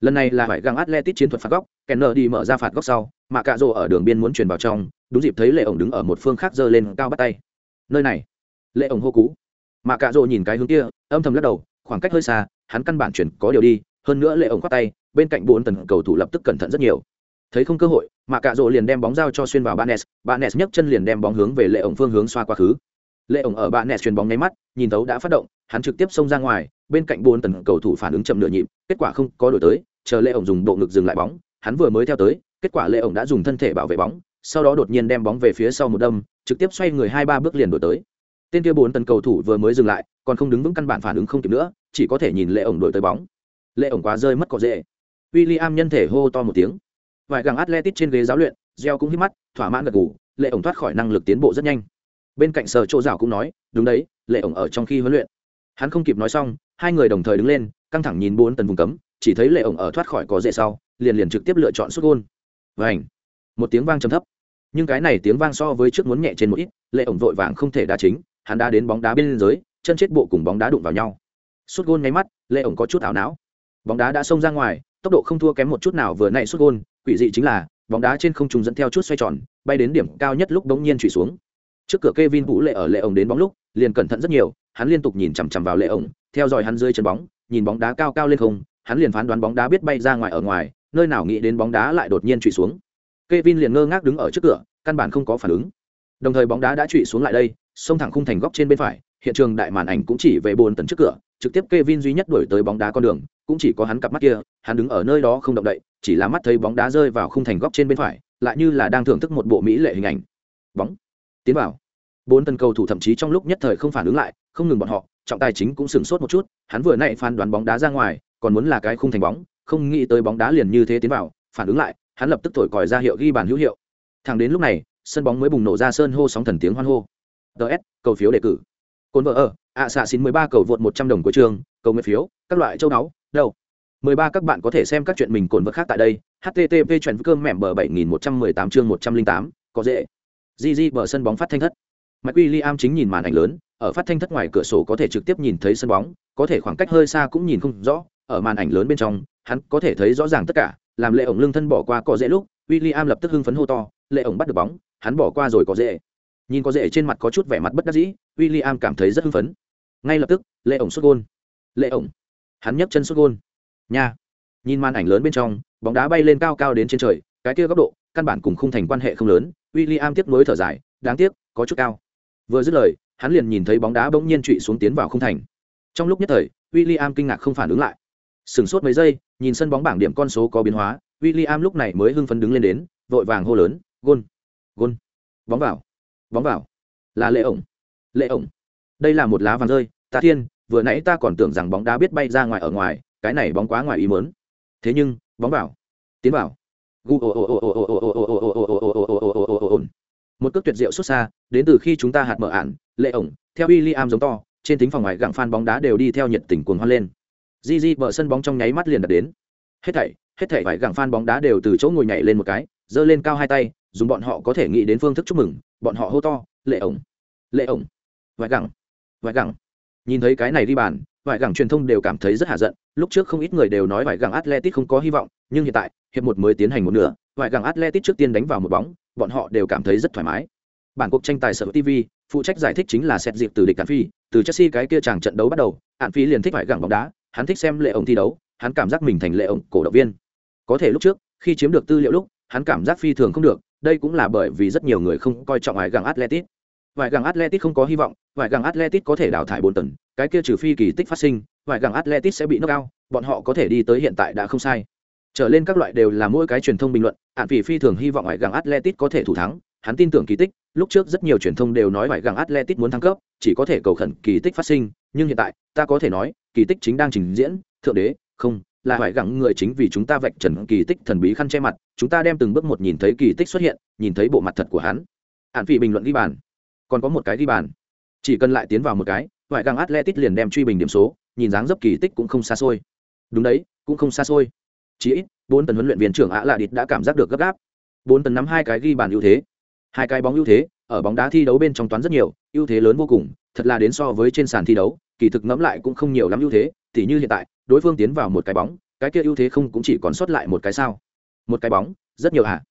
Lần này là phải găng Atletic chiến thuật phạt góc, Kenner đi mở ra phạt góc sau, mà Cạ Dụ ở đường biên muốn truyền vào trong, đúng dịp thấy Lệ ổng đứng ở một phương khác giơ lên cao bắt tay. Nơi này, Lệ ổng hô cú. Mà Cạ Dụ nhìn cái hướng kia, âm thầm lắc đầu, khoảng cách hơi xa, hắn căn bản chuyển có điều đi, hơn nữa Lệ ổng quát tay, bên cạnh bốn tần cầu thủ lập tức cẩn thận rất nhiều. Thấy không cơ hội, mà Cạ Dụ liền đem bóng giao cho xuyên vào Banes, Banes nhấc chân liền đem bóng hướng về Lệ ổng phương hướng xoa quá khứ. Lệ ổng ở Banes truyền bóng nháy mắt, nhìn tấu đã phát động, hắn trực tiếp xông ra ngoài, bên cạnh bốn tần cầu thủ phản ứng chậm nửa nhịp, kết quả không có đổi tới, chờ lệ ổng dùng bộ ngực dừng lại bóng, hắn vừa mới theo tới, kết quả lệ ổng đã dùng thân thể bảo vệ bóng, sau đó đột nhiên đem bóng về phía sau một đâm, trực tiếp xoay người hai ba bước liền đổi tới. Tên kia bốn tần cầu thủ vừa mới dừng lại, còn không đứng vững căn bản phản ứng không kịp nữa, chỉ có thể nhìn lệ ổng đổi tới bóng. Lệ ổng quá rơi mất cọ dễ William nhân thể hô to một tiếng. Vài gàng atletic trên ghế giáo luyện gieo cũng hít mắt, thỏa mãn gật gù lệ ổng thoát khỏi năng lực tiến bộ rất nhanh. Bên cạnh sở chỗ rào cũng nói, đúng đấy lệ ổng ở trong khi huấn luyện hắn không kịp nói xong, hai người đồng thời đứng lên, căng thẳng nhìn bốn tần vùng cấm, chỉ thấy lệ ổng ở thoát khỏi có dễ sau, liền liền trực tiếp lựa chọn xuất gôn. Vảnh một tiếng vang trầm thấp. Nhưng cái này tiếng vang so với trước muốn nhẹ trên một ít, lệ ổng vội vàng không thể đá chính, hắn đã đến bóng đá bên giới chân chết bộ cùng bóng đá đụng vào nhau. Sút gôn nháy mắt, lệ ổng có chút ảo não. Bóng đá đã xông ra ngoài, tốc độ không thua kém một chút nào vừa nãy sút gôn, quỷ dị chính là, bóng đá trên không trung dẫn theo chút xoay tròn, bay đến điểm cao nhất lúc bỗng nhiên trụy xuống. Trước cửa Kevin Vũ lệ ở lệ ổng đến bóng lúc, liền cẩn thận rất nhiều hắn liên tục nhìn chằm chằm vào lệ ổng, theo dõi hắn dưới chân bóng, nhìn bóng đá cao cao lên không, hắn liền phán đoán bóng đá biết bay ra ngoài ở ngoài, nơi nào nghĩ đến bóng đá lại đột nhiên trụy xuống. Kevin liền ngơ ngác đứng ở trước cửa, căn bản không có phản ứng. Đồng thời bóng đá đã trụy xuống lại đây, xông thẳng khung thành góc trên bên phải, hiện trường đại màn ảnh cũng chỉ về bồn tấn trước cửa, trực tiếp Kevin duy nhất đuổi tới bóng đá con đường, cũng chỉ có hắn cặp mắt kia, hắn đứng ở nơi đó không động đậy, chỉ là mắt thấy bóng đá rơi vào khung thành góc trên bên phải, lại như là đang thưởng thức một bộ mỹ lệ hình ảnh. Bóng, tiến vào. Bốn tần cầu thủ thậm chí trong lúc nhất thời không phản ứng lại không ngừng bọn họ, trọng tài chính cũng sửng sốt một chút, hắn vừa nãy phán đoán bóng đá ra ngoài, còn muốn là cái khung thành bóng, không nghĩ tới bóng đá liền như thế tiến vào, phản ứng lại, hắn lập tức thổi còi ra hiệu ghi bàn hữu hiệu. Thẳng đến lúc này, sân bóng mới bùng nổ ra sơn hô sóng thần tiếng hoan hô. Ts cầu phiếu đề cử. Cồn vợ ở, ạ xạ xin mười ba cầu vượt một trăm đồng của trường, cầu nguyện phiếu, các loại châu đáo đâu? Mười ba các bạn có thể xem các chuyện mình cồn vợ khác tại đây, http chuyện cơm mẻm bờ bảy nghìn một trăm mười tám chương một trăm linh tám, có dễ. Gg bờ sân bóng phát thanh thất. Mike William chính nhìn màn ảnh lớn ở phát thanh thất ngoài cửa sổ có thể trực tiếp nhìn thấy sân bóng, có thể khoảng cách hơi xa cũng nhìn không rõ, ở màn ảnh lớn bên trong, hắn có thể thấy rõ ràng tất cả, làm lệ ổng lưng thân bỏ qua có dễ lúc, William lập tức hưng phấn hô to, lệ ổng bắt được bóng, hắn bỏ qua rồi có dễ nhìn có dễ trên mặt có chút vẻ mặt bất đắc dĩ, William cảm thấy rất hưng phấn. Ngay lập tức, lệ ổng xuất gôn. Lệ ổng, hắn nhấc chân xuất gôn. Nha. Nhìn màn ảnh lớn bên trong, bóng đá bay lên cao cao đến trên trời, cái kia góc độ, căn bản cùng không thành quan hệ không lớn, William tiếp nối thở dài, đáng tiếc, có chút cao. Vừa dứt lời hắn liền nhìn thấy bóng đá bỗng nhiên trụy xuống tiến vào không thành trong lúc nhất thời William kinh ngạc không phản ứng lại sửng sốt mấy giây nhìn sân bóng bảng điểm con số có biến hóa William lúc này mới hưng phấn đứng lên đến vội vàng hô lớn gôn gôn bóng vào bóng vào là lệ ổng lệ ổng đây là một lá vàng rơi ta thiên vừa nãy ta còn tưởng rằng bóng đá biết bay ra ngoài ở ngoài cái này bóng quá ngoài ý mớn thế nhưng bóng vào tiến vào một cước tuyệt diệu xuất xa đến từ khi chúng ta hạt mở ản lệ ổng, theo William giống to, trên thính phòng ngoài gặng phan bóng đá đều đi theo nhiệt tình cuồng hoan lên. Di di bờ sân bóng trong nháy mắt liền đặt đến. Hết thảy hết thảy phải gặng phan bóng đá đều từ chỗ ngồi nhảy lên một cái, giơ lên cao hai tay, dùng bọn họ có thể nghĩ đến phương thức chúc mừng, bọn họ hô to, lệ ổng lệ ổng. Vải gặng vải gặng. Nhìn thấy cái này đi bàn vải gẳng truyền thông đều cảm thấy rất hạ giận, lúc trước không ít người đều nói vải gẳng atletic không có hy vọng, nhưng hiện tại, hiệp một mới tiến hành một nửa vải gẳng atletic trước tiên đánh vào một bóng, bọn họ đều cảm thấy rất thoải mái. Bản cuộc tranh tài sở tv phụ trách giải thích chính là xét dịp từ địch cản phi. Từ chelsea cái kia chàng trận đấu bắt đầu hạn phi liền thích vải gẳng bóng đá, hắn thích xem lệ ổng thi đấu, hắn cảm giác mình thành lệ ổng cổ động viên. Có thể lúc trước, khi chiếm được tư liệu lúc, hắn cảm giác phi thường không được, đây cũng là bởi vì rất nhiều người không coi trọng vải gẳng atletic. Vải gẳng atletic không có hy vọng vải gẳng atletic có thể đào thải bốn tần cái kia trừ phi kỳ tích phát sinh vải gẳng atletic sẽ bị nước cao bọn họ có thể đi tới hiện tại đã không sai. Trở lên các loại đều là mỗi cái truyền thông bình luận hạn phi phi thường hy vọng vải gặng atletic có thể thủ thắng hắn tin tưởng kỳ tích, lúc trước rất nhiều truyền thông đều nói vải gặng atletic muốn thăng cấp, chỉ có thể cầu khẩn kỳ tích phát sinh, nhưng hiện tại, ta có thể nói, kỳ tích chính đang trình diễn, thượng đế, không, là vải gặng người chính vì chúng ta vạch trần kỳ tích thần bí khăn che mặt, chúng ta đem từng bước một nhìn thấy kỳ tích xuất hiện, nhìn thấy bộ mặt thật của hắn. Hạn phi bình luận ghi bàn. Còn có một cái ghi bàn. Chỉ cần lại tiến vào một cái vải gặng atletic liền đem truy bình điểm số, nhìn dáng dấp kỳ tích cũng không xa xôi. Đúng đấy, cũng không xa xôi. Chỉ ít, bốn tần huấn luyện viên trưởng ạ lạ địch đã cảm giác được gấp gáp. Bốn tần nắm hai cái ghi bàn ưu thế hai cái bóng ưu thế ở bóng đá thi đấu bên trong toán rất nhiều ưu thế lớn vô cùng thật là đến so với trên sàn thi đấu kỳ thực ngẫm lại cũng không nhiều lắm ưu thế thì như hiện tại đối phương tiến vào một cái bóng cái kia ưu thế không cũng chỉ còn sót lại một cái sao. Một cái bóng rất nhiều ạ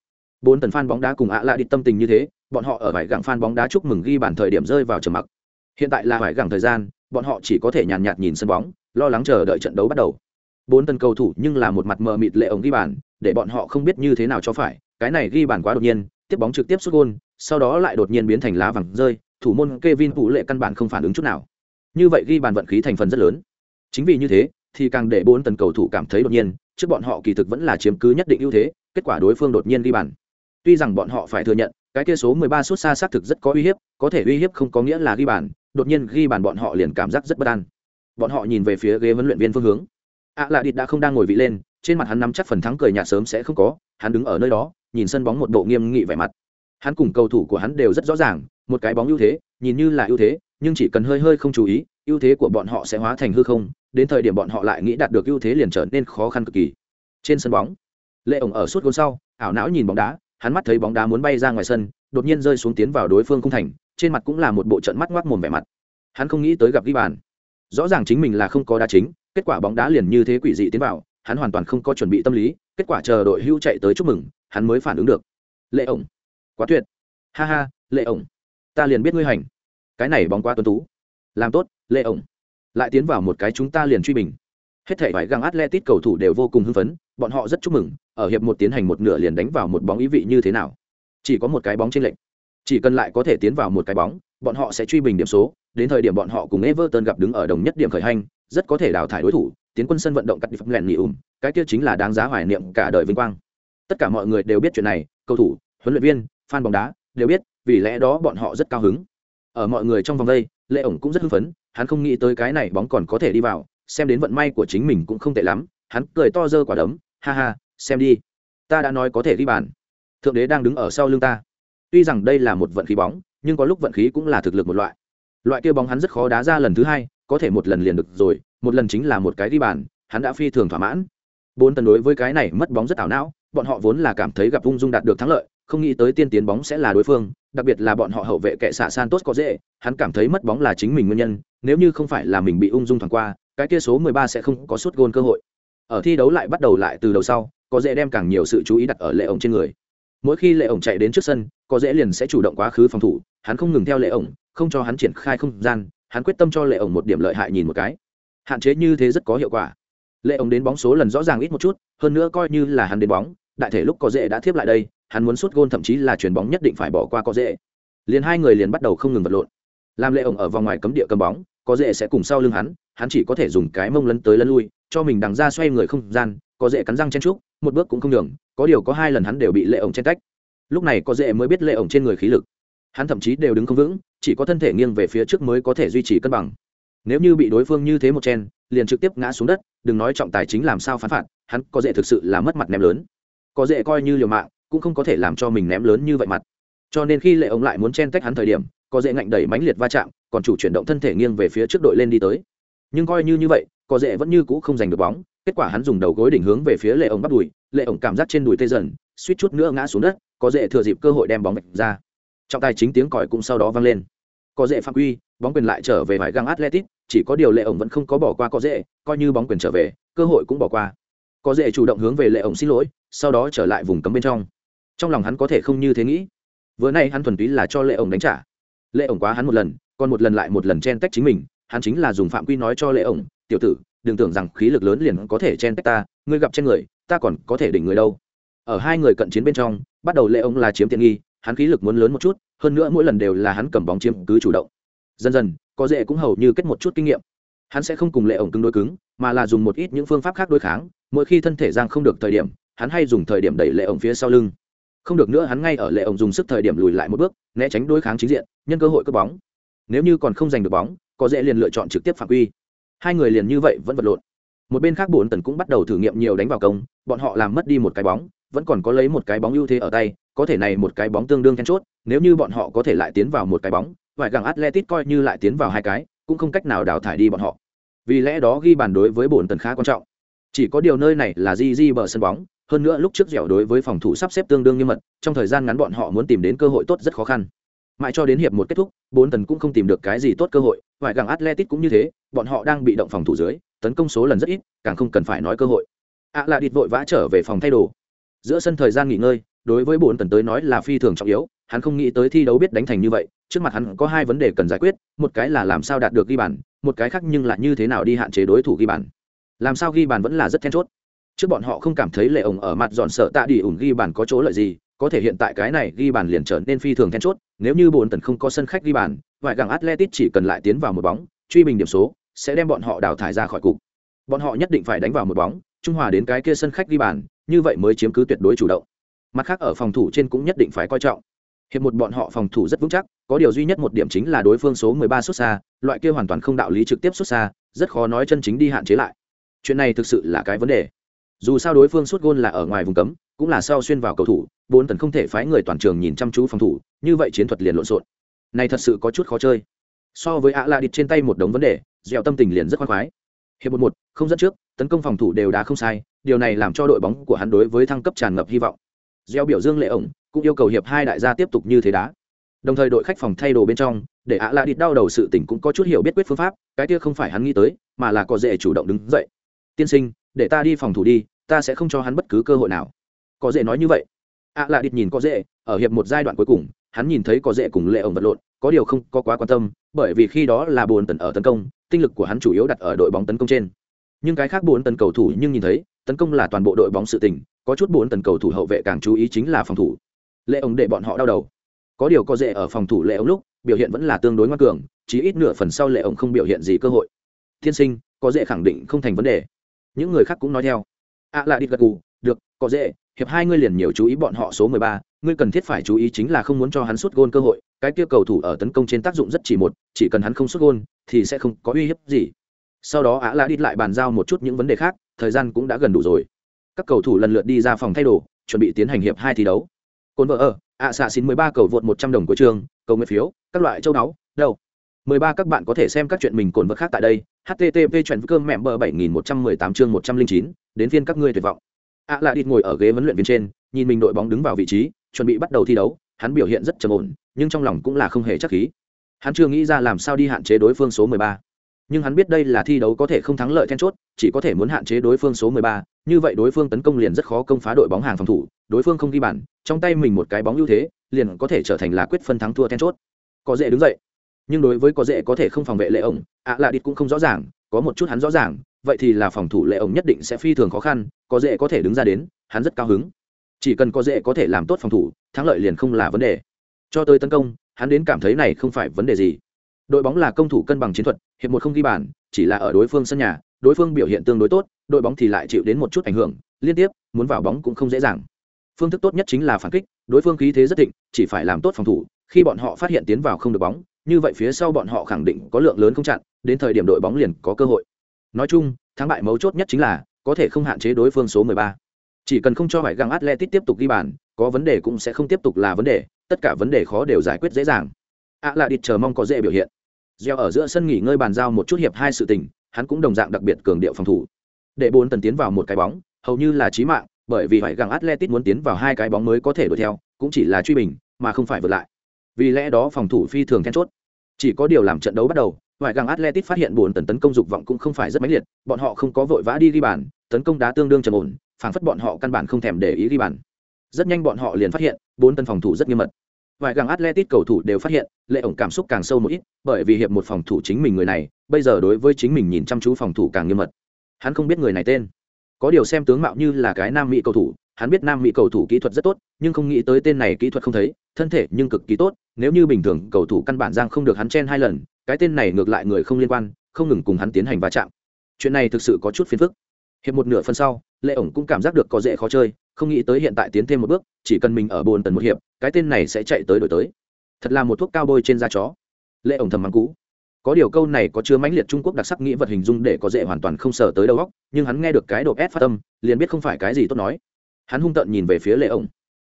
bốn tần fan bóng đá cùng ạ lạ đi tâm tình như thế bọn họ ở vải gặng fan bóng đá chúc mừng ghi bàn thời điểm rơi vào trầm mặc. Hiện tại là vải gặng thời gian bọn họ chỉ có thể nhàn nhạt, nhìn sân bóng lo lắng chờ đợi trận đấu bắt đầu. Bốn tần cầu thủ nhưng là một mặt mờ mịt lệ ống ghi bàn để bọn họ không biết như thế nào cho phải cái này ghi bàn quá đột nhiên tiếp bóng trực tiếp xuất gôn, sau đó lại đột nhiên biến thành lá vàng rơi, thủ môn Kevin Phụ lệ căn bản không phản ứng chút nào. Như vậy ghi bàn vận khí thành phần rất lớn. Chính vì như thế, thì càng để bốn tần cầu thủ cảm thấy đột nhiên, trước bọn họ kỳ thực vẫn là chiếm cứ nhất định ưu thế, kết quả đối phương đột nhiên ghi bàn. Tuy rằng bọn họ phải thừa nhận, cái kia số 13 suốt xa xác thực rất có uy hiếp, có thể uy hiếp không có nghĩa là ghi bàn, đột nhiên ghi bàn bọn họ liền cảm giác rất bất an. Bọn họ nhìn về phía ghế huấn luyện viên phương hướng. Ạ lạ địt đã không đang ngồi vị lên, trên mặt hắn nắm chắc phần thắng cười nhạt sớm sẽ không có, hắn đứng ở nơi đó nhìn sân bóng một bộ nghiêm nghị vẻ mặt. Hắn cùng cầu thủ của hắn đều rất rõ ràng, một cái bóng ưu thế, nhìn như là ưu thế, nhưng chỉ cần hơi hơi không chú ý, ưu thế của bọn họ sẽ hóa thành hư không, đến thời điểm bọn họ lại nghĩ đạt được ưu thế liền trở nên khó khăn cực kỳ. Trên sân bóng, lệ ổng ở suốt gôn sau, ảo não nhìn bóng đá, hắn mắt thấy bóng đá muốn bay ra ngoài sân, đột nhiên rơi xuống tiến vào đối phương không thành, trên mặt cũng là một bộ trận mắt ngoác mồm vẻ mặt. Hắn không nghĩ tới gặp ghi bàn. Rõ ràng chính mình là không có đá chính, kết quả bóng đá liền như thế quỷ dị tiến vào, hắn hoàn toàn không có chuẩn bị tâm lý, kết quả chờ đội hưu chạy tới chúc mừng hắn mới phản ứng được. Lệ ổng. Quá tuyệt. Ha ha, lệ ổng. Ta liền biết ngươi hành. Cái này bóng quá tuấn tú. Làm tốt, lệ ổng. Lại tiến vào một cái chúng ta liền truy bình. Hết thể vải găng atletic cầu thủ đều vô cùng hưng phấn, bọn họ rất chúc mừng, ở hiệp một tiến hành một nửa liền đánh vào một bóng ý vị như thế nào. Chỉ có một cái bóng trên lệnh chỉ cần lại có thể tiến vào một cái bóng, bọn họ sẽ truy bình điểm số, đến thời điểm bọn họ cùng everton gặp đứng ở đồng nhất điểm khởi hành, rất có thể đào thải đối thủ, tiến quân sân vận động cắt đi phẩm lẹn nghỉ ùm, cái kia chính là đáng giá hoài niệm cả đời vinh quang tất cả mọi người đều biết chuyện này, cầu thủ, huấn luyện viên, fan bóng đá, đều biết, vì lẽ đó bọn họ rất cao hứng. Ở mọi người trong vòng đây lệ ổng cũng rất hưng phấn, hắn không nghĩ tới cái này bóng còn có thể đi vào, xem đến vận may của chính mình cũng không tệ lắm, hắn cười to dơ quả đấm, ha ha, xem đi. Ta đã nói có thể ghi bàn. Thượng đế đang đứng ở sau lưng ta. Tuy rằng đây là một vận khí bóng, nhưng có lúc vận khí cũng là thực lực một loại. Loại kia bóng hắn rất khó đá ra lần thứ hai, có thể một lần liền được rồi, một lần chính là một cái ghi bàn, hắn đã phi thường thỏa mãn. Bốn tần đối với cái này mất bóng rất ảo não bọn họ vốn là cảm thấy gặp ung dung đạt được thắng lợi, không nghĩ tới tiên tiến bóng sẽ là đối phương, đặc biệt là bọn họ hậu vệ kệ xạ santos có dễ, hắn cảm thấy mất bóng là chính mình nguyên nhân, nếu như không phải là mình bị ung dung thoảng qua, cái kia số 13 sẽ không có suốt gôn cơ hội. Ở thi đấu lại bắt đầu lại từ đầu sau, có dễ đem càng nhiều sự chú ý đặt ở lệ ổng trên người. Mỗi khi lệ ổng chạy đến trước sân, có dễ liền sẽ chủ động quá khứ phòng thủ, hắn không ngừng theo lệ ổng, không cho hắn triển khai không gian, hắn quyết tâm cho lệ ổng một điểm lợi hại nhìn một cái. Hạn chế như thế rất có hiệu quả. Lệ ổng đến bóng số lần rõ ràng ít một chút, hơn nữa coi như là hắn đến bóng đại thể lúc có dễ đã thiếp lại đây, hắn muốn sút gôn thậm chí là chuyền bóng nhất định phải bỏ qua có dễ. Liền hai người liền bắt đầu không ngừng vật lộn. Làm lệ ổng ở vòng ngoài cấm địa cầm bóng, có dễ sẽ cùng sau lưng hắn hắn chỉ có thể dùng cái mông lấn tới lấn lui, cho mình đằng ra xoay người không gian, có dễ cắn răng chen trúc một bước cũng không đường có điều có hai lần hắn đều bị lệ ổng chen tách lúc này có dễ mới biết lệ ổng trên người khí lực. Hắn thậm chí đều đứng không vững, chỉ có thân thể nghiêng về phía trước mới có thể duy trì cân bằng. Nếu như bị đối phương như thế một chen, liền trực tiếp ngã xuống đất, đừng nói trọng tài chính làm sao phán phạt, hắn có dễ thực sự là mất mặt ném lớn có dễ coi như liều mạng, cũng không có thể làm cho mình ném lớn như vậy mặt. Cho nên khi lệ ổng lại muốn chen tách hắn thời điểm, có dễ ngạnh đẩy mãnh liệt va chạm, còn chủ chuyển động thân thể nghiêng về phía trước đội lên đi tới. Nhưng coi như như vậy, có dễ vẫn như cũ không giành được bóng, kết quả hắn dùng đầu gối đỉnh hướng về phía lệ ổng bắt đùi, lệ ổng cảm giác trên đùi tê dần, suýt chút nữa ngã xuống đất, có dễ thừa dịp cơ hội đem bóng vạch ra. Trọng tài chính tiếng còi cũng sau đó vang lên. Có dễ phạm quy, bóng quyền lại trở về vải găng atletic chỉ có điều lệ ổng vẫn không có bỏ qua có dễ, coi như bóng quyền trở về, cơ hội cũng bỏ qua có dễ chủ động hướng về lệ ổng xin lỗi, sau đó trở lại vùng cấm bên trong. Trong lòng hắn có thể không như thế nghĩ. Vừa nay hắn thuần túy là cho lệ ổng đánh trả. Lệ ổng quá hắn một lần, còn một lần lại một lần chen tách chính mình, hắn chính là dùng phạm quy nói cho lệ ổng, tiểu tử, đừng tưởng rằng khí lực lớn liền có thể chen tách ta, ngươi gặp trên người, ta còn có thể đỉnh người đâu. Ở hai người cận chiến bên trong, bắt đầu lệ ổng là chiếm tiện nghi, hắn khí lực muốn lớn một chút, hơn nữa mỗi lần đều là hắn cầm bóng chiếm cứ chủ động. Dần dần, có dễ cũng hầu như kết một chút kinh nghiệm. Hắn sẽ không cùng lệ ổng cứng đối cứng, mà là dùng một ít những phương pháp khác đối kháng mỗi khi thân thể giang không được thời điểm, hắn hay dùng thời điểm đẩy lệ ổng phía sau lưng. Không được nữa, hắn ngay ở lệ ổng dùng sức thời điểm lùi lại một bước, né tránh đối kháng chính diện, nhân cơ hội cướp bóng. Nếu như còn không giành được bóng, có dễ liền lựa chọn trực tiếp phạm quy. Hai người liền như vậy vẫn vật lộn. Một bên khác bốn tần cũng bắt đầu thử nghiệm nhiều đánh vào công, bọn họ làm mất đi một cái bóng, vẫn còn có lấy một cái bóng ưu thế ở tay, có thể này một cái bóng tương đương then chốt, nếu như bọn họ có thể lại tiến vào một cái bóng, vài gẳng atletic coi như lại tiến vào hai cái, cũng không cách nào đào thải đi bọn họ. Vì lẽ đó ghi bàn đối với bổn tần khá quan trọng chỉ có điều nơi này là di di bờ sân bóng, hơn nữa lúc trước dẻo đối với phòng thủ sắp xếp tương đương như mật, trong thời gian ngắn bọn họ muốn tìm đến cơ hội tốt rất khó khăn. Mãi cho đến hiệp một kết thúc, bốn tần cũng không tìm được cái gì tốt cơ hội vài gàng atletic cũng như thế, bọn họ đang bị động phòng thủ dưới, tấn công số lần rất ít, càng không cần phải nói cơ hội. Ạ à là địt vội vã trở về phòng thay đồ. Giữa sân thời gian nghỉ ngơi, đối với bốn tần tới nói là phi thường trọng yếu, hắn không nghĩ tới thi đấu biết đánh thành như vậy, trước mặt hắn có hai vấn đề cần giải quyết, một cái là làm sao đạt được ghi bàn, một cái khác nhưng là như thế nào đi hạn chế đối thủ ghi bàn làm sao ghi bàn vẫn là rất then chốt. Trước bọn họ không cảm thấy lệ ổng ở mặt dọn sợ tạ đi ủng ghi bàn có chỗ lợi gì, có thể hiện tại cái này ghi bàn liền trở nên phi thường then chốt, nếu như bốn tần không có sân khách ghi bàn, vài gàng atletic chỉ cần lại tiến vào một bóng, truy bình điểm số, sẽ đem bọn họ đào thải ra khỏi cục. Bọn họ nhất định phải đánh vào một bóng, trung hòa đến cái kia sân khách ghi bàn, như vậy mới chiếm cứ tuyệt đối chủ động. Mặt khác ở phòng thủ trên cũng nhất định phải coi trọng. Hiệp một bọn họ phòng thủ rất vững chắc, có điều duy nhất một điểm chính là đối phương số 13 xuất xa, loại kia hoàn toàn không đạo lý trực tiếp xuất xa, rất khó nói chân chính đi hạn chế lại chuyện này thực sự là cái vấn đề. Dù sao đối phương xuất gôn là ở ngoài vùng cấm, cũng là sau xuyên vào cầu thủ, bốn tần không thể phái người toàn trường nhìn chăm chú phòng thủ, như vậy chiến thuật liền lộn xộn. Này thật sự có chút khó chơi. So với ạ la địch trên tay một đống vấn đề, dẻo tâm tình liền rất khoan khoái. Hiệp một một, không dẫn trước, tấn công phòng thủ đều đã không sai, điều này làm cho đội bóng của hắn đối với thăng cấp tràn ngập hy vọng. Gieo biểu dương lệ ổng, cũng yêu cầu hiệp hai đại gia tiếp tục như thế đá. Đồng thời đội khách phòng thay đồ bên trong, để ạ lạ địt đau đầu sự tỉnh cũng có chút hiểu biết quyết phương pháp, cái kia không phải hắn nghĩ tới, mà là có dễ chủ động đứng dậy tiên sinh, để ta đi phòng thủ đi, ta sẽ không cho hắn bất cứ cơ hội nào. Có dễ nói như vậy. Ạ lạ địt nhìn có dễ, ở hiệp một giai đoạn cuối cùng, hắn nhìn thấy có dễ cùng lệ ổng vật lộn, có điều không có quá quan tâm, bởi vì khi đó là bồn tần ở tấn công, tinh lực của hắn chủ yếu đặt ở đội bóng tấn công trên. Nhưng cái khác bốn tần cầu thủ nhưng nhìn thấy, tấn công là toàn bộ đội bóng sự tình, có chút bốn tần cầu thủ hậu vệ càng chú ý chính là phòng thủ. Lệ ổng để bọn họ đau đầu. Có điều có dễ ở phòng thủ lệ ổng lúc, biểu hiện vẫn là tương đối ngoan cường chỉ ít nửa phần sau lệ ổng không biểu hiện gì cơ hội. Tiên sinh, có dễ khẳng định không thành vấn đề những người khác cũng nói theo. Ạ à là đi gật gù, được, có dễ, hiệp hai ngươi liền nhiều chú ý bọn họ số mười ba, ngươi cần thiết phải chú ý chính là không muốn cho hắn sút gôn cơ hội, cái kia cầu thủ ở tấn công trên tác dụng rất chỉ một, chỉ cần hắn không sút gôn, thì sẽ không có uy hiếp gì. Sau đó ạ là đi lại bàn giao một chút những vấn đề khác, thời gian cũng đã gần đủ rồi. Các cầu thủ lần lượt đi ra phòng thay đồ, chuẩn bị tiến hành hiệp hai thi đấu. Cồn vợ ở ạ xạ xin mười ba cầu vượt một trăm đồng của trường, cầu nguyện phiếu, các loại châu đáo đâu? Mười ba các bạn có thể xem các chuyện mình cồn vật khác tại đây http chuyện cơm mẹ bờ bảy nghìn một trăm mười tám chương một trăm linh chín đến phiên các ngươi tuyệt vọng. Ạ là đi ngồi ở ghế huấn luyện viên trên nhìn mình đội bóng đứng vào vị trí chuẩn bị bắt đầu thi đấu. Hắn biểu hiện rất trầm ổn nhưng trong lòng cũng là không hề chắc khí. Hắn chưa nghĩ ra làm sao đi hạn chế đối phương số mười ba. Nhưng hắn biết đây là thi đấu có thể không thắng lợi then chốt chỉ có thể muốn hạn chế đối phương số 13, như vậy đối phương tấn công liền rất khó công phá đội bóng hàng phòng thủ. Đối phương không ghi bàn trong tay mình một cái bóng ưu thế liền có thể trở thành là quyết phân thắng thua then chốt. Có dễ đứng dậy nhưng đối với có dễ có thể không phòng vệ lệ ổng, ạ à lạ đít cũng không rõ ràng, có một chút hắn rõ ràng, vậy thì là phòng thủ lệ ổng nhất định sẽ phi thường khó khăn, có dễ có thể đứng ra đến, hắn rất cao hứng. Chỉ cần có dễ có thể làm tốt phòng thủ, thắng lợi liền không là vấn đề. Cho tới tấn công, hắn đến cảm thấy này không phải vấn đề gì. Đội bóng là công thủ cân bằng chiến thuật, hiệp một không ghi bàn, chỉ là ở đối phương sân nhà, đối phương biểu hiện tương đối tốt, đội bóng thì lại chịu đến một chút ảnh hưởng, liên tiếp, muốn vào bóng cũng không dễ dàng. Phương thức tốt nhất chính là phản kích, đối phương khí thế rất thịnh, chỉ phải làm tốt phòng thủ, khi bọn họ phát hiện tiến vào không được bóng như vậy phía sau bọn họ khẳng định có lượng lớn không chặn, đến thời điểm đội bóng liền có cơ hội. Nói chung, thắng bại mấu chốt nhất chính là, có thể không hạn chế đối phương số 13. chỉ cần không cho phải găng Atletico tiếp tục ghi bàn, có vấn đề cũng sẽ không tiếp tục là vấn đề, tất cả vấn đề khó đều giải quyết dễ dàng. À là địt chờ mong có dễ biểu hiện. Gieo ở giữa sân nghỉ ngơi bàn giao một chút hiệp hai sự tình, hắn cũng đồng dạng đặc biệt cường điệu phòng thủ. Để bốn tần tiến vào một cái bóng, hầu như là chí mạng, bởi vì phải găng Atletico muốn tiến vào hai cái bóng mới có thể đuổi theo, cũng chỉ là truy bình, mà không phải vượt lại vì lẽ đó phòng thủ phi thường then chốt. Chỉ có điều làm trận đấu bắt đầu, ngoại găng atletic phát hiện buồn tần tấn công dục vọng cũng không phải rất mãnh liệt, bọn họ không có vội vã đi ghi bàn, tấn công đá tương đương trầm ổn phảng phất bọn họ căn bản không thèm để ý ghi bàn. Rất nhanh bọn họ liền phát hiện, bốn tân phòng thủ rất nghiêm mật. Vài gàng atletic cầu thủ đều phát hiện, lệ ổng cảm xúc càng sâu một ít, bởi vì hiệp một phòng thủ chính mình người này, bây giờ đối với chính mình nhìn chăm chú phòng thủ càng nghiêm mật. Hắn không biết người này tên. Có điều xem tướng mạo như là cái nam mỹ cầu thủ hắn biết nam mỹ cầu thủ kỹ thuật rất tốt, nhưng không nghĩ tới tên này kỹ thuật không thấy, thân thể nhưng cực kỳ tốt, nếu như bình thường cầu thủ căn bản giang không được hắn chen hai lần, cái tên này ngược lại người không liên quan, không ngừng cùng hắn tiến hành va chạm. Chuyện này thực sự có chút phiền phức. Hiệp một nửa phân sau lệ ổng cũng cảm giác được có dễ khó chơi, không nghĩ tới hiện tại tiến thêm một bước, chỉ cần mình ở bồn tần một hiệp, cái tên này sẽ chạy tới đổi tới. Thật là một thuốc cao bôi trên da chó. Lệ ổng thầm mắng cú có điều câu này có chứa mãnh liệt trung quốc đặc sắc nghĩ vật hình dung để có dễ hoàn toàn không sờ tới đầu góc nhưng hắn nghe được cái độ ép phát tâm liền biết không phải cái gì tốt nói hắn hung tợn nhìn về phía lệ ổng.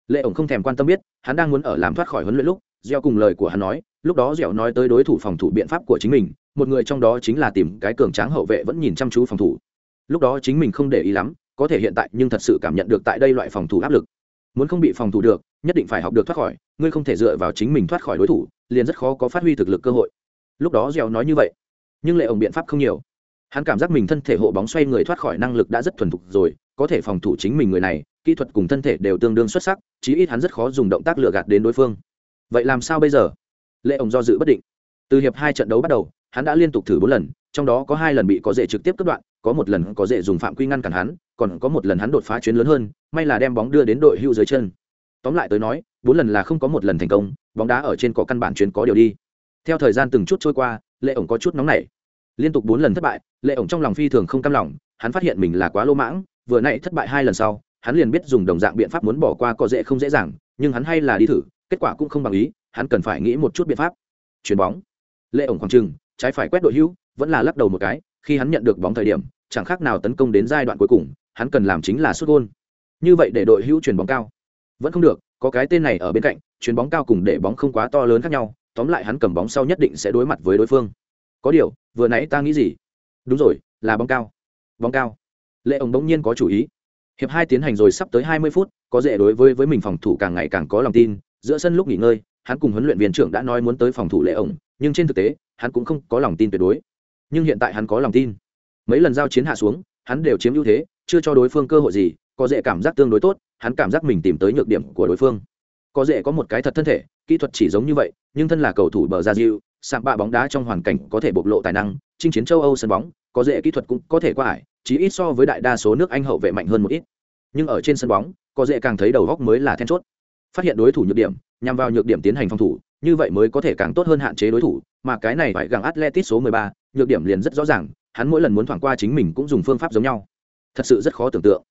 Lệ ổng không thèm quan tâm biết, hắn đang muốn ở làm thoát khỏi huấn luyện lúc, gieo cùng lời của hắn nói, lúc đó dẻo nói tới đối thủ phòng thủ biện pháp của chính mình, một người trong đó chính là tìm cái cường tráng hậu vệ vẫn nhìn chăm chú phòng thủ. Lúc đó chính mình không để ý lắm, có thể hiện tại nhưng thật sự cảm nhận được tại đây loại phòng thủ áp lực. Muốn không bị phòng thủ được, nhất định phải học được thoát khỏi, ngươi không thể dựa vào chính mình thoát khỏi đối thủ, liền rất khó có phát huy thực lực cơ hội. Lúc đó dẻo nói như vậy, nhưng lệ ổng biện pháp không nhiều hắn cảm giác mình thân thể hộ bóng xoay người thoát khỏi năng lực đã rất thuần thục rồi, có thể phòng thủ chính mình người này, kỹ thuật cùng thân thể đều tương đương xuất sắc, chí ít hắn rất khó dùng động tác lừa gạt đến đối phương. Vậy làm sao bây giờ? Lệ ổng do dự bất định. Từ hiệp hai trận đấu bắt đầu, hắn đã liên tục thử bốn lần, trong đó có hai lần bị có dễ trực tiếp cắt đoạn, có một lần có dễ dùng phạm quy ngăn cản hắn, còn có một lần hắn đột phá chuyến lớn hơn, may là đem bóng đưa đến đội hưu dưới chân. Tóm lại tới nói, bốn lần là không có một lần thành công, bóng đá ở trên có căn bản chuyến có điều đi. Theo thời gian từng chút trôi qua, lệ ổng có chút nóng nảy liên tục bốn lần thất bại, lệ ổng trong lòng phi thường không cam lòng, hắn phát hiện mình là quá lô mãng, vừa nãy thất bại hai lần sau, hắn liền biết dùng đồng dạng biện pháp muốn bỏ qua có dễ không dễ dàng, nhưng hắn hay là đi thử, kết quả cũng không bằng ý, hắn cần phải nghĩ một chút biện pháp. Chuyền bóng. Lệ ổng khoảng trừng trái phải quét đội hữu, vẫn là lắc đầu một cái, khi hắn nhận được bóng thời điểm, chẳng khác nào tấn công đến giai đoạn cuối cùng, hắn cần làm chính là sút gôn. Như vậy để đội hữu chuyền bóng cao. Vẫn không được, có cái tên này ở bên cạnh, chuyền bóng cao cùng để bóng không quá to lớn khác nhau, tóm lại hắn cầm bóng sau nhất định sẽ đối mặt với đối phương có điều, vừa nãy ta nghĩ gì? Đúng rồi, là bóng cao. Bóng cao. Lệ ổng bỗng nhiên có chủ ý. Hiệp hai tiến hành rồi sắp tới hai mươi phút, có dễ đối với với mình phòng thủ càng ngày càng có lòng tin. Giữa sân lúc nghỉ ngơi, hắn cùng huấn luyện viên trưởng đã nói muốn tới phòng thủ lệ ổng nhưng trên thực tế, hắn cũng không có lòng tin tuyệt đối. Nhưng hiện tại hắn có lòng tin. Mấy lần giao chiến hạ xuống, hắn đều chiếm ưu thế, chưa cho đối phương cơ hội gì, có dễ cảm giác tương đối tốt, hắn cảm giác mình tìm tới nhược điểm của đối phương. Có dễ có một cái thật thân thể, kỹ thuật chỉ giống như vậy, nhưng thân là cầu thủ bờ ra diệu sạm bạ bóng đá trong hoàn cảnh có thể bộc lộ tài năng chinh chiến châu âu sân bóng có dễ kỹ thuật cũng có thể qua ải chí ít so với đại đa số nước anh hậu vệ mạnh hơn một ít. Nhưng ở trên sân bóng có dễ càng thấy đầu góc mới là then chốt. Phát hiện đối thủ nhược điểm nhằm vào nhược điểm tiến hành phòng thủ như vậy mới có thể càng tốt hơn hạn chế đối thủ mà cái này phải gặng atletic số 13, nhược điểm liền rất rõ ràng hắn mỗi lần muốn thoảng qua chính mình cũng dùng phương pháp giống nhau. Thật sự rất khó tưởng tượng.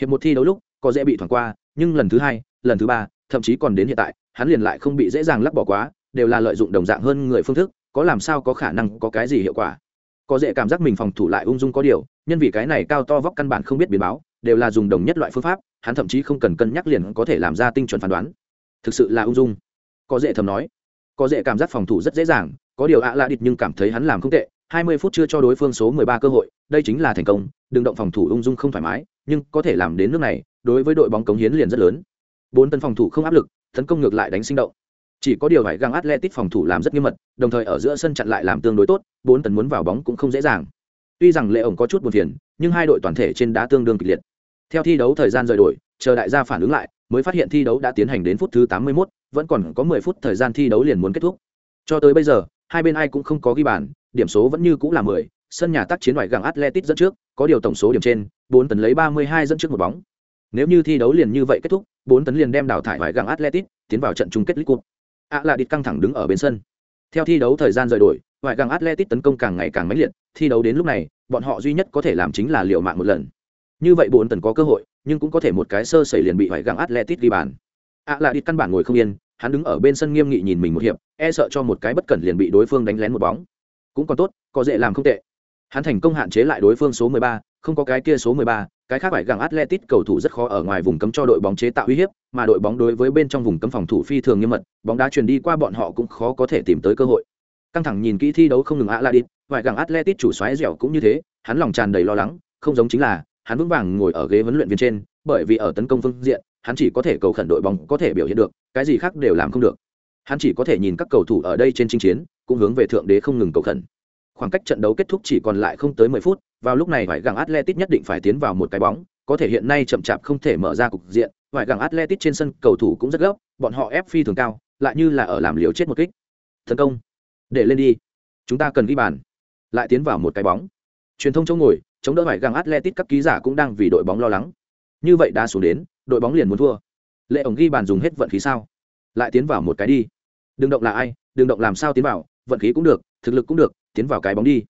Hiệp một thi đấu lúc có dễ bị thoảng qua nhưng lần thứ hai lần thứ ba thậm chí còn đến hiện tại hắn liền lại không bị dễ dàng lắc bỏ quá đều là lợi dụng đồng dạng hơn người phương thức, có làm sao có khả năng có cái gì hiệu quả. Có dễ cảm giác mình phòng thủ lại ung dung có điều, nhân vì cái này cao to vóc căn bản không biết biến báo, đều là dùng đồng nhất loại phương pháp, hắn thậm chí không cần cân nhắc liền có thể làm ra tinh chuẩn phán đoán. Thực sự là ung dung. Có dễ thầm nói. Có dễ cảm giác phòng thủ rất dễ dàng, có điều ạ lạ địch nhưng cảm thấy hắn làm không tệ 20 phút chưa cho đối phương số 13 cơ hội, đây chính là thành công, đừng động phòng thủ ung dung không thoải mái, nhưng có thể làm đến nước này, đối với đội bóng cống hiến liền rất lớn. Bốn tân phòng thủ không áp lực, tấn công ngược lại đánh sinh động chỉ có điều phải găng atletic phòng thủ làm rất nghiêm mật đồng thời ở giữa sân chặn lại làm tương đối tốt bốn tấn muốn vào bóng cũng không dễ dàng. Tuy rằng lệ ổng có chút buồn phiền nhưng hai đội toàn thể trên đá tương đương kịch liệt. Theo thi đấu thời gian rời đổi chờ đại gia phản ứng lại mới phát hiện thi đấu đã tiến hành đến phút thứ 81, vẫn còn có 10 phút thời gian thi đấu liền muốn kết thúc. Cho tới bây giờ hai bên ai cũng không có ghi bàn điểm số vẫn như cũng là 10, sân nhà tác chiến ngoại găng atletic dẫn trước có điều tổng số điểm trên bốn tấn lấy 32 dẫn trước một bóng. Nếu như thi đấu liền như vậy kết thúc bốn tấn liền đem đào thải ngoại găng atletic tiến vào trận chung kết league cup ạ là địch căng thẳng đứng ở bên sân. Theo thi đấu thời gian rời đổi ngoại găng atletic tấn công càng ngày càng mãnh liệt thi đấu đến lúc này bọn họ duy nhất có thể làm chính là liều mạng một lần. Như vậy bốn tần có cơ hội nhưng cũng có thể một cái sơ sẩy liền bị ngoại găng atletic ghi bàn. Ạ là địch căn bản ngồi không yên hắn đứng ở bên sân nghiêm nghị nhìn mình một hiệp e sợ cho một cái bất cẩn liền bị đối phương đánh lén một bóng. Cũng còn tốt có dễ làm không tệ. Hắn thành công hạn chế lại đối phương số 13, không có cái kia số 13, cái khác phải gặng Atletic cầu thủ rất khó ở ngoài vùng cấm cho đội bóng chế tạo uy hiếp, mà đội bóng đối với bên trong vùng cấm phòng thủ phi thường nghiêm mật, bóng đá truyền đi qua bọn họ cũng khó có thể tìm tới cơ hội. Căng thẳng nhìn kỹ thi đấu không ngừng Aladin, vài gặng Atletic chủ xoáy dẻo cũng như thế, hắn lòng tràn đầy lo lắng, không giống chính là, hắn vững vàng ngồi ở ghế huấn luyện viên trên, bởi vì ở tấn công phương diện, hắn chỉ có thể cầu khẩn đội bóng có thể biểu hiện được, cái gì khác đều làm không được. Hắn chỉ có thể nhìn các cầu thủ ở đây trên chinh chiến, cũng hướng về thượng đế không ngừng cầu khẩn khoảng cách trận đấu kết thúc chỉ còn lại không tới 10 phút, vào lúc này phải gặng Atletic nhất định phải tiến vào một cái bóng, có thể hiện nay chậm chạp không thể mở ra cục diện, phải gặng Atletic trên sân cầu thủ cũng rất gấp, bọn họ ép phi thường cao, lại như là ở làm liều chết một kích. Tấn công, để lên đi, chúng ta cần ghi bàn, lại tiến vào một cái bóng. Truyền thông chỗ ngồi, chống đỡ phải gặng Atletic các ký giả cũng đang vì đội bóng lo lắng. Như vậy đã xuống đến, đội bóng liền muốn thua. Lệ ổng ghi bàn dùng hết vận khí sao? Lại tiến vào một cái đi. Đừng động là ai, đừng động làm sao tiến vào, vận khí cũng được, thực lực cũng được, tiến vào cái bóng đi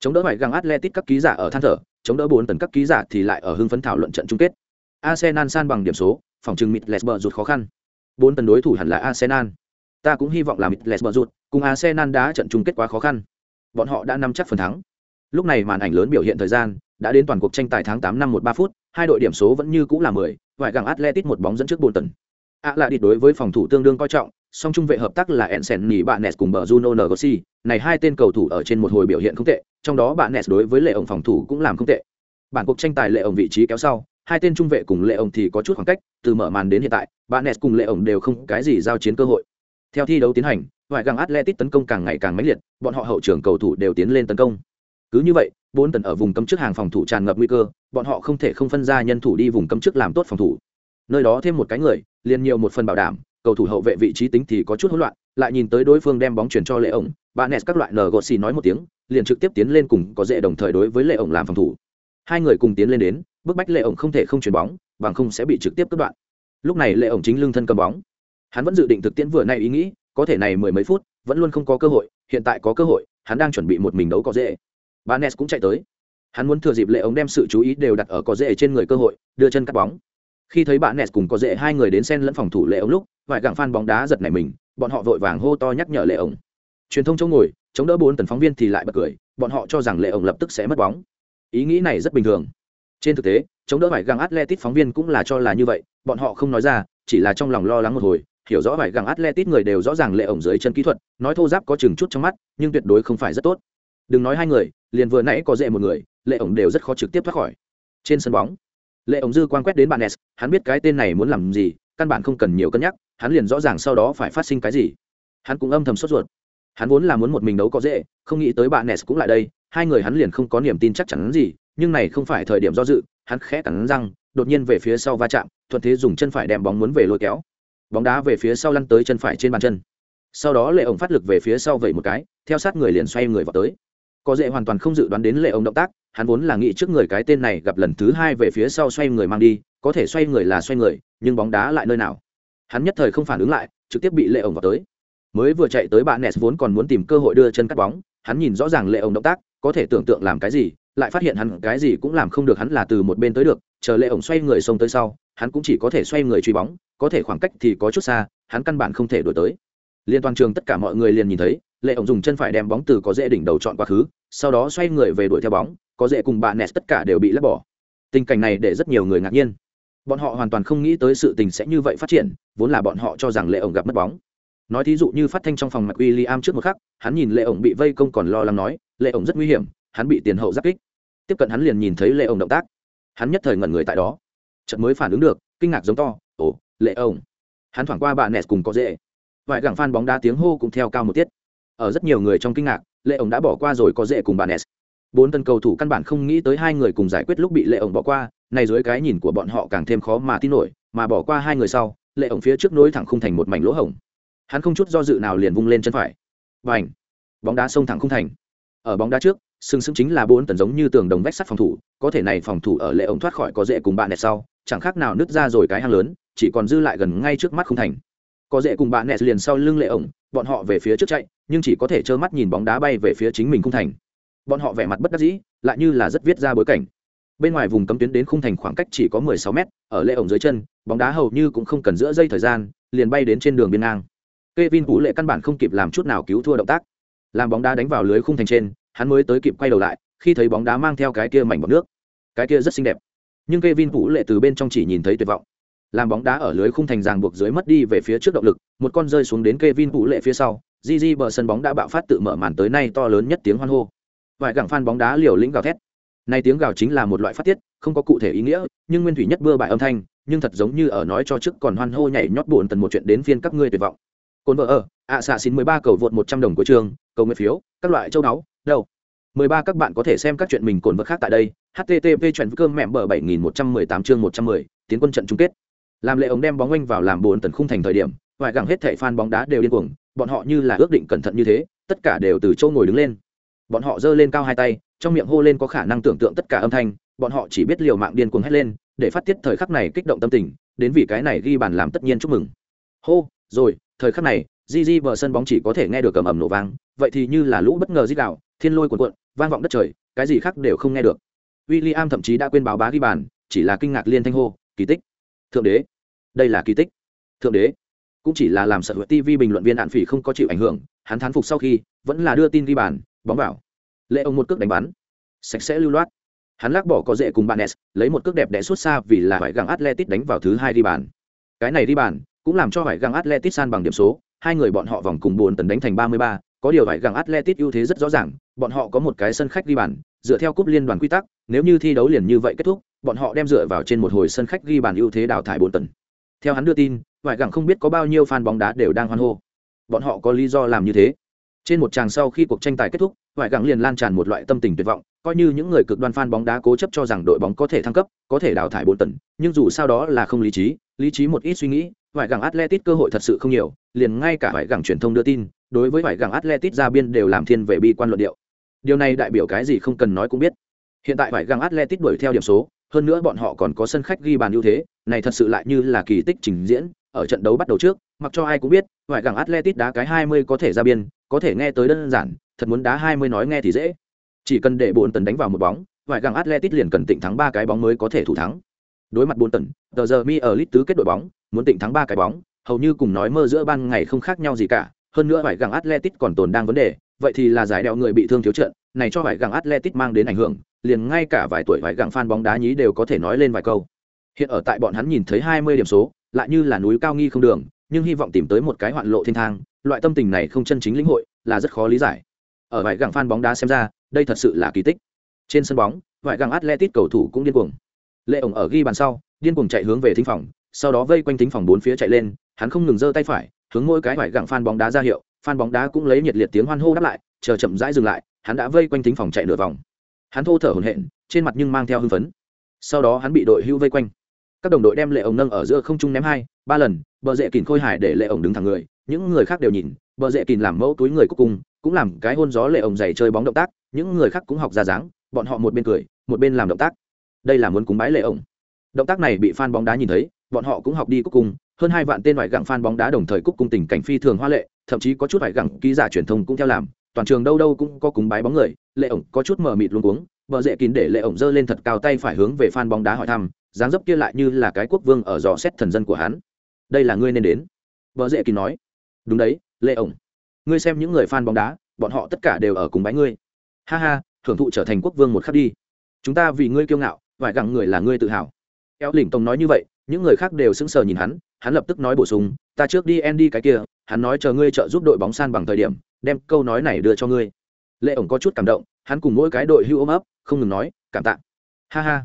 chống đỡ phải găng atletic các ký giả ở than thở chống đỡ bốn tấn các ký giả thì lại ở hưng phấn thảo luận trận chung kết. Arsenal san bằng điểm số phòng trừng mịt lesber rụt khó khăn. Bốn tấn đối thủ hẳn là arsenal. Ta cũng hy vọng là mịt lesber rụt cùng arsenal đã trận chung kết quá khó khăn. Bọn họ đã nắm chắc phần thắng. Lúc này màn ảnh lớn biểu hiện thời gian đã đến toàn cuộc tranh tài tháng tám năm một ba phút hai đội điểm số vẫn như cũ là 10, vài găng atletic một bóng dẫn trước bốn tấn. Ạ à là đi đối với phòng thủ tương đương coi trọng song trung vệ hợp tác là Ensen nhì bạn Nes cùng bờ Juno Ngosi, này hai tên cầu thủ ở trên một hồi biểu hiện không tệ, trong đó bạn Nes đối với lệ ổng phòng thủ cũng làm không tệ. Bản cuộc tranh tài lệ ổng vị trí kéo sau, hai tên trung vệ cùng lệ ổng thì có chút khoảng cách, từ mở màn đến hiện tại, bạn Nes cùng lệ ổng đều không cái gì giao chiến cơ hội. Theo thi đấu tiến hành, ngoại găng Atletic tấn công càng ngày càng mãnh liệt, bọn họ hậu trường cầu thủ đều tiến lên tấn công. Cứ như vậy, bốn tần ở vùng cấm trước hàng phòng thủ tràn ngập nguy cơ, bọn họ không thể không phân ra nhân thủ đi vùng cấm trước làm tốt phòng thủ. Nơi đó thêm một cái người, liền nhiều một phần bảo đảm, cầu thủ hậu vệ vị trí tính thì có chút hỗn loạn, lại nhìn tới đối phương đem bóng chuyển cho Lệ ổng, Barnes các loại Ngosi nói một tiếng, liền trực tiếp tiến lên cùng có dễ đồng thời đối với Lệ ổng làm phòng thủ. Hai người cùng tiến lên đến, bức bách Lệ ổng không thể không chuyển bóng, bằng không sẽ bị trực tiếp cắt đoạn. Lúc này Lệ ổng chính lưng thân cầm bóng. Hắn vẫn dự định thực tiễn vừa nay ý nghĩ, có thể này mười mấy phút, vẫn luôn không có cơ hội, hiện tại có cơ hội, hắn đang chuẩn bị một mình đấu có dễ. Banes cũng chạy tới. Hắn muốn thừa dịp Lệ ổng đem sự chú ý đều đặt ở có dễ trên người cơ hội, đưa chân cắt bóng khi thấy bạn nes cùng có dễ hai người đến sen lẫn phòng thủ lệ ống lúc, vài gặng phan bóng đá giật nảy mình, bọn họ vội vàng hô to nhắc nhở lệ ổng truyền thông chỗ ngồi, chống đỡ bốn tần phóng viên thì lại bật cười, bọn họ cho rằng lệ ổng lập tức sẽ mất bóng. Ý nghĩ này rất bình thường. Trên thực tế, chống đỡ vải găng atletic phóng viên cũng là cho là như vậy, bọn họ không nói ra, chỉ là trong lòng lo lắng một hồi, hiểu rõ vải găng atletic người đều rõ ràng lệ ổng dưới chân kỹ thuật, nói thô giáp có chừng chút trong mắt, nhưng tuyệt đối không phải rất tốt. Đừng nói hai người, liền vừa nãy có dễ một người, lệ ổng đều rất khó trực tiếp thoát khỏi. Trên sân bóng lệ ổng dư quan quét đến bạn nes, hắn biết cái tên này muốn làm gì, căn bản không cần nhiều cân nhắc, hắn liền rõ ràng sau đó phải phát sinh cái gì. Hắn cũng âm thầm sốt ruột. Hắn vốn là muốn một mình đấu có dễ, không nghĩ tới bạn nes cũng lại đây, hai người hắn liền không có niềm tin chắc chắn gì, nhưng này không phải thời điểm do dự, hắn khẽ cắn răng, đột nhiên về phía sau va chạm, thuận thế dùng chân phải đem bóng muốn về lôi kéo. Bóng đá về phía sau lăn tới chân phải trên bàn chân. Sau đó lệ ổng phát lực về phía sau vẩy một cái, theo sát người liền xoay người vào tới có dễ hoàn toàn không dự đoán đến lệ ông động tác, hắn vốn là nghĩ trước người cái tên này gặp lần thứ hai về phía sau xoay người mang đi, có thể xoay người là xoay người, nhưng bóng đá lại nơi nào? Hắn nhất thời không phản ứng lại, trực tiếp bị lệ ổng vào tới. Mới vừa chạy tới bạn nes vốn còn muốn tìm cơ hội đưa chân cắt bóng, hắn nhìn rõ ràng lệ ổng động tác, có thể tưởng tượng làm cái gì, lại phát hiện hắn cái gì cũng làm không được hắn là từ một bên tới được, chờ lệ ổng xoay người xông tới sau, hắn cũng chỉ có thể xoay người truy bóng, có thể khoảng cách thì có chút xa, hắn căn bản không thể đổi tới. Liên toàn trường tất cả mọi người liền nhìn thấy lệ ổng dùng chân phải đem bóng từ có dễ đỉnh đầu chọn quá khứ, sau đó xoay người về đuổi theo bóng, có dễ cùng bạn nes tất cả đều bị lấp bỏ. Tình cảnh này để rất nhiều người ngạc nhiên. Bọn họ hoàn toàn không nghĩ tới sự tình sẽ như vậy phát triển, vốn là bọn họ cho rằng lệ ổng gặp mất bóng. Nói thí dụ như phát thanh trong phòng mạch William trước một khắc, hắn nhìn lệ ổng bị vây công còn lo lắng nói, lệ ổng rất nguy hiểm, hắn bị tiền hậu giáp kích. Tiếp cận hắn liền nhìn thấy lệ ổng động tác. Hắn nhất thời ngẩn người tại đó. Chợt mới phản ứng được, kinh ngạc giống to, ồ, lệ ổng. Hắn thoảng qua bà nes cùng có dễ vài gẳng phan bóng đá tiếng hô cũng theo cao một tiết ở rất nhiều người trong kinh ngạc, lệ ổng đã bỏ qua rồi có dễ cùng bà nes. Bốn tân cầu thủ căn bản không nghĩ tới hai người cùng giải quyết lúc bị lệ ổng bỏ qua, này dưới cái nhìn của bọn họ càng thêm khó mà tin nổi, mà bỏ qua hai người sau, lệ ổng phía trước nối thẳng không thành một mảnh lỗ hổng. Hắn không chút do dự nào liền vung lên chân phải. Và ảnh bóng đá xông thẳng không thành. Ở bóng đá trước sừng sững chính là bốn tần giống như tường đồng vách sắt phòng thủ, có thể này phòng thủ ở lệ ổng thoát khỏi có dễ cùng bạn đẹp sau, chẳng khác nào nứt ra rồi cái hang lớn, chỉ còn dư lại gần ngay trước mắt không thành có dễ cùng bạn nẹt liền sau lưng lệ ổng, bọn họ về phía trước chạy, nhưng chỉ có thể trơ mắt nhìn bóng đá bay về phía chính mình khung thành. Bọn họ vẻ mặt bất đắc dĩ, lại như là rất viết ra bối cảnh. Bên ngoài vùng cấm tuyến đến khung thành khoảng cách chỉ có 16 mét, ở lệ ổng dưới chân, bóng đá hầu như cũng không cần giữa dây thời gian, liền bay đến trên đường biên ngang. Kevin Vũ lệ căn bản không kịp làm chút nào cứu thua động tác. Làm bóng đá đánh vào lưới khung thành trên, hắn mới tới kịp quay đầu lại, khi thấy bóng đá mang theo cái kia mảnh bọc nước. Cái kia rất xinh đẹp. Nhưng Kevin Vũ lệ từ bên trong chỉ nhìn thấy tuyệt vọng làm bóng đá ở lưới khung thành ràng buộc dưới mất đi về phía trước động lực, một con rơi xuống đến Kevin Vũ lệ phía sau, Gigi bờ sân bóng đã bạo phát tự mở màn tới nay to lớn nhất tiếng hoan hô. Vài gẳng fan bóng đá liều lĩnh gào thét. Nay tiếng gào chính là một loại phát tiết, không có cụ thể ý nghĩa, nhưng nguyên thủy nhất bưa bại âm thanh, nhưng thật giống như ở nói cho trước còn hoan hô nhảy nhót buồn tần một chuyện đến phiên các ngươi tuyệt vọng. Cồn vợ ở, ạ xạ xin mười ba cầu vượt một trăm đồng của trường, cầu nguyện phiếu, các loại châu đáo đâu? Mười ba các bạn có thể xem các chuyện mình cồn vợ khác tại đây http chuyện cơm mẹm bờ bảy nghìn một trăm mười tám chương một trăm mười, tiến quân trận chung kết làm lệ ống đem bóng oanh vào làm bốn tần khung thành thời điểm ngoại gẳng hết thảy fan bóng đá đều điên cuồng, bọn họ như là ước định cẩn thận như thế, tất cả đều từ châu ngồi đứng lên. Bọn họ giơ lên cao hai tay, trong miệng hô lên có khả năng tưởng tượng tất cả âm thanh, bọn họ chỉ biết liều mạng điên cuồng hét lên, để phát tiết thời khắc này kích động tâm tình, đến vì cái này ghi bàn làm tất nhiên chúc mừng. Hô, rồi, thời khắc này di di bờ sân bóng chỉ có thể nghe được cầm ầm nổ vang, vậy thì như là lũ bất ngờ dít đạo thiên lôi cuồn cuộn, vang vọng đất trời, cái gì khác đều không nghe được. William thậm chí đã quên báo bá ghi bàn, chỉ là kinh ngạc liên thanh hô, kỳ tích thượng đế. Đây là kỳ tích. Thượng đế cũng chỉ là làm sợ hữu tv bình luận viên đạn phỉ không có chịu ảnh hưởng, hắn thán phục sau khi vẫn là đưa tin ghi bàn, bóng vào. Lệ ông một cước đánh bắn. Sạch sẽ lưu loát. Hắn lắc bỏ có dễ cùng bạn s, lấy một cước đẹp đẽ xuất xa vì là phải găng atletic đánh vào thứ hai đi bàn. Cái này đi bàn cũng làm cho phải găng atletic san bằng điểm số, hai người bọn họ vòng cùng buồn tần đánh thành ba mươi ba, có điều phải găng atletic ưu thế rất rõ ràng, bọn họ có một cái sân khách ghi bàn dựa theo cúp liên đoàn quy tắc, nếu như thi đấu liền như vậy kết thúc, bọn họ đem dựa vào trên một hồi sân khách ghi bàn ưu thế đào thải bốn tần theo hắn đưa tin vải gẳng không biết có bao nhiêu fan bóng đá đều đang hoan hô. Bọn họ có lý do làm như thế. Trên một tràng sau khi cuộc tranh tài kết thúc vải gẳng liền lan tràn một loại tâm tình tuyệt vọng, coi như những người cực đoan fan bóng đá cố chấp cho rằng đội bóng có thể thăng cấp, có thể đào thải bốn tần nhưng dù sao đó là không lý trí lý trí một ít suy nghĩ vải gẳng atletic cơ hội thật sự không nhiều, liền ngay cả vải gẳng truyền thông đưa tin, đối với vải gẳng atletic ra biên đều làm thiên về bi quan luận điệu điều này đại biểu cái gì không cần nói cũng biết. Hiện tại vải găng atletic đuổi theo điểm số, hơn nữa bọn họ còn có sân khách ghi bàn ưu thế, này thật sự lại như là kỳ tích trình diễn, ở trận đấu bắt đầu trước, mặc cho ai cũng biết vải găng atletic đá cái 20 có thể ra biên, có thể nghe tới đơn giản, thật muốn đá 20 nói nghe thì dễ. Chỉ cần để bốn tần đánh vào một bóng vải găng atletic liền cần tịnh thắng ba cái bóng mới có thể thủ thắng. Đối mặt bốn tần, tờ giờ mi ở lit tứ kết đội bóng, muốn tịnh thắng ba cái bóng, hầu như cùng nói mơ giữa ban ngày không khác nhau gì cả, hơn nữa vải găng atletic còn tồn đang vấn đề vậy thì là giải đeo người bị thương thiếu trận, này cho vải găng atletic mang đến ảnh hưởng, liền ngay cả vài tuổi vải gẳng fan bóng đá nhí đều có thể nói lên vài câu. Hiện ở tại bọn hắn nhìn thấy 20 điểm số, lại như là núi cao nghi không đường, nhưng hy vọng tìm tới một cái hoạn lộ thiên thang, loại tâm tình này không chân chính lĩnh hội, là rất khó lý giải. Ở vải gẳng fan bóng đá xem ra, đây thật sự là kỳ tích. Trên sân bóng vải găng atletic cầu thủ cũng điên cuồng. Lệ ổng ở ghi bàn sau, điên cuồng chạy hướng về thính phòng, sau đó vây quanh thính phòng bốn phía chạy lên, hắn không ngừng giơ tay phải, hướng mỗi cái vải gẳng fan bóng đá ra hiệu phan bóng đá cũng lấy nhiệt liệt tiếng hoan hô đáp lại chờ chậm rãi dừng lại hắn đã vây quanh thính phòng chạy nửa vòng. Hắn thô thở hổn hển trên mặt nhưng mang theo hưng phấn. Sau đó hắn bị đội hưu vây quanh. Các đồng đội đem lệ ổng nâng ở giữa không trung ném hai ba lần bờ rễ kìn khôi hải để lệ ổng đứng thẳng người những người khác đều nhìn bờ rễ kìn làm mẫu túi người cuối cùng cũng làm cái hôn gió lệ ổng giày chơi bóng động tác những người khác cũng học ra dáng bọn họ một bên cười một bên làm động tác. Đây là muốn cúng bái lệ ổng. Động tác này bị fan bóng đá nhìn thấy bọn họ cũng học đi cúc cùng, hơn hai vạn tên ngoại gặng fan bóng đá đồng thời cúc cung tình cảnh phi thường hoa lệ thậm chí có chút phải gặng ký giả truyền thông cũng theo làm, toàn trường đâu đâu cũng có cúng bái bóng người, lệ ổng có chút mờ mịt luôn cuống, bờ rễ kín để lệ ổng giơ lên thật cao tay phải hướng về fan bóng đá hỏi thăm, dáng dấp kia lại như là cái quốc vương ở dò xét thần dân của hắn. Đây là ngươi nên đến. Bờ rễ kín nói. Đúng đấy, lệ ổng. Ngươi xem những người fan bóng đá, bọn họ tất cả đều ở cùng bái ngươi. Ha ha, thưởng thụ trở thành quốc vương một khắc đi. Chúng ta vì ngươi kiêu ngạo vải gặng người là ngươi tự hào. Eo lỉnh tông nói như vậy, những người khác đều sững sờ nhìn hắn hắn lập tức nói bổ sung, ta trước đi Andy cái kia hắn nói chờ ngươi trợ giúp đội bóng san bằng thời điểm, đem câu nói này đưa cho ngươi. Lệ ổng có chút cảm động, hắn cùng mỗi cái đội hưu ôm ấp, không ngừng nói, cảm tạ. Ha ha.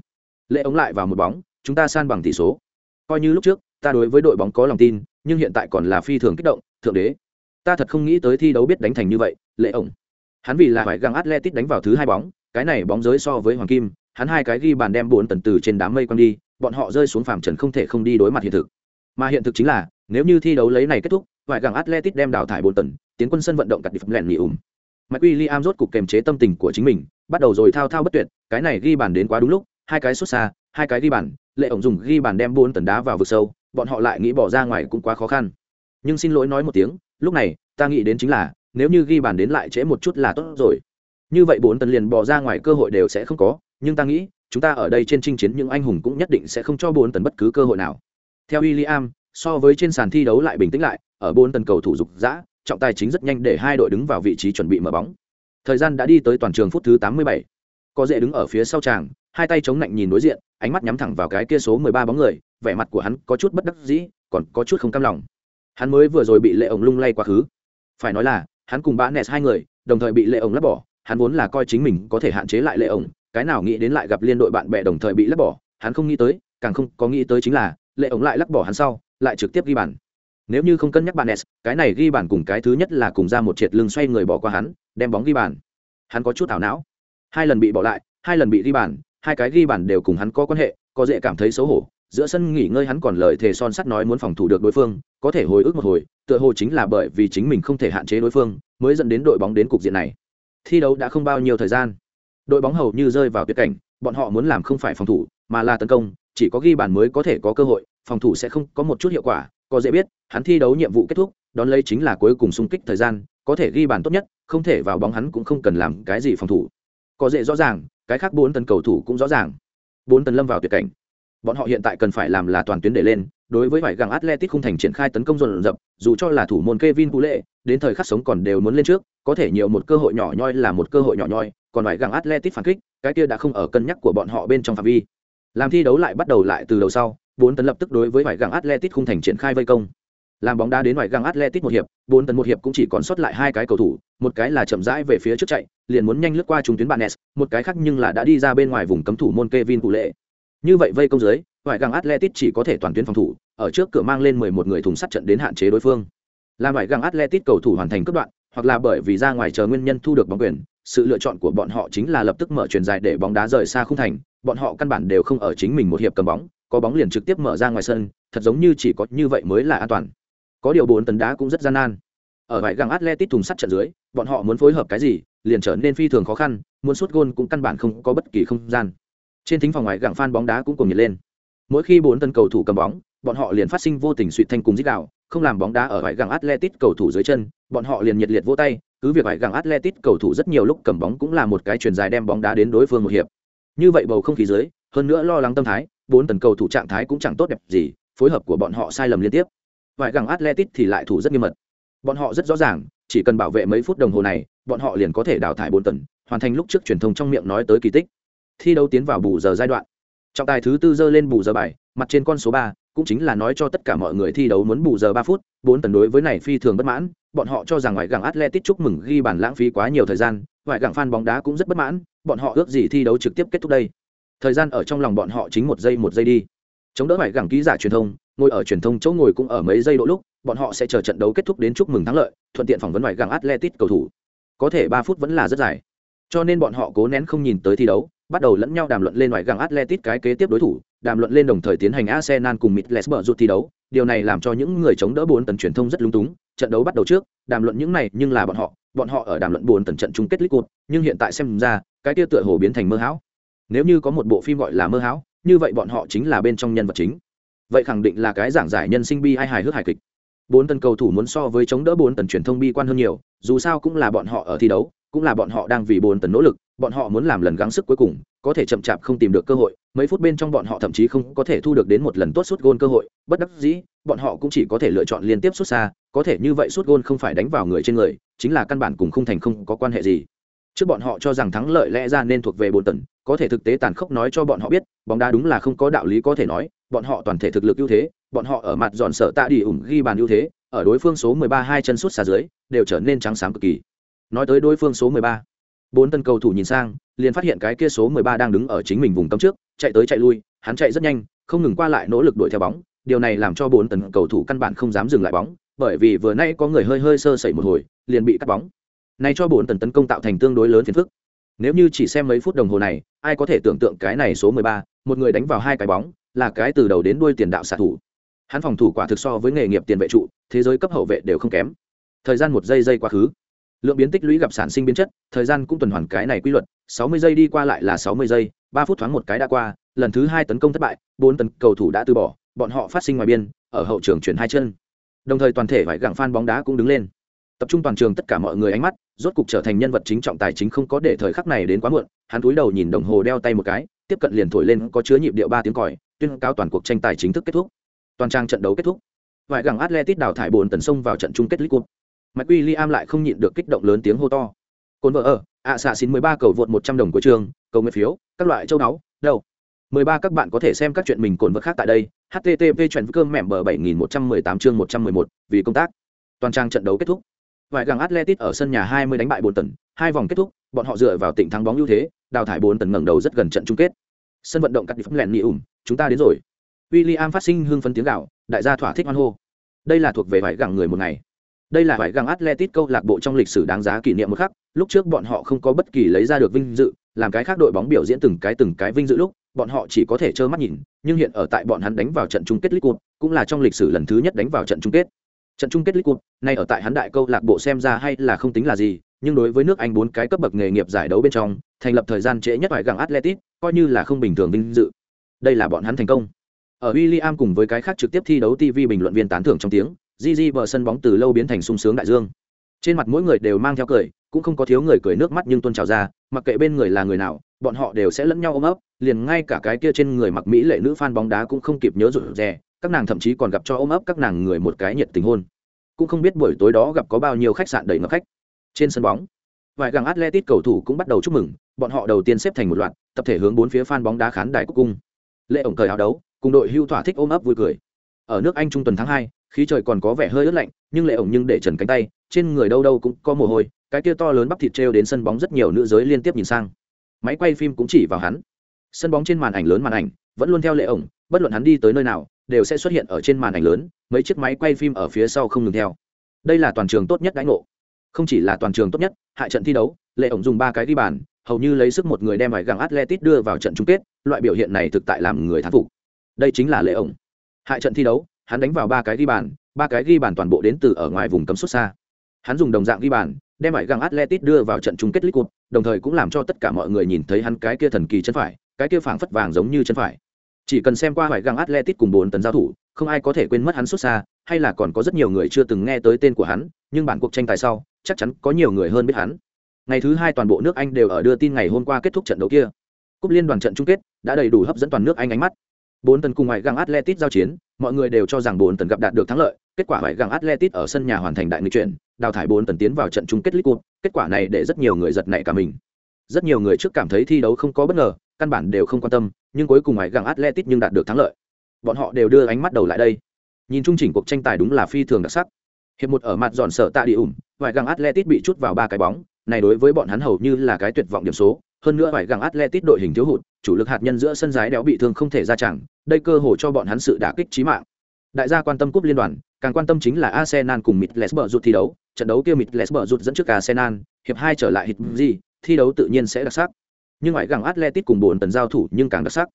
Lệ ống lại vào một bóng, chúng ta san bằng tỷ số. Coi như lúc trước, ta đối với đội bóng có lòng tin, nhưng hiện tại còn là phi thường kích động, thượng đế, ta thật không nghĩ tới thi đấu biết đánh thành như vậy. Lệ ổng. Hắn vì là phải găng atletic đánh vào thứ hai bóng, cái này bóng giới so với hoàng kim, hắn hai cái ghi bàn đem bốn tần từ trên đám mây quăng đi, bọn họ rơi xuống phàm trần không thể không đi đối mặt hiện thực. Mà hiện thực chính là, nếu như thi đấu lấy này kết thúc ngoại găng atletic đem đào thải bốn tần tiến quân sân vận động cật đi phẩm lẹn nghỉ ủm. Mike William rốt cục kềm chế tâm tình của chính mình, bắt đầu rồi thao thao bất tuyệt, cái này ghi bàn đến quá đúng lúc, hai cái sút xa, hai cái ghi bàn, lệ ổng dùng ghi bàn đem bốn tần đá vào vực sâu, bọn họ lại nghĩ bỏ ra ngoài cũng quá khó khăn. Nhưng xin lỗi nói một tiếng, lúc này, ta nghĩ đến chính là, nếu như ghi bàn đến lại trễ một chút là tốt rồi. Như vậy bốn tần liền bỏ ra ngoài cơ hội đều sẽ không có, nhưng ta nghĩ, chúng ta ở đây trên chinh chiến những anh hùng cũng nhất định sẽ không cho bốn tần bất cứ cơ hội nào. Theo William so với trên sàn thi đấu lại bình tĩnh lại, ở bốn tần cầu thủ dục dã, trọng tài chính rất nhanh để hai đội đứng vào vị trí chuẩn bị mở bóng. Thời gian đã đi tới toàn trường phút thứ 87. có dễ đứng ở phía sau tràng hai tay chống lạnh nhìn đối diện, ánh mắt nhắm thẳng vào cái kia số 13 bóng người, vẻ mặt của hắn có chút bất đắc dĩ, còn có chút không cam lòng. Hắn mới vừa rồi bị lệ ổng lung lay quá khứ. Phải nói là, hắn cùng bã nẹt hai người, đồng thời bị lệ ổng lấp bỏ, hắn vốn là coi chính mình có thể hạn chế lại lệ ổng, cái nào nghĩ đến lại gặp liên đội bạn bè đồng thời bị lấp bỏ, hắn không nghĩ tới, càng không có nghĩ tới chính là, lệ ổng lại lắc bỏ hắn sau lại trực tiếp ghi bàn. Nếu như không cân nhắc bạn s, cái này ghi bàn cùng cái thứ nhất là cùng ra một triệt lưng xoay người bỏ qua hắn, đem bóng ghi bàn. Hắn có chút ảo não. Hai lần bị bỏ lại, hai lần bị ghi bàn, hai cái ghi bàn đều cùng hắn có quan hệ, có dễ cảm thấy xấu hổ. Giữa sân nghỉ ngơi hắn còn lời thề son sắt nói muốn phòng thủ được đối phương, có thể hồi ức một hồi, tựa hồ chính là bởi vì chính mình không thể hạn chế đối phương, mới dẫn đến đội bóng đến cục diện này. Thi đấu đã không bao nhiêu thời gian. Đội bóng hầu như rơi vào tuyệt cảnh, bọn họ muốn làm không phải phòng thủ, mà là tấn công, chỉ có ghi bàn mới có thể có cơ hội phòng thủ sẽ không có một chút hiệu quả, có dễ biết, hắn thi đấu nhiệm vụ kết thúc, đón lấy chính là cuối cùng xung kích thời gian, có thể ghi bàn tốt nhất, không thể vào bóng hắn cũng không cần làm cái gì phòng thủ. Có dễ rõ ràng, cái khác bốn tấn cầu thủ cũng rõ ràng. Bốn tấn lâm vào tuyệt cảnh. Bọn họ hiện tại cần phải làm là toàn tuyến để lên, đối với vải găng atletic không thành triển khai tấn công dồn dập, dù cho là thủ môn kevin lệ đến thời khắc sống còn đều muốn lên trước, có thể nhiều một cơ hội nhỏ nhoi là một cơ hội nhỏ nhoi, còn vải găng atletic phản kích, cái kia đã không ở cân nhắc của bọn họ bên trong phạm vi. Làm thi đấu lại bắt đầu lại từ đầu sau bốn tấn lập tức đối với vải găng atletic không thành triển khai vây công. Làm bóng đá đến ngoài găng atletic một hiệp, bốn tấn một hiệp cũng chỉ còn sót lại hai cái cầu thủ, một cái là chậm rãi về phía trước chạy, liền muốn nhanh lướt qua trung tuyến bạn nes một cái khác nhưng là đã đi ra bên ngoài vùng cấm thủ môn kevin cụ lệ như vậy vây công dưới ngoại găng atletic chỉ có thể toàn tuyến phòng thủ, ở trước cửa mang lên mười một người thùng sắt trận đến hạn chế đối phương. Làm ngoại găng atletic cầu thủ hoàn thành cấp đoạn, hoặc là bởi vì ra ngoài chờ nguyên nhân thu được bóng quyền, sự lựa chọn của bọn họ chính là lập tức mở truyền dài để bóng đá rời xa khung thành, bọn họ căn bản đều không ở chính mình một hiệp cầm bóng có bóng liền trực tiếp mở ra ngoài sân, thật giống như chỉ có như vậy mới là an toàn. Có điều bốn tấn đá cũng rất gian nan. Ở vải găng atletic thùng sắt trận dưới, bọn họ muốn phối hợp cái gì, liền trở nên phi thường khó khăn, muốn suốt gôn cũng căn bản không có bất kỳ không gian. Trên thính phòng ngoài gặng phan bóng đá cũng cùng nhiệt lên. Mỗi khi bốn tân cầu thủ cầm bóng, bọn họ liền phát sinh vô tình suy thanh cùng dích đạo, không làm bóng đá ở vải găng atletic cầu thủ dưới chân, bọn họ liền nhiệt liệt vỗ tay, cứ việc vải găng atletic cầu thủ rất nhiều lúc cầm bóng cũng là một cái chuyền dài đem bóng đá đến đối phương một hiệp. Như vậy bầu không khí dưới, hơn nữa lo lắng tâm thái bốn tần cầu thủ trạng thái cũng chẳng tốt đẹp gì, phối hợp của bọn họ sai lầm liên tiếp. Vài gẳng atletic thì lại thủ rất nghiêm mật. Bọn họ rất rõ ràng, chỉ cần bảo vệ mấy phút đồng hồ này, bọn họ liền có thể đào thải bốn tần hoàn thành lúc trước truyền thông trong miệng nói tới kỳ tích. Thi đấu tiến vào bù giờ giai đoạn. Trọng tài thứ tư dơ lên bù giờ bài, mặt trên con số ba, cũng chính là nói cho tất cả mọi người thi đấu muốn bù giờ ba phút, bốn tần đối với này phi thường bất mãn, bọn họ cho rằng ngoại gẳng atletic chúc mừng ghi bàn lãng phí quá nhiều thời gian ngoại gặng fan bóng đá cũng rất bất mãn, bọn họ ước gì thi đấu trực tiếp kết thúc đây thời gian ở trong lòng bọn họ chính một giây một giây đi. Chống đỡ phải gặng ký giả truyền thông, ngồi ở truyền thông chỗ ngồi cũng ở mấy giây độ lúc, bọn họ sẽ chờ trận đấu kết thúc đến chúc mừng thắng lợi, thuận tiện phỏng vấn ngoài gẳng atletic cầu thủ. Có thể ba phút vẫn là rất dài. Cho nên bọn họ cố nén không nhìn tới thi đấu, bắt đầu lẫn nhau đàm luận lên ngoài gẳng atletic cái kế tiếp đối thủ, đàm luận lên đồng thời tiến hành arsenal cùng mitlesber rút thi đấu. Điều này làm cho những người chống đỡ bốn tần truyền thông rất lung túng, trận đấu bắt đầu trước, đàm luận những này nhưng là bọn họ bọn họ ở đàm luận bốn tần trận chung kết league nhưng hiện tại xem ra, cái kia tựa hồ biến thành mơ hão nếu như có một bộ phim gọi là mơ hão, như vậy bọn họ chính là bên trong nhân vật chính. Vậy khẳng định là cái giảng giải nhân sinh bi hay hài hước hài kịch. Bốn tần cầu thủ muốn so với chống đỡ bốn tần truyền thông bi quan hơn nhiều, dù sao cũng là bọn họ ở thi đấu, cũng là bọn họ đang vì bốn tần nỗ lực, bọn họ muốn làm lần gắng sức cuối cùng, có thể chậm chạp không tìm được cơ hội, mấy phút bên trong bọn họ thậm chí không có thể thu được đến một lần tốt suốt gôn cơ hội, bất đắc dĩ, bọn họ cũng chỉ có thể lựa chọn liên tiếp xuất xa, có thể như vậy suốt gôn không phải đánh vào người trên người, chính là căn bản cùng không thành không có quan hệ gì trước bọn họ cho rằng thắng lợi lẽ ra nên thuộc về bốn tần, có thể thực tế tàn khốc nói cho bọn họ biết, bóng đá đúng là không có đạo lý có thể nói, bọn họ toàn thể thực lực ưu thế, bọn họ ở mặt dọn sợ tạ đi ủng ghi bàn ưu thế, ở đối phương số 13 hai chân sút xa dưới, đều trở nên trắng sáng cực kỳ. Nói tới đối phương số 13 bốn tân cầu thủ nhìn sang, liền phát hiện cái kia số 13 đang đứng ở chính mình vùng cấm trước, chạy tới chạy lui, hắn chạy rất nhanh, không ngừng qua lại nỗ lực đuổi theo bóng, điều này làm cho bốn tần cầu thủ căn bản không dám dừng lại bóng, bởi vì vừa nay có người hơi hơi sơ sẩy một hồi, liền bị cắt bóng này cho bốn tần tấn công tạo thành tương đối lớn phiền phức. Nếu như chỉ xem mấy phút đồng hồ này ai có thể tưởng tượng cái này số 13, một người đánh vào hai cái bóng là cái từ đầu đến đuôi tiền đạo xạ thủ. Hắn phòng thủ quả thực so với nghề nghiệp tiền vệ trụ thế giới cấp hậu vệ đều không kém. Thời gian một giây giây quá khứ. Lượng biến tích lũy gặp sản sinh biến chất thời gian cũng tuần hoàn cái này quy luật sáu mươi giây đi qua lại là sáu mươi giây ba phút thoáng một cái đã qua lần thứ hai tấn công thất bại bốn tấn cầu thủ đã từ bỏ bọn họ phát sinh ngoài biên ở hậu trường chuyển hai chân. Đồng thời toàn thể vải gặng phan bóng đá cũng đứng lên tập trung toàn trường tất cả mọi người ánh mắt, rốt cục trở thành nhân vật chính trọng tài chính không có để thời khắc này đến quá muộn, hắn cúi đầu nhìn đồng hồ đeo tay một cái, tiếp cận liền thổi lên có chứa nhịp điệu ba tiếng còi, tuyên cáo toàn cuộc tranh tài chính thức kết thúc. Toàn trang trận đấu kết thúc. Vải gẳng atletic đào thải bồn tấn sông vào trận chung kết league cup. Mike William lại không nhịn được kích động lớn tiếng hô to. Cồn vợ ở, ạ xạ xin mười ba cầu vượt một trăm đồng của trường, cầu nguyện phiếu, các loại châu náu đâu? Mười ba các bạn có thể xem các chuyện mình cồn vợ khác tại đây http chuyện cơm mẻm bờ bảy nghìn một trăm mười tám chương một trăm mười một, vì công tác. Toàn trang trận đấu kết thúc vài gàng atletic ở sân nhà hai mươi đánh bại bốn tần, hai vòng kết thúc, bọn họ dựa vào tỉnh thắng bóng ưu thế, đào thải bốn tần ngẩng đầu rất gần trận chung kết. Sân vận động cắt đi phấm lẹn nhị ủng, chúng ta đến rồi. William phát sinh hưng phấn tiếng gạo đại gia thỏa thích hoan hô. Đây là thuộc về vải gàng người một ngày. Đây là vải găng atletic câu lạc bộ trong lịch sử đáng giá kỷ niệm một khắc, lúc trước bọn họ không có bất kỳ lấy ra được vinh dự, làm cái khác đội bóng biểu diễn từng cái từng cái vinh dự lúc, bọn họ chỉ có thể trơ mắt nhìn, nhưng hiện ở tại bọn hắn đánh vào trận chung kết league cup cũng là trong lịch sử lần thứ nhất đánh vào trận chung kết trận chung kết league cup nay ở tại hắn đại câu lạc bộ xem ra hay là không tính là gì nhưng đối với nước anh bốn cái cấp bậc nghề nghiệp giải đấu bên trong thành lập thời gian trễ nhất phải găng atletic coi như là không bình thường vinh dự đây là bọn hắn thành công ở William cùng với cái khác trực tiếp thi đấu TV bình luận viên tán thưởng trong tiếng Gigi bờ sân bóng từ lâu biến thành sung sướng đại dương. Trên mặt mỗi người đều mang theo cười, cũng không có thiếu người cười nước mắt nhưng tuôn trào ra, mặc kệ bên người là người nào, bọn họ đều sẽ lẫn nhau ôm ấp, liền ngay cả cái kia trên người mặc mỹ lệ nữ fan bóng đá cũng không kịp nhớ rụt rè, các nàng thậm chí còn gặp cho ôm ấp các nàng người một cái nhiệt tình hôn. Cũng không biết buổi tối đó gặp có bao nhiêu khách sạn đầy ngập khách. Trên sân bóng, vài gàng Atletic cầu thủ cũng bắt đầu chúc mừng, bọn họ đầu tiên xếp thành một loạt, tập thể hướng bốn phía fan bóng đá khán đài cúc cung. Lệ ổng cởi áo đấu, cùng đội hưu thỏa thích ôm ấp vui cười. Ở nước Anh trung tuần tháng hai khí trời còn có vẻ hơi ướt lạnh nhưng lệ ổng nhưng để trần cánh tay trên người đâu đâu cũng có mồ hôi cái kia to lớn bắp thịt trêu đến sân bóng rất nhiều nữ giới liên tiếp nhìn sang máy quay phim cũng chỉ vào hắn sân bóng trên màn ảnh lớn màn ảnh vẫn luôn theo lệ ổng bất luận hắn đi tới nơi nào đều sẽ xuất hiện ở trên màn ảnh lớn, mấy chiếc máy quay phim ở phía sau không ngừng theo. Đây là toàn trường tốt nhất đánh ngộ. Không chỉ là toàn trường tốt nhất, hại trận thi đấu, lệ ổng dùng ba cái ghi bàn, hầu như lấy sức một người đem vài găng atletic đưa vào trận chung kết, loại biểu hiện này thực tại làm người thán phục. Đây chính là lệ ổng. Hại trận thi đấu, hắn đánh vào ba cái ghi bàn, ba cái ghi bàn toàn bộ đến từ ở ngoài vùng cấm xuất xa. Hắn dùng đồng dạng ghi bàn, đem vài găng atletic đưa vào trận chung kết league cup, đồng thời cũng làm cho tất cả mọi người nhìn thấy hắn cái kia thần kỳ chân phải, cái kia phảng phất vàng giống như chân phải chỉ cần xem qua hoài găng atletic cùng bốn tấn giao thủ, không ai có thể quên mất hắn xuất xa, hay là còn có rất nhiều người chưa từng nghe tới tên của hắn, nhưng bản cuộc tranh tài sau, chắc chắn có nhiều người hơn biết hắn. Ngày thứ hai toàn bộ nước anh đều ở đưa tin ngày hôm qua kết thúc trận đấu kia. Cúp liên đoàn trận chung kết đã đầy đủ hấp dẫn toàn nước anh ánh mắt. Bốn tấn cùng ngoại găng atletic giao chiến, mọi người đều cho rằng bốn tấn gặp đạt được thắng lợi, kết quả ngoại găng atletic ở sân nhà hoàn thành đại nghịch chuyển, đào thải bốn tấn tiến vào trận chung kết league cup kết quả này để rất nhiều người giật nảy cả mình. Rất nhiều người trước cảm thấy thi đấu không có bất ngờ, căn bản đều không quan tâm nhưng cuối cùng ngoại găng atletic nhưng đạt được thắng lợi. Bọn họ đều đưa ánh mắt đầu lại đây. Nhìn chung chỉnh cuộc tranh tài đúng là phi thường đặc sắc. Hiệp một ở mặt giòn sở tạ đi ủng vải găng atletic bị chút vào ba cái bóng này đối với bọn hắn hầu như là cái tuyệt vọng điểm số. Hơn nữa vải găng Atletic đội hình thiếu hụt, chủ lực hạt nhân giữa sân giái đéo bị thương không thể ra chẳng, đây cơ hội cho bọn hắn sự đả kích chí mạng. Đại gia quan tâm cúp liên đoàn, càng quan tâm chính là Arsenal cùng Middlesbrough rút thi đấu, trận đấu kia Middlesbrough rút dẫn trước Arsenal, hiệp hai trở lại hit gì, thi đấu tự nhiên sẽ đặc sắc. Nhưng ngoại gẳng Atletico cùng bốn tần giao thủ nhưng càng đặc sắc.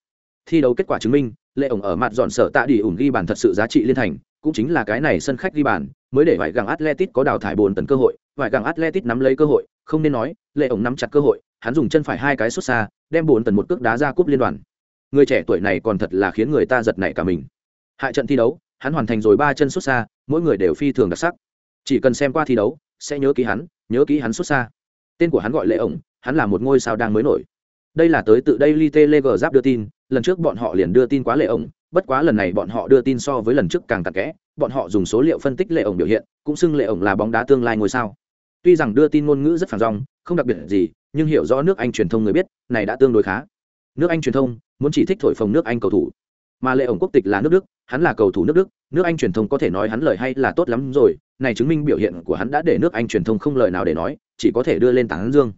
Thi đấu kết quả chứng minh, lệ ổng ở mặt dọn sở tạ đi ủng ghi bàn thật sự giá trị liên thành, cũng chính là cái này sân khách ghi bàn, mới để ngoại gẳng Atletico có đào thải bốn tần cơ hội, ngoại gẳng Atletico nắm lấy cơ hội, không nên nói, lệ ổng nắm chặt cơ hội, hắn dùng chân phải hai cái xuất xa, đem bốn tần một cước đá ra cúp liên đoàn. Người trẻ tuổi này còn thật là khiến người ta giật nảy cả mình. Hại trận thi đấu, hắn hoàn thành rồi ba chân xuất xa, mỗi người đều phi thường đặc sắc. Chỉ cần xem qua thi đấu, sẽ nhớ ký hắn, nhớ ký hắn xuất xa. Tên của hắn gọi Lệ ổng, hắn là một ngôi sao đang mới nổi. Đây là tới tự Daily Telegraph giáp đưa tin, lần trước bọn họ liền đưa tin quá Lệ ổng, bất quá lần này bọn họ đưa tin so với lần trước càng tặc kẽ, bọn họ dùng số liệu phân tích Lệ ổng biểu hiện, cũng xưng Lệ ổng là bóng đá tương lai ngôi sao. Tuy rằng đưa tin ngôn ngữ rất phản rong không đặc biệt gì, nhưng hiểu rõ nước Anh truyền thông người biết, này đã tương đối khá. Nước Anh truyền thông muốn chỉ thích thổi phồng nước Anh cầu thủ, mà Lệ ổng quốc tịch là nước Đức, hắn là cầu thủ nước Đức, nước Anh truyền thông có thể nói hắn lời hay là tốt lắm rồi, này chứng minh biểu hiện của hắn đã để nước Anh truyền thông không lời nào để nói, chỉ có thể đưa lên tảng dương.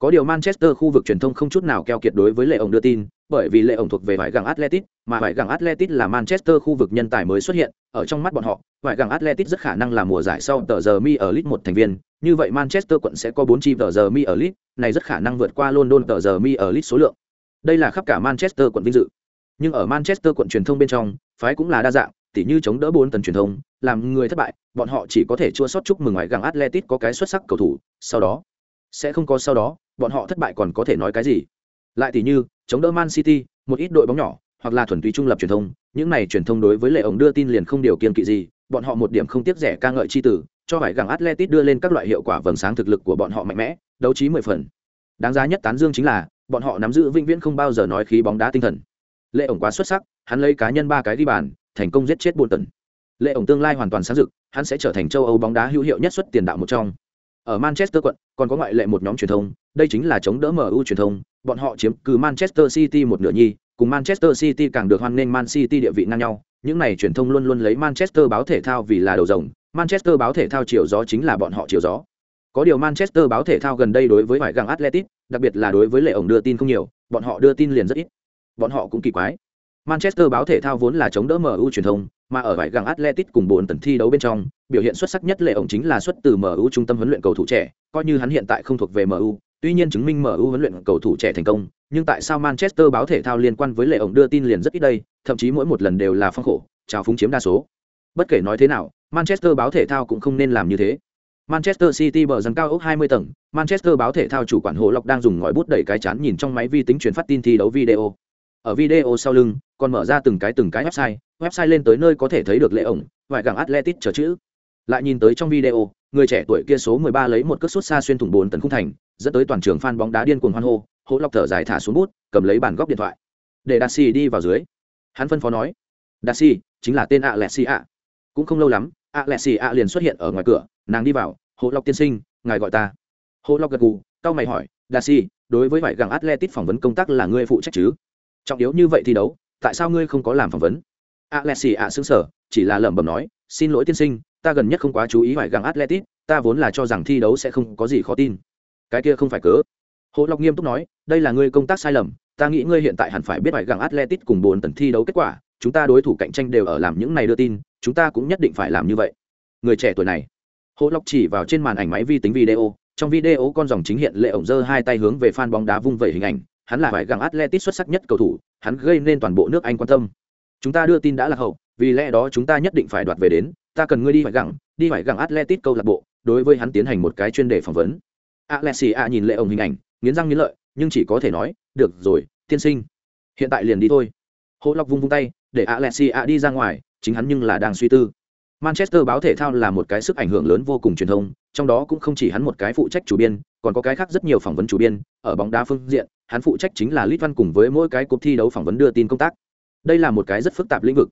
Có điều Manchester khu vực truyền thông không chút nào keo kiệt đối với Lệ ổng đưa tin, bởi vì Lệ ổng thuộc về vải gàng Atletic, mà vải gàng Atletic là Manchester khu vực nhân tài mới xuất hiện, ở trong mắt bọn họ, vải gàng Atletic rất khả năng là mùa giải sau tờ giờ mi ở League một thành viên, như vậy Manchester quận sẽ có bốn chi tờ giờ mi ở League, này rất khả năng vượt qua London tờ giờ mi ở League số lượng. Đây là khắp cả Manchester quận vinh dự. Nhưng ở Manchester quận truyền thông bên trong, phái cũng là đa dạng, tỉ như chống đỡ bốn tần truyền thông, làm người thất bại, bọn họ chỉ có thể chua sót chúc mừng ngoài gàng Atletic có cái xuất sắc cầu thủ, sau đó sẽ không có sau đó, bọn họ thất bại còn có thể nói cái gì? Lại tỉ như chống đỡ Man City, một ít đội bóng nhỏ, hoặc là thuần túy trung lập truyền thông, những này truyền thông đối với lệ ổng đưa tin liền không điều kiện kỵ gì, bọn họ một điểm không tiếc rẻ ca ngợi chi tử, cho phải gẳng Atletic đưa lên các loại hiệu quả vầng sáng thực lực của bọn họ mạnh mẽ, đấu trí mười phần. Đáng giá nhất tán dương chính là, bọn họ nắm giữ vĩnh viễn không bao giờ nói khí bóng đá tinh thần. Lệ ổng quá xuất sắc, hắn lấy cá nhân ba cái đi bàn, thành công giết chết buồn tần lệ ổng tương lai hoàn toàn sáng rực hắn sẽ trở thành châu âu bóng đá hữu hiệu nhất xuất tiền đạo một trong ở manchester quận còn có ngoại lệ một nhóm truyền thông đây chính là chống đỡ mu truyền thông bọn họ chiếm cứ manchester city một nửa nhi cùng manchester city càng được hoan nghênh man city địa vị ngang nhau. Những này truyền thông luôn luôn lấy manchester báo thể thao vì là đầu rồng manchester báo thể thao chiều gió chính là bọn họ chiều gió. Có điều manchester báo thể thao gần đây đối với vải găng atletic đặc biệt là đối với lệ ổng đưa tin không nhiều bọn họ đưa tin liền rất ít. Bọn họ cũng kỳ quái. Manchester báo thể thao vốn là chống đỡ MU truyền thông, mà ở vải găng Atletic cùng bốn tần thi đấu bên trong, biểu hiện xuất sắc nhất lệ ổng chính là xuất từ MU trung tâm huấn luyện cầu thủ trẻ, coi như hắn hiện tại không thuộc về MU, tuy nhiên chứng minh MU huấn luyện cầu thủ trẻ thành công, nhưng tại sao Manchester báo thể thao liên quan với lệ ổng đưa tin liền rất ít đây, thậm chí mỗi một lần đều là phong khổ, chào phúng chiếm đa số. Bất kể nói thế nào, Manchester báo thể thao cũng không nên làm như thế. Manchester City bờ dần cao ốc 20 tầng, Manchester báo thể thao chủ quản Hồ Lộc đang dùng ngòi bút đẩy cái chán nhìn trong máy vi tính truyền phát tin thi đấu video ở video sau lưng, còn mở ra từng cái từng cái website website lên tới nơi có thể thấy được lệ ổng, vài gàng atletic chờ chữ. Lại nhìn tới trong video, người trẻ tuổi kia số 13 lấy một cước sút xa xuyên thủng bốn tấn khung thành, dẫn tới toàn trường fan bóng đá điên cuồng hoan hô, hỗ lọc thở dài thả xuống bút, cầm lấy bàn góc điện thoại. Để đạt đi vào dưới. Hắn phân phó nói đạt chính là tên ạ lẹ xì ạ cũng không lâu lắm ạ lẹ xì ạ liền xuất hiện ở ngoài cửa, nàng đi vào, hỗ lọc tiên sinh, ngài gọi ta. Hỗ lọc gật gù cao mày hỏi đạt đối với vải gàng atletic phỏng vấn công tác là ngươi phụ trách chứ? Trọng yếu như vậy thi đấu, tại sao ngươi không có làm phỏng vấn? Alexi ạ xứng sở chỉ là lẩm bẩm nói, xin lỗi tiên sinh, ta gần nhất không quá chú ý phải găng atletic ta vốn là cho rằng thi đấu sẽ không có gì khó tin. Cái kia không phải cớ. Hồ lộc nghiêm túc nói, đây là ngươi công tác sai lầm, ta nghĩ ngươi hiện tại hẳn phải biết phải găng atletic cùng bốn tần thi đấu kết quả, chúng ta đối thủ cạnh tranh đều ở làm những này đưa tin, chúng ta cũng nhất định phải làm như vậy. Người trẻ tuổi này. Hồ lộc chỉ vào trên màn ảnh máy vi tính video, trong video con dòng chính hiện lệ ổng giơ hai tay hướng về fan bóng đá vung vẩy hình ảnh hắn là phải gặng Atletic xuất sắc nhất cầu thủ, hắn gây nên toàn bộ nước Anh quan tâm. Chúng ta đưa tin đã là hậu, vì lẽ đó chúng ta nhất định phải đoạt về đến, ta cần ngươi đi phải gặng, đi phải gặng Atletic câu lạc bộ, đối với hắn tiến hành một cái chuyên đề phỏng vấn. Alexia nhìn lệ ông hình ảnh, nghiến răng nghiến lợi, nhưng chỉ có thể nói, được rồi, tiên sinh, hiện tại liền đi thôi. Hồ Lộc vung vung tay, để Alexia đi ra ngoài, chính hắn nhưng là đang suy tư. Manchester báo thể thao là một cái sức ảnh hưởng lớn vô cùng truyền thông, trong đó cũng không chỉ hắn một cái phụ trách chủ biên, còn có cái khác rất nhiều phỏng vấn chủ biên, ở bóng đá phương diện, hắn phụ trách chính là Lit Văn cùng với mỗi cái cuộc thi đấu phỏng vấn đưa tin công tác. Đây là một cái rất phức tạp lĩnh vực.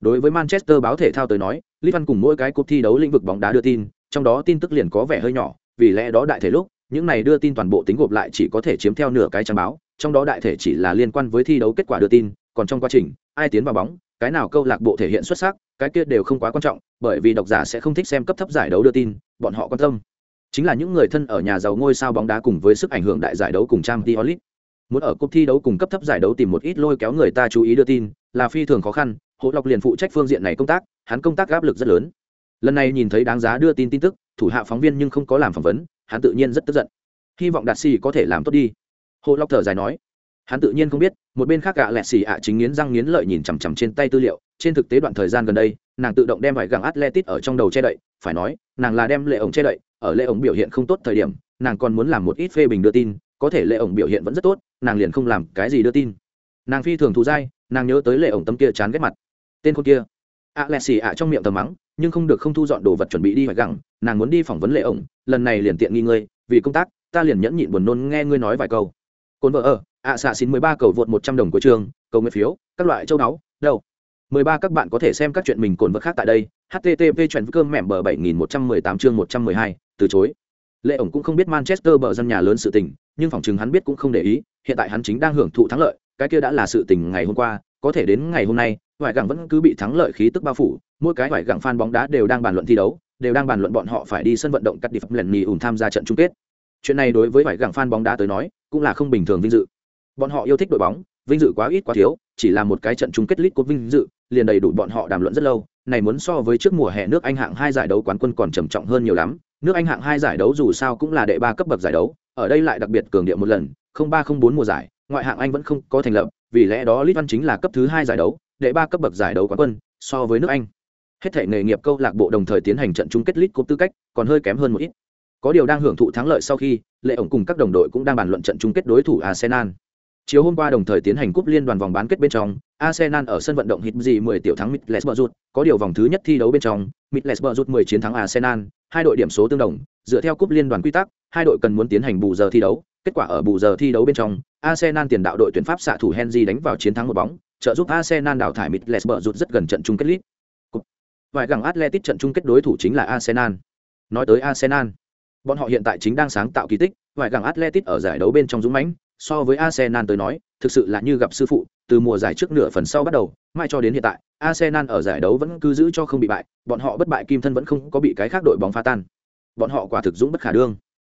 Đối với Manchester báo thể thao tới nói, Lit Văn cùng mỗi cái cuộc thi đấu lĩnh vực bóng đá đưa tin, trong đó tin tức liền có vẻ hơi nhỏ, vì lẽ đó đại thể lúc, những này đưa tin toàn bộ tính gộp lại chỉ có thể chiếm theo nửa cái trang báo, trong đó đại thể chỉ là liên quan với thi đấu kết quả đưa tin, còn trong quá trình, ai tiến vào bóng, cái nào câu lạc bộ thể hiện xuất sắc, cái kia đều không quá quan trọng, bởi vì độc giả sẽ không thích xem cấp thấp giải đấu đưa tin, bọn họ quan tâm chính là những người thân ở nhà giàu ngôi sao bóng đá cùng với sức ảnh hưởng đại giải đấu cùng trang Diolit. Muốn ở cúp thi đấu cùng cấp thấp giải đấu tìm một ít lôi kéo người ta chú ý đưa tin, là phi thường khó khăn, Hồ Lộc liền phụ trách phương diện này công tác, hắn công tác áp lực rất lớn. lần này nhìn thấy đáng giá đưa tin tin tức thủ hạ phóng viên nhưng không có làm phỏng vấn hắn tự nhiên rất tức giận. Hy vọng đạt xì có thể làm tốt đi. Hồ Lộc thở dài nói. Hắn tự nhiên không biết một bên khác gạ lẹt xì ạ chính nghiến răng nghiến lợi nhìn chằm chằm trên tay tư liệu trên thực tế đoạn thời gian gần đây nàng tự động đem vải găng atletic ở trong đầu che đậy phải nói nàng là đem lệ ổng che đậy ở lệ ổng biểu hiện không tốt thời điểm nàng còn muốn làm một ít phê bình đưa tin có thể lệ ổng biểu hiện vẫn rất tốt, nàng liền không làm cái gì đưa tin. Nàng phi thường thù dai, nàng nhớ tới lệ ổng tâm kia chán ghét mặt. Tên con kia. A lẹ xì ạ trong miệng tầm mắng, nhưng không được không thu dọn đồ vật chuẩn bị đi hoài gẳng, nàng muốn đi phỏng vấn lệ ổng, lần này liền tiện nghi ngươi, vì công tác, ta liền nhẫn nhịn buồn nôn nghe ngươi nói vài câu. Cồn vợ ở, ạ xạ xin mười ba cầu vượt một trăm đồng của trường, cầu nguyện phiếu, các loại châu đáo đâu? Mười ba các bạn có thể xem các chuyện mình cồn vật khác tại đây, http chuyện cơm mẹm bờ bảy nghìn một trăm mười tám chương một trăm mười hai, từ chối lệ ổng cũng không biết manchester bờ dân nhà lớn sự tình, nhưng phòng chừng hắn biết cũng không để ý, hiện tại hắn chính đang hưởng thụ thắng lợi, cái kia đã là sự tình ngày hôm qua, có thể đến ngày hôm nay ngoại gẳng vẫn cứ bị thắng lợi khí tức bao phủ, mỗi cái ngoại gặng fan bóng đá đều đang bàn luận thi đấu, đều đang bàn luận bọn họ phải đi sân vận động cắt đi phẩm lần nhì ủn tham gia trận chung kết. Chuyện này đối với ngoại gặng fan bóng đá tới nói, cũng là không bình thường vinh dự. Bọn họ yêu thích đội bóng, vinh dự quá ít quá thiếu, chỉ là một cái trận chung kết lít của vinh dự, liền đầy đủ bọn họ đàm luận rất lâu, này muốn so với trước mùa hè nước anh hạng hai giải đấu quán quân còn trầm trọng hơn nhiều lắm nước anh hạng hai giải đấu dù sao cũng là đệ ba cấp bậc giải đấu, ở đây lại đặc biệt cường điệu một lần, không ba không bốn mùa giải, ngoại hạng anh vẫn không có thành lập, vì lẽ đó lit văn chính là cấp thứ hai giải đấu, đệ ba cấp bậc giải đấu quán quân, so với nước anh. Hết thể nghề nghiệp câu lạc bộ đồng thời tiến hành trận chung kết lit cúp tư cách, còn hơi kém hơn một ít. Có điều đang hưởng thụ thắng lợi sau khi, lệ ổng cùng các đồng đội cũng đang bàn luận trận chung kết đối thủ arsenal chiều hôm qua đồng thời tiến hành cúp liên đoàn vòng bán kết bên trong, arsenal ở sân vận động hít gì 10 tiểu thắng middlesbrough có điều vòng thứ nhất thi đấu bên trong, middlesbrough 10 chiến thắng arsenal, hai đội điểm số tương đồng. Dựa theo cúp liên đoàn quy tắc, hai đội cần muốn tiến hành bù giờ thi đấu. Kết quả ở bù giờ thi đấu bên trong, arsenal tiền đạo đội tuyển pháp xạ thủ henry đánh vào chiến thắng một bóng, trợ giúp arsenal đào thải middlesbrough rất gần trận chung kết lít. vài gẳng atletic trận chung kết đối thủ chính là arsenal. Nói tới arsenal, bọn họ hiện tại chính đang sáng tạo kỳ tích, vài gẳng atletic ở giải đấu bên trong dũng mãnh so với arsenal tới nói, thực sự là như gặp sư phụ, từ mùa giải trước nửa phần sau bắt đầu mai cho đến hiện tại, arsenal ở giải đấu vẫn cứ giữ cho không bị bại, bọn họ bất bại kim thân vẫn không có bị cái khác đội bóng phá tan. Bọn họ quả thực dũng bất khả đương.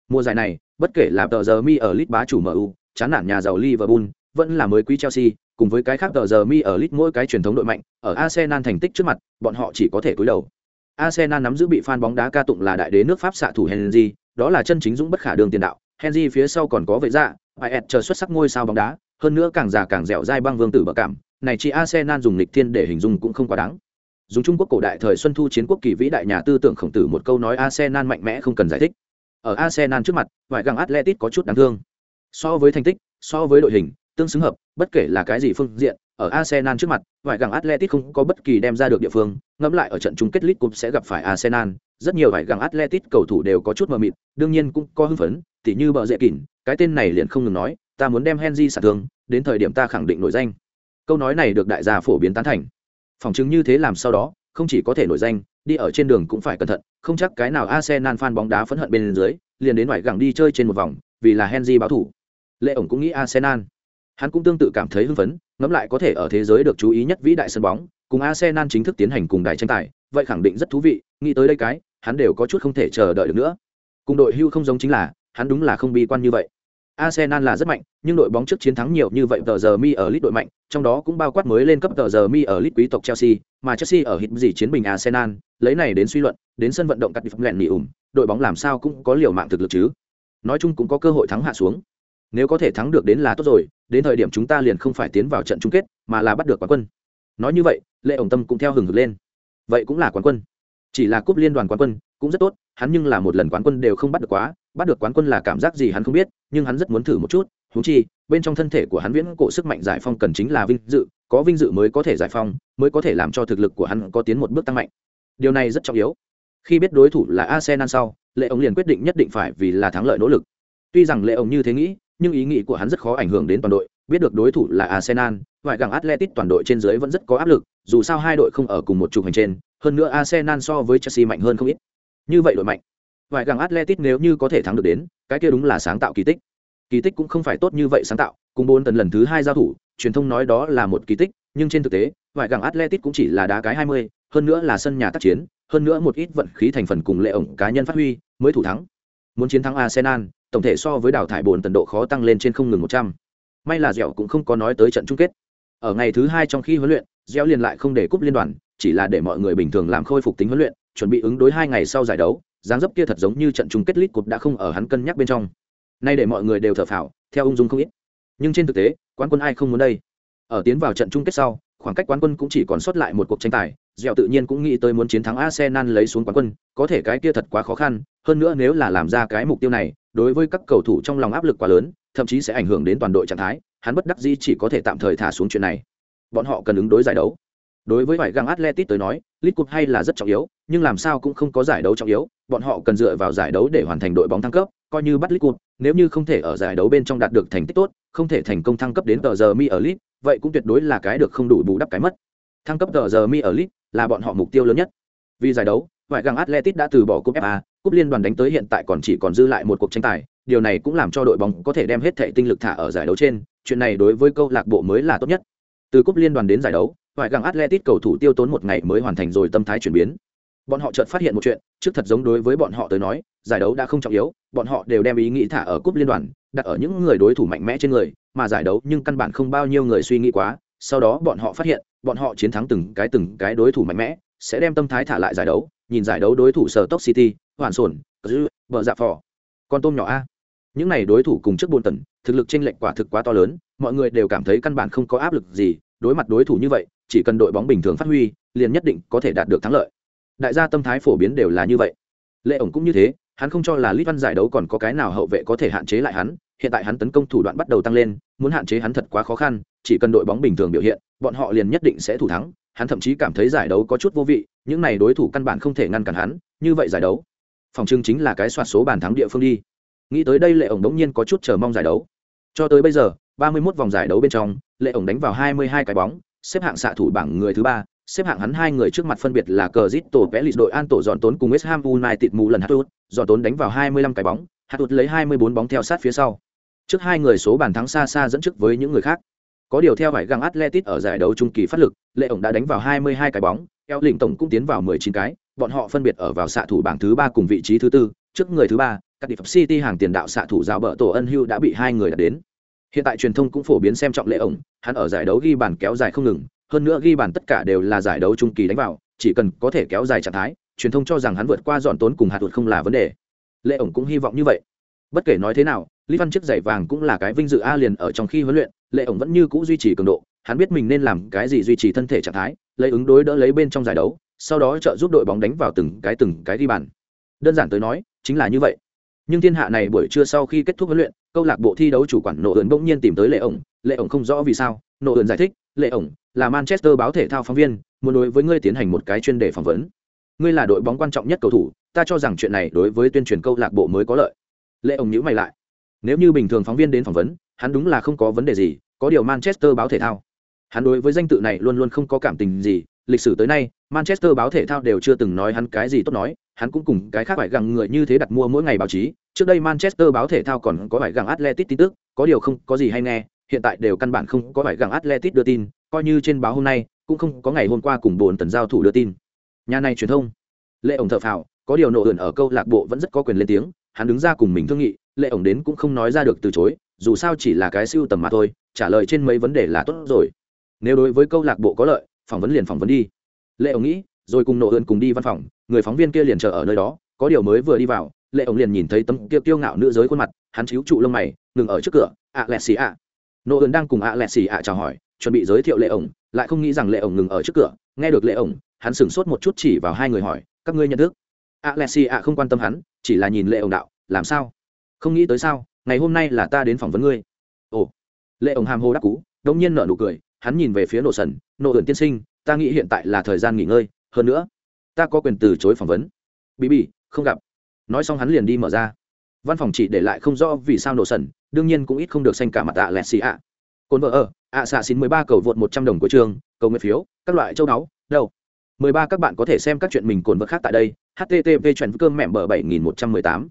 Mùa giải này, bất kể là tờ giờ mi ở Leeds bá chủ mu chán nản nhà giàu liverpool, vẫn là mới quý chelsea, cùng với cái khác tờ giờ mi ở Leeds mỗi cái truyền thống đội mạnh, ở arsenal thành tích trước mặt, bọn họ chỉ có thể cúi đầu. Arsenal nắm giữ bị fan bóng đá ca tụng là đại đế nước pháp xạ thủ henry, đó là chân chính dũng bất khả đương tiền đạo. Henry phía sau còn có vệ dạ is chờ xuất sắc ngôi sao bóng đá, hơn nữa càng già càng dẻo dai băng vương tử bậc cảm, này chỉ arsenal dùng lịch thiên để hình dung cũng không quá đáng. Dùng trung quốc cổ đại thời xuân thu chiến quốc kỳ vĩ đại nhà tư tưởng khổng tử một câu nói arsenal mạnh mẽ không cần giải thích. Ở arsenal trước mặt, ngoại găng atletic có chút đáng thương. So với thành tích, so với đội hình, tương xứng hợp, bất kể là cái gì phương diện, ở arsenal trước mặt, ngoại găng atletic không có bất kỳ đem ra được địa phương, ngẫm lại ở trận chung kết league cup sẽ gặp phải arsenal, rất nhiều ngoại găng atletic cầu thủ đều có chút mờ mịt, đương nhiên cũng có hưng phấn tỉ như bờ dễ kỉn, cái tên này liền không ngừng nói, ta muốn đem henry sạt thương, đến thời điểm ta khẳng định nổi danh. Câu nói này được đại gia phổ biến tán thành. Phòng chứng như thế làm sau đó, không chỉ có thể nổi danh, đi ở trên đường cũng phải cẩn thận, không chắc cái nào arsenal fan bóng đá phẫn hận bên dưới, liền đến ngoài gẳng đi chơi trên một vòng, vì là henry báo thủ. Lệ ổng cũng nghĩ arsenal. Hắn cũng tương tự cảm thấy hưng phấn, ngẫm lại có thể ở thế giới được chú ý nhất vĩ đại sân bóng, cùng arsenal chính thức tiến hành cùng đài tranh tài, vậy khẳng định rất thú vị, nghĩ tới đây cái, hắn đều có chút không thể chờ đợi được nữa. Cùng đội hưu không giống chính là hắn đúng là không bi quan như vậy Arsenal là rất mạnh, nhưng đội bóng trước chiến thắng nhiều như vậy tờ giờ mi ở lít đội mạnh, trong đó cũng bao quát mới lên cấp tờ giờ mi ở lít quý tộc Chelsea, mà Chelsea ở hit gì chiến bình Arsenal, lấy này đến suy luận, đến sân vận động cắt đi phẩm lẹn nỉ ủng, đội bóng làm sao cũng có liều mạng thực lực chứ. Nói chung cũng có cơ hội thắng hạ xuống. Nếu có thể thắng được đến là tốt rồi, đến thời điểm chúng ta liền không phải tiến vào trận chung kết, mà là bắt được quán quân. Nói như vậy, Lệ ổng tâm cũng theo hừng hực lên. Vậy cũng là quán quân. Chỉ là cúp liên đoàn quán quân, cũng rất tốt, hắn nhưng là một lần quán quân đều không bắt được quá, bắt được quán quân là cảm giác gì hắn không biết, nhưng hắn rất muốn thử một chút húng chi, bên trong thân thể của hắn viễn cổ sức mạnh giải phong cần chính là vinh dự, có vinh dự mới có thể giải phong mới có thể làm cho thực lực của hắn có tiến một bước tăng mạnh. Điều này rất trọng yếu. Khi biết đối thủ là arsenal sau, lệ ông liền quyết định nhất định phải vì là thắng lợi nỗ lực. Tuy rằng lệ ông như thế nghĩ, nhưng ý nghĩ của hắn rất khó ảnh hưởng đến toàn đội, biết được đối thủ là arsenal, ngoại gàng atletic toàn đội trên dưới vẫn rất có áp lực, dù sao hai đội không ở cùng một chục hành trên, hơn nữa arsenal so với chelsea mạnh hơn không ít. Như vậy đội mạnh vài gàng atletic nếu như có thể thắng được đến, cái kia đúng là sáng tạo kỳ tích. Kỳ tích cũng không phải tốt như vậy sáng tạo, cùng bốn tần lần thứ hai giao thủ, truyền thông nói đó là một kỳ tích, nhưng trên thực tế, vài gàng atletic cũng chỉ là đá cái hai mươi, hơn nữa là sân nhà tác chiến, hơn nữa một ít vận khí thành phần cùng lệ ổng cá nhân phát huy, mới thủ thắng. Muốn chiến thắng arsenal, tổng thể so với đào thải bồn tần độ khó tăng lên trên không ngừng một trăm. May là dẻo cũng không có nói tới trận chung kết. Ở ngày thứ hai trong khi huấn luyện, dẻo liền lại không để cúp liên đoàn, chỉ là để mọi người bình thường làm khôi phục tính huấn luyện, chuẩn bị ứng đối hai ngày sau giải đấu dáng dấp kia thật giống như trận chung kết lít cột đã không ở hắn cân nhắc bên trong. Nay để mọi người đều thở phào, theo ung dung không ít. Nhưng trên thực tế, quán quân ai không muốn đây? Ở tiến vào trận chung kết sau, khoảng cách quán quân cũng chỉ còn sót lại một cuộc tranh tài, dẻo tự nhiên cũng nghĩ tới muốn chiến thắng arsenal lấy xuống quán quân, có thể cái kia thật quá khó khăn, hơn nữa nếu là làm ra cái mục tiêu này, đối với các cầu thủ trong lòng áp lực quá lớn, thậm chí sẽ ảnh hưởng đến toàn đội trạng thái, hắn bất đắc dĩ chỉ có thể tạm thời thả xuống chuyện này. Bọn họ cần ứng đối giải đấu. Đối với vải găng atletic tới nói lit cup hay là rất trọng yếu, nhưng làm sao cũng không có giải đấu trọng yếu bọn họ cần dựa vào giải đấu để hoàn thành đội bóng thăng cấp coi như bắt Liverpool, nếu như không thể ở giải đấu bên trong đạt được thành tích tốt không thể thành công thăng cấp đến tờ giờ mi ở lit vậy cũng tuyệt đối là cái được không đủ bù đắp cái mất. Thăng cấp tờ giờ mi ở lit là bọn họ mục tiêu lớn nhất. Vì giải đấu ngoại gang Atletico đã từ bỏ cúp fa cúp liên đoàn đánh tới hiện tại còn chỉ còn dư lại một cuộc tranh tài điều này cũng làm cho đội bóng có thể đem hết thệ tinh lực thả ở giải đấu trên chuyện này đối với câu lạc bộ mới là tốt nhất. Từ cúp liên đoàn đến giải đấu ngoại gang Atletico cầu thủ tiêu tốn một ngày mới hoàn thành rồi tâm thái chuyển biến bọn họ chợt phát hiện một chuyện, trước thật giống đối với bọn họ tới nói, giải đấu đã không trọng yếu, bọn họ đều đem ý nghĩ thả ở cúp liên đoàn, đặt ở những người đối thủ mạnh mẽ trên người, mà giải đấu nhưng căn bản không bao nhiêu người suy nghĩ quá, sau đó bọn họ phát hiện, bọn họ chiến thắng từng cái từng cái đối thủ mạnh mẽ, sẽ đem tâm thái thả lại giải đấu, nhìn giải đấu đối thủ sở top city, hoàn sồn bờ dạ phò. Con tôm nhỏ a. Những này đối thủ cùng trước bồn tần, thực lực chênh lệch quả thực quá to lớn, mọi người đều cảm thấy căn bản không có áp lực gì, đối mặt đối thủ như vậy, chỉ cần đội bóng bình thường phát huy, liền nhất định có thể đạt được thắng lợi đại gia tâm thái phổ biến đều là như vậy. Lệ ổng cũng như thế, hắn không cho là lit văn giải đấu còn có cái nào hậu vệ có thể hạn chế lại hắn, hiện tại hắn tấn công thủ đoạn bắt đầu tăng lên, muốn hạn chế hắn thật quá khó khăn, chỉ cần đội bóng bình thường biểu hiện, bọn họ liền nhất định sẽ thủ thắng, hắn thậm chí cảm thấy giải đấu có chút vô vị, những này đối thủ căn bản không thể ngăn cản hắn, như vậy giải đấu, phòng trưng chính là cái soạt số bàn thắng địa phương đi. Nghĩ tới đây lệ ổng đống nhiên có chút chờ mong giải đấu. Cho tới bây giờ, ba mươi 31 vòng giải đấu bên trong, lệ ổng đánh vào hai mươi hai cái bóng, xếp hạng xạ thủ bảng người thứ ba xếp hạng hắn hai người trước mặt phân biệt là cờ zit tổ vẽ lịch đội an tổ dọn tốn cùng west ham united mù lần hát tốt dọn tốn đánh vào hai mươi lăm cái bóng hát tốt lấy hai mươi bốn bóng theo sát phía sau. Trước hai người số bàn thắng xa xa dẫn trước với những người khác. Có điều theo vải găng atletic ở giải đấu trung kỳ phát lực, lệ ổng đã đánh vào hai mươi hai cái bóng, eo lĩnh tổng cũng tiến vào mười chín cái, bọn họ phân biệt ở vào xạ thủ bảng thứ ba cùng vị trí thứ tư, trước người thứ ba các địa phẩm city hàng tiền đạo xạ thủ rào bờ tổ ân hưu đã bị hai người đạt đến. Hiện tại truyền thông cũng phổ biến xem trọng lệ ổng, hắn ở giải đấu ghi bàn kéo dài không ngừng hơn nữa ghi bàn tất cả đều là giải đấu trung kỳ đánh vào, chỉ cần có thể kéo dài trạng thái, truyền thông cho rằng hắn vượt qua dọn tốn cùng hạt tuột không là vấn đề. Lệ ổng cũng hy vọng như vậy. Bất kể nói thế nào, lý văn chiếc giày vàng cũng là cái vinh dự a liền ở trong khi huấn luyện, lệ ổng vẫn như cũ duy trì cường độ, hắn biết mình nên làm cái gì duy trì thân thể trạng thái, lấy ứng đối đỡ lấy bên trong giải đấu, sau đó trợ giúp đội bóng đánh vào từng cái từng cái ghi bàn. Đơn giản tới nói, chính là như vậy. Nhưng thiên hạ này buổi trưa sau khi kết thúc huấn luyện, câu lạc bộ thi đấu chủ quản nộ ẩn bỗng nhiên tìm tới lệ ổng lệ ổng không rõ vì sao, nộ ẩn giải thích lệ ổng, là manchester báo thể thao phóng viên, muốn đối với ngươi tiến hành một cái chuyên đề phỏng vấn. Ngươi là đội bóng quan trọng nhất cầu thủ, ta cho rằng chuyện này đối với tuyên truyền câu lạc bộ mới có lợi. Lệ ổng nhữ mày lại. Nếu như bình thường phóng viên đến phỏng vấn, hắn đúng là không có vấn đề gì, có điều manchester báo thể thao. Hắn đối với danh tự này luôn luôn không có cảm tình gì, lịch sử tới nay, manchester báo thể thao đều chưa từng nói hắn cái gì tốt nói, hắn cũng cùng cái khác phải gặng người như thế đặt mua mỗi ngày báo chí. Trước đây manchester báo thể thao còn có phải gặng atletic tin tức, có điều không có gì hay nghe hiện tại đều căn bản không có phải gặng atletic đưa tin, coi như trên báo hôm nay, cũng không có ngày hôm qua cùng bốn tần giao thủ đưa tin. Nhà này truyền thông, lệ ổng thở phào, có điều nổ ẩn ở câu lạc bộ vẫn rất có quyền lên tiếng, hắn đứng ra cùng mình thương nghị, lệ ổng đến cũng không nói ra được từ chối, dù sao chỉ là cái siêu tầm mà thôi, trả lời trên mấy vấn đề là tốt rồi. Nếu đối với câu lạc bộ có lợi, phỏng vấn liền phỏng vấn đi. Lệ ổng nghĩ, rồi cùng nổ ẩn cùng đi văn phòng, người phóng viên kia liền chờ ở nơi đó, có điều mới vừa đi vào, lệ ổng liền nhìn thấy tấm kia kiêu ngạo nữ giới khuôn mặt, hắn chíu trụ lông mày, ngừng ở trước cửa ạ lẹ xì ạ Nô ơn đang cùng ạ lẹ xì ạ chào hỏi, chuẩn bị giới thiệu lệ ổng, lại không nghĩ rằng lệ ổng ngừng ở trước cửa. Nghe được lệ ổng, hắn sửng sốt một chút chỉ vào hai người hỏi, các ngươi nhận thức? Ạ lẹ xì ạ không quan tâm hắn, chỉ là nhìn lệ ổng đạo, làm sao? Không nghĩ tới sao? Ngày hôm nay là ta đến phỏng vấn ngươi. Ồ. Lệ ổng hàm hô đắc cú đông nhiên nở nụ cười, hắn nhìn về phía nổ sần, nô ẩn tiên sinh, ta nghĩ hiện tại là thời gian nghỉ ngơi, hơn nữa, ta có quyền từ chối phỏng vấn. Bị bị không gặp. Nói xong hắn liền đi mở ra văn phòng chỉ để lại không rõ vì sao nổ sần, đương nhiên cũng ít không được xanh cả mặt tạ lẹt xì ạ. Cồn vợ ở, ạ xạ xin mười ba cầu vượt một trăm đồng của trường, cầu nguyện phiếu, các loại châu đáo đâu. Mười ba các bạn có thể xem các chuyện mình cồn vợ khác tại đây, http chuyện cơm mẹm bờ bảy nghìn một trăm mười tám.